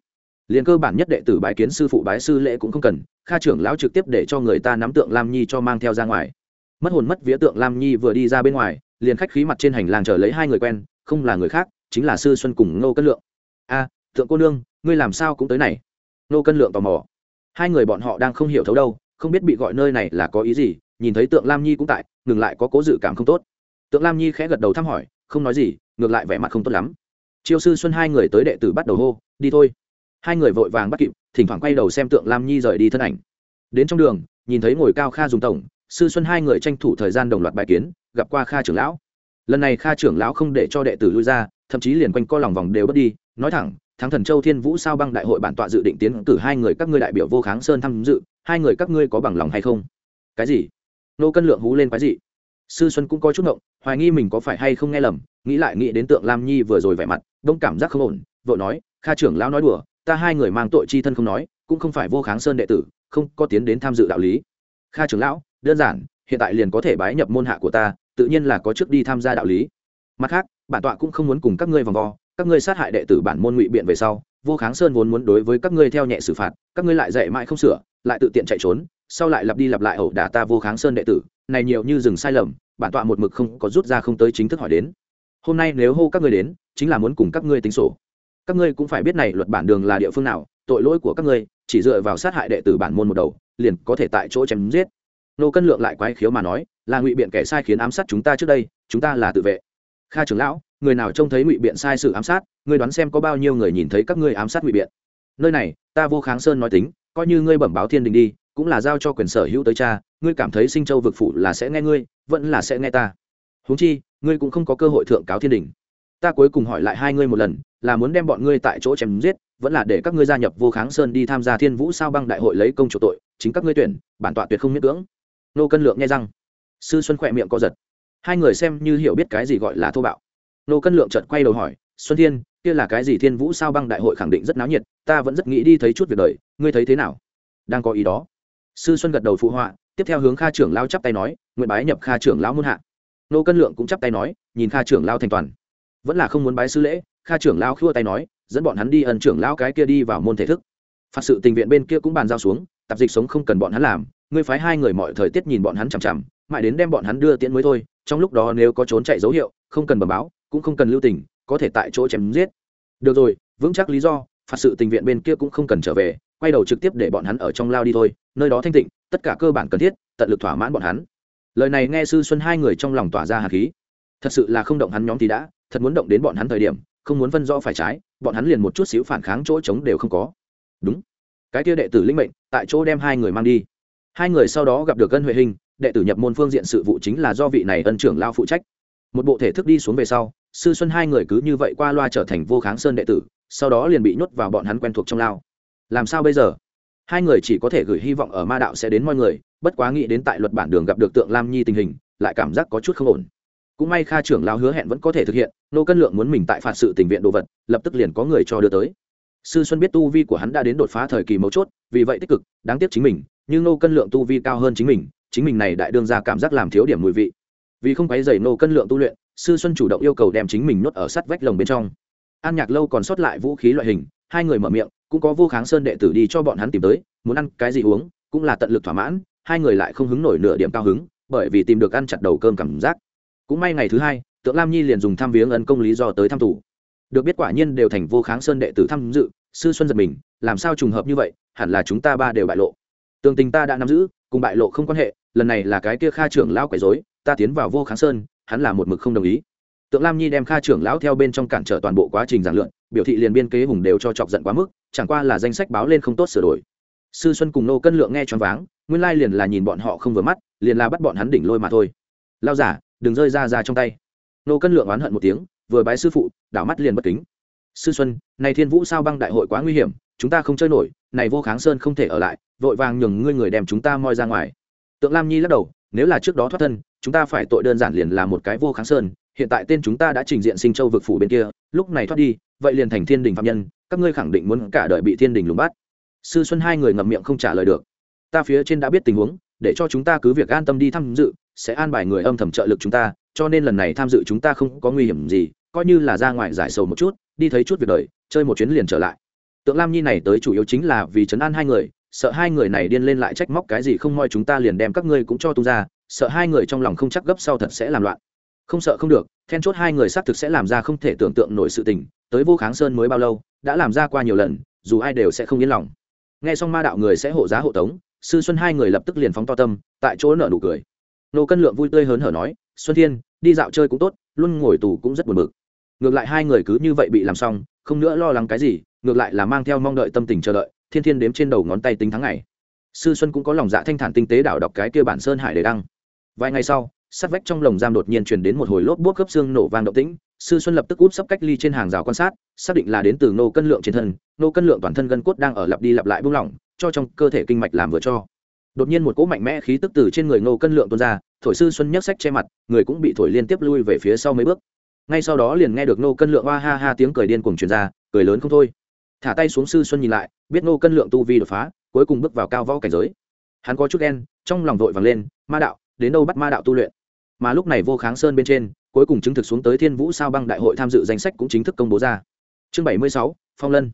Speaker 1: liền cơ bản nhất đệ tử bái kiến sư phụ bái sư lễ cũng không cần, kha trưởng lão trực tiếp để cho người ta nắm tượng lam nhi cho mang theo ra ngoài. Mất hồn mất vía tượng lam nhi vừa đi ra bên ngoài, liền khách khí mặt trên hành lang chờ lấy hai người quen, không là người khác, chính là sư xuân cùng nô cân lượng. A tượng cô nương, ngươi làm sao cũng tới này? Nô cân lượng tò mò. Hai người bọn họ đang không hiểu thấu đâu, không biết bị gọi nơi này là có ý gì, nhìn thấy tượng lam nhi cũng tại, ngừng lại có cố dự cảm không tốt. Tượng lam nhi khẽ gật đầu thăm hỏi, không nói gì, ngược lại vẻ mặt không tốt lắm. Chiêu sư xuân hai người tới đệ tử bắt đầu hô, đi thôi hai người vội vàng bắt kịp, thỉnh thoảng quay đầu xem tượng lam nhi rời đi thân ảnh. Đến trong đường, nhìn thấy ngồi cao kha dùng tổng, sư xuân hai người tranh thủ thời gian đồng loạt bài kiến, gặp qua kha trưởng lão. Lần này kha trưởng lão không để cho đệ tử lui ra, thậm chí liền quanh co lòng vòng đều bất đi, nói thẳng, thắng thần châu thiên vũ sao băng đại hội bản tọa dự định tiến cử hai người các ngươi đại biểu vô kháng sơn tham dự, hai người các ngươi có bằng lòng hay không? Cái gì? Nô cân lượng hú lên cái gì sư xuân cũng có chút ngộng, hoài nghi mình có phải hay không nghe lầm, nghĩ lại nghĩ đến tượng lam nhi vừa rồi vẻ mặt, đông cảm giác không ổn vợ nói, kha trưởng lão nói đùa ta hai người mang tội chi thân không nói, cũng không phải vô kháng sơn đệ tử, không có tiến đến tham dự đạo lý. Kha trưởng lão, đơn giản, hiện tại liền có thể bái nhập môn hạ của ta, tự nhiên là có trước đi tham gia đạo lý. Mặt khác, bản tọa cũng không muốn cùng các ngươi vòng vo, các ngươi sát hại đệ tử bản môn ngụy biện về sau, vô kháng sơn vốn muốn đối với các ngươi theo nhẹ xử phạt, các ngươi lại dạy mãi không sửa, lại tự tiện chạy trốn, sau lại lặp đi lặp lại ẩu đả ta vô kháng sơn đệ tử, này nhiều như dừng sai lầm, bản tọa một mực không có rút ra không tới chính thức hỏi đến. Hôm nay nếu hô các ngươi đến, chính là muốn cùng các ngươi tính sổ các ngươi cũng phải biết này luật bản đường là địa phương nào, tội lỗi của các ngươi, chỉ dựa vào sát hại đệ tử bản môn một đầu, liền có thể tại chỗ chém giết. Nô cân lượng lại quái khiếu mà nói, là ngụy biện kẻ sai khiến ám sát chúng ta trước đây, chúng ta là tự vệ. Kha trưởng lão, người nào trông thấy ngụy biện sai sự ám sát, ngươi đoán xem có bao nhiêu người nhìn thấy các ngươi ám sát ngụy biện. Nơi này, ta vô kháng sơn nói tính, coi như ngươi bẩm báo thiên đình đi, cũng là giao cho quyền sở hữu tới cha, ngươi cảm thấy sinh châu vực phủ là sẽ nghe ngươi, vẫn là sẽ nghe ta. Huống chi, ngươi cũng không có cơ hội thượng cáo thiên đình ta cuối cùng hỏi lại hai ngươi một lần là muốn đem bọn ngươi tại chỗ chém giết vẫn là để các ngươi gia nhập vô kháng sơn đi tham gia thiên vũ sao băng đại hội lấy công chủ tội chính các ngươi tuyển bản tọa tuyệt không miễn cưỡng. Nô cân lượng nghe rằng, sư xuân khỏe miệng co giật. Hai người xem như hiểu biết cái gì gọi là thô bạo. Nô cân lượng chợt quay đầu hỏi xuân thiên kia là cái gì thiên vũ sao băng đại hội khẳng định rất náo nhiệt ta vẫn rất nghĩ đi thấy chút việc đời ngươi thấy thế nào? Đang có ý đó. Sư xuân gật đầu phụ họa tiếp theo hướng kha trưởng lao chắp tay nói nguyện bái nhập kha trưởng lão muôn hạ. Nô cân lượng cũng chắp tay nói nhìn kha trưởng lao thành toàn vẫn là không muốn bái sư lễ, kha trưởng lao khua tay nói, dẫn bọn hắn đi ẩn trưởng lao cái kia đi vào môn thể thức. Phạt sự tình viện bên kia cũng bàn giao xuống, tạp dịch sống không cần bọn hắn làm, ngươi phái hai người mọi thời tiết nhìn bọn hắn chằm chằm, mãi đến đem bọn hắn đưa tiễn mới thôi, trong lúc đó nếu có trốn chạy dấu hiệu, không cần bẩm báo, cũng không cần lưu tình, có thể tại chỗ chém giết. Được rồi, vững chắc lý do, phạt sự tình viện bên kia cũng không cần trở về, quay đầu trực tiếp để bọn hắn ở trong lao đi thôi, nơi đó thanh tịnh, tất cả cơ bản cần thiết, tận lực thỏa mãn bọn hắn. Lời này nghe sư xuân hai người trong lòng tỏa ra hà khí. Thật sự là không động hắn nhóm thì đã thật muốn động đến bọn hắn thời điểm, không muốn phân rõ phải trái, bọn hắn liền một chút xíu phản kháng chỗ trống đều không có. Đúng. Cái kia đệ tử linh mệnh, tại chỗ đem hai người mang đi. Hai người sau đó gặp được ân huệ hình, đệ tử nhập môn phương diện sự vụ chính là do vị này ân trưởng lao phụ trách. Một bộ thể thức đi xuống về sau, sư xuân hai người cứ như vậy qua loa trở thành vô kháng sơn đệ tử, sau đó liền bị nhốt vào bọn hắn quen thuộc trong lao. Làm sao bây giờ? Hai người chỉ có thể gửi hy vọng ở ma đạo sẽ đến mọi người, bất quá nghĩ đến tại luật bản đường gặp được tượng lam nhi tình hình, lại cảm giác có chút không ổn cũng may kha trưởng lao hứa hẹn vẫn có thể thực hiện, nô cân lượng muốn mình tại phạt sự tình viện đồ vật, lập tức liền có người cho đưa tới. Sư xuân biết tu vi của hắn đã đến đột phá thời kỳ mấu chốt, vì vậy tích cực, đáng tiếc chính mình, nhưng nô cân lượng tu vi cao hơn chính mình chính mình này đại đương ra cảm giác làm thiếu điểm mùi vị. Vì không quấy dày nô cân lượng tu luyện, sư xuân chủ động yêu cầu đem chính mình nuốt ở sắt vách lồng bên trong. An nhạc lâu còn sót lại vũ khí loại hình, hai người mở miệng, cũng có vô kháng sơn đệ tử đi cho bọn hắn tìm tới, muốn ăn cái gì uống, cũng là tận lực thỏa mãn, hai người lại không hứng nổi nửa điểm cao hứng, bởi vì tìm được ăn chặt đầu cơm cảm giác cũng may ngày thứ hai tượng lam nhi liền dùng thăm viếng ân công lý do tới thăm tù. Được biết quả nhiên đều thành vô kháng sơn đệ tử tham dự sư xuân giật mình làm sao trùng hợp như vậy hẳn là chúng ta ba đều bại lộ. Tường tình ta đã nắm giữ cùng bại lộ không quan hệ lần này là cái kia kha trưởng lão quấy dối ta tiến vào vô kháng sơn hắn là một mực không đồng ý. Tượng lam nhi đem kha trưởng lão theo bên trong cản trở toàn bộ quá trình giảng luận, biểu thị liền biên kế hùng đều cho chọc giận quá mức chẳng qua là danh sách báo lên không tốt sửa đổi. Sư xuân cùng nô cân lượng nghe choáng váng nguyên lai liền là nhìn bọn họ không vừa mắt liền là bắt bọn hắn đỉnh lôi mà thôi. Lao giả đừng rơi ra ra trong tay. Nô cân lượng oán hận một tiếng, vừa bái sư phụ, đảo mắt liền bất kính. Sư xuân, này thiên vũ sao băng đại hội quá nguy hiểm, chúng ta không chơi nổi, này vô kháng sơn không thể ở lại, vội vàng nhường ngươi người đem chúng ta moi ra ngoài. Tượng lam nhi lắc đầu, nếu là trước đó thoát thân, chúng ta phải tội đơn giản liền là một cái vô kháng sơn, hiện tại tên chúng ta đã trình diện sinh châu vực phủ bên kia, lúc này thoát đi, vậy liền thành thiên đình phạm nhân, các ngươi khẳng định muốn cả đời bị thiên đình lùng bắt. Sư xuân hai người ngậm miệng không trả lời được. Ta phía trên đã biết tình huống, để cho chúng ta cứ việc an tâm đi tham dự sẽ an bài người âm thầm trợ lực chúng ta, cho nên lần này tham dự chúng ta không có nguy hiểm gì, coi như là ra ngoài giải sầu một chút, đi thấy chút việc đời, chơi một chuyến liền trở lại. Tượng lam nhi này tới chủ yếu chính là vì chấn an hai người, sợ hai người này điên lên lại trách móc cái gì không moi chúng ta liền đem các ngươi cũng cho tung ra, sợ hai người trong lòng không chắc gấp sau thật sẽ làm loạn. Không sợ không được, then chốt hai người xác thực sẽ làm ra không thể tưởng tượng nổi sự tình, tới vô kháng sơn mới bao lâu, đã làm ra qua nhiều lần, dù ai đều sẽ không yên lòng. Nghe xong ma đạo người sẽ hộ giá hộ tống, sư xuân hai người lập tức liền phóng to tâm, tại chỗ nợ nụ cười nô cân lượng vui tươi hớn hở nói, xuân thiên, đi dạo chơi cũng tốt, luôn ngồi tù cũng rất buồn bực. Ngược lại hai người cứ như vậy bị làm xong, không nữa lo lắng cái gì, ngược lại là mang theo mong đợi tâm tình chờ đợi, thiên thiên đếm trên đầu ngón tay tính tháng ngày. Sư xuân cũng có lòng dạ thanh thản tinh tế đảo đọc cái kia bản sơn hải để đăng. Vài ngày sau, sát vách trong lồng giam đột nhiên truyền đến một hồi lốp bút khớp xương nổ vang động tĩnh, sư xuân lập tức út sắp cách ly trên hàng rào quan sát, xác định là đến từ nô cân lượng trên thân, nô cân lượng toàn thân gân cốt đang ở lặp đi lặp lại buông lỏng, cho trong cơ thể kinh mạch làm vừa cho đột nhiên một cỗ mạnh mẽ khí tức từ trên người nô cân lượng tuôn ra, thổi sư xuân nhấc sách che mặt, người cũng bị thổi liên tiếp lui về phía sau mấy bước. Ngay sau đó liền nghe được nô cân lượng hoa ha ha tiếng cười điên cuồng truyền ra, cười lớn không thôi. Thả tay xuống sư xuân nhìn lại, biết nô cân lượng tu vi đột phá, cuối cùng bước vào cao võ cảnh giới. Hắn có chút đen trong lòng vội vàng lên, ma đạo, đến đâu bắt ma đạo tu luyện? Mà lúc này vô kháng sơn bên trên, cuối cùng chứng thực xuống tới thiên vũ sao băng đại hội tham dự danh sách cũng chính thức công bố ra. Chương bảy mươi sáu, phong lân.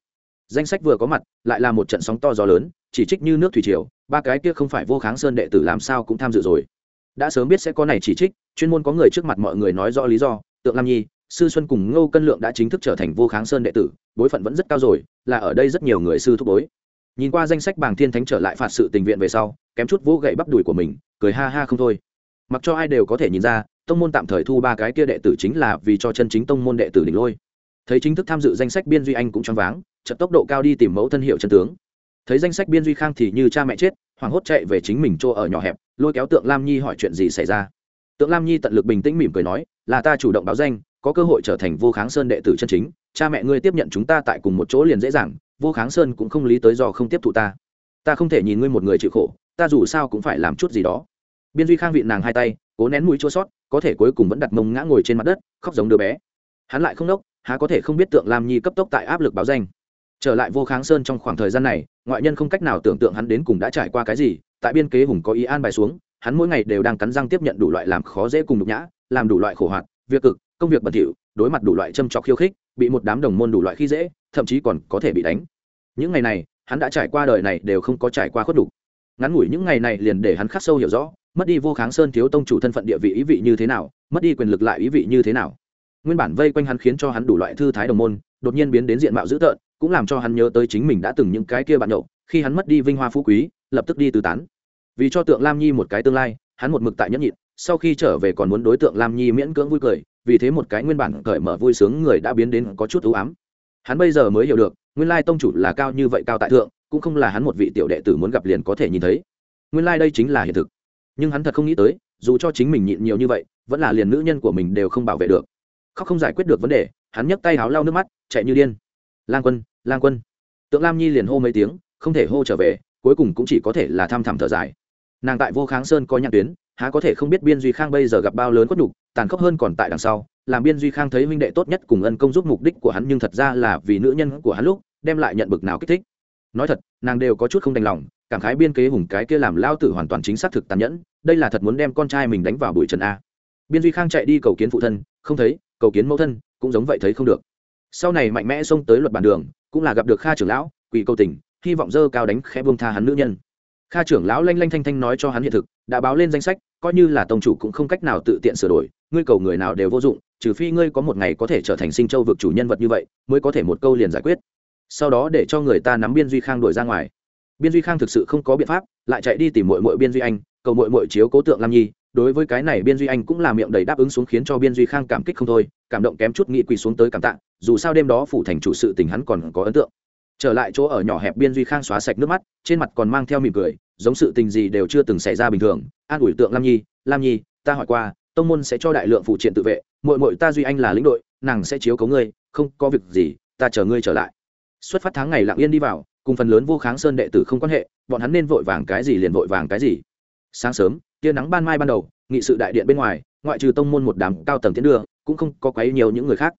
Speaker 1: Danh sách vừa có mặt, lại là một trận sóng to gió lớn chỉ trích như nước thủy triều, ba cái kia không phải vô kháng sơn đệ tử làm sao cũng tham dự rồi. Đã sớm biết sẽ có này chỉ trích, chuyên môn có người trước mặt mọi người nói rõ lý do, tượng lam nhi, sư xuân cùng ngô cân lượng đã chính thức trở thành vô kháng sơn đệ tử, bối phận vẫn rất cao rồi, là ở đây rất nhiều người sư thúc bối. Nhìn qua danh sách bảng thiên thánh trở lại phạt sự tình viện về sau, kém chút vỗ gậy bắp đùi của mình, cười ha ha không thôi. Mặc cho ai đều có thể nhìn ra, tông môn tạm thời thu ba cái kia đệ tử chính là vì cho chân chính tông môn đệ tử đỉnh lôi. Thấy chính thức tham dự danh sách biên duy anh cũng choáng váng trận tốc độ cao đi tìm mẫu thân hiệu chân tướng thấy danh sách biên duy khang thì như cha mẹ chết, hoảng hốt chạy về chính mình chỗ ở nhỏ hẹp, lôi kéo tượng lam nhi hỏi chuyện gì xảy ra. Tượng lam nhi tận lực bình tĩnh mỉm cười nói, là ta chủ động báo danh, có cơ hội trở thành vô kháng sơn đệ tử chân chính, cha mẹ ngươi tiếp nhận chúng ta tại cùng một chỗ liền dễ dàng, vô kháng sơn cũng không lý tới do không tiếp thụ ta. Ta không thể nhìn ngươi một người chịu khổ, ta dù sao cũng phải làm chút gì đó. Biên duy khang vị nàng hai tay, cố nén mũi chua sót, có thể cuối cùng vẫn đặt mông ngã ngồi trên mặt đất, khóc giống đứa bé. Hắn lại không đốc, há có thể không biết tượng lam nhi cấp tốc tại áp lực báo danh. Trở lại vô kháng sơn trong khoảng thời gian này ngoại nhân không cách nào tưởng tượng hắn đến cùng đã trải qua cái gì, tại biên kế hùng có ý an bài xuống, hắn mỗi ngày đều đang cắn răng tiếp nhận đủ loại làm khó dễ cùng nhục nhã, làm đủ loại khổ hoạt, việc cực, công việc bẩn thỉu, đối mặt đủ loại châm trọc khiêu khích, bị một đám đồng môn đủ loại khi dễ, thậm chí còn có thể bị đánh. Những ngày này, hắn đã trải qua đời này đều không có trải qua khuất đủ. Ngắn ngủi những ngày này liền để hắn khắc sâu hiểu rõ, mất đi vô kháng sơn thiếu tông chủ thân phận địa vị ý vị như thế nào, mất đi quyền lực lại ý vị như thế nào. Nguyên bản vây quanh hắn khiến cho hắn đủ loại thư thái đồng môn, đột nhiên biến đến diện mạo dữ tợn cũng làm cho hắn nhớ tới chính mình đã từng những cái kia bạn nhậu, khi hắn mất đi vinh hoa phú quý, lập tức đi tứ tán. Vì cho tượng lam nhi một cái tương lai, hắn một mực tại nhẫn nhịn, sau khi trở về còn muốn đối tượng lam nhi miễn cưỡng vui cười, vì thế một cái nguyên bản cởi mở vui sướng người đã biến đến có chút ưu ám. Hắn bây giờ mới hiểu được, nguyên lai tông chủ là cao như vậy cao tại thượng, cũng không là hắn một vị tiểu đệ tử muốn gặp liền có thể nhìn thấy. Nguyên lai đây chính là hiện thực. Nhưng hắn thật không nghĩ tới, dù cho chính mình nhịn nhiều như vậy, vẫn là liền nữ nhân của mình đều không bảo vệ được. Khóc không giải quyết được vấn đề, hắn nhấc tay háo lau nước mắt, chạy như điên. Lang quân lang quân. Tượng lam nhi liền hô mấy tiếng không thể hô trở về cuối cùng cũng chỉ có thể là thăm thẳm thở dài. Nàng tại vô kháng sơn có nhạc tuyến há có thể không biết biên duy khang bây giờ gặp bao lớn quất nhục, tàn khốc hơn còn tại đằng sau làm biên duy khang thấy huynh đệ tốt nhất cùng ân công giúp mục đích của hắn nhưng thật ra là vì nữ nhân của hắn lúc đem lại nhận bực nào kích thích. Nói thật nàng đều có chút không đành lòng cảm khái biên kế hùng cái kia làm lao tử hoàn toàn chính xác thực tàn nhẫn đây là thật muốn đem con trai mình đánh vào bụi trần a. Biên duy khang chạy đi cầu kiến phụ thân không thấy cầu kiến mẫu thân cũng giống vậy thấy không được sau này mạnh mẽ xông tới luật bản đường, cũng là gặp được kha trưởng lão quỷ câu tình, hy vọng dơ cao đánh khẽ buông tha hắn nữ nhân. Kha trưởng lão lanh lanh thanh thanh nói cho hắn hiện thực, đã báo lên danh sách, coi như là tông chủ cũng không cách nào tự tiện sửa đổi, ngươi cầu người nào đều vô dụng, trừ phi ngươi có một ngày có thể trở thành sinh châu vực chủ nhân vật như vậy, mới có thể một câu liền giải quyết. Sau đó để cho người ta nắm biên duy khang đuổi ra ngoài. Biên duy khang thực sự không có biện pháp, lại chạy đi tìm mội mội biên duy anh, cầu mội mội chiếu cố tượng lam nhi đối với cái này biên duy anh cũng là miệng đầy đáp ứng xuống khiến cho biên duy khang cảm kích không thôi, cảm động kém chút nghị quỳ xuống tới cảm tạ, dù sao đêm đó phủ thành chủ sự tình hắn còn có ấn tượng. Trở lại chỗ ở nhỏ hẹp biên duy khang xóa sạch nước mắt, trên mặt còn mang theo mỉm cười, giống sự tình gì đều chưa từng xảy ra bình thường. An ủi tượng lam nhi lam nhi, ta hỏi qua, tông môn sẽ cho đại lượng phụ triện tự vệ mội mội ta duy anh là lĩnh đội, nàng sẽ chiếu cấu ngươi, không có việc gì, ta chờ ngươi trở lại. Xuất phát tháng ngày lặng yên đi vào, cùng phần lớn vô kháng sơn đệ tử không quan hệ, bọn hắn nên vội vàng cái gì liền vội vàng cái gì. Sáng sớm tia nắng ban mai ban đầu, nghị sự đại điện bên ngoài, ngoại trừ tông môn một đám cao tầng tiến đưa, cũng không có quấy nhiều những người khác.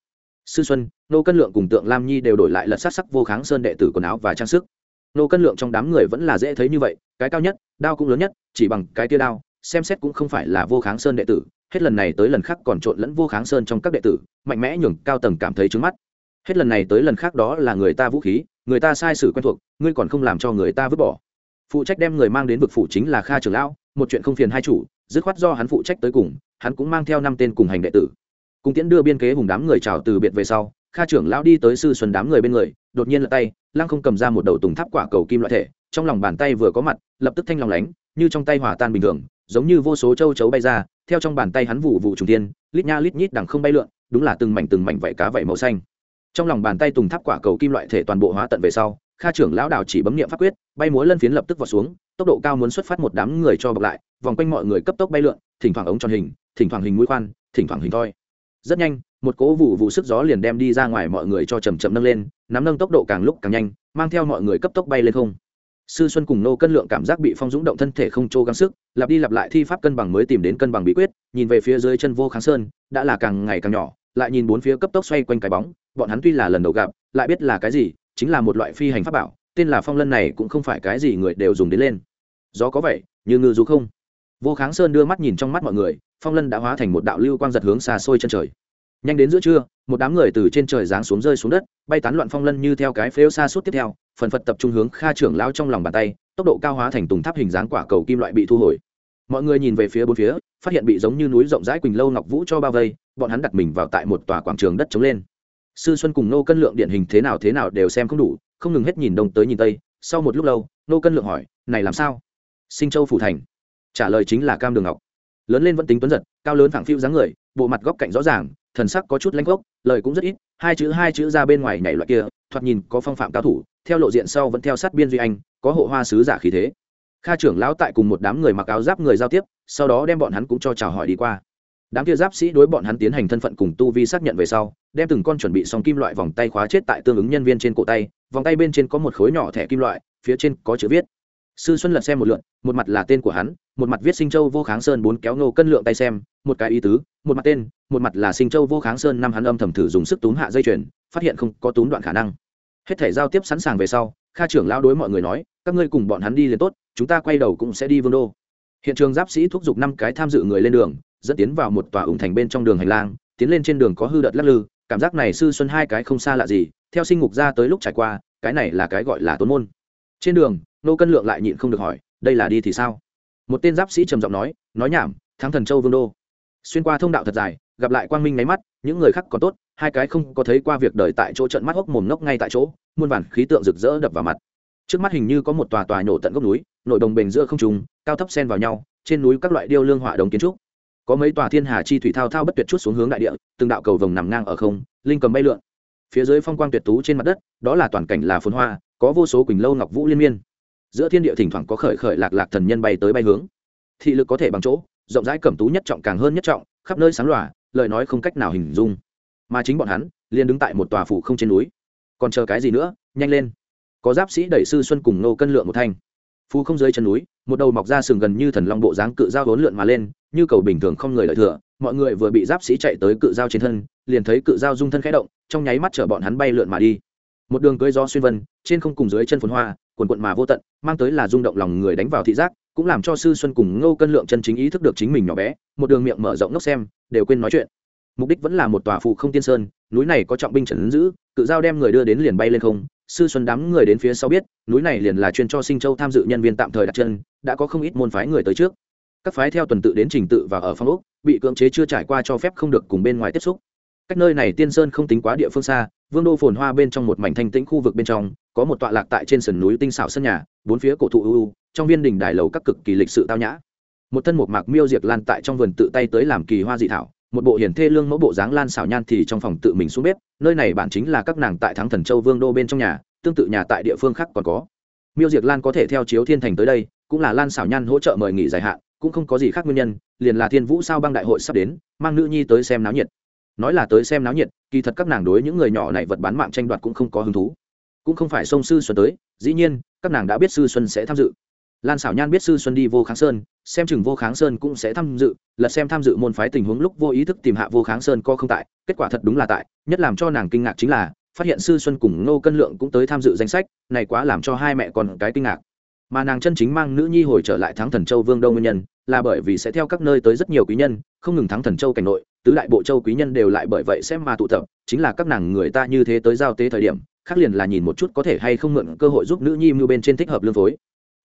Speaker 1: Sư xuân, nô cân lượng cùng tượng lam nhi đều đổi lại lật sát sắc vô kháng sơn đệ tử quần áo và trang sức. Nô cân lượng trong đám người vẫn là dễ thấy như vậy, cái cao nhất, đao cũng lớn nhất, chỉ bằng cái tia đao, xem xét cũng không phải là vô kháng sơn đệ tử, hết lần này tới lần khác còn trộn lẫn vô kháng sơn trong các đệ tử, mạnh mẽ nhường cao tầng cảm thấy trứng mắt. Hết lần này tới lần khác đó là người ta vũ khí, người ta sai sử quen thuộc, ngươi còn không làm cho người ta vứt bỏ. Phụ trách đem người mang đến vực phủ chính là kha trường lão một chuyện không phiền hai chủ, dứt khoát do hắn phụ trách tới cùng, hắn cũng mang theo năm tên cùng hành đệ tử. Cùng tiễn đưa biên kế hùng đám người chào từ biệt về sau, kha trưởng lão đi tới sư xuân đám người bên người, đột nhiên lật tay, lăng không cầm ra một đầu tùng tháp quả cầu kim loại thể, trong lòng bàn tay vừa có mặt, lập tức thanh lòng lánh, như trong tay hỏa tan bình thường, giống như vô số châu chấu bay ra, theo trong bàn tay hắn vụ vụ trùng tiên lít nha lít nhít đằng không bay lượn, đúng là từng mảnh từng mảnh vảy cá vảy màu xanh. Trong lòng bàn tay tùng tháp quả cầu kim loại thể toàn bộ hóa tận về sau kha trưởng lão đảo chỉ bấm nghiệm pháp quyết, bay múa lân phiến lập tức vào xuống, tốc độ cao muốn xuất phát một đám người cho bọc lại, vòng quanh mọi người cấp tốc bay lượn, thỉnh thoảng ống tròn hình, thỉnh thoảng hình mũi khoan, thỉnh thoảng hình thoi. Rất nhanh, một cỗ vụ vụ sức gió liền đem đi ra ngoài mọi người cho chầm chậm nâng lên, nắm nâng tốc độ càng lúc càng nhanh, mang theo mọi người cấp tốc bay lên không. Sư xuân cùng nô cân lượng cảm giác bị phong dũng động thân thể không trô gắng sức, lặp đi lặp lại thi pháp cân bằng mới tìm đến cân bằng bí quyết, nhìn về phía dưới chân vô kháng sơn, đã là càng ngày càng nhỏ, lại nhìn bốn phía cấp tốc xoay quanh cái bóng, bọn hắn tuy là lần đầu gặp, lại biết là cái gì chính là một loại phi hành pháp bảo, tên là phong lân này cũng không phải cái gì người đều dùng đến lên. Gió có vậy, như ngư dù không. Vô kháng sơn đưa mắt nhìn trong mắt mọi người, phong lân đã hóa thành một đạo lưu quang giật hướng xa xôi chân trời. Nhanh đến giữa trưa, một đám người từ trên trời giáng xuống rơi xuống đất, bay tán loạn phong lân như theo cái phếu xa suốt tiếp theo, phần phật tập trung hướng kha trưởng lao trong lòng bàn tay, tốc độ cao hóa thành tùng tháp hình dáng quả cầu kim loại bị thu hồi. Mọi người nhìn về phía bốn phía, phát hiện bị giống như núi rộng rãi quỳnh lâu ngọc vũ cho bao vây, bọn hắn đặt mình vào tại một tòa quảng trường đất trống lên sư xuân cùng nô cân lượng điển hình thế nào thế nào đều xem không đủ, không ngừng hết nhìn đông tới nhìn tây, sau một lúc lâu nô cân lượng hỏi, này làm sao? Sinh châu phủ thành. Trả lời chính là cam đường ngọc. Lớn lên vẫn tính tuấn giật, cao lớn phẳng phiu dáng người, bộ mặt góc cạnh rõ ràng, thần sắc có chút lanh gốc, lời cũng rất ít, hai chữ hai chữ ra bên ngoài nhảy loại kia, thoạt nhìn có phong phạm cao thủ, theo lộ diện sau vẫn theo sát biên duy anh, có hộ hoa sứ giả khí thế. Kha trưởng lão tại cùng một đám người mặc áo giáp người giao tiếp, sau đó đem bọn hắn cũng cho chào hỏi đi qua đám kia giáp sĩ đối bọn hắn tiến hành thân phận cùng tu vi xác nhận về sau, đem từng con chuẩn bị xong kim loại vòng tay khóa chết tại tương ứng nhân viên trên cổ tay, vòng tay bên trên có một khối nhỏ thẻ kim loại, phía trên có chữ viết. Sư xuân lật xem một lượn một mặt là tên của hắn, một mặt viết sinh châu vô kháng sơn bốn kéo nô cân lượng tay xem, một cái ý tứ, một mặt tên, một mặt là sinh châu vô kháng sơn năm hắn âm thầm thử dùng sức túm hạ dây chuyền, phát hiện không có túm đoạn khả năng. Hết thể giao tiếp sẵn sàng về sau, kha trưởng lao đối mọi người nói, các ngươi cùng bọn hắn đi liền tốt, chúng ta quay đầu cũng sẽ đi vương đô. Hiện trường giáp sĩ thúc giục năm cái tham dự người lên đường dẫn tiến vào một tòa ủng thành bên trong đường hành lang, tiến lên trên đường có hư đợt lắc lư, cảm giác này sư xuân hai cái không xa lạ gì, theo sinh ngục ra tới lúc trải qua, cái này là cái gọi là tốn môn. Trên đường, nô cân lượng lại nhịn không được hỏi, đây là đi thì sao? Một tên giáp sĩ trầm giọng nói nói nhảm, thắng thần châu vương đô. Xuyên qua thông đạo thật dài, gặp lại quang minh nháy mắt, những người khác còn tốt, hai cái không có thấy qua việc đời tại chỗ trận mắt hốc mồm ngốc ngay tại chỗ, muôn vàn khí tượng rực rỡ đập vào mặt. Trước mắt hình như có một tòa tòa nhổ tận gốc núi, nội đồng bền giữa không trùng cao thấp xen vào nhau, trên núi các loại điêu lương họa đồng kiến trúc có mấy tòa thiên hà chi thủy thao thao bất tuyệt chút xuống hướng đại địa, từng đạo cầu vồng nằm ngang ở không, linh cầm bay lượn. Phía dưới phong quang tuyệt tú trên mặt đất, đó là toàn cảnh là phồn hoa, có vô số quỳnh lâu ngọc vũ liên miên. Giữa thiên địa thỉnh thoảng có khởi khởi lạc lạc thần nhân bay tới bay hướng. Thị lực có thể bằng chỗ, rộng rãi cẩm tú nhất trọng càng hơn nhất trọng, khắp nơi sáng lòa, lời nói không cách nào hình dung. Mà chính bọn hắn, liền đứng tại một tòa phủ không trên núi. Còn chờ cái gì nữa, nhanh lên. Có giáp sĩ đẩy sư xuân cùng nô cân lượng một thanh phù không dưới chân núi, một đầu mọc ra sừng gần như thần long bộ dáng cự dao hỗn lượn mà lên, như cầu bình thường không người lợi thừa. Mọi người vừa bị giáp sĩ chạy tới cự dao trên thân, liền thấy cự dao dung thân khẽ động, trong nháy mắt chở bọn hắn bay lượn mà đi. Một đường cưới gió xuyên vân, trên không cùng dưới chân phồn hoa quần quận mà vô tận, mang tới là rung động lòng người đánh vào thị giác, cũng làm cho sư xuân cùng ngô cân lượng chân chính ý thức được chính mình nhỏ bé. Một đường miệng mở rộng ngốc xem, đều quên nói chuyện. Mục đích vẫn là một tòa phụ không tiên sơn, núi này có trọng binh trần ứng giữ, cự dao đem người đưa đến liền bay lên không sư xuân đám người đến phía sau biết, núi này liền là chuyên cho sinh châu tham dự nhân viên tạm thời đặt chân, đã có không ít môn phái người tới trước. Các phái theo tuần tự đến trình tự và ở phong úc bị cưỡng chế chưa trải qua cho phép không được cùng bên ngoài tiếp xúc. Cách nơi này tiên sơn không tính quá địa phương xa, vương đô phồn hoa bên trong một mảnh thanh tĩnh khu vực bên trong, có một tọa lạc tại trên sườn núi tinh xảo sân nhà, bốn phía cổ thụ ưu trong viên đình đài lầu các cực kỳ lịch sự tao nhã. Một thân một mạc miêu diệt lan tại trong vườn tự tay tới làm kỳ hoa dị thảo một bộ hiển thê lương mẫu bộ dáng lan xảo nhan thì trong phòng tự mình xuống bếp, nơi này bản chính là các nàng tại thắng thần châu vương đô bên trong nhà, tương tự nhà tại địa phương khác còn có. Miêu diệt lan có thể theo chiếu thiên thành tới đây, cũng là lan xảo nhan hỗ trợ mời nghỉ dài hạn, cũng không có gì khác nguyên nhân, liền là thiên vũ sao băng đại hội sắp đến, mang nữ nhi tới xem náo nhiệt. Nói là tới xem náo nhiệt, kỳ thật các nàng đối những người nhỏ này vật bán mạng tranh đoạt cũng không có hứng thú. Cũng không phải sông sư xuân tới, dĩ nhiên, các nàng đã biết sư xuân sẽ tham dự lan xảo nhan biết sư xuân đi vô kháng sơn, xem chừng vô kháng sơn cũng sẽ tham dự lật xem tham dự môn phái tình huống lúc vô ý thức tìm hạ vô kháng sơn co không tại, kết quả thật đúng là tại, nhất làm cho nàng kinh ngạc chính là, phát hiện sư xuân cùng ngô cân lượng cũng tới tham dự danh sách, này quá làm cho hai mẹ còn cái kinh ngạc. Mà nàng chân chính mang nữ nhi hồi trở lại thắng thần châu vương đông nguyên nhân, là bởi vì sẽ theo các nơi tới rất nhiều quý nhân, không ngừng thắng thần châu cảnh nội, tứ đại bộ châu quý nhân đều lại bởi vậy sẽ mà tụ tập, chính là các nàng người ta như thế tới giao tế thời điểm, khác liền là nhìn một chút có thể hay không mượn cơ hội giúp nữ nhi mưu bên trên thích hợp lương phối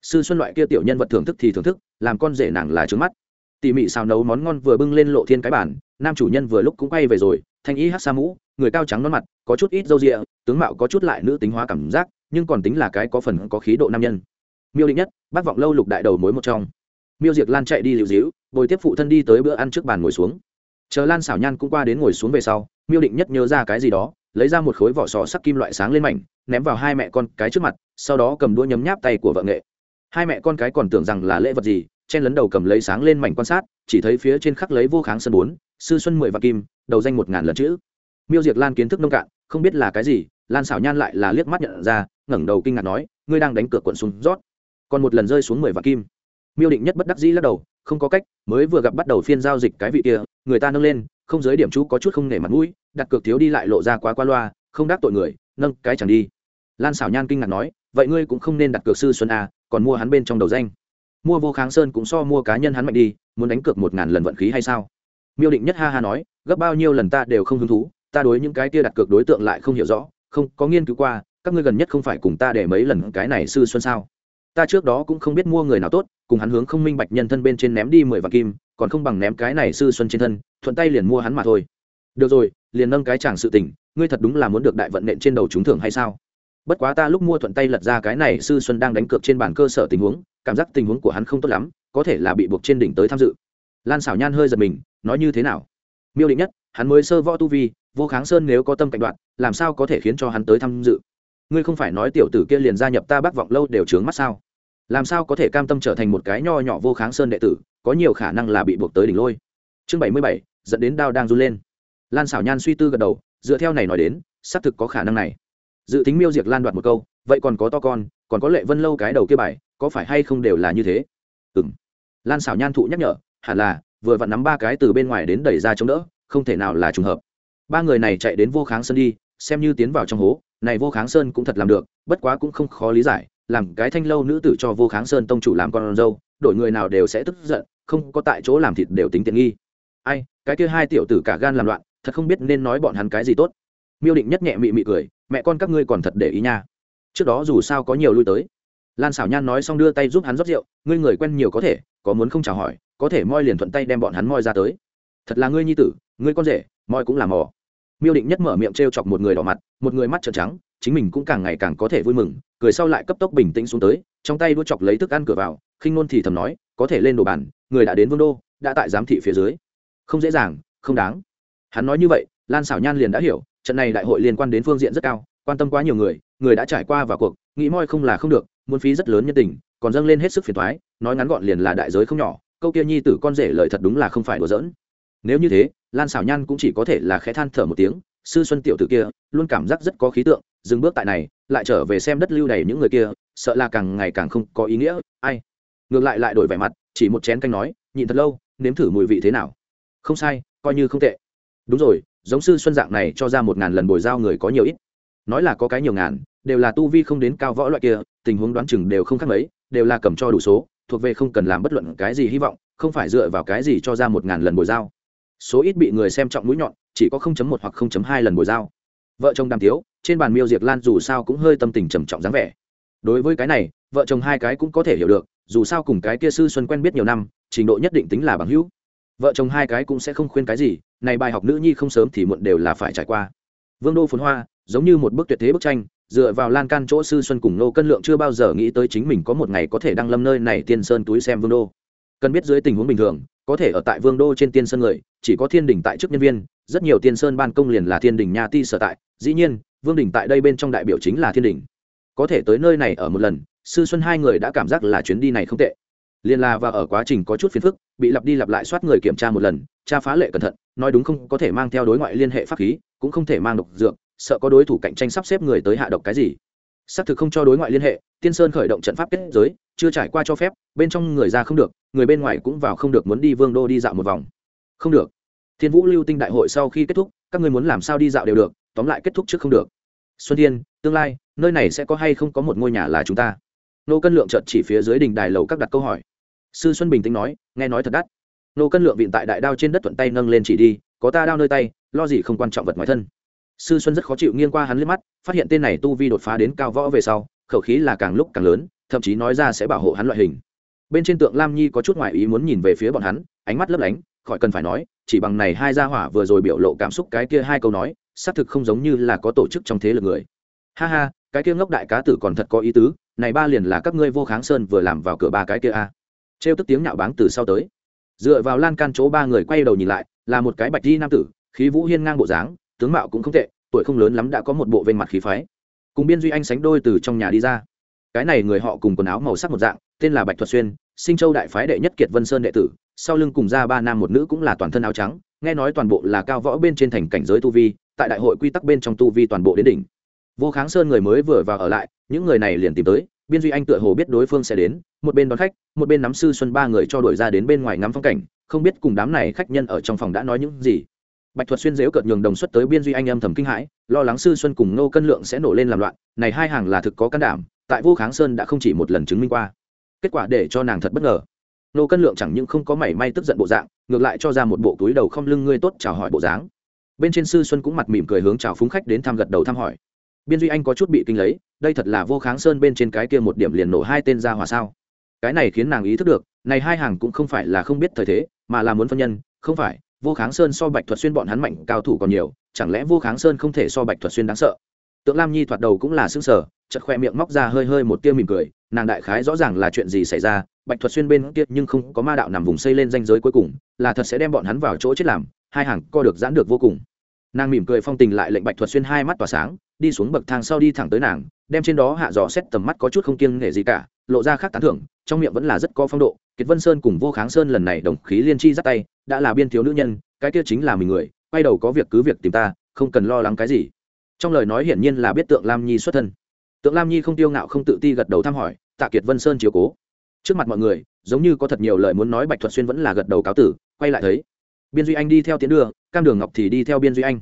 Speaker 1: sư xuân loại kia tiểu nhân vật thưởng thức thì thưởng thức, làm con rể nàng là trướng mắt. Tỉ mỉ xào nấu món ngon vừa bưng lên lộ thiên cái bản nam chủ nhân vừa lúc cũng quay về rồi, thanh y hát sa mũ, người cao trắng non mặt, có chút ít râu rịa, tướng mạo có chút lại nữ tính hóa cảm giác, nhưng còn tính là cái có phần có khí độ nam nhân. Miêu định nhất, bác vọng lâu lục đại đầu mối một trong. Miêu diệt lan chạy đi liệu dĩu, bồi tiếp phụ thân đi tới bữa ăn trước bàn ngồi xuống. Chờ lan xảo nhan cũng qua đến ngồi xuống về sau, miêu định nhất nhớ ra cái gì đó, lấy ra một khối vỏ sò sắc kim loại sáng lên mảnh, ném vào hai mẹ con cái trước mặt, sau đó cầm đũa nhấm nháp tay của vợ nghệ hai mẹ con cái còn tưởng rằng là lễ vật gì, chen lấn đầu cầm lấy sáng lên mảnh quan sát, chỉ thấy phía trên khắc lấy vô kháng sân bốn, sư xuân mười và kim, đầu danh một ngàn lần chữ. Miêu diệt lan kiến thức nông cạn, không biết là cái gì, lan xảo nhan lại là liếc mắt nhận ra, ngẩng đầu kinh ngạc nói, ngươi đang đánh cược quận xuống rót. Còn một lần rơi xuống mười vạn kim. Miêu định nhất bất đắc dĩ lắc đầu, không có cách, mới vừa gặp bắt đầu phiên giao dịch cái vị kia, người ta nâng lên, không giới điểm chú có chút không nể mặt mũi, đặt cược thiếu đi lại lộ ra quá qua loa, không đắc tội người, nâng cái chẳng đi. Lan xảo nhan kinh ngạc nói vậy ngươi cũng không nên đặt cược sư xuân a, còn mua hắn bên trong đầu danh. Mua vô kháng sơn cũng so mua cá nhân hắn mạnh đi, muốn đánh cược một ngàn lần vận khí hay sao? Miêu định nhất ha ha nói, gấp bao nhiêu lần ta đều không hứng thú, ta đối những cái kia đặt cược đối tượng lại không hiểu rõ, không, có nghiên cứu qua, các ngươi gần nhất không phải cùng ta để mấy lần cái này sư xuân sao? Ta trước đó cũng không biết mua người nào tốt, cùng hắn hướng không minh bạch nhân thân bên trên ném đi mười vạn kim, còn không bằng ném cái này sư xuân trên thân, thuận tay liền mua hắn mà thôi. Được rồi, liền nâng cái chàng sự tình, ngươi thật đúng là muốn được đại vận nện trên đầu chúng thưởng hay sao? Bất quá ta lúc mua thuận tay lật ra cái này, sư xuân đang đánh cược trên bàn cơ sở tình huống, cảm giác tình huống của hắn không tốt lắm, có thể là bị buộc trên đỉnh tới tham dự. Lan xảo nhan hơi giật mình, nói như thế nào? Miêu định nhất, hắn mới sơ võ tu vi, vô kháng sơn nếu có tâm cạnh đoạn, làm sao có thể khiến cho hắn tới tham dự? Ngươi không phải nói tiểu tử kia liền gia nhập ta bác vọng lâu đều trướng mắt sao? Làm sao có thể cam tâm trở thành một cái nho nhỏ vô kháng sơn đệ tử, có nhiều khả năng là bị buộc tới đỉnh lôi? Chương bảy mươi bảy, dẫn đến đao đang run lên. Lan xảo nhan suy tư gật đầu, dựa theo này nói đến, xác thực có khả năng này dự tính miêu diệt lan đoạt một câu, vậy còn có to con, còn có lệ vân lâu cái đầu kia bài, có phải hay không đều là như thế? Ừ m lan xảo nhan thụ nhắc nhở, hẳn là, vừa vặn nắm ba cái từ bên ngoài đến đẩy ra chống đỡ, không thể nào là trùng hợp. Ba người này chạy đến vô kháng sơn đi, xem như tiến vào trong hố, này vô kháng sơn cũng thật làm được, bất quá cũng không khó lý giải, làm cái thanh lâu nữ tử cho vô kháng sơn tông chủ làm con dâu, đổi người nào đều sẽ tức giận, không có tại chỗ làm thịt đều tính tiện nghi. Ai, cái kia hai tiểu tử cả gan làm loạn, thật không biết nên nói bọn hắn cái gì tốt. Miêu định nhất nhẹ mị mị cười mẹ con các ngươi còn thật để ý nha. Trước đó dù sao có nhiều lui tới. Lan xảo nhan nói xong đưa tay giúp hắn rót rượu, ngươi người quen nhiều có thể, có muốn không chào hỏi, có thể moi liền thuận tay đem bọn hắn moi ra tới. Thật là ngươi nhi tử, ngươi con rể, moi cũng làm mò. Miêu định nhất mở miệng t r e o chọc một người đỏ mặt, một người mắt trợn trắng, chính mình cũng càng ngày càng có thể vui mừng, cười sau lại cấp tốc bình tĩnh xuống tới, trong tay đua chọc lấy thức ăn cửa vào, khinh ngôn thì thầm nói, có thể lên đồ bàn, người đã đến vương đô, đã tại giám thị phía dưới. Không dễ dàng, không đáng. Hắn nói như vậy, lan xảo nhan liền đã hiểu trận này đại hội liên quan đến phương diện rất cao, quan tâm quá nhiều người người đã trải qua vào cuộc, nghĩ moi không là không được, muốn phí rất lớn nhân tình, còn dâng lên hết sức phiền thoái nói ngắn gọn liền là đại giới không nhỏ, câu kia nhi tử con rể lợi thật đúng là không phải đùa giỡn. Nếu như thế, lan xảo nhan cũng chỉ có thể là khẽ than thở một tiếng, sư xuân tiểu tử kia, luôn cảm giác rất có khí tượng, dừng bước tại này, lại trở về xem đất lưu đầy những người kia, sợ là càng ngày càng không có ý nghĩa, ai? Ngược lại lại đổi vẻ mặt, chỉ một chén canh nói, nhịn thật lâu, nếm thử mùi vị thế nào? Không sai, coi như không tệ. Đúng rồi giống sư xuân dạng này cho ra một ngàn lần bồi giao người có nhiều ít. Nói là có cái nhiều ngàn, đều là tu vi không đến cao võ loại kia, tình huống đoán chừng đều không khác mấy, đều là cầm cho đủ số, thuộc về không cần làm bất luận cái gì hy vọng, không phải dựa vào cái gì cho ra một ngàn lần bồi giao. Số ít bị người xem trọng mũi nhọn, chỉ có 0.1 hoặc 0.2 lần bồi giao. Vợ chồng đàm tiếu, trên bàn miêu diệt lan dù sao cũng hơi tâm tình trầm trọng dáng vẻ. Đối với cái này, vợ chồng hai cái cũng có thể hiểu được, dù sao cùng cái kia sư xuân quen biết nhiều năm, trình độ nhất định tính là bằng hữu vợ chồng hai cái cũng sẽ không khuyên cái gì, này bài học nữ nhi không sớm thì muộn đều là phải trải qua. Vương đô phồn hoa, giống như một bức tuyệt thế bức tranh, dựa vào lan can chỗ sư xuân cùng nô cân lượng chưa bao giờ nghĩ tới chính mình có một ngày có thể đăng lâm nơi này tiên sơn túi xem vương đô. Cần biết dưới tình huống bình thường, có thể ở tại vương đô trên tiên sơn người, chỉ có thiên đình tại chức nhân viên, rất nhiều tiên sơn ban công liền là thiên đình nha ti sở tại, dĩ nhiên, vương đình tại đây bên trong đại biểu chính là thiên đình. Có thể tới nơi này ở một lần, sư xuân hai người đã cảm giác là chuyến đi này không tệ liên la và ở quá trình có chút phiền phức, bị lặp đi lặp lại soát người kiểm tra một lần tra phá lệ cẩn thận, nói đúng không, có thể mang theo đối ngoại liên hệ pháp khí, cũng không thể mang độc dược, sợ có đối thủ cạnh tranh sắp xếp người tới hạ độc cái gì. Xác thực không cho đối ngoại liên hệ, tiên sơn khởi động trận pháp kết giới, chưa trải qua cho phép, bên trong người ra không được, người bên ngoài cũng vào không được muốn đi vương đô đi dạo một vòng. Không được. Thiên vũ lưu tinh đại hội sau khi kết thúc, các người muốn làm sao đi dạo đều được, tóm lại kết thúc trước không được. Xuân thiên, tương lai, nơi này sẽ có hay không có một ngôi nhà là chúng ta? Nô cân lượng trợt chỉ phía dưới đình đài lầu các đặt câu hỏi sư xuân bình tĩnh nói, nghe nói thật đắt. Nô cân lượng vịn tại đại đao trên đất thuận tay nâng lên chỉ đi, có ta đao nơi tay, lo gì không quan trọng vật ngoài thân. Sư xuân rất khó chịu nghiêng qua hắn liếc mắt, phát hiện tên này tu vi đột phá đến cao võ về sau, khẩu khí là càng lúc càng lớn, thậm chí nói ra sẽ bảo hộ hắn loại hình. Bên trên tượng lam nhi có chút ngoại ý muốn nhìn về phía bọn hắn, ánh mắt lấp lánh, khỏi cần phải nói, chỉ bằng này hai gia hỏa vừa rồi biểu lộ cảm xúc cái kia hai câu nói, xác thực không giống như là có tổ chức trong thế lực người. Ha ha, cái kia ngốc đại cá tử còn thật có ý tứ, này ba liền là các ngươi vô kháng sơn vừa làm vào cửa ba cái kia a trêu tức tiếng nhạo báng từ sau tới. Dựa vào lan can chỗ ba người quay đầu nhìn lại, là một cái bạch di nam tử, khí vũ hiên ngang bộ dáng, tướng mạo cũng không tệ, tuổi không lớn lắm đã có một bộ vênh mặt khí phái. Cùng biên duy anh sánh đôi từ trong nhà đi ra. Cái này người họ cùng quần áo màu sắc một dạng, tên là bạch thuật xuyên, sinh châu đại phái đệ nhất kiệt vân sơn đệ tử, sau lưng cùng ra ba nam một nữ cũng là toàn thân áo trắng, nghe nói toàn bộ là cao võ bên trên thành cảnh giới tu vi, tại đại hội quy tắc bên trong tu vi toàn bộ đến đỉnh. Vô kháng sơn người mới vừa vào ở lại, những người này liền tìm tới biên duy anh tựa hồ biết đối phương sẽ đến, một bên đón khách, một bên nắm sư xuân ba người cho đổi ra đến bên ngoài ngắm phong cảnh, không biết cùng đám này khách nhân ở trong phòng đã nói những gì. Bạch thuật xuyên dếu cợt nhường đồng xuất tới biên duy anh âm thầm kinh hãi, lo lắng sư xuân cùng nô cân lượng sẽ nổ lên làm loạn, này hai hàng là thực có can đảm, tại vô kháng sơn đã không chỉ một lần chứng minh qua. Kết quả để cho nàng thật bất ngờ. Nô cân lượng chẳng những không có mảy may tức giận bộ dạng, ngược lại cho ra một bộ túi đầu không lưng ngươi tốt chào hỏi bộ dáng. Bên trên sư xuân cũng mặt mỉm cười hướng chào phúng khách đến thăm gật đầu thăm hỏi biên duy anh có chút bị kinh lấy, đây thật là vô kháng sơn bên trên cái kia một điểm liền nổ hai tên ra hòa sao. Cái này khiến nàng ý thức được, này hai hàng cũng không phải là không biết thời thế, mà là muốn phân nhân, không phải, vô kháng sơn so bạch thuật xuyên bọn hắn mạnh, cao thủ còn nhiều, chẳng lẽ vô kháng sơn không thể so bạch thuật xuyên đáng sợ? Tượng lam nhi thoạt đầu cũng là xương sở chật khoe miệng móc ra hơi hơi một tia mỉm cười, nàng đại khái rõ ràng là chuyện gì xảy ra, bạch thuật xuyên bên kia nhưng không có ma đạo nằm vùng xây lên danh giới cuối cùng, là thật sẽ đem bọn hắn vào chỗ chết làm, hai hàng co được giãn được vô cùng. Nàng mỉm cười phong tình lại lệnh bạch thuật xuyên hai mắt tỏa sáng đi xuống bậc thang sau đi thẳng tới nàng, đem trên đó hạ dò xét tầm mắt có chút không kiêng nể gì cả, lộ ra khác tán thưởng, trong miệng vẫn là rất có phong độ. Kiệt vân sơn cùng vô kháng sơn lần này đồng khí liên chi dắt tay, đã là biên thiếu nữ nhân, cái kia chính là mình người, quay đầu có việc cứ việc tìm ta, không cần lo lắng cái gì. Trong lời nói hiển nhiên là biết tượng lam nhi xuất thân. Tượng lam nhi không tiêu ngạo không tự ti gật đầu thăm hỏi, tạ kiệt vân sơn chiếu cố. Trước mặt mọi người, giống như có thật nhiều lời muốn nói bạch thuật xuyên vẫn là gật đầu cáo tử, quay lại thấy. Biên duy anh đi theo tiến đường, cam đường ngọc thì đi theo biên duy anh.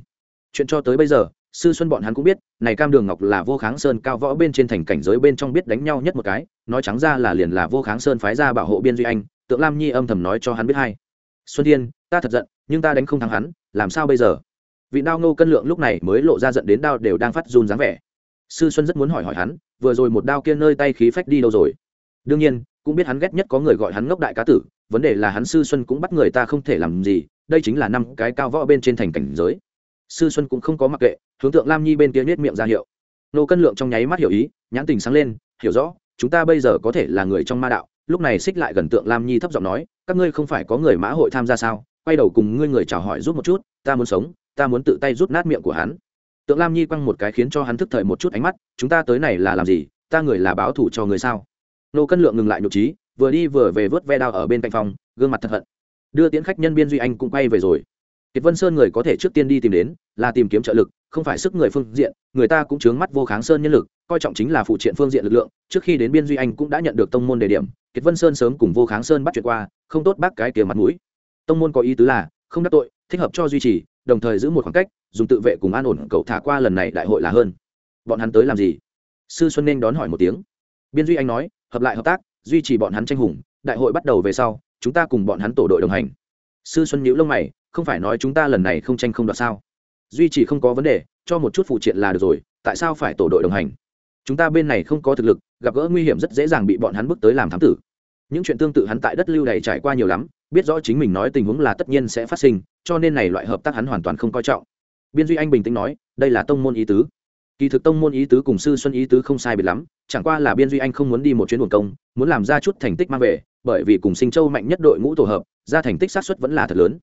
Speaker 1: Chuyện cho tới bây giờ sư xuân bọn hắn cũng biết, này cam đường ngọc là vô kháng sơn cao võ bên trên thành cảnh giới bên trong biết đánh nhau nhất một cái, nói trắng ra là liền là vô kháng sơn phái ra bảo hộ biên duy anh, tượng lam nhi âm thầm nói cho hắn biết hay. Xuân thiên, ta thật giận, nhưng ta đánh không thắng hắn, làm sao bây giờ? Vị đao ngô cân lượng lúc này mới lộ ra giận đến đao đều đang phát run dáng vẻ. Sư xuân rất muốn hỏi hỏi hắn, vừa rồi một đao kia nơi tay khí phách đi đâu rồi? Đương nhiên, cũng biết hắn ghét nhất có người gọi hắn ngốc đại cá tử, vấn đề là hắn sư xuân cũng bắt người ta không thể làm gì, đây chính là năm cái cao võ bên trên thành cảnh giới sư xuân cũng không có mặc kệ, hướng tượng lam nhi bên kia nhét miệng ra hiệu. Nô cân lượng trong nháy mắt hiểu ý, nhãn tình sáng lên, hiểu rõ, chúng ta bây giờ có thể là người trong ma đạo. Lúc này xích lại gần tượng lam nhi thấp giọng nói, các ngươi không phải có người mã hội tham gia sao? Quay đầu cùng ngươi người chào hỏi giúp một chút, ta muốn sống, ta muốn tự tay rút nát miệng của hắn. Tượng lam nhi quăng một cái khiến cho hắn thức thời một chút ánh mắt, chúng ta tới này là làm gì? Ta người là báo thủ cho người sao? Nô cân lượng ngừng lại nhục trí, vừa đi vừa về vớt ve đao ở bên cạnh phòng, gương mặt thật hận. Đưa tiễn khách nhân biên duy anh cũng quay về rồi kiệt vân sơn người có thể trước tiên đi tìm đến, là tìm kiếm trợ lực, không phải sức người phương diện, người ta cũng chướng mắt vô kháng sơn nhân lực, coi trọng chính là phụ triện phương diện lực lượng, trước khi đến biên duy anh cũng đã nhận được tông môn đề điểm, kiệt vân sơn sớm cùng vô kháng sơn bắt chuyện qua, không tốt bác cái kia mặt mũi. Tông môn có ý tứ là, không đắc tội, thích hợp cho duy trì, đồng thời giữ một khoảng cách, dùng tự vệ cùng an ổn cậu thả qua lần này đại hội là hơn. Bọn hắn tới làm gì? Sư xuân nên đón hỏi một tiếng. Biên duy anh nói, hợp lại hợp tác, duy trì bọn hắn tranh hùng, đại hội bắt đầu về sau, chúng ta cùng bọn hắn tổ đội đồng hành. Sư xuân nhíu lông mày không phải nói chúng ta lần này không tranh không đoạt sao? Duy trì không có vấn đề, cho một chút phụ triện là được rồi, tại sao phải tổ đội đồng hành? Chúng ta bên này không có thực lực, gặp gỡ nguy hiểm rất dễ dàng bị bọn hắn bước tới làm thám tử. Những chuyện tương tự hắn tại đất lưu này trải qua nhiều lắm, biết rõ chính mình nói tình huống là tất nhiên sẽ phát sinh, cho nên này loại hợp tác hắn hoàn toàn không coi trọng. Biên duy anh bình tĩnh nói, đây là tông môn ý tứ. Kỳ thực tông môn ý tứ cùng sư xuân ý tứ không sai biệt lắm, chẳng qua là biên duy anh không muốn đi một chuyến buồn công, muốn làm ra chút thành tích mang về, bởi vì cùng sinh châu mạnh nhất đội ngũ tổ hợp, ra thành tích sát xuất vẫn là thật lớn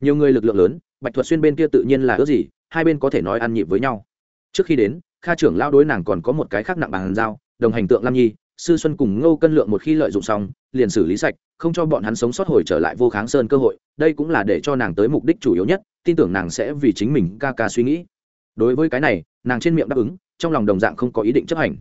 Speaker 1: nhiều người lực lượng lớn, bạch thuật xuyên bên kia tự nhiên là ước gì, hai bên có thể nói ăn nhịp với nhau. Trước khi đến, kha trưởng lao đối nàng còn có một cái khác nặng bàn giao đồng hành tượng lam nhi, sư xuân cùng ngô cân lượng một khi lợi dụng xong, liền xử lý sạch, không cho bọn hắn sống sót hồi trở lại vô kháng sơn cơ hội, đây cũng là để cho nàng tới mục đích chủ yếu nhất, tin tưởng nàng sẽ vì chính mình ca ca suy nghĩ. Đối với cái này, nàng trên miệng đáp ứng, trong lòng đồng dạng không có ý định chấp hành.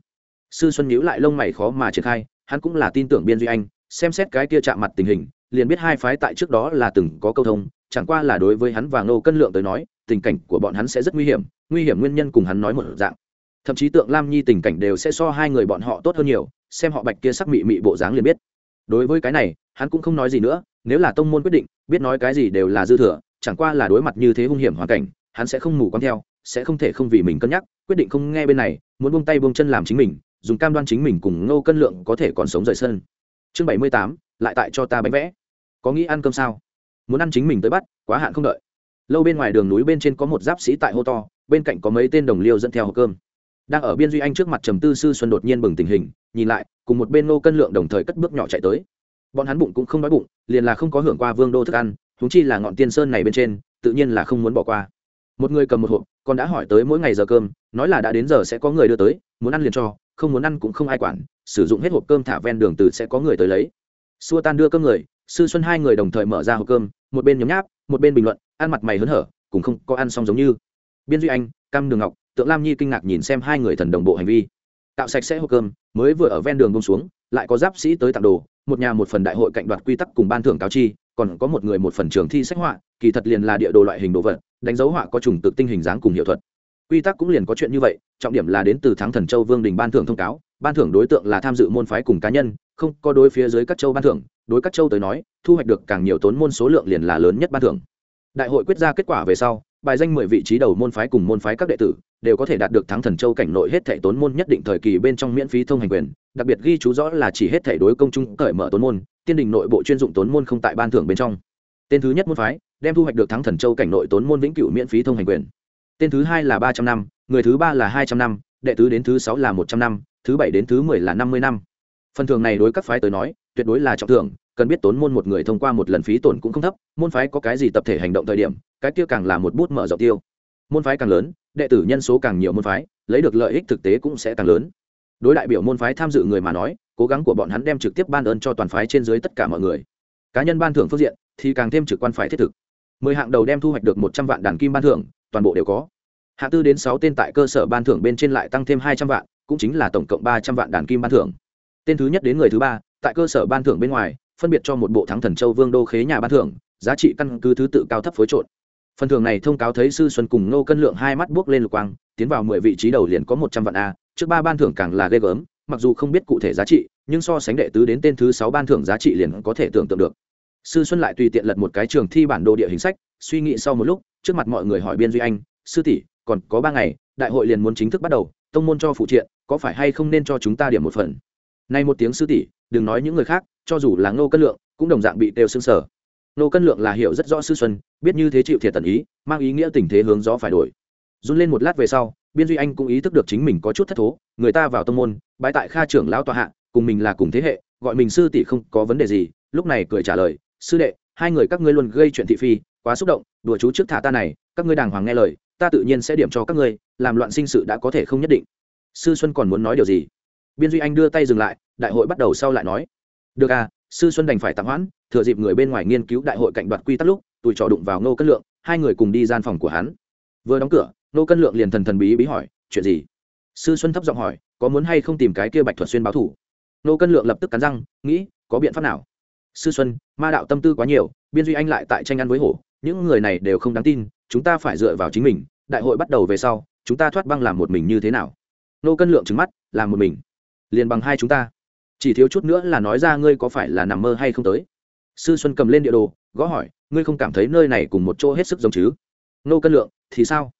Speaker 1: Sư xuân nhíu lại lông mày khó mà triển khai, hắn cũng là tin tưởng biên duy anh, xem xét cái kia chạm mặt tình hình, liền biết hai phái tại trước đó là từng có câu thông chẳng qua là đối với hắn và ngô cân lượng tới nói, tình cảnh của bọn hắn sẽ rất nguy hiểm nguy hiểm nguyên nhân cùng hắn nói một dạng. Thậm chí tượng lam nhi tình cảnh đều sẽ so hai người bọn họ tốt hơn nhiều, xem họ bạch kia sắc mị mị bộ dáng liền biết. Đối với cái này, hắn cũng không nói gì nữa, nếu là tông môn quyết định, biết nói cái gì đều là dư thừa, chẳng qua là đối mặt như thế hung hiểm hoàn cảnh, hắn sẽ không mù con theo, sẽ không thể không vì mình cân nhắc, quyết định không nghe bên này, muốn buông tay buông chân làm chính mình, dùng cam đoan chính mình cùng ngô cân lượng có thể còn sống rời sân. Chương bảy mươi tám, lại tại cho ta bánh vẽ. Có nghĩ ăn cơm sao? Muốn ăn chính mình tới bắt, quá hạn không đợi. Lâu bên ngoài đường núi bên trên có một giáp sĩ tại hô to, bên cạnh có mấy tên đồng liêu dẫn theo hộp cơm. Đang ở biên duy anh trước mặt trầm tư sư xuân đột nhiên bừng tình hình, nhìn lại, cùng một bên nô cân lượng đồng thời cất bước nhỏ chạy tới. Bọn hắn bụng cũng không đói bụng, liền là không có hưởng qua vương đô thức ăn thúng chi là ngọn tiên sơn này bên trên, tự nhiên là không muốn bỏ qua. Một người cầm một hộp, còn đã hỏi tới mỗi ngày giờ cơm, nói là đã đến giờ sẽ có người đưa tới, muốn ăn liền cho, không muốn ăn cũng không ai quản, sử dụng hết hộp cơm thả ven đường từ sẽ có người tới lấy. Xua tan đưa cơm người sư xuân hai người đồng thời mở ra hộp cơm, một bên nhấm nháp, một bên bình luận, ăn mặt mày hớn hở cũng không có ăn xong giống như. Biên duy anh, cam đường ngọc, tượng lam nhi kinh ngạc nhìn xem hai người thần đồng bộ hành vi. Tạo sạch sẽ hộp cơm, mới vừa ở ven đường bông xuống, lại có giáp sĩ tới tặng đồ, một nhà một phần đại hội cạnh đoạt quy tắc cùng ban thưởng cáo chi, còn có một người một phần trường thi sách họa, kỳ thật liền là địa đồ loại hình đồ vật, đánh dấu họa có trùng tự tinh hình dáng cùng hiệu thuật quy tắc cũng liền có chuyện như vậy, trọng điểm là đến từ thắng thần châu vương đình ban thưởng thông cáo, ban thưởng đối tượng là tham dự môn phái cùng cá nhân, không có đối phía dưới các châu ban thưởng, đối các châu tới nói, thu hoạch được càng nhiều tốn môn số lượng liền là lớn nhất ban thưởng. Đại hội quyết ra kết quả về sau, bài danh mười vị trí đầu môn phái cùng môn phái các đệ tử đều có thể đạt được thắng thần châu cảnh nội hết thảy tốn môn nhất định thời kỳ bên trong miễn phí thông hành quyền, đặc biệt ghi chú rõ là chỉ hết thảy đối công chúng cởi mở tốn môn, tiên đình nội bộ chuyên dụng tốn môn không tại ban thưởng bên trong. Tên thứ nhất môn phái, đem thu hoạch được thắng thần châu cảnh nội tốn môn vĩnh cửu miễn phí thông hành quyền tên thứ hai là ba trăm năm, người thứ ba là hai trăm năm, đệ tứ đến thứ sáu là một trăm năm, thứ bảy đến thứ mười là năm mươi năm. Phần thưởng này đối các phái tới nói, tuyệt đối là trọng thưởng, cần biết tốn môn một người thông qua một lần phí tổn cũng không thấp, môn phái có cái gì tập thể hành động thời điểm, cái kia càng là một bút mở rộng tiêu. Môn phái càng lớn, đệ tử nhân số càng nhiều môn phái, lấy được lợi ích thực tế cũng sẽ càng lớn. Đối đại biểu môn phái tham dự người mà nói, cố gắng của bọn hắn đem trực tiếp ban ơn cho toàn phái trên dưới tất cả mọi người. Cá nhân ban thưởng phương diện thì càng thêm trực quan phải thiết thực. Mười hạng đầu đem thu hoạch được một trăm vạn đàn kim ban thưởng toàn bộ đều có. Hạng tư đến sáu tên tại cơ sở ban thưởng bên trên lại tăng thêm hai trăm vạn, cũng chính là tổng cộng ba trăm vạn đàn kim ban thưởng. Tên thứ nhất đến người thứ ba, tại cơ sở ban thưởng bên ngoài, phân biệt cho một bộ thắng thần châu vương đô khế nhà ban thưởng, giá trị căn cứ thứ tự cao thấp phối trộn. Phần thưởng này thông cáo thấy sư xuân cùng nô cân lượng hai mắt buốc lên lục quang, tiến vào mười vị trí đầu liền có một trăm vạn a, trước ba ban thưởng càng là ghê gớm, mặc dù không biết cụ thể giá trị, nhưng so sánh đệ tứ đến tên thứ sáu ban thưởng giá trị liền có thể tưởng tượng được. Sư xuân lại tùy tiện lật một cái trường thi bản đồ địa hình sách, suy nghĩ sau một lúc trước mặt mọi người hỏi biên duy anh, sư tỷ, còn có ba ngày, đại hội liền muốn chính thức bắt đầu, tông môn cho phụ triện, có phải hay không nên cho chúng ta điểm một phần? Nay một tiếng sư tỷ, đừng nói những người khác, cho dù là ngô cân lượng, cũng đồng dạng bị têu xương sở ngô cân lượng là hiểu rất rõ sư xuân, biết như thế chịu thiệt tần ý, mang ý nghĩa tình thế hướng gió phải đổi. Run lên một lát về sau, biên duy anh cũng ý thức được chính mình có chút thất thố, người ta vào tông môn bãi tại kha trưởng lão tòa hạ, cùng mình là cùng thế hệ, gọi mình sư tỷ không có vấn đề gì, lúc này cười trả lời, sư đệ, hai người các ngươi luôn gây chuyện thị phi quá xúc động, đùa chú trước thả ta này, các ngươi đàng hoàng nghe lời, ta tự nhiên sẽ điểm cho các ngươi, làm loạn sinh sự đã có thể không nhất định. Sư xuân còn muốn nói điều gì? Biên duy anh đưa tay dừng lại, đại hội bắt đầu sau lại nói. Được à sư xuân đành phải tạm hoãn, thừa dịp người bên ngoài nghiên cứu đại hội cạnh đoạt quy tắc lúc, tụi trò đụng vào nô cân lượng, hai người cùng đi gian phòng của hắn. Vừa đóng cửa nô cân lượng liền thần thần bí bí hỏi, chuyện gì? Sư xuân thấp giọng hỏi, có muốn hay không tìm cái kia bạch thuật xuyên báo thủ? Nô cân lượng lập tức cắn răng, nghĩ, có biện pháp nào? Sư xuân, ma đạo tâm tư quá nhiều, biên duy anh lại tại tranh ăn với hổ những người này đều không đáng tin, chúng ta phải dựa vào chính mình, đại hội bắt đầu về sau, chúng ta thoát băng làm một mình như thế nào? Nô cân lượng trứng mắt, làm một mình. Liền bằng hai chúng ta. Chỉ thiếu chút nữa là nói ra ngươi có phải là nằm mơ hay không tới. Sư xuân cầm lên địa đồ, gõ hỏi, ngươi không cảm thấy nơi này cùng một chỗ hết sức giống chứ? Nô cân lượng, thì sao?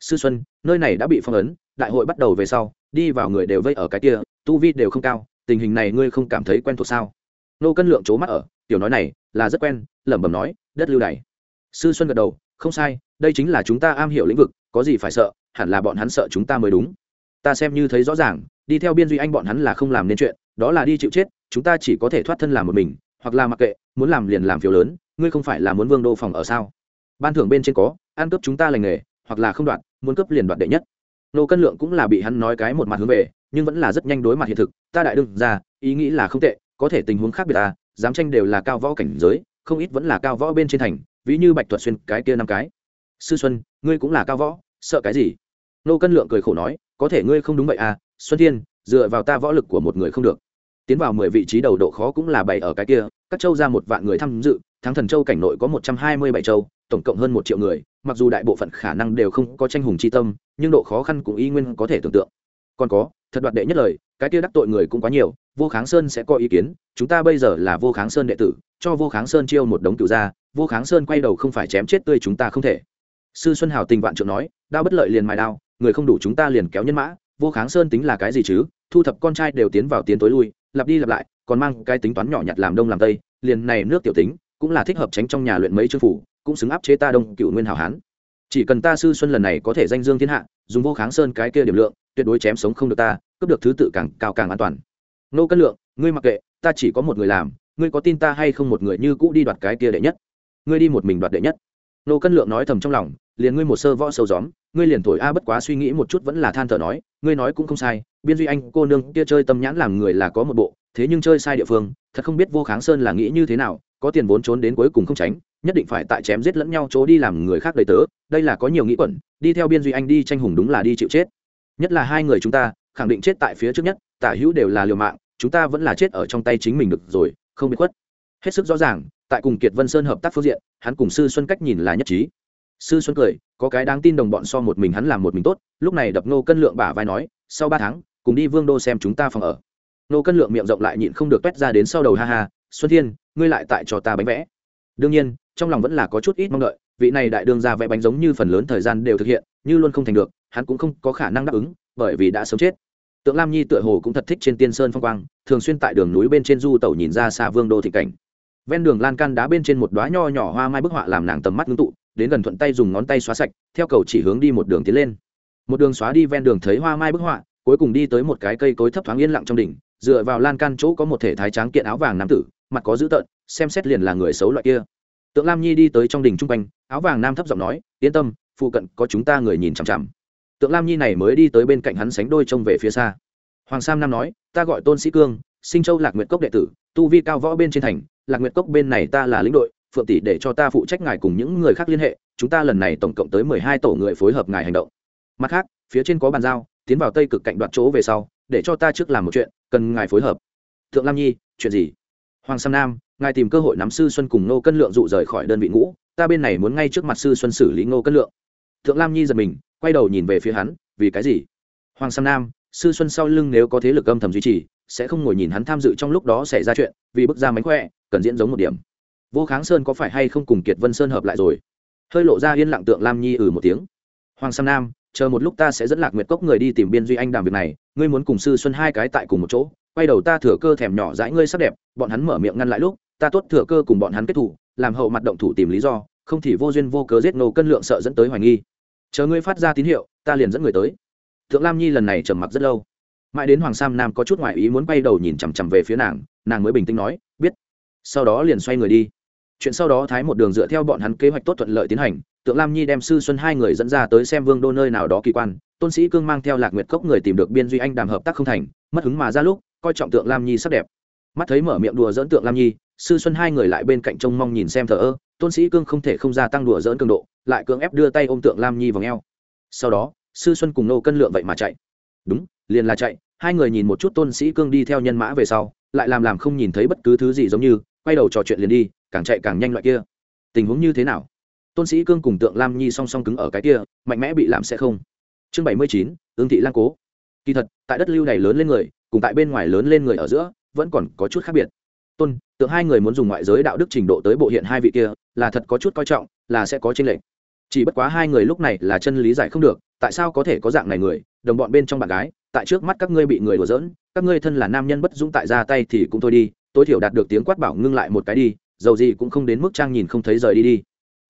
Speaker 1: Sư xuân, nơi này đã bị phong ấn, đại hội bắt đầu về sau, đi vào người đều vây ở cái kia, tu vi đều không cao, tình hình này ngươi không cảm thấy quen thuộc sao? Nô cân lượng c mắt ở, tiểu nói này, là rất quen, lẩm bẩm nói, đất lưu đày sư xuân gật đầu, không sai, đây chính là chúng ta am hiểu lĩnh vực, có gì phải sợ, hẳn là bọn hắn sợ chúng ta mới đúng. Ta xem như thấy rõ ràng, đi theo biên duy anh bọn hắn là không làm nên chuyện, đó là đi chịu chết, chúng ta chỉ có thể thoát thân làm một mình, hoặc là mặc kệ, muốn làm liền làm phiếu lớn, ngươi không phải là muốn vương đô phòng ở sao? Ban thưởng bên trên có, ăn cướp chúng ta lành nghề, hoặc là không đoạt muốn cướp liền đoạt đệ nhất. Nô cân lượng cũng là bị hắn nói cái một mặt hướng về, nhưng vẫn là rất nhanh đối mặt hiện thực, ta đại đương ra, ý nghĩ là không tệ, có thể tình huống khác biệt ta dám tranh đều là cao võ cảnh giới, không ít vẫn là cao võ bên trên thành ví như bạch thuật xuyên cái kia năm cái. Sư xuân, ngươi cũng là cao võ, sợ cái gì? Nô cân lượng cười khổ nói, có thể ngươi không đúng vậy à xuân thiên, dựa vào ta võ lực của một người không được. Tiến vào mười vị trí đầu độ khó cũng là bảy ở cái kia, các châu ra một vạn người tham dự, thắng thần châu cảnh nội có một trăm hai mươi bảy châu, tổng cộng hơn một triệu người, mặc dù đại bộ phận khả năng đều không có tranh hùng chi tâm, nhưng độ khó khăn cũng y nguyên có thể tưởng tượng. Còn có, thật đoạt đệ nhất lời, cái kia đắc tội người cũng quá nhiều vô kháng sơn sẽ có ý kiến, chúng ta bây giờ là vô kháng sơn đệ tử, cho vô kháng sơn chiêu một đống cựu gia, vô kháng sơn quay đầu không phải chém chết tươi chúng ta không thể. Sư xuân hào tình vạn trượng nói, đao bất lợi liền mài đao, người không đủ chúng ta liền kéo nhân mã, vô kháng sơn tính là cái gì chứ? Thu thập con trai đều tiến vào tiến tối lui, lặp đi lặp lại, còn mang cái tính toán nhỏ nhặt làm đông làm tây, liền này nước tiểu tính, cũng là thích hợp tránh trong nhà luyện mấy chương phủ, cũng xứng áp chế ta đông cựu nguyên hảo hán. Chỉ cần ta sư xuân lần này có thể danh dương thiên hạ, dùng vô kháng sơn cái kia điểm lượng, tuyệt đối chém sống không được ta, cướp được thứ tự càng cao càng an toàn nô cân lượng, ngươi mặc kệ, ta chỉ có một người làm, ngươi có tin ta hay không một người như cũ đi đoạt cái kia đệ nhất? Ngươi đi một mình đoạt đệ nhất. Nô cân lượng nói thầm trong lòng, liền ngươi một sơ võ sâu gióm, ngươi liền thổi a bất quá suy nghĩ một chút vẫn là than thở nói, ngươi nói cũng không sai, biên duy anh, cô nương kia chơi tâm nhãn làm người là có một bộ, thế nhưng chơi sai địa phương, thật không biết vô kháng sơn là nghĩ như thế nào, có tiền vốn trốn đến cuối cùng không tránh, nhất định phải tại chém giết lẫn nhau chỗ đi làm người khác đầy tớ, đây là có nhiều nghĩ quẩn, đi theo biên duy anh đi tranh hùng đúng là đi chịu chết. Nhất là hai người chúng ta, khẳng định chết tại phía trước nhất, tả hữu đều là liều mạng chúng ta vẫn là chết ở trong tay chính mình được rồi, không bị khuất. Hết sức rõ ràng, tại cùng kiệt vân sơn hợp tác phương diện, hắn cùng sư xuân cách nhìn là nhất trí. Sư xuân cười, có cái đáng tin đồng bọn so một mình hắn làm một mình tốt, lúc này đập nô cân lượng bả vai nói, sau ba tháng, cùng đi vương đô xem chúng ta phòng ở. Nô cân lượng miệng rộng lại nhịn không được quét ra đến sau đầu ha ha, xuân thiên, ngươi lại tại cho ta bánh vẽ. Đương nhiên, trong lòng vẫn là có chút ít mong đợi, vị này đại đương ra vẽ bánh giống như phần lớn thời gian đều thực hiện, như luôn không thành được, hắn cũng không có khả năng đáp ứng, bởi vì đã sớm chết tượng lam nhi tựa hồ cũng thật thích trên tiên sơn phong quang, thường xuyên tại đường núi bên trên du tẩu nhìn ra xa vương đô thị cảnh. Ven đường lan can đá bên trên một đoá nho nhỏ hoa mai bức họa làm nàng tầm mắt ngưng tụ, đến gần thuận tay dùng ngón tay xóa sạch, theo cầu chỉ hướng đi một đường tiến lên. Một đường xóa đi ven đường thấy hoa mai bức họa, cuối cùng đi tới một cái cây cối thấp thoáng yên lặng trong đỉnh, dựa vào lan can chỗ có một thể thái tráng kiện áo vàng nam tử, mặt có dữ tợn, xem xét liền là người xấu loại kia. Tượng lam nhi đi tới trong đỉnh trung quanh, áo vàng nam thấp giọng nói, yên tâm, phụ cận có chúng ta người nhìn chằm chằm tượng lam nhi này mới đi tới bên cạnh hắn sánh đôi trông về phía xa. Hoàng sam nam nói, ta gọi tôn sĩ cương, sinh châu lạc nguyệt cốc đệ tử, tu vi cao võ bên trên thành, lạc nguyệt cốc bên này ta là lĩnh đội, phượng tỷ để cho ta phụ trách ngài cùng những người khác liên hệ, chúng ta lần này tổng cộng tới mười hai tổ người phối hợp ngài hành động. Mặt khác, phía trên có bàn giao, tiến vào tây cực cạnh đoạt chỗ về sau, để cho ta trước làm một chuyện, cần ngài phối hợp. Thượng lam nhi, chuyện gì? Hoàng sam nam, ngài tìm cơ hội nắm sư xuân cùng nô cân lượng dụ rời khỏi đơn vị ngũ, ta bên này muốn ngay trước mặt sư xuân xử lý ngô cân lượng. Thượng lam nhi giật mình quay đầu nhìn về phía hắn, vì cái gì? Hoàng sam nam, sư xuân sau lưng nếu có thế lực âm thầm duy trì, sẽ không ngồi nhìn hắn tham dự trong lúc đó xảy ra chuyện, vì bức ra mánh khỏe, cần diễn giống một điểm. Vô kháng sơn có phải hay không cùng kiệt vân sơn hợp lại rồi? Hơi lộ ra yên lặng tượng lam nhi ừ một tiếng. Hoàng sam nam, chờ một lúc ta sẽ dẫn lạc nguyệt cốc người đi tìm biên duy anh đàm việc này, ngươi muốn cùng sư xuân hai cái tại cùng một chỗ, quay đầu ta thừa cơ thèm nhỏ dãi ngươi sắc đẹp, bọn hắn mở miệng ngăn lại lúc, ta tốt thừa cơ cùng bọn hắn kết thủ, làm hậu mặt động thủ tìm lý do, không thì vô duyên vô cớ giết nô cân lượng sợ dẫn tới hoài nghi chờ ngươi phát ra tín hiệu, ta liền dẫn người tới. Thượng lam nhi lần này trầm mặc rất lâu. Mãi đến hoàng sam nam có chút ngoại ý muốn bay đầu nhìn chằm chằm về phía nàng nàng mới bình tĩnh nói, biết. Sau đó liền xoay người đi. Chuyện sau đó thái một đường dựa theo bọn hắn kế hoạch tốt thuận lợi tiến hành tượng lam nhi đem sư xuân hai người dẫn ra tới xem vương đô nơi nào đó kỳ quan. Tôn sĩ cương mang theo lạc nguyệt cốc người tìm được biên duy anh đàm hợp tác không thành, mất hứng mà ra lúc, coi trọng tượng lam nhi sắc đẹp. Mắt thấy mở miệng đùa dỡn tượng lam nhi, sư xuân hai người lại bên cạnh trông mong nhìn xem thờ ơ. Tôn sĩ cương không thể không gia tăng đùa dỡn cường độ lại cưỡng ép đưa tay ôm tượng lam nhi vào ngheo sau đó, sư xuân cùng nô cân lượng vậy mà chạy. Đúng, liền là chạy. Hai người nhìn một chút tôn sĩ cương đi theo nhân mã về sau, lại làm làm không nhìn thấy bất cứ thứ gì giống như, quay đầu trò chuyện liền đi, càng chạy càng nhanh loại kia. Tình huống như thế nào? Tôn sĩ cương cùng tượng lam nhi song song cứng ở cái kia, mạnh mẽ bị làm sẽ không. Chương bảy mươi chín, ương thị lang cố. Kỳ thật, tại đất lưu này lớn lên người, cùng tại bên ngoài lớn lên người ở giữa, vẫn còn có chút khác biệt. Tôn, tượng hai người muốn dùng ngoại giới đạo đức trình độ tới bộ hiện hai vị kia, là thật có chút coi trọng, là sẽ có tranh lệch chỉ bất quá hai người lúc này là chân lý giải không được, tại sao có thể có dạng này người, đồng bọn bên trong bạn gái, tại trước mắt các ngươi bị người đùa giỡn, các ngươi thân là nam nhân bất dũng tại ra tay thì cũng thôi đi, tối thiểu đạt được tiếng quát bảo ngưng lại một cái đi, dầu gì cũng không đến mức trang nhìn không thấy rời đi đi.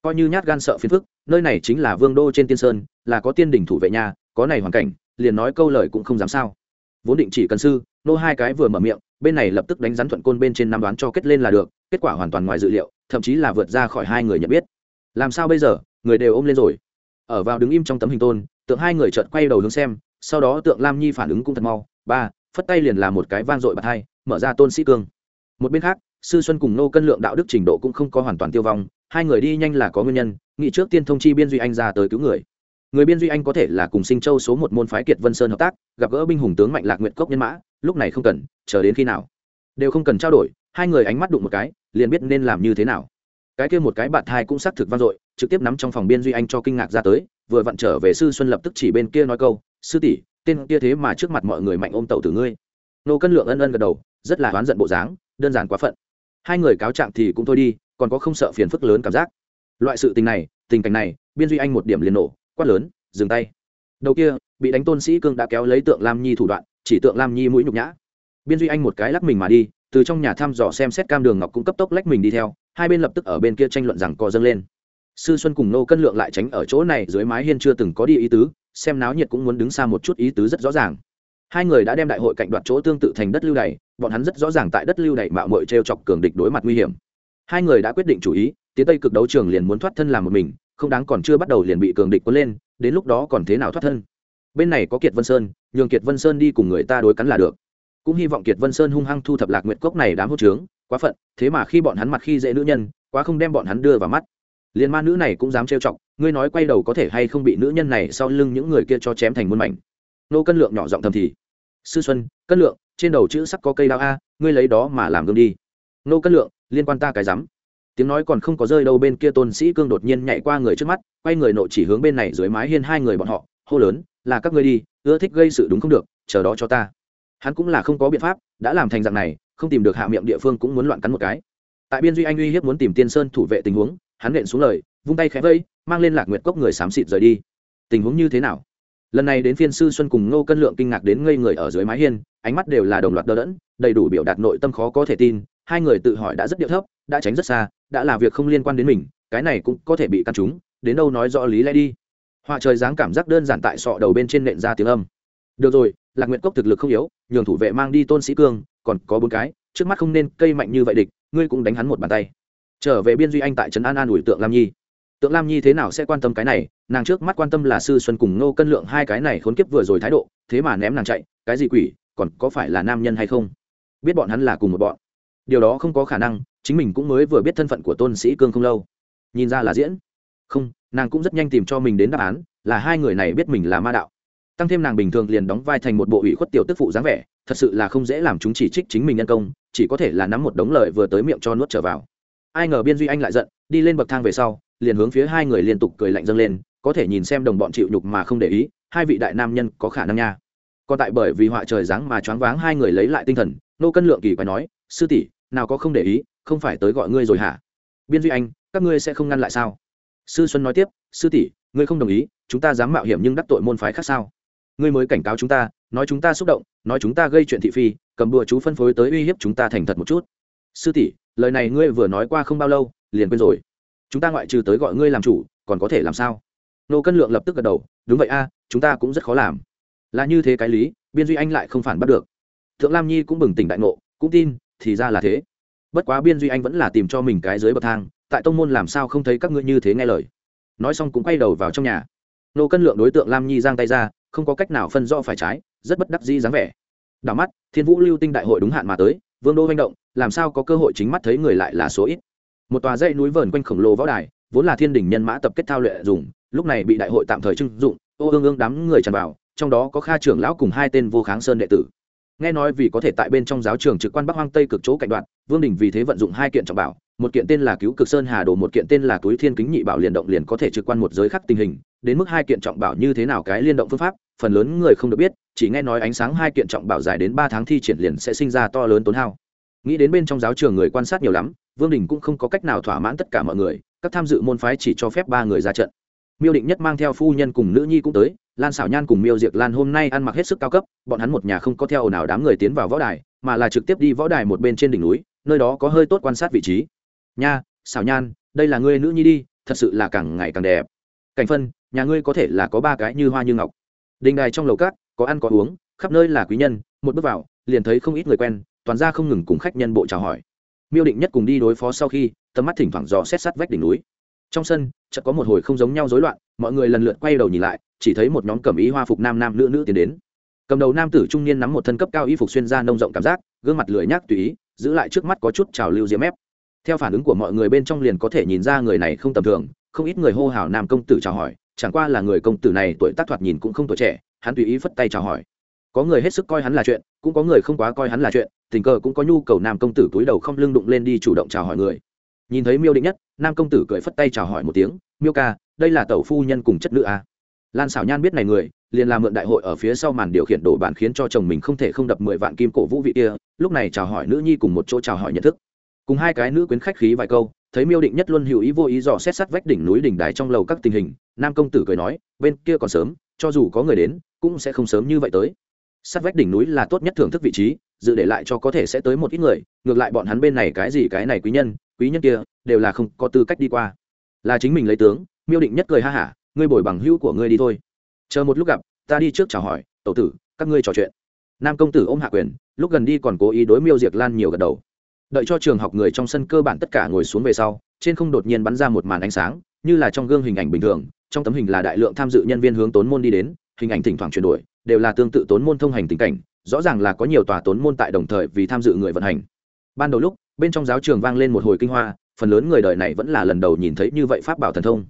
Speaker 1: Coi như nhát gan sợ phiền phức, nơi này chính là vương đô trên tiên sơn, là có tiên đỉnh thủ vệ nhà, có này hoàn cảnh, liền nói câu lời cũng không dám sao. Vốn định chỉ cần sư, nô hai cái vừa mở miệng, bên này lập tức đánh rắn thuận côn bên trên năm đoán cho kết lên là được, kết quả hoàn toàn ngoài dự liệu, thậm chí là vượt ra khỏi hai người nhận biết. Làm sao bây giờ? Người đều ôm lên rồi. Ở vào đứng im trong tấm hình tôn, tượng hai người chợt quay đầu hướng xem, sau đó tượng lam nhi phản ứng cũng thật mau. Ba, phất tay liền là một cái vang dội bạt hai, mở ra tôn sĩ cương. Một bên khác, sư xuân cùng nô cân lượng đạo đức trình độ cũng không có hoàn toàn tiêu vong, hai người đi nhanh là có nguyên nhân, nghị trước tiên thông chi biên duy anh ra tới cứu người. Người biên duy anh có thể là cùng sinh châu số một môn phái kiệt vân sơn hợp tác, gặp gỡ binh hùng tướng mạnh lạc nguyện cốc nhân mã, lúc này không cần, chờ đến khi nào? Đều không cần trao đổi, hai người ánh mắt đụng một cái, liền biết nên làm như thế nào. Cái kia một cái bạt thai cũng xác thực vang dội trực tiếp nắm trong phòng biên duy anh cho kinh ngạc ra tới, vừa vặn trở về sư xuân lập tức chỉ bên kia nói câu, sư tỷ, tên kia thế mà trước mặt mọi người mạnh ôm tẩu từ ngươi. Nô cân lượng ân ân gật đầu, rất là oán giận bộ dáng, đơn giản quá phận. Hai người cáo trạng thì cũng thôi đi, còn có không sợ phiền phức lớn cảm giác. Loại sự tình này, tình cảnh này, biên duy anh một điểm liền nổ, quát lớn, dừng tay. Đầu kia, bị đánh tôn sĩ cương đã kéo lấy tượng lam nhi thủ đoạn, chỉ tượng lam nhi mũi nhục nhã. Biên duy anh một cái lắc mình mà đi, từ trong nhà thăm dò xem xét cam đường ngọc cũng cấp tốc lách mình đi theo, hai bên lập tức ở bên kia tranh luận rằng co dâng lên sư xuân cùng nô cân lượng lại tránh ở chỗ này, dưới mái hiên chưa từng có đi ý tứ, xem náo nhiệt cũng muốn đứng xa một chút ý tứ rất rõ ràng. Hai người đã đem đại hội cạnh đoạt chỗ tương tự thành đất lưu đày, bọn hắn rất rõ ràng tại đất lưu đày mạo mội t r e o chọc cường địch đối mặt nguy hiểm. Hai người đã quyết định chủ ý, tiến tây cực đấu trường liền muốn thoát thân làm một mình, không đáng còn chưa bắt đầu liền bị cường địch cuốn lên, đến lúc đó còn thế nào thoát thân? Bên này có kiệt vân sơn, nhường kiệt vân sơn đi cùng người ta đối cắn là được. Cũng hy vọng kiệt vân sơn hung hăng thu thập lạc nguyện cốc này đám hốt trướng, quá phận, thế mà khi bọn hắn mặt khi dễ nữ nhân, quá không đem bọn hắn đưa vào mắt liền ma nữ này cũng dám trêu chọc, ngươi nói quay đầu có thể hay không bị nữ nhân này sau lưng những người kia cho chém thành muôn mảnh. Nô cân lượng nhỏ giọng thầm thì, sư xuân, cân lượng, trên đầu chữ sắc có cây đao a, ngươi lấy đó mà làm gương đi. Nô cân lượng, liên quan ta cái rắm. Tiếng nói còn không có rơi đâu bên kia tôn sĩ cương đột nhiên nhảy qua người trước mắt, quay người nộ chỉ hướng bên này dưới mái hiên hai người bọn họ, hô lớn, là các ngươi đi, ưa thích gây sự đúng không được, chờ đó cho ta. Hắn cũng là không có biện pháp, đã làm thành dạng này, không tìm được hạ miệng địa phương cũng muốn loạn cắn một cái. Tại biên duy anh uy hiếp muốn tìm tiên sơn thủ vệ tình huống hắn nện xuống lời, vung tay khẽ vây, mang lên lạc nguyệt cốc người xám xịt rời đi. Tình huống như thế nào? Lần này đến phiên sư xuân cùng ngô cân lượng kinh ngạc đến ngây người ở dưới mái hiên, ánh mắt đều là đồng loạt đờ đẫn, đầy đủ biểu đạt nội tâm khó có thể tin, hai người tự hỏi đã rất điệu thấp, đã tránh rất xa, đã là việc không liên quan đến mình, cái này cũng có thể bị căn chúng, đến đâu nói rõ lý lẽ đi. Họa trời dáng cảm giác đơn giản tại sọ đầu bên trên nện ra tiếng âm. Được rồi, lạc nguyện cốc thực lực không yếu, nhường thủ vệ mang đi tôn sĩ cương, còn có bốn cái, trước mắt không nên cây mạnh như vậy địch, ngươi cũng đánh hắn một bàn tay trở về biên duy anh tại trấn an an ủi tượng lam nhi. Tượng lam nhi thế nào sẽ quan tâm cái này, nàng trước mắt quan tâm là sư xuân cùng ngô cân lượng hai cái này khốn kiếp vừa rồi thái độ, thế mà ném nàng chạy, cái gì quỷ, còn có phải là nam nhân hay không? Biết bọn hắn là cùng một bọn. Điều đó không có khả năng, chính mình cũng mới vừa biết thân phận của tôn sĩ cương không lâu. Nhìn ra là diễn. Không, nàng cũng rất nhanh tìm cho mình đến đáp án, là hai người này biết mình là ma đạo. Tăng thêm nàng bình thường liền đóng vai thành một bộ ủy khuất tiểu tức phụ dáng vẻ, thật sự là không dễ làm chúng chỉ trích chính mình nhân công, chỉ có thể là nắm một đống lời vừa tới miệng cho nuốt trở vào ai ngờ biên duy anh lại giận, đi lên bậc thang về sau, liền hướng phía hai người liên tục cười lạnh dâng lên, có thể nhìn xem đồng bọn chịu nhục mà không để ý, hai vị đại nam nhân có khả năng nha. Còn tại bởi vì họa trời dáng mà choáng váng hai người lấy lại tinh thần, nô cân lượng kỳ quái nói, sư tỷ, nào có không để ý, không phải tới gọi ngươi rồi hả? Biên duy anh, các ngươi sẽ không ngăn lại sao? Sư xuân nói tiếp, sư tỷ, ngươi không đồng ý, chúng ta dám mạo hiểm nhưng đắc tội môn phái khác sao? Ngươi mới cảnh cáo chúng ta, nói chúng ta xúc động, nói chúng ta gây chuyện thị phi, cầm đùa chú phân phối tới uy hiếp chúng ta thành thật một chút. Sư tỷ lời này ngươi vừa nói qua không bao lâu, liền quên rồi. Chúng ta ngoại trừ tới gọi ngươi làm chủ, còn có thể làm sao? Nô cân lượng lập tức gật đầu, đúng vậy a, chúng ta cũng rất khó làm. Là như thế cái lý, biên duy anh lại không phản bắt được. Thượng lam nhi cũng bừng tỉnh đại ngộ, cũng tin, thì ra là thế. Bất quá biên duy anh vẫn là tìm cho mình cái dưới bậc thang, tại tông môn làm sao không thấy các ngươi như thế nghe lời. Nói xong cũng quay đầu vào trong nhà. Nô cân lượng đối tượng lam nhi giang tay ra, không có cách nào phân rõ phải trái, rất bất đắc dĩ dáng vẻ. Đảo mắt, thiên vũ lưu tinh đại hội đúng hạn mà tới vương đô manh động, làm sao có cơ hội chính mắt thấy người lại là số ít? Một tòa dãy núi vờn quanh khổng lồ võ đài, vốn là thiên đình nhân mã tập kết thao luyện dùng, lúc này bị đại hội tạm thời trưng dụng, ô ương ương đám người tràn vào, trong đó có kha trưởng lão cùng hai tên vô kháng sơn đệ tử. Nghe nói vì có thể tại bên trong giáo trường trực quan bắc hoang tây cực chỗ cạnh đoạn, vương đình vì thế vận dụng hai kiện trọng bảo, một kiện tên là cứu cực sơn hà đồ, một kiện tên là túi thiên kính nhị bảo liền động liền có thể trực quan một giới khắc tình hình, đến mức hai kiện trọng bảo như thế nào cái liên động phương pháp phần lớn người không được biết, chỉ nghe nói ánh sáng hai kiện trọng bảo dài đến ba tháng thi triển liền sẽ sinh ra to lớn tốn hao. Nghĩ đến bên trong giáo trường người quan sát nhiều lắm, vương đình cũng không có cách nào thỏa mãn tất cả mọi người, các tham dự môn phái chỉ cho phép ba người ra trận. Miêu định nhất mang theo phu nhân cùng nữ nhi cũng tới, lan xảo nhan cùng miêu diệc lan hôm nay ăn mặc hết sức cao cấp, bọn hắn một nhà không có theo ồn ào đám người tiến vào võ đài, mà là trực tiếp đi võ đài một bên trên đỉnh núi, nơi đó có hơi tốt quan sát vị trí. Nha xảo nhan, đây là ngươi nữ nhi đi, thật sự là càng ngày càng đẹp. Cảnh phân, nhà ngươi có thể là có ba cái như hoa như ngọc đình đài trong lầu cát có ăn có uống, khắp nơi là quý nhân, một bước vào, liền thấy không ít người quen, toàn ra không ngừng cùng khách nhân bộ chào hỏi. Miêu định nhất cùng đi đối phó sau khi, tầm mắt thỉnh thoảng dò xét sát vách đỉnh núi. Trong sân, chợt có một hồi không giống nhau rối loạn, mọi người lần lượt quay đầu nhìn lại, chỉ thấy một nhóm cẩm ý hoa phục nam nam nữ nữ tiến đến. Cầm đầu nam tử trung niên nắm một thân cấp cao y phục xuyên ra nông rộng cảm giác, gương mặt lười nhác tùy ý, giữ lại trước mắt có chút trào lưu diễm ép theo phản ứng của mọi người bên trong liền có thể nhìn ra người này không tầm thường, không ít người hô hào nam công tử chào hỏi chẳng qua là người công tử này tuổi tác thoạt nhìn cũng không tuổi trẻ, hắn tùy ý phất tay chào hỏi. Có người hết sức coi hắn là chuyện, cũng có người không quá coi hắn là chuyện, tình cờ cũng có nhu cầu nam công tử túi đầu không lưng đụng lên đi chủ động chào hỏi người. Nhìn thấy miêu định nhất, nam công tử cười phất tay chào hỏi một tiếng, miêu ca, đây là tẩu phu nhân cùng chất nữ a. Lan xảo nhan biết này người, liền làm mượn đại hội ở phía sau màn điều khiển đổ bản khiến cho chồng mình không thể không đập mười vạn kim cổ vũ vị kia, lúc này chào hỏi nữ nhi cùng một chỗ chào hỏi nhận thức. Cùng hai cái nữ quyến khách khí vài câu thấy miêu định nhất luôn hữu ý vô ý dò xét sát vách đỉnh núi đỉnh đài trong lầu các tình hình, nam công tử cười nói, bên kia còn sớm, cho dù có người đến, cũng sẽ không sớm như vậy tới. Sát vách đỉnh núi là tốt nhất thưởng thức vị trí, dự để lại cho có thể sẽ tới một ít người, ngược lại bọn hắn bên này cái gì cái này quý nhân quý nhân kia, đều là không có tư cách đi qua. Là chính mình lấy tướng, miêu định nhất cười ha hả, ngươi bồi bằng hữu của ngươi đi thôi. Chờ một lúc gặp, ta đi trước chào hỏi, tẩu tử, các ngươi trò chuyện. Nam công tử ôm hạ quyền, lúc gần đi còn cố ý đối miêu diệt lan nhiều gật đầu đợi cho trường học người trong sân cơ bản tất cả ngồi xuống về sau, trên không đột nhiên bắn ra một màn ánh sáng, như là trong gương hình ảnh bình thường, trong tấm hình là đại lượng tham dự nhân viên hướng tốn môn đi đến, hình ảnh thỉnh thoảng chuyển đổi, đều là tương tự tốn môn thông hành tình cảnh, rõ ràng là có nhiều tòa tốn môn tại đồng thời vì tham dự người vận hành. Ban đầu lúc, bên trong giáo trường vang lên một hồi kinh hoa, phần lớn người đời này vẫn là lần đầu nhìn thấy như vậy pháp bảo thần thông.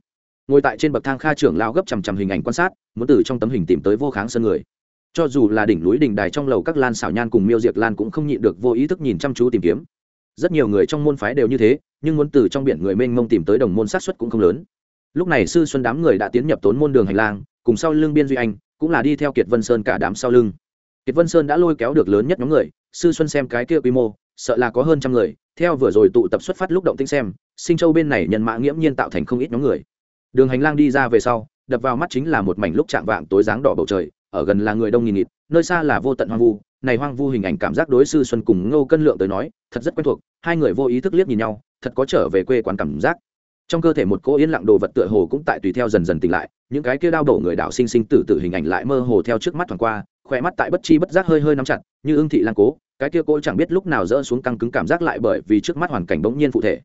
Speaker 1: Ngồi tại trên bậc thang kha trưởng lao gấp chằm chằm hình ảnh quan sát, muốn từ trong tấm hình tìm tới vô kháng sân người. Cho dù là đỉnh núi đỉnh đài trong lầu các lan xảo nhan cùng miêu diệt lan cũng không nhịn được vô ý thức nhìn chăm chú tìm kiếm rất nhiều người trong môn phái đều như thế, nhưng muốn từ trong biển người mênh mông tìm tới đồng môn sát xuất cũng không lớn. Lúc này sư xuân đám người đã tiến nhập tốn môn đường hành lang, cùng sau lưng biên duy anh, cũng là đi theo kiệt vân sơn cả đám sau lưng. Kiệt vân sơn đã lôi kéo được lớn nhất nhóm người, sư xuân xem cái kia quy mô, sợ là có hơn trăm người, theo vừa rồi tụ tập xuất phát lúc động tinh xem, sinh châu bên này nhân mã nghiễm nhiên tạo thành không ít nhóm người. Đường hành lang đi ra về sau, đập vào mắt chính là một mảnh lúc chạm vạng tối dáng đỏ bầu trời, ở gần là người đông nghìn nghịt, nơi xa là vô tận hoang vu này hoang vu hình ảnh cảm giác đối sư xuân cùng ngô cân lượng tới nói, thật rất quen thuộc, hai người vô ý thức liếc nhìn nhau, thật có trở về quê quán cảm giác. Trong cơ thể một cỗ yên lặng đồ vật tựa hồ cũng tại tùy theo dần dần tỉnh lại, những cái kia đau đổ người đảo sinh sinh tử tử hình ảnh lại mơ hồ theo trước mắt thoảng qua khỏe mắt tại bất chi bất giác hơi hơi nắm chặt, như ưng thị lan cố, cái kia cô chẳng biết lúc nào dỡ xuống căng cứng cảm giác lại bởi vì trước mắt hoàn cảnh bỗng nhiên phụ thể.